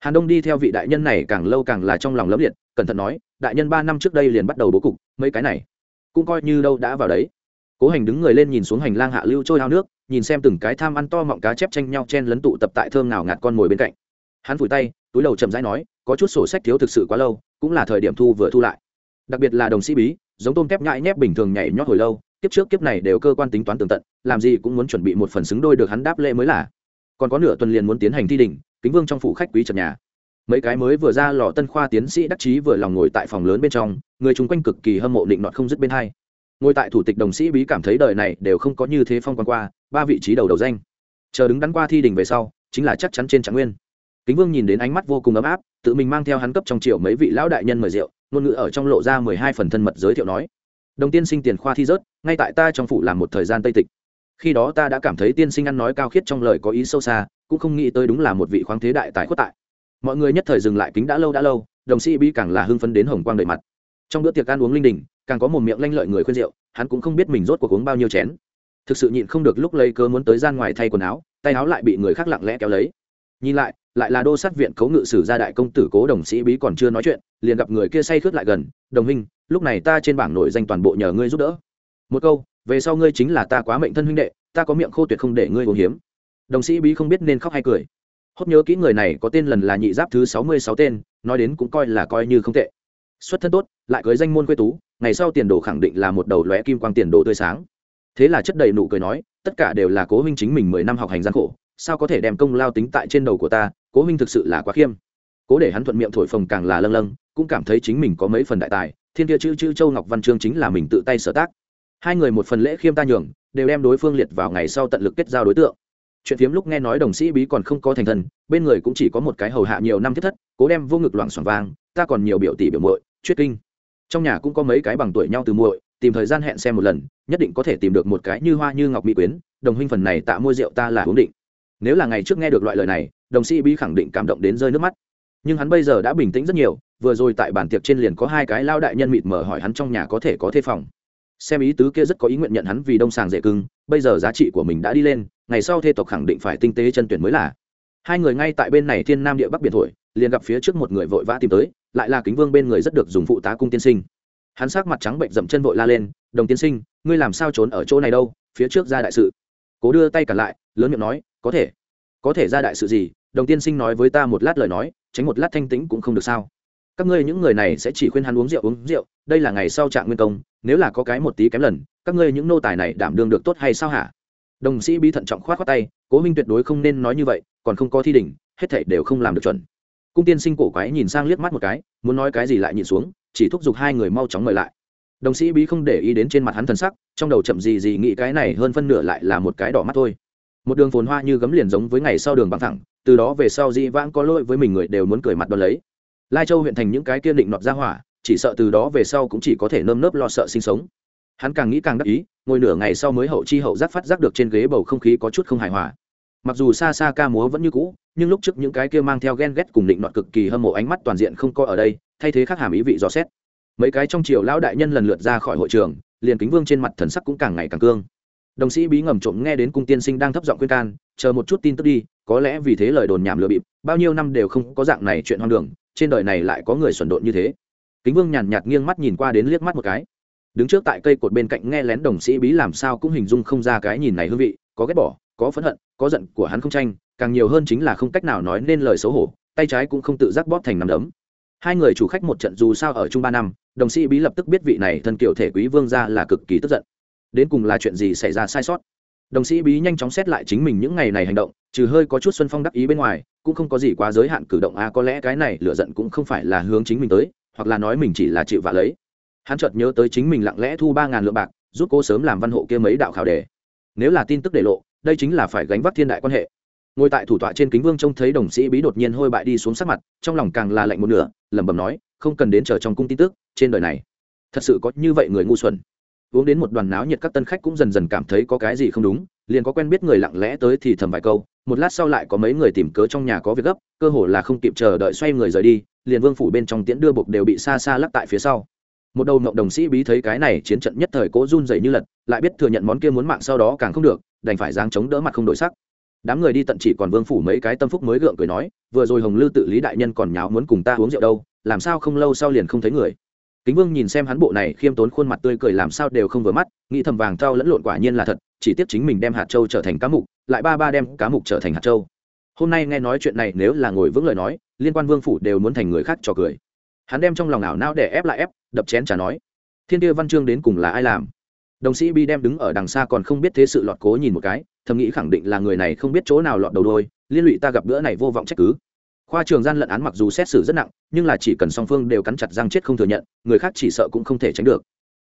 hàn đông đi theo vị đại nhân này càng lâu càng là trong lòng lấp liệt, cẩn thận nói, đại nhân ba năm trước đây liền bắt đầu bố cục, mấy cái này cũng coi như đâu đã vào đấy. Cố hành đứng người lên nhìn xuống hành lang hạ lưu trôi ao nước, nhìn xem từng cái tham ăn to mọng cá chép tranh nhau chen lấn tụ tập tại thơm nào ngạt con mồi bên cạnh. Hắn phủi tay, túi đầu chậm rãi nói, có chút sổ sách thiếu thực sự quá lâu, cũng là thời điểm thu vừa thu lại. Đặc biệt là đồng sĩ bí, giống tôm tép nhãi nhép bình thường nhảy nhót hồi lâu, kiếp trước kiếp này đều cơ quan tính toán tường tận, làm gì cũng muốn chuẩn bị một phần xứng đôi được hắn đáp lễ mới là. Còn có nửa tuần liền muốn tiến hành thi đỉnh kính vương trong phủ khách quý trần nhà. Mấy cái mới vừa ra lò tân khoa tiến sĩ đắc chí vừa lòng ngồi tại phòng lớn bên trong, người chung quanh cực kỳ hâm mộ định nọt không dứt bên hai. Ngồi tại thủ tịch đồng sĩ bí cảm thấy đời này đều không có như thế phong quan qua, ba vị trí đầu đầu danh. Chờ đứng đắn qua thi đình về sau, chính là chắc chắn trên trạng nguyên. Kính vương nhìn đến ánh mắt vô cùng ấm áp, tự mình mang theo hắn cấp trong triệu mấy vị lão đại nhân mời rượu, ngôn ngữ ở trong lộ ra mười hai phần thân mật giới thiệu nói. Đồng tiên sinh tiền khoa thi rớt, ngay tại ta trong phủ làm một thời gian tây tịch. Khi đó ta đã cảm thấy tiên sinh ăn nói cao khiết trong lời có ý sâu xa cũng không nghĩ tới đúng là một vị khoáng thế đại tài khuất tại. Mọi người nhất thời dừng lại kính đã lâu đã lâu, đồng sĩ bi càng là hưng phấn đến hồng quang đầy mặt. Trong bữa tiệc ăn uống linh đình, càng có một miệng lanh lợi người khuyên rượu, hắn cũng không biết mình rốt cuộc uống bao nhiêu chén. Thực sự nhịn không được lúc lấy cơ muốn tới gian ngoài thay quần áo, tay áo lại bị người khác lặng lẽ kéo lấy. Nhìn lại lại là đô sát viện cấu ngự sử gia đại công tử cố đồng sĩ bí còn chưa nói chuyện, liền gặp người kia say khướt lại gần, đồng minh lúc này ta trên bảng nổi danh toàn bộ nhờ ngươi giúp đỡ. Một câu, về sau ngươi chính là ta quá mệnh thân huynh đệ, ta có miệng khô tuyệt không để ngươi uống hiếm đồng sĩ bí không biết nên khóc hay cười. Hốt nhớ kỹ người này có tên lần là nhị giáp thứ sáu mươi sáu tên, nói đến cũng coi là coi như không tệ. Xuất thân tốt, lại cưới danh môn quê tú, ngày sau tiền đồ khẳng định là một đầu lóe kim quang tiền đồ tươi sáng. Thế là chất đầy nụ cười nói, tất cả đều là cố huynh chính mình mười năm học hành gian khổ, sao có thể đem công lao tính tại trên đầu của ta, cố huynh thực sự là quá khiêm. Cố để hắn thuận miệng thổi phồng càng là lâng lâng, cũng cảm thấy chính mình có mấy phần đại tài, thiên kia chữ chữ châu ngọc văn chương chính là mình tự tay sở tác. Hai người một phần lễ khiêm ta nhường, đều đem đối phương liệt vào ngày sau tận lực kết giao đối tượng chuyện phiếm lúc nghe nói đồng sĩ bí còn không có thành thần, bên người cũng chỉ có một cái hầu hạ nhiều năm thiết thất, cố đem vô ngực loảng xoảng vang, ta còn nhiều biểu tỷ biểu muội chuyết kinh. Trong nhà cũng có mấy cái bằng tuổi nhau từ muội, tìm thời gian hẹn xem một lần, nhất định có thể tìm được một cái như hoa như ngọc mỹ quyến, đồng huynh phần này tạ mua rượu ta là hướng định. Nếu là ngày trước nghe được loại lời này, đồng sĩ bí khẳng định cảm động đến rơi nước mắt. Nhưng hắn bây giờ đã bình tĩnh rất nhiều, vừa rồi tại bản tiệc trên liền có hai cái lao đại nhân mịt mờ hỏi hắn trong nhà có thể có thê phòng xem ý tứ kia rất có ý nguyện nhận hắn vì đông sàng dễ cưng, bây giờ giá trị của mình đã đi lên, ngày sau thê tộc khẳng định phải tinh tế chân tuyển mới là. Hai người ngay tại bên này thiên nam địa bắc biển thổi, liền gặp phía trước một người vội vã tìm tới, lại là kính vương bên người rất được dùng phụ tá cung tiên sinh. Hắn sắc mặt trắng bệnh dậm chân vội la lên, đồng tiên sinh, ngươi làm sao trốn ở chỗ này đâu? Phía trước ra đại sự. Cố đưa tay cả lại, lớn miệng nói, có thể. Có thể ra đại sự gì? Đồng tiên sinh nói với ta một lát lời nói, tránh một lát thanh tĩnh cũng không được sao các ngươi những người này sẽ chỉ khuyên hắn uống rượu uống rượu, đây là ngày sau trạng nguyên công, nếu là có cái một tí kém lần, các ngươi những nô tài này đảm đương được tốt hay sao hả? Đồng sĩ bí thận trọng khoát khoát tay, cố minh tuyệt đối không nên nói như vậy, còn không có thi đỉnh, hết thảy đều không làm được chuẩn. Cung tiên sinh cổ quái nhìn sang liếc mắt một cái, muốn nói cái gì lại nhìn xuống, chỉ thúc giục hai người mau chóng mời lại. Đồng sĩ bí không để ý đến trên mặt hắn thần sắc, trong đầu chậm gì gì nghĩ cái này hơn phân nửa lại là một cái đỏ mắt thôi. Một đường phồn hoa như gấm liền giống với ngày sau đường băng thẳng, từ đó về sau dĩ vãng có lỗi với mình người đều muốn cười mặt đón lấy lai châu huyện thành những cái kiên định nọt ra hỏa, chỉ sợ từ đó về sau cũng chỉ có thể nơm nớp lo sợ sinh sống. Hắn càng nghĩ càng đắc ý, ngồi nửa ngày sau mới hậu chi hậu giác phát giác được trên ghế bầu không khí có chút không hài hòa. Mặc dù xa xa ca múa vẫn như cũ, nhưng lúc trước những cái kia mang theo ghen ghét cùng định nọt cực kỳ hâm mộ ánh mắt toàn diện không có ở đây, thay thế khác hàm ý vị dò xét. Mấy cái trong triều lão đại nhân lần lượt ra khỏi hội trường, liền kính vương trên mặt thần sắc cũng càng ngày càng cương. Đồng sĩ bí ngầm trộm nghe đến cung tiên sinh đang thấp giọng khuyên can, chờ một chút tin tức đi, có lẽ vì thế lời đồn nhảm lừa bịp, bao nhiêu năm đều không có dạng này chuyện hoang đường trên đời này lại có người xuẩn độn như thế. Kính vương nhàn nhạt nghiêng mắt nhìn qua đến liếc mắt một cái. Đứng trước tại cây cột bên cạnh nghe lén đồng sĩ bí làm sao cũng hình dung không ra cái nhìn này hương vị, có ghét bỏ, có phẫn hận, có giận của hắn không tranh, càng nhiều hơn chính là không cách nào nói nên lời xấu hổ, tay trái cũng không tự giác bóp thành nắm đấm. Hai người chủ khách một trận dù sao ở chung ba năm, đồng sĩ bí lập tức biết vị này thân kiểu thể quý vương ra là cực kỳ tức giận. Đến cùng là chuyện gì xảy ra sai sót? Đồng sĩ bí nhanh chóng xét lại chính mình những ngày này hành động trừ hơi có chút xuân phong đắc ý bên ngoài cũng không có gì quá giới hạn cử động a à, có lẽ cái này lựa giận cũng không phải là hướng chính mình tới hoặc là nói mình chỉ là chịu vạ lấy. Hắn chợt nhớ tới chính mình lặng lẽ thu ba ngàn lượng bạc giúp cô sớm làm văn hộ kia mấy đạo khảo đề. Nếu là tin tức để lộ đây chính là phải gánh vác thiên đại quan hệ. Ngồi tại thủ tọa trên kính vương trông thấy đồng sĩ bí đột nhiên hôi bại đi xuống sắc mặt trong lòng càng là lạnh một nửa lẩm bẩm nói không cần đến chờ trong cung tin tức trên đời này thật sự có như vậy người ngu xuẩn uống đến một đoàn náo nhiệt các tân khách cũng dần dần cảm thấy có cái gì không đúng, liền có quen biết người lặng lẽ tới thì thầm vài câu, một lát sau lại có mấy người tìm cớ trong nhà có việc gấp, cơ hồ là không kịp chờ đợi xoay người rời đi, liền vương phủ bên trong tiễn đưa bục đều bị xa xa lắc tại phía sau. Một đầu mộng đồng sĩ bí thấy cái này chiến trận nhất thời cố run dày như lật, lại biết thừa nhận món kia muốn mạng sau đó càng không được, đành phải giáng chống đỡ mặt không đổi sắc. Đám người đi tận chỉ còn vương phủ mấy cái tâm phúc mới gượng cười nói, vừa rồi hồng lư tự lý đại nhân còn nháo muốn cùng ta uống rượu đâu, làm sao không lâu sau liền không thấy người? Kính vương nhìn xem hắn bộ này khiêm tốn khuôn mặt tươi cười làm sao đều không vừa mắt, nghĩ thầm vàng thao lẫn lộn quả nhiên là thật, chỉ tiếc chính mình đem hạt châu trở thành cá mục, lại ba ba đem cá mục trở thành hạt châu. Hôm nay nghe nói chuyện này nếu là ngồi vững lời nói, liên quan vương phủ đều muốn thành người khác trò cười. Hắn đem trong lòng ảo não để ép lại ép, đập chén trả nói, thiên kia văn chương đến cùng là ai làm? Đồng sĩ bi đem đứng ở đằng xa còn không biết thế sự lọt cố nhìn một cái, thầm nghĩ khẳng định là người này không biết chỗ nào lọt đầu đôi, liên lụy ta gặp bữa này vô vọng trách cứ khoa trường gian lận án mặc dù xét xử rất nặng, nhưng là chỉ cần song phương đều cắn chặt răng chết không thừa nhận, người khác chỉ sợ cũng không thể tránh được.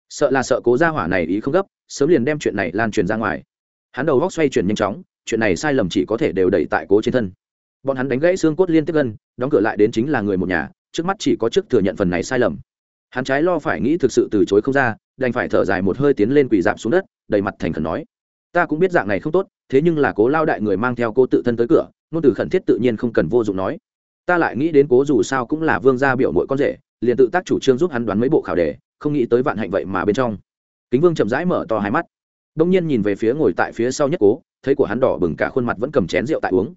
Sợ là sợ cố gia hỏa này ý không gấp, sớm liền đem chuyện này lan truyền ra ngoài. Hắn đầu góc xoay chuyển nhanh chóng, chuyện này sai lầm chỉ có thể đều đẩy tại cố trên thân. Bọn hắn đánh gãy xương cốt liên tiếp gân đóng cửa lại đến chính là người một nhà, trước mắt chỉ có chức thừa nhận phần này sai lầm. Hắn trái lo phải nghĩ thực sự từ chối không ra, đành phải thở dài một hơi tiến lên quỳ dạp xuống đất, đầy mặt thành khẩn nói, ta cũng biết dạng này không tốt, thế nhưng là cố lao đại người mang theo cô tự thân tới cửa, ngôn từ khẩn thiết tự nhiên không cần vô dụng nói ta lại nghĩ đến cố dù sao cũng là vương gia biểu mỗi con rể, liền tự tác chủ trương giúp hắn đoán mấy bộ khảo đề, không nghĩ tới vạn hạnh vậy mà bên trong. Kính vương chậm rãi mở to hai mắt. Đông nhiên nhìn về phía ngồi tại phía sau nhất cố, thấy của hắn đỏ bừng cả khuôn mặt vẫn cầm chén rượu tại uống.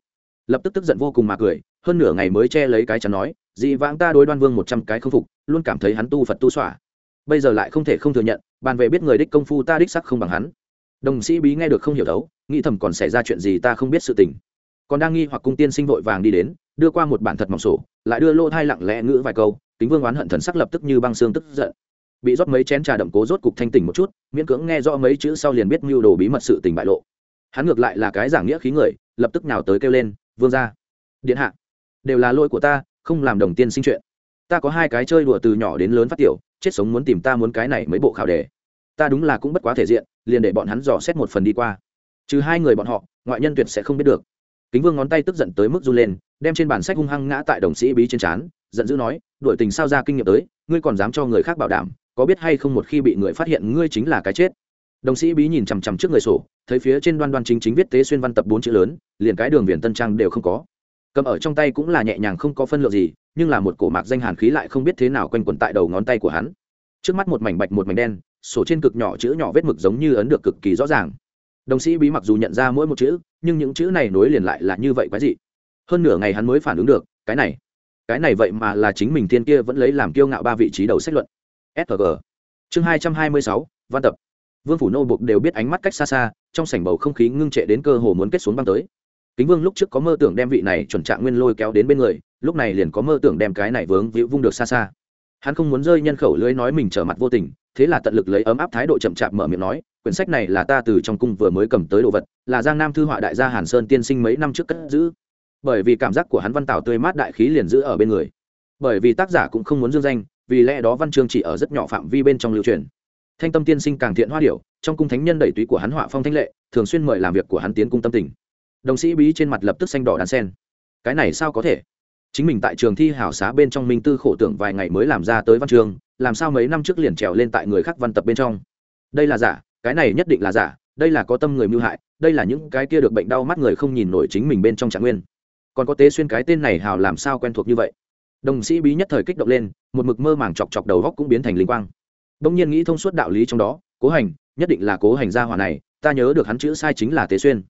Lập tức tức giận vô cùng mà cười, hơn nửa ngày mới che lấy cái chắn nói dị vãng ta đối đoan vương một trăm cái không phục, luôn cảm thấy hắn tu phật tu xỏa. Bây giờ lại không thể không thừa nhận, bàn về biết người đích công phu ta đích sắc không bằng hắn. Đồng sĩ bí nghe được không hiểu đấu, nghĩ thầm còn xảy ra chuyện gì ta không biết sự tình. Còn đang nghi hoặc cung tiên sinh vội vàng đi đến đưa qua một bản thật mỏng sổ, lại đưa lô thai lặng lẽ ngữ vài câu, kính vương oán hận thần sắc lập tức như băng xương tức giận. Bị rót mấy chén trà đậm cố rốt cục thanh tỉnh một chút, miễn cưỡng nghe rõ mấy chữ sau liền biết mưu đồ bí mật sự tình bại lộ. Hắn ngược lại là cái giảng nghĩa khí người, lập tức nào tới kêu lên, vương ra điện hạ, đều là lỗi của ta, không làm đồng tiên sinh chuyện. Ta có hai cái chơi đùa từ nhỏ đến lớn phát tiểu, chết sống muốn tìm ta muốn cái này mấy bộ khảo đề. Ta đúng là cũng bất quá thể diện, liền để bọn hắn dò xét một phần đi qua. Trừ hai người bọn họ, ngoại nhân tuyệt sẽ không biết được kính vương ngón tay tức giận tới mức run lên, đem trên bản sách hung hăng ngã tại đồng sĩ bí trên trán, giận dữ nói, đuổi tình sao ra kinh nghiệm tới, ngươi còn dám cho người khác bảo đảm, có biết hay không một khi bị người phát hiện ngươi chính là cái chết. Đồng sĩ bí nhìn chằm chằm trước người sổ, thấy phía trên đoan đoan chính chính viết tế xuyên văn tập bốn chữ lớn, liền cái đường viền tân trang đều không có. Cầm ở trong tay cũng là nhẹ nhàng không có phân lượng gì, nhưng là một cổ mạc danh hàn khí lại không biết thế nào quanh quẩn tại đầu ngón tay của hắn. Trước mắt một mảnh bạch một mảnh đen, sổ trên cực nhỏ chữ nhỏ vết mực giống như ấn được cực kỳ rõ ràng đồng sĩ bí mặc dù nhận ra mỗi một chữ, nhưng những chữ này nối liền lại là như vậy quái dị. Hơn nửa ngày hắn mới phản ứng được, cái này cái này vậy mà là chính mình thiên kia vẫn lấy làm kiêu ngạo ba vị trí đầu sách luận. Sg chương hai trăm hai mươi sáu, văn tập. Vương phủ nô buộc đều biết ánh mắt cách xa xa, trong sảnh bầu không khí ngưng trệ đến cơ hồ muốn kết xuống băng tới. Kính vương lúc trước có mơ tưởng đem vị này chuẩn trạng nguyên lôi kéo đến bên người, lúc này liền có mơ tưởng đem cái này vướng víu vung được xa xa. Hắn không muốn rơi nhân khẩu lưới nói mình trở mặt vô tình thế là tận lực lấy ấm áp thái độ chậm chạp mở miệng nói, quyển sách này là ta từ trong cung vừa mới cầm tới đồ vật, là giang nam thư họa đại gia hàn sơn tiên sinh mấy năm trước cất giữ. Bởi vì cảm giác của hắn văn tảo tươi mát đại khí liền giữ ở bên người. Bởi vì tác giả cũng không muốn dương danh, vì lẽ đó văn chương chỉ ở rất nhỏ phạm vi bên trong lưu truyền. Thanh tâm tiên sinh càng thiện hoa điệu trong cung thánh nhân đẩy túy của hắn họa phong thanh lệ, thường xuyên mời làm việc của hắn tiến cung tâm tình. Đồng sĩ bí trên mặt lập tức xanh đỏ đàn sen. Cái này sao có thể? Chính mình tại trường thi hảo xá bên trong minh tư khổ tưởng vài ngày mới làm ra tới văn trường, làm sao mấy năm trước liền trèo lên tại người khác văn tập bên trong. Đây là giả, cái này nhất định là giả, đây là có tâm người mưu hại, đây là những cái kia được bệnh đau mắt người không nhìn nổi chính mình bên trong trạng nguyên. Còn có tế xuyên cái tên này hào làm sao quen thuộc như vậy? Đồng sĩ bí nhất thời kích động lên, một mực mơ màng chọc chọc đầu góc cũng biến thành linh quang. Đông nhiên nghĩ thông suốt đạo lý trong đó, cố hành, nhất định là cố hành gia hỏa này, ta nhớ được hắn chữ sai chính là tế xuyên.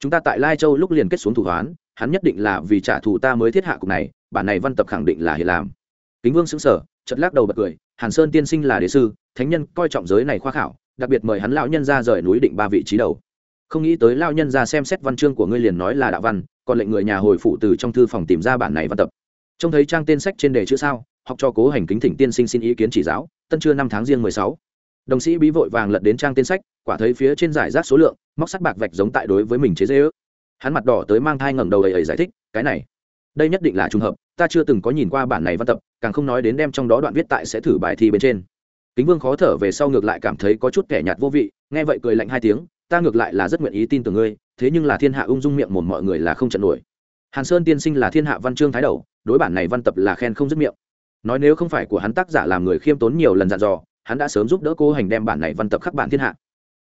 Chúng ta tại lai châu lúc liền kết xuống thủ hoán hắn nhất định là vì trả thù ta mới thiết hạ cục này, bản này văn tập khẳng định là hiện làm. Kính vương xứng sở chật lắc đầu bật cười, hàn sơn tiên sinh là đế sư, thánh nhân coi trọng giới này khoa khảo, đặc biệt mời hắn lão nhân ra rời núi định ba vị trí đầu. Không nghĩ tới lão nhân ra xem xét văn chương của ngươi liền nói là đạo văn, còn lệnh người nhà hồi phụ từ trong thư phòng tìm ra bản này văn tập. Trông thấy trang tên sách trên đề chữ sao, học cho cố hành kính thỉnh tiên sinh xin ý kiến chỉ giáo, tân trưa năm tháng riêng mười sáu. Đồng sĩ bí vội vàng lật đến trang tên sách, quả thấy phía trên giải rác số lượng, móc sắt bạc vạch giống tại đối với mình chế dễ ước hắn mặt đỏ tới mang thai ngẩng đầu đầy ấy giải thích, cái này, đây nhất định là trùng hợp, ta chưa từng có nhìn qua bản này văn tập, càng không nói đến đem trong đó đoạn viết tại sẽ thử bài thi bên trên. Kính vương khó thở về sau ngược lại cảm thấy có chút kẻ nhạt vô vị, nghe vậy cười lạnh hai tiếng, ta ngược lại là rất nguyện ý tin tưởng ngươi, thế nhưng là thiên hạ ung dung miệng một mọi người là không trận nổi. Hàn sơn tiên sinh là thiên hạ văn chương thái đầu, đối bản này văn tập là khen không dứt miệng. Nói nếu không phải của hắn tác giả làm người khiêm tốn nhiều lần dặn dò, hắn đã sớm giúp đỡ cô hành đem bản này văn tập khắc bản thiên hạ.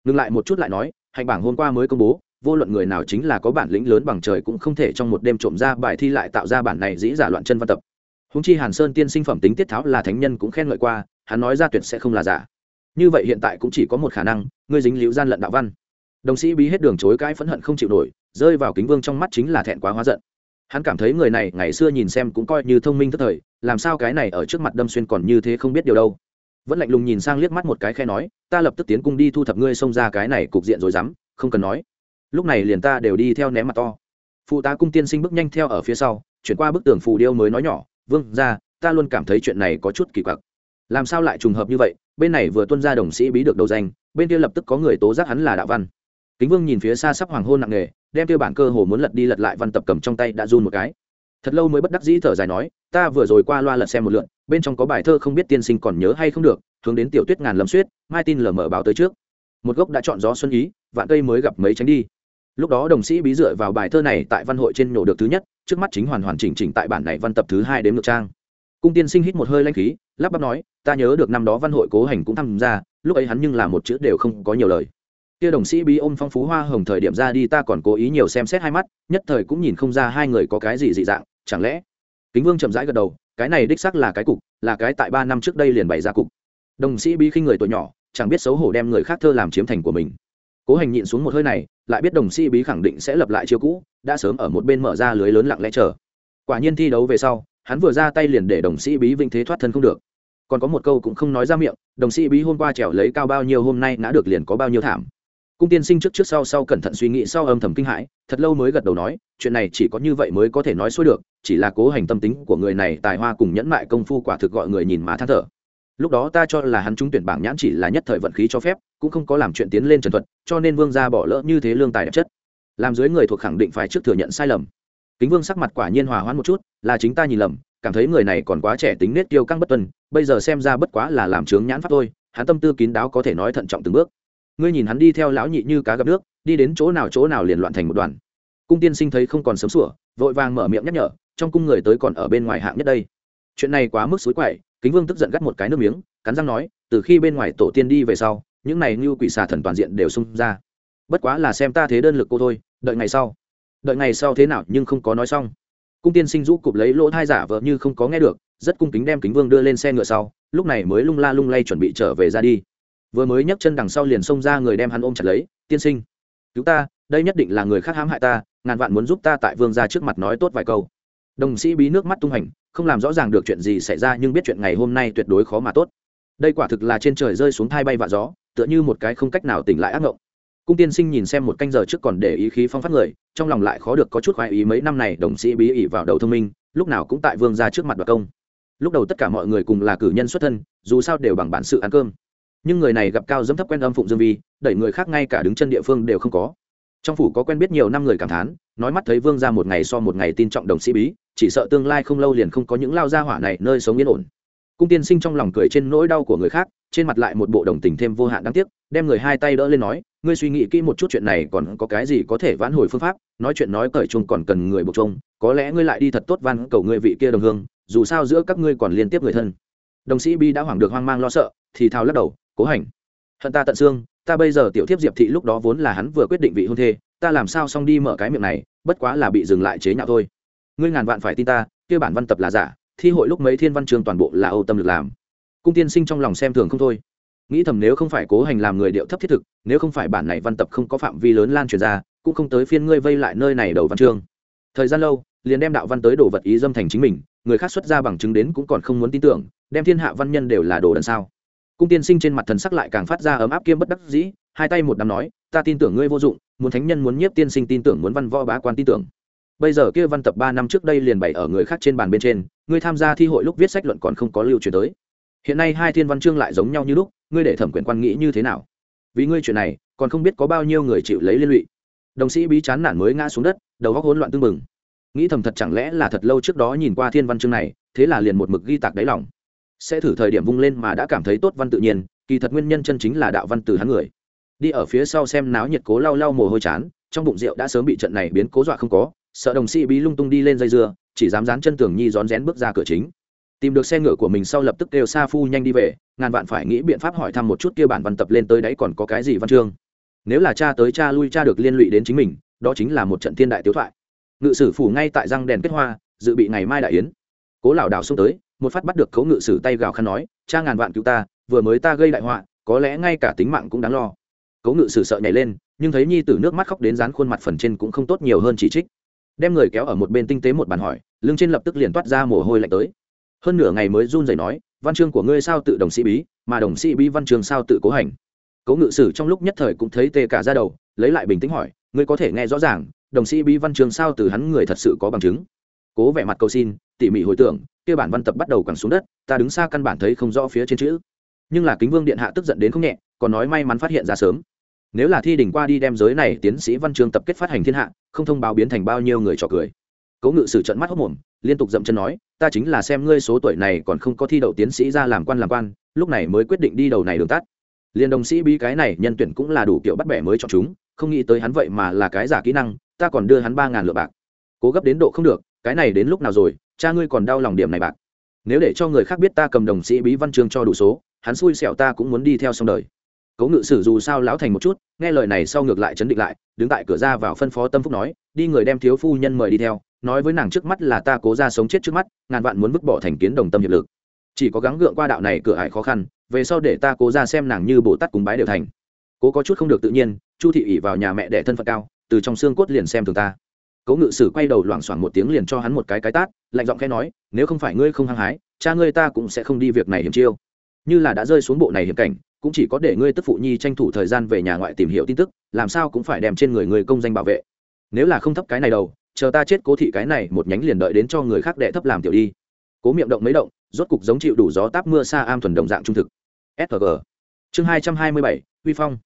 Ngừng lại một chút lại nói hành bảng hôm qua mới công bố vô luận người nào chính là có bản lĩnh lớn bằng trời cũng không thể trong một đêm trộm ra bài thi lại tạo ra bản này dĩ giả loạn chân văn tập. Húng chi hàn sơn tiên sinh phẩm tính tiết tháo là thánh nhân cũng khen ngợi qua, hắn nói ra tuyệt sẽ không là giả. Như vậy hiện tại cũng chỉ có một khả năng, ngươi dính liễu gian lận đạo văn. Đồng sĩ bí hết đường chối cãi phẫn hận không chịu nổi, rơi vào kính vương trong mắt chính là thẹn quá hóa giận. Hắn cảm thấy người này ngày xưa nhìn xem cũng coi như thông minh thất thời, làm sao cái này ở trước mặt đâm xuyên còn như thế không biết điều đâu. Vẫn lạnh lùng nhìn sang liếc mắt một cái khe nói, ta lập tức tiến cung đi thu thập ngươi xông ra cái này cục diện rồi dám, không cần nói lúc này liền ta đều đi theo ném mặt to. Phụ tá cung tiên sinh bước nhanh theo ở phía sau, chuyển qua bức tường phù điêu mới nói nhỏ, vương ra ta luôn cảm thấy chuyện này có chút kỳ quặc. Làm sao lại trùng hợp như vậy? Bên này vừa tuân ra đồng sĩ bí được đầu danh, bên kia lập tức có người tố giác hắn là đạo văn. Kính vương nhìn phía xa sắp hoàng hôn nặng nề, đem tiêu bản cơ hồ muốn lật đi lật lại văn tập cầm trong tay đã run một cái. Thật lâu mới bất đắc dĩ thở dài nói, ta vừa rồi qua loa lật xem một lượn bên trong có bài thơ không biết tiên sinh còn nhớ hay không được, hướng đến tiểu tuyết ngàn lâm suyết, mai tin lờ mở báo tới trước. Một gốc đã chọn gió xuân ý, vạn cây mới gặp mấy tránh đi lúc đó đồng sĩ bí dựa vào bài thơ này tại văn hội trên nổ được thứ nhất, trước mắt chính hoàn hoàn chỉnh chỉnh tại bản này văn tập thứ hai đến ngược trang. Cung tiên sinh hít một hơi lanh khí, lắp bắp nói, ta nhớ được năm đó văn hội cố hành cũng tham gia, lúc ấy hắn nhưng là một chữ đều không có nhiều lời. Kia đồng sĩ bí ôm phong phú hoa hồng thời điểm ra đi, ta còn cố ý nhiều xem xét hai mắt, nhất thời cũng nhìn không ra hai người có cái gì dị dạng, chẳng lẽ? Kính vương chậm rãi gật đầu, cái này đích xác là cái cục, là cái tại ba năm trước đây liền bày ra cục. Đồng sĩ bí khinh người tuổi nhỏ, chẳng biết xấu hổ đem người khác thơ làm chiếm thành của mình cố hành nhịn xuống một hơi này, lại biết đồng sĩ bí khẳng định sẽ lập lại chiêu cũ, đã sớm ở một bên mở ra lưới lớn lặng lẽ chờ. Quả nhiên thi đấu về sau, hắn vừa ra tay liền để đồng sĩ bí vinh thế thoát thân không được. Còn có một câu cũng không nói ra miệng, đồng sĩ bí hôm qua trèo lấy cao bao nhiêu hôm nay ngã được liền có bao nhiêu thảm. Cung tiên sinh trước trước sau sau cẩn thận suy nghĩ sau âm thầm kinh hãi, thật lâu mới gật đầu nói, chuyện này chỉ có như vậy mới có thể nói xuôi được, chỉ là cố hành tâm tính của người này tài hoa cùng nhẫn mại công phu quả thực gọi người nhìn má than thở lúc đó ta cho là hắn trúng tuyển bảng nhãn chỉ là nhất thời vận khí cho phép, cũng không có làm chuyện tiến lên trần thuật, cho nên vương gia bỏ lỡ như thế lương tài đẹp chất. Làm dưới người thuộc khẳng định phải trước thừa nhận sai lầm. Kính vương sắc mặt quả nhiên hòa hoãn một chút, là chính ta nhìn lầm, cảm thấy người này còn quá trẻ tính nết tiêu căng bất tuân bây giờ xem ra bất quá là làm trướng nhãn pháp thôi, hắn tâm tư kín đáo có thể nói thận trọng từng bước. Ngươi nhìn hắn đi theo lão nhị như cá gặp nước, đi đến chỗ nào chỗ nào liền loạn thành một đoàn. Cung tiên sinh thấy không còn sớm sủa, vội vàng mở miệng nhắc nhở, trong cung người tới còn ở bên ngoài hạng nhất đây. Chuyện này quá mức xối quậy kính vương tức giận gắt một cái nước miếng, cắn răng nói, từ khi bên ngoài tổ tiên đi về sau, những này như quỷ xà thần toàn diện đều xung ra. Bất quá là xem ta thế đơn lực cô thôi, đợi ngày sau. Đợi ngày sau thế nào nhưng không có nói xong. Cung tiên sinh rũ cụp lấy lỗ thai giả vợ như không có nghe được, rất cung kính đem kính vương đưa lên xe ngựa sau, lúc này mới lung la lung lay chuẩn bị trở về ra đi. Vừa mới nhấc chân đằng sau liền xông ra người đem hắn ôm chặt lấy, tiên sinh, cứu ta, đây nhất định là người khác hãm hại ta, ngàn vạn muốn giúp ta tại vương ra trước mặt nói tốt vài câu đồng sĩ bí nước mắt tung hành, không làm rõ ràng được chuyện gì xảy ra nhưng biết chuyện ngày hôm nay tuyệt đối khó mà tốt. Đây quả thực là trên trời rơi xuống thai bay vạ gió, tựa như một cái không cách nào tỉnh lại ác ngộng. Cung tiên sinh nhìn xem một canh giờ trước còn để ý khí phong phát người, trong lòng lại khó được có chút khoái ý mấy năm này đồng sĩ bí ỉ vào đầu thông minh, lúc nào cũng tại vương ra trước mặt bà công. Lúc đầu tất cả mọi người cùng là cử nhân xuất thân, dù sao đều bằng bản sự ăn cơm. Nhưng người này gặp cao dẫm thấp quen âm phụng dương vi, đẩy người khác ngay cả đứng chân địa phương đều không có. Trong phủ có quen biết nhiều năm người cảm thán, nói mắt thấy vương ra một ngày so một ngày tin trọng đồng sĩ bí chỉ sợ tương lai không lâu liền không có những lao gia hỏa này nơi sống yên ổn. Cung tiên sinh trong lòng cười trên nỗi đau của người khác, trên mặt lại một bộ đồng tình thêm vô hạn đáng tiếc, đem người hai tay đỡ lên nói, ngươi suy nghĩ kỹ một chút chuyện này còn có cái gì có thể vãn hồi phương pháp, nói chuyện nói cởi chung còn cần người buộc chung có lẽ ngươi lại đi thật tốt van cầu ngươi vị kia đồng hương, dù sao giữa các ngươi còn liên tiếp người thân. Đồng sĩ bi đã hoảng được hoang mang lo sợ, thì thao lắc đầu, cố hành, hận ta tận xương, ta bây giờ tiểu thiếp diệp thị lúc đó vốn là hắn vừa quyết định vị hôn thê, ta làm sao xong đi mở cái miệng này, bất quá là bị dừng lại chế nhạo thôi ngươi ngàn vạn phải tin ta, kia bản văn tập là giả, thi hội lúc mấy thiên văn trường toàn bộ là âu tâm lực làm. Cung tiên sinh trong lòng xem thường không thôi. Nghĩ thầm nếu không phải cố hành làm người điệu thấp thiết thực, nếu không phải bản này văn tập không có phạm vi lớn lan truyền ra, cũng không tới phiên ngươi vây lại nơi này đầu văn chương thời gian lâu, liền đem đạo văn tới đồ vật ý dâm thành chính mình, người khác xuất ra bằng chứng đến cũng còn không muốn tin tưởng, đem thiên hạ văn nhân đều là đồ đần sao. Cung tiên sinh trên mặt thần sắc lại càng phát ra ấm áp kiêm bất đắc dĩ, hai tay một đám nói, ta tin tưởng ngươi vô dụng, muốn thánh nhân muốn nhiếp tiên sinh tin tưởng muốn văn võ bá quan tin tưởng bây giờ kia văn tập ba năm trước đây liền bày ở người khác trên bàn bên trên, ngươi tham gia thi hội lúc viết sách luận còn không có lưu truyền tới. Hiện nay hai thiên văn chương lại giống nhau như lúc, ngươi để thẩm quyền quan nghĩ như thế nào? Vì ngươi chuyện này, còn không biết có bao nhiêu người chịu lấy liên lụy. Đồng sĩ bí chán nản mới ngã xuống đất, đầu góc hỗn loạn tưng bừng. Nghĩ thầm thật chẳng lẽ là thật lâu trước đó nhìn qua thiên văn chương này, thế là liền một mực ghi tạc đáy lòng. Sẽ thử thời điểm vung lên mà đã cảm thấy tốt văn tự nhiên, kỳ thật nguyên nhân chân chính là đạo văn từ hắn người. Đi ở phía sau xem náo nhiệt cố lau lau mồ hôi chán, trong bụng rượu đã sớm bị trận này biến cố dọa không có sợ đồng sĩ bí lung tung đi lên dây dưa, chỉ dám dán chân tường nhi rón rén bước ra cửa chính. Tìm được xe ngựa của mình sau lập tức kêu sa phu nhanh đi về, ngàn vạn phải nghĩ biện pháp hỏi thăm một chút kia bản văn tập lên tới đấy còn có cái gì văn chương. Nếu là cha tới cha lui cha được liên lụy đến chính mình, đó chính là một trận thiên đại tiếu thoại. Ngự sử phủ ngay tại răng đèn kết hoa, dự bị ngày mai đại yến. Cố lão đảo xông tới, một phát bắt được khấu ngự sử tay gào khăn nói, cha ngàn vạn cứu ta, vừa mới ta gây đại họa, có lẽ ngay cả tính mạng cũng đáng lo. Cố ngự sử sợ nhảy lên, nhưng thấy nhi tử nước mắt khóc đến dán khuôn mặt phần trên cũng không tốt nhiều hơn chỉ trích đem người kéo ở một bên tinh tế một bàn hỏi, lưng trên lập tức liền toát ra mồ hôi lạnh tới. Hơn nửa ngày mới run rẩy nói, văn chương của ngươi sao tự đồng sĩ bí, mà đồng sĩ bí văn chương sao tự cố hành? Cố ngự sử trong lúc nhất thời cũng thấy tê cả ra đầu, lấy lại bình tĩnh hỏi, ngươi có thể nghe rõ ràng, đồng sĩ bí văn chương sao từ hắn người thật sự có bằng chứng? Cố vẻ mặt cầu xin, tỉ mỉ hồi tưởng, kia bản văn tập bắt đầu quẳng xuống đất, ta đứng xa căn bản thấy không rõ phía trên chữ. Nhưng là kính vương điện hạ tức giận đến không nhẹ, còn nói may mắn phát hiện ra sớm nếu là thi đỉnh qua đi đem giới này tiến sĩ văn chương tập kết phát hành thiên hạ, không thông báo biến thành bao nhiêu người trò cười. Cố ngự sử trận mắt hốc mồm, liên tục dậm chân nói, ta chính là xem ngươi số tuổi này còn không có thi đậu tiến sĩ ra làm quan làm quan, lúc này mới quyết định đi đầu này đường tắt. Liên đồng sĩ bí cái này nhân tuyển cũng là đủ kiểu bắt bẻ mới chọn chúng, không nghĩ tới hắn vậy mà là cái giả kỹ năng, ta còn đưa hắn ba ngàn lượng bạc. Cố gấp đến độ không được, cái này đến lúc nào rồi, cha ngươi còn đau lòng điểm này bạc. Nếu để cho người khác biết ta cầm đồng sĩ bí văn chương cho đủ số, hắn xui xẻo ta cũng muốn đi theo xong đời cố ngự sử dù sao lão thành một chút, nghe lời này sau ngược lại chấn định lại, đứng tại cửa ra vào phân phó tâm phúc nói, đi người đem thiếu phu nhân mời đi theo, nói với nàng trước mắt là ta cố ra sống chết trước mắt, ngàn vạn muốn vứt bỏ thành kiến đồng tâm hiệp lực. Chỉ có gắng gượng qua đạo này cửa hải khó khăn, về sau để ta cố ra xem nàng như bồ tát cúng bái đều thành. Cố có chút không được tự nhiên, chu thị ỉ vào nhà mẹ đẻ thân phận cao, từ trong xương cốt liền xem thường ta. Cố ngự sử quay đầu loảng xoảng một tiếng liền cho hắn một cái cái tát, lạnh giọng khẽ nói, nếu không phải ngươi không hăng hái, cha ngươi ta cũng sẽ không đi việc này hiểm chiêu. Như là đã rơi xuống bộ này hiểm cảnh cũng chỉ có để ngươi tức phụ nhi tranh thủ thời gian về nhà ngoại tìm hiểu tin tức, làm sao cũng phải đem trên người người công danh bảo vệ. Nếu là không thấp cái này đâu chờ ta chết cố thị cái này một nhánh liền đợi đến cho người khác đệ thấp làm tiểu đi. Cố miệng động mấy động, rốt cục giống chịu đủ gió táp mưa xa am thuần đồng dạng trung thực. Sg chương hai trăm hai mươi bảy, huy phong.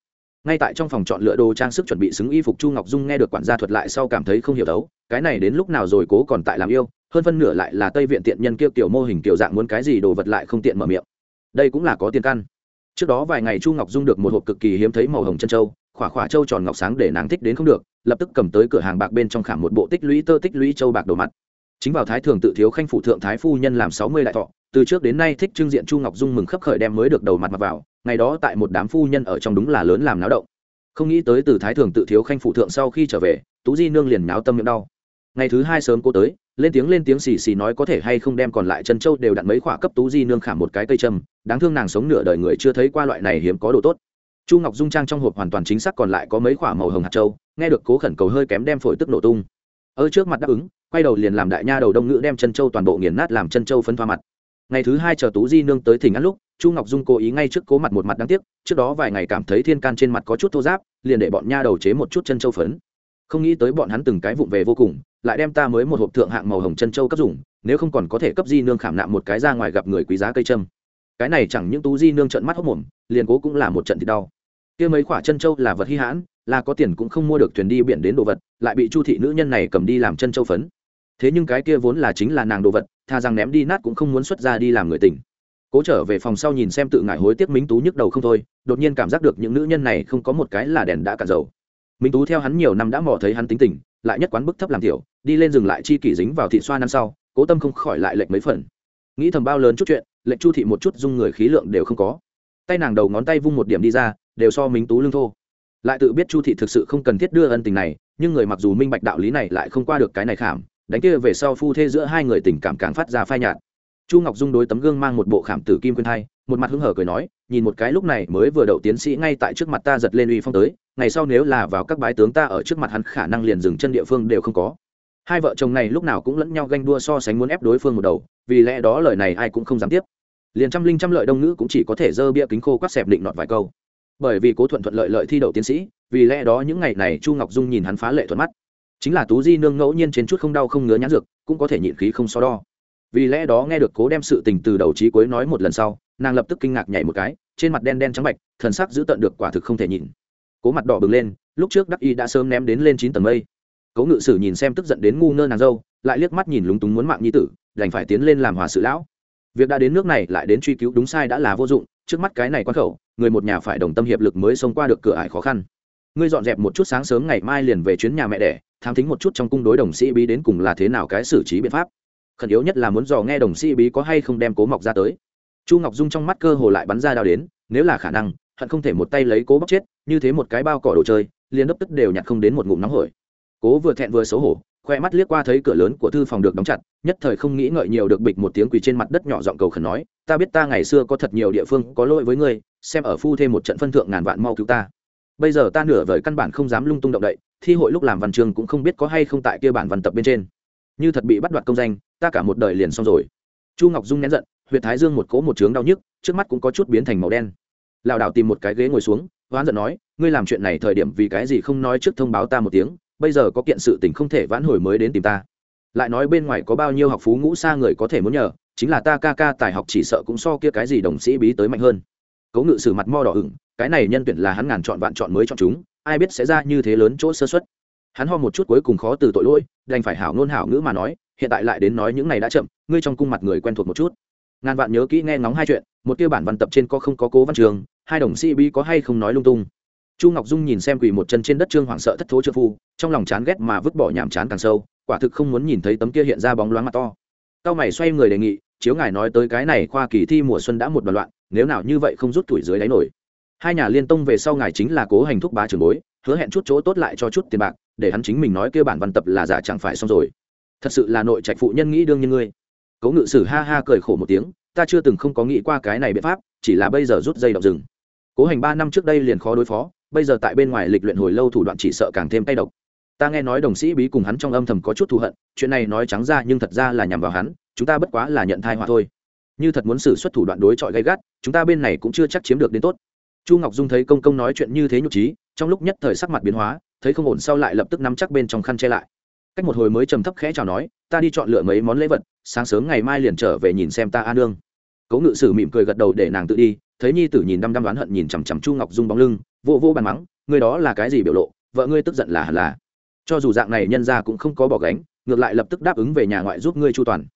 Ngay tại trong phòng chọn lựa đồ trang sức chuẩn bị xứng y phục chu ngọc dung nghe được quản gia thuật lại sau cảm thấy không hiểu đấu, cái này đến lúc nào rồi cố còn tại làm yêu, hơn phân nửa lại là tây viện tiện nhân kia kiểu mô hình kiểu dạng muốn cái gì đồ vật lại không tiện mở miệng. Đây cũng là có tiền căn trước đó vài ngày chu ngọc dung được một hộp cực kỳ hiếm thấy màu hồng chân châu, khỏa khỏa châu tròn ngọc sáng để nàng thích đến không được, lập tức cầm tới cửa hàng bạc bên trong khảm một bộ tích lũy tơ tích lũy châu bạc đồ mặt. Chính vào thái thường tự thiếu khanh phụ thượng thái phu nhân làm sáu mươi đại thọ, từ trước đến nay thích trưng diện chu ngọc dung mừng khấp khởi đem mới được đầu mặt mặt vào, ngày đó tại một đám phu nhân ở trong đúng là lớn làm náo động. Không nghĩ tới từ thái thường tự thiếu khanh phụ thượng sau khi trở về, tú di nương liền náo tâm miệng đau ngày thứ hai sớm cô tới, lên tiếng lên tiếng xì xì nói có thể hay không đem còn lại chân châu đều đặn mấy khỏa cấp tú di nương khảm một cái cây châm, đáng thương nàng sống nửa đời người chưa thấy qua loại này hiếm có đồ tốt. Chu ngọc dung trang trong hộp hoàn toàn chính xác còn lại có mấy khỏa màu hồng hạt châu, nghe được cố khẩn cầu hơi kém đem phổi tức nổ tung. Ở trước mặt đáp ứng, quay đầu liền làm đại nha đầu đông ngữ đem chân châu toàn bộ nghiền nát làm chân châu phấn thoa mặt. Ngày thứ hai chờ tú di nương tới thỉnh ăn lúc, chu ngọc dung cố ý ngay trước cố mặt một mặt đáng tiếc, trước đó vài ngày cảm thấy thiên can trên mặt có chút thô giáp liền để bọn nha đầu chế một chút chân châu phấn. Không nghĩ tới bọn hắn từng cái vụng về vô cùng lại đem ta mới một hộp thượng hạng màu hồng chân châu cấp dùng, nếu không còn có thể cấp di nương khảm nạm một cái ra ngoài gặp người quý giá cây trâm cái này chẳng những tú di nương trận mắt hốc mồm, liền cố cũng là một trận thì đau. Kia mấy khoả chân châu là vật hy hãn, là có tiền cũng không mua được thuyền đi biển đến đồ vật, lại bị chu thị nữ nhân này cầm đi làm chân châu phấn. Thế nhưng cái kia vốn là chính là nàng đồ vật, tha rằng ném đi nát cũng không muốn xuất ra đi làm người tình. Cố trở về phòng sau nhìn xem tự ngại hối tiếc minh tú nhức đầu không thôi, đột nhiên cảm giác được những nữ nhân này không có một cái là đèn đã cạn dầu. Minh tú theo hắn nhiều năm đã mò thấy hắn tính tình, lại nhất quán bức thấp làm tiểu đi lên dừng lại chi kỷ dính vào thị xoa năm sau, cố tâm không khỏi lại lệnh mấy phần. Nghĩ thầm bao lớn chút chuyện lệnh chu thị một chút dung người khí lượng đều không có. Tay nàng đầu ngón tay vung một điểm đi ra, đều so minh tú lương thô. Lại tự biết chu thị thực sự không cần thiết đưa ân tình này, nhưng người mặc dù minh bạch đạo lý này lại không qua được cái này khảm, đánh kia về sau phu thê giữa hai người tình cảm càng phát ra phai nhạt. Chu ngọc dung đối tấm gương mang một bộ khảm tử kim quyên thai một mặt hứng hở cười nói, nhìn một cái lúc này mới vừa đậu tiến sĩ ngay tại trước mặt ta giật lên uy phong tới, ngày sau nếu là vào các bái tướng ta ở trước mặt hắn khả năng liền dừng chân địa phương đều không có hai vợ chồng này lúc nào cũng lẫn nhau ganh đua so sánh muốn ép đối phương một đầu, vì lẽ đó lời này ai cũng không dám tiếp. Liền trăm linh trăm lợi đông ngữ cũng chỉ có thể dơ bia kính khô quát xẹp định nọt vài câu. Bởi vì cố thuận thuận lợi lợi thi đậu tiến sĩ, vì lẽ đó những ngày này chu ngọc dung nhìn hắn phá lệ thuận mắt. Chính là tú di nương ngẫu nhiên trên chút không đau không ngứa nhãn dược, cũng có thể nhịn khí không so đo. Vì lẽ đó nghe được cố đem sự tình từ đầu trí cuối nói một lần sau, nàng lập tức kinh ngạc nhảy một cái, trên mặt đen đen trắng bạch, thần sắc giữ tận được quả thực không thể nhịn. Cố mặt đỏ bừng lên, lúc trước đắc y đã sớm ném đến lên chín tầng mây cố ngự sử nhìn xem tức giận đến ngu ngơ nàng dâu, lại liếc mắt nhìn lúng túng muốn mạng nhi tử, đành phải tiến lên làm hòa sự lão. Việc đã đến nước này lại đến truy cứu đúng sai đã là vô dụng, trước mắt cái này quan khẩu, người một nhà phải đồng tâm hiệp lực mới xông qua được cửa ải khó khăn. Ngươi dọn dẹp một chút sáng sớm ngày mai liền về chuyến nhà mẹ đẻ, tham thính một chút trong cung đối đồng sĩ bí đến cùng là thế nào cái xử trí biện pháp. Khẩn yếu nhất là muốn dò nghe đồng sĩ bí có hay không đem cố mọc ra tới. Chu ngọc dung trong mắt cơ hồ lại bắn ra đao đến, nếu là khả năng, hận không thể một tay lấy cố bóc chết, như thế một cái bao cỏ đồ chơi, liền đấp tức đều nhặt không đến một ngụm nóng hổi cố vừa thẹn vừa xấu hổ, khoe mắt liếc qua thấy cửa lớn của thư phòng được đóng chặt, nhất thời không nghĩ ngợi nhiều được bịch một tiếng quỳ trên mặt đất nhỏ giọng cầu khẩn nói, ta biết ta ngày xưa có thật nhiều địa phương có lỗi với ngươi, xem ở phu thêm một trận phân thượng ngàn vạn mau cứu ta. Bây giờ ta nửa vời căn bản không dám lung tung động đậy, thi hội lúc làm văn chương cũng không biết có hay không tại kia bản văn tập bên trên. Như thật bị bắt đoạt công danh, ta cả một đời liền xong rồi. Chu ngọc dung nén giận huyện thái dương một cỗ một trướng đau nhức, trước mắt cũng có chút biến thành màu đen. Lảo đảo tìm một cái ghế ngồi xuống, hoán giận nói, ngươi làm chuyện này thời điểm vì cái gì không nói trước thông báo ta một tiếng bây giờ có kiện sự tình không thể vãn hồi mới đến tìm ta. Lại nói bên ngoài có bao nhiêu học phú ngũ xa người có thể muốn nhờ, chính là ta ca ca tài học chỉ sợ cũng so kia cái gì đồng sĩ bí tới mạnh hơn. Cố ngự sử mặt mo đỏ ửng, cái này nhân tuyển là hắn ngàn chọn vạn chọn mới chọn chúng, ai biết sẽ ra như thế lớn chỗ sơ xuất hắn ho một chút cuối cùng khó từ tội lỗi, đành phải hảo ngôn hảo ngữ mà nói, hiện tại lại đến nói những này đã chậm, ngươi trong cung mặt người quen thuộc một chút. Ngàn vạn nhớ kỹ nghe ngóng hai chuyện, một kia bản văn tập trên có không có cố văn trường, hai đồng sĩ bí có hay không nói lung tung chu ngọc dung nhìn xem quỳ một chân trên đất trương hoảng sợ thất thố trợ phu, trong lòng chán ghét mà vứt bỏ nhàm chán càng sâu, quả thực không muốn nhìn thấy tấm kia hiện ra bóng loáng mặt to. Cao mày xoay người đề nghị, chiếu ngài nói tới cái này khoa kỳ thi mùa xuân đã một đoạn loạn, nếu nào như vậy không rút tuổi dưới đáy nổi. Hai nhà liên tông về sau ngài chính là cố hành thúc bá trường bối, hứa hẹn chút chỗ tốt lại cho chút tiền bạc, để hắn chính mình nói kêu bản văn tập là giả chẳng phải xong rồi. Thật sự là nội trạch phụ nhân nghĩ đương như ngươi. Cố ngự sử ha ha cười khổ một tiếng, ta chưa từng không có nghĩ qua cái này biện pháp, chỉ là bây giờ rút dây động rừng. Cố hành ba năm trước đây liền khó đối phó bây giờ tại bên ngoài lịch luyện hồi lâu thủ đoạn chỉ sợ càng thêm tay độc. Ta nghe nói đồng sĩ bí cùng hắn trong âm thầm có chút thù hận, chuyện này nói trắng ra nhưng thật ra là nhằm vào hắn, chúng ta bất quá là nhận thai họa thôi. Như thật muốn xử xuất thủ đoạn đối chọi gay gắt, chúng ta bên này cũng chưa chắc chiếm được đến tốt. Chu ngọc dung thấy công công nói chuyện như thế nhục trí, trong lúc nhất thời sắc mặt biến hóa, thấy không ổn sau lại lập tức nắm chắc bên trong khăn che lại. Cách một hồi mới trầm thấp khẽ chào nói, ta đi chọn lựa mấy món lễ vật, sáng sớm ngày mai liền trở về nhìn xem ta a nương cố ngự sử mỉm cười gật đầu để nàng tự đi thấy nhi tử nhìn đăm đăm đoán hận nhìn chằm chằm chu ngọc dung bóng lưng, vô vô bàn mắng người đó là cái gì biểu lộ, vợ ngươi tức giận là hẳn là. Cho dù dạng này nhân ra cũng không có bỏ gánh, ngược lại lập tức đáp ứng về nhà ngoại giúp ngươi chu toàn.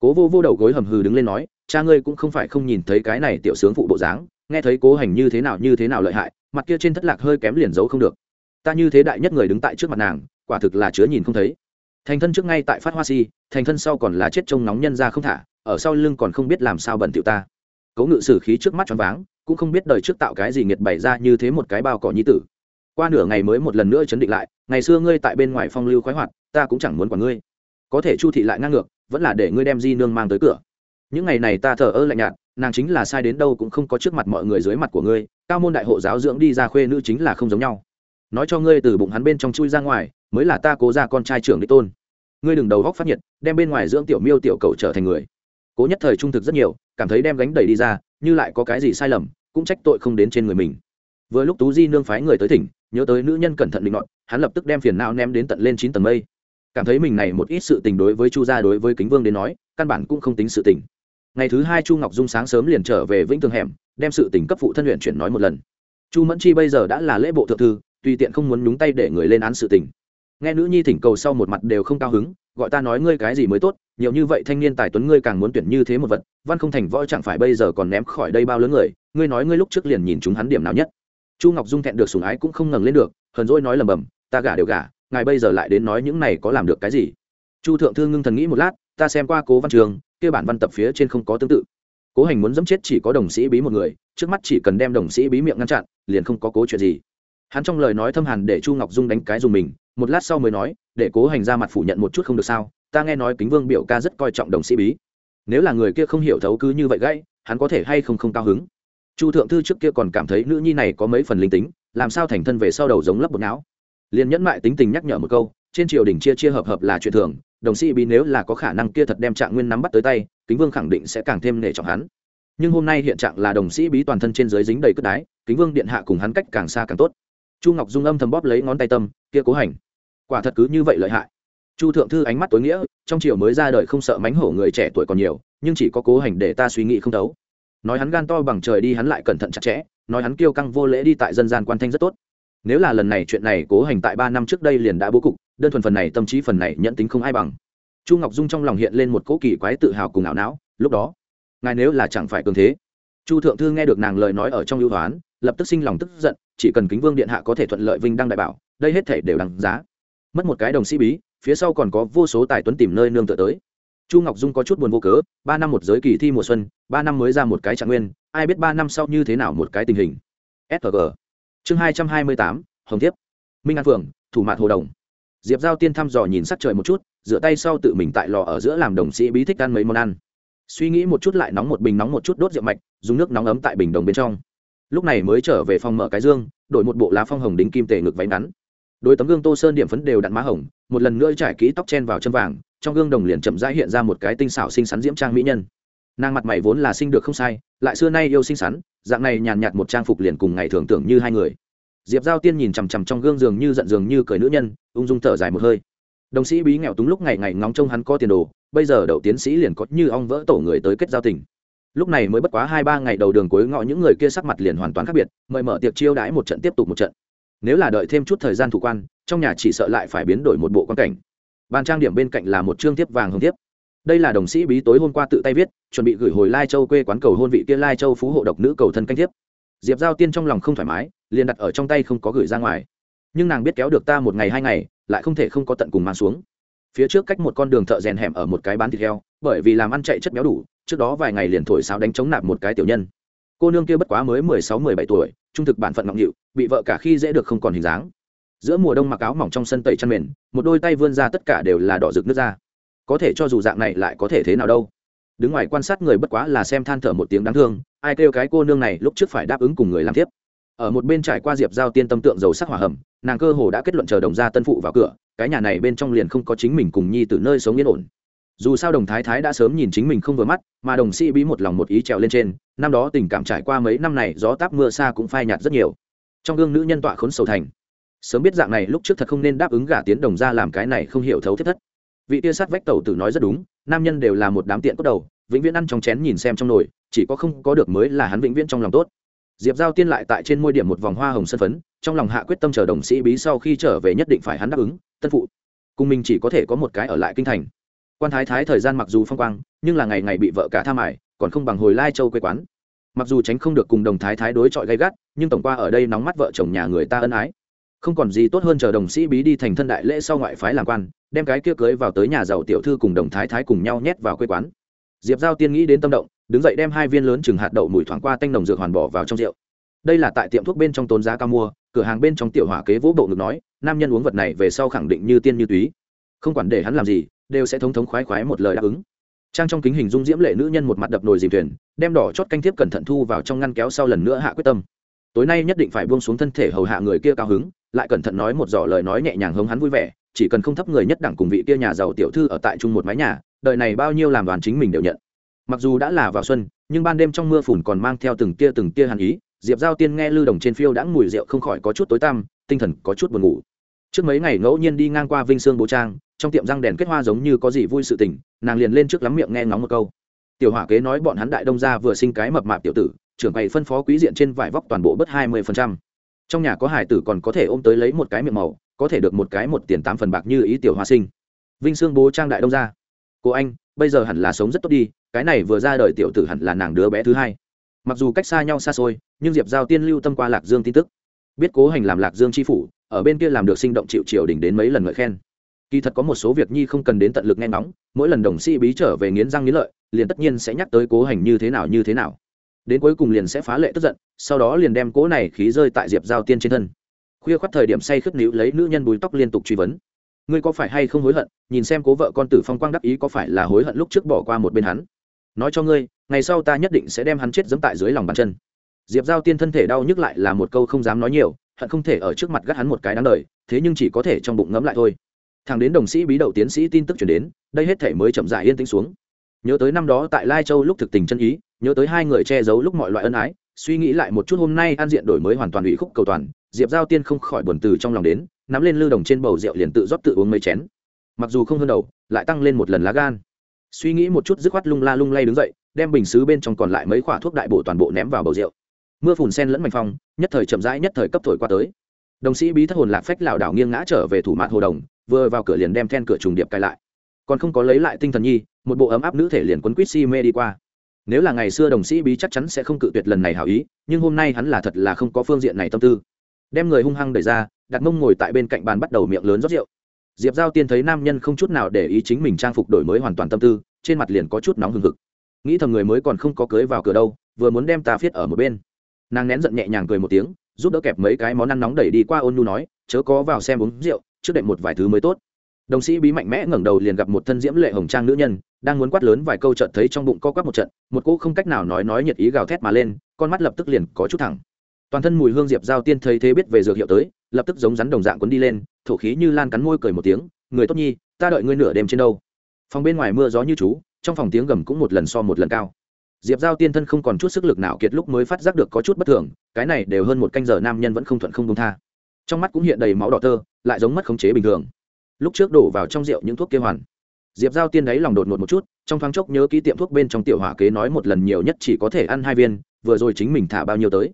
Cố vô vô đầu gối hầm hừ đứng lên nói, cha ngươi cũng không phải không nhìn thấy cái này tiểu sướng phụ bộ dáng, nghe thấy cố hành như thế nào như thế nào lợi hại, mặt kia trên thất lạc hơi kém liền giấu không được. Ta như thế đại nhất người đứng tại trước mặt nàng, quả thực là chứa nhìn không thấy. Thành thân trước ngay tại phát hoa si, thành thân sau còn là chết trông nóng nhân ra không thả, ở sau lưng còn không biết làm sao bẩn tiểu ta cố ngự sử khí trước mắt choáng váng, cũng không biết đời trước tạo cái gì nghiệt bày ra như thế một cái bao cỏ nhi tử. Qua nửa ngày mới một lần nữa chấn định lại, ngày xưa ngươi tại bên ngoài phong lưu khoái hoạt, ta cũng chẳng muốn quản ngươi. Có thể chu thị lại ngang ngược, vẫn là để ngươi đem di nương mang tới cửa. Những ngày này ta thờ ơ lạnh nhạt, nàng chính là sai đến đâu cũng không có trước mặt mọi người dưới mặt của ngươi, cao môn đại hộ giáo dưỡng đi ra khuê nữ chính là không giống nhau. Nói cho ngươi từ bụng hắn bên trong chui ra ngoài, mới là ta cố ra con trai trưởng đích tôn. Ngươi đừng đầu góc phát nhiệt, đem bên ngoài dưỡng tiểu miêu tiểu cầu trở thành người. Cố nhất thời trung thực rất nhiều cảm thấy đem gánh đẩy đi ra, như lại có cái gì sai lầm, cũng trách tội không đến trên người mình. Vừa lúc tú di nương phái người tới thỉnh, nhớ tới nữ nhân cẩn thận định luận hắn lập tức đem phiền não ném đến tận lên chín tầng mây. Cảm thấy mình này một ít sự tình đối với chu gia đối với kính vương đến nói, căn bản cũng không tính sự tình. Ngày thứ hai chu ngọc dung sáng sớm liền trở về vĩnh tường hẻm, đem sự tình cấp phụ thân luyện chuyển nói một lần. Chu mẫn chi bây giờ đã là lễ bộ thượng thư, tùy tiện không muốn nhúng tay để người lên án sự tình nghe nữ nhi thỉnh cầu sau một mặt đều không cao hứng, gọi ta nói ngươi cái gì mới tốt, nhiều như vậy thanh niên tài tuấn ngươi càng muốn tuyển như thế một vật, văn không thành võ chẳng phải bây giờ còn ném khỏi đây bao lớn người, ngươi nói ngươi lúc trước liền nhìn chúng hắn điểm nào nhất. Chu ngọc dung thẹn được sùng ái cũng không ngẩng lên được, hờn dỗi nói lầm bầm ta gả đều gả, ngài bây giờ lại đến nói những này có làm được cái gì? Chu thượng thư ngưng thần nghĩ một lát, ta xem qua cố văn trường, kia bản văn tập phía trên không có tương tự. Cố hành muốn dẫm chết chỉ có đồng sĩ bí một người, trước mắt chỉ cần đem đồng sĩ bí miệng ngăn chặn, liền không có cố chuyện gì. Hắn trong lời nói thâm hàn để chu ngọc dung đánh cái dùng mình một lát sau mới nói, để cố hành ra mặt phủ nhận một chút không được sao, ta nghe nói kính vương biểu ca rất coi trọng đồng sĩ bí. Nếu là người kia không hiểu thấu cứ như vậy gãy, hắn có thể hay không không cao hứng? Chu thượng thư trước kia còn cảm thấy nữ nhi này có mấy phần linh tính, làm sao thành thân về sau đầu giống lấp bột não? Liền nhẫn mại tính tình nhắc nhở một câu, trên triều đình chia chia hợp hợp là chuyện thường, đồng sĩ bí nếu là có khả năng kia thật đem trạng nguyên nắm bắt tới tay, kính vương khẳng định sẽ càng thêm nể trọng hắn. Nhưng hôm nay hiện trạng là đồng sĩ bí toàn thân trên dưới dính đầy cất đái, kính vương điện hạ cùng hắn cách càng xa càng tốt. Chu ngọc dung âm thầm bóp lấy ngón tay tâm, kia cố hành quả thật cứ như vậy lợi hại. Chu thượng thư ánh mắt tối nghĩa, trong triều mới ra đời không sợ mánh hổ người trẻ tuổi còn nhiều, nhưng chỉ có cố hành để ta suy nghĩ không thấu. Nói hắn gan to bằng trời đi hắn lại cẩn thận chặt chẽ, nói hắn kiêu căng vô lễ đi tại dân gian quan thanh rất tốt. Nếu là lần này chuyện này cố hành tại ba năm trước đây liền đã bố cục, đơn thuần phần này tâm trí phần này nhận tính không ai bằng. Chu ngọc dung trong lòng hiện lên một cỗ kỳ quái tự hào cùng ảo não, lúc đó, ngài nếu là chẳng phải cường thế. Chu thượng thư nghe được nàng lời nói ở trong ưu hoán, lập tức sinh lòng tức giận, chỉ cần kính vương điện hạ có thể thuận lợi vinh đăng đại bảo, đây hết thể đều đằng giá mất một cái đồng sĩ bí, phía sau còn có vô số tài tuấn tìm nơi nương tựa tới. Chu ngọc dung có chút buồn vô cớ, ba năm một giới kỳ thi mùa xuân, ba năm mới ra một cái trạng nguyên, ai biết ba năm sau như thế nào một cái tình hình. Sg chương hai trăm hai mươi tám, hồng thiếp. Minh an phường thủ mạc hồ đồng. Diệp giao tiên thăm dò nhìn sắc trời một chút, rửa tay sau tự mình tại lò ở giữa làm đồng sĩ bí thích ăn mấy món ăn. Suy nghĩ một chút lại nóng một bình nóng một chút đốt rượu mạch, dùng nước nóng ấm tại bình đồng bên trong. Lúc này mới trở về phòng mở cái dương, đổi một bộ lá phong hồng đính kim tề ngực váy ngắn đôi tấm gương tô sơn điểm phấn đều đặn má hồng, một lần nữa trải kỹ tóc chen vào chân vàng, trong gương đồng liền chậm rãi hiện ra một cái tinh xảo xinh xắn diễm trang mỹ nhân. Nàng mặt mày vốn là sinh được không sai, lại xưa nay yêu xinh xắn, dạng này nhàn nhạt một trang phục liền cùng ngày thường tưởng như hai người. Diệp giao tiên nhìn chằm chằm trong gương giường như giận giường như cười nữ nhân, ung dung thở dài một hơi. Đồng sĩ bí nghèo túng lúc ngày ngày ngóng trông hắn có tiền đồ, bây giờ đậu tiến sĩ liền có như ong vỡ tổ người tới kết giao tình. Lúc này mới bất quá hai ba ngày đầu đường cuối ngõ, những người kia sắc mặt liền hoàn toàn khác biệt, mời mở tiệc chiêu đãi một trận tiếp tục một trận nếu là đợi thêm chút thời gian thủ quan, trong nhà chỉ sợ lại phải biến đổi một bộ quan cảnh. Bàn trang điểm bên cạnh là một chương tiếp vàng hồng tiếp đây là đồng sĩ bí tối hôm qua tự tay viết, chuẩn bị gửi hồi lai châu quê quán cầu hôn vị kia lai châu phú hộ độc nữ cầu thân canh tiếp diệp giao tiên trong lòng không thoải mái, liền đặt ở trong tay không có gửi ra ngoài. Nhưng nàng biết kéo được ta một ngày hai ngày, lại không thể không có tận cùng mang xuống. Phía trước cách một con đường thợ rèn hẻm ở một cái bán thịt heo, bởi vì làm ăn chạy chất béo đủ, trước đó vài ngày liền thổi sáo đánh chống nạp một cái tiểu nhân cô nương kia bất quá mới mười sáu, mười bảy tuổi, trung thực bản phận ngọng nghịu, bị vợ cả khi dễ được không còn hình dáng. Giữa mùa đông mặc áo mỏng trong sân tẩy chăn mền, một đôi tay vươn ra tất cả đều là đỏ rực nước ra có thể cho dù dạng này lại có thể thế nào đâu. Đứng ngoài quan sát người bất quá là xem than thở một tiếng đáng thương, ai kêu cái cô nương này lúc trước phải đáp ứng cùng người làm tiếp ở một bên trải qua diệp giao tiên tâm tượng dầu sắc hỏa hầm, nàng cơ hồ đã kết luận chờ đồng gia tân phụ vào cửa, cái nhà này bên trong liền không có chính mình cùng nhi từ nơi sống yên ổn dù sao đồng thái thái đã sớm nhìn chính mình không vừa mắt, mà đồng sĩ bí một lòng một ý trèo lên trên, năm đó tình cảm trải qua mấy năm này, gió táp mưa xa cũng phai nhạt rất nhiều. Trong gương nữ nhân tọa khốn sầu thành. Sớm biết dạng này lúc trước thật không nên đáp ứng gả tiến đồng ra làm cái này không hiểu thấu thiết thất. Vị tia sát vách tẩu tử nói rất đúng, nam nhân đều là một đám tiện cốt đầu, vĩnh viễn ăn trong chén nhìn xem trong nồi, chỉ có không có được mới là hắn vĩnh viễn trong lòng tốt. Diệp giao tiên lại tại trên môi điểm một vòng hoa hồng sân phấn, trong lòng hạ quyết tâm chờ đồng sĩ bí sau khi trở về nhất định phải hắn đáp ứng, tân phụ. Cùng mình chỉ có thể có một cái ở lại kinh thành quan thái thái thời gian mặc dù phong quang, nhưng là ngày ngày bị vợ cả tha mải còn không bằng hồi lai châu quê quán. Mặc dù tránh không được cùng đồng thái thái đối chọi gay gắt, nhưng tổng qua ở đây nóng mắt vợ chồng nhà người ta ân ái. Không còn gì tốt hơn chờ đồng sĩ bí đi thành thân đại lễ sau ngoại phái làm quan, đem cái kia cưới vào tới nhà giàu tiểu thư cùng đồng thái thái cùng nhau nhét vào quê quán. Diệp giao tiên nghĩ đến tâm động, đứng dậy đem hai viên lớn chừng hạt đậu mùi thoảng qua tanh đồng dược hoàn bỏ vào trong rượu. Đây là tại tiệm thuốc bên trong tốn giá cao mua, cửa hàng bên trong tiểu hỏa kế vỗ bộ ngực nói, nam nhân uống vật này về sau khẳng định như tiên như túy. Không quản để hắn làm gì đều sẽ thống thống khoái khoái một lời đáp ứng. Trang trong kính hình dung diễm lệ nữ nhân một mặt đập nồi dìm thuyền, đem đỏ chót canh tiếp cẩn thận thu vào trong ngăn kéo sau lần nữa hạ quyết tâm. Tối nay nhất định phải buông xuống thân thể hầu hạ người kia cao hứng, lại cẩn thận nói một giỏ lời nói nhẹ nhàng hống hắn vui vẻ, chỉ cần không thấp người nhất đẳng cùng vị kia nhà giàu tiểu thư ở tại chung một mái nhà, đời này bao nhiêu làm đoàn chính mình đều nhận. Mặc dù đã là vào xuân, nhưng ban đêm trong mưa phùn còn mang theo từng tia từng tia hàn ý, diệp giao tiên nghe lư đồng trên phiêu đã mùi rượu không khỏi có chút tối tăm, tinh thần có chút buồn ngủ. Trước mấy ngày ngẫu nhiên đi ngang qua vinh sương bố trang trong tiệm răng đèn kết hoa giống như có gì vui sự tình, nàng liền lên trước lắm miệng nghe ngóng một câu. Tiểu hỏa kế nói bọn hắn đại đông gia vừa sinh cái mập mạp tiểu tử, trưởng bày phân phó quý diện trên vải vóc toàn bộ bớt hai mươi phần trăm. Trong nhà có hải tử còn có thể ôm tới lấy một cái miệng màu, có thể được một cái một tiền tám phần bạc như ý tiểu hoa sinh. Vinh sương bố trang đại đông gia. Cô anh, bây giờ hẳn là sống rất tốt đi, cái này vừa ra đời tiểu tử hẳn là nàng đứa bé thứ hai. Mặc dù cách xa nhau xa xôi, nhưng diệp giao tiên lưu tâm qua lạc dương tin tức. Biết cố hành làm lạc dương tri phủ, ở bên kia làm được sinh động chịu triều đình đến mấy lần ngợi khen kỳ thật có một số việc nhi không cần đến tận lực nghe nóng mỗi lần đồng sĩ bí trở về nghiến răng nghiến lợi, liền tất nhiên sẽ nhắc tới cố hành như thế nào như thế nào. Đến cuối cùng liền sẽ phá lệ tức giận, sau đó liền đem cố này khí rơi tại diệp giao tiên trên thân. Khuya khoắt thời điểm say khướt níu lấy nữ nhân bùi tóc liên tục truy vấn. Ngươi có phải hay không hối hận, nhìn xem cố vợ con tử phong quang đắc ý có phải là hối hận lúc trước bỏ qua một bên hắn? Nói cho ngươi, ngày sau ta nhất định sẽ đem hắn chết dẫm tại dưới lòng bàn chân. Diệp giao tiên thân thể đau nhức lại là một câu không dám nói nhiều, hận không thể ở trước mặt gắt hắn một cái đáng đời, thế nhưng chỉ có thể trong bụng ngấm lại thôi thằng đến đồng sĩ bí đậu tiến sĩ tin tức chuyển đến, đây hết thể mới chậm dại yên tĩnh xuống. Nhớ tới năm đó tại lai châu lúc thực tình chân ý, nhớ tới hai người che giấu lúc mọi loại ân ái, suy nghĩ lại một chút hôm nay an diện đổi mới hoàn toàn ủy khúc cầu toàn, diệp giao tiên không khỏi buồn từ trong lòng đến, nắm lên lư đồng trên bầu rượu liền tự rót tự uống mấy chén. Mặc dù không hơn đầu, lại tăng lên một lần lá gan. Suy nghĩ một chút dứt khoát lung la lung lay đứng dậy, đem bình xứ bên trong còn lại mấy khoả thuốc đại bổ toàn bộ ném vào bầu rượu. Mưa phùn sen lẫn mạnh phong, nhất thời chậm rãi nhất thời cấp thổi qua tới. Đồng sĩ bí thất hồn lạc phách lảo đảo nghiêng ngã trở về thủ mạn hồ đồng vừa vào cửa liền đem then cửa trùng điệp cài lại. Còn không có lấy lại tinh thần nhi, một bộ ấm áp nữ thể liền quấn quýt si mê đi qua. Nếu là ngày xưa đồng sĩ bí chắc chắn sẽ không cự tuyệt lần này hảo ý, nhưng hôm nay hắn là thật là không có phương diện này tâm tư. Đem người hung hăng đẩy ra, đặt mông ngồi tại bên cạnh bàn bắt đầu miệng lớn rót rượu. Diệp giao tiên thấy nam nhân không chút nào để ý chính mình trang phục đổi mới hoàn toàn tâm tư, trên mặt liền có chút nóng hừng hực. Nghĩ thầm người mới còn không có cưới vào cửa đâu, vừa muốn đem ta phiết ở một bên. Nàng nén giận nhẹ nhàng cười một tiếng, giúp đỡ kẹp mấy cái món ăn nóng đẩy đi qua ôn nhu nói, chớ có vào xem uống rượu trước đệm một vài thứ mới tốt. Đồng sĩ bí mạnh mẽ ngẩng đầu liền gặp một thân diễm lệ hồng trang nữ nhân, đang muốn quát lớn vài câu trận thấy trong bụng co quắp một trận, một cô không cách nào nói nói nhiệt ý gào thét mà lên, con mắt lập tức liền có chút thẳng. Toàn thân mùi hương diệp giao tiên thấy thế biết về dược hiệu tới, lập tức giống rắn đồng dạng cuốn đi lên, thổ khí như lan cắn môi cười một tiếng, người tốt nhi, ta đợi ngươi nửa đêm trên đâu. Phòng bên ngoài mưa gió như chú, trong phòng tiếng gầm cũng một lần so một lần cao. Diệp giao tiên thân không còn chút sức lực nào kiệt lúc mới phát giác được có chút bất thường, cái này đều hơn một canh giờ nam nhân vẫn không thuận không công tha. Trong mắt cũng hiện đầy máu đỏ tơ lại giống mất khống chế bình thường. Lúc trước đổ vào trong rượu những thuốc kia hoàn. Diệp giao tiên đáy lòng đột ngột một chút, trong thoáng chốc nhớ ký tiệm thuốc bên trong tiểu hỏa kế nói một lần nhiều nhất chỉ có thể ăn hai viên, vừa rồi chính mình thả bao nhiêu tới.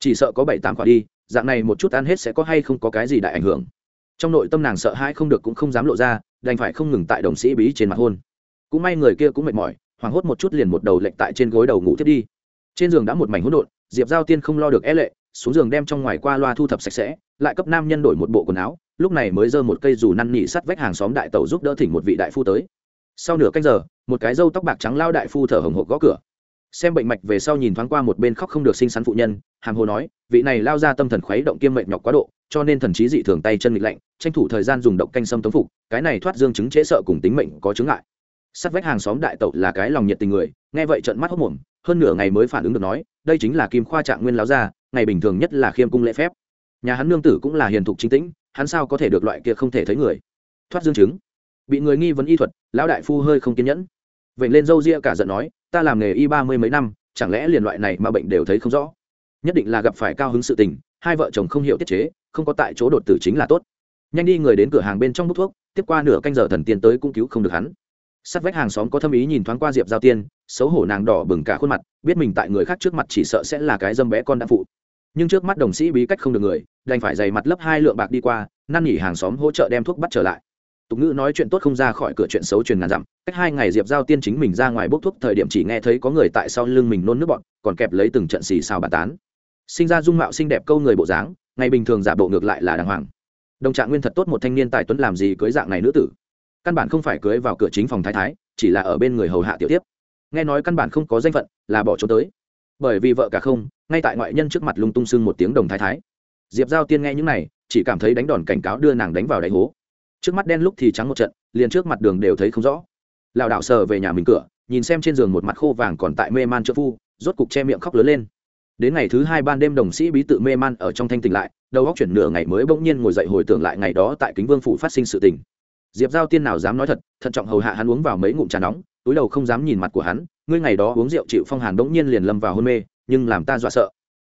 Chỉ sợ có bảy tám quả đi, dạng này một chút ăn hết sẽ có hay không có cái gì đại ảnh hưởng. Trong nội tâm nàng sợ hãi không được cũng không dám lộ ra, đành phải không ngừng tại đồng sĩ bí trên mặt hôn. Cũng may người kia cũng mệt mỏi, hoảng hốt một chút liền một đầu lệnh tại trên gối đầu ngủ thiết đi. Trên giường đã một mảnh hỗn độn, diệp giao tiên không lo được e lệ, xuống giường đem trong ngoài qua loa thu thập sạch sẽ, lại cấp nam nhân đổi một bộ quần áo lúc này mới giơ một cây dù năn nỉ sắt vách hàng xóm đại tẩu giúp đỡ thỉnh một vị đại phu tới. Sau nửa canh giờ, một cái râu tóc bạc trắng lao đại phu thở hồng hộc gõ cửa. Xem bệnh mạch về sau nhìn thoáng qua một bên khóc không được sinh sắn phụ nhân, hàm hồ nói, vị này lao ra tâm thần khuấy động kiêm mệnh nhọc quá độ, cho nên thần trí dị thường tay chân nghịch lạnh, tranh thủ thời gian dùng động canh sâm tống phục, cái này thoát dương chứng chế sợ cùng tính mệnh có chứng ngại. Sắt vách hàng xóm đại tẩu là cái lòng nhiệt tình người, nghe vậy trận mắt hốc mồm, hơn nửa ngày mới phản ứng được nói, đây chính là kim khoa trạng nguyên láo gia ngày bình thường nhất là khiêm cung lễ phép. Nhà hắn nương tử cũng là hiền thục chính tĩnh hắn sao có thể được loại kia không thể thấy người? Thoát dương chứng. Bị người nghi vấn y thuật, lão đại phu hơi không kiên nhẫn. Vậy lên râu ria cả giận nói, ta làm nghề y ba mươi mấy năm, chẳng lẽ liền loại này mà bệnh đều thấy không rõ? Nhất định là gặp phải cao hứng sự tình, hai vợ chồng không hiểu tiết chế, không có tại chỗ đột tử chính là tốt. Nhanh đi người đến cửa hàng bên trong bút thuốc, tiếp qua nửa canh giờ thần tiên tới cũng cứu không được hắn. Sát vách hàng xóm có thâm ý nhìn thoáng qua diệp giao tiên, xấu hổ nàng đỏ bừng cả khuôn mặt, biết mình tại người khác trước mặt chỉ sợ sẽ là cái dâm bé con đã phụ. Nhưng trước mắt đồng sĩ bí cách không được người đành phải dày mặt lấp hai lượng bạc đi qua, năn nỉ hàng xóm hỗ trợ đem thuốc bắt trở lại. Tục ngữ nói chuyện tốt không ra khỏi cửa chuyện xấu truyền ngàn dặm, cách hai ngày diệp giao tiên chính mình ra ngoài bốc thuốc thời điểm chỉ nghe thấy có người tại sau lưng mình nôn nước bọn, còn kẹp lấy từng trận xì xào bàn tán. Sinh ra dung mạo xinh đẹp câu người bộ dáng, ngày bình thường giả bộ ngược lại là đàng hoàng. Đồng trạng nguyên thật tốt một thanh niên tài tuấn làm gì cưới dạng này nữ tử. Căn bản không phải cưới vào cửa chính phòng thái thái, chỉ là ở bên người hầu hạ tiểu tiếp. Nghe nói căn bản không có danh phận, là bỏ trốn tới. Bởi vì vợ cả không, ngay tại ngoại nhân trước mặt lung tung sưng một tiếng đồng thái thái diệp giao tiên nghe những này, chỉ cảm thấy đánh đòn cảnh cáo đưa nàng đánh vào đáy hố. Trước mắt đen lúc thì trắng một trận, liền trước mặt đường đều thấy không rõ. Lảo đảo sờ về nhà mình cửa, nhìn xem trên giường một mặt khô vàng còn tại mê man trợ phu, rốt cục che miệng khóc lớn lên. Đến ngày thứ hai ban đêm đồng sĩ bí tự mê man ở trong thanh tỉnh lại, đầu góc chuyển nửa ngày mới bỗng nhiên ngồi dậy hồi tưởng lại ngày đó tại kính vương phủ phát sinh sự tình. Diệp giao tiên nào dám nói thật, thận trọng hầu hạ hắn uống vào mấy ngụm trà nóng, túi đầu không dám nhìn mặt của hắn, ngươi ngày đó uống rượu chịu phong hàn bỗng nhiên liền lâm vào hôn mê, nhưng làm ta dọa sợ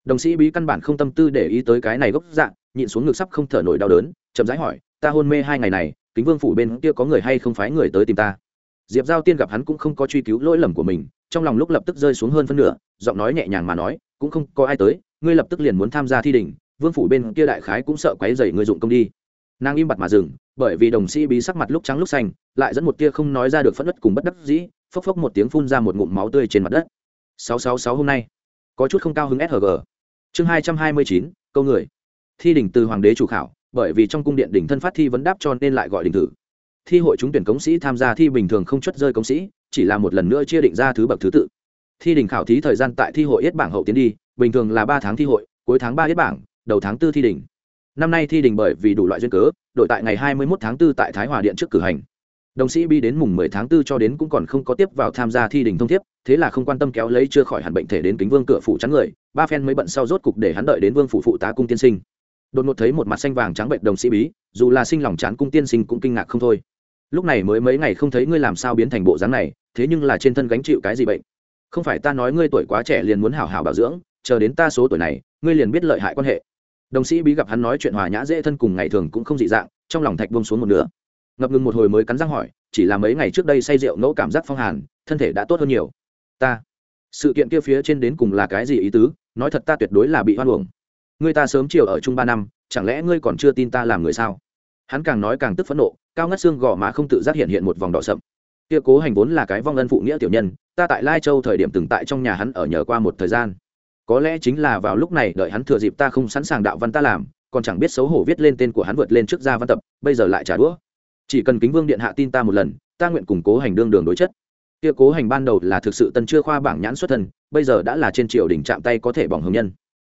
đồng sĩ bí căn bản không tâm tư để ý tới cái này gốc dạng, nhịn xuống ngực sắp không thở nổi đau đớn, chậm rãi hỏi, ta hôn mê hai ngày này, kính vương phủ bên kia có người hay không phái người tới tìm ta? Diệp giao tiên gặp hắn cũng không có truy cứu lỗi lầm của mình, trong lòng lúc lập tức rơi xuống hơn phân nửa, giọng nói nhẹ nhàng mà nói, cũng không có ai tới, ngươi lập tức liền muốn tham gia thi đình vương phủ bên kia đại khái cũng sợ quấy dày người dụng công đi. Nàng im bặt mà dừng, bởi vì đồng sĩ bí sắc mặt lúc trắng lúc xanh, lại dẫn một tia không nói ra được phẫn nứt cùng bất đắc dĩ, phốc phốc một tiếng phun ra một ngụm máu tươi trên mặt đất. Sáu sáu sáu hôm nay, có chút không cao hứng sg chương hai trăm hai mươi chín, câu người. Thi đỉnh từ hoàng đế chủ khảo, bởi vì trong cung điện đỉnh thân phát thi vấn đáp cho nên lại gọi đỉnh thử. Thi hội trúng tuyển công sĩ tham gia thi bình thường không chất rơi công sĩ, chỉ là một lần nữa chia định ra thứ bậc thứ tự. Thi đỉnh khảo thí thời gian tại thi hội yết bảng hậu tiến đi, bình thường là ba tháng thi hội, cuối tháng ba yết bảng, đầu tháng tư thi đỉnh. Năm nay thi đỉnh bởi vì đủ loại duyên cớ đội tại ngày hai mươi 21 tháng 4 tại thái hòa điện trước cử hành. Đồng sĩ bi đến mùng 10 tháng 4 cho đến cũng còn không có tiếp vào tham gia thi đỉnh thông tiếp thế là không quan tâm kéo lấy chưa khỏi hẳn bệnh thể đến kính vương cửa phủ chắn người ba phen mới bận sau rốt cục để hắn đợi đến vương phủ phụ tá cung tiên sinh. Đột ngột thấy một mặt xanh vàng trắng bệnh đồng sĩ bí, dù là sinh lòng chán cung tiên sinh cũng kinh ngạc không thôi. Lúc này mới mấy ngày không thấy ngươi làm sao biến thành bộ dáng này, thế nhưng là trên thân gánh chịu cái gì bệnh? Không phải ta nói ngươi tuổi quá trẻ liền muốn hảo hảo bảo dưỡng, chờ đến ta số tuổi này, ngươi liền biết lợi hại quan hệ. Đồng sĩ bí gặp hắn nói chuyện hòa nhã dễ thân cùng ngày thường cũng không dị dạng, trong lòng thạch bông xuống một nửa. Ngập ngừng một hồi mới cắn răng hỏi, chỉ là mấy ngày trước đây say rượu ngẫu cảm giác phong hàn, thân thể đã tốt hơn nhiều. Ta, sự kiện kia phía trên đến cùng là cái gì ý tứ? Nói thật ta tuyệt đối là bị hoan uổng. Ngươi ta sớm chiều ở chung ba năm, chẳng lẽ ngươi còn chưa tin ta làm người sao? Hắn càng nói càng tức phẫn nộ, cao ngất xương gò má không tự giác hiện hiện một vòng đỏ sậm. Kia cố hành vốn là cái vong ân phụ nghĩa tiểu nhân, ta tại lai châu thời điểm từng tại trong nhà hắn ở nhờ qua một thời gian. Có lẽ chính là vào lúc này đợi hắn thừa dịp ta không sẵn sàng đạo văn ta làm, còn chẳng biết xấu hổ viết lên tên của hắn vượt lên trước gia văn tập, bây giờ lại trả đũa. Chỉ cần kính vương điện hạ tin ta một lần, ta nguyện củng cố hành đương đường đối chất kia cố hành ban đầu là thực sự tân chưa khoa bảng nhãn xuất thân, bây giờ đã là trên triều đỉnh chạm tay có thể bỏng hồng nhân.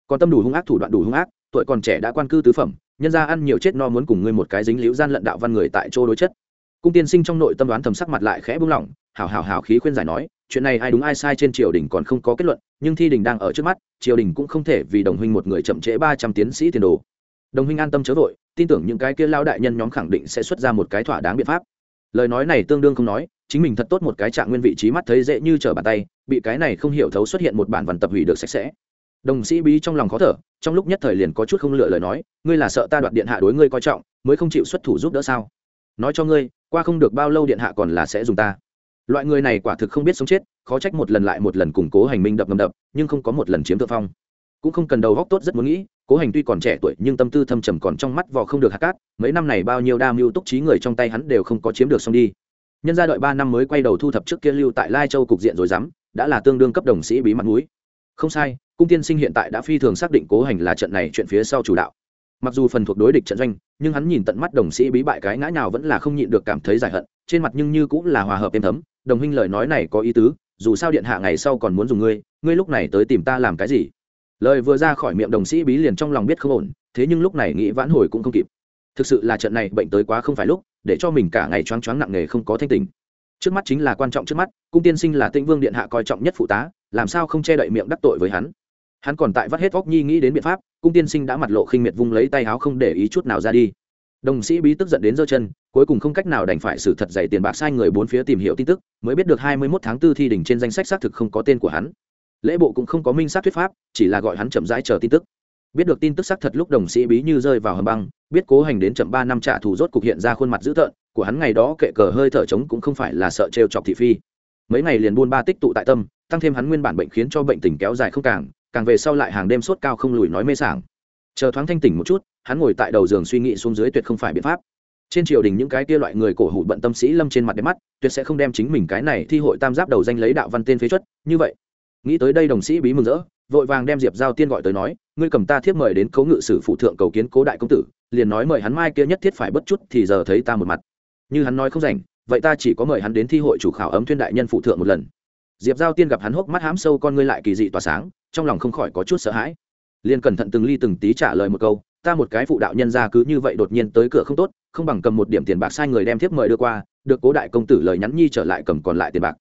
Còn tâm đủ hung ác thủ đoạn đủ hung ác, tuổi còn trẻ đã quan cư tứ phẩm, nhân ra ăn nhiều chết no muốn cùng ngươi một cái dính liễu gian lận đạo văn người tại chỗ đối chất. Cung tiên sinh trong nội tâm đoán thầm sắc mặt lại khẽ buông lỏng hào hào hào khí khuyên giải nói, chuyện này ai đúng ai sai trên triều đình còn không có kết luận, nhưng thi đình đang ở trước mắt, triều đình cũng không thể vì đồng huynh một người chậm trễ ba trăm tiến sĩ tiền đồ. Đồng huynh an tâm chớ vội, tin tưởng những cái kia lao đại nhân nhóm khẳng định sẽ xuất ra một cái thỏa đáng biện pháp. Lời nói này tương đương không nói chính mình thật tốt một cái trạng nguyên vị trí mắt thấy dễ như trở bàn tay, bị cái này không hiểu thấu xuất hiện một bản văn tập hủy được sạch sẽ. Đồng sĩ bí trong lòng khó thở, trong lúc nhất thời liền có chút không lựa lời nói, ngươi là sợ ta đoạt điện hạ đối ngươi coi trọng, mới không chịu xuất thủ giúp đỡ sao? Nói cho ngươi, qua không được bao lâu điện hạ còn là sẽ dùng ta. Loại người này quả thực không biết sống chết, khó trách một lần lại một lần củng cố hành minh đập ngầm đập, nhưng không có một lần chiếm thượng phong. Cũng không cần đầu góc tốt rất muốn nghĩ, cố hành tuy còn trẻ tuổi nhưng tâm tư thâm trầm còn trong mắt vò không được hạt cát, mấy năm này bao nhiêu đa mưu túc trí người trong tay hắn đều không có chiếm được xong đi nhân gia đợi ba năm mới quay đầu thu thập trước kia lưu tại lai châu cục diện rồi dám, đã là tương đương cấp đồng sĩ bí mật mũi không sai, cung tiên sinh hiện tại đã phi thường xác định cố hành là trận này chuyện phía sau chủ đạo. Mặc dù phần thuộc đối địch trận doanh, nhưng hắn nhìn tận mắt đồng sĩ bí bại cái ngã nào vẫn là không nhịn được cảm thấy giải hận, trên mặt nhưng như cũng là hòa hợp êm thấm. Đồng huynh lời nói này có ý tứ, dù sao điện hạ ngày sau còn muốn dùng ngươi ngươi lúc này tới tìm ta làm cái gì? Lời vừa ra khỏi miệng đồng sĩ bí liền trong lòng biết không ổn, thế nhưng lúc này nghĩ vãn hồi cũng không kịp. Thực sự là trận này bệnh tới quá không phải lúc để cho mình cả ngày choáng choáng nặng nề không có thanh tình trước mắt chính là quan trọng trước mắt, cung tiên sinh là tĩnh vương điện hạ coi trọng nhất phụ tá, làm sao không che đậy miệng đắc tội với hắn? Hắn còn tại vắt hết vóc nhi nghĩ đến biện pháp, cung tiên sinh đã mặt lộ khinh miệt vung lấy tay áo không để ý chút nào ra đi. Đồng sĩ bí tức giận đến giơ chân, cuối cùng không cách nào đành phải xử thật dạy tiền bạc sai người bốn phía tìm hiểu tin tức, mới biết được hai mươi 21 tháng 4 thi đỉnh trên danh sách xác thực không có tên của hắn. Lễ bộ cũng không có minh xác thuyết pháp, chỉ là gọi hắn chậm rãi chờ tin tức biết được tin tức xác thật lúc đồng sĩ bí như rơi vào hầm băng, biết cố hành đến chậm ba năm trả thù rốt cục hiện ra khuôn mặt dữ tợn, của hắn ngày đó kệ cờ hơi thở trống cũng không phải là sợ trêu chọc thị phi. Mấy ngày liền buôn ba tích tụ tại tâm, tăng thêm hắn nguyên bản bệnh khiến cho bệnh tình kéo dài không càng càng về sau lại hàng đêm sốt cao không lùi nói mê sảng. Chờ thoáng thanh tỉnh một chút, hắn ngồi tại đầu giường suy nghĩ xuống dưới tuyệt không phải biện pháp. Trên triều đình những cái kia loại người cổ hủ bận tâm sĩ lâm trên mặt đẹp mắt, tuyệt sẽ không đem chính mình cái này thi hội tam giáp đầu danh lấy đạo văn tên phế chuất, như vậy. Nghĩ tới đây đồng sĩ bí mừng rỡ vội vàng đem diệp giao tiên gọi tới nói, ngươi cầm ta thiếp mời đến cấu ngự sử phụ thượng cầu kiến cố đại công tử, liền nói mời hắn mai kia nhất thiết phải bất chút thì giờ thấy ta một mặt. Như hắn nói không rảnh, vậy ta chỉ có mời hắn đến thi hội chủ khảo ấm thuyên đại nhân phụ thượng một lần. Diệp giao tiên gặp hắn hốc mắt hám sâu con ngươi lại kỳ dị tỏa sáng, trong lòng không khỏi có chút sợ hãi. Liền cẩn thận từng ly từng tí trả lời một câu, ta một cái phụ đạo nhân ra cứ như vậy đột nhiên tới cửa không tốt, không bằng cầm một điểm tiền bạc sai người đem thiếp mời đưa qua, được cố đại công tử lời nhắn nhi trở lại cầm còn lại tiền bạc.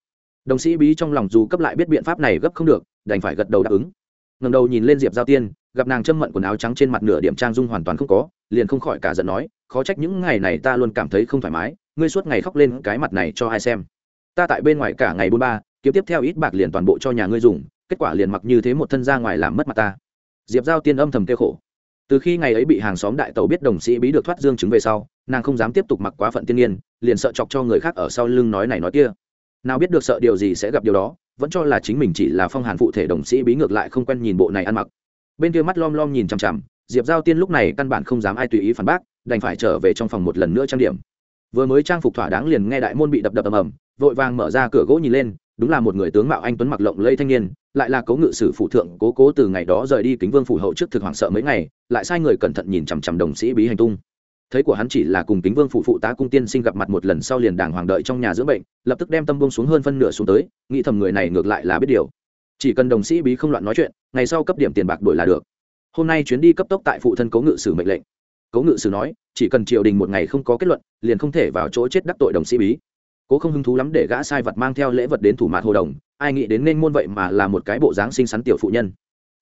Đồng sĩ bí trong lòng dù cấp lại biết biện pháp này gấp không được, đành phải gật đầu đáp ứng ngầm đầu nhìn lên diệp giao tiên, gặp nàng châm mận quần áo trắng trên mặt nửa điểm trang dung hoàn toàn không có, liền không khỏi cả giận nói, khó trách những ngày này ta luôn cảm thấy không thoải mái, ngươi suốt ngày khóc lên cái mặt này cho ai xem. Ta tại bên ngoài cả ngày buôn ba, kiếm tiếp theo ít bạc liền toàn bộ cho nhà ngươi dùng, kết quả liền mặc như thế một thân ra ngoài làm mất mặt ta. Diệp giao tiên âm thầm kêu khổ. Từ khi ngày ấy bị hàng xóm đại tàu biết đồng sĩ bí được thoát dương chứng về sau, nàng không dám tiếp tục mặc quá phận tiên nhiên liền sợ chọc cho người khác ở sau lưng nói này nói kia nào biết được sợ điều gì sẽ gặp điều đó, vẫn cho là chính mình chỉ là phong hàn phụ thể đồng sĩ bí ngược lại không quen nhìn bộ này ăn mặc. Bên kia mắt lom lom nhìn chằm chằm, diệp giao tiên lúc này căn bản không dám ai tùy ý phản bác, đành phải trở về trong phòng một lần nữa trang điểm. Vừa mới trang phục thỏa đáng liền nghe đại môn bị đập đập ầm ầm, vội vàng mở ra cửa gỗ nhìn lên, đúng là một người tướng mạo anh tuấn mặc lộng lây thanh niên, lại là cố ngự sử phụ thượng cố cố từ ngày đó rời đi kính vương phủ hậu trước thực hoảng sợ mấy ngày, lại sai người cẩn thận nhìn chằm chằm đồng sĩ bí hành tung thấy của hắn chỉ là cùng kính vương phụ phụ tá cung tiên sinh gặp mặt một lần sau liền đàng hoàng đợi trong nhà dưỡng bệnh, lập tức đem tâm bông xuống hơn phân nửa xuống tới, nghĩ thầm người này ngược lại là biết điều. Chỉ cần đồng sĩ bí không loạn nói chuyện, ngày sau cấp điểm tiền bạc đổi là được. Hôm nay chuyến đi cấp tốc tại phụ thân cố ngự sử mệnh lệnh. Cố ngự sử nói, chỉ cần triều đình một ngày không có kết luận, liền không thể vào chỗ chết đắc tội đồng sĩ bí. Cố không hứng thú lắm để gã sai vật mang theo lễ vật đến thủ mạt hồ đồng, ai nghĩ đến nên môn vậy mà là một cái bộ dáng xinh xắn tiểu phụ nhân.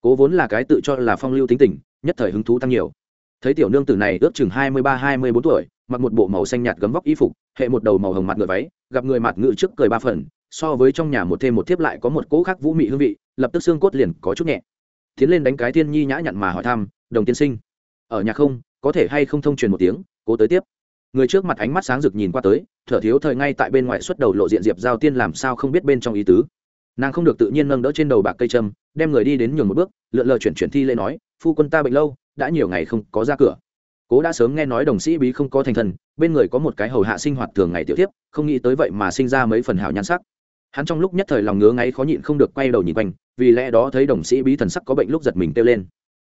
Cố vốn là cái tự cho là phong lưu tính tình, nhất thời hứng thú tăng nhiều thấy tiểu nương tử này ước chừng hai mươi ba, hai mươi bốn tuổi, mặc một bộ màu xanh nhạt gấm vóc y phục, hệ một đầu màu hồng mặt ngựa váy, gặp người mặt ngựa trước cười ba phần, so với trong nhà một thêm một thiếp lại có một cỗ khác vũ mị hương vị, lập tức xương cốt liền có chút nhẹ. Tiến lên đánh cái thiên nhi nhã nhặn mà hỏi thăm, đồng tiên sinh, ở nhà không, có thể hay không thông truyền một tiếng, cố tới tiếp. Người trước mặt ánh mắt sáng rực nhìn qua tới, thở thiếu thời ngay tại bên ngoài xuất đầu lộ diện diệp giao tiên làm sao không biết bên trong ý tứ. Nàng không được tự nhiên nâng đỡ trên đầu bạc cây trâm đem người đi đến nhường một bước, lượn lờ chuyển chuyển thi lê nói, phu quân ta bệnh lâu đã nhiều ngày không có ra cửa. Cố đã sớm nghe nói đồng sĩ bí không có thành thần, bên người có một cái hầu hạ sinh hoạt thường ngày tiểu tiếp không nghĩ tới vậy mà sinh ra mấy phần hảo nhan sắc. Hắn trong lúc nhất thời lòng ngứa ngáy khó nhịn không được quay đầu nhìn quanh, vì lẽ đó thấy đồng sĩ bí thần sắc có bệnh lúc giật mình kêu lên.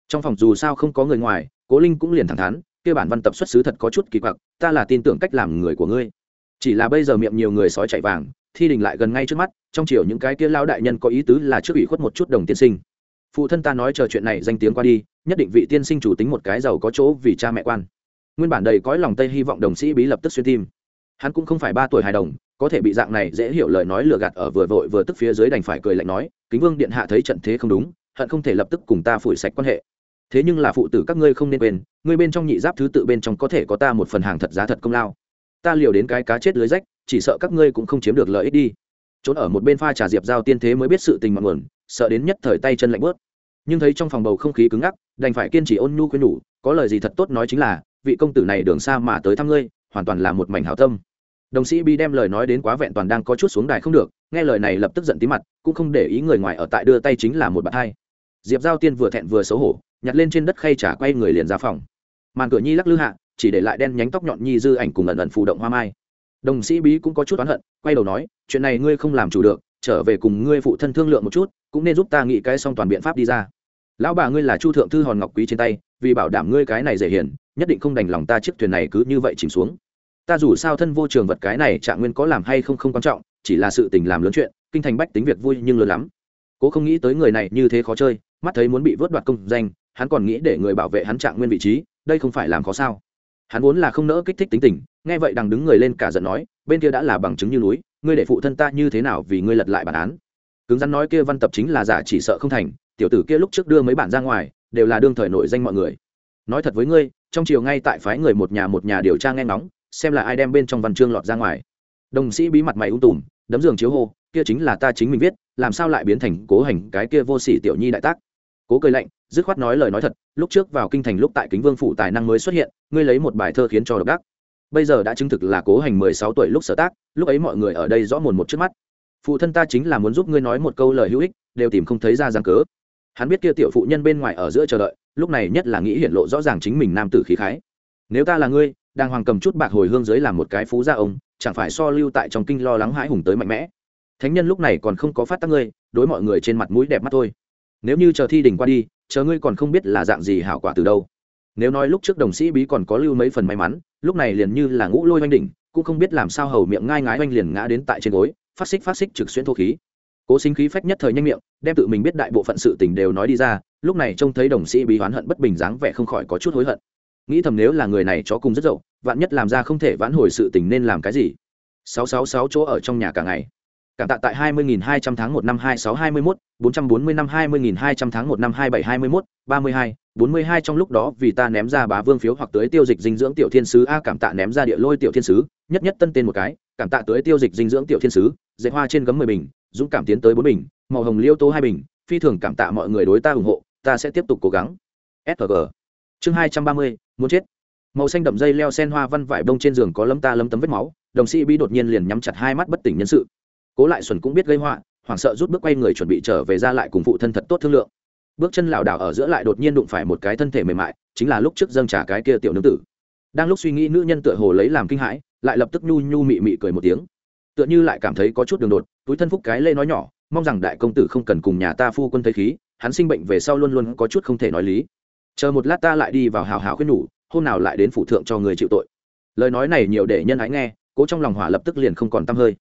Trong phòng dù sao không có người ngoài, cố linh cũng liền thẳng thắn kia bản văn tập xuất xứ thật có chút kỳ quặc, ta là tin tưởng cách làm người của ngươi. Chỉ là bây giờ miệng nhiều người sói chạy vàng, thi đình lại gần ngay trước mắt, trong chiều những cái kia lao đại nhân có ý tứ là trước ủy khuất một chút đồng tiên sinh. Phụ thân ta nói chờ chuyện này danh tiếng qua đi nhất định vị tiên sinh chủ tính một cái giàu có chỗ vì cha mẹ quan. Nguyên bản đầy cõi lòng tây hy vọng đồng sĩ bí lập tức xuyên tim. Hắn cũng không phải ba tuổi hài đồng, có thể bị dạng này dễ hiểu lời nói lừa gạt ở vừa vội vừa tức phía dưới đành phải cười lạnh nói, kính vương điện hạ thấy trận thế không đúng, hận không thể lập tức cùng ta phủi sạch quan hệ. Thế nhưng là phụ tử các ngươi không nên quên, ngươi bên trong nhị giáp thứ tự bên trong có thể có ta một phần hàng thật giá thật công lao. Ta liều đến cái cá chết lưới rách, chỉ sợ các ngươi cũng không chiếm được lợi ích đi. Trốn ở một bên pha trà diệp giao tiên thế mới biết sự tình mặn nguồn, sợ đến nhất thời tay chân lạnh bớt nhưng thấy trong phòng bầu không khí cứng ngắc đành phải kiên trì ôn nhu khuyên nhủ, có lời gì thật tốt nói chính là, vị công tử này đường xa mà tới thăm ngươi, hoàn toàn là một mảnh hảo tâm. Đồng sĩ bi đem lời nói đến quá vẹn toàn đang có chút xuống đài không được, nghe lời này lập tức giận tí mặt, cũng không để ý người ngoài ở tại đưa tay chính là một bạn hai. Diệp giao tiên vừa thẹn vừa xấu hổ, nhặt lên trên đất khay trả quay người liền ra phòng. Màn cửa nhi lắc lư hạ, chỉ để lại đen nhánh tóc nhọn nhi dư ảnh cùng ẩn ẩn phù động hoa mai. Đồng sĩ bí cũng có chút oán hận, quay đầu nói, chuyện này ngươi không làm chủ được, trở về cùng ngươi phụ thân thương lượng một chút, cũng nên giúp ta nghĩ cái xong toàn biện pháp đi ra lão bà ngươi là chu thượng thư hòn ngọc quý trên tay, vì bảo đảm ngươi cái này dễ hiền, nhất định không đành lòng ta chiếc thuyền này cứ như vậy chìm xuống. Ta dù sao thân vô trường vật cái này trạng nguyên có làm hay không không quan trọng, chỉ là sự tình làm lớn chuyện, kinh thành bách tính việc vui nhưng lớn lắm. Cố không nghĩ tới người này như thế khó chơi, mắt thấy muốn bị vớt đoạt công danh, hắn còn nghĩ để người bảo vệ hắn trạng nguyên vị trí, đây không phải làm khó sao. Hắn vốn là không nỡ kích thích tính tình, nghe vậy đằng đứng người lên cả giận nói, bên kia đã là bằng chứng như núi, ngươi để phụ thân ta như thế nào vì ngươi lật lại bản án? Cứng rắn nói kia văn tập chính là giả chỉ sợ không thành tiểu tử kia lúc trước đưa mấy bản ra ngoài, đều là đương thời nổi danh mọi người. Nói thật với ngươi, trong chiều ngay tại phái người một nhà một nhà điều tra nghe ngóng, xem là ai đem bên trong văn chương lọt ra ngoài. Đồng sĩ bí mặt mày ung tùm, đấm giường chiếu hô, kia chính là ta chính mình viết, làm sao lại biến thành cố hành cái kia vô sỉ tiểu nhi đại tác? Cố cười lạnh, dứt khoát nói lời nói thật, lúc trước vào kinh thành lúc tại kính vương phủ tài năng mới xuất hiện, ngươi lấy một bài thơ khiến cho độc đắc. Bây giờ đã chứng thực là cố hành mười sáu tuổi lúc sở tác, lúc ấy mọi người ở đây rõ mồn một trước mắt. Phụ thân ta chính là muốn giúp ngươi nói một câu lời hữu ích, đều tìm không thấy ra giang cớ hắn biết kia tiểu phụ nhân bên ngoài ở giữa chờ đợi, lúc này nhất là nghĩ hiện lộ rõ ràng chính mình nam tử khí khái. Nếu ta là ngươi đang hoàng cầm chút bạc hồi hương dưới làm một cái phú gia ông, chẳng phải so lưu tại trong kinh lo lắng hãi hùng tới mạnh mẽ. Thánh nhân lúc này còn không có phát tác ngươi, đối mọi người trên mặt mũi đẹp mắt thôi. Nếu như chờ thi đình qua đi, chờ ngươi còn không biết là dạng gì hảo quả từ đâu. Nếu nói lúc trước đồng sĩ bí còn có lưu mấy phần may mắn, lúc này liền như là ngũ lôi oanh đỉnh, cũng không biết làm sao hầu miệng ngai ngái oanh liền ngã đến tại trên gối, phát xích phát xích trực xuyên thô khí cố sinh khí phách nhất thời nhanh miệng, đem tự mình biết đại bộ phận sự tình đều nói đi ra, lúc này trông thấy đồng sĩ bí oán hận bất bình dáng vẻ không khỏi có chút hối hận. Nghĩ thầm nếu là người này chó cùng rất dậu, vạn nhất làm ra không thể vãn hồi sự tình nên làm cái gì? Sáu sáu sáu chỗ ở trong nhà cả ngày. Cảm tạ tại hai mươi nghìn hai trăm tháng một năm hai sáu hai mươi mốt, bốn trăm bốn mươi năm hai mươi nghìn hai trăm tháng một năm hai bảy hai mươi mốt, ba mươi hai, bốn mươi hai trong lúc đó vì ta ném ra bá vương phiếu hoặc tới tiêu dịch dinh dưỡng tiểu thiên sứ a cảm tạ ném ra địa lôi tiểu thiên sứ, nhất nhất tân tên một cái, cảm tạ tới tiêu dịch dinh dưỡng tiểu thiên sứ, dệt hoa trên gấm mười bình dũng cảm tiến tới bốn bình, màu hồng liêu tố hai bình, phi thường cảm tạ mọi người đối ta ủng hộ, ta sẽ tiếp tục cố gắng. Sg chương hai trăm ba mươi, muốn chết. Màu xanh đậm dây leo sen hoa văn vải bông trên giường có lấm ta lấm tấm vết máu, đồng sĩ bi đột nhiên liền nhắm chặt hai mắt bất tỉnh nhân sự. Cố lại xuân cũng biết gây họa, hoảng sợ rút bước quay người chuẩn bị trở về ra lại cùng phụ thân thật tốt thương lượng. Bước chân lảo đảo ở giữa lại đột nhiên đụng phải một cái thân thể mềm mại, chính là lúc trước dâng trả cái kia tiểu nương tử. Đang lúc suy nghĩ nữ nhân tựa hồ lấy làm kinh hãi, lại lập tức nhu nhu mị mị cười một tiếng. Tựa như lại cảm thấy có chút đường đột túi thân phúc cái lê nói nhỏ, mong rằng đại công tử không cần cùng nhà ta phu quân thấy khí, hắn sinh bệnh về sau luôn luôn có chút không thể nói lý. Chờ một lát ta lại đi vào hào hào khuyên nhủ, hôm nào lại đến phủ thượng cho người chịu tội. Lời nói này nhiều để nhân ái nghe, cố trong lòng hỏa lập tức liền không còn t hơi.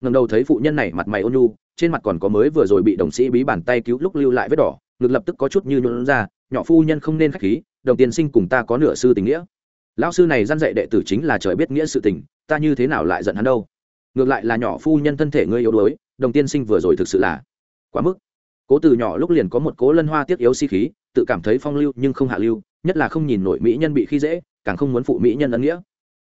Ngần đầu thấy phụ nhân này mặt mày ôn nhu, trên mặt còn có mới vừa rồi bị đồng sĩ bí bàn tay cứu lúc lưu lại vết đỏ, ngực lập tức có chút như nhuận ra, nhỏ phu nhân không nên k h á c h khí, đồng tiền sinh cùng ta có nửa sư tình nghĩa. Lão sư này dăn dạy đệ tử chính là trời biết nghĩa sự tình, ta như thế nào lại giận hắn đâu? Ngược lại là nhỏ phu nhân thân thể ngươi yếu đuối, đồng tiên sinh vừa rồi thực sự là quá mức. Cố từ nhỏ lúc liền có một cố lân hoa tiếc yếu si khí, tự cảm thấy phong lưu nhưng không hạ lưu, nhất là không nhìn nổi mỹ nhân bị khi dễ, càng không muốn phụ mỹ nhân ân nghĩa.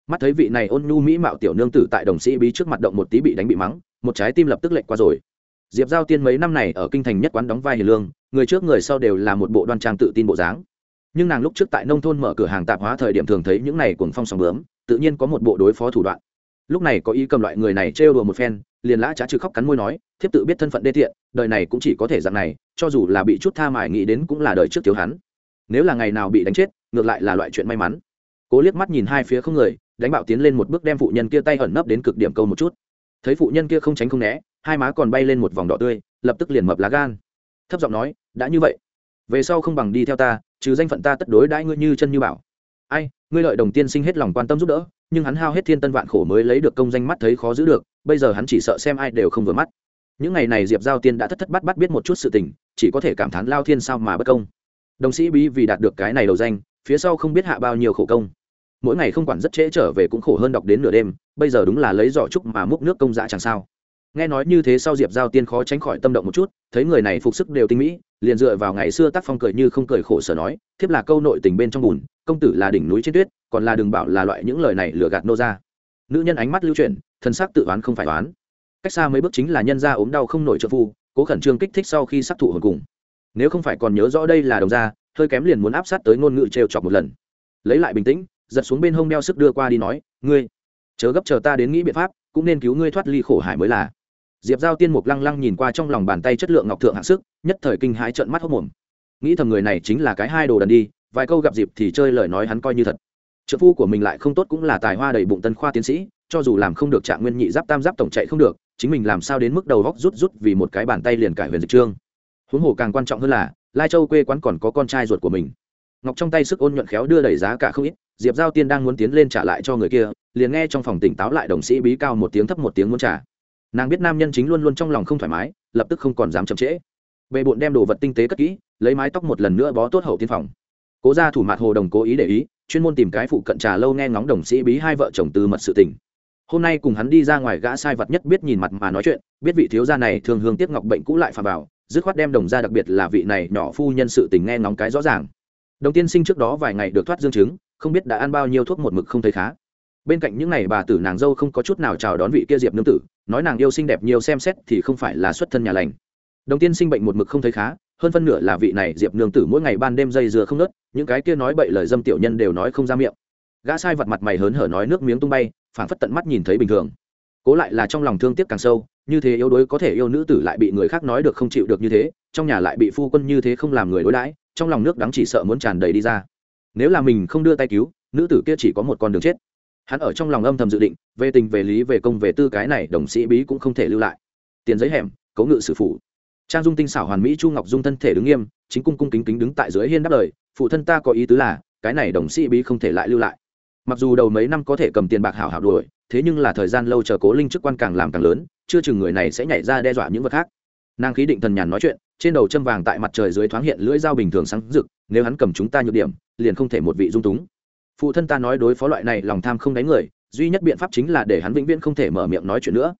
Mắt thấy vị này ôn nhu mỹ mạo tiểu nương tử tại đồng sĩ bí trước mặt động một tí bị đánh bị mắng, một trái tim lập tức lệnh qua rồi. Diệp giao tiên mấy năm này ở kinh thành nhất quán đóng vai hiền lương, người trước người sau đều là một bộ đoan trang tự tin bộ dáng. Nhưng nàng lúc trước tại nông thôn mở cửa hàng tạp hóa thời điểm thường thấy những này cuồng phong sóng bướm, tự nhiên có một bộ đối phó thủ đoạn lúc này có ý cầm loại người này trêu đùa một phen, liền lã trá trừ khóc cắn môi nói, thiếp tự biết thân phận đê tiện, đời này cũng chỉ có thể dạng này, cho dù là bị chút tha mải nghĩ đến cũng là đời trước thiếu hắn. Nếu là ngày nào bị đánh chết, ngược lại là loại chuyện may mắn. Cố liếc mắt nhìn hai phía không người, đánh bạo tiến lên một bước đem phụ nhân kia tay ẩn nấp đến cực điểm câu một chút. Thấy phụ nhân kia không tránh không né, hai má còn bay lên một vòng đỏ tươi, lập tức liền mập lá gan. Thấp giọng nói, đã như vậy, về sau không bằng đi theo ta, trừ danh phận ta tất đối đãi ngươi như chân như bảo. Ai, ngươi lợi đồng tiên sinh hết lòng quan tâm giúp đỡ nhưng hắn hao hết thiên tân vạn khổ mới lấy được công danh mắt thấy khó giữ được, bây giờ hắn chỉ sợ xem ai đều không vừa mắt. Những ngày này diệp giao tiên đã thất thất bắt bắt biết một chút sự tình, chỉ có thể cảm thán lao thiên sao mà bất công. Đồng sĩ bí vì đạt được cái này đầu danh, phía sau không biết hạ bao nhiêu khổ công. Mỗi ngày không quản rất trễ trở về cũng khổ hơn đọc đến nửa đêm, bây giờ đúng là lấy giỏ trúc mà múc nước công dã chẳng sao. Nghe nói như thế sau diệp giao tiên khó tránh khỏi tâm động một chút, thấy người này phục sức đều tinh mỹ, liền dựa vào ngày xưa tác phong cười như không cười khổ sở nói, thiếp là câu nội tình bên trong bùn công tử là đỉnh núi trên tuyết, còn là đừng bảo là loại những lời này lừa gạt nô ra. Nữ nhân ánh mắt lưu chuyển thân xác tự oán không phải oán. Cách xa mấy bước chính là nhân gia ốm đau không nổi trợ phu, cố khẩn trương kích thích sau khi sát thủ hồn cùng. Nếu không phải còn nhớ rõ đây là đồng gia, hơi kém liền muốn áp sát tới ngôn ngữ trêu chọc một lần. Lấy lại bình tĩnh, giật xuống bên hông đeo sức đưa qua đi nói, ngươi, chớ gấp chờ ta đến nghĩ biện pháp, cũng nên cứu ngươi thoát ly khổ hải mới là. Diệp giao tiên mục lăng lăng nhìn qua trong lòng bàn tay chất lượng ngọc thượng hạng sức, nhất thời kinh hãi trợn mắt hốc mồm. Nghĩ thầm người này chính là cái hai đồ đần đi vài câu gặp dịp thì chơi lời nói hắn coi như thật. Trợ phu của mình lại không tốt cũng là tài hoa đầy bụng tân khoa tiến sĩ, cho dù làm không được trạng nguyên nhị giáp tam giáp tổng chạy không được, chính mình làm sao đến mức đầu góc rút rút vì một cái bàn tay liền cải huyền dịch trương. Huống hồ càng quan trọng hơn là, lai châu quê quán còn có con trai ruột của mình. Ngọc trong tay sức ôn nhuận khéo đưa đẩy giá cả không ít, diệp giao tiên đang muốn tiến lên trả lại cho người kia, liền nghe trong phòng tỉnh táo lại đồng sĩ bí cao một tiếng thấp một tiếng muốn trả. Nàng biết nam nhân chính luôn luôn trong lòng không thoải mái, lập tức không còn dám chậm trễ. Bề bộn đem đồ vật tinh tế cất kỹ, lấy mái tóc một lần nữa bó tốt hậu tiên phòng cố gia thủ mặt hồ đồng cố ý để ý, chuyên môn tìm cái phụ cận trà lâu nghe ngóng đồng sĩ bí hai vợ chồng từ mật sự tình. Hôm nay cùng hắn đi ra ngoài gã sai vật nhất biết nhìn mặt mà nói chuyện, biết vị thiếu gia này thường hương tiếc ngọc bệnh cũ lại phà vào, dứt khoát đem đồng gia đặc biệt là vị này nhỏ phu nhân sự tình nghe ngóng cái rõ ràng. Đồng tiên sinh trước đó vài ngày được thoát dương chứng, không biết đã ăn bao nhiêu thuốc một mực không thấy khá. Bên cạnh những ngày bà tử nàng dâu không có chút nào chào đón vị kia diệp nương tử, nói nàng yêu xinh đẹp nhiều xem xét thì không phải là xuất thân nhà lành. Đồng tiên sinh bệnh một mực không thấy khá hơn phân nửa là vị này diệp nương tử mỗi ngày ban đêm dây dừa không nớt, những cái kia nói bậy lời dâm tiểu nhân đều nói không ra miệng. Gã sai vật mặt mày hớn hở nói nước miếng tung bay, phảng phất tận mắt nhìn thấy bình thường. Cố lại là trong lòng thương tiếc càng sâu, như thế yếu đuối có thể yêu nữ tử lại bị người khác nói được không chịu được như thế, trong nhà lại bị phu quân như thế không làm người đối đãi, trong lòng nước đắng chỉ sợ muốn tràn đầy đi ra. Nếu là mình không đưa tay cứu, nữ tử kia chỉ có một con đường chết. Hắn ở trong lòng âm thầm dự định, về tình về lý về công về tư cái này, đồng sĩ bí cũng không thể lưu lại. Tiền giấy hẻm, cấu ngự sử phụ trang dung tinh xảo hoàn mỹ chu ngọc dung thân thể đứng nghiêm, chính cung cung kính kính đứng tại dưới hiên đáp lời, phụ thân ta có ý tứ là, cái này đồng sĩ bí không thể lại lưu lại. Mặc dù đầu mấy năm có thể cầm tiền bạc hảo hảo đuổi, thế nhưng là thời gian lâu chờ cố linh chức quan càng làm càng lớn, chưa chừng người này sẽ nhảy ra đe dọa những vật khác. Nàng khí định thần nhàn nói chuyện, trên đầu châm vàng tại mặt trời dưới thoáng hiện lưỡi dao bình thường sáng rực, nếu hắn cầm chúng ta nhược điểm, liền không thể một vị dung túng. Phụ thân ta nói đối phó loại này lòng tham không đánh người, duy nhất biện pháp chính là để hắn vĩnh viễn không thể mở miệng nói chuyện nữa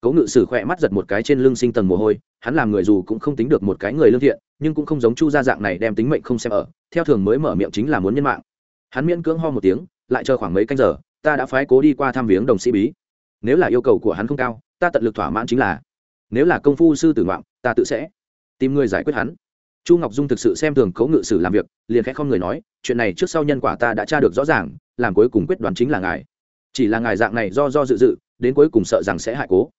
cố ngự sử khỏe mắt giật một cái trên lưng sinh tầng mồ hôi, hắn làm người dù cũng không tính được một cái người lương thiện, nhưng cũng không giống chu gia dạng này đem tính mệnh không xem ở, theo thường mới mở miệng chính là muốn nhân mạng. Hắn miễn cưỡng ho một tiếng, lại chờ khoảng mấy canh giờ, ta đã phái cố đi qua thăm viếng đồng sĩ bí. Nếu là yêu cầu của hắn không cao, ta tận lực thỏa mãn chính là, nếu là công phu sư tử ngoạm ta tự sẽ tìm người giải quyết hắn. Chu ngọc dung thực sự xem thường cấu ngự sử làm việc, liền khẽ không người nói, chuyện này trước sau nhân quả ta đã tra được rõ ràng, làm cuối cùng quyết đoán chính là ngài. Chỉ là ngài dạng này do do dự dự, đến cuối cùng sợ rằng sẽ hại cố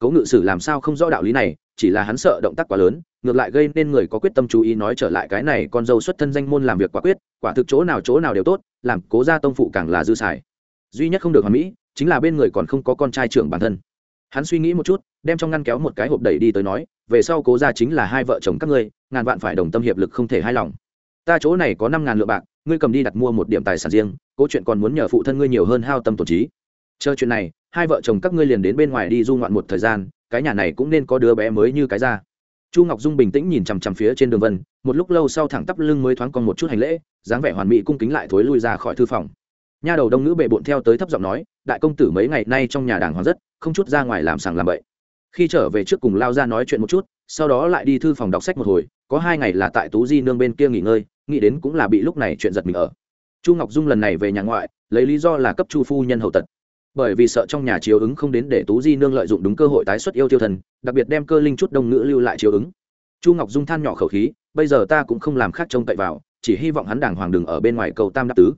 cấu ngự sử làm sao không rõ đạo lý này, chỉ là hắn sợ động tác quá lớn, ngược lại gây nên người có quyết tâm chú ý nói trở lại cái này con dâu xuất thân danh môn làm việc quả quyết, quả thực chỗ nào chỗ nào đều tốt, làm cố gia tông phụ càng là dư xài. Duy nhất không được hoàn mỹ, chính là bên người còn không có con trai trưởng bản thân. Hắn suy nghĩ một chút, đem trong ngăn kéo một cái hộp đẩy đi tới nói, về sau cố gia chính là hai vợ chồng các ngươi, ngàn vạn phải đồng tâm hiệp lực không thể hài lòng. Ta chỗ này có năm ngàn lượng bạc, ngươi cầm đi đặt mua một điểm tài sản riêng, cố chuyện còn muốn nhờ phụ thân ngươi nhiều hơn hao tâm tổn trí chờ chuyện này, hai vợ chồng các ngươi liền đến bên ngoài đi du ngoạn một thời gian, cái nhà này cũng nên có đứa bé mới như cái ra. Chu ngọc dung bình tĩnh nhìn chằm chằm phía trên đường vân, một lúc lâu sau thẳng tắp lưng mới thoáng còn một chút hành lễ, dáng vẻ hoàn mỹ cung kính lại thối lui ra khỏi thư phòng. Nha đầu đông nữ bệ bộn theo tới thấp giọng nói, đại công tử mấy ngày nay trong nhà đàng hoàng rất, không chút ra ngoài làm sàng làm bậy. Khi trở về trước cùng lao ra nói chuyện một chút, sau đó lại đi thư phòng đọc sách một hồi, có hai ngày là tại tú di nương bên kia nghỉ ngơi, nghĩ đến cũng là bị lúc này chuyện giật mình ở. Chu ngọc dung lần này về nhà ngoại, lấy lý do là cấp chu phu nhân hậu tật bởi vì sợ trong nhà chiếu ứng không đến để tú di nương lợi dụng đúng cơ hội tái xuất yêu tiêu thần, đặc biệt đem cơ linh chút đông ngữ lưu lại chiếu ứng. Chu ngọc dung than nhỏ khẩu khí, bây giờ ta cũng không làm khác trông cậy vào, chỉ hy vọng hắn đàng hoàng đừng ở bên ngoài cầu tam đáp tứ.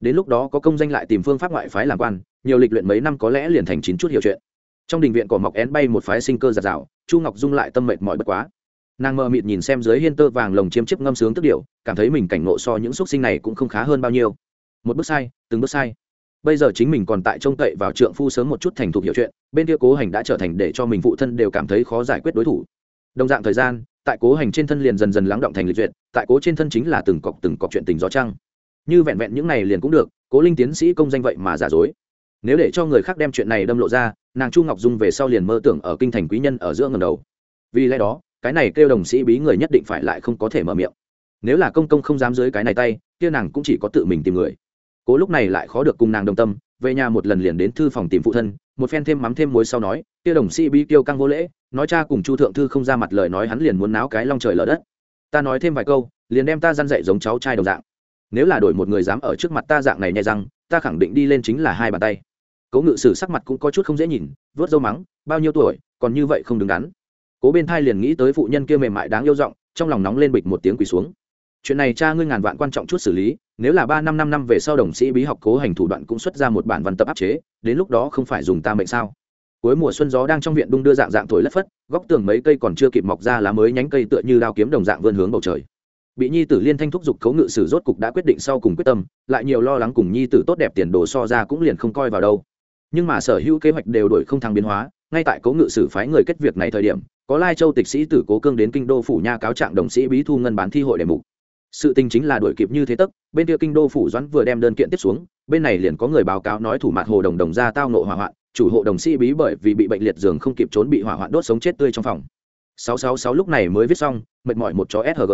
Đến lúc đó có công danh lại tìm phương pháp ngoại phái làm quan, nhiều lịch luyện mấy năm có lẽ liền thành chín chút hiểu chuyện. Trong đình viện cỏ mọc én bay một phái sinh cơ giạt rào, chu ngọc dung lại tâm mệt mỏi bất quá. Nàng mờ mịt nhìn xem dưới hiên tơ vàng lồng chiêm chiếp ngâm sướng tức điệu cảm thấy mình cảnh ngộ so những xúc sinh này cũng không khá hơn bao nhiêu. Một bước sai, từng bước sai bây giờ chính mình còn tại trông cậy vào trượng phu sớm một chút thành thục hiểu chuyện, bên kia cố hành đã trở thành để cho mình phụ thân đều cảm thấy khó giải quyết đối thủ. Đồng dạng thời gian, tại cố hành trên thân liền dần dần lắng động thành lịch duyệt, tại cố trên thân chính là từng cọc từng cọc chuyện tình gió trăng. Như vẹn vẹn những này liền cũng được, cố linh tiến sĩ công danh vậy mà giả dối. Nếu để cho người khác đem chuyện này đâm lộ ra, nàng chu ngọc dung về sau liền mơ tưởng ở kinh thành quý nhân ở giữa ngầm đầu. Vì lẽ đó, cái này kêu đồng sĩ bí người nhất định phải lại không có thể mở miệng. Nếu là công công không dám dưới cái này tay, kia nàng cũng chỉ có tự mình tìm người cố lúc này lại khó được cùng nàng đồng tâm, về nhà một lần liền đến thư phòng tìm phụ thân, một phen thêm mắm thêm muối sau nói, kia đồng sĩ bí tiêu căng vô lễ, nói cha cùng chu thượng thư không ra mặt lời nói hắn liền muốn náo cái long trời lở đất. Ta nói thêm vài câu, liền đem ta dăn dạy giống cháu trai đồng dạng. Nếu là đổi một người dám ở trước mặt ta dạng này nhẹ răng, ta khẳng định đi lên chính là hai bàn tay. Cố ngự sử sắc mặt cũng có chút không dễ nhìn, vớt dâu mắng, bao nhiêu tuổi, còn như vậy không đứng đắn. Cố bên thai liền nghĩ tới phụ nhân kia mềm mại đáng yêu giọng, trong lòng nóng lên bịch một tiếng quỳ xuống chuyện này cha ngươi ngàn vạn quan trọng chút xử lý, nếu là ba năm năm năm về sau đồng sĩ bí học cố hành thủ đoạn cũng xuất ra một bản văn tập áp chế, đến lúc đó không phải dùng ta mệnh sao? Cuối mùa xuân gió đang trong viện đung đưa dạng dạng thổi lất phất, góc tường mấy cây còn chưa kịp mọc ra lá mới nhánh cây tựa như đao kiếm đồng dạng vươn hướng bầu trời. Bị nhi tử liên thanh thúc giục cấu ngự sử rốt cục đã quyết định sau cùng quyết tâm, lại nhiều lo lắng cùng nhi tử tốt đẹp tiền đồ so ra cũng liền không coi vào đâu. Nhưng mà sở hữu kế hoạch đều đổi không thăng biến hóa, ngay tại cấu ngự sử phái người kết việc này thời điểm, có lai châu tịch sĩ tử cố cương đến kinh đô phủ nha cáo trạng đồng sĩ bí thu ngân bán thi hội đề mục sự tình chính là đuổi kịp như thế tấc bên kia kinh đô phủ doãn vừa đem đơn kiện tiếp xuống, bên này liền có người báo cáo nói thủ mạt hồ đồng đồng ra tao nộ hỏa hoạn, chủ hộ đồng sĩ bí bởi vì bị bệnh liệt giường không kịp trốn bị hỏa hoạn đốt sống chết tươi trong phòng. 666 lúc này mới viết xong, mệt mỏi một chó SHG